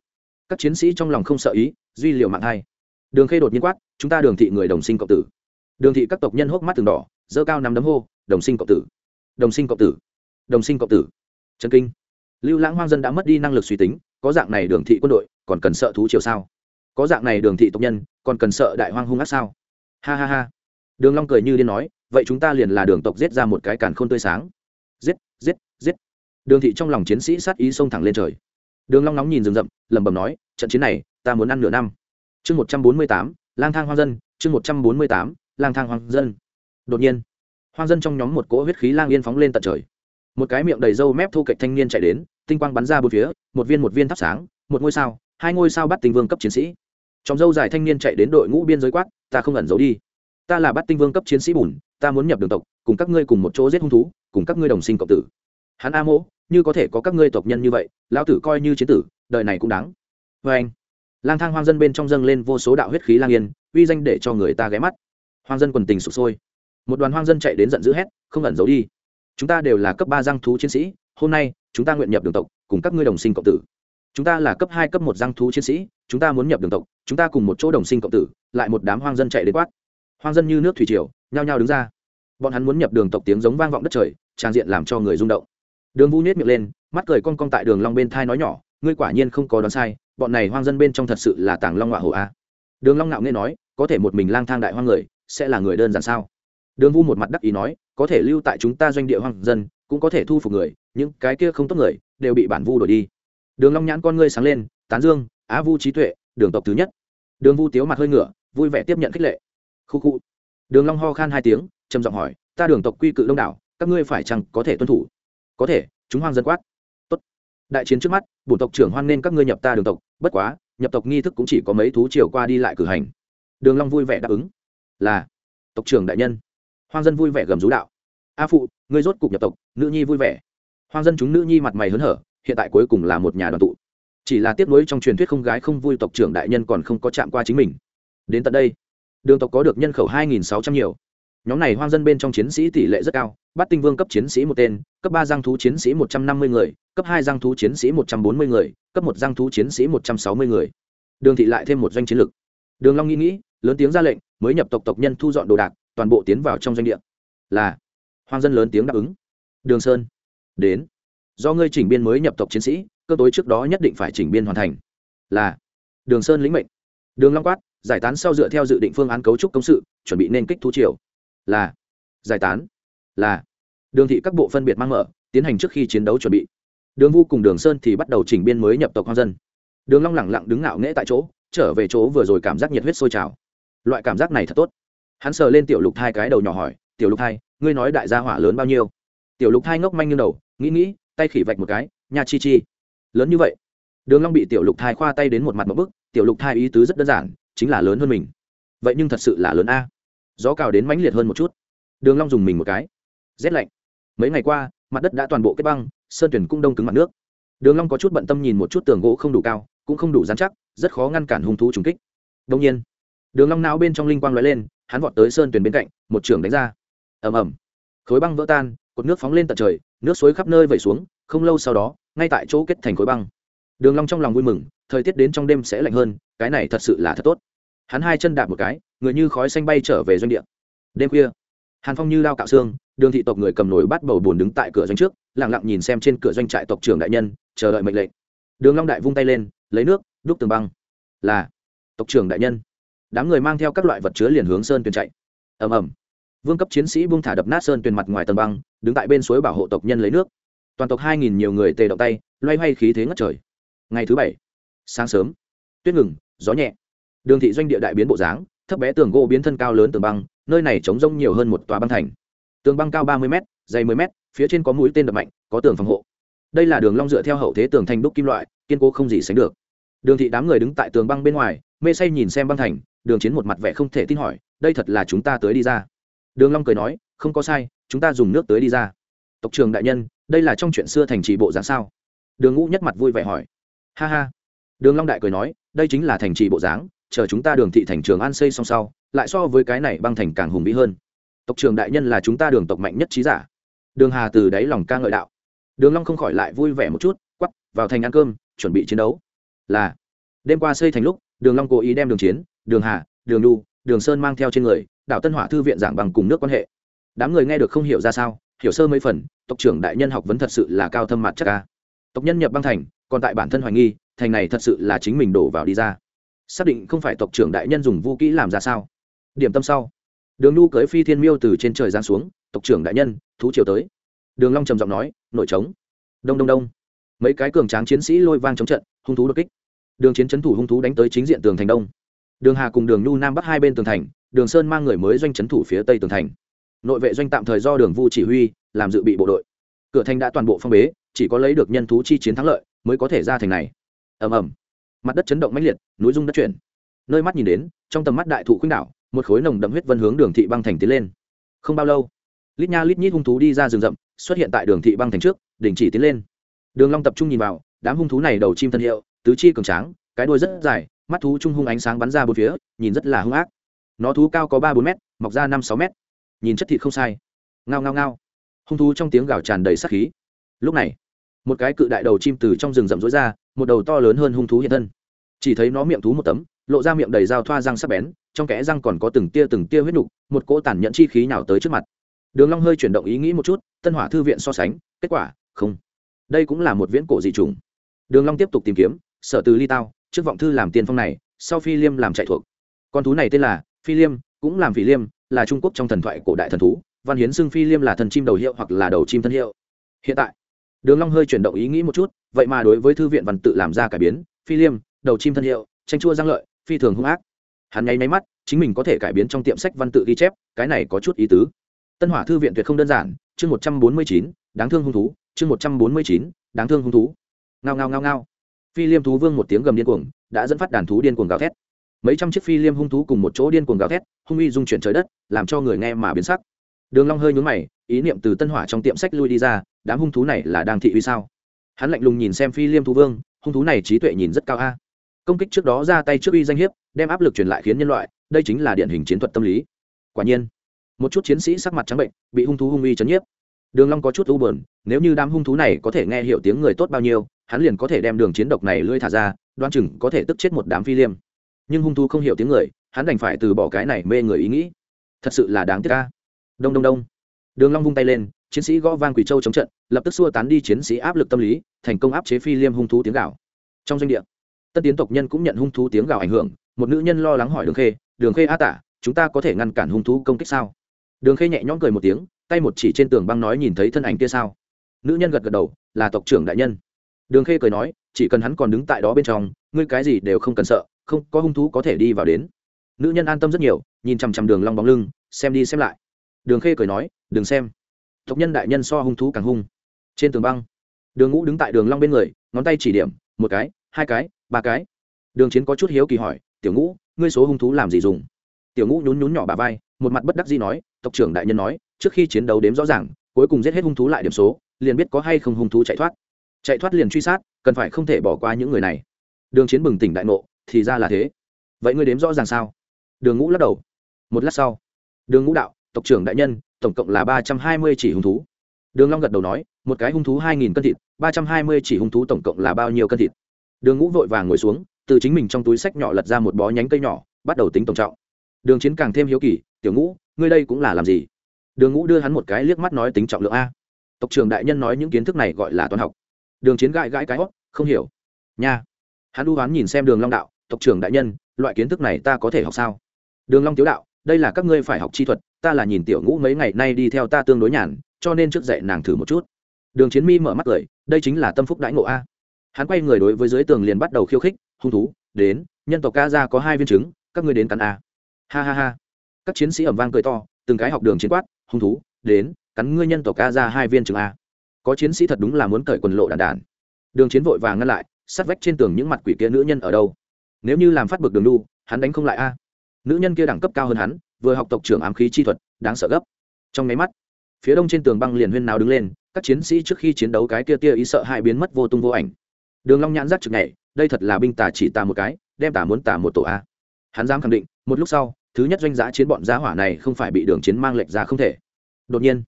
Các chiến sĩ trong lòng không sợ ý, duy liệu mạng hai. Đường khê đột nhiên quát, chúng ta đường thị người đồng sinh cộng tử. Đường thị các tộc nhân hốc mắt từng đỏ dơ cao nắm đấm hô, đồng sinh cộng tử! Đồng sinh cộng tử! Đồng sinh cộng tử. Trần kinh. Lưu lãng hoang dân đã mất đi năng lực suy tính, có dạng này đường thị quân đội, còn cần sợ thú triều sao? Có dạng này đường thị tộc nhân, còn cần sợ đại hoang hung ác sao? Ha ha ha. Đường long cười như điên nói, vậy chúng ta liền là đường tộc giết ra một cái càn khôn tươi sáng. Giết giết giết. Đường thị trong lòng chiến sĩ sát ý xông thẳng lên trời. Đường long nóng nhìn rừng rậm, lẩm bẩm nói, trận chiến này, ta muốn ăn nửa năm. Chương một trăm bốn mươi tám, lang thang hoang dân, chương một trăm bốn mươi tám, lang thang hoang dân. Đột nhiên, hoang dân trong nhóm một cỗ huyết khí lang yên phóng lên tận trời một cái miệng đầy râu mép thu cạnh thanh niên chạy đến, tinh quang bắn ra bốn phía, một viên một viên thắp sáng, một ngôi sao, hai ngôi sao bắt tinh vương cấp chiến sĩ. Trong dâu dài thanh niên chạy đến đội ngũ biên giới quát, ta không ẩn giấu đi. Ta là bắt tinh vương cấp chiến sĩ bùn, ta muốn nhập đường tộc, cùng các ngươi cùng một chỗ giết hung thú, cùng các ngươi đồng sinh cộng tử. Hắn a mỗ, như có thể có các ngươi tộc nhân như vậy, lão tử coi như chiến tử, đời này cũng đáng. Vê anh, lang thang hoang dân bên trong dâng lên vô số đạo huyết khí lang yên, uy danh để cho người ta ghé mắt. Hoang dân quần tình sụp sôi. Một đoàn hoang dân chạy đến giận dữ hét, không ẩn giấu đi chúng ta đều là cấp ba giang thú chiến sĩ, hôm nay, chúng ta nguyện nhập đường tộc, cùng các ngươi đồng sinh cộng tử. Chúng ta là cấp hai, cấp một giang thú chiến sĩ, chúng ta muốn nhập đường tộc, chúng ta cùng một chỗ đồng sinh cộng tử, lại một đám hoang dân chạy đến quát. Hoang dân như nước thủy triều, nhao nhao đứng ra. Bọn hắn muốn nhập đường tộc tiếng giống vang vọng đất trời, trang diện làm cho người rung động. Đường vũ nhét miệng lên, mắt cười con con tại đường long bên thai nói nhỏ, ngươi quả nhiên không có đoán sai, bọn này hoang dân bên trong thật sự là tàng long họa hổ a. Đường long ngạo nghe nói, có thể một mình lang thang đại hoang người, sẽ là người đơn giản sao? Đường vu một mặt đắc ý nói, có thể lưu tại chúng ta doanh địa hoang dân, cũng có thể thu phục người, những cái kia không tốt người, đều bị bản vu đổi đi. Đường long nhãn con ngươi sáng lên, tán dương, á vu trí tuệ, đường tộc thứ nhất. Đường vu tiếu mặt hơi ngửa, vui vẻ tiếp nhận khích lệ. Khu khu. Đường long ho khan hai tiếng, trầm giọng hỏi, ta đường tộc quy cự đông đảo, các ngươi phải chăng có thể tuân thủ? Có thể, chúng hoang dân quát. Tốt. Đại chiến trước mắt, bổn tộc trưởng hoan nên các ngươi nhập ta đường tộc, bất quá, nhập tộc nghi thức cũng chỉ có mấy thú triều qua đi lại cử hành. Đường long vui vẻ đáp ứng. Là, tộc trưởng đại nhân hoang dân vui vẻ gầm rú đạo. A phụ, ngươi rốt cục nhập tộc, nữ nhi vui vẻ. Hoang dân chúng nữ nhi mặt mày hớn hở, hiện tại cuối cùng là một nhà đoàn tụ. Chỉ là tiếc nuối trong truyền thuyết không gái không vui tộc trưởng đại nhân còn không có chạm qua chính mình. Đến tận đây, đường tộc có được nhân khẩu hai nghìn sáu trăm nhiều. Nhóm này hoang dân bên trong chiến sĩ tỷ lệ rất cao bắt tinh vương cấp chiến sĩ một tên, cấp ba giang thú chiến sĩ một trăm năm mươi người, cấp hai giang thú chiến sĩ một trăm bốn mươi người, cấp một giang thú chiến sĩ một trăm sáu mươi người. Đường thị lại thêm một doanh chiến lực đường long nghĩ nghĩ, lớn tiếng ra lệnh, mới nhập tộc tộc nhân thu dọn đồ đạc toàn bộ tiến vào trong doanh địa. Là, hoang dân lớn tiếng đáp ứng. Đường sơn, đến. Do ngươi chỉnh biên mới nhập tộc chiến sĩ, cơ tối trước đó nhất định phải chỉnh biên hoàn thành. Là, đường sơn lĩnh mệnh. Đường long quát, giải tán sau dựa theo dự định phương án cấu trúc công sự, chuẩn bị nên kích thú triều. Là, giải tán. Là, đường thị các bộ phân biệt mang mở, tiến hành trước khi chiến đấu chuẩn bị. Đường vu cùng đường sơn thì bắt đầu chỉnh biên mới nhập tộc hoang dân. Đường long lẳng lặng đứng ngạo nghễ tại chỗ, trở về chỗ vừa rồi cảm giác nhiệt huyết sôi trào. Loại cảm giác này thật tốt hắn sờ lên tiểu lục thai cái đầu nhỏ hỏi, tiểu lục thai, ngươi nói đại gia hỏa lớn bao nhiêu? Tiểu lục thai ngốc manh như đầu, nghĩ nghĩ, tay khỉ vạch một cái nhà chi chi. Lớn như vậy? Đường long bị tiểu lục thai khoa tay đến một mặt một bức, tiểu lục thai ý tứ rất đơn giản, chính là lớn hơn mình. Vậy nhưng thật sự là lớn a. Gió cào đến mãnh liệt hơn một chút. Đường long dùng mình một cái. Rét lạnh. Mấy ngày qua, mặt đất đã toàn bộ kết băng, sơn tuyển cũng đông cứng mặt nước. Đường long có chút bận tâm nhìn một chút tường gỗ không đủ cao, cũng không đủ dán chắc, rất khó ngăn cản hung thú trùng kích. Đương nhiên, đường long não bên trong linh quang lóe lên hắn vọt tới sơn tuyền bên cạnh, một trường đánh ra. Ầm ầm. Khối băng vỡ tan, cột nước phóng lên tận trời, nước suối khắp nơi vẩy xuống, không lâu sau đó, ngay tại chỗ kết thành khối băng. Đường long trong lòng vui mừng, thời tiết đến trong đêm sẽ lạnh hơn, cái này thật sự là thật tốt. Hắn hai chân đạp một cái, người như khói xanh bay trở về doanh địa. Đêm khuya, hàn phong như lao cạo xương, đường thị tộc người cầm nồi bắt bầu buồn đứng tại cửa doanh trước, lặng lặng nhìn xem trên cửa doanh trại tộc trưởng đại nhân, chờ đợi mệnh lệnh. Đường long đại vung tay lên, lấy nước, đúc tường băng. Là, tộc trưởng đại nhân đám người mang theo các loại vật chứa liền hướng sơn tuyền chạy. Ầm ầm. Vương cấp chiến sĩ buông thả đập nát sơn tuyền mặt ngoài tầng băng, đứng tại bên suối bảo hộ tộc nhân lấy nước. Toàn tộc hai nghìn nhiều người tề động tay, loay hoay khí thế ngất trời. Ngày thứ bảy, sáng sớm, tuyết ngừng, gió nhẹ. Đường thị doanh địa đại biến bộ dáng, thấp bé tường gỗ biến thân cao lớn tường băng, nơi này chống rông nhiều hơn một tòa băng thành. Tường băng cao ba mươi m dày 10 m phía trên có mũi tên đập mạnh, có tường phòng hộ. Đây là đường long dựa theo hậu thế tường thành đúc kim loại, kiên cố không gì sánh được. Đường thị đám người đứng tại tường băng bên ngoài mê say nhìn xem băng thành, đường chiến một mặt vẻ không thể tin hỏi, đây thật là chúng ta tới đi ra. Đường long cười nói, không có sai, chúng ta dùng nước tới đi ra. Tộc trường đại nhân, đây là trong chuyện xưa thành trì bộ dáng sao? Đường ngũ nhất mặt vui vẻ hỏi. Ha ha. Đường long đại cười nói, đây chính là thành trì bộ dáng, chờ chúng ta đường thị thành trường an xây xong sau, lại so với cái này băng thành càng hùng vĩ hơn. Tộc trường đại nhân là chúng ta đường tộc mạnh nhất trí giả. Đường hà từ đáy lòng ca ngợi đạo. Đường long không khỏi lại vui vẻ một chút, quắp, vào thành ăn cơm, chuẩn bị chiến đấu. Là, đêm qua xây thành lúc đường long cố ý đem đường chiến, đường hà, đường đu đường sơn mang theo trên người, đảo tân hỏa thư viện giảng bằng cùng nước quan hệ. Đám người nghe được không hiểu ra sao, hiểu sơ mấy phần, tộc trưởng đại nhân học vấn thật sự là cao thâm mặt chắc ca tộc nhân nhập băng thành, còn tại bản thân hoài nghi, thành này thật sự là chính mình đổ vào đi ra. Xác định không phải tộc trưởng đại nhân dùng vũ kỹ làm ra sao. Điểm tâm sau. Đường nu cưới phi thiên miêu từ trên trời giáng xuống, tộc trưởng đại nhân, thú chiều tới. Đường long trầm giọng nói, nội trống. Đông đông đông. Mấy cái cường tráng chiến sĩ lôi vang chống trận, hung thú đột kích đường chiến chấn thủ hung thú đánh tới chính diện tường thành đông. Đường hà cùng đường nhu nam bắc hai bên tường thành, đường sơn mang người mới doanh chấn thủ phía tây tường thành. Nội vệ doanh tạm thời do đường vu chỉ huy, làm dự bị bộ đội. Cửa thành đã toàn bộ phong bế, chỉ có lấy được nhân thú chi chiến thắng lợi mới có thể ra thành này. Ầm ầm. Mặt đất chấn động mãnh liệt, núi rung đất chuyển. Nơi mắt nhìn đến, trong tầm mắt đại thụ khuynh đảo, một khối nồng đậm huyết vân hướng đường thị băng thành tiến lên. Không bao lâu, lít nha lít nhít hung thú đi ra rừng rậm, xuất hiện tại đường thị băng thành trước, đình chỉ tiến lên. Đường long tập trung nhìn vào, đám hung thú này đầu chim thân hiệu tứ chi cường tráng, cái đuôi rất dài, mắt thú trung hung ánh sáng bắn ra bốn phía, nhìn rất là hung ác. Nó thú cao có ba bốn mét, mọc ra năm sáu mét. Nhìn chất thịt không sai. Ngao ngao ngao. Hung thú trong tiếng gào tràn đầy sát khí. Lúc này, một cái cự đại đầu chim từ trong rừng rậm rối ra, một đầu to lớn hơn hung thú hiện thân. Chỉ thấy nó miệng thú một tấm, lộ ra miệng đầy dao thoa răng sắc bén, trong kẽ răng còn có từng tia từng tia huyết nục, một cỗ tản nhẫn chi khí nào tới trước mặt. Đường long hơi chuyển động ý nghĩ một chút, tân hỏa thư viện so sánh, kết quả, không. Đây cũng là một viễn cổ dị trùng đường long tiếp tục tìm kiếm sở từ ly tao, trước vọng thư làm tiền phong này, sau phi liêm làm chạy thuộc. Con thú này tên là phi liêm, cũng làm phi liêm, là trung quốc trong thần thoại cổ đại thần thú, văn hiến xưng phi liêm là thần chim đầu hiệu hoặc là đầu chim thân hiệu. Hiện tại, đường long hơi chuyển động ý nghĩ một chút, vậy mà đối với thư viện văn tự làm ra cải biến, phi liêm, đầu chim thân hiệu, tranh chua giang lợi, phi thường hung ác. Hắn nháy máy mắt, chính mình có thể cải biến trong tiệm sách văn tự ghi chép, cái này có chút ý tứ. Tân hỏa thư viện tuyệt không đơn giản, chương một trăm bốn mươi chín, đáng thương hung thú, chương một trăm bốn mươi chín, đáng thương hung thú. Ngao ngao ngao ngao phi liêm thú vương một tiếng gầm điên cuồng, đã dẫn phát đàn thú điên cuồng gào thét. Mấy trăm chiếc phi liêm hung thú cùng một chỗ điên cuồng gào thét, hung uy dung chuyển trời đất, làm cho người nghe mà biến sắc. Đường long hơi nhướng mày, ý niệm từ tân hỏa trong tiệm sách lui đi ra, đám hung thú này là đang thị uy sao? Hắn lạnh lùng nhìn xem phi liêm thú vương, hung thú này trí tuệ nhìn rất cao a. Công kích trước đó ra tay trước uy danh hiếp, đem áp lực truyền lại khiến nhân loại, đây chính là điển hình chiến thuật tâm lý. Quả nhiên, một chút chiến sĩ sắc mặt trắng bệnh, bị hung thú hung uy chấn nhiếp. Đường long có chút u buồn, nếu như đám hung thú này có thể nghe hiểu tiếng người tốt bao nhiêu hắn liền có thể đem đường chiến độc này lưỡi thả ra đoan chừng có thể tức chết một đám phi liêm. Nhưng hung thú không hiểu tiếng người, hắn đành phải từ bỏ cái này mê người ý nghĩ. Thật sự là đáng tiếc ca đông đông đông. Đường long vung tay lên, chiến sĩ gõ vang quỷ châu chống trận, lập tức xua tán đi chiến sĩ áp lực tâm lý, thành công áp chế phi liêm hung thú tiếng gào. Trong doanh địa, tân tiến tộc nhân cũng nhận hung thú tiếng gào ảnh hưởng, một nữ nhân lo lắng hỏi đường khê đường khê a tả, chúng ta có thể ngăn cản hung thú công kích sao? Đường khê nhẹ nhõm cười một tiếng, tay một chỉ trên tường băng nói nhìn thấy thân ảnh kia sao. Nữ nhân gật gật đầu, là tộc trưởng đại nhân đường khê cười nói, chỉ cần hắn còn đứng tại đó bên trong, ngươi cái gì đều không cần sợ, không có hung thú có thể đi vào đến. Nữ nhân an tâm rất nhiều, nhìn chằm chằm đường long bóng lưng, xem đi xem lại. Đường khê cười nói, đừng xem. Tộc nhân đại nhân so hung thú càng hung. Trên tường băng, đường ngũ đứng tại đường long bên người, ngón tay chỉ điểm, một cái, hai cái, ba cái. Đường chiến có chút hiếu kỳ hỏi, tiểu ngũ, ngươi số hung thú làm gì dùng? Tiểu ngũ nhún nhún nhỏ bà vai, một mặt bất đắc dĩ nói, tộc trưởng đại nhân nói, trước khi chiến đấu đếm rõ ràng, cuối cùng giết hết hung thú lại điểm số, liền biết có hay không hung thú chạy thoát chạy thoát liền truy sát, cần phải không thể bỏ qua những người này. Đường chiến bừng tỉnh đại ngộ, thì ra là thế. Vậy ngươi đếm rõ ràng sao? Đường ngũ lắc đầu. Một lát sau, đường ngũ đạo, tộc trưởng đại nhân, tổng cộng là ba trăm hai mươi chỉ hung thú. Đường long gật đầu nói, một cái hung thú hai nghìn cân thịt, ba trăm hai mươi chỉ hung thú tổng cộng là bao nhiêu cân thịt? Đường ngũ vội vàng ngồi xuống, từ chính mình trong túi sách nhỏ lật ra một bó nhánh cây nhỏ, bắt đầu tính tổng trọng. Đường chiến càng thêm hiếu kỳ, tiểu ngũ, ngươi đây cũng là làm gì? Đường ngũ đưa hắn một cái liếc mắt nói tính trọng lượng a. Tộc trưởng đại nhân nói những kiến thức này gọi là toán học đường chiến gãi gãi cái hót không hiểu. Nha. Hắn đu hoán nhìn xem đường long đạo, tộc trưởng đại nhân, loại kiến thức này ta có thể học sao? Đường long tiếu đạo, đây là các ngươi phải học chi thuật, ta là nhìn tiểu ngũ mấy ngày nay đi theo ta tương đối nhàn, cho nên trước dạy nàng thử một chút. Đường chiến mi mở mắt cười, đây chính là tâm phúc đãi ngộ a. Hắn quay người đối với dưới tường liền bắt đầu khiêu khích, hung thú, đến, nhân tộc ca ra có hai viên trứng, các ngươi đến cắn a. Ha ha ha. Các chiến sĩ ẩm vang cười to, từng cái học đường chiến quát, hung thú, đến, cắn ngươi nhân tộc ca ra hai viên trứng a có chiến sĩ thật đúng là muốn cởi quần lộ đàn đàn. Đường chiến vội vàng ngăn lại, sát vách trên tường những mặt quỷ kia nữ nhân ở đâu? Nếu như làm phát bực đường lu hắn đánh không lại a. Nữ nhân kia đẳng cấp cao hơn hắn, vừa học tộc trưởng ám khí chi thuật, đáng sợ gấp. Trong máy mắt, phía đông trên tường băng liền huyên nào đứng lên, các chiến sĩ trước khi chiến đấu cái kia tia ý sợ hai biến mất vô tung vô ảnh. Đường long nhãn giác trực nhảy, đây thật là binh tà chỉ tà một cái, đem tà muốn tà một tổ a. Hắn dám khẳng định, một lúc sau, thứ nhất doanh giã chiến bọn giá hỏa này không phải bị đường chiến mang lệch ra không thể. Đột nhiên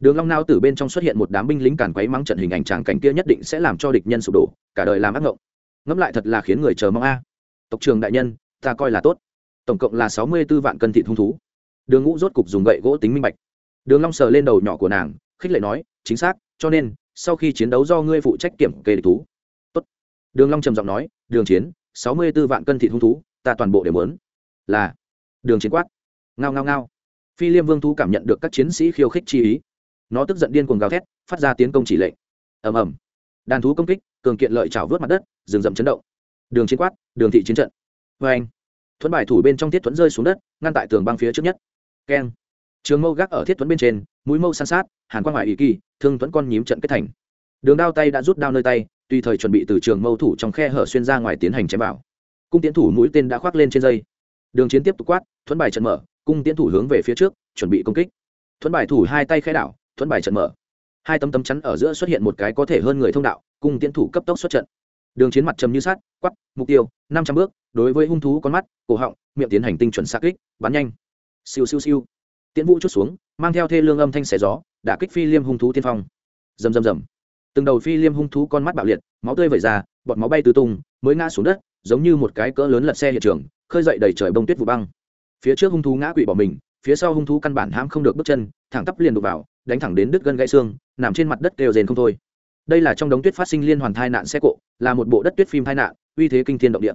đường long nao từ bên trong xuất hiện một đám binh lính càn quấy mắng trận hình ảnh tràng cảnh kia nhất định sẽ làm cho địch nhân sụp đổ, cả đời làm ác ngộng. Ngẫm lại thật là khiến người chờ mong a. Tộc trường đại nhân, ta coi là tốt. Tổng cộng là sáu mươi b ố vạn cân thị hung thú. Đường ngũ rốt cục dùng gậy gỗ tính minh bạch. Đường long sờ lên đầu nhỏ của nàng, khích lệ nói, chính xác, cho nên, sau khi chiến đấu do ngươi phụ trách kiểm kê địch thú. Tốt. đường long trầm giọng nói, đường chiến, sáu mươi b ố vạn cân thị hung thú, ta toàn bộ đều muốn. Là. Đường chiến quát. Ngao ngao ngao. Phi liêm vương thú cảm nhận được các chiến sĩ khiêu khích chi ý nó tức giận điên cuồng gào thét, phát ra tiến công chỉ lệnh. Ầm ầm. Đàn thú công kích, cường kiện lợi chảo vớt mặt đất, rừng rậm chấn động. Đường chiến quát, đường thị chiến trận. Vê anh, thuẫn bài thủ bên trong thiết thuẫn rơi xuống đất, ngăn tại tường băng phía trước nhất. Keng. Trường mâu gác ở thiết thuẫn bên trên, mũi mâu san sát, hàn quang ngoại ý kỳ, thương thuẫn con nhím trận kết thành. Đường đao tay đã rút đao nơi tay, tùy thời chuẩn bị từ trường mâu thủ trong khe hở xuyên ra ngoài tiến hành chém vào. Cung tiến thủ mũi tên đã khoác lên trên dây. Đường chiến tiếp tục quát, thuẫn bài trận mở, cung tiến thủ hướng về phía trước, chuẩn bị công kích. Thuẫn bài thủ hai tay khai đảo thuẫn bài trận mở. Hai tấm tấm chắn ở giữa xuất hiện một cái có thể hơn người thông đạo, cùng tiến thủ cấp tốc xuất trận. Đường chiến mặt trầm như sát quắp mục tiêu, năm trăm bước, đối với hung thú con mắt, cổ họng, miệng tiến hành tinh chuẩn xa kích, bắn nhanh. Siêu siêu siêu. Tiến vũ chút xuống, mang theo thê lương âm thanh xẻ gió, đả kích phi liêm hung thú tiên phong. Rầm rầm rầm. Từng đầu phi liêm hung thú con mắt bạo liệt, máu tươi vẩy ra, bọt máu bay tứ tung, mới ngã xuống đất, giống như một cái cỡ lớn lật xe hiện trường, khơi dậy đầy trời bông tuyết vụ băng. Phía trước hung thú ngã quỵ bỏ mình, phía sau hung thú căn bản hãm không được bước chân, thẳng tắp liền đục vào đánh thẳng đến đứt gân gãy xương, nằm trên mặt đất kêu rền không thôi. Đây là trong đống tuyết phát sinh liên hoàn thai nạn xe cộ, là một bộ đất tuyết phim thai nạn, uy thế kinh thiên động địa.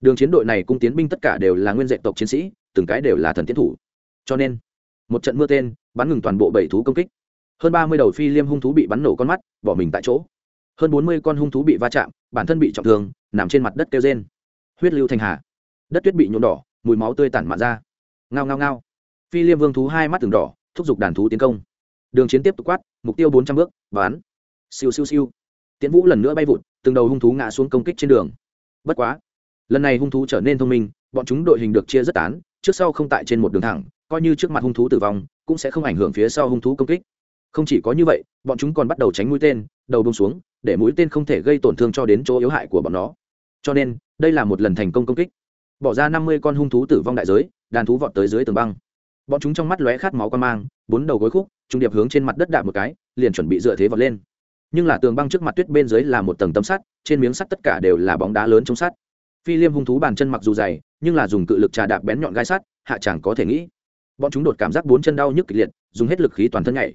Đường chiến đội này cung tiến binh tất cả đều là nguyên dạy tộc chiến sĩ, từng cái đều là thần tiến thủ. Cho nên, một trận mưa tên, bắn ngừng toàn bộ bảy thú công kích. Hơn ba mươi đầu phi liêm hung thú bị bắn nổ con mắt, bỏ mình tại chỗ. Hơn bốn mươi con hung thú bị va chạm, bản thân bị trọng thương, nằm trên mặt đất kêu rên. Huyết lưu thành hà. Đất tuyết bị nhuộm đỏ, mùi máu tươi tản mạn ra. Ngao ngao ngao. Phi liêm vương thú hai mắt từng đỏ, thúc giục đàn thú tiến công đường chiến tiếp tục quát, mục tiêu bốn trăm bước, bán. Siêu siêu siêu. Tiễn vũ lần nữa bay vụt, từng đầu hung thú ngã xuống công kích trên đường. Bất quá, lần này hung thú trở nên thông minh, bọn chúng đội hình được chia rất tán, trước sau không tại trên một đường thẳng, coi như trước mặt hung thú tử vong, cũng sẽ không ảnh hưởng phía sau hung thú công kích. Không chỉ có như vậy, bọn chúng còn bắt đầu tránh mũi tên, đầu bông xuống, để mũi tên không thể gây tổn thương cho đến chỗ yếu hại của bọn nó. Cho nên, đây là một lần thành công công kích. Bỏ ra năm mươi con hung thú tử vong đại giới, đàn thú vọt tới dưới tường băng bọn chúng trong mắt lóe khát máu quan mang, bốn đầu gối khúc, trung điệp hướng trên mặt đất đạp một cái, liền chuẩn bị dựa thế vọt lên. Nhưng là tường băng trước mặt tuyết bên dưới là một tầng tấm sắt, trên miếng sắt tất cả đều là bóng đá lớn trong sắt. Phi liêm hung thú bàn chân mặc dù dày, nhưng là dùng cự lực trà đạp bén nhọn gai sắt, hạ chẳng có thể nghĩ. Bọn chúng đột cảm giác bốn chân đau nhức kịch liệt, dùng hết lực khí toàn thân nhảy.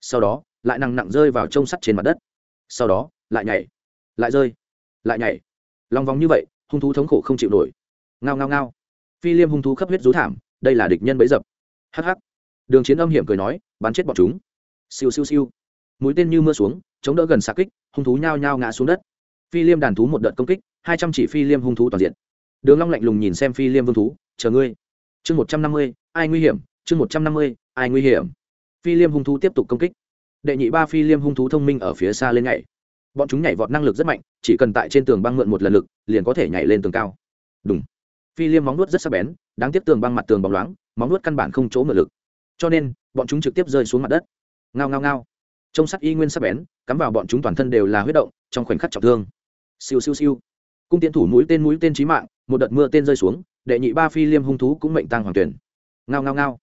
Sau đó, lại nặng nặng rơi vào trông sắt trên mặt đất. Sau đó, lại nhảy, lại rơi, lại nhảy. Lòng vòng như vậy, hung thú thống khổ không chịu nổi. Ngao ngao ngao. Phi liêm hung thú khắp huyết rú thảm, đây là địch nhân bấy dập hh đường chiến âm hiểm cười nói, bắn chết bọn chúng. Siêu siêu siêu. Mũi tên như mưa xuống, chống đỡ gần xa kích, hung thú nhao nhao ngã xuống đất. Phi liêm đàn thú một đợt công kích, hai trăm chỉ phi liêm hung thú toàn diện. Đường long lạnh lùng nhìn xem phi liêm vương thú, chờ ngươi. Chương một trăm năm mươi, ai nguy hiểm? Chương một trăm năm mươi, ai nguy hiểm? Phi liêm hung thú tiếp tục công kích. Đệ nhị ba phi liêm hung thú thông minh ở phía xa lên nhảy. Bọn chúng nhảy vọt năng lực rất mạnh, chỉ cần tại trên tường băng mượn một lần lực, liền có thể nhảy lên tường cao. Đúng phi liêm móng nuốt rất sắc bén, đáng tiếc tường băng mặt tường bóng loáng, móng nuốt căn bản không chỗ mượn lực. Cho nên, bọn chúng trực tiếp rơi xuống mặt đất. Ngao ngao ngao. Trong sắt y nguyên sắc bén, cắm vào bọn chúng toàn thân đều là huyết động, trong khoảnh khắc trọng thương. Siêu siêu siêu. Cung tiến thủ mũi tên mũi tên trí mạng, một đợt mưa tên rơi xuống, đệ nhị ba phi liêm hung thú cũng mệnh tăng hoàng tuyển. Ngao ngao ngao.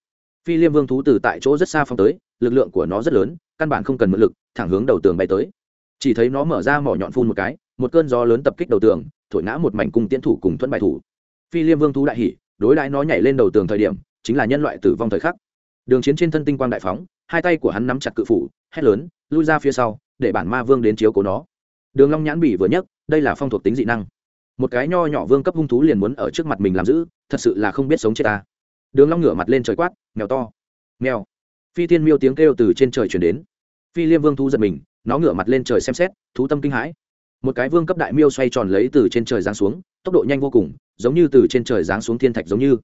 Phi liêm vương thú từ tại chỗ rất xa phong tới, lực lượng của nó rất lớn, căn bản không cần mượn lực, thẳng hướng đầu tường bay tới. Chỉ thấy nó mở ra mỏ nhọn phun một cái, một cơn gió lớn tập kích đầu tường, thổi ngã một mảnh cung tiến thủ cùng thuẫn bài thủ phi liêm vương thú đại hỉ, đối đãi nó nhảy lên đầu tường thời điểm, chính là nhân loại tử vong thời khắc. Đường chiến trên thân tinh quang đại phóng, hai tay của hắn nắm chặt cự phủ, hét lớn, lui ra phía sau, để bản ma vương đến chiếu cố nó. Đường long nhãn bỉ vừa nhấc, đây là phong thuộc tính dị năng. Một cái nho nhỏ vương cấp hung thú liền muốn ở trước mặt mình làm giữ, thật sự là không biết sống chết ta. Đường long ngửa mặt lên trời quát, mèo to. Mèo. Phi thiên miêu tiếng kêu từ trên trời truyền đến. Phi liêm vương thú giật mình, nó ngửa mặt lên trời xem xét, thú tâm kinh hãi. Một cái vương cấp đại miêu xoay tròn lấy từ trên trời giáng xuống, tốc độ nhanh vô cùng giống như từ trên trời giáng xuống thiên thạch giống như.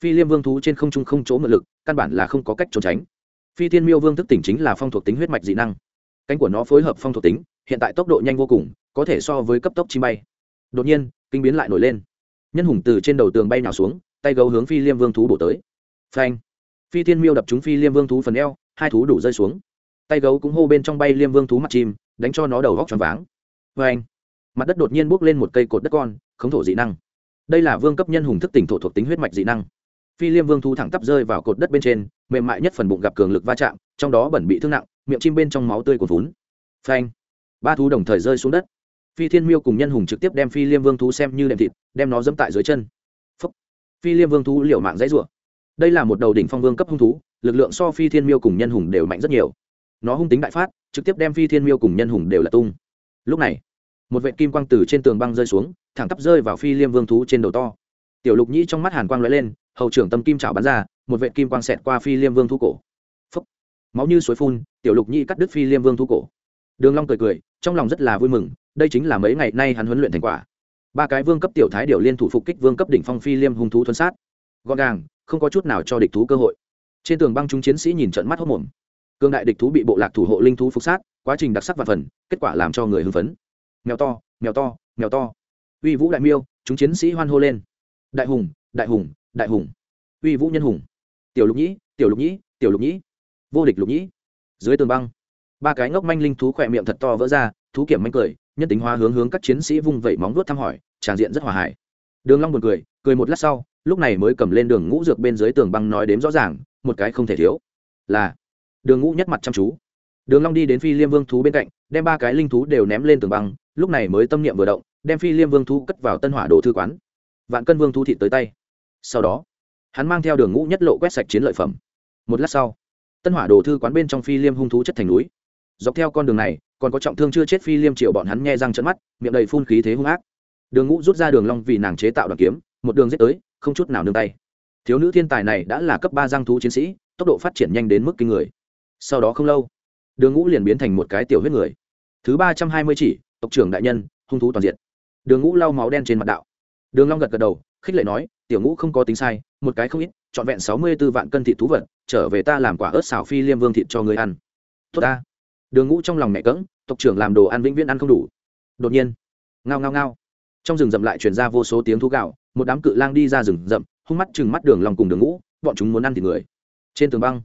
Phi liêm vương thú trên không trung không chỗ mượn lực, căn bản là không có cách trốn tránh. Phi thiên miêu vương thức tỉnh chính là phong thuộc tính huyết mạch dị năng. Cánh của nó phối hợp phong thuộc tính, hiện tại tốc độ nhanh vô cùng, có thể so với cấp tốc chim bay. Đột nhiên, kinh biến lại nổi lên. Nhân hùng từ trên đầu tường bay nào xuống, tay gấu hướng phi liêm vương thú bổ tới. Phanh! Phi thiên miêu đập trúng phi liêm vương thú phần eo, hai thú đủ rơi xuống. Tay gấu cũng hô bên trong bay liêm vương thú mặt chim, đánh cho nó đầu góc tròn váng. Phanh! Mặt đất đột nhiên bốc lên một cây cột đất con, khống thổ dị năng đây là vương cấp nhân hùng thức tỉnh thổ thuộc tính huyết mạch dị năng. Phi liêm vương thú thẳng tắp rơi vào cột đất bên trên, mềm mại nhất phần bụng gặp cường lực va chạm, trong đó bẩn bị thương nặng, miệng chim bên trong máu tươi của vốn phanh! Ba thú đồng thời rơi xuống đất. Phi thiên miêu cùng nhân hùng trực tiếp đem phi liêm vương thú xem như đệm thịt, đem nó dẫm tại dưới chân. Phúc. phi liêm vương thú liều mạng dãy rủa. Đây là một đầu đỉnh phong vương cấp hung thú, lực lượng so phi thiên miêu cùng nhân hùng đều mạnh rất nhiều. Nó hung tính đại phát, trực tiếp đem phi thiên miêu cùng nhân hùng đều là tung. Lúc này, một vệ kim quang từ trên tường băng rơi xuống thẳng tắp rơi vào phi liêm vương thú trên đầu to. Tiểu lục nhĩ trong mắt hàn quang lóe lên, hầu trưởng tâm kim chảo bắn ra, một vệ kim quang xẹt qua phi liêm vương thú cổ. Phúc. máu như suối phun, tiểu lục nhĩ cắt đứt phi liêm vương thú cổ. Đường long cười cười, trong lòng rất là vui mừng, đây chính là mấy ngày nay hắn huấn luyện thành quả. Ba cái vương cấp tiểu thái điều liên thủ phục kích vương cấp đỉnh phong phi liêm hung thú thuần sát. Gọn gàng, không có chút nào cho địch thú cơ hội. Trên tường băng chúng chiến sĩ nhìn trận mắt hốc mồm. Cương đại địch thú bị bộ lạc thủ hộ linh thú phục sát, quá trình đặc sắc và phần, kết quả làm cho người hưng phấn. Mèo to mèo to mèo to uy vũ đại miêu, chúng chiến sĩ hoan hô lên. Đại hùng đại hùng đại hùng. Uy vũ nhân hùng. Tiểu lục nhĩ, tiểu lục nhĩ, tiểu lục nhĩ. Vô địch lục nhĩ. Dưới tường băng, ba cái ngốc manh linh thú khỏe miệng thật to vỡ ra, thú kiểm manh cười, nhân tính hóa hướng hướng các chiến sĩ vung vẩy móng vuốt thăm hỏi tràng diện rất hòa hải đường long buồn cười cười một lát sau, lúc này mới cầm lên đường ngũ dược bên dưới tường băng nói đếm rõ ràng, một cái không thể thiếu, là đường ngũ nhất mặt chăm chú. Đường long đi đến phi liêm vương thú bên cạnh, đem ba cái linh thú đều ném lên tường băng, lúc này mới tâm niệm vừa động đem phi liêm vương thú cất vào tân hỏa đồ thư quán. Vạn cân vương thú thịt tới tay. Sau đó, hắn mang theo đường ngũ nhất lộ quét sạch chiến lợi phẩm. Một lát sau, tân hỏa đồ thư quán bên trong phi liêm hung thú chất thành núi. Dọc theo con đường này, còn có trọng thương chưa chết phi liêm triệu bọn hắn nghe răng trận mắt, miệng đầy phun khí thế hung ác. Đường ngũ rút ra đường long vì nàng chế tạo đoàn kiếm, một đường giết tới, không chút nào nương tay. Thiếu nữ thiên tài này đã là cấp ba giang thú chiến sĩ, tốc độ phát triển nhanh đến mức kinh người. Sau đó không lâu, đường ngũ liền biến thành một cái tiểu huyết người. Thứ ba trăm hai mươi chỉ, tộc trưởng đại nhân, hung thú toàn diện đường ngũ lau máu đen trên mặt đạo. Đường long gật gật đầu, khích lệ nói, tiểu ngũ không có tính sai, một cái không ít, trọn vẹn sáu mươi 64 vạn cân thịt thú vật, trở về ta làm quả ớt xào phi liêm vương thịt cho người ăn. Tốt ta. Đường ngũ trong lòng mẹ cỡng tộc trưởng làm đồ ăn vĩnh viễn ăn không đủ. Đột nhiên, ngao ngao ngao, trong rừng rậm lại truyền ra vô số tiếng thú gạo, một đám cự lang đi ra rừng rậm, hung mắt chừng mắt đường lòng cùng đường ngũ, bọn chúng muốn ăn thịt người. Trên tường băng,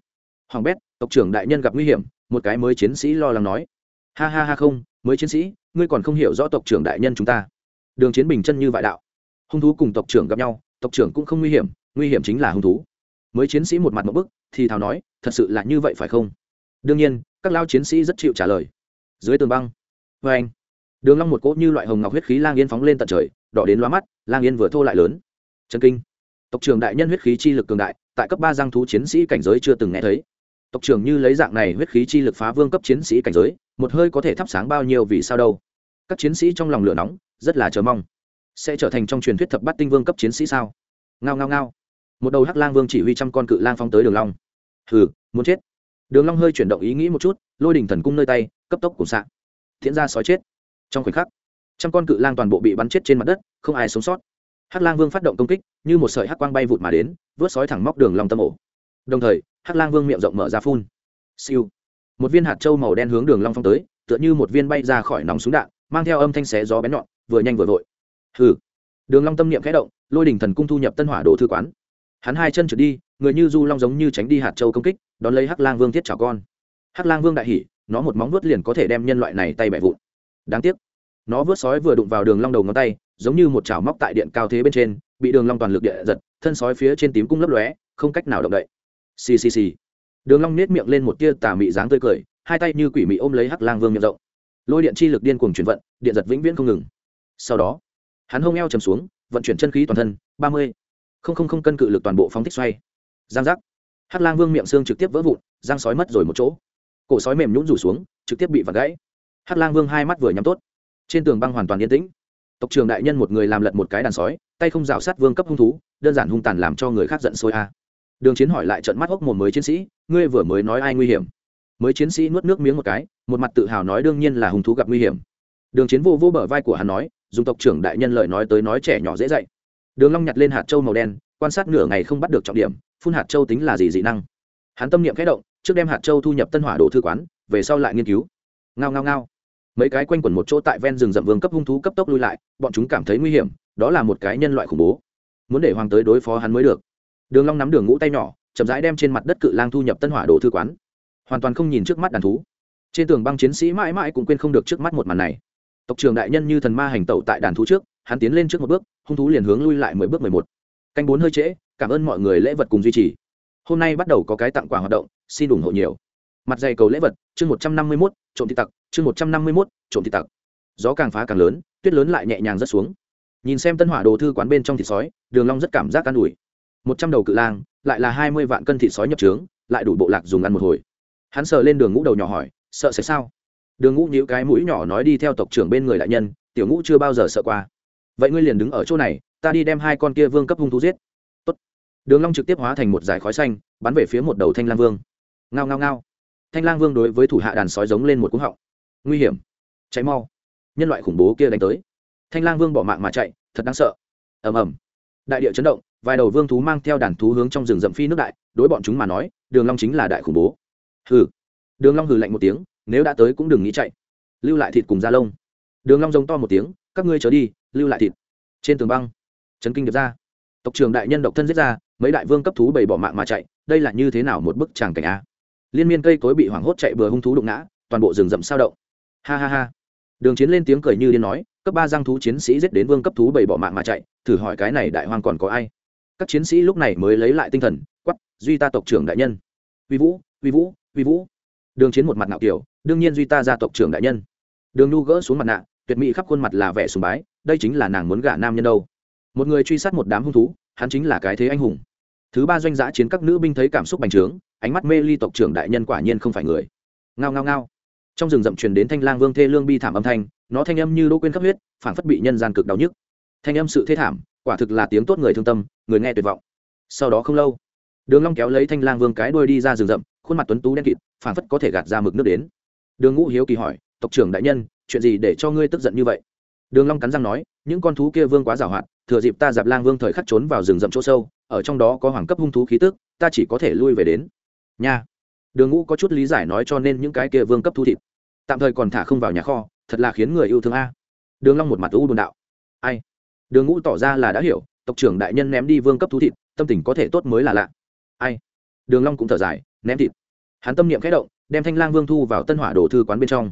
hoàng bét, tộc trưởng đại nhân gặp nguy hiểm, một cái mới chiến sĩ lo lắng nói, ha ha ha không, mới chiến sĩ, ngươi còn không hiểu rõ tộc trưởng đại nhân chúng ta đường chiến bình chân như vại đạo. Hung thú cùng tộc trưởng gặp nhau, tộc trưởng cũng không nguy hiểm nguy hiểm chính là hung thú. Mới chiến sĩ một mặt một bức, thì thào nói, thật sự là như vậy phải không? Đương nhiên, các lao chiến sĩ rất chịu trả lời. Dưới tường băng vê anh. Đường long một cỗ như loại hồng ngọc huyết khí lang yên phóng lên tận trời, đỏ đến loa mắt, lang yên vừa thô lại lớn. Chân kinh. Tộc trưởng đại nhân huyết khí chi lực cường đại, tại cấp ba giang thú chiến sĩ cảnh giới chưa từng nghe thấy. Tộc trưởng như lấy dạng này huyết khí chi lực phá vương cấp chiến sĩ cảnh giới, một hơi có thể thắp sáng bao nhiêu vì sao đâu các chiến sĩ trong lòng lửa nóng, rất là chờ mong. Sẽ trở thành trong truyền thuyết thập bát tinh vương cấp chiến sĩ sao? Ngao ngao ngao. Một đầu hắc lang vương chỉ huy trăm con cự lang phóng tới đường long. Hừ, muốn chết. Đường long hơi chuyển động ý nghĩ một chút, lôi đỉnh thần cung nơi tay, cấp tốc cùng sạng thiện ra sói chết. Trong khoảnh khắc, trăm con cự lang toàn bộ bị bắn chết trên mặt đất, không ai sống sót. Hắc lang vương phát động công kích, như một sợi hắc quang bay vụt mà đến, vớt sói thẳng móc đường long tâm ổ. Đồng thời, hắc lang vương miệng rộng mở ra phun. Siêu. Một viên hạt châu màu đen hướng đường long phong tới, tựa như một viên bay ra khỏi nòng súng đạn mang theo âm thanh xé gió bén nhọn, vừa nhanh vừa vội. Hừ. Đường long tâm niệm khẽ động, lôi đỉnh thần cung thu nhập tân hỏa đồ thư quán. Hắn hai chân trượt đi, người như du long giống như tránh đi hạt châu công kích, đón lấy hắc lang vương thiết chảo con. Hắc lang vương đại hỉ, nó một móng vuốt liền có thể đem nhân loại này tay bẻ vụn. Đáng tiếc. Nó vớt sói vừa đụng vào đường long đầu ngón tay, giống như một chảo móc tại điện cao thế bên trên, bị đường long toàn lực địa giật, thân sói phía trên tím cung lấp lóe, không cách nào động đậy. Xì xì xì. Đường long nét miệng lên một tia tà mị dáng tươi cười, hai tay như quỷ mị ôm lấy hắc lang vương miệng rộng lôi điện chi lực điên cuồng chuyển vận, điện giật vĩnh viễn không ngừng. Sau đó, hắn hông eo chầm xuống, vận chuyển chân khí toàn thân, ba mươi. Không không không cân cự lực toàn bộ phóng thích xoay. Giang giác. Hắc lang vương miệng xương trực tiếp vỡ vụn, giang sói mất rồi một chỗ. Cổ sói mềm nhũn rủ xuống, trực tiếp bị vặt gãy. Hắc lang vương hai mắt vừa nhắm tốt. Trên tường băng hoàn toàn yên tĩnh. Tộc trường đại nhân một người làm lật một cái đàn sói, tay không rào sát vương cấp hung thú, đơn giản hung tàn làm cho người khác giận sôi a. Đường chiến hỏi lại trận mắt hốc một mới chiến sĩ, ngươi vừa mới nói ai nguy hiểm? Mới chiến sĩ nuốt nước miếng một cái, một mặt tự hào nói đương nhiên là hung thú gặp nguy hiểm. Đường chiến vô vô bờ vai của hắn nói, dùng tộc trưởng đại nhân lời nói tới nói trẻ nhỏ dễ dạy. Đường long nhặt lên hạt châu màu đen, quan sát nửa ngày không bắt được trọng điểm, phun hạt châu tính là gì dị năng. Hắn tâm niệm khẽ động, trước đem hạt châu thu nhập tân hỏa đồ thư quán, về sau lại nghiên cứu. Ngao ngao ngao. Mấy cái quanh quẩn một chỗ tại ven rừng rậm vương cấp hung thú cấp tốc lui lại, bọn chúng cảm thấy nguy hiểm, đó là một cái nhân loại khủng bố. Muốn để hoàng tới đối phó hắn mới được. Đường long nắm đường ngũ tay nhỏ, chậm rãi đem trên mặt đất cự lang thu nhập tân hỏa đồ thư quán hoàn toàn không nhìn trước mắt đàn thú. Trên tường băng chiến sĩ mãi mãi cũng quên không được trước mắt một màn này. Tộc trưởng đại nhân như thần ma hành tẩu tại đàn thú trước, hắn tiến lên trước một bước, hung thú liền hướng lui lại mười bước mười một. Canh bốn hơi trễ, cảm ơn mọi người lễ vật cùng duy trì. Hôm nay bắt đầu có cái tặng quà hoạt động, xin ủng hộ nhiều. Mặt dày cầu lễ vật, chương một trăm năm mươi mốt, trộm thị tặc, chương một trăm năm mươi mốt, trộm thị tặc. Gió càng phá càng lớn, tuyết lớn lại nhẹ nhàng rớt xuống. Nhìn xem tân hỏa đồ thư quán bên trong thịt sói, đường long rất cảm giác an ủi. Một trăm đầu cự lang, lại là hai mươi vạn cân thịt sói nhập trướng, lại đủ bộ lạc dùng ăn một hồi hắn sờ lên đường ngũ đầu nhỏ hỏi, sợ sẽ sao? Đường ngũ nhíu cái mũi nhỏ nói đi theo tộc trưởng bên người đại nhân, tiểu ngũ chưa bao giờ sợ qua. Vậy ngươi liền đứng ở chỗ này, ta đi đem hai con kia vương cấp hung thú giết. Tốt. đường long trực tiếp hóa thành một dải khói xanh, bắn về phía một đầu thanh lang vương. Ngao ngao ngao. Thanh lang vương đối với thủ hạ đàn sói giống lên một cú họng. Nguy hiểm. Cháy mau. Nhân loại khủng bố kia đánh tới. Thanh lang vương bỏ mạng mà chạy, thật đáng sợ. Ầm ầm. Đại địa chấn động, vài đầu vương thú mang theo đàn thú hướng trong rừng rậm phi nước đại, đối bọn chúng mà nói, đường long chính là đại khủng bố hừ. Đường long hừ lạnh một tiếng, nếu đã tới cũng đừng nghĩ chạy. Lưu lại thịt cùng da lông đường long giống to một tiếng, các ngươi trở đi, lưu lại thịt. Trên tường băng, chấn kinh được ra. Tộc trưởng đại nhân độc thân giết ra, mấy đại vương cấp thú bầy bỏ mạng mà chạy, đây là như thế nào một bức tràng cảnh á liên miên cây cối bị hoảng hốt chạy bừa hung thú đụng ngã, toàn bộ rừng rậm sao động. Ha ha ha. Đường chiến lên tiếng cười như điên nói, cấp ba giang thú chiến sĩ giết đến vương cấp thú bầy bỏ mạng mà chạy, thử hỏi cái này đại hoang còn có ai? Các chiến sĩ lúc này mới lấy lại tinh thần quắp duy ta tộc trưởng đại nhân. Uy vũ uy vũ vi vũ. Đường chiến một mặt nạo kiểu, đương nhiên duy ta gia tộc trưởng đại nhân. Đường nu gỡ xuống mặt nạ, tuyệt mỹ khắp khuôn mặt là vẻ sùng bái, đây chính là nàng muốn gả nam nhân đâu. Một người truy sát một đám hung thú, hắn chính là cái thế anh hùng. Thứ ba doanh giã chiến các nữ binh thấy cảm xúc bành trướng, ánh mắt mê ly tộc trưởng đại nhân quả nhiên không phải người. Ngao ngao ngao. Trong rừng rậm truyền đến thanh lang vương thê lương bi thảm âm thanh, nó thanh âm như đỗ quên khắp huyết phản phất bị nhân gian cực đau nhức. Thanh âm sự thế thảm, quả thực là tiếng tốt người thương tâm, người nghe tuyệt vọng. Sau đó không lâu, đường long kéo lấy thanh lang vương cái đuôi đi ra rừng rậm khuôn mặt tuấn tú đen kịt phản phất có thể gạt ra mực nước đến. Đường ngũ hiếu kỳ hỏi, tộc trưởng đại nhân, chuyện gì để cho ngươi tức giận như vậy? Đường long cắn răng nói, những con thú kia vương quá giàu hoạt thừa dịp ta dạp lang vương thời khắc trốn vào rừng rậm chỗ sâu, ở trong đó có hoàng cấp hung thú khí tức, ta chỉ có thể lui về đến. Nha. Đường ngũ có chút lý giải nói cho nên những cái kia vương cấp thu thịt, tạm thời còn thả không vào nhà kho, thật là khiến người yêu thương a. Đường long một mặt u buồn đạo. Ai? Đường ngũ tỏ ra là đã hiểu, tộc trưởng đại nhân ném đi vương cấp thú thịt, tâm tình có thể tốt mới là lạ. Ai? Đường long cũng thở dài ném thịt. Hắn tâm niệm khẽ động, đem thanh lang vương thu vào tân hỏa đồ thư quán bên trong.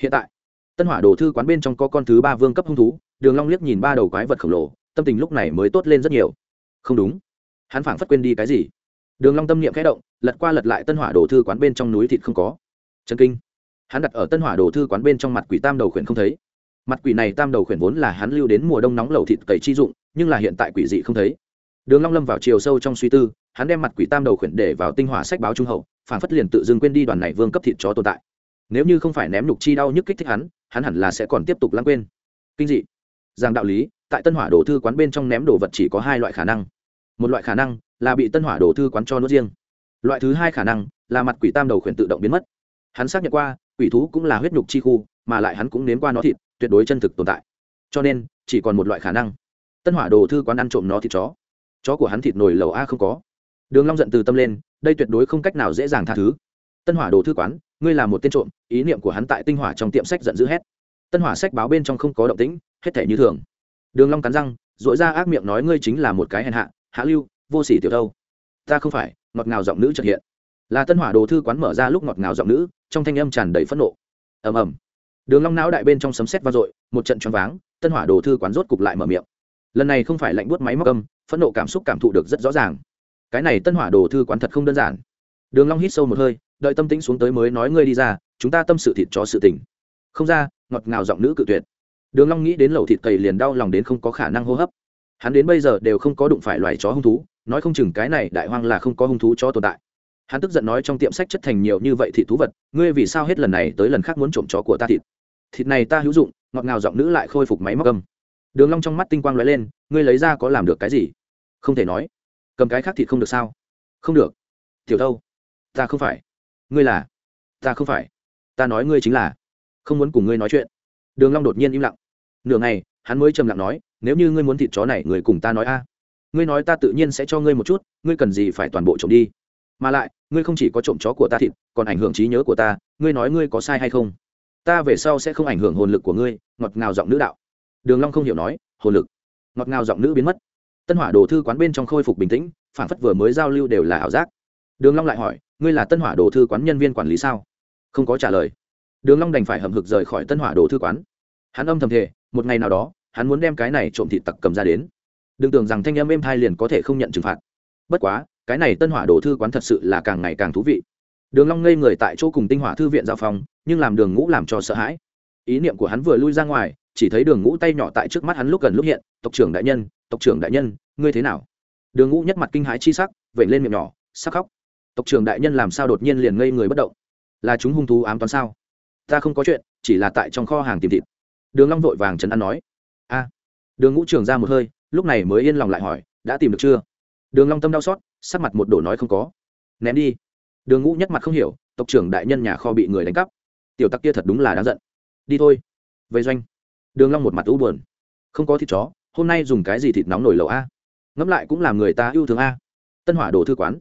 Hiện tại, tân hỏa đồ thư quán bên trong có con thứ ba vương cấp hung thú, đường long liếc nhìn ba đầu quái vật khổng lồ, tâm tình lúc này mới tốt lên rất nhiều. Không đúng. Hắn phảng phất quên đi cái gì. Đường long tâm niệm khẽ động, lật qua lật lại tân hỏa đồ thư quán bên trong núi thịt không có. Chân kinh. Hắn đặt ở tân hỏa đồ thư quán bên trong mặt quỷ tam đầu khuyển không thấy. Mặt quỷ này tam đầu khuyển vốn là hắn lưu đến mùa đông nóng lẩu thịt cầy chi dụng, nhưng là hiện tại quỷ dị không thấy đường long lâm vào chiều sâu trong suy tư, hắn đem mặt quỷ tam đầu khuyển để vào tinh hỏa sách báo trung hậu, phản phất liền tự dưng quên đi đoàn này vương cấp thịt chó tồn tại. Nếu như không phải ném nhục chi đau nhức kích thích hắn hắn hẳn là sẽ còn tiếp tục lãng quên. Kinh dị. Giang đạo lý, tại tân hỏa đồ thư quán bên trong ném đồ vật chỉ có hai loại khả năng. Một loại khả năng là bị tân hỏa đồ thư quán cho nuốt riêng. Loại thứ hai khả năng là mặt quỷ tam đầu khuyển tự động biến mất. Hắn xác nhận qua, quỷ thú cũng là huyết nhục chi khu, mà lại hắn cũng nếm qua nó thịt, tuyệt đối chân thực tồn tại. Cho nên, chỉ còn một loại khả năng. Tân hỏa đồ thư quán ăn trộm nó thịt chó chó của hắn thịt nồi lầu a không có. Đường long giận từ tâm lên, đây tuyệt đối không cách nào dễ dàng tha thứ. Tân hỏa đồ thư quán, ngươi là một tên trộm, ý niệm của hắn tại tinh hỏa trong tiệm sách giận dữ hét. Tân hỏa sách báo bên trong không có động tĩnh, hết thể như thường. Đường long cắn răng dội ra ác miệng nói ngươi chính là một cái hèn hạ hạ lưu, vô sỉ tiểu đâu ta không phải, ngọt ngào giọng nữ chợt hiện. Là tân hỏa đồ thư quán mở ra lúc ngọt ngào giọng nữ, trong thanh âm tràn đầy phẫn nộ. Ầm ầm. Đường long não đại bên trong sấm sét vang dội, một trận choáng váng, tân hỏa đồ thư quán rốt cục lại mở miệng. Lần này không phải lạnh buốt máy móc âm phẫn nộ cảm xúc cảm thụ được rất rõ ràng. Cái này tân hỏa đồ thư quán thật không đơn giản. Đường long hít sâu một hơi, đợi tâm tĩnh xuống tới mới nói ngươi đi ra, chúng ta tâm sự thịt chó sự tình. Không ra, ngọt ngào giọng nữ cự tuyệt. Đường long nghĩ đến lẩu thịt cầy liền đau lòng đến không có khả năng hô hấp. Hắn đến bây giờ đều không có đụng phải loài chó hung thú, nói không chừng cái này đại hoang là không có hung thú cho tồn tại. Hắn tức giận nói trong tiệm sách chất thành nhiều như vậy thịt thú vật, ngươi vì sao hết lần này tới lần khác muốn trộm chó của ta thịt? Thịt này ta hữu dụng, ngọt ngào giọng nữ lại khôi phục máy móc âm. Đường long trong mắt tinh quang lóe lên, ngươi lấy ra có làm được cái gì? Không thể nói. Cầm cái khác thịt không được sao? Không được. Tiểu thâu ta không phải. Ngươi là? Ta không phải. Ta nói ngươi chính là. Không muốn cùng ngươi nói chuyện. Đường long đột nhiên im lặng. Nửa ngày, hắn mới trầm lặng nói, nếu như ngươi muốn thịt chó này, người cùng ta nói a. Ngươi nói ta tự nhiên sẽ cho ngươi một chút, ngươi cần gì phải toàn bộ trộm đi. Mà lại, ngươi không chỉ có trộm chó của ta thịt, còn ảnh hưởng trí nhớ của ta, ngươi nói ngươi có sai hay không? Ta về sau sẽ không ảnh hưởng hồn lực của ngươi, ngọt ngào giọng nữ đạo. Đường long không hiểu nói, hồn lực. Ngọt ngào giọng nữ biến mất tân hỏa đồ thư quán bên trong khôi phục bình tĩnh phản phất vừa mới giao lưu đều là ảo giác. Đường long lại hỏi, ngươi là tân hỏa đồ thư quán nhân viên quản lý sao? Không có trả lời. Đường long đành phải hậm hực rời khỏi tân hỏa đồ thư quán. Hắn âm thầm thề, một ngày nào đó, hắn muốn đem cái này trộm thịt tặc cầm ra đến. Đừng tưởng rằng thanh âm êm thai liền có thể không nhận trừng phạt. Bất quá, cái này tân hỏa đồ thư quán thật sự là càng ngày càng thú vị. Đường long ngây người tại chỗ cùng tinh hỏa thư viện giao phòng, nhưng làm đường ngũ làm cho sợ hãi. Ý niệm của hắn vừa lui ra ngoài chỉ thấy đường ngũ tay nhỏ tại trước mắt hắn lúc gần lúc hiện, tộc trưởng đại nhân, tộc trưởng đại nhân, ngươi thế nào? Đường ngũ nhất mặt kinh hãi chi sắc vẩy lên miệng nhỏ, sắc khóc. Tộc trưởng đại nhân làm sao đột nhiên liền ngây người bất động? Là chúng hung thú ám toán sao? Ta không có chuyện, chỉ là tại trong kho hàng tìm thịt. Đường long vội vàng trấn an nói. A. Đường ngũ trường ra một hơi, lúc này mới yên lòng lại hỏi, đã tìm được chưa? Đường long tâm đau xót, sắc mặt một đổ nói không có. Ném đi. Đường ngũ nhất mặt không hiểu, tộc trưởng đại nhân nhà kho bị người đánh cắp. Tiểu tắc kia thật đúng là đáng giận. Đi thôi. Về doanh đường long một mặt u buồn. Không có thịt chó, hôm nay dùng cái gì thịt nóng nổi lẩu a? Ngẫm lại cũng làm người ta yêu thương a. Tân hỏa đồ thư quán.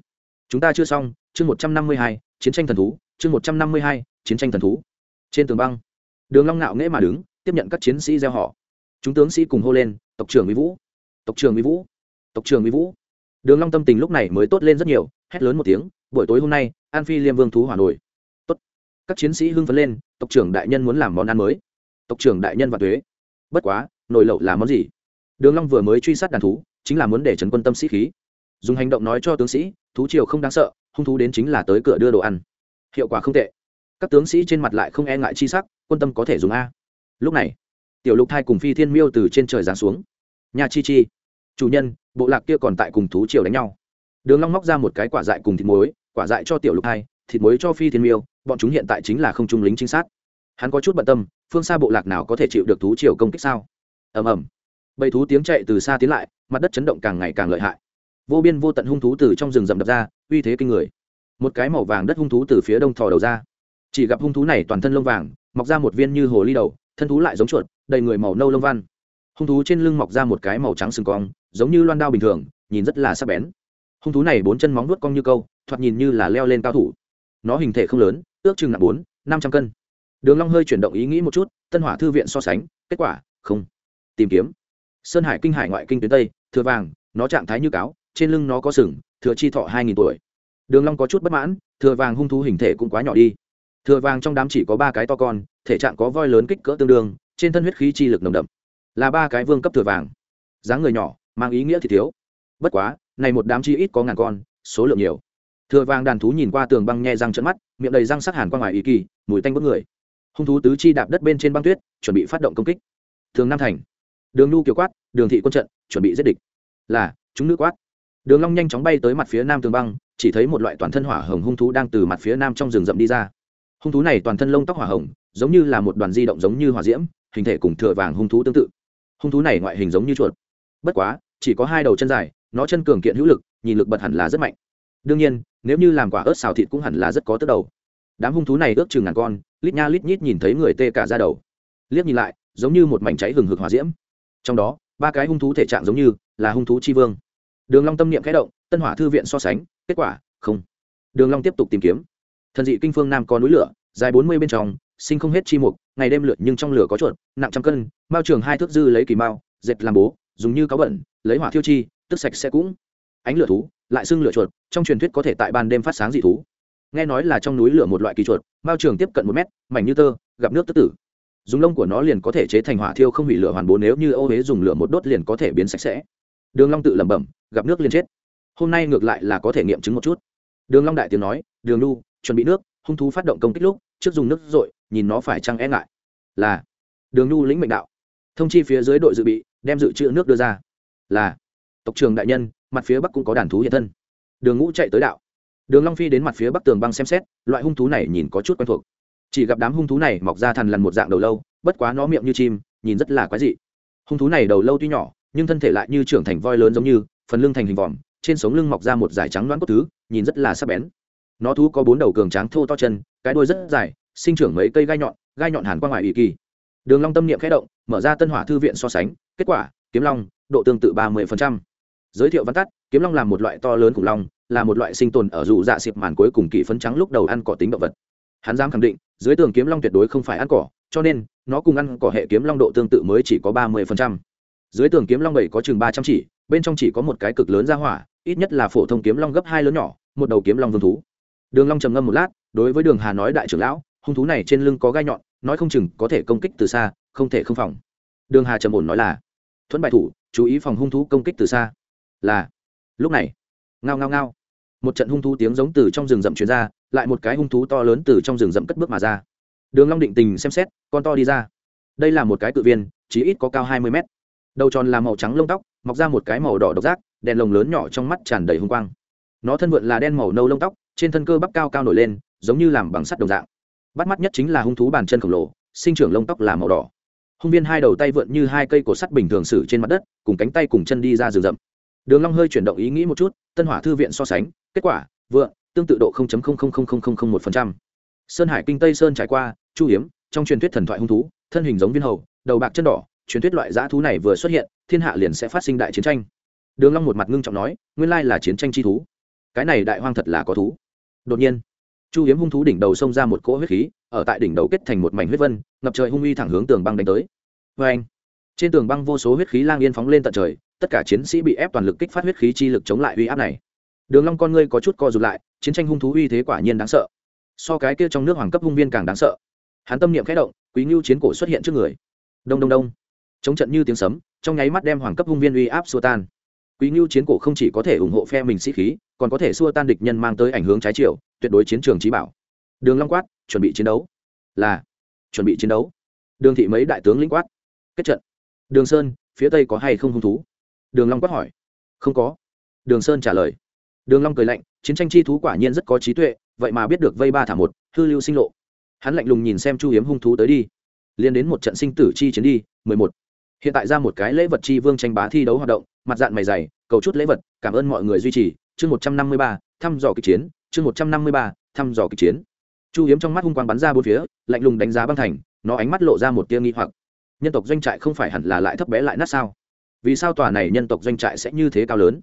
Chúng ta chưa xong, chương một trăm năm mươi hai, chiến tranh thần thú, chương một trăm năm mươi hai, chiến tranh thần thú. Trên tường băng, đường long nạo nghễ mà đứng, tiếp nhận các chiến sĩ gieo họ. Chúng tướng sĩ cùng hô lên, tộc trưởng mỹ vũ, tộc trưởng mỹ vũ, tộc trưởng mỹ vũ. Đường long tâm tình lúc này mới tốt lên rất nhiều, hét lớn một tiếng, buổi tối hôm nay, an phi liêm vương thú hỏa nổi. Tốt. Các chiến sĩ hưng phấn lên, tộc trưởng đại nhân muốn làm món ăn mới tộc trưởng đại nhân và thuế bất quá, nồi lẩu là món gì? Đường long vừa mới truy sát đàn thú, chính là muốn để trấn quân tâm sĩ khí. Dùng hành động nói cho tướng sĩ, thú triều không đáng sợ, hung thú đến chính là tới cửa đưa đồ ăn. Hiệu quả không tệ. Các tướng sĩ trên mặt lại không e ngại chi sắc, quân tâm có thể dùng a. Lúc này, tiểu lục thai cùng phi thiên miêu từ trên trời giáng xuống. Nhà chi chi. Chủ nhân, bộ lạc kia còn tại cùng thú triều đánh nhau. Đường long móc ra một cái quả dại cùng thịt muối, quả dại cho tiểu lục thai, thịt muối cho phi thiên miêu, bọn chúng hiện tại chính là không trung lính chính sát. Hắn có chút bận tâm phương xa bộ lạc nào có thể chịu được thú triều công kích sao? Ầm ầm. Bầy thú tiếng chạy từ xa tiến lại, mặt đất chấn động càng ngày càng lợi hại. Vô biên vô tận hung thú từ trong rừng rậm đập ra, uy thế kinh người. Một cái màu vàng đất hung thú từ phía đông thò đầu ra. Chỉ gặp hung thú này toàn thân lông vàng, mọc ra một viên như hồ ly đầu, thân thú lại giống chuột, đầy người màu nâu lông văn. Hung thú trên lưng mọc ra một cái màu trắng sừng cong, giống như loan đao bình thường, nhìn rất là sắc bén. Hung thú này bốn chân móng nuốt cong như câu, thoạt nhìn như là leo lên cao thủ. Nó hình thể không lớn, ước chừng nặng bốn, năm trăm cân đường long hơi chuyển động ý nghĩ một chút, tân hỏa thư viện so sánh, kết quả, không. Tìm kiếm. Sơn hải kinh hải ngoại kinh tuyến tây, thừa vàng, nó trạng thái như cáo, trên lưng nó có sừng, thừa chi thọ hai nghìn tuổi. Đường long có chút bất mãn, thừa vàng hung thú hình thể cũng quá nhỏ đi. Thừa vàng trong đám chỉ có ba cái to con, thể trạng có voi lớn kích cỡ tương đương, trên thân huyết khí chi lực nồng đậm. Là ba cái vương cấp thừa vàng. Dáng người nhỏ, mang ý nghĩa thì thiếu. Bất quá, này một đám chi ít có ngàn con, số lượng nhiều. Thừa vàng đàn thú nhìn qua tường băng nhe răng trợn mắt, miệng đầy răng sắc hàn qua ngoài ý kỳ, mùi tanh bức người hung thú tứ chi đạp đất bên trên băng tuyết, chuẩn bị phát động công kích. Thường nam thành. Đường nu kiều quát, đường thị quân trận, chuẩn bị giết địch. Là, chúng nữ quát. Đường long nhanh chóng bay tới mặt phía nam tường băng, chỉ thấy một loại toàn thân hỏa hồng hung thú đang từ mặt phía nam trong rừng rậm đi ra. Hung thú này toàn thân lông tóc hỏa hồng, giống như là một đoàn di động giống như hỏa diễm, hình thể cùng thừa vàng hung thú tương tự. Hung thú này ngoại hình giống như chuột. Bất quá, chỉ có hai đầu chân dài, nó chân cường kiện hữu lực, nhìn lực bật hẳn là rất mạnh. Đương nhiên, nếu như làm quả ớt xào thịt cũng hẳn là rất có tức đầu đám hung thú này ước chừng ngàn con lít nha lít nhít nhìn thấy người tê cả ra đầu. Liếc nhìn lại, giống như một mảnh cháy hừng hực hỏa diễm. Trong đó, ba cái hung thú thể trạng giống như là hung thú chi vương. Đường long tâm niệm khẽ động, tân hỏa thư viện so sánh, kết quả, không. Đường long tiếp tục tìm kiếm. Thần dị kinh phương nam có núi lửa, dài bốn mươi bên trong, sinh không hết chi mục, ngày đêm lượn nhưng trong lửa có chuột, nặng trăm cân, mao trường hai thước dư lấy kỳ mao, dệt làm bố, dùng như cáo bẩn, lấy hỏa thiêu chi, tức sạch sẽ cũng. Ánh lửa thú, lại xưng lửa chuột, trong truyền thuyết có thể tại ban đêm phát sáng dị thú nghe nói là trong núi lửa một loại kỳ chuột, mao trường tiếp cận một mét, mảnh như tơ, gặp nước tức tử. Dùng lông của nó liền có thể chế thành hỏa thiêu không hủy lửa hoàn bố nếu như ô huế dùng lửa một đốt liền có thể biến sạch sẽ. Đường long tự lẩm bẩm, gặp nước liền chết. Hôm nay ngược lại là có thể nghiệm chứng một chút. Đường long đại tiếng nói, đường lu chuẩn bị nước, hung thú phát động công kích lúc, trước dùng nước dội nhìn nó phải chăng e ngại. Là. Đường lu lĩnh mệnh đạo. Thông chi phía dưới đội dự bị, đem dự trữ nước đưa ra. Là. Tộc trường đại nhân, mặt phía bắc cũng có đàn thú hiện thân. Đường ngũ chạy tới đạo đường long phi đến mặt phía bắc tường băng xem xét, loại hung thú này nhìn có chút quen thuộc. Chỉ gặp đám hung thú này mọc ra thằn lằn một dạng đầu lâu, bất quá nó miệng như chim, nhìn rất là quái dị. Hung thú này đầu lâu tuy nhỏ, nhưng thân thể lại như trưởng thành voi lớn giống như, phần lưng thành hình vòm, trên sống lưng mọc ra một dải trắng loãng cốt thứ, nhìn rất là sắc bén. Nó thú có bốn đầu cường tráng thô to chân, cái đuôi rất dài, sinh trưởng mấy cây gai nhọn gai nhọn hàn qua ngoài ủy kỳ. Đường long tâm niệm khẽ động, mở ra tân hỏa thư viện so sánh, kết quả, kiếm long, độ tương tự ba mươi giới thiệu văn tắt, kiếm long là một loại to lớn khủng long là một loại sinh tồn ở dụ dạ xịp màn cuối cùng kỳ phấn trắng lúc đầu ăn cỏ tính động vật. Hắn dám khẳng định, dưới tường kiếm long tuyệt đối không phải ăn cỏ, cho nên, nó cùng ăn cỏ hệ kiếm long độ tương tự mới chỉ có ba mươi dưới tường kiếm long bảy có chừng ba trăm chỉ, bên trong chỉ có một cái cực lớn ra hỏa, ít nhất là phổ thông kiếm long gấp hai lớn nhỏ, một đầu kiếm long vương thú. Đường long trầm ngâm một lát, đối với đường hà nói đại trưởng lão, hung thú này trên lưng có gai nhọn, nói không chừng có thể công kích từ xa, không thể không phòng. Đường hà trầm ổn nói là, thuẫn bài thủ, chú ý phòng hung thú công kích từ xa. Là, lúc này, ngao ngao ngao một trận hung thú tiếng giống từ trong rừng rậm truyền ra, lại một cái hung thú to lớn từ trong rừng rậm cất bước mà ra. Đường long định tình xem xét, con to đi ra. Đây là một cái cự viên, chỉ ít có cao hai mươi mét. Đầu tròn là màu trắng lông tóc, mọc ra một cái màu đỏ độc giác, đèn lồng lớn nhỏ trong mắt tràn đầy hung quang. Nó thân vượn là đen màu nâu lông tóc, trên thân cơ bắp cao cao nổi lên, giống như làm bằng sắt đồng dạng. Bắt mắt nhất chính là hung thú bàn chân khổng lồ, sinh trưởng lông tóc là màu đỏ. Hung viên hai đầu tay vượn như hai cây cột sắt bình thường xử trên mặt đất, cùng cánh tay cùng chân đi ra rừng rậm. Đường long hơi chuyển động ý nghĩ một chút tân hỏa thư viện so sánh kết quả vượng tương tự độ 0,000001%. sơn hải kinh tây sơn trải qua chu hiếm trong truyền thuyết thần thoại hung thú thân hình giống viên hầu đầu bạc chân đỏ truyền thuyết loại dã thú này vừa xuất hiện thiên hạ liền sẽ phát sinh đại chiến tranh. Đường long một mặt ngưng trọng nói nguyên lai là chiến tranh chi thú. Cái này đại hoang thật là có thú. Đột nhiên chu hiếm hung thú đỉnh đầu xông ra một cỗ huyết khí ở tại đỉnh đầu kết thành một mảnh huyết vân ngập trời hung uy thẳng hướng tường băng đánh tới. Vê anh trên tường băng vô số huyết khí lang yên phóng lên tận trời tất cả chiến sĩ bị ép toàn lực kích phát huyết khí chi lực chống lại uy áp này. Đường long con ngươi có chút co rụt lại, chiến tranh hung thú uy thế quả nhiên đáng sợ. So cái kia trong nước hoàng cấp hung viên càng đáng sợ. Hắn tâm niệm khẽ động, quý ngưu chiến cổ xuất hiện trước người. Đông đông đông. Chống trận như tiếng sấm, trong nháy mắt đem hoàng cấp hung viên uy áp xua tan. Quý ngưu chiến cổ không chỉ có thể ủng hộ phe mình sĩ khí, còn có thể xua tan địch nhân mang tới ảnh hướng trái chiều, tuyệt đối chiến trường trí bảo. Đường long quát, chuẩn bị chiến đấu. Là, chuẩn bị chiến đấu. Đường thị mấy đại tướng lĩnh quát, kết trận. Đường sơn, phía tây có hay không hung thú? Đường long quát hỏi. Không có. Đường sơn trả lời. Đường long cười lạnh, chiến tranh chi thú quả nhiên rất có trí tuệ, vậy mà biết được vây ba thả một, hư lưu sinh lộ. Hắn lạnh lùng nhìn xem chu hiếm hung thú tới đi. Liên đến một trận sinh tử chi chiến đi, mười một. Hiện tại ra một cái lễ vật chi vương tranh bá thi đấu hoạt động, mặt dạng mày dày, cầu chút lễ vật, cảm ơn mọi người duy trì. Chương một trăm năm mươi ba, thăm dò kịch chiến. Chương một trăm năm mươi ba, thăm dò kịch chiến. Chu hiếm trong mắt hung quang bắn ra bốn phía, lạnh lùng đánh giá băng thành, nó ánh mắt lộ ra một tia nghi hoặc. Nhân tộc doanh trại không phải hẳn là lại thấp bé lại nát sao? Vì sao tòa này nhân tộc doanh trại sẽ như thế cao lớn?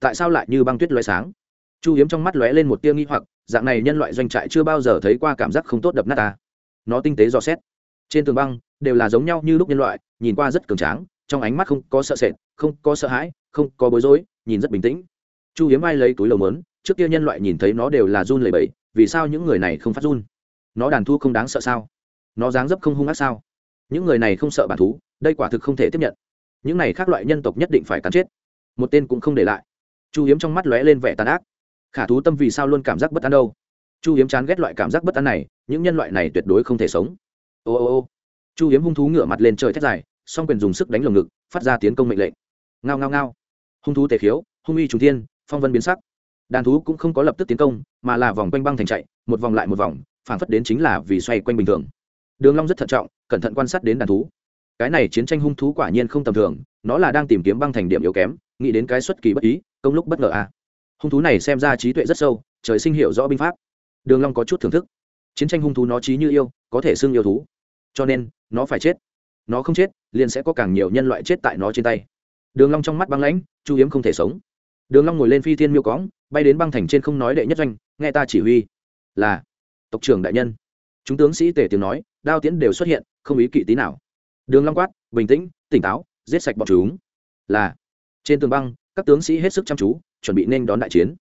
Tại sao lại như băng tuyết loé sáng? Chu hiếm trong mắt lóe lên một tia nghi hoặc, dạng này nhân loại doanh trại chưa bao giờ thấy qua cảm giác không tốt đập nát ta. Nó tinh tế dò xét. Trên tường băng, đều là giống nhau như lúc nhân loại, nhìn qua rất cường tráng, trong ánh mắt không có sợ sệt, không có sợ hãi, không có bối rối, nhìn rất bình tĩnh. Chu hiếm ai lấy túi lầu mớn trước kia nhân loại nhìn thấy nó đều là run lẩy bẩy, vì sao những người này không phát run? Nó đàn thu không đáng sợ sao? Nó dáng dấp không hung ác sao? Những người này không sợ bản thú, đây quả thực không thể tiếp nhận những này khác loại nhân tộc nhất định phải cắn chết. Một tên cũng không để lại. Chu hiếm trong mắt lóe lên vẻ tàn ác. Khả thú tâm vì sao luôn cảm giác bất an đâu? Chu hiếm chán ghét loại cảm giác bất an này, những nhân loại này tuyệt đối không thể sống. Ô ô ô. Chu hiếm hung thú ngửa mặt lên trời thét dài, song quyền dùng sức đánh lồng ngực, phát ra tiến công mệnh lệnh. Ngao ngao ngao. Hung thú tề khiếu, hung uy trùng thiên, phong vân biến sắc. Đàn thú cũng không có lập tức tiến công, mà là vòng quanh băng thành chạy, một vòng lại một vòng, phản phất đến chính là vì xoay quanh bình thường. Đường long rất thận trọng, cẩn thận quan sát đến đàn thú cái này chiến tranh hung thú quả nhiên không tầm thường, nó là đang tìm kiếm băng thành điểm yếu kém, nghĩ đến cái xuất kỳ bất ý, công lúc bất ngờ a à. hung thú này xem ra trí tuệ rất sâu, trời sinh hiểu rõ binh pháp. Đường long có chút thưởng thức. Chiến tranh hung thú nó trí như yêu, có thể xưng yêu thú. Cho nên, nó phải chết. Nó không chết, liền sẽ có càng nhiều nhân loại chết tại nó trên tay. Đường long trong mắt băng lãnh, chu hiếm không thể sống. Đường long ngồi lên phi thiên miêu cõng, bay đến băng thành trên không nói đệ nhất doanh, nghe ta chỉ huy. Là, tộc trưởng đại nhân. Chúng tướng sĩ tề tiếng nói, đao tiễn đều xuất hiện, không ý kỵ tí nào đường long quát, bình tĩnh, tỉnh táo, giết sạch bọn chúng. Là, trên tường băng, các tướng sĩ hết sức chăm chú, chuẩn bị nên đón đại chiến.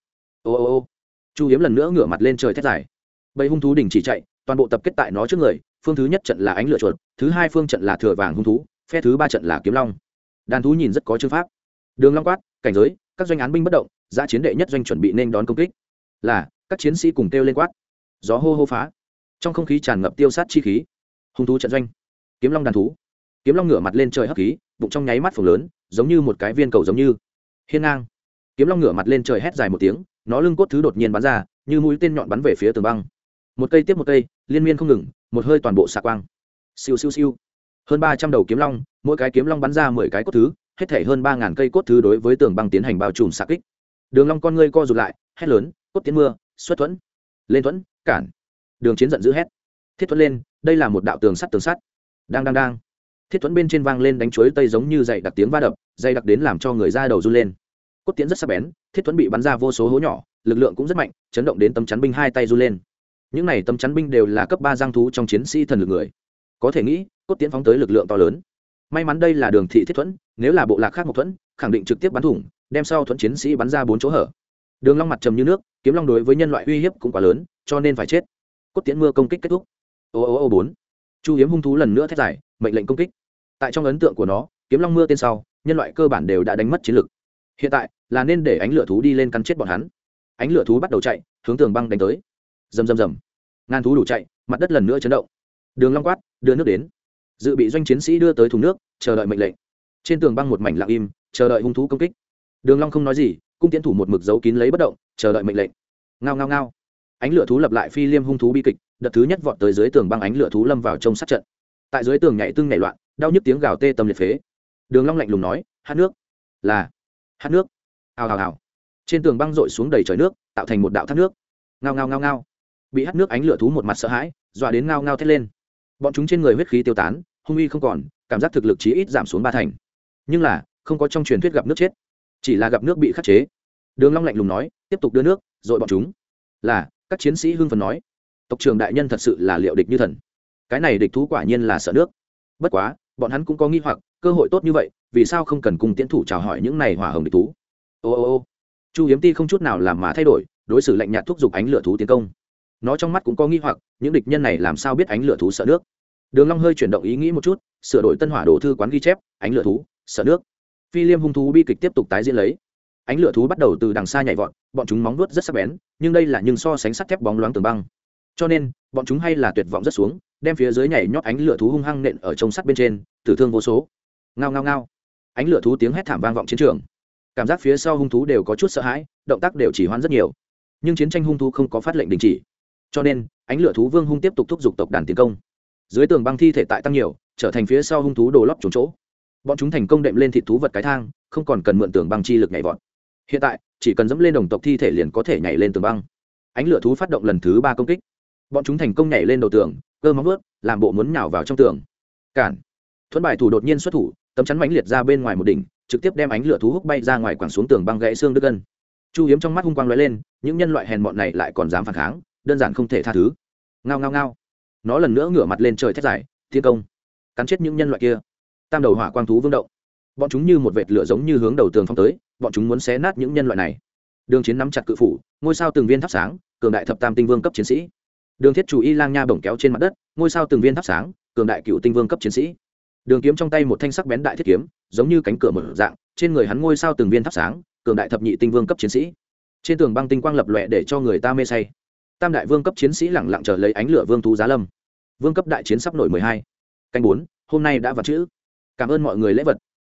Ô ô ô. Chu hiếm lần nữa ngửa mặt lên trời thét dài. Bầy hung thú đình chỉ chạy, toàn bộ tập kết tại nó trước người, phương thứ nhất trận là ánh lửa chuột, thứ hai phương trận là thừa vàng hung thú, phe thứ ba trận là kiếm long. Đàn thú nhìn rất có chương pháp. Đường long quát, cảnh giới, các doanh án binh bất động, giã chiến đệ nhất doanh chuẩn bị nên đón công kích. Là, các chiến sĩ cùng kêu lên quát. Gió hô hô phá. Trong không khí tràn ngập tiêu sát chi khí. Hung thú trận doanh. Kiếm long đàn thú kiếm long ngửa mặt lên trời hấp khí, bụng trong nháy mắt phồng lớn, giống như một cái viên cầu giống như. Hiên ngang. Kiếm long ngửa mặt lên trời hét dài một tiếng, nó lưng cốt thứ đột nhiên bắn ra, như mũi tên nhọn bắn về phía tường băng. Một cây tiếp một cây, liên miên không ngừng, một hơi toàn bộ xạ quang. Siêu siêu siêu. Hơn ba trăm đầu kiếm long, mỗi cái kiếm long bắn ra mười cái cốt thứ, hết thể hơn ba ngàn cây cốt thứ đối với tường băng tiến hành bao trùm xạ kích. Đường long con ngươi co rụt lại, hét lớn, cốt tiến mưa, xuất thuẫn. Lên thuẫn, cản. Đường chiến giận dữ hét. Thiết thuẫn lên, đây là một đạo tường sắt tường sắt. Đang đang đang thiết thuẫn bên trên vang lên đánh chuối tây giống như dày đặc tiếng va đập, dày đặc đến làm cho người ra đầu run lên. Cốt tiến rất sắc bén, thiết thuẫn bị bắn ra vô số hố nhỏ, lực lượng cũng rất mạnh, chấn động đến tấm chắn binh hai tay run lên. Những này tấm chắn binh đều là cấp ba giang thú trong chiến sĩ thần lực người. Có thể nghĩ, cốt tiến phóng tới lực lượng to lớn. May mắn đây là đường thị thiết thuẫn nếu là bộ lạc khác một thuẫn, khẳng định trực tiếp bắn thủng, đem sau thuẫn chiến sĩ bắn ra bốn chỗ hở. Đường long mặt trầm như nước, kiếm long đối với nhân loại uy hiếp cũng quá lớn, cho nên phải chết. Cốt tiễn mưa công kích kết thúc. Ô ô ô bốn. Chu hiếm hung thú lần nữa thét dài mệnh lệnh công kích. Tại trong ấn tượng của nó, kiếm long mưa tên sau, nhân loại cơ bản đều đã đánh mất chiến lực hiện tại, là nên để ánh lửa thú đi lên cắn chết bọn hắn. Ánh lửa thú bắt đầu chạy, hướng tường băng đánh tới. Rầm rầm rầm. Ngàn thú đủ chạy, mặt đất lần nữa chấn động. Đường long quát, đưa nước đến. Dự bị doanh chiến sĩ đưa tới thùng nước, chờ đợi mệnh lệnh. Trên tường băng một mảnh lặng im, chờ đợi hung thú công kích. Đường long không nói gì, cung tiến thủ một mực giấu kín lấy bất động, chờ đợi mệnh lệnh. Ngao ngao ngao. Ánh lửa thú lập lại phi liêm hung thú bi kịch, đợt thứ nhất vọt tới dưới tường băng ánh lửa thú lâm vào trong sát trận tại dưới tường nhảy tương nhảy loạn, đau nhức tiếng gào tê tâm liệt phế. Đường long lạnh lùng nói, hát nước. Là. Hát nước. Hào hào hào. Trên tường băng rội xuống đầy trời nước, tạo thành một đạo thác nước. Ngao ngao ngao ngao. Bị hát nước ánh lửa thú một mặt sợ hãi, dọa đến ngao ngao thét lên. Bọn chúng trên người huyết khí tiêu tán, hung uy không còn, cảm giác thực lực chí ít giảm xuống ba thành. Nhưng là, không có trong truyền thuyết gặp nước chết, chỉ là gặp nước bị khắc chế. Đường long lạnh lùng nói, tiếp tục đưa nước, rồi bọn chúng. Là, các chiến sĩ hưng phấn nói. Tộc trưởng đại nhân thật sự là liệu địch như thần cái này địch thú quả nhiên là sợ nước. Bất quá, bọn hắn cũng có nghi hoặc, cơ hội tốt như vậy, vì sao không cần cùng tiến thủ chào hỏi những này hỏa hồng địch thú? Ô ô ô. Chu hiếm ti không chút nào làm mà thay đổi, đối xử lạnh nhạt thúc giục ánh lửa thú tiến công. Nó trong mắt cũng có nghi hoặc, những địch nhân này làm sao biết ánh lửa thú sợ nước? Đường long hơi chuyển động ý nghĩ một chút, sửa đổi tân hỏa đồ thư quán ghi chép, ánh lửa thú, sợ nước. Phi liêm hung thú bi kịch tiếp tục tái diễn lấy. Ánh lửa thú bắt đầu từ đằng xa nhảy vọt, bọn chúng móng vuốt rất sắc bén, nhưng đây là nhưng so sánh sắt thép bóng loáng tường băng. Cho nên, bọn chúng hay là tuyệt vọng rất xuống đem phía dưới nhảy nhót ánh lửa thú hung hăng nện ở trong sắt bên trên, tử thương vô số. Ngao ngao ngao. Ánh lửa thú tiếng hét thảm vang vọng chiến trường. Cảm giác phía sau hung thú đều có chút sợ hãi, động tác đều chỉ hoãn rất nhiều. Nhưng chiến tranh hung thú không có phát lệnh đình chỉ. Cho nên, ánh lửa thú vương hung tiếp tục thúc giục tộc đàn tiến công. Dưới tường băng thi thể tại tăng nhiều, trở thành phía sau hung thú đồ lót trốn chỗ. Bọn chúng thành công đệm lên thịt thú vật cái thang, không còn cần mượn tường băng chi lực nhảy vọt. Hiện tại, chỉ cần dẫm lên đồng tộc thi thể liền có thể nhảy lên tường băng. Ánh lửa thú phát động lần thứ ba công kích. Bọn chúng thành công nhảy lên đầu tường cơ móng vớt làm bộ muốn nhào vào trong tường. Cản. Thuẫn bài thủ đột nhiên xuất thủ, tấm chắn mãnh liệt ra bên ngoài một đỉnh, trực tiếp đem ánh lửa thú hút bay ra ngoài quẳng xuống tường băng gãy xương đứt gân. Chu hiếm trong mắt hung quang lóe lên, những nhân loại hèn bọn này lại còn dám phản kháng, đơn giản không thể tha thứ. Ngao ngao ngao. Nó lần nữa ngửa mặt lên trời thét dài, thiên công, cắn chết những nhân loại kia. Tam đầu hỏa quang thú vương động. Bọn chúng như một vệt lửa giống như hướng đầu tường phong tới, bọn chúng muốn xé nát những nhân loại này. Đường chiến nắm chặt cự phủ, ngôi sao từng viên thắp sáng, cường đại thập tam tinh vương cấp chiến sĩ đường thiết chủ y lang nha bổng kéo trên mặt đất, ngôi sao từng viên thắp sáng, cường đại cựu tinh vương cấp chiến sĩ. Đường kiếm trong tay một thanh sắc bén đại thiết kiếm, giống như cánh cửa mở dạng, trên người hắn ngôi sao từng viên thắp sáng, cường đại thập nhị tinh vương cấp chiến sĩ. Trên tường băng tinh quang lập lòe để cho người ta mê say. Tam đại vương cấp chiến sĩ lẳng lặng chờ lấy ánh lửa vương thú giá lâm. Vương cấp đại chiến sắp nổi mười hai. Canh bốn, hôm nay đã vật chữ. Cảm ơn mọi người lễ vật.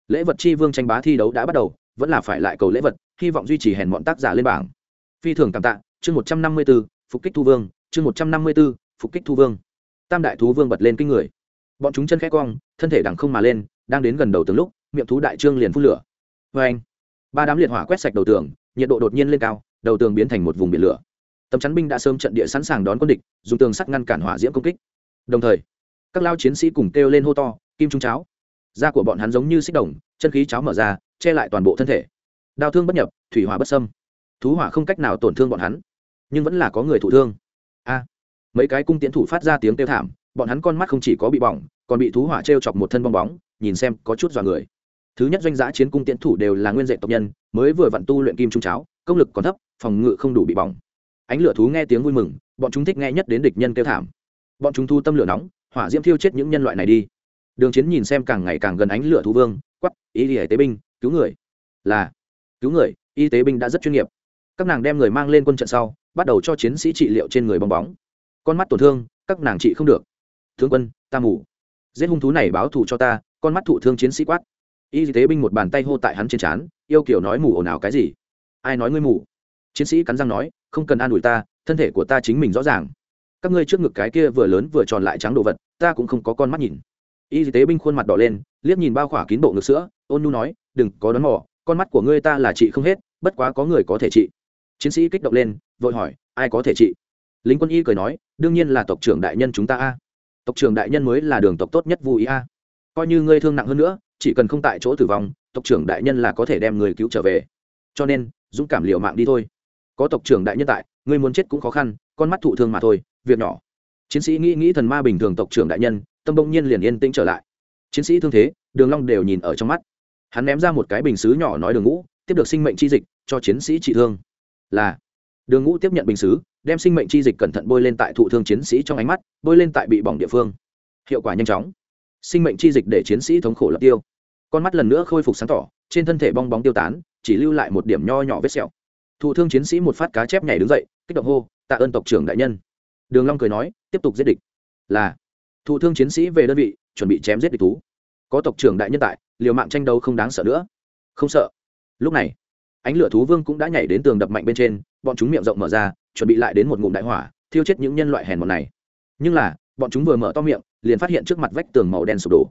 Lễ vật chi vương tranh bá thi đấu đã bắt đầu, vẫn là phải lại cầu lễ vật, hy vọng duy trì hèn bọn tác giả lên bảng. Phi thường cảm tạ, chương một trăm năm mươi b ố phục kích thu vương chương một trăm năm mươi b ố phục kích thu vương. Tam đại thú vương bật lên kinh người. Bọn chúng chân khẽ cong, thân thể đằng không mà lên, đang đến gần đầu tường lúc, miệng thú đại trương liền phun lửa. Vê anh, ba đám liệt hỏa quét sạch đầu tường, nhiệt độ đột nhiên lên cao, đầu tường biến thành một vùng biển lửa. Tấm chắn binh đã sớm trận địa sẵn sàng đón quân địch, dùng tường sắt ngăn cản hỏa diễm công kích. Đồng thời, các lao chiến sĩ cùng kêu lên hô to, kim trung cháo. Da của bọn hắn giống như xích đồng, chân khí cháo mở ra, che lại toàn bộ thân thể. Đau thương bất nhập, thủy hỏa bất sâm thú hỏa không cách nào tổn thương bọn hắn, nhưng vẫn là có người thụ thương a. Mấy cái cung tiến thủ phát ra tiếng kêu thảm, bọn hắn con mắt không chỉ có bị bỏng, còn bị thú hỏa t r e o chọc một thân bong bóng, nhìn xem có chút dọa người. Thứ nhất doanh giã chiến cung tiến thủ đều là nguyên dạy tộc nhân, mới vừa vặn tu luyện kim trung cháo, công lực còn thấp, phòng ngự không đủ bị bỏng. Ánh lửa thú nghe tiếng vui mừng, bọn chúng thích nghe nhất đến địch nhân kêu thảm. Bọn chúng thu tâm lửa nóng, hỏa diễm thiêu chết những nhân loại này đi. Đường chiến nhìn xem càng ngày càng gần ánh lửa thú vương quắp y y tế binh, cứu người. Là, cứu người, y tế binh đã rất chuyên nghiệp. Các nàng đem người mang lên quân trận sau bắt đầu cho chiến sĩ trị liệu trên người bong bóng. Con mắt tổn thương, các nàng trị không được. Thương quân, ta mù giết hung thú này báo thù cho ta, con mắt thụ thương chiến sĩ quát. Y tế binh một bàn tay hô tại hắn trên trán, yêu kiểu nói mù ồn ào cái gì? Ai nói ngươi mù? Chiến sĩ cắn răng nói, không cần an ủi ta, thân thể của ta chính mình rõ ràng. Các ngươi trước ngực cái kia vừa lớn vừa tròn lại trắng đồ vật, ta cũng không có con mắt nhìn. Y tế binh khuôn mặt đỏ lên, liếc nhìn bao khỏa kín bộ ngực sữa, ôn nu nói, đừng có đón mỏ con mắt của ngươi ta là trị không hết, bất quá có người có thể trị chiến sĩ kích động lên, vội hỏi, ai có thể trị? Lính quân y cười nói, đương nhiên là tộc trưởng đại nhân chúng ta a. Tộc trưởng đại nhân mới là đường tộc tốt nhất vô ý a. Coi như ngươi thương nặng hơn nữa, chỉ cần không tại chỗ tử vong, tộc trưởng đại nhân là có thể đem người cứu trở về. Cho nên, dũng cảm liều mạng đi thôi. Có tộc trưởng đại nhân tại, ngươi muốn chết cũng khó khăn, con mắt thụ thương mà thôi, việc nhỏ. Chiến sĩ nghĩ nghĩ thần ma bình thường tộc trưởng đại nhân, tâm bỗng nhiên liền yên tĩnh trở lại. Chiến sĩ thương thế, đường long đều nhìn ở trong mắt. Hắn ném ra một cái bình sứ nhỏ nói đường ngũ, tiếp được sinh mệnh chi dịch, cho chiến sĩ trị thương là đường ngũ tiếp nhận bình sứ đem sinh mệnh chi dịch cẩn thận bôi lên tại thụ thương chiến sĩ trong ánh mắt, bôi lên tại bị bỏng địa phương. Hiệu quả nhanh chóng. Sinh mệnh chi dịch để chiến sĩ thống khổ lập tiêu. Con mắt lần nữa khôi phục sáng tỏ, trên thân thể bong bóng tiêu tán, chỉ lưu lại một điểm nho nhỏ vết sẹo. Thụ thương chiến sĩ một phát cá chép nhảy đứng dậy, kích động hô, tạ ơn tộc trưởng đại nhân. Đường long cười nói, tiếp tục giết địch. Là. Thụ thương chiến sĩ về đơn vị, chuẩn bị chém giết địch thú. Có tộc trưởng đại nhân tại, liều mạng tranh đấu không đáng sợ nữa. Không sợ. Lúc này ánh lửa thú vương cũng đã nhảy đến tường đập mạnh bên trên, bọn chúng miệng rộng mở ra, chuẩn bị lại đến một ngụm đại hỏa, thiêu chết những nhân loại hèn mọn này. Nhưng là, bọn chúng vừa mở to miệng, liền phát hiện trước mặt vách tường màu đen sụp đổ.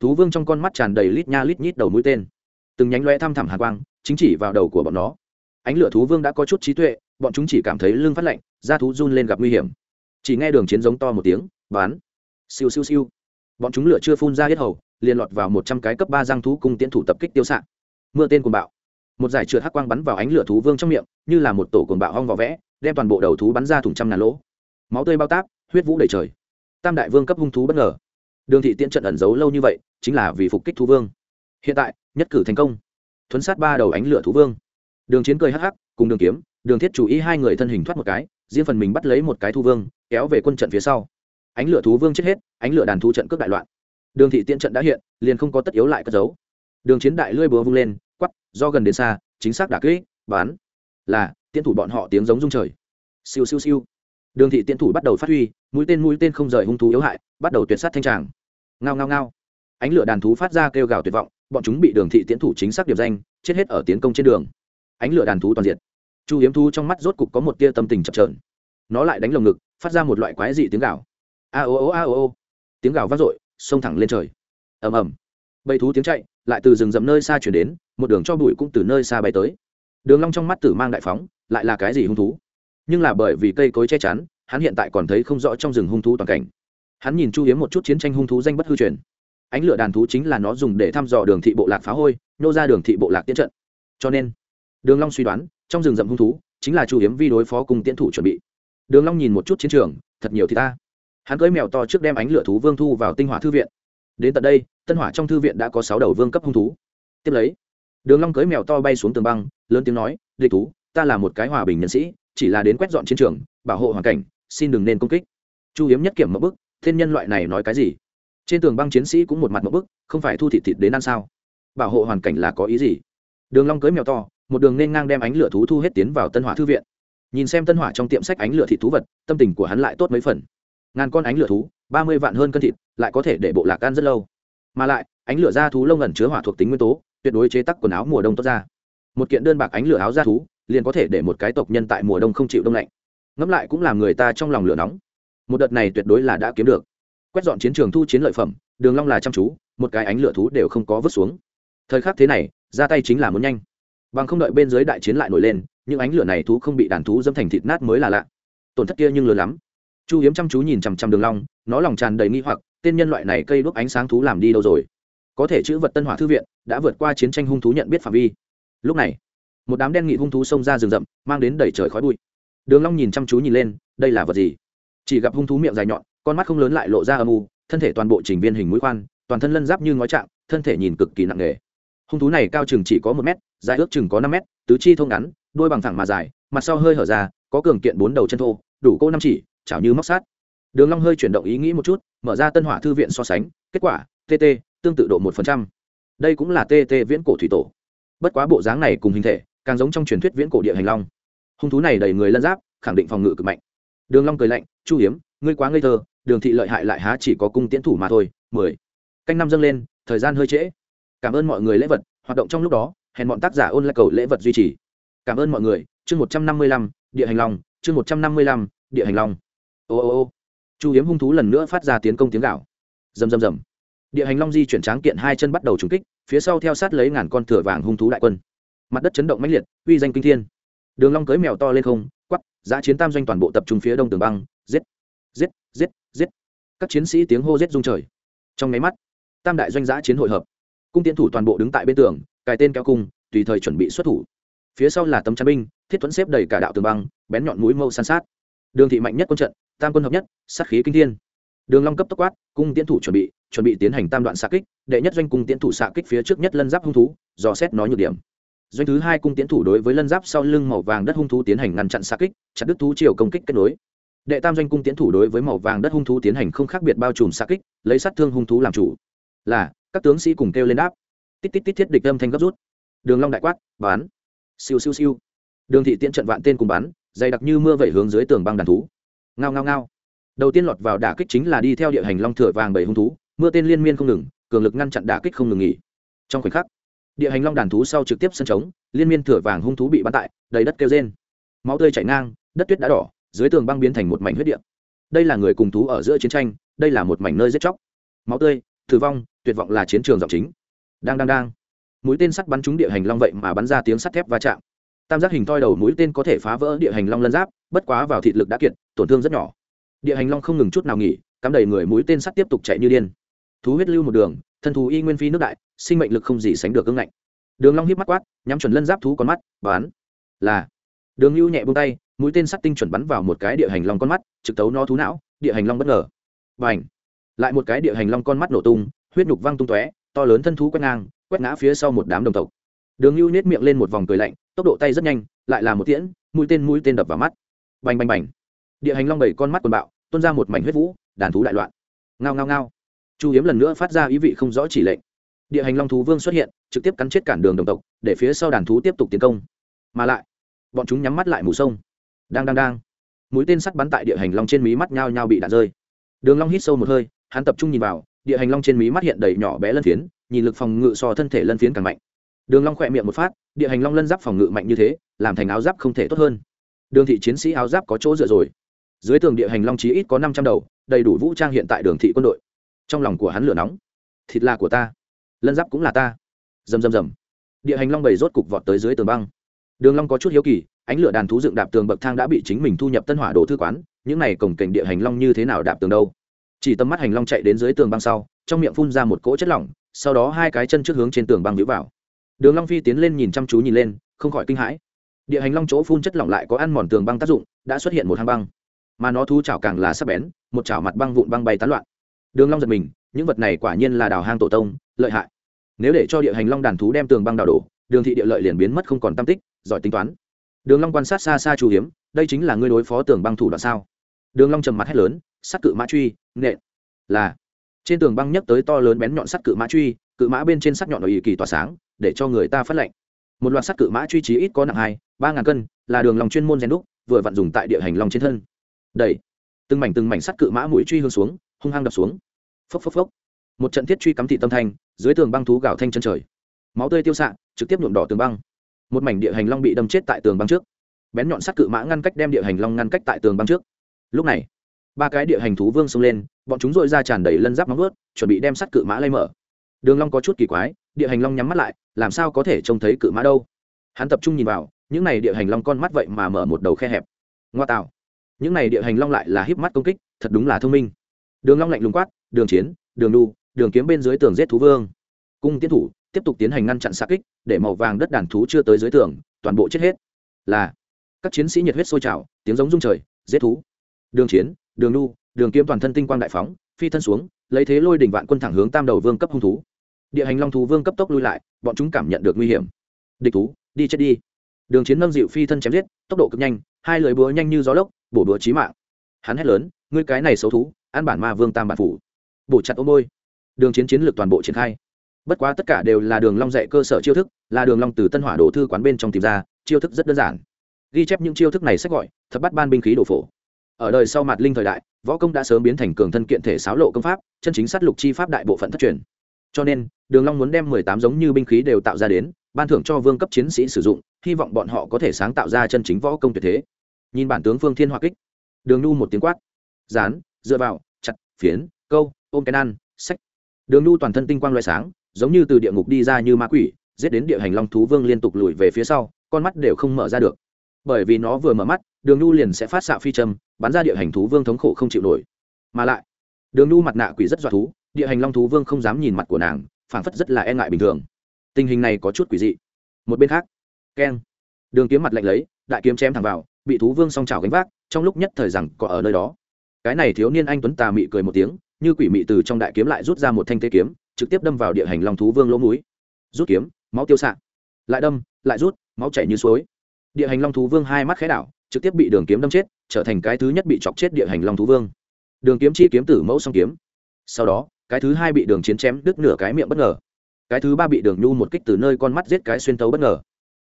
Thú vương trong con mắt tràn đầy lít nha lít nhít đầu mũi tên. Từng nhánh loe thăm thẳm hạ quang, chính chỉ vào đầu của bọn nó. Ánh lửa thú vương đã có chút trí tuệ, bọn chúng chỉ cảm thấy lưng phát lạnh, da thú run lên gặp nguy hiểm. Chỉ nghe đường chiến giống to một tiếng bán siêu siêu siêu. Bọn chúng lửa chưa phun ra hết hầu, liền lọt vào một trăm cái cấp ba giang thú cung tiến thủ tập kích tiêu s mưa tên cùng bạo một giải trượt hắc quang bắn vào ánh lửa thú vương trong miệng, như là một tổ cồn bạo hong vỏ vẽ, đem toàn bộ đầu thú bắn ra thùng trăm ngàn lỗ. Máu tươi bao táp, huyết vũ đầy trời. Tam đại vương cấp hung thú bất ngờ. Đường thị tiễn trận ẩn giấu lâu như vậy, chính là vì phục kích thú vương. Hiện tại, nhất cử thành công. Thuấn sát ba đầu ánh lửa thú vương. Đường chiến cười hắc hắc, cùng đường kiếm, đường thiết chủ ý hai người thân hình thoát một cái, riêng phần mình bắt lấy một cái thú vương, kéo về quân trận phía sau. Ánh lửa thú vương chết hết, ánh lửa đàn thú trận cướp đại loạn. Đường thị tiễn trận đã hiện, liền không có tất yếu lại cất giấu. Đường chiến đại lưỡi búa vung lên do gần đến xa, chính xác đả kích, bán. Là tiến thủ bọn họ tiếng giống rung trời. Siêu siêu siêu. Đường thị tiến thủ bắt đầu phát huy, mũi tên mũi tên không rời hung thú yếu hại, bắt đầu tuyệt sát thanh tràng. Ngao ngao ngao. Ánh lửa đàn thú phát ra kêu gào tuyệt vọng, bọn chúng bị đường thị tiến thủ chính xác điểm danh, chết hết ở tiến công trên đường. Ánh lửa đàn thú toàn diện chu hiếm thu trong mắt rốt cục có một tia tâm tình chập trờn nó lại đánh lồng ngực, phát ra một loại quái dị tiếng gào. A ô ô a ô ô tiếng gào vang dội, xông thẳng lên trời. Ầm ầm. Bầy thú tiếng chạy, lại từ rừng rậm nơi xa chuyển đến một đường cho bụi cũng từ nơi xa bay tới. Đường long trong mắt tử mang đại phóng, lại là cái gì hung thú? Nhưng là bởi vì cây cối che chắn, hắn hiện tại còn thấy không rõ trong rừng hung thú toàn cảnh. Hắn nhìn chu hiếm một chút chiến tranh hung thú danh bất hư truyền. Ánh lửa đàn thú chính là nó dùng để thăm dò đường thị bộ lạc phá hôi, nô ra đường thị bộ lạc tiến trận. Cho nên, đường long suy đoán, trong rừng rậm hung thú chính là chu hiếm vi đối phó cùng tiến thủ chuẩn bị. Đường long nhìn một chút chiến trường, thật nhiều thì ta. Hắn cưỡi mèo to trước đem ánh lửa thú vương thu vào tinh hỏa thư viện. Đến tận đây, tân hỏa trong thư viện đã có sáu đầu vương cấp hung thú. Tiếp lấy đường long cưỡi mèo to bay xuống tường băng, lớn tiếng nói, địch thú, ta là một cái hòa bình nhân sĩ, chỉ là đến quét dọn chiến trường, bảo hộ hoàn cảnh, xin đừng nên công kích. Chu hiếm nhất kiểm một bức, thiên nhân loại này nói cái gì? Trên tường băng chiến sĩ cũng một mặt một bức, không phải thu thịt thịt đến ăn sao? Bảo hộ hoàn cảnh là có ý gì? Đường long cưỡi mèo to, một đường nên ngang đem ánh lửa thú thu hết tiến vào tân hỏa thư viện. Nhìn xem tân hỏa trong tiệm sách ánh lửa thịt thú vật, tâm tình của hắn lại tốt mấy phần. Ngàn con ánh lửa thú, ba mươi vạn hơn cân thịt, lại có thể để bộ lạc ăn rất lâu. Mà lại, ánh lửa da thú lông ẩn chứa hỏa thuộc tính nguyên tố tuyệt đối chế tắc quần áo mùa đông tốt ra. Một kiện đơn bạc ánh lửa áo ra thú, liền có thể để một cái tộc nhân tại mùa đông không chịu đông lạnh. Ngẫm lại cũng làm người ta trong lòng lửa nóng. Một đợt này tuyệt đối là đã kiếm được. Quét dọn chiến trường thu chiến lợi phẩm, đường long là chăm chú, một cái ánh lửa thú đều không có vứt xuống. Thời khắc thế này, ra tay chính là muốn nhanh. Bằng không đợi bên dưới đại chiến lại nổi lên, những ánh lửa này thú không bị đàn thú dâm thành thịt nát mới là lạ. Tổn thất kia nhưng lớn lắm. Chu hiếm chăm chú nhìn chằm chằm đường long, nó lòng tràn đầy nghi hoặc, tên nhân loại này cây đuốc ánh sáng thú làm đi đâu rồi? Có thể chữ vật tân hỏa thư viện đã vượt qua chiến tranh hung thú nhận biết phạm vi. Lúc này, một đám đen nghị hung thú xông ra rừng rậm, mang đến đầy trời khói bụi. Đường long nhìn chăm chú nhìn lên, đây là vật gì? Chỉ gặp hung thú miệng dài nhọn, con mắt không lớn lại lộ ra âm u, thân thể toàn bộ trình viên hình mũi khoan, toàn thân lân giáp như ngói trạng, thân thể nhìn cực kỳ nặng nề. Hung thú này cao chừng chỉ có một mét, dài ước chừng có năm mét, tứ chi thông ngắn, đuôi bằng thẳng mà dài, mặt sau hơi hở ra, có cường kiện bốn đầu chân thô, đủ cô năm chỉ, chảo như móc sát. Đường long hơi chuyển động ý nghĩ một chút, mở ra tân hỏa thư viện so sánh, kết quả tt tương tự độ một phần trăm. Đây cũng là tt viễn cổ thủy tổ. Bất quá bộ dáng này cùng hình thể, càng giống trong truyền thuyết viễn cổ địa hành long. Hung thú này đầy người lân giáp, khẳng định phòng ngự cực mạnh. Đường long cười lạnh, chu hiếm, ngươi quá ngây thơ, đường thị lợi hại lại há chỉ có cung tiễn thủ mà thôi, mười. Canh năm dâng lên, thời gian hơi trễ. Cảm ơn mọi người lễ vật, hoạt động trong lúc đó hẹn bọn tác giả ôn lại cầu lễ vật duy trì. Cảm ơn mọi người, chương một trăm năm mươi lăm, địa hành long, chương một trăm năm mươi lăm, địa hành long. Ô ô ô. Chu hiếm hung thú lần nữa phát ra tiến công tiếng gạo. Rầm rầm rầm địa hành long di chuyển tráng kiện hai chân bắt đầu trúng kích, phía sau theo sát lấy ngàn con thửa vàng hung thú đại quân. Mặt đất chấn động mãnh liệt, uy danh kinh thiên. Đường long cưỡi mèo to lên không, quắp, giã chiến tam doanh toàn bộ tập trung phía đông tường băng, giết giết giết giết. Các chiến sĩ tiếng hô giết rung trời. Trong máy mắt, tam đại doanh giã chiến hội hợp. Cung tiến thủ toàn bộ đứng tại bên tường, cài tên kéo cung, tùy thời chuẩn bị xuất thủ. Phía sau là tấm chắn binh, thiết thuẫn xếp đầy cả đạo tường băng, bén nhọn mũi mâu san sát. Đường thị mạnh nhất quân trận, tam quân hợp nhất, sát khí kinh thiên đường long cấp tốc quát, cung tiến thủ chuẩn bị chuẩn bị tiến hành tam đoạn xạ kích, đệ nhất doanh cung tiến thủ xạ kích phía trước nhất lân giáp hung thú, dò xét nó nhược điểm. Doanh thứ hai cung tiến thủ đối với lân giáp sau lưng màu vàng đất hung thú tiến hành ngăn chặn xạ kích, chặt đứt thú chiều công kích kết nối. Đệ tam doanh cung tiến thủ đối với màu vàng đất hung thú tiến hành không khác biệt bao trùm xạ kích, lấy sát thương hung thú làm chủ. Là, các tướng sĩ cùng kêu lên đáp. Tít tít tít thiết địch âm thanh gấp rút. Đường long đại quát, bán. Siêu siêu siêu. Đường thị tiễn trận vạn tên cùng bắn dày đặc như mưa vẩy hướng dưới tường băng đàn thú. Ngao ngao ngao đầu tiên lọt vào đả kích chính là đi theo địa hành long thừa vàng bảy hung thú, mưa tên liên miên không ngừng, cường lực ngăn chặn đả kích không ngừng nghỉ. Trong khoảnh khắc, địa hành long đàn thú sau trực tiếp sân trống, liên miên thừa vàng hung thú bị bắn tại, đầy đất kêu rên. Máu tươi chảy ngang, đất tuyết đã đỏ, dưới tường băng biến thành một mảnh huyết địa. Đây là người cùng thú ở giữa chiến tranh, đây là một mảnh nơi giết chóc. Máu tươi, tử vong, tuyệt vọng là chiến trường giọng chính. Đang đang đang. Mũi tên sắt bắn trúng địa hành long vậy mà bắn ra tiếng sắt thép va chạm. Tam giác hình thoi đầu mũi tên có thể phá vỡ địa hành long lân giáp, bất quá vào thịt lực đã kiệt, tổn thương rất nhỏ địa hành long không ngừng chút nào nghỉ, cắm đầy người mũi tên sắt tiếp tục chạy như điên. Thú huyết lưu một đường, thân thú y nguyên phi nước đại, sinh mệnh lực không gì sánh được ưng ngạnh. Đường long híp mắt quát, nhắm chuẩn lân giáp thú con mắt bán là. Đường lưu nhẹ buông tay, mũi tên sắt tinh chuẩn bắn vào một cái địa hành long con mắt, trực tấu nó thú não, địa hành long bất ngờ. Bành. lại một cái địa hành long con mắt nổ tung, huyết nhục văng tung tóe, to lớn thân thú quét ngang, quét ngã phía sau một đám đồng tộc. Đường lưu nết miệng lên một vòng cười lạnh, tốc độ tay rất nhanh, lại là một tiễn, mũi tên mũi tên đập vào mắt. Bành bành bành. Địa hành long bảy con mắt quần bạo tuôn ra một mảnh huyết vũ, đàn thú đại loạn. Ngao ngao ngao. Chu hiếm lần nữa phát ra ý vị không rõ chỉ lệnh. Địa hành long thú vương xuất hiện, trực tiếp cắn chết cản đường đồng tộc, để phía sau đàn thú tiếp tục tiến công. Mà lại, bọn chúng nhắm mắt lại mù sông. Đang đang đang. Mũi tên sắt bắn tại địa hành long trên mí mắt nhao nhao bị đạn rơi. Đường long hít sâu một hơi, hắn tập trung nhìn vào, địa hành long trên mí mắt hiện đầy nhỏ bé lân phiến, nhìn lực phòng ngự so thân thể lân phiến càng mạnh. Đường long khoẹt miệng một phát, địa hành long lân giáp phòng ngự mạnh như thế, làm thành áo giáp không thể tốt hơn. Đường thị chiến sĩ áo giáp có chỗ dựa rồi dưới tường địa hành long chí ít có năm trăm đầu, đầy đủ vũ trang hiện tại đường thị quân đội. Trong lòng của hắn lửa nóng. Thịt là của ta, lân giáp cũng là ta. Rầm rầm rầm. Địa hành long bầy rốt cục vọt tới dưới tường băng. Đường long có chút hiếu kỳ, ánh lửa đàn thú dựng đạp tường bậc thang đã bị chính mình thu nhập tân hỏa đồ thư quán, những này cổng cảnh địa hành long như thế nào đạp tường đâu? Chỉ tầm mắt hành long chạy đến dưới tường băng sau, trong miệng phun ra một cỗ chất lỏng, sau đó hai cái chân trước hướng trên tường băng nhũ vào. Đường long phi tiến lên nhìn chăm chú nhìn lên, không khỏi kinh hãi. Địa hành long chỗ phun chất lỏng lại có ăn mòn tường băng tác dụng, đã xuất hiện một hang băng mà nó thú chảo càng là sắc bén, một chảo mặt băng vụn băng bay tán loạn. Đường long giật mình, những vật này quả nhiên là đào hang tổ tông, lợi hại. Nếu để cho địa hành long đàn thú đem tường băng đào đổ, đường thị địa lợi liền biến mất không còn tam tích, giỏi tính toán. Đường long quan sát xa xa chu hiếm, đây chính là ngươi đối phó tường băng thủ đoạn sao? Đường long trầm mặt hét lớn, sắt cự mã truy, nện. Là. Trên tường băng nhấc tới to lớn bén nhọn sắt cự mã truy, cự mã bên trên sắt nhọn ở ý kỳ tỏa sáng, để cho người ta phát lệnh. Một loạt sắt cự mã truy trí ít có nặng hai, ba ngàn cân, là đường Long chuyên môn rèn đúc, vừa vặn dùng tại địa hành long trên thân đẩy. Từng mảnh từng mảnh sắt cự mã mũi truy hướng xuống, hung hăng đập xuống. Phốc phốc phốc. Một trận thiết truy cắm thị tâm thanh, dưới tường băng thú gào thanh chân trời. Máu tươi tiêu xạ, trực tiếp nhuộm đỏ tường băng. Một mảnh địa hành long bị đâm chết tại tường băng trước. Bén nhọn sắt cự mã ngăn cách đem địa hành long ngăn cách tại tường băng trước. Lúc này, ba cái địa hành thú vương xông lên, bọn chúng dội ra tràn đầy lân giáp móng vớt, chuẩn bị đem sắt cự mã lay mở. Đường long có chút kỳ quái, địa hành long nhắm mắt lại, làm sao có thể trông thấy cự mã đâu? Hắn tập trung nhìn vào, những này địa hành long con mắt vậy mà mở một đầu khe hẹp. Ngoa tạo những này địa hành long lại là híp mắt công kích, thật đúng là thông minh. Đường long lạnh lùng quát, đường chiến, đường đu đường kiếm bên dưới tường giết thú vương. Cung tiến thủ tiếp tục tiến hành ngăn chặn xạ kích, để màu vàng đất đàn thú chưa tới dưới tường, toàn bộ chết hết. Là, các chiến sĩ nhiệt huyết sôi trào, tiếng giống rung trời, giết thú. Đường chiến, đường đu đường kiếm toàn thân tinh quang đại phóng, phi thân xuống, lấy thế lôi đỉnh vạn quân thẳng hướng tam đầu vương cấp hung thú. Địa hành long thú vương cấp tốc lui lại, bọn chúng cảm nhận được nguy hiểm. Địch thú, đi chết đi. Đường chiến nâng dịu phi thân chém giết, tốc độ cực nhanh, hai lưỡi búa nhanh như gió lốc bổ đũa chí mạng. Hắn hét lớn, ngươi cái này xấu thú, ăn bản ma vương tam bản phủ. Bổ chặt ôm môi. Đường chiến chiến lược toàn bộ triển khai. Bất quá tất cả đều là đường long dạy cơ sở chiêu thức, là đường long từ tân hỏa đồ thư quán bên trong tìm ra, chiêu thức rất đơn giản. Ghi chép những chiêu thức này sách gọi, thập bát ban binh khí đồ phổ. Ở đời sau mặt linh thời đại, võ công đã sớm biến thành cường thân kiện thể sáo lộ công pháp, chân chính sát lục chi pháp đại bộ phận thất truyền. Cho nên, đường long muốn đem mười tám giống như binh khí đều tạo ra đến, ban thưởng cho vương cấp chiến sĩ sử dụng, hy vọng bọn họ có thể sáng tạo ra chân chính võ công tuyệt thế nhìn bản tướng phương thiên hoa kích. Đường nu một tiếng quát. Dán, dựa vào, chặt, phiến, câu, ôm cái ăn sách đường nu toàn thân tinh quang loại sáng, giống như từ địa ngục đi ra như ma quỷ, giết đến địa hành long thú vương liên tục lùi về phía sau, con mắt đều không mở ra được. Bởi vì nó vừa mở mắt, đường nu liền sẽ phát xạ phi châm, bắn ra địa hành thú vương thống khổ không chịu nổi. Mà lại, đường nu mặt nạ quỷ rất dọa thú, địa hành long thú vương không dám nhìn mặt của nàng, phảng phất rất là e ngại bình thường. Tình hình này có chút quỷ dị. Một bên khác, keng, đường kiếm mặt lạnh lấy, đại kiếm chém thẳng vào bị thú vương song trào gánh vác, trong lúc nhất thời rằng có ở nơi đó. Cái này thiếu niên anh tuấn tà mị cười một tiếng, như quỷ mị từ trong đại kiếm lại rút ra một thanh tê kiếm, trực tiếp đâm vào địa hành long thú vương lỗ mũi. Rút kiếm, máu tiêu xạ. Lại đâm, lại rút, máu chảy như suối. Địa hành long thú vương hai mắt khẽ đảo, trực tiếp bị đường kiếm đâm chết, trở thành cái thứ nhất bị chọc chết địa hành long thú vương. Đường kiếm chi kiếm tử mẫu song kiếm. Sau đó, cái thứ hai bị đường chiến chém đứt nửa cái miệng bất ngờ. Cái thứ ba bị đường nhu một kích từ nơi con mắt giết cái xuyên tấu bất ngờ.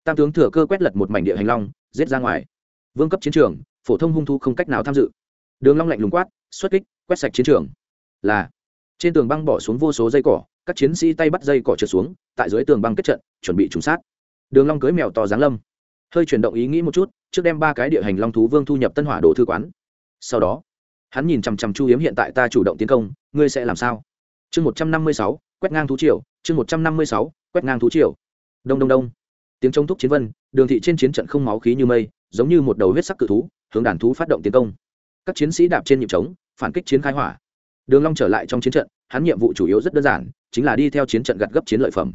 Tam tướng thừa cơ quét lật một mảnh địa hành long, giết ra ngoài vương cấp chiến trường, phổ thông hung thu không cách nào tham dự. Đường long lạnh lùng quát, xuất kích, quét sạch chiến trường. Là, trên tường băng bỏ xuống vô số dây cỏ, các chiến sĩ tay bắt dây cỏ trượt xuống, tại dưới tường băng kết trận, chuẩn bị trùng sát. Đường long cưỡi mèo to giáng lâm. Hơi chuyển động ý nghĩ một chút, trước đem ba cái địa hành long thú vương thu nhập tân hỏa đồ thư quán. Sau đó, hắn nhìn chằm chằm chu hiếm hiện tại ta chủ động tiến công, ngươi sẽ làm sao? Chương một trăm năm mươi sáu, quét ngang thú triều, chương một trăm năm mươi sáu, quét ngang thú triều. Đông đông đông. Tiếng trống thúc chiến vân, đường thị trên chiến trận không máu khí như mây giống như một đầu huyết sắc cự thú, hướng đàn thú phát động tiến công. Các chiến sĩ đạp trên nhịp trống, phản kích chiến khai hỏa. Đường long trở lại trong chiến trận, hắn nhiệm vụ chủ yếu rất đơn giản, chính là đi theo chiến trận gặt gấp chiến lợi phẩm.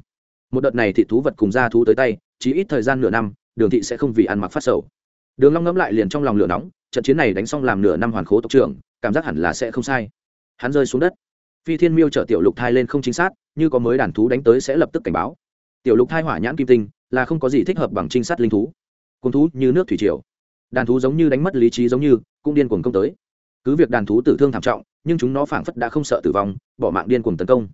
Một đợt này thị thú vật cùng gia thú tới tay, chỉ ít thời gian nửa năm, đường thị sẽ không vì ăn mặc phát sầu. Đường long ngẫm lại liền trong lòng lửa nóng, trận chiến này đánh xong làm nửa năm hoàn khố tộc trưởng, cảm giác hẳn là sẽ không sai. Hắn rơi xuống đất. Phi thiên miêu chở tiểu lục thai lên không chính xác, như có mới đàn thú đánh tới sẽ lập tức cảnh báo. Tiểu lục thai hỏa nhãn kim tinh, là không có gì thích hợp bằng trinh sát linh thú côn thú như nước thủy triều. Đàn thú giống như đánh mất lý trí giống như, cũng điên cuồng công tới. Cứ việc đàn thú tử thương thảm trọng, nhưng chúng nó phảng phất đã không sợ tử vong, bỏ mạng điên cuồng tấn công.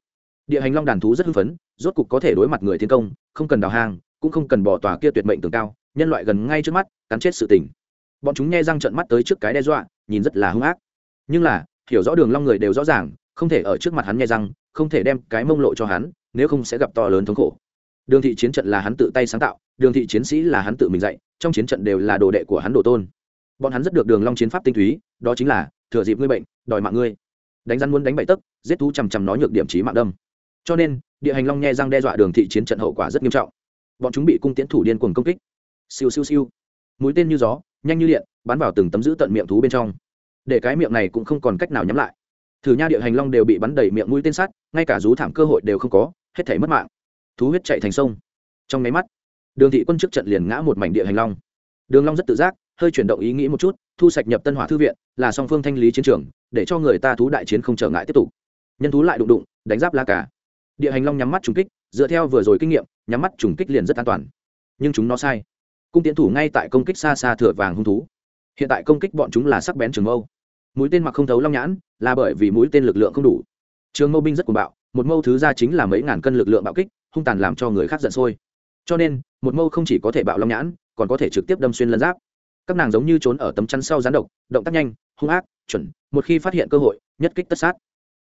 Địa hành long đàn thú rất hưng phấn, rốt cục có thể đối mặt người tiến công, không cần đào hang cũng không cần bỏ tòa kia tuyệt mệnh tường cao, nhân loại gần ngay trước mắt, cắn chết sự tình. Bọn chúng nghe răng trận mắt tới trước cái đe dọa, nhìn rất là hung ác. Nhưng là, hiểu rõ đường long người đều rõ ràng, không thể ở trước mặt hắn nghe răng, không thể đem cái mông lộ cho hắn, nếu không sẽ gặp to lớn thống khổ. Đường thị chiến trận là hắn tự tay sáng tạo đường thị chiến sĩ là hắn tự mình dạy, trong chiến trận đều là đồ đệ của hắn đồ tôn. Bọn hắn rất được đường long chiến pháp tinh túy, đó chính là, thừa dịp ngươi bệnh, đòi mạng ngươi. Đánh rắn muốn đánh bậy tấc, giết thú chằm chằm nói nhược điểm trí mạng đâm. Cho nên, địa hành long nghe răng đe dọa đường thị chiến trận hậu quả rất nghiêm trọng. Bọn chúng bị cung tiễn thủ điên cuồng công kích. Siêu siêu siêu. Mũi tên như gió, nhanh như điện, bắn vào từng tấm giữ tận miệng thú bên trong. Để cái miệng này cũng không còn cách nào nhắm lại. Thử nha địa hành long đều bị bắn đầy miệng mũi tên sắt ngay cả rú thảm cơ hội đều không có, hết thể mất mạng. Thú huyết chạy thành sông. Trong nháy mắt đường thị quân trước trận liền ngã một mảnh địa hành long. Đường long rất tự giác, hơi chuyển động ý nghĩ một chút, thu sạch nhập tân hỏa thư viện, là song phương thanh lý chiến trường, để cho người ta thú đại chiến không trở ngại tiếp tục. Nhân thú lại đụng đụng, đánh giáp la cả địa hành long nhắm mắt trùng kích, dựa theo vừa rồi kinh nghiệm, nhắm mắt trùng kích liền rất an toàn. Nhưng chúng nó sai. Cung tiến thủ ngay tại công kích xa xa thừa vàng hung thú. Hiện tại công kích bọn chúng là sắc bén trường mâu. Mũi tên mặc không thấu long nhãn, là bởi vì mũi tên lực lượng không đủ. Trường mâu binh rất cuồng bạo, một mâu thứ ra chính là mấy ngàn cân lực lượng bạo kích, hung tàn làm cho người khác giận sôi. Cho nên một mâu không chỉ có thể bạo long nhãn, còn có thể trực tiếp đâm xuyên lân giáp. Các nàng giống như trốn ở tấm chắn sau rán độc, động tác nhanh, hung ác, chuẩn, một khi phát hiện cơ hội, nhất kích tất sát.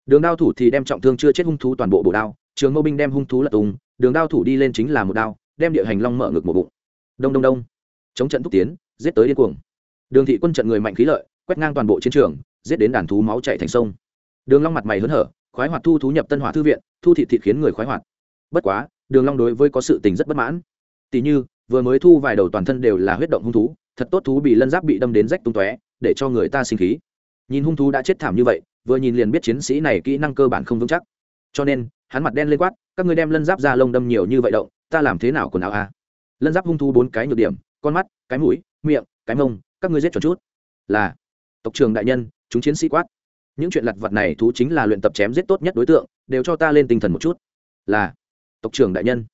Đường đao thủ thì đem trọng thương chưa chết hung thú toàn bộ bổ đao, trường mâu binh đem hung thú lật tùng đường đao thủ đi lên chính là một đao, đem địa hành long mở ngực một bụng. Đông đông đông. Chống trận thúc tiến, giết tới điên cuồng. Đường thị quân trận người mạnh khí lợi, quét ngang toàn bộ chiến trường, giết đến đàn thú máu chạy thành sông. Đường long mặt mày hớn hở, khoái hoạt thu thú nhập tân hỏa thư viện, thu thị thị khiến người khoái hoạt. Bất quá, đường long đối với có sự tình rất bất mãn tỷ như, vừa mới thu vài đầu toàn thân đều là huyết động hung thú, thật tốt thú bị lân giáp bị đâm đến rách tung tóe, để cho người ta sinh khí. Nhìn hung thú đã chết thảm như vậy, vừa nhìn liền biết chiến sĩ này kỹ năng cơ bản không vững chắc. Cho nên, hắn mặt đen lên quát, các ngươi đem lân giáp ra lông đâm nhiều như vậy động, ta làm thế nào quần áo a lân giáp hung thú bốn cái nhược điểm, con mắt, cái mũi, miệng, cái mông, các ngươi giết cho chút. Là, tộc trường đại nhân, chúng chiến sĩ quát. Những chuyện lặt vặt này thú chính là luyện tập chém giết tốt nhất đối tượng, đều cho ta lên tinh thần một chút. Là, tộc trưởng đại nhân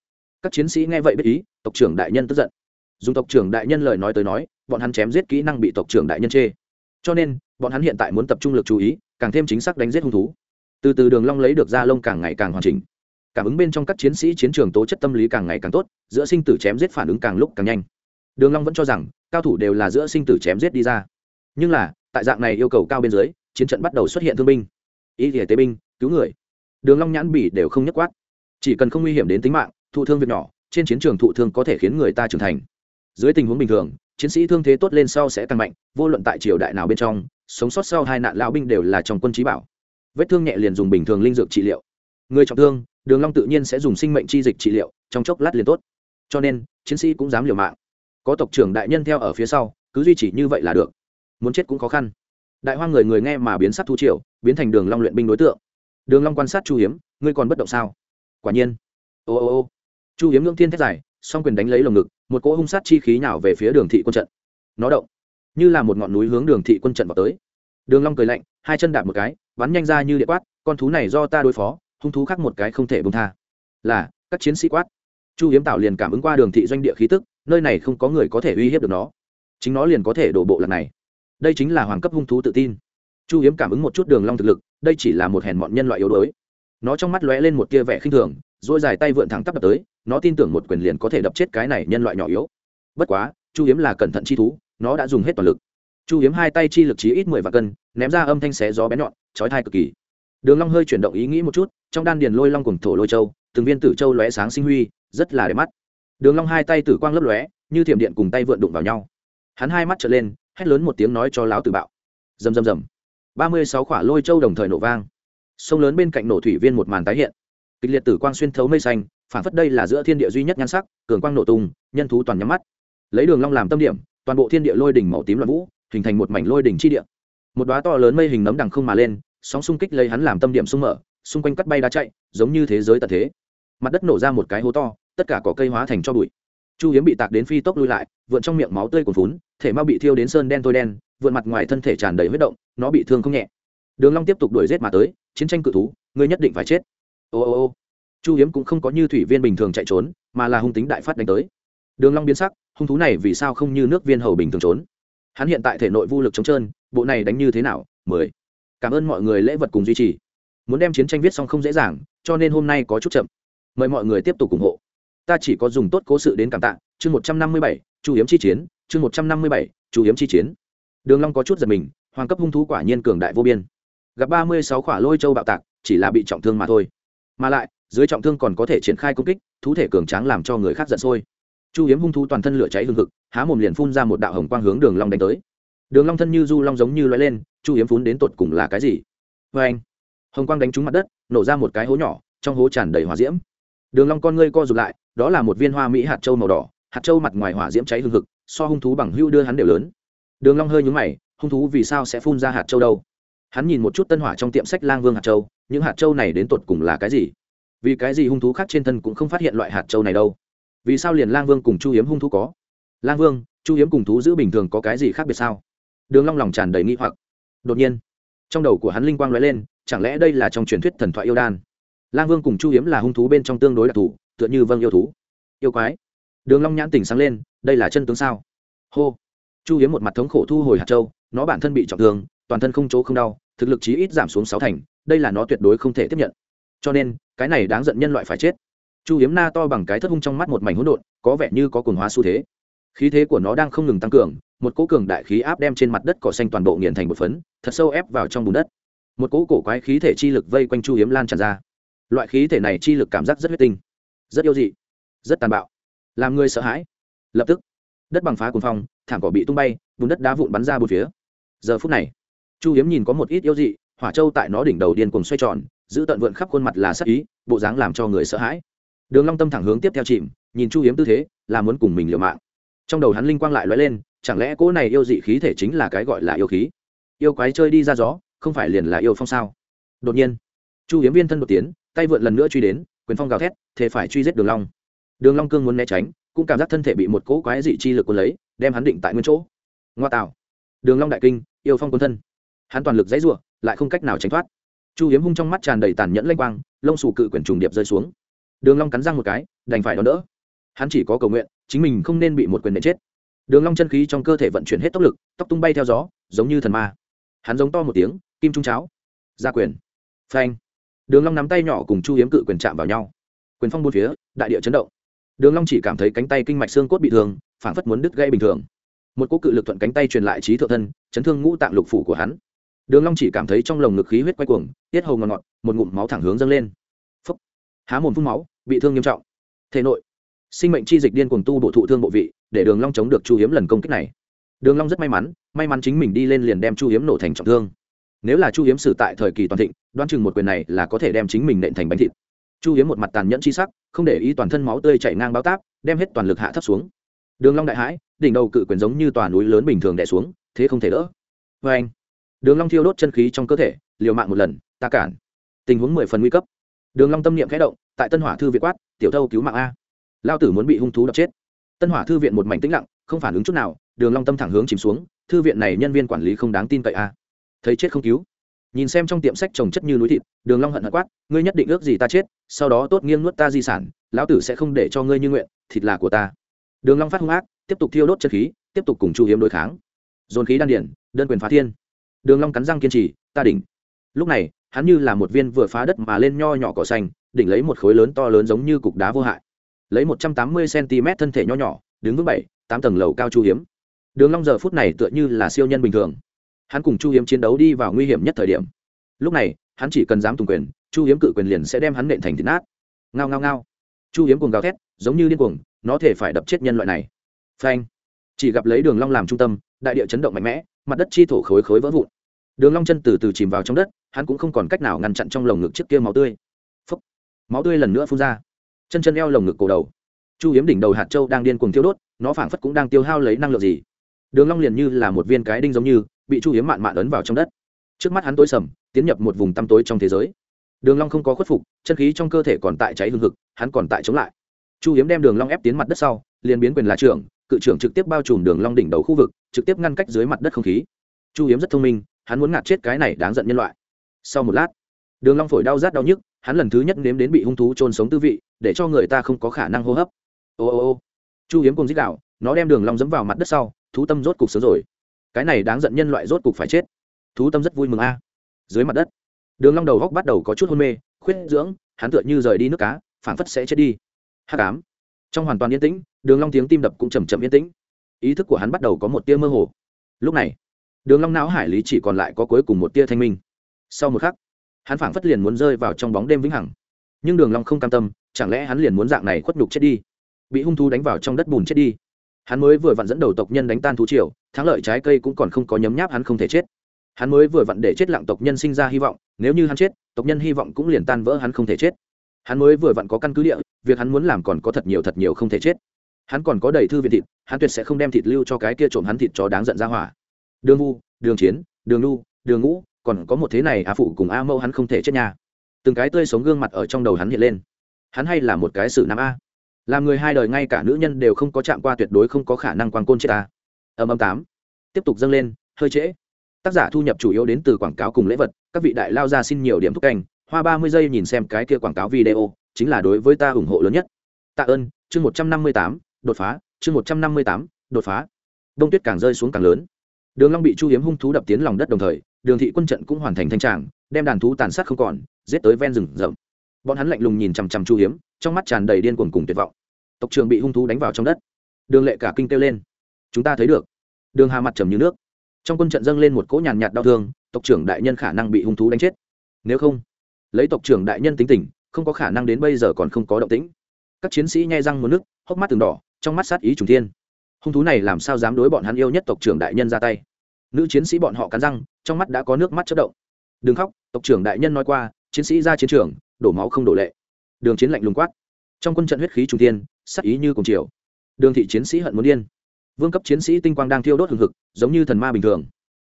các chiến sĩ nghe vậy biết ý, tộc trưởng đại nhân tức giận. Dùng tộc trưởng đại nhân lời nói tới nói, bọn hắn chém giết kỹ năng bị tộc trưởng đại nhân chê. Cho nên, bọn hắn hiện tại muốn tập trung lực chú ý, càng thêm chính xác đánh giết hung thú. Từ từ đường long lấy được da lông càng ngày càng hoàn chỉnh. Cảm ứng bên trong các chiến sĩ chiến trường tố chất tâm lý càng ngày càng tốt, giữa sinh tử chém giết phản ứng càng lúc càng nhanh. Đường long vẫn cho rằng, cao thủ đều là giữa sinh tử chém giết đi ra. Nhưng là, tại dạng này yêu cầu cao bên dưới, chiến trận bắt đầu xuất hiện thương binh. Y nghĩa tế binh, cứu người. Đường long nhãn bỉ đều không nhất quát. Chỉ cần không nguy hiểm đến tính mạng thụ thương việc nhỏ, trên chiến trường thụ thương có thể khiến người ta trưởng thành. Dưới tình huống bình thường, chiến sĩ thương thế tốt lên sau sẽ tăng mạnh, vô luận tại triều đại nào bên trong, sống sót sau hai nạn lão binh đều là trong quân trí bảo. Vết thương nhẹ liền dùng bình thường linh dược trị liệu. Người trọng thương, đường long tự nhiên sẽ dùng sinh mệnh chi dịch trị liệu, trong chốc lát liền tốt. Cho nên, chiến sĩ cũng dám liều mạng. Có tộc trưởng đại nhân theo ở phía sau, cứ duy trì như vậy là được. Muốn chết cũng khó khăn. Đại hoang người người nghe mà biến sắc thu triều, biến thành đường long luyện binh đối tượng. Đường long quan sát chu hiếm, ngươi còn bất động sao? Quả nhiên. Ô ô ô chu hiếm ngưỡng thiên thét dài, song quyền đánh lấy lồng ngực, một cỗ hung sát chi khí nào về phía đường thị quân trận. Nó động, như là một ngọn núi hướng đường thị quân trận vào tới. Đường long cười lạnh, hai chân đạp một cái, bắn nhanh ra như địa quát, con thú này do ta đối phó, hung thú khác một cái không thể buông tha. Là, các chiến sĩ quát. Chu hiếm tạo liền cảm ứng qua đường thị doanh địa khí tức, nơi này không có người có thể uy hiếp được nó. Chính nó liền có thể đổ bộ lần này. Đây chính là hoàng cấp hung thú tự tin. Chu hiếm cảm ứng một chút đường long thực lực, đây chỉ là một hèn mọn nhân loại yếu đuối. Nó trong mắt lóe lên một tia vẻ khinh thường dỗi dài tay vượn thẳng tắp đập tới, nó tin tưởng một quyền liền có thể đập chết cái này nhân loại nhỏ yếu. Bất quá, chu hiếm là cẩn thận chi thú, nó đã dùng hết toàn lực. Chu hiếm hai tay chi lực chí ít mười vạn cân, ném ra âm thanh xé gió bén nhọn, chói thai cực kỳ. Đường long hơi chuyển động ý nghĩ một chút, trong đan điền lôi long cùng thổ lôi châu, từng viên tử châu lóe sáng sinh huy, rất là đẹp mắt. Đường long hai tay tử quang lấp lóe, như thiểm điện cùng tay vượn đụng vào nhau. Hắn hai mắt trợn lên, hét lớn một tiếng nói cho lão tử bạo. Rầm rầm rầm. Ba mươi sáu quả lôi châu đồng thời nổ vang. Sông lớn bên cạnh nổ thủy viên một màn tái hiện kịch liệt tử quang xuyên thấu mây xanh phản phất đây là giữa thiên địa duy nhất nhan sắc, cường quang nổ tung, nhân thú toàn nhắm mắt. Lấy đường long làm tâm điểm, toàn bộ thiên địa lôi đỉnh màu tím loạn vũ, hình thành một mảnh lôi đỉnh chi địa. Một đóa to lớn mây hình nấm đằng không mà lên, sóng xung kích lấy hắn làm tâm điểm xung mở, xung quanh cắt bay đá chạy, giống như thế giới tận thế. Mặt đất nổ ra một cái hố to, tất cả cỏ cây hóa thành cho bụi. Chu hiếm bị tạc đến phi tốc lui lại, vượn trong miệng máu tươi cuồn phún thể mau bị thiêu đến sơn đen tôi đen, vượn mặt ngoài thân thể tràn đầy huyết động, nó bị thương không nhẹ. Đường long tiếp tục đuổi giết mà tới, chiến tranh cự thú, ngươi nhất định phải chết ô ô ô. Chu hiếm cũng không có như thủy viên bình thường chạy trốn, mà là hung tính đại phát đánh tới. Đường long biến sắc, hung thú này vì sao không như nước viên hầu bình thường trốn? Hắn hiện tại thể nội vô lực chống trơn, bộ này đánh như thế nào? Mười. Cảm ơn mọi người lễ vật cùng duy trì. Muốn đem chiến tranh viết xong không dễ dàng, cho nên hôm nay có chút chậm. Mời mọi người tiếp tục ủng hộ. Ta chỉ có dùng tốt cố sự đến cảm tạ. Chương một trăm năm mươi bảy, chu hiếm chi chiến. Chương một trăm năm mươi bảy, chu hiếm chi chiến. Đường long có chút giật mình, hoàng cấp hung thú quả nhiên cường đại vô biên. Gặp ba mươi sáu khỏa lôi châu bạo tạc, chỉ là bị trọng thương mà thôi mà lại, dưới trọng thương còn có thể triển khai công kích, thú thể cường tráng làm cho người khác giận sôi. Chu hiếm hung thú toàn thân lửa cháy hừng hực, há mồm liền phun ra một đạo hồng quang hướng đường long đánh tới. Đường long thân như du long giống như lóe lên, chu hiếm phun đến tột cùng là cái gì? Với anh, hồng quang đánh trúng mặt đất, nổ ra một cái hố nhỏ, trong hố tràn đầy hỏa diễm. Đường long con ngươi co rụt lại, đó là một viên hoa mỹ hạt châu màu đỏ, hạt châu mặt ngoài hỏa diễm cháy hừng hực, so hung thú bằng hưu đưa hắn đều lớn. Đường long hơi nhướng mày, hung thú vì sao sẽ phun ra hạt châu đâu? Hắn nhìn một chút tân hỏa trong tiệm sách lang vương hạt châu những hạt châu này đến tột cùng là cái gì? Vì cái gì hung thú khác trên thân cũng không phát hiện loại hạt châu này đâu? Vì sao liền lang vương cùng chu hiếm hung thú có? Lang vương, chu hiếm cùng thú giữ bình thường có cái gì khác biệt sao? Đường long lòng tràn đầy nghi hoặc. Đột nhiên, trong đầu của hắn linh quang lóe lên, chẳng lẽ đây là trong truyền thuyết thần thoại yêu đan? Lang vương cùng chu hiếm là hung thú bên trong tương đối đặc thù, tựa như vâng yêu thú. Yêu quái. Đường long nhãn tỉnh sáng lên, đây là chân tướng sao? Hô. Chu hiếm một mặt thống khổ thu hồi hạt châu nó bản thân bị trọng thương, toàn thân không chỗ không đau, thực lực chí ít giảm xuống sáu thành đây là nó tuyệt đối không thể tiếp nhận. Cho nên, cái này đáng giận nhân loại phải chết. Chu hiếm na to bằng cái thất hung trong mắt một mảnh hỗn độn, có vẻ như có cồn hóa xu thế. Khí thế của nó đang không ngừng tăng cường, một cỗ cường đại khí áp đem trên mặt đất cỏ xanh toàn bộ nghiền thành một phấn, thật sâu ép vào trong bùn đất. Một cỗ cổ quái khí thể chi lực vây quanh chu hiếm lan tràn ra. Loại khí thể này chi lực cảm giác rất huyết tinh, rất yêu dị, rất tàn bạo, làm người sợ hãi. Lập tức, đất bằng phá cuồng phong, thảm cỏ bị tung bay, bùn đất đá vụn bắn ra bốn phía. Giờ phút này, chu hiếm nhìn có một ít yêu dị hỏa châu tại nó đỉnh đầu điên cuồng xoay tròn, giữ tận vượn khắp khuôn mặt là sắc ý, bộ dáng làm cho người sợ hãi. Đường long tâm thẳng hướng tiếp theo chìm, nhìn chu hiếm tư thế, là muốn cùng mình liều mạng. Trong đầu hắn linh quang lại lóe lên, chẳng lẽ cỗ này yêu dị khí thể chính là cái gọi là yêu khí? Yêu quái chơi đi ra gió, không phải liền là yêu phong sao? Đột nhiên, chu hiếm viên thân đột tiến, tay vượn lần nữa truy đến, quyền phong gào thét, thế phải truy giết đường long. Đường long cương muốn né tránh, cũng cảm giác thân thể bị một cỗ quái dị chi lực cuốn lấy, đem hắn định tại nguyên chỗ. Ngoa tạo. Đường long đại kinh, yêu phong quân thân. Hắn toàn lực dãy rủa lại không cách nào tránh thoát. Chu hiếm hung trong mắt tràn đầy tàn nhẫn lanh quang, lông sù cự quyển trùng điệp rơi xuống. Đường long cắn răng một cái, đành phải đón đỡ. Hắn chỉ có cầu nguyện, chính mình không nên bị một quyền nện chết. Đường long chân khí trong cơ thể vận chuyển hết tốc lực, tóc tung bay theo gió, giống như thần ma. Hắn giống to một tiếng, kim trung cháo. Ra quyền. Phanh. Đường long nắm tay nhỏ cùng chu hiếm cự quyền chạm vào nhau. Quyền phong bốn phía, đại địa chấn động. Đường long chỉ cảm thấy cánh tay kinh mạch xương cốt bị thương, phảng phất muốn đứt gãy bình thường. Một cú cự lực thuận cánh tay truyền lại trí thượng thân, chấn thương ngũ tạng lục phủ của hắn đường long chỉ cảm thấy trong lồng ngực khí huyết quay cuồng, tiết hầu ngọt ngọt, một ngụm máu thẳng hướng dâng lên. Phúc. há mồm phun máu, bị thương nghiêm trọng. Thể nội. Sinh mệnh chi dịch điên cuồng tu bổ thụ thương bộ vị, để đường long chống được chu hiếm lần công kích này. Đường long rất may mắn may mắn chính mình đi lên liền đem chu hiếm nổ thành trọng thương. Nếu là chu hiếm xử tại thời kỳ toàn thịnh, đoán chừng một quyền này là có thể đem chính mình nện thành bánh thịt. Chu hiếm một mặt tàn nhẫn chi sắc, không để ý toàn thân máu tươi chảy ngang bao táp, đem hết toàn lực hạ thấp xuống. Đường long đại hãi, đỉnh đầu cự quyền giống như tòa núi lớn bình thường đè xuống, thế không thể đỡ. Với anh đường long thiêu đốt chân khí trong cơ thể, liều mạng một lần, ta cản. Tình huống mười phần nguy cấp. Đường long tâm niệm khẽ động, tại tân hỏa thư viện quát, tiểu thâu cứu mạng a. Lao tử muốn bị hung thú đập chết. Tân hỏa thư viện một mảnh tĩnh lặng, không phản ứng chút nào, đường long tâm thẳng hướng chìm xuống, thư viện này nhân viên quản lý không đáng tin cậy a. Thấy chết không cứu. Nhìn xem trong tiệm sách trồng chất như núi thịt, đường long hận hận quát, ngươi nhất định ước gì ta chết, sau đó tốt nghiêng nuốt ta di sản, lão tử sẽ không để cho ngươi như nguyện, thịt là của ta. Đường long phát hung ác, tiếp tục thiêu đốt chân khí, tiếp tục cùng chu hiếm đối kháng. Dồn khí đan điển đơn quyền phá thiên đường long cắn răng kiên trì, ta đỉnh. Lúc này, hắn như là một viên vừa phá đất mà lên nho nhỏ cỏ xanh, đỉnh lấy một khối lớn to lớn giống như cục đá vô hại. Lấy một trăm tám mươi cm thân thể nho nhỏ, đứng vững bảy, tám tầng lầu cao chu hiếm. Đường long giờ phút này tựa như là siêu nhân bình thường. Hắn cùng chu hiếm chiến đấu đi vào nguy hiểm nhất thời điểm. Lúc này, hắn chỉ cần dám tùng quyền, chu hiếm cự quyền liền sẽ đem hắn nện thành thịt nát. Ngao ngao ngao. Chu hiếm cuồng gào thét, giống như điên cuồng, nó thể phải đập chết nhân loại này. Phanh. Chỉ gặp lấy đường long làm trung tâm đại địa chấn động mạnh mẽ, mặt đất chi thổ khối khối vỡ vụn. Đường long chân từ từ chìm vào trong đất, hắn cũng không còn cách nào ngăn chặn trong lồng ngực chiếc kia máu tươi. Phúc. máu tươi lần nữa phun ra. Chân chân eo lồng ngực cổ đầu. Chu hiếm đỉnh đầu hạt châu đang điên cuồng tiêu đốt, nó phảng phất cũng đang tiêu hao lấy năng lượng gì. Đường long liền như là một viên cái đinh giống như, bị chu hiếm mạn mạn ấn vào trong đất. Trước mắt hắn tối sầm, tiến nhập một vùng tăm tối trong thế giới. Đường long không có khuất phục, chân khí trong cơ thể còn tại cháy hừng hực, hắn còn tại chống lại. Chu hiếm đem đường long ép tiến mặt đất sau, liền biến quyền là trưởng cự trưởng trực tiếp bao trùm đường long đỉnh đầu khu vực, trực tiếp ngăn cách dưới mặt đất không khí. Chu hiếm rất thông minh, hắn muốn ngạt chết cái này đáng giận nhân loại. Sau một lát, đường long phổi đau rát đau nhức, hắn lần thứ nhất nếm đến bị hung thú trôn sống tư vị, để cho người ta không có khả năng hô hấp. Ô ô ô, chu hiếm cùng dích đạo, nó đem đường long dẫm vào mặt đất sau, thú tâm rốt cục sớm rồi. Cái này đáng giận nhân loại rốt cục phải chết. Thú tâm rất vui mừng a. Dưới mặt đất, đường long đầu góc bắt đầu có chút hôn mê, khuyết dưỡng, hắn tựa như rời đi nước cá, phảng phất sẽ chết đi. Hắc ám trong hoàn toàn yên tĩnh, đường long tiếng tim đập cũng chậm chậm yên tĩnh. Ý thức của hắn bắt đầu có một tia mơ hồ. Lúc này, đường long não hải lý chỉ còn lại có cuối cùng một tia thanh minh. Sau một khắc, hắn phảng phất liền muốn rơi vào trong bóng đêm vĩnh hằng. Nhưng đường long không cam tâm, chẳng lẽ hắn liền muốn dạng này khuất nhục chết đi? Bị hung thú đánh vào trong đất bùn chết đi. Hắn mới vừa vặn dẫn đầu tộc nhân đánh tan thú triều, thắng lợi trái cây cũng còn không có nhấm nháp hắn không thể chết. Hắn mới vừa vặn để chết lặng tộc nhân sinh ra hy vọng, nếu như hắn chết, tộc nhân hy vọng cũng liền tan vỡ hắn không thể chết hắn mới vừa vặn có căn cứ địa, việc hắn muốn làm còn có thật nhiều thật nhiều không thể chết. Hắn còn có đầy thư viện thịt, hắn tuyệt sẽ không đem thịt lưu cho cái kia trộm hắn thịt cho đáng giận ra hỏa. Đường vu, đường chiến, đường lu đường ngũ, còn có một thế này a phụ cùng a mâu hắn không thể chết nhà từng cái tươi sống gương mặt ở trong đầu hắn hiện lên. Hắn hay là một cái sự nam a. Làm người hai đời ngay cả nữ nhân đều không có chạm qua tuyệt đối không có khả năng quan côn chết ta. Âm âm tám. Tiếp tục dâng lên, hơi trễ. Tác giả thu nhập chủ yếu đến từ quảng cáo cùng lễ vật, các vị đại lao ra xin nhiều điểm thúc canh hoa ba mươi giây nhìn xem cái kia quảng cáo video, chính là đối với ta ủng hộ lớn nhất. Tạ ơn, chương một trăm năm mươi tám, đột phá, chương một trăm năm mươi tám, đột phá. Đông tuyết càng rơi xuống càng lớn. Đường long bị chu hiếm hung thú đập tiến lòng đất đồng thời, đường thị quân trận cũng hoàn thành thanh tràng, đem đàn thú tàn sát không còn, giết tới ven rừng rậm. Bọn hắn lạnh lùng nhìn chằm chằm chu hiếm, trong mắt tràn đầy điên cuồng cùng tuyệt vọng. Tộc trưởng bị hung thú đánh vào trong đất. Đường lệ cả kinh kêu lên. Chúng ta thấy được. Đường hà mặt trầm như nước. Trong quân trận dâng lên một cỗ nhàn nhạt đau thương, tộc trưởng đại nhân khả năng bị hung thú đánh chết. Nếu không lấy tộc trưởng đại nhân tính tình, không có khả năng đến bây giờ còn không có động tĩnh. Các chiến sĩ nhai răng một nước, hốc mắt từng đỏ, trong mắt sát ý trùng thiên. Hung thú này làm sao dám đối bọn hắn yêu nhất tộc trưởng đại nhân ra tay? Nữ chiến sĩ bọn họ cắn răng, trong mắt đã có nước mắt chất động. Đừng khóc, tộc trưởng đại nhân nói qua, chiến sĩ ra chiến trường, đổ máu không đổ lệ. Đường chiến lạnh lùng quát. Trong quân trận huyết khí trùng thiên, sát ý như cùng chiều. Đường thị chiến sĩ hận muốn điên. Vương cấp chiến sĩ tinh quang đang thiêu đốt hừng hực, giống như thần ma bình thường.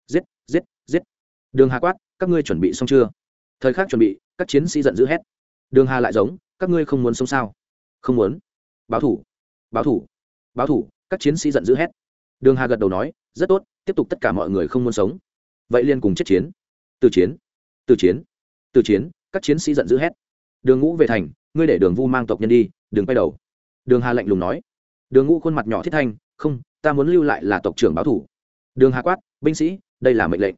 Giết giết giết. Đường hà quát, các ngươi chuẩn bị xong chưa? Thời khắc chuẩn bị các chiến sĩ giận dữ hét. Đường hà lại giống, các ngươi không muốn sống sao? Không muốn. Báo thủ. Báo thủ. Báo thủ, các chiến sĩ giận dữ hét. Đường hà gật đầu nói, rất tốt, tiếp tục tất cả mọi người không muốn sống. Vậy liên cùng chết chiến. Từ chiến. Từ chiến. Từ chiến, các chiến sĩ giận dữ hét. Đường ngũ về thành, ngươi để đường vu mang tộc nhân đi, đừng quay đầu. Đường hà lạnh lùng nói. Đường ngũ khuôn mặt nhỏ thiết thanh, không, ta muốn lưu lại là tộc trưởng báo thủ. Đường hà quát, binh sĩ, đây là mệnh lệnh.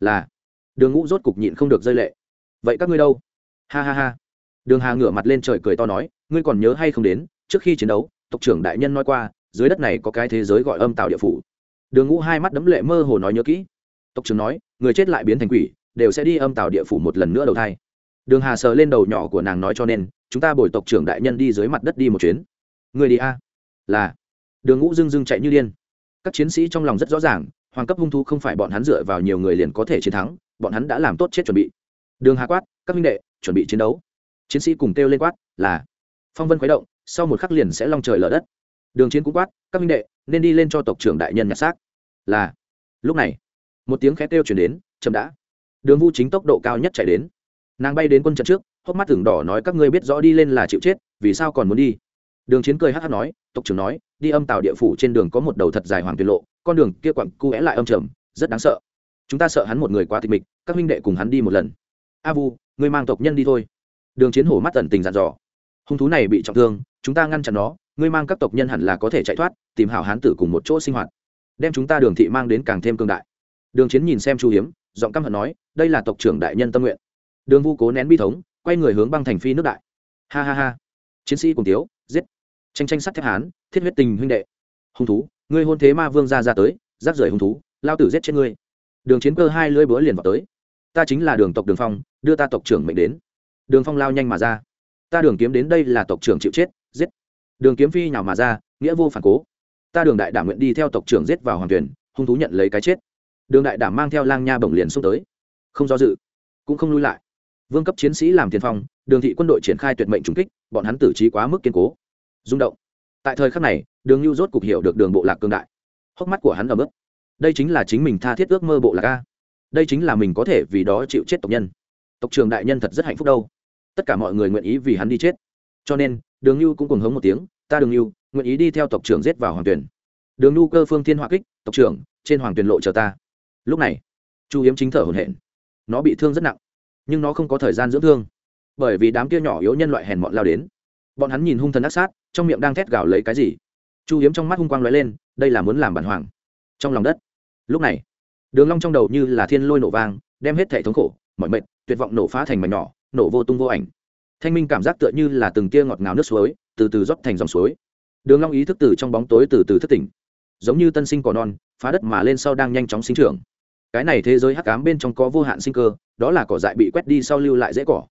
Là. Đường ngũ rốt cục nhịn không được rơi lệ vậy các ngươi đâu? Ha ha ha. Đường hà ngửa mặt lên trời cười to nói, ngươi còn nhớ hay không đến, trước khi chiến đấu, tộc trưởng đại nhân nói qua, dưới đất này có cái thế giới gọi âm tạo địa phủ. Đường ngũ hai mắt đấm lệ mơ hồ nói nhớ kỹ. Tộc trưởng nói, người chết lại biến thành quỷ, đều sẽ đi âm tạo địa phủ một lần nữa đầu thai. Đường hà sờ lên đầu nhỏ của nàng nói cho nên, chúng ta bồi tộc trưởng đại nhân đi dưới mặt đất đi một chuyến. Người đi a? Là. Đường ngũ dưng dưng chạy như điên. Các chiến sĩ trong lòng rất rõ ràng, hoàng cấp hung thu không phải bọn hắn dựa vào nhiều người liền có thể chiến thắng, bọn hắn đã làm tốt chết chuẩn bị đường hà quát, các minh đệ, chuẩn bị chiến đấu. Chiến sĩ cùng kêu lên quát là, phong vân khuấy động, sau một khắc liền sẽ long trời lở đất. Đường chiến cũng quát, các minh đệ, nên đi lên cho tộc trưởng đại nhân nhặt xác. Là, lúc này, một tiếng khẽ kêu chuyển đến, chậm đã. Đường vu chính tốc độ cao nhất chạy đến. Nàng bay đến quân trận trước, hốc mắt tưởng đỏ nói, các ngươi biết rõ đi lên là chịu chết, vì sao còn muốn đi? Đường chiến cười hát hát nói, tộc trưởng nói, đi âm tàu địa phủ trên đường có một đầu thật dài hoàng tuyệt lộ, con đường kia quặng cu é lại âm trầm, rất đáng sợ. Chúng ta sợ hắn một người quá tịch mịch, các minh đệ cùng hắn đi một lần a vu, ngươi mang tộc nhân đi thôi. Đường chiến hổ mắt tận tình dặn dò. Hung thú này bị trọng thương, chúng ta ngăn chặn nó, ngươi mang các tộc nhân hẳn là có thể chạy thoát, tìm hảo hán tử cùng một chỗ sinh hoạt. Đem chúng ta đường thị mang đến càng thêm cương đại. Đường chiến nhìn xem chu hiếm, giọng căm hận nói, đây là tộc trưởng đại nhân tâm nguyện. Đường vu cố nén bi thống, quay người hướng băng thành phi nước đại. Ha ha ha. Chiến sĩ cùng tiếu, giết. Tranh tranh sắt thép hán, thiết huyết tình huynh đệ. Hung thú, ngươi hôn thế ma vương ra ra tới giáp rời hung thú, lao tử giết chết ngươi. Đường chiến cơ hai lưỡi búa liền vào tới ta chính là đường tộc đường phong, đưa ta tộc trưởng mệnh đến. Đường phong lao nhanh mà ra. Ta đường kiếm đến đây là tộc trưởng chịu chết, giết. Đường kiếm phi nhào mà ra, nghĩa vô phản cố. Ta đường đại đảm nguyện đi theo tộc trưởng giết vào hoàng tuyển hung thú nhận lấy cái chết. Đường đại đảm mang theo lang nha bổng liền xông tới. Không do dự, cũng không lui lại. Vương cấp chiến sĩ làm tiền phong, đường thị quân đội triển khai tuyệt mệnh trùng kích, bọn hắn tử trí quá mức kiên cố. Rung động. Tại thời khắc này, đường lưu rốt cục hiểu được đường bộ lạc cương đại. Hốc mắt của hắn ở mức đây chính là chính mình tha thiết ước mơ bộ lạc a đây chính là mình có thể vì đó chịu chết tộc nhân. Tộc trường đại nhân thật rất hạnh phúc đâu. Tất cả mọi người nguyện ý vì hắn đi chết. Cho nên, đường nhu cũng cùng hống một tiếng, ta đường nhu, nguyện ý đi theo tộc trưởng giết vào hoàng tuyển. Đường nhu cơ phương thiên hỏa kích, tộc trưởng, trên hoàng tuyển lộ chờ ta. Lúc này, chu hiếm chính thở hổn hển. Nó bị thương rất nặng, nhưng nó không có thời gian dưỡng thương. Bởi vì đám kia nhỏ yếu nhân loại hèn mọn lao đến. Bọn hắn nhìn hung thần ác sát, trong miệng đang thét gào lấy cái gì. Chu hiếm trong mắt hung quang lóe lên, đây là muốn làm bản hoàng. Trong lòng đất, lúc này đường long trong đầu như là thiên lôi nổ vang, đem hết thể thống khổ, mọi mệt, tuyệt vọng nổ phá thành mảnh nhỏ, nổ vô tung vô ảnh. Thanh minh cảm giác tựa như là từng tia ngọt ngào nước suối, từ từ rót thành dòng suối. Đường long ý thức từ trong bóng tối từ từ thức tỉnh. Giống như tân sinh cỏ non, phá đất mà lên sau đang nhanh chóng sinh trưởng. Cái này thế giới hắc ám bên trong có vô hạn sinh cơ, đó là cỏ dại bị quét đi sau lưu lại dễ cỏ.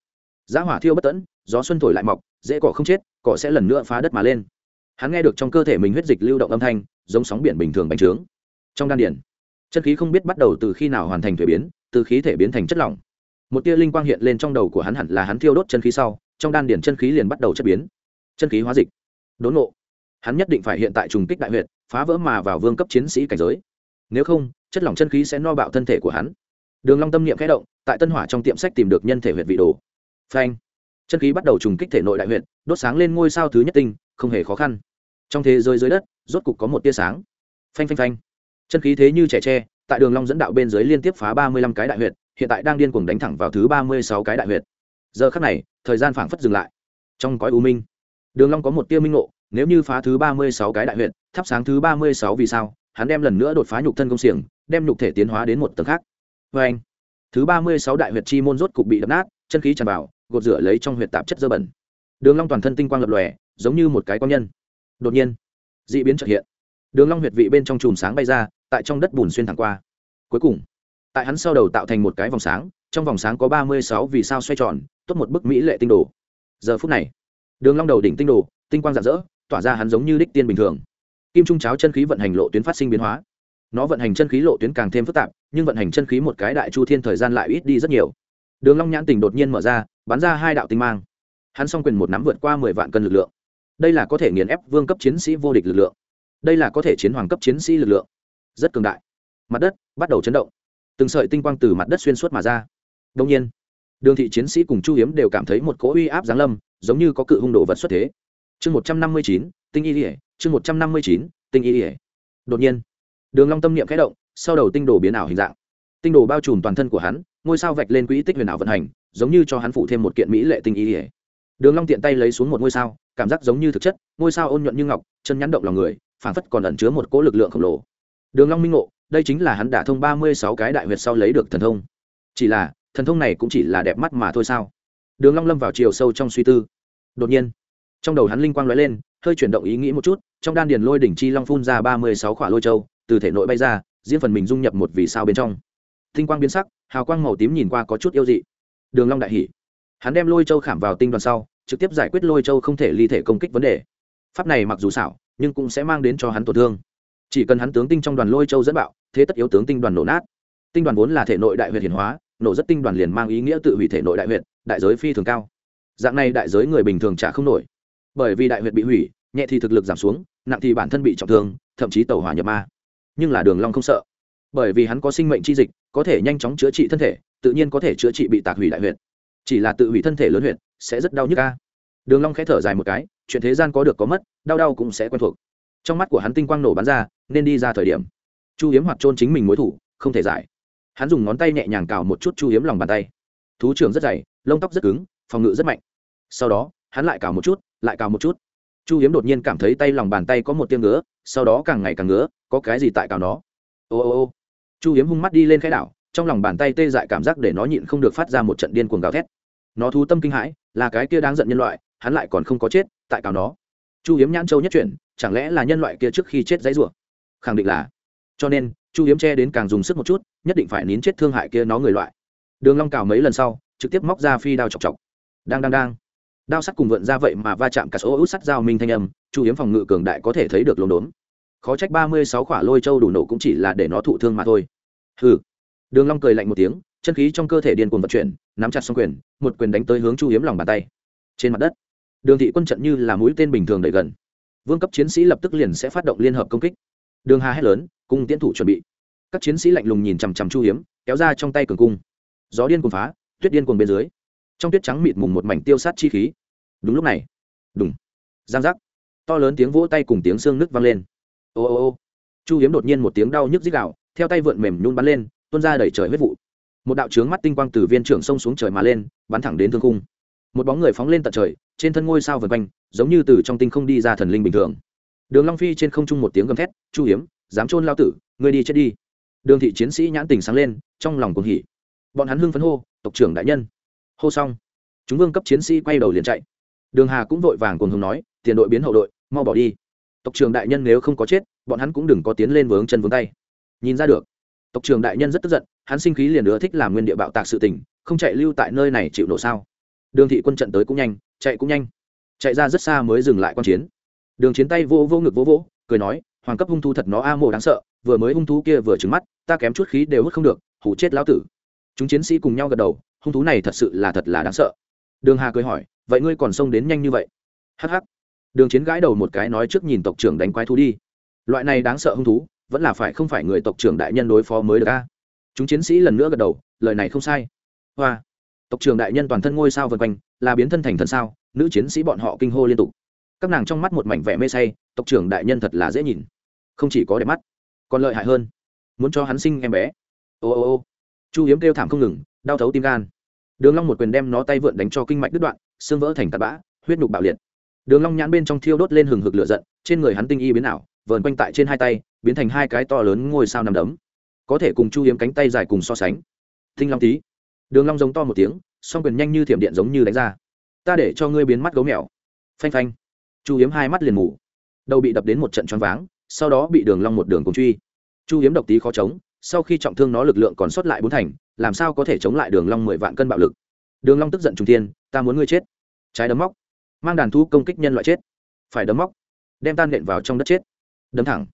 Giá hỏa thiêu bất tận gió xuân thổi lại mọc, dễ cỏ không chết, cỏ sẽ lần nữa phá đất mà lên. Hắn nghe được trong cơ thể mình huyết dịch lưu động âm thanh, giống sóng biển bình thường bành trướng. Trong đan điển chân khí không biết bắt đầu từ khi nào hoàn thành thuế biến, từ khí thể biến thành chất lỏng. Một tia linh quang hiện lên trong đầu của hắn hẳn là hắn thiêu đốt chân khí sau, trong đan điển chân khí liền bắt đầu chất biến. Chân khí hóa dịch. Đốn nộ hắn nhất định phải hiện tại trùng kích đại huyện phá vỡ mà vào vương cấp chiến sĩ cảnh giới. Nếu không, chất lỏng chân khí sẽ no bạo thân thể của hắn. Đường long tâm niệm khẽ động, tại tân hỏa trong tiệm sách tìm được nhân thể huyện vị đồ. Phanh. Chân khí bắt đầu trùng kích thể nội đại huyện đốt sáng lên ngôi sao thứ nhất tinh, không hề khó khăn. Trong thế giới dưới đất, rốt cục có một tia sáng. Phanh phanh phanh chân khí thế như trẻ tre, tại đường long dẫn đạo bên dưới liên tiếp phá ba mươi lăm cái đại huyệt, hiện tại đang điên cuồng đánh thẳng vào thứ ba mươi sáu cái đại huyệt. Giờ khắc này, thời gian phảng phất dừng lại. Trong cõi u minh, đường long có một tia minh ngộ, nếu như phá thứ ba mươi sáu cái đại huyệt, thắp sáng thứ ba mươi sáu vì sao, hắn đem lần nữa đột phá nhục thân công xiềng, đem nhục thể tiến hóa đến một tầng khác. Với anh, thứ ba mươi sáu đại huyệt chi môn rốt cục bị đập nát, chân khí tràn vào, gột rửa lấy trong huyệt tạp chất dơ bẩn. Đường long toàn thân tinh quang lập lòe, giống như một cái quan nhân. Đột nhiên, dị biến chợt hiện đường long huyệt vị bên trong chùm sáng bay ra, tại trong đất bùn xuyên thẳng qua. Cuối cùng, tại hắn sau đầu tạo thành một cái vòng sáng, trong vòng sáng có ba mươi sáu vì sao xoay tròn, tốt một bức mỹ lệ tinh đồ. Giờ phút này, đường long đầu đỉnh tinh đồ, tinh quang rạng rỡ, tỏa ra hắn giống như đích tiên bình thường. Kim trung cháo chân khí vận hành lộ tuyến phát sinh biến hóa. Nó vận hành chân khí lộ tuyến càng thêm phức tạp, nhưng vận hành chân khí một cái đại chu thiên thời gian lại ít đi rất nhiều. Đường long nhãn tình đột nhiên mở ra, bắn ra hai đạo tinh mang. Hắn song quyền một nắm vượt qua mười vạn cân lực lượng. Đây là có thể nghiền ép vương cấp chiến sĩ vô địch lực lượng đây là có thể chiến hoàng cấp chiến sĩ lực lượng. Rất cường đại. Mặt đất bắt đầu chấn động. Từng sợi tinh quang từ mặt đất xuyên suốt mà ra. Đông nhiên, đường thị chiến sĩ cùng chu hiếm đều cảm thấy một cỗ uy áp giáng lâm, giống như có cự hung đồ vật xuất thế. Chương một trăm năm mươi chín, tinh y ỉa chương một trăm năm mươi chín, tinh y ỉa đột nhiên, đường long tâm niệm khẽ động, sau đầu tinh đồ biến ảo hình dạng. Tinh đồ bao trùm toàn thân của hắn, ngôi sao vạch lên quỹ tích huyền ảo vận hành, giống như cho hắn phụ thêm một kiện mỹ lệ tinh y ỉa đường long tiện tay lấy xuống một ngôi sao, cảm giác giống như thực chất, ngôi sao ôn nhuận như ngọc, chân nhắn động lòng người phảng phất còn ẩn chứa một cỗ lực lượng khổng lồ. Đường long minh ngộ, đây chính là hắn đả thông ba mươi sáu cái đại huyệt sau lấy được thần thông. Chỉ là, thần thông này cũng chỉ là đẹp mắt mà thôi sao? Đường long lâm vào chiều sâu trong suy tư. Đột nhiên, trong đầu hắn linh quang lóe lên, hơi chuyển động ý nghĩ một chút, trong đan điền lôi đỉnh chi long phun ra ba mươi sáu khỏa lôi châu, từ thể nội bay ra, diễn phần mình dung nhập một vì sao bên trong. Tinh quang biến sắc, hào quang màu tím nhìn qua có chút yêu dị. Đường long đại hỉ. Hắn đem lôi châu khảm vào tinh đoàn sau, trực tiếp giải quyết lôi châu không thể ly thể công kích vấn đề. Pháp này mặc dù xảo nhưng cũng sẽ mang đến cho hắn tổn thương. Chỉ cần hắn tướng tinh trong đoàn lôi châu dẫn bạo thế tất yếu tướng tinh đoàn nổ nát. Tinh đoàn vốn là thể nội đại huyệt hiển hóa nổ rất tinh đoàn liền mang ý nghĩa tự hủy thể nội đại huyệt, đại giới phi thường cao. Dạng này đại giới người bình thường trả không nổi. Bởi vì đại huyệt bị hủy nhẹ thì thực lực giảm xuống nặng thì bản thân bị trọng thương thậm chí tàu hỏa nhập ma. Nhưng là đường long không sợ. Bởi vì hắn có sinh mệnh chi dịch có thể nhanh chóng chữa trị thân thể tự nhiên có thể chữa trị bị tạc hủy đại huyệt. chỉ là tự hủy thân thể lớn huyệt sẽ rất đau nhức a. Đường long khẽ thở dài một cái chuyện thế gian có được có mất, đau đau cũng sẽ quen thuộc. Trong mắt của hắn tinh quang nổ bắn ra, nên đi ra thời điểm. Chu hiếm hoặc trôn chính mình mối thủ, không thể giải. Hắn dùng ngón tay nhẹ nhàng cào một chút chu hiếm lòng bàn tay. Thú trưởng rất dày, lông tóc rất cứng, phòng ngự rất mạnh. Sau đó, hắn lại cào một chút, lại cào một chút. Chu hiếm đột nhiên cảm thấy tay lòng bàn tay có một tiếng ngứa, sau đó càng ngày càng ngứa, có cái gì tại cào nó? Ô ô ô. Chu hiếm hung mắt đi lên khai đảo, trong lòng bàn tay tê dại cảm giác để nó nhịn không được phát ra một trận điên cuồng gào thét. Nó thú tâm kinh hãi, là cái kia đáng giận nhân loại hắn lại còn không có chết, tại cào nó. Chu hiếm nhãn châu nhất chuyển, chẳng lẽ là nhân loại kia trước khi chết dãy rủa? Khẳng định là. Cho nên, chu hiếm che đến càng dùng sức một chút, nhất định phải nín chết thương hại kia nó người loại. Đường long cào mấy lần sau, trực tiếp móc ra phi đao chọc chọc. Đang đang đang. Đao sắt cùng vượn ra vậy mà va chạm cả số út sắt dao minh thanh âm, chu hiếm phòng ngự cường đại có thể thấy được lốm đốm. Khó trách ba mươi sáu khỏa lôi châu đủ nổ cũng chỉ là để nó thụ thương mà thôi. Hừ. Đường long cười lạnh một tiếng, chân khí trong cơ thể điên cuồng vận chuyển, nắm chặt song quyền, một quyền đánh tới hướng chu hiếm lòng bàn tay. Trên mặt đất đường thị quân trận như là mũi tên bình thường đẩy gần. Vương cấp chiến sĩ lập tức liền sẽ phát động liên hợp công kích. Đường hà hét lớn cung tiến thủ chuẩn bị. Các chiến sĩ lạnh lùng nhìn chằm chằm chu hiếm, kéo ra trong tay cường cung. Gió điên cuồng phá, tuyết điên cuồng bên dưới. Trong tuyết trắng mịt mùng một mảnh tiêu sát chi khí. Đúng lúc này. Đúng giang giác. To lớn tiếng vỗ tay cùng tiếng xương nứt vang lên. Ô ô ô. Chu hiếm đột nhiên một tiếng đau nhức dích đạo theo tay vượn mềm nhún bắn lên, tuôn ra đẩy trời huyết vụ. Một đạo trướng mắt tinh quang từ viên trưởng sông xuống trời mà lên, bắn thẳng đến thương cung một bóng người phóng lên tận trời, trên thân ngôi sao vần quanh, giống như từ trong tinh không đi ra thần linh bình thường. Đường long phi trên không trung một tiếng gầm thét, chu hiếm, dám trôn lao tử, ngươi đi chết đi. Đường thị chiến sĩ nhãn tình sáng lên, trong lòng cuồng hỉ. Bọn hắn hưng phấn hô, tộc trưởng đại nhân. Hô xong, chúng vương cấp chiến sĩ quay đầu liền chạy. Đường hà cũng vội vàng cùng hùng nói, tiền đội biến hậu đội, mau bỏ đi. Tộc trưởng đại nhân nếu không có chết, bọn hắn cũng đừng có tiến lên vướng chân vướng tay. Nhìn ra được, tộc trưởng đại nhân rất tức giận, hắn sinh khí liền nữa thích làm nguyên địa bạo tạc sự tình, không chạy lưu tại nơi này chịu nổ sao? Đường thị quân trận tới cũng nhanh, chạy cũng nhanh. Chạy ra rất xa mới dừng lại q chiến. Đường chiến tay vô vô ngực vô vô, cười nói, hoàng cấp hung thu thật nó a mồ đáng sợ, vừa mới hung thú kia vừa trứng mắt, ta kém chút khí đều hút không được, hủ chết lão tử. Chúng chiến sĩ cùng nhau gật đầu, hung thú này thật sự là thật là đáng sợ. Đường hà cười hỏi, vậy ngươi còn xông đến nhanh như vậy? Hh đường chiến gãi đầu một cái nói trước nhìn tộc trưởng đánh quái thú đi. Loại này đáng sợ hung thú, vẫn là phải không phải người tộc trưởng đại nhân đối phó mới được a? Chúng chiến sĩ lần nữa gật đầu, lời này không sai. Hoa tộc trưởng đại nhân toàn thân ngôi sao vân quanh, là biến thân thành thân sao, nữ chiến sĩ bọn họ kinh hô liên tục. Các nàng trong mắt một mảnh vẻ mê say, tộc trưởng đại nhân thật là dễ nhìn. Không chỉ có đẹp mắt, còn lợi hại hơn. Muốn cho hắn sinh em bé. Ô ô ô. Chu hiếm kêu thảm không ngừng, đau thấu tim gan. Đường long một quyền đem nó tay vượn đánh cho kinh mạch đứt đoạn, xương vỡ thành tạt bã, huyết nhục bạo liệt. Đường long nhãn bên trong thiêu đốt lên hừng hực lửa giận, trên người hắn tinh y biến ảo, vờn quanh tại trên hai tay, biến thành hai cái to lớn ngôi sao nằm đấm. Có thể cùng chu hiếm cánh tay dài cùng so sánh. Tinh long tí đường long giống to một tiếng, song quyền nhanh như thiểm điện giống như đánh ra. Ta để cho ngươi biến mắt gấu mèo. Phanh phanh. Chu hiếm hai mắt liền mù. Đầu bị đập đến một trận choáng váng, sau đó bị đường long một đường cùng truy. Chu hiếm độc tí khó chống, sau khi trọng thương nó lực lượng còn sót lại bốn thành, làm sao có thể chống lại đường long mười vạn cân bạo lực? Đường long tức giận trùng thiên, ta muốn ngươi chết. Trái đấm móc. Mang đàn thú công kích nhân loại chết. Phải đấm móc. Đem tan nện vào trong đất chết. Đấm thẳng.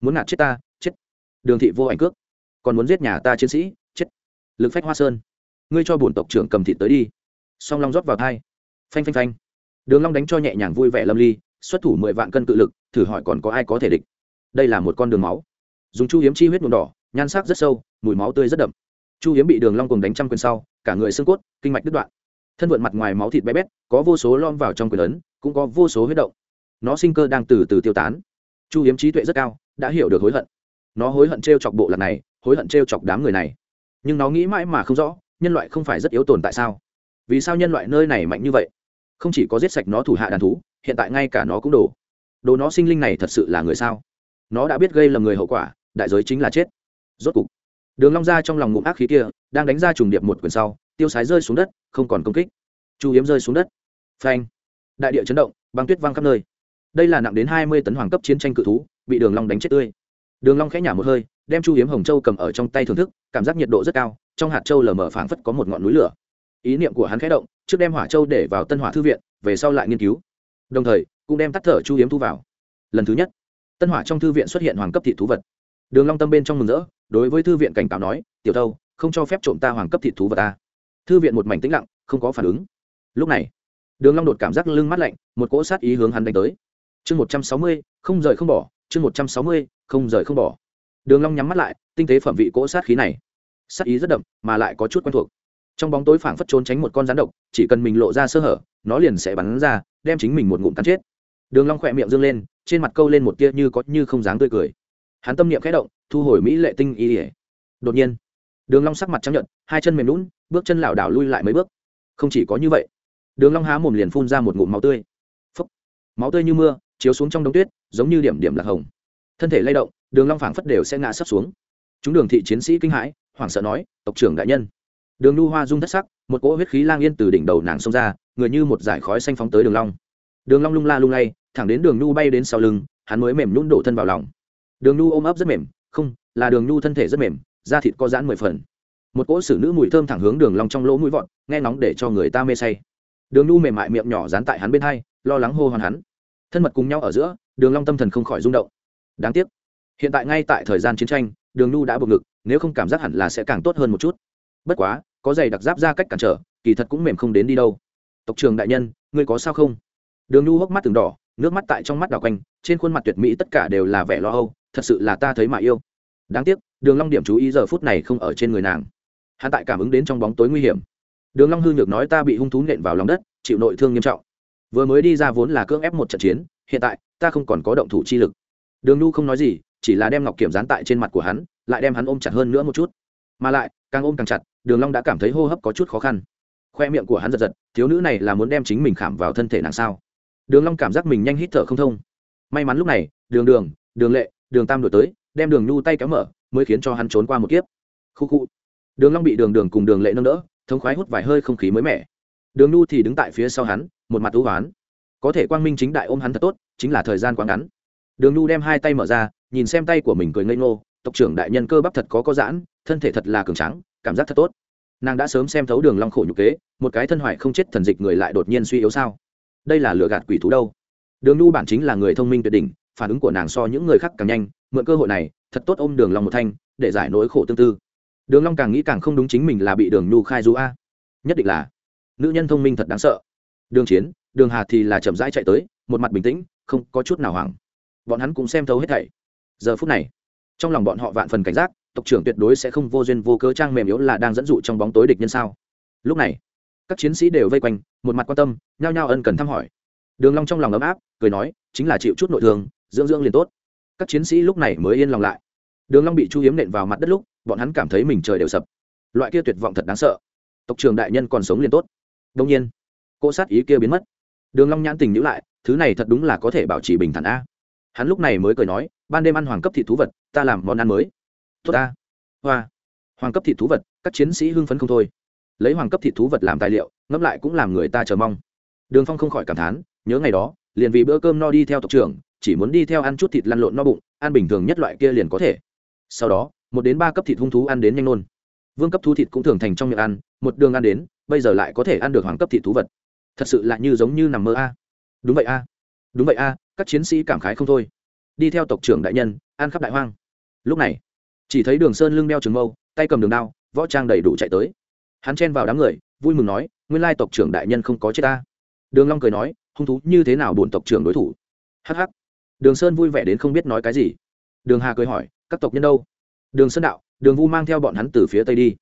Muốn ngạt chết ta, chết. Đường thị vô ảnh cước. Còn muốn giết nhà ta chiến sĩ, chết. Lực phách hoa sơn ngươi cho bổn tộc trưởng cầm thịt tới đi. Song long rót vào thai. Phanh phanh phanh. Đường long đánh cho nhẹ nhàng vui vẻ lâm ly, xuất thủ mười vạn cân cự lực, thử hỏi còn có ai có thể địch. Đây là một con đường máu. Dùng chu hiếm chi huyết nhuộm đỏ, nhan sắc rất sâu, mùi máu tươi rất đậm. Chu hiếm bị đường long cùng đánh trăm quyền sau, cả người xương cốt, kinh mạch đứt đoạn. Thân vượn mặt ngoài máu thịt bé bét, có vô số lom vào trong quyền lớn cũng có vô số huyết động. Nó sinh cơ đang từ từ tiêu tán. Chu hiếm trí tuệ rất cao, đã hiểu được hối hận. Nó hối hận treo chọc bộ lạc này, hối hận treo chọc đám người này. Nhưng nó nghĩ mãi mà không rõ nhân loại không phải rất yếu tồn tại sao? Vì sao nhân loại nơi này mạnh như vậy? Không chỉ có giết sạch nó thủ hạ đàn thú, hiện tại ngay cả nó cũng đổ. Đồ nó sinh linh này thật sự là người sao? Nó đã biết gây lầm người hậu quả, đại giới chính là chết. Rốt cục, đường long ra trong lòng ngụm ác khí kia, đang đánh ra trùng điệp một quyền sau, tiêu sái rơi xuống đất, không còn công kích. Chu hiếm rơi xuống đất. Phanh! Đại địa chấn động, băng tuyết văng khắp nơi. Đây là nặng đến hai mươi tấn hoàng cấp chiến tranh cự thú, bị đường long đánh chết tươi. Đường long khẽ nhả một hơi, đem chu hiếm hồng châu cầm ở trong tay thưởng thức, cảm giác nhiệt độ rất cao trong hạt châu lờ mờ phảng phất có một ngọn núi lửa. Ý niệm của hắn khẽ động, trước đem hỏa châu để vào tân hỏa thư viện, về sau lại nghiên cứu. Đồng thời, cũng đem tắt thở chu hiếm thu vào. Lần thứ nhất, tân hỏa trong thư viện xuất hiện hoàng cấp thị thú vật. Đường long tâm bên trong mừng rỡ, đối với thư viện cảnh cáo nói, tiểu thâu không cho phép trộm ta hoàng cấp thị thú vật ta. Thư viện một mảnh tĩnh lặng, không có phản ứng. Lúc này, đường long đột cảm giác lưng mát lạnh, một cỗ sát ý hướng hắn đánh tới. Chương một trăm sáu mươi, không rời không bỏ, chương một trăm sáu mươi, không rời không bỏ. Đường long nhắm mắt lại, tinh tế phẩm vị cỗ sát khí này sát ý rất đậm, mà lại có chút quen thuộc. Trong bóng tối phảng phất trốn tránh một con rắn độc, chỉ cần mình lộ ra sơ hở, nó liền sẽ bắn ra, đem chính mình một ngụm cắn chết. Đường long khỏe miệng dương lên, trên mặt câu lên một tia như có như không dáng tươi cười. Hắn tâm niệm khẽ động, thu hồi mỹ lệ tinh y ỉa đột nhiên, đường long sắc mặt trắng nhợt, hai chân mềm lún bước chân lảo đảo lui lại mấy bước. Không chỉ có như vậy, đường long há mồm liền phun ra một ngụm máu tươi. Phúc. máu tươi như mưa, chiếu xuống trong đống tuyết, giống như điểm điểm lạc hồng. Thân thể lay động, đường long phảng phất đều sẽ ngã sấp xuống chúng đường thị chiến sĩ kinh hãi, hoảng sợ nói, tộc trưởng đại nhân. Đường nu hoa rung thất sắc, một cỗ huyết khí lang yên từ đỉnh đầu nàng xông ra, người như một dải khói xanh phóng tới đường long. Đường long lung la lung lay, thẳng đến đường nu bay đến sau lưng, hắn mới mềm nhún đổ thân vào lòng. Đường nu ôm ấp rất mềm, không, là đường nu thân thể rất mềm, da thịt có giãn mười phần. Một cỗ xử nữ mùi thơm thẳng hướng đường long trong lỗ mũi vọt, nghe nóng để cho người ta mê say. Đường nu mềm mại miệng nhỏ dán tại hắn bên hai, lo lắng hô hoán hắn. Thân mật cùng nhau ở giữa, đường long tâm thần không khỏi rung động. Đáng tiếc, hiện tại ngay tại thời gian chiến tranh đường nu đã buộc ngực, nếu không cảm giác hẳn là sẽ càng tốt hơn một chút. Bất quá, có giày đặc giáp ra cách cản trở, kỳ thật cũng mềm không đến đi đâu. Tộc trường đại nhân, ngươi có sao không? Đường nu hốc mắt từng đỏ, nước mắt tại trong mắt đảo quanh, trên khuôn mặt tuyệt mỹ tất cả đều là vẻ lo âu, thật sự là ta thấy mà yêu. Đáng tiếc, đường long điểm chú ý giờ phút này không ở trên người nàng. Hắn tại cảm ứng đến trong bóng tối nguy hiểm. Đường long hư nhược nói ta bị hung thú nện vào lòng đất, chịu nội thương nghiêm trọng. Vừa mới đi ra vốn là cưỡng ép một trận chiến, hiện tại, ta không còn có động thủ chi lực. Đường nu không nói gì chỉ là đem ngọc kiểm dán tại trên mặt của hắn, lại đem hắn ôm chặt hơn nữa một chút. Mà lại, càng ôm càng chặt, đường long đã cảm thấy hô hấp có chút khó khăn. Khoe miệng của hắn giật giật, thiếu nữ này là muốn đem chính mình khảm vào thân thể nàng sao? Đường long cảm giác mình nhanh hít thở không thông. May mắn lúc này, đường đường đường lệ, đường tam đổi tới, đem đường nhu tay kéo mở, mới khiến cho hắn trốn qua một kiếp. Khu khu. Đường long bị đường đường cùng đường lệ nâng đỡ, thống khoái hút vài hơi không khí mới mẻ. Đường nhu thì đứng tại phía sau hắn, một mặt ưu hoán. Có thể quang minh chính đại ôm hắn thật tốt, chính là thời gian quá ngắn đường nhu đem hai tay mở ra, nhìn xem tay của mình cười ngây ngô, tộc trưởng đại nhân cơ bắp thật có có giãn, thân thể thật là cường trắng cảm giác thật tốt. Nàng đã sớm xem thấu đường long khổ nhục kế, một cái thân hoại không chết thần dịch người lại đột nhiên suy yếu sao? Đây là lừa gạt quỷ thú đâu? Đường nhu bản chính là người thông minh tuyệt đỉnh, phản ứng của nàng so những người khác càng nhanh, mượn cơ hội này, thật tốt ôm đường long một thanh, để giải nỗi khổ tương tư. Đường long càng nghĩ càng không đúng chính mình là bị đường nhu khai du a. Nhất định là, nữ nhân thông minh thật đáng sợ. Đường chiến, đường hà thì là chậm rãi chạy tới, một mặt bình tĩnh, không có chút nào hoảng bọn hắn cũng xem thấu hết thảy. Giờ phút này, trong lòng bọn họ vạn phần cảnh giác, tộc trưởng tuyệt đối sẽ không vô duyên vô cớ trang mềm yếu là đang dẫn dụ trong bóng tối địch nhân sao? Lúc này, các chiến sĩ đều vây quanh, một mặt quan tâm, nhao nhao ân cần thăm hỏi. Đường long trong lòng ấm áp, cười nói, chính là chịu chút nội thương, dưỡng dưỡng liền tốt. Các chiến sĩ lúc này mới yên lòng lại. Đường long bị chu hiếm nện vào mặt đất lúc, bọn hắn cảm thấy mình trời đều sập. Loại kia tuyệt vọng thật đáng sợ. Tộc trưởng đại nhân còn sống liền tốt. Đương nhiên cô sát ý kia biến mất. Đường long nhãn tình nhíu lại, thứ này thật đúng là có thể bảo trì bình thản a hắn lúc này mới cười nói, ban đêm ăn hoàng cấp thị thú vật, ta làm món ăn mới. Tốt ta. Hoa. Hoàng cấp thị thú vật, các chiến sĩ hưng phấn không thôi. Lấy hoàng cấp thị thú vật làm tài liệu, ngẫm lại cũng làm người ta chờ mong. Đường phong không khỏi cảm thán, nhớ ngày đó, liền vì bữa cơm no đi theo tộc trưởng, chỉ muốn đi theo ăn chút thịt lăn lộn no bụng, ăn bình thường nhất loại kia liền có thể. Sau đó, một đến ba cấp thịt hung thú ăn đến nhanh nôn vương cấp thú thịt cũng thường thành trong miệng ăn, một đường ăn đến, bây giờ lại có thể ăn được hoàng cấp thịt thú vật. Thật sự là như giống như nằm mơ a. Đúng vậy a đúng vậy a, các chiến sĩ cảm khái không thôi. Đi theo tộc trưởng đại nhân, an khắp đại hoang. Lúc này, chỉ thấy đường sơn lưng đeo trường mâu, tay cầm đường đao, võ trang đầy đủ chạy tới. Hắn chen vào đám người, vui mừng nói, nguyên lai tộc trưởng đại nhân không có chết ta. Đường long cười nói, hung thú như thế nào buồn tộc trưởng đối thủ? Hắc hắc. Đường sơn vui vẻ đến không biết nói cái gì. Đường hà cười hỏi, các tộc nhân đâu? Đường sơn đạo, đường vu mang theo bọn hắn từ phía tây đi.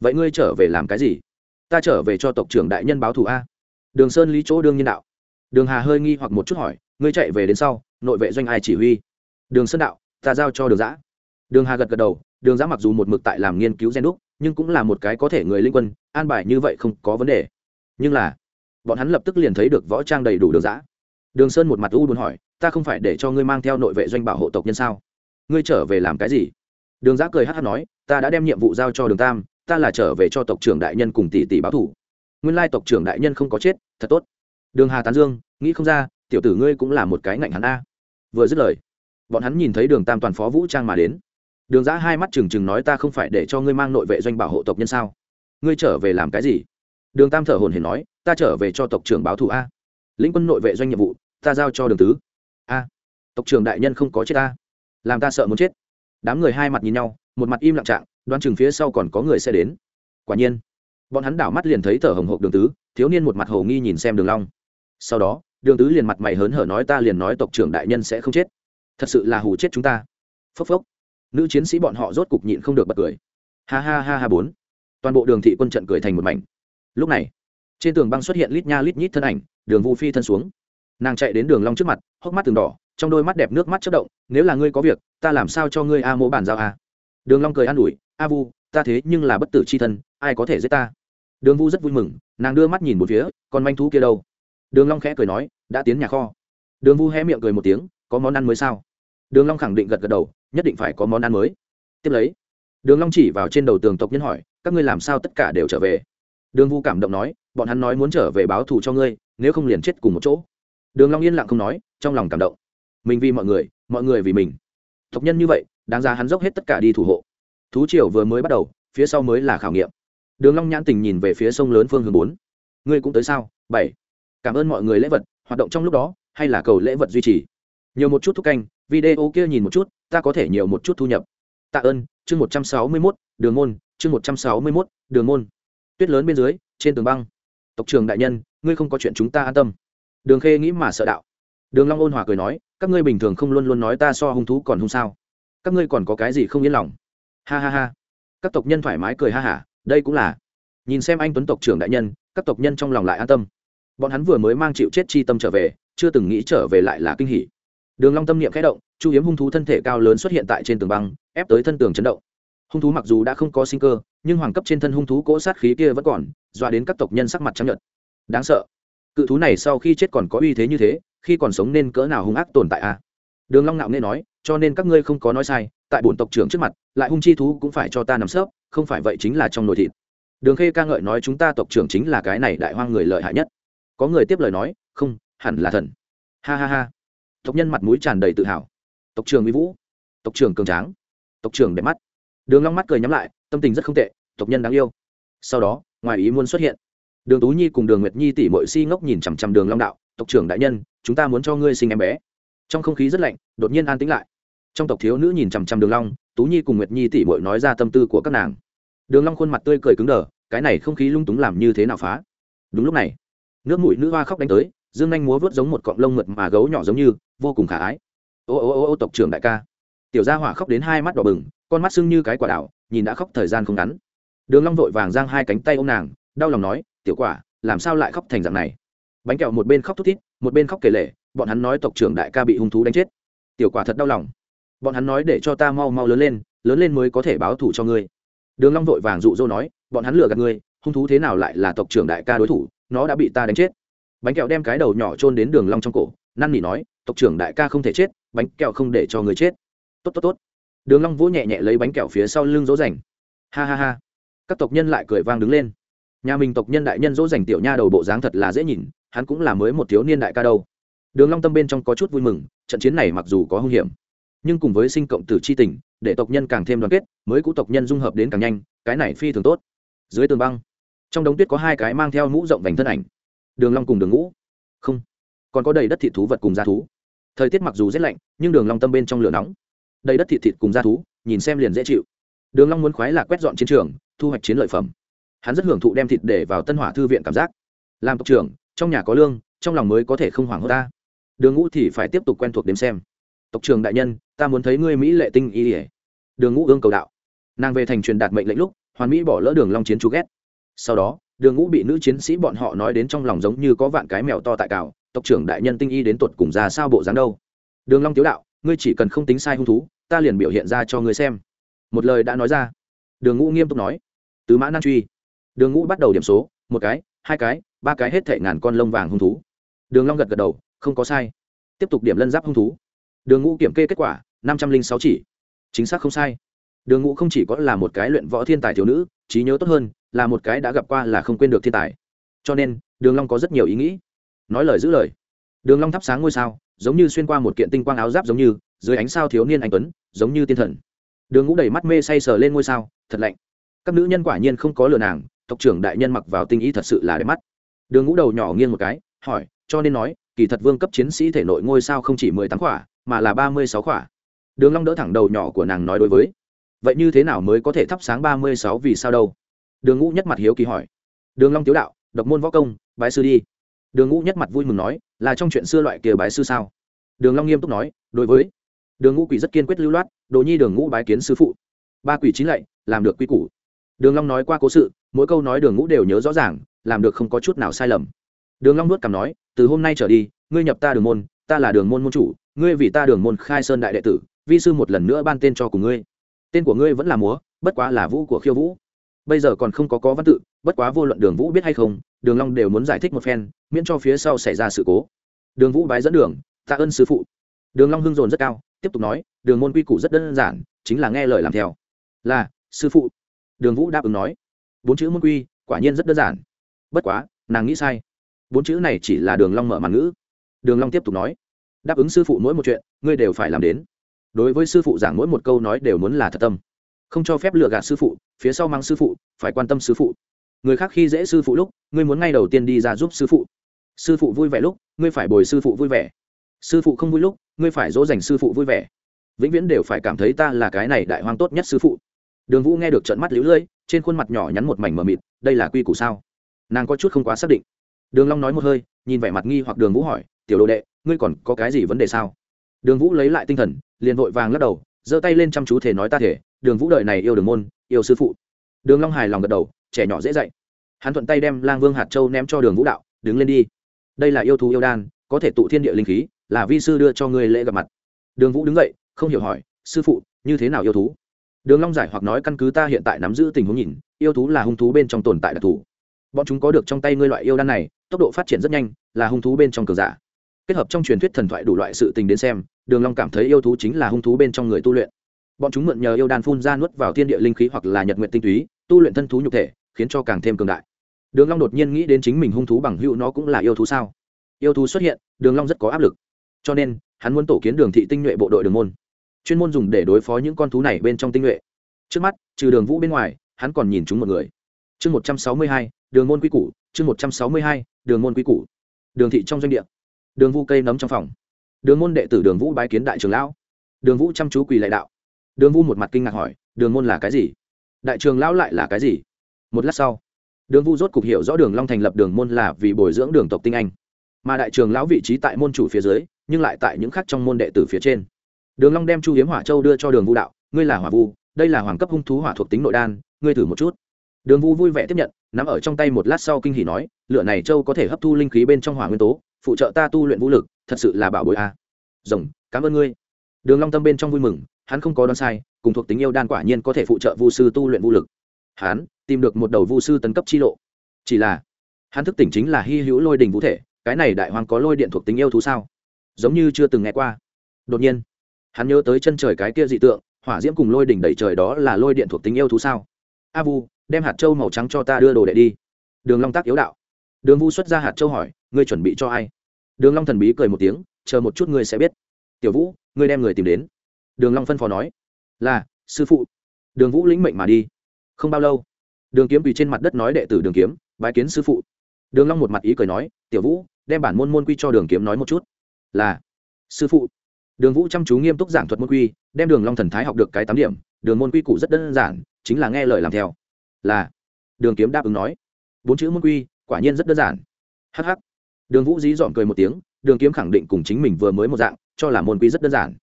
Vậy ngươi trở về làm cái gì? Ta trở về cho tộc trưởng đại nhân báo thù a. Đường sơn lý chỗ đương nhân đạo đường hà hơi nghi hoặc một chút hỏi, ngươi chạy về đến sau, nội vệ doanh ai chỉ huy? Đường sơn đạo, ta giao cho đường giã. Đường hà gật gật đầu, đường giã mặc dù một mực tại làm nghiên cứu gen đúc, nhưng cũng là một cái có thể người linh quân, an bài như vậy không có vấn đề. Nhưng là, bọn hắn lập tức liền thấy được võ trang đầy đủ đường giã. Đường sơn một mặt u buồn hỏi, ta không phải để cho ngươi mang theo nội vệ doanh bảo hộ tộc nhân sao? Ngươi trở về làm cái gì? Đường giã cười hát hát nói, ta đã đem nhiệm vụ giao cho đường tam, ta là trở về cho tộc trưởng đại nhân cùng tỷ tỷ báo thủ. Nguyên lai tộc trưởng đại nhân không có chết, thật tốt đường hà tán dương, nghĩ không ra, tiểu tử ngươi cũng là một cái ngạnh hắn a. Vừa dứt lời, bọn hắn nhìn thấy đường tam toàn phó vũ trang mà đến. Đường giã hai mắt trừng trừng nói ta không phải để cho ngươi mang nội vệ doanh bảo hộ tộc nhân sao? Ngươi trở về làm cái gì? Đường tam thở hồn hển nói, ta trở về cho tộc trưởng báo thù a. Lĩnh quân nội vệ doanh nhiệm vụ, ta giao cho đường tứ. A, tộc trưởng đại nhân không có chết ta làm ta sợ muốn chết. Đám người hai mặt nhìn nhau, một mặt im lặng trạng, đoán chừng phía sau còn có người sẽ đến. Quả nhiên, bọn hắn đảo mắt liền thấy thở hồng hộc đường tứ, thiếu niên một mặt hồ nghi nhìn xem đường long sau đó, đường tứ liền mặt mày hớn hở nói ta liền nói tộc trưởng đại nhân sẽ không chết. Thật sự là hù chết chúng ta. Phốc phốc. Nữ chiến sĩ bọn họ rốt cục nhịn không được bật cười. Ha ha ha ha bốn. Toàn bộ đường thị quân trận cười thành một mảnh. Lúc này, trên tường băng xuất hiện lít nha lít nhít thân ảnh, đường vu phi thân xuống. Nàng chạy đến đường long trước mặt, hốc mắt từng đỏ, trong đôi mắt đẹp nước mắt chớp động, nếu là ngươi có việc, ta làm sao cho ngươi a mỗ bản giao a? Đường long cười an ủi, a vu, ta thế nhưng là bất tử chi thân, ai có thể giết ta? Đường vu rất vui mừng, nàng đưa mắt nhìn một phía, còn manh thú kia đâu? Đường long khẽ cười nói, đã tiến nhà kho. Đường vu hé miệng cười một tiếng, có món ăn mới sao? Đường long khẳng định gật gật đầu, nhất định phải có món ăn mới. Tiếp lấy, đường long chỉ vào trên đầu tường tộc nhân hỏi, các ngươi làm sao tất cả đều trở về? Đường vu cảm động nói, bọn hắn nói muốn trở về báo thù cho ngươi, nếu không liền chết cùng một chỗ. Đường long yên lặng không nói, trong lòng cảm động. Mình vì mọi người mọi người vì mình. Tộc nhân như vậy, đáng ra hắn dốc hết tất cả đi thủ hộ. Thú triều vừa mới bắt đầu, phía sau mới là khảo nghiệm. Đường long nhãn tình nhìn về phía sông lớn phương hướng bốn. Ngươi cũng tới sao? Bảy cảm ơn mọi người lễ vật, hoạt động trong lúc đó, hay là cầu lễ vật duy trì. Nhiều một chút thúc canh, video kia nhìn một chút, ta có thể nhiều một chút thu nhập. Tạ ơn, chương một trăm sáu mươi mốt, đường môn, chương một trăm sáu mươi mốt, đường môn. Tuyết lớn bên dưới, trên tường băng. Tộc trường đại nhân, ngươi không có chuyện chúng ta an tâm. Đường khê nghĩ mà sợ đạo. Đường long ôn hòa cười nói, các ngươi bình thường không luôn luôn nói ta so hung thú còn hung sao. Các ngươi còn có cái gì không yên lòng? Ha ha ha. Các tộc nhân thoải mái cười ha hả, đây cũng là. Nhìn xem anh tuấn tộc trưởng đại nhân, các tộc nhân trong lòng lại an tâm bọn hắn vừa mới mang chịu chết chi tâm trở về, chưa từng nghĩ trở về lại là kinh hỉ. Đường long tâm niệm khẽ động, chu hiếm hung thú thân thể cao lớn xuất hiện tại trên tường băng, ép tới thân tường chấn động. Hung thú mặc dù đã không có sinh cơ, nhưng hoàng cấp trên thân hung thú cỗ sát khí kia vẫn còn, dọa đến các tộc nhân sắc mặt trắng nhợt. Đáng sợ. Cự thú này sau khi chết còn có uy thế như thế, khi còn sống nên cỡ nào hung ác tồn tại a à? đường long nạo nghe nói, cho nên các ngươi không có nói sai, tại bổn tộc trưởng trước mặt, lại hung chi thú cũng phải cho ta nằm sấp, không phải vậy chính là trong nội thịt. Đường khê ca ngợi nói chúng ta tộc trưởng chính là cái này đại hoang người lợi hại nhất có người tiếp lời nói, không, hẳn là thần. Ha ha ha. Tộc nhân mặt mũi tràn đầy tự hào. Tộc trưởng mỹ vũ. Tộc trưởng cường tráng. Tộc trưởng đẹp mắt. Đường long mắt cười nhắm lại, tâm tình rất không tệ, tộc nhân đáng yêu. Sau đó, ngoài ý muốn xuất hiện. Đường tú nhi cùng đường nguyệt nhi tỷ muội si ngốc nhìn chằm chằm đường long đạo, tộc trưởng đại nhân, chúng ta muốn cho ngươi sinh em bé. Trong không khí rất lạnh, đột nhiên an tĩnh lại. Trong tộc thiếu nữ nhìn chằm chằm đường long, tú nhi cùng nguyệt nhi tỷ muội nói ra tâm tư của các nàng. Đường long khuôn mặt tươi cười cứng đờ, cái này không khí lung túng làm như thế nào phá? Đúng lúc này nước mũi nữ hoa khóc đánh tới, dương nhanh múa vớt giống một cọng lông mượt mà gấu nhỏ giống như, vô cùng khả ái. Ô ô ô ô, tộc trưởng đại ca. Tiểu gia hỏa khóc đến hai mắt đỏ bừng, con mắt sưng như cái quả đảo, nhìn đã khóc thời gian không ngắn. Đường long vội vàng giang hai cánh tay ôm nàng, đau lòng nói, tiểu quả, làm sao lại khóc thành dạng này? Bánh kẹo một bên khóc thút thít, một bên khóc kể lể, bọn hắn nói tộc trưởng đại ca bị hung thú đánh chết. Tiểu quả thật đau lòng. Bọn hắn nói để cho ta mau mau lớn lên lớn lên mới có thể báo thù cho ngươi. Đường long vội vàng dụ dỗ nói, bọn hắn lừa gạt ngươi, hung thú thế nào lại là tộc trưởng đại ca đối thủ nó đã bị ta đánh chết. Bánh kẹo đem cái đầu nhỏ chôn đến đường long trong cổ, năn nỉ nói, tộc trưởng đại ca không thể chết, bánh kẹo không để cho người chết. Tốt tốt tốt. Đường long vỗ nhẹ nhẹ lấy bánh kẹo phía sau lưng dỗ dành. Ha ha ha. Các tộc nhân lại cười vang đứng lên. Nhà mình tộc nhân đại nhân dỗ dành tiểu nha đầu bộ dáng thật là dễ nhìn, hắn cũng là mới một thiếu niên đại ca đâu. Đường long tâm bên trong có chút vui mừng, trận chiến này mặc dù có hung hiểm, nhưng cùng với sinh cộng tử chi tình, để tộc nhân càng thêm đoàn kết, mới cũ tộc nhân dung hợp đến càng nhanh, cái này phi thường tốt. Dưới tường băng trong đống tuyết có hai cái mang theo mũ rộng vành thân ảnh. Đường long cùng đường ngũ. Không, còn có đầy đất thịt thú vật cùng gia thú. Thời tiết mặc dù rét lạnh, nhưng đường long tâm bên trong lửa nóng. Đầy đất thịt thịt cùng gia thú, nhìn xem liền dễ chịu. Đường long muốn khoái là quét dọn chiến trường, thu hoạch chiến lợi phẩm. Hắn rất hưởng thụ đem thịt để vào tân hỏa thư viện cảm giác. Làm tộc trưởng, trong nhà có lương, trong lòng mới có thể không hoảng hốt ta. Đường ngũ thì phải tiếp tục quen thuộc đếm xem. Tộc trưởng đại nhân, ta muốn thấy ngươi mỹ lệ tinh y ỉa đường ngũ ương cầu đạo. Nàng về thành truyền đạt mệnh lệnh lúc, hoàn mỹ bỏ lỡ đường long chiến chú ghét sau đó, đường ngũ bị nữ chiến sĩ bọn họ nói đến trong lòng giống như có vạn cái mèo to tại cào, tộc trưởng đại nhân tinh y đến tột cùng ra sao bộ dáng đâu. Đường long tiếu đạo, ngươi chỉ cần không tính sai hung thú, ta liền biểu hiện ra cho ngươi xem. Một lời đã nói ra. Đường ngũ nghiêm túc nói. Tứ mã nan truy. Đường ngũ bắt đầu điểm số, một cái, hai cái, ba cái hết thệ ngàn con lông vàng hung thú. Đường long gật gật đầu, không có sai. Tiếp tục điểm lân giáp hung thú. Đường ngũ kiểm kê kết quả, năm trăm linh sáu chỉ. Chính xác không sai đường ngũ không chỉ có là một cái luyện võ thiên tài thiếu nữ, trí nhớ tốt hơn, là một cái đã gặp qua là không quên được thiên tài. Cho nên, đường long có rất nhiều ý nghĩ. Nói lời giữ lời. Đường long thắp sáng ngôi sao, giống như xuyên qua một kiện tinh quang áo giáp giống như, dưới ánh sao thiếu niên anh tuấn, giống như tiên thần. Đường ngũ đầy mắt mê say sờ lên ngôi sao, thật lạnh. Các nữ nhân quả nhiên không có lừa nàng, tộc trưởng đại nhân mặc vào tinh ý thật sự là đẹp mắt. Đường ngũ đầu nhỏ nghiêng một cái, hỏi, cho nên nói, kỳ thật vương cấp chiến sĩ thể nội ngôi sao không chỉ mười tám khỏa, mà là ba mươi sáu khỏa. Đường long đỡ thẳng đầu nhỏ của nàng nói đối với vậy như thế nào mới có thể thắp sáng ba mươi sáu vì sao đâu? Đường ngũ nhất mặt hiếu kỳ hỏi. Đường long tiếu đạo, độc môn võ công, bái sư đi. Đường ngũ nhất mặt vui mừng nói, là trong chuyện xưa loại kia bái sư sao? Đường long nghiêm túc nói, đối với. Đường ngũ quỷ rất kiên quyết lưu loát, đồ nhi đường ngũ bái kiến sư phụ. Ba quỷ chín lạy, làm được quy củ. Đường long nói qua cố sự, mỗi câu nói đường ngũ đều nhớ rõ ràng, làm được không có chút nào sai lầm. Đường long nuốt cằm nói, từ hôm nay trở đi, ngươi nhập ta đường môn, ta là đường môn môn chủ, ngươi vì ta đường môn khai sơn đại đệ tử, vi sư một lần nữa ban tên cho cùng ngươi tên của ngươi vẫn là múa, bất quá là vũ của khiêu vũ. Bây giờ còn không có có văn tự, bất quá vô luận đường vũ biết hay không, đường long đều muốn giải thích một phen, miễn cho phía sau xảy ra sự cố. Đường vũ bái dẫn đường, tạ ơn sư phụ. Đường long hưng dồn rất cao, tiếp tục nói, đường môn quy củ rất đơn giản, chính là nghe lời làm theo. Là, sư phụ. Đường vũ đáp ứng nói. Bốn chữ môn quy, quả nhiên rất đơn giản. Bất quá, nàng nghĩ sai. Bốn chữ này chỉ là đường long mở màn ngữ. Đường long tiếp tục nói. Đáp ứng sư phụ mỗi một chuyện, ngươi đều phải làm đến đối với sư phụ giảng mỗi một câu nói đều muốn là thật tâm. Không cho phép lừa gạt sư phụ, phía sau mang sư phụ, phải quan tâm sư phụ. Người khác khi dễ sư phụ lúc, ngươi muốn ngay đầu tiên đi ra giúp sư phụ. Sư phụ vui vẻ lúc, ngươi phải bồi sư phụ vui vẻ. Sư phụ không vui lúc, ngươi phải dỗ dành sư phụ vui vẻ. Vĩnh viễn đều phải cảm thấy ta là cái này đại hoang tốt nhất sư phụ. Đường vũ nghe được trận mắt lũ lưỡi trên khuôn mặt nhỏ nhắn một mảnh mờ mịt, đây là quy củ sao? Nàng có chút không quá xác định. Đường long nói một hơi, nhìn vẻ mặt nghi hoặc đường vũ hỏi, tiểu đồ đệ, ngươi còn có cái gì vấn đề sao? Đường vũ lấy lại tinh thần, liền vội vàng lắc đầu, giơ tay lên chăm chú thể nói ta thể, đường vũ đời này yêu đường môn, yêu sư phụ. Đường long hài lòng gật đầu, trẻ nhỏ dễ dạy. Hắn thuận tay đem lang vương hạt châu ném cho đường vũ đạo, đứng lên đi. Đây là yêu thú yêu đan, có thể tụ thiên địa linh khí, là vi sư đưa cho ngươi lễ gặp mặt. Đường vũ đứng dậy, không hiểu hỏi, sư phụ, như thế nào yêu thú? Đường long giải hoặc nói căn cứ ta hiện tại nắm giữ tình huống nhìn, yêu thú là hung thú bên trong tồn tại đặc thù. Bọn chúng có được trong tay ngươi loại yêu đan này, tốc độ phát triển rất nhanh, là hung thú bên trong cường giả kết hợp trong truyền thuyết thần thoại đủ loại sự tình đến xem, đường long cảm thấy yêu thú chính là hung thú bên trong người tu luyện. Bọn chúng mượn nhờ yêu đan phun ra nuốt vào thiên địa linh khí hoặc là nhật nguyện tinh túy, tu luyện thân thú nhục thể, khiến cho càng thêm cường đại. Đường long đột nhiên nghĩ đến chính mình hung thú bằng hữu nó cũng là yêu thú sao? Yêu thú xuất hiện, đường long rất có áp lực. Cho nên, hắn muốn tổ kiến đường thị tinh nhuệ bộ đội đường môn. Chuyên môn dùng để đối phó những con thú này bên trong tinh nhuệ. Trước mắt, trừ đường vũ bên ngoài, hắn còn nhìn chúng một người. Chương một trăm sáu mươi hai, đường môn quy củ, chương một trăm sáu mươi hai, đường môn quy củ. Đường thị trong doanh địa đường Vu cây nấm trong phòng. Đường môn đệ tử đường vũ bái kiến đại trường lão. Đường vũ chăm chú quỳ lại đạo. Đường Vu một mặt kinh ngạc hỏi, đường môn là cái gì? Đại trường lão lại là cái gì? Một lát sau, đường Vu rốt cục hiểu rõ đường long thành lập đường môn là vì bồi dưỡng đường tộc tinh anh. Mà đại trường lão vị trí tại môn chủ phía dưới, nhưng lại tại những khác trong môn đệ tử phía trên. Đường long đem chu hiếm hỏa châu đưa cho đường Vu đạo, ngươi là hỏa vu, đây là hoàng cấp hung thú hỏa thuộc tính nội đan, ngươi thử một chút. Đường Vu vui vẻ tiếp nhận, nắm ở trong tay một lát sau kinh hỉ nói, lửa này châu có thể hấp thu linh khí bên trong hỏa nguyên tố phụ trợ ta tu luyện vũ lực, thật sự là bảo bối a. À. rồng, cảm ơn ngươi. Đường long tâm bên trong vui mừng, hắn không có đoán sai, cùng thuộc tính yêu đan quả nhiên có thể phụ trợ vu sư tu luyện vũ lực. Hắn tìm được một đầu vu sư tấn cấp chi lộ. Chỉ là, hắn thức tỉnh chính là hy hữu lôi đình vũ thể, cái này đại hoàng có lôi điện thuộc tính yêu thú sao? Giống như chưa từng nghe qua. Đột nhiên, hắn nhớ tới chân trời cái kia dị tượng, hỏa diễm cùng lôi đỉnh đầy trời đó là lôi điện thuộc tính yêu thú sao? A vu, đem hạt châu màu trắng cho ta đưa đồ đệ đi. Đường long tác yếu đạo đường vu xuất ra hạt châu hỏi, ngươi chuẩn bị cho ai? Đường long thần bí cười một tiếng, chờ một chút ngươi sẽ biết. Tiểu vũ, ngươi đem người tìm đến. Đường long phân phó nói, là, sư phụ. Đường vũ lĩnh mệnh mà đi. Không bao lâu, đường kiếm quỳ trên mặt đất nói đệ tử đường kiếm, bái kiến sư phụ. Đường long một mặt ý cười nói, tiểu vũ, đem bản môn môn quy cho đường kiếm nói một chút. Là, sư phụ. Đường vũ chăm chú nghiêm túc giảng thuật môn quy, đem đường long thần thái học được cái tám điểm, đường môn quy cụ rất đơn giản, chính là nghe lời làm theo. Là. Đường kiếm đáp ứng nói. Bốn chữ môn quy quả nhiên rất đơn giản. Hh đường vũ dí dọn cười một tiếng, đường kiếm khẳng định cùng chính mình vừa mới một dạng, cho là môn quy rất đơn giản.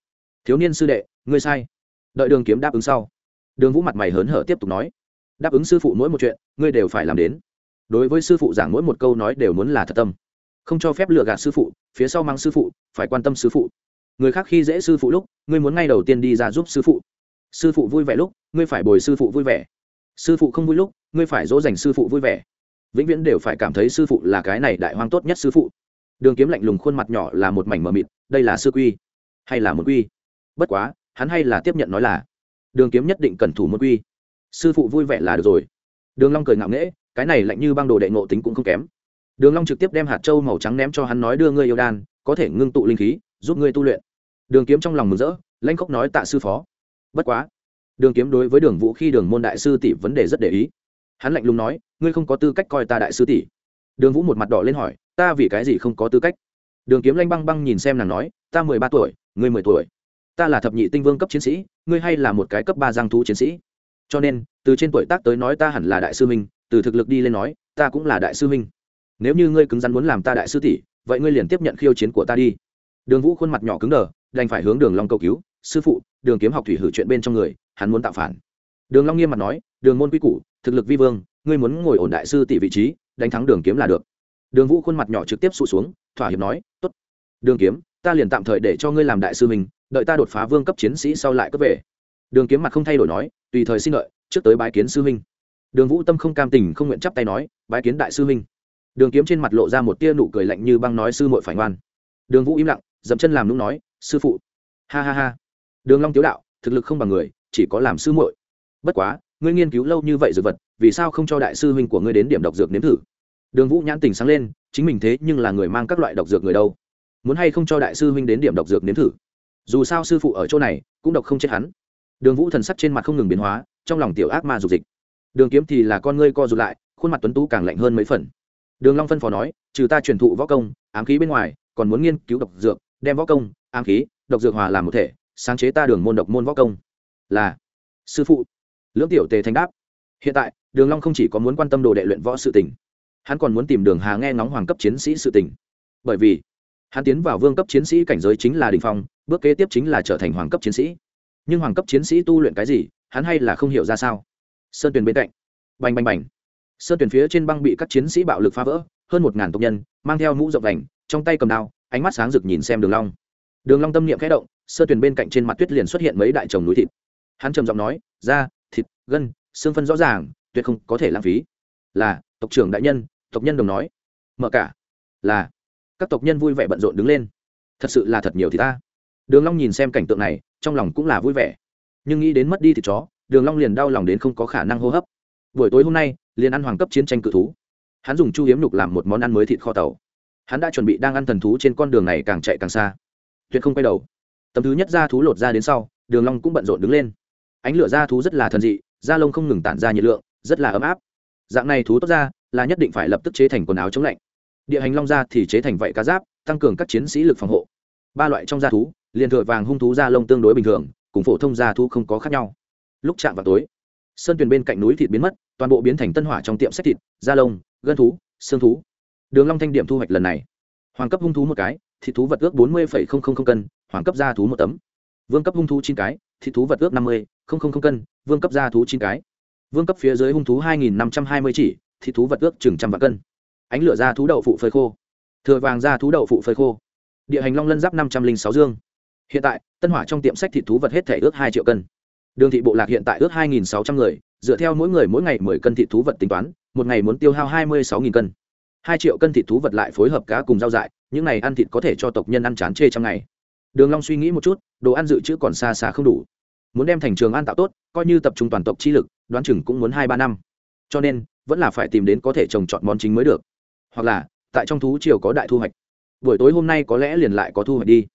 Thiếu niên sư đệ, ngươi sai. Đợi đường kiếm đáp ứng sau. Đường vũ mặt mày hớn hở tiếp tục nói. Đáp ứng sư phụ mỗi một chuyện, ngươi đều phải làm đến. Đối với sư phụ giảng mỗi một câu nói đều muốn là thật tâm. Không cho phép lừa gạt sư phụ, phía sau mang sư phụ, phải quan tâm sư phụ. Người khác khi dễ sư phụ lúc, ngươi muốn ngay đầu tiên đi ra giúp sư phụ. Sư phụ vui vẻ lúc, ngươi phải bồi sư phụ vui vẻ. Sư phụ không vui lúc, ngươi phải dỗ dành sư phụ vui vẻ vĩnh viễn đều phải cảm thấy sư phụ là cái này đại hoang tốt nhất sư phụ. Đường kiếm lạnh lùng khuôn mặt nhỏ là một mảnh mờ mịt, đây là sư quy hay là một quy? Bất quá, hắn hay là tiếp nhận nói là, đường kiếm nhất định cần thủ một quy. Sư phụ vui vẻ là được rồi. Đường long cười ngạo nghễ, cái này lạnh như băng đồ đệ ngộ tính cũng không kém. Đường long trực tiếp đem hạt châu màu trắng ném cho hắn nói đưa ngươi yêu đan, có thể ngưng tụ linh khí, giúp ngươi tu luyện. Đường kiếm trong lòng mừng rỡ, lãnh khốc nói tạ sư phó. Bất quá, đường kiếm đối với đường vũ khi đường môn đại sư tỷ vấn đề rất để ý hắn lạnh lùng nói, ngươi không có tư cách coi ta đại sư tỷ. Đường vũ một mặt đỏ lên hỏi, ta vì cái gì không có tư cách? Đường kiếm lanh băng băng nhìn xem nàng nói, ta mười ba tuổi, ngươi mười tuổi. Ta là thập nhị tinh vương cấp chiến sĩ, ngươi hay là một cái cấp ba giang thú chiến sĩ. Cho nên, từ trên tuổi tác tới nói ta hẳn là đại sư minh từ thực lực đi lên nói, ta cũng là đại sư minh nếu như ngươi cứng rắn muốn làm ta đại sư tỷ, vậy ngươi liền tiếp nhận khiêu chiến của ta đi. Đường vũ khuôn mặt nhỏ cứng đờ, đành phải hướng đường long cầu cứu, sư phụ, đường kiếm học thủy hử chuyện bên trong người, hắn muốn tạo phản đường long nghiêm mặt nói, đường môn quy củ, thực lực vi vương, ngươi muốn ngồi ổn đại sư tỷ vị trí, đánh thắng đường kiếm là được. Đường vũ khuôn mặt nhỏ trực tiếp sụ xuống, thỏa hiệp nói, tốt. Đường kiếm, ta liền tạm thời để cho ngươi làm đại sư mình đợi ta đột phá vương cấp chiến sĩ sau lại cấp về. Đường kiếm mặt không thay đổi nói, tùy thời xin lợi, trước tới bái kiến sư huynh. Đường vũ tâm không cam tình, không nguyện chấp tay nói, bái kiến đại sư huynh. Đường kiếm trên mặt lộ ra một tia nụ cười lạnh như băng nói, sư muội phải ngoan. Đường vũ im lặng, dậm chân làm lúc nói, sư phụ. Ha ha ha. Đường long tiếu đạo, thực lực không bằng người, chỉ có làm sư muội bất quá, ngươi nghiên cứu lâu như vậy dược vật, vì sao không cho đại sư huynh của ngươi đến điểm độc dược nếm thử? Đường vũ nhãn tình sáng lên, chính mình thế nhưng là người mang các loại độc dược người đâu. Muốn hay không cho đại sư huynh đến điểm độc dược nếm thử? Dù sao sư phụ ở chỗ này, cũng độc không chết hắn. Đường vũ thần sắc trên mặt không ngừng biến hóa, trong lòng tiểu ác ma dục dịch. Đường kiếm thì là con ngươi co rụt lại, khuôn mặt tuấn tú càng lạnh hơn mấy phần. Đường long phân phó nói, trừ ta truyền thụ võ công, ám khí bên ngoài, còn muốn nghiên cứu độc dược, đem võ công, ám khí, độc dược hòa làm một thể, sáng chế ta đường môn độc môn võ công. Là, sư phụ lưỡng tiểu tề thành đáp. Hiện tại, đường long không chỉ có muốn quan tâm đồ đệ luyện võ sự tình, hắn còn muốn tìm đường hà nghe ngóng hoàng cấp chiến sĩ sự tình. Bởi vì, hắn tiến vào vương cấp chiến sĩ cảnh giới chính là đỉnh phong, bước kế tiếp chính là trở thành hoàng cấp chiến sĩ. Nhưng hoàng cấp chiến sĩ tu luyện cái gì, hắn hay là không hiểu ra sao. Sơn tuyền bên cạnh. Bành bành bành. Sơn tuyền phía trên băng bị các chiến sĩ bạo lực phá vỡ, hơn một ngàn tộc nhân, mang theo mũ rộng vành, trong tay cầm đao, ánh mắt sáng rực nhìn xem đường long. Đường long tâm niệm khẽ động, sơn tuyền bên cạnh trên mặt tuyết liền xuất hiện mấy đại chồng núi thịt. Hắn trầm giọng nói, ra gân, xương phân rõ ràng, tuyệt không có thể lãng phí. Là, tộc trưởng đại nhân, tộc nhân đồng nói. Mở cả. Là, các tộc nhân vui vẻ bận rộn đứng lên. Thật sự là thật nhiều thì ta. Đường long nhìn xem cảnh tượng này, trong lòng cũng là vui vẻ. Nhưng nghĩ đến mất đi thịt chó, đường long liền đau lòng đến không có khả năng hô hấp. Buổi tối hôm nay, liền ăn hoàng cấp chiến tranh cự thú. Hắn dùng chu hiếm nhục làm một món ăn mới thịt kho tàu. Hắn đã chuẩn bị đang ăn thần thú trên con đường này càng chạy càng xa. Tuyệt không quay đầu. Tầm thứ nhất ra thú lột ra đến sau, đường long cũng bận rộn đứng lên. Ánh lửa ra thú rất là thần dị da lông không ngừng tản ra nhiệt lượng, rất là ấm áp. Dạng này thú tốt ra là nhất định phải lập tức chế thành quần áo chống lạnh. Địa hành long ra thì chế thành vậy cá giáp, tăng cường các chiến sĩ lực phòng hộ. Ba loại trong da thú, liền thừa vàng hung thú da lông tương đối bình thường, cùng phổ thông da thú không có khác nhau. Lúc chạm vào tối, sơn tuyền bên cạnh núi thịt biến mất, toàn bộ biến thành tân hỏa trong tiệm sách thịt, da lông, gân thú, xương thú. Đường long thanh điểm thu hoạch lần này. Hoàng cấp hung thú một cái, thịt thú vật ước bốn mươi cân, hoàng cấp da thú một tấm. Vương cấp hung thú chín cái, thịt thú vật ước năm mươi không không không cân, vương cấp gia thú chín cái. Vương cấp phía dưới hung thú hai nghìn năm trăm hai mươi chỉ thịt thú vật ước chừng trăm vạn cân. Ánh lửa gia thú đậu phụ phơi khô. Thừa vàng gia thú đậu phụ phơi khô. Địa hành long lân giáp năm trăm linh sáu dương. Hiện tại, tân hỏa trong tiệm sách thịt thú vật hết thể ước hai triệu cân. Đường thị bộ lạc hiện tại ước hai nghìn sáu trăm người, dựa theo mỗi người mỗi ngày mười cân thịt thú vật tính toán, một ngày muốn tiêu hao hai mươi sáu nghìn cân. Hai triệu cân thịt thú vật lại phối hợp cá cùng rau dại, những này ăn thịt có thể cho tộc nhân ăn chán chê trong ngày. Đường long suy nghĩ một chút, đồ ăn dự trữ còn xa xa không đủ muốn đem thành trường an tạo tốt, coi như tập trung toàn tộc chi lực, đoán chừng cũng muốn hai ba năm. Cho nên, vẫn là phải tìm đến có thể trồng chọn món chính mới được. Hoặc là, tại trong thú triều có đại thu hoạch. Buổi tối hôm nay có lẽ liền lại có thu hoạch đi.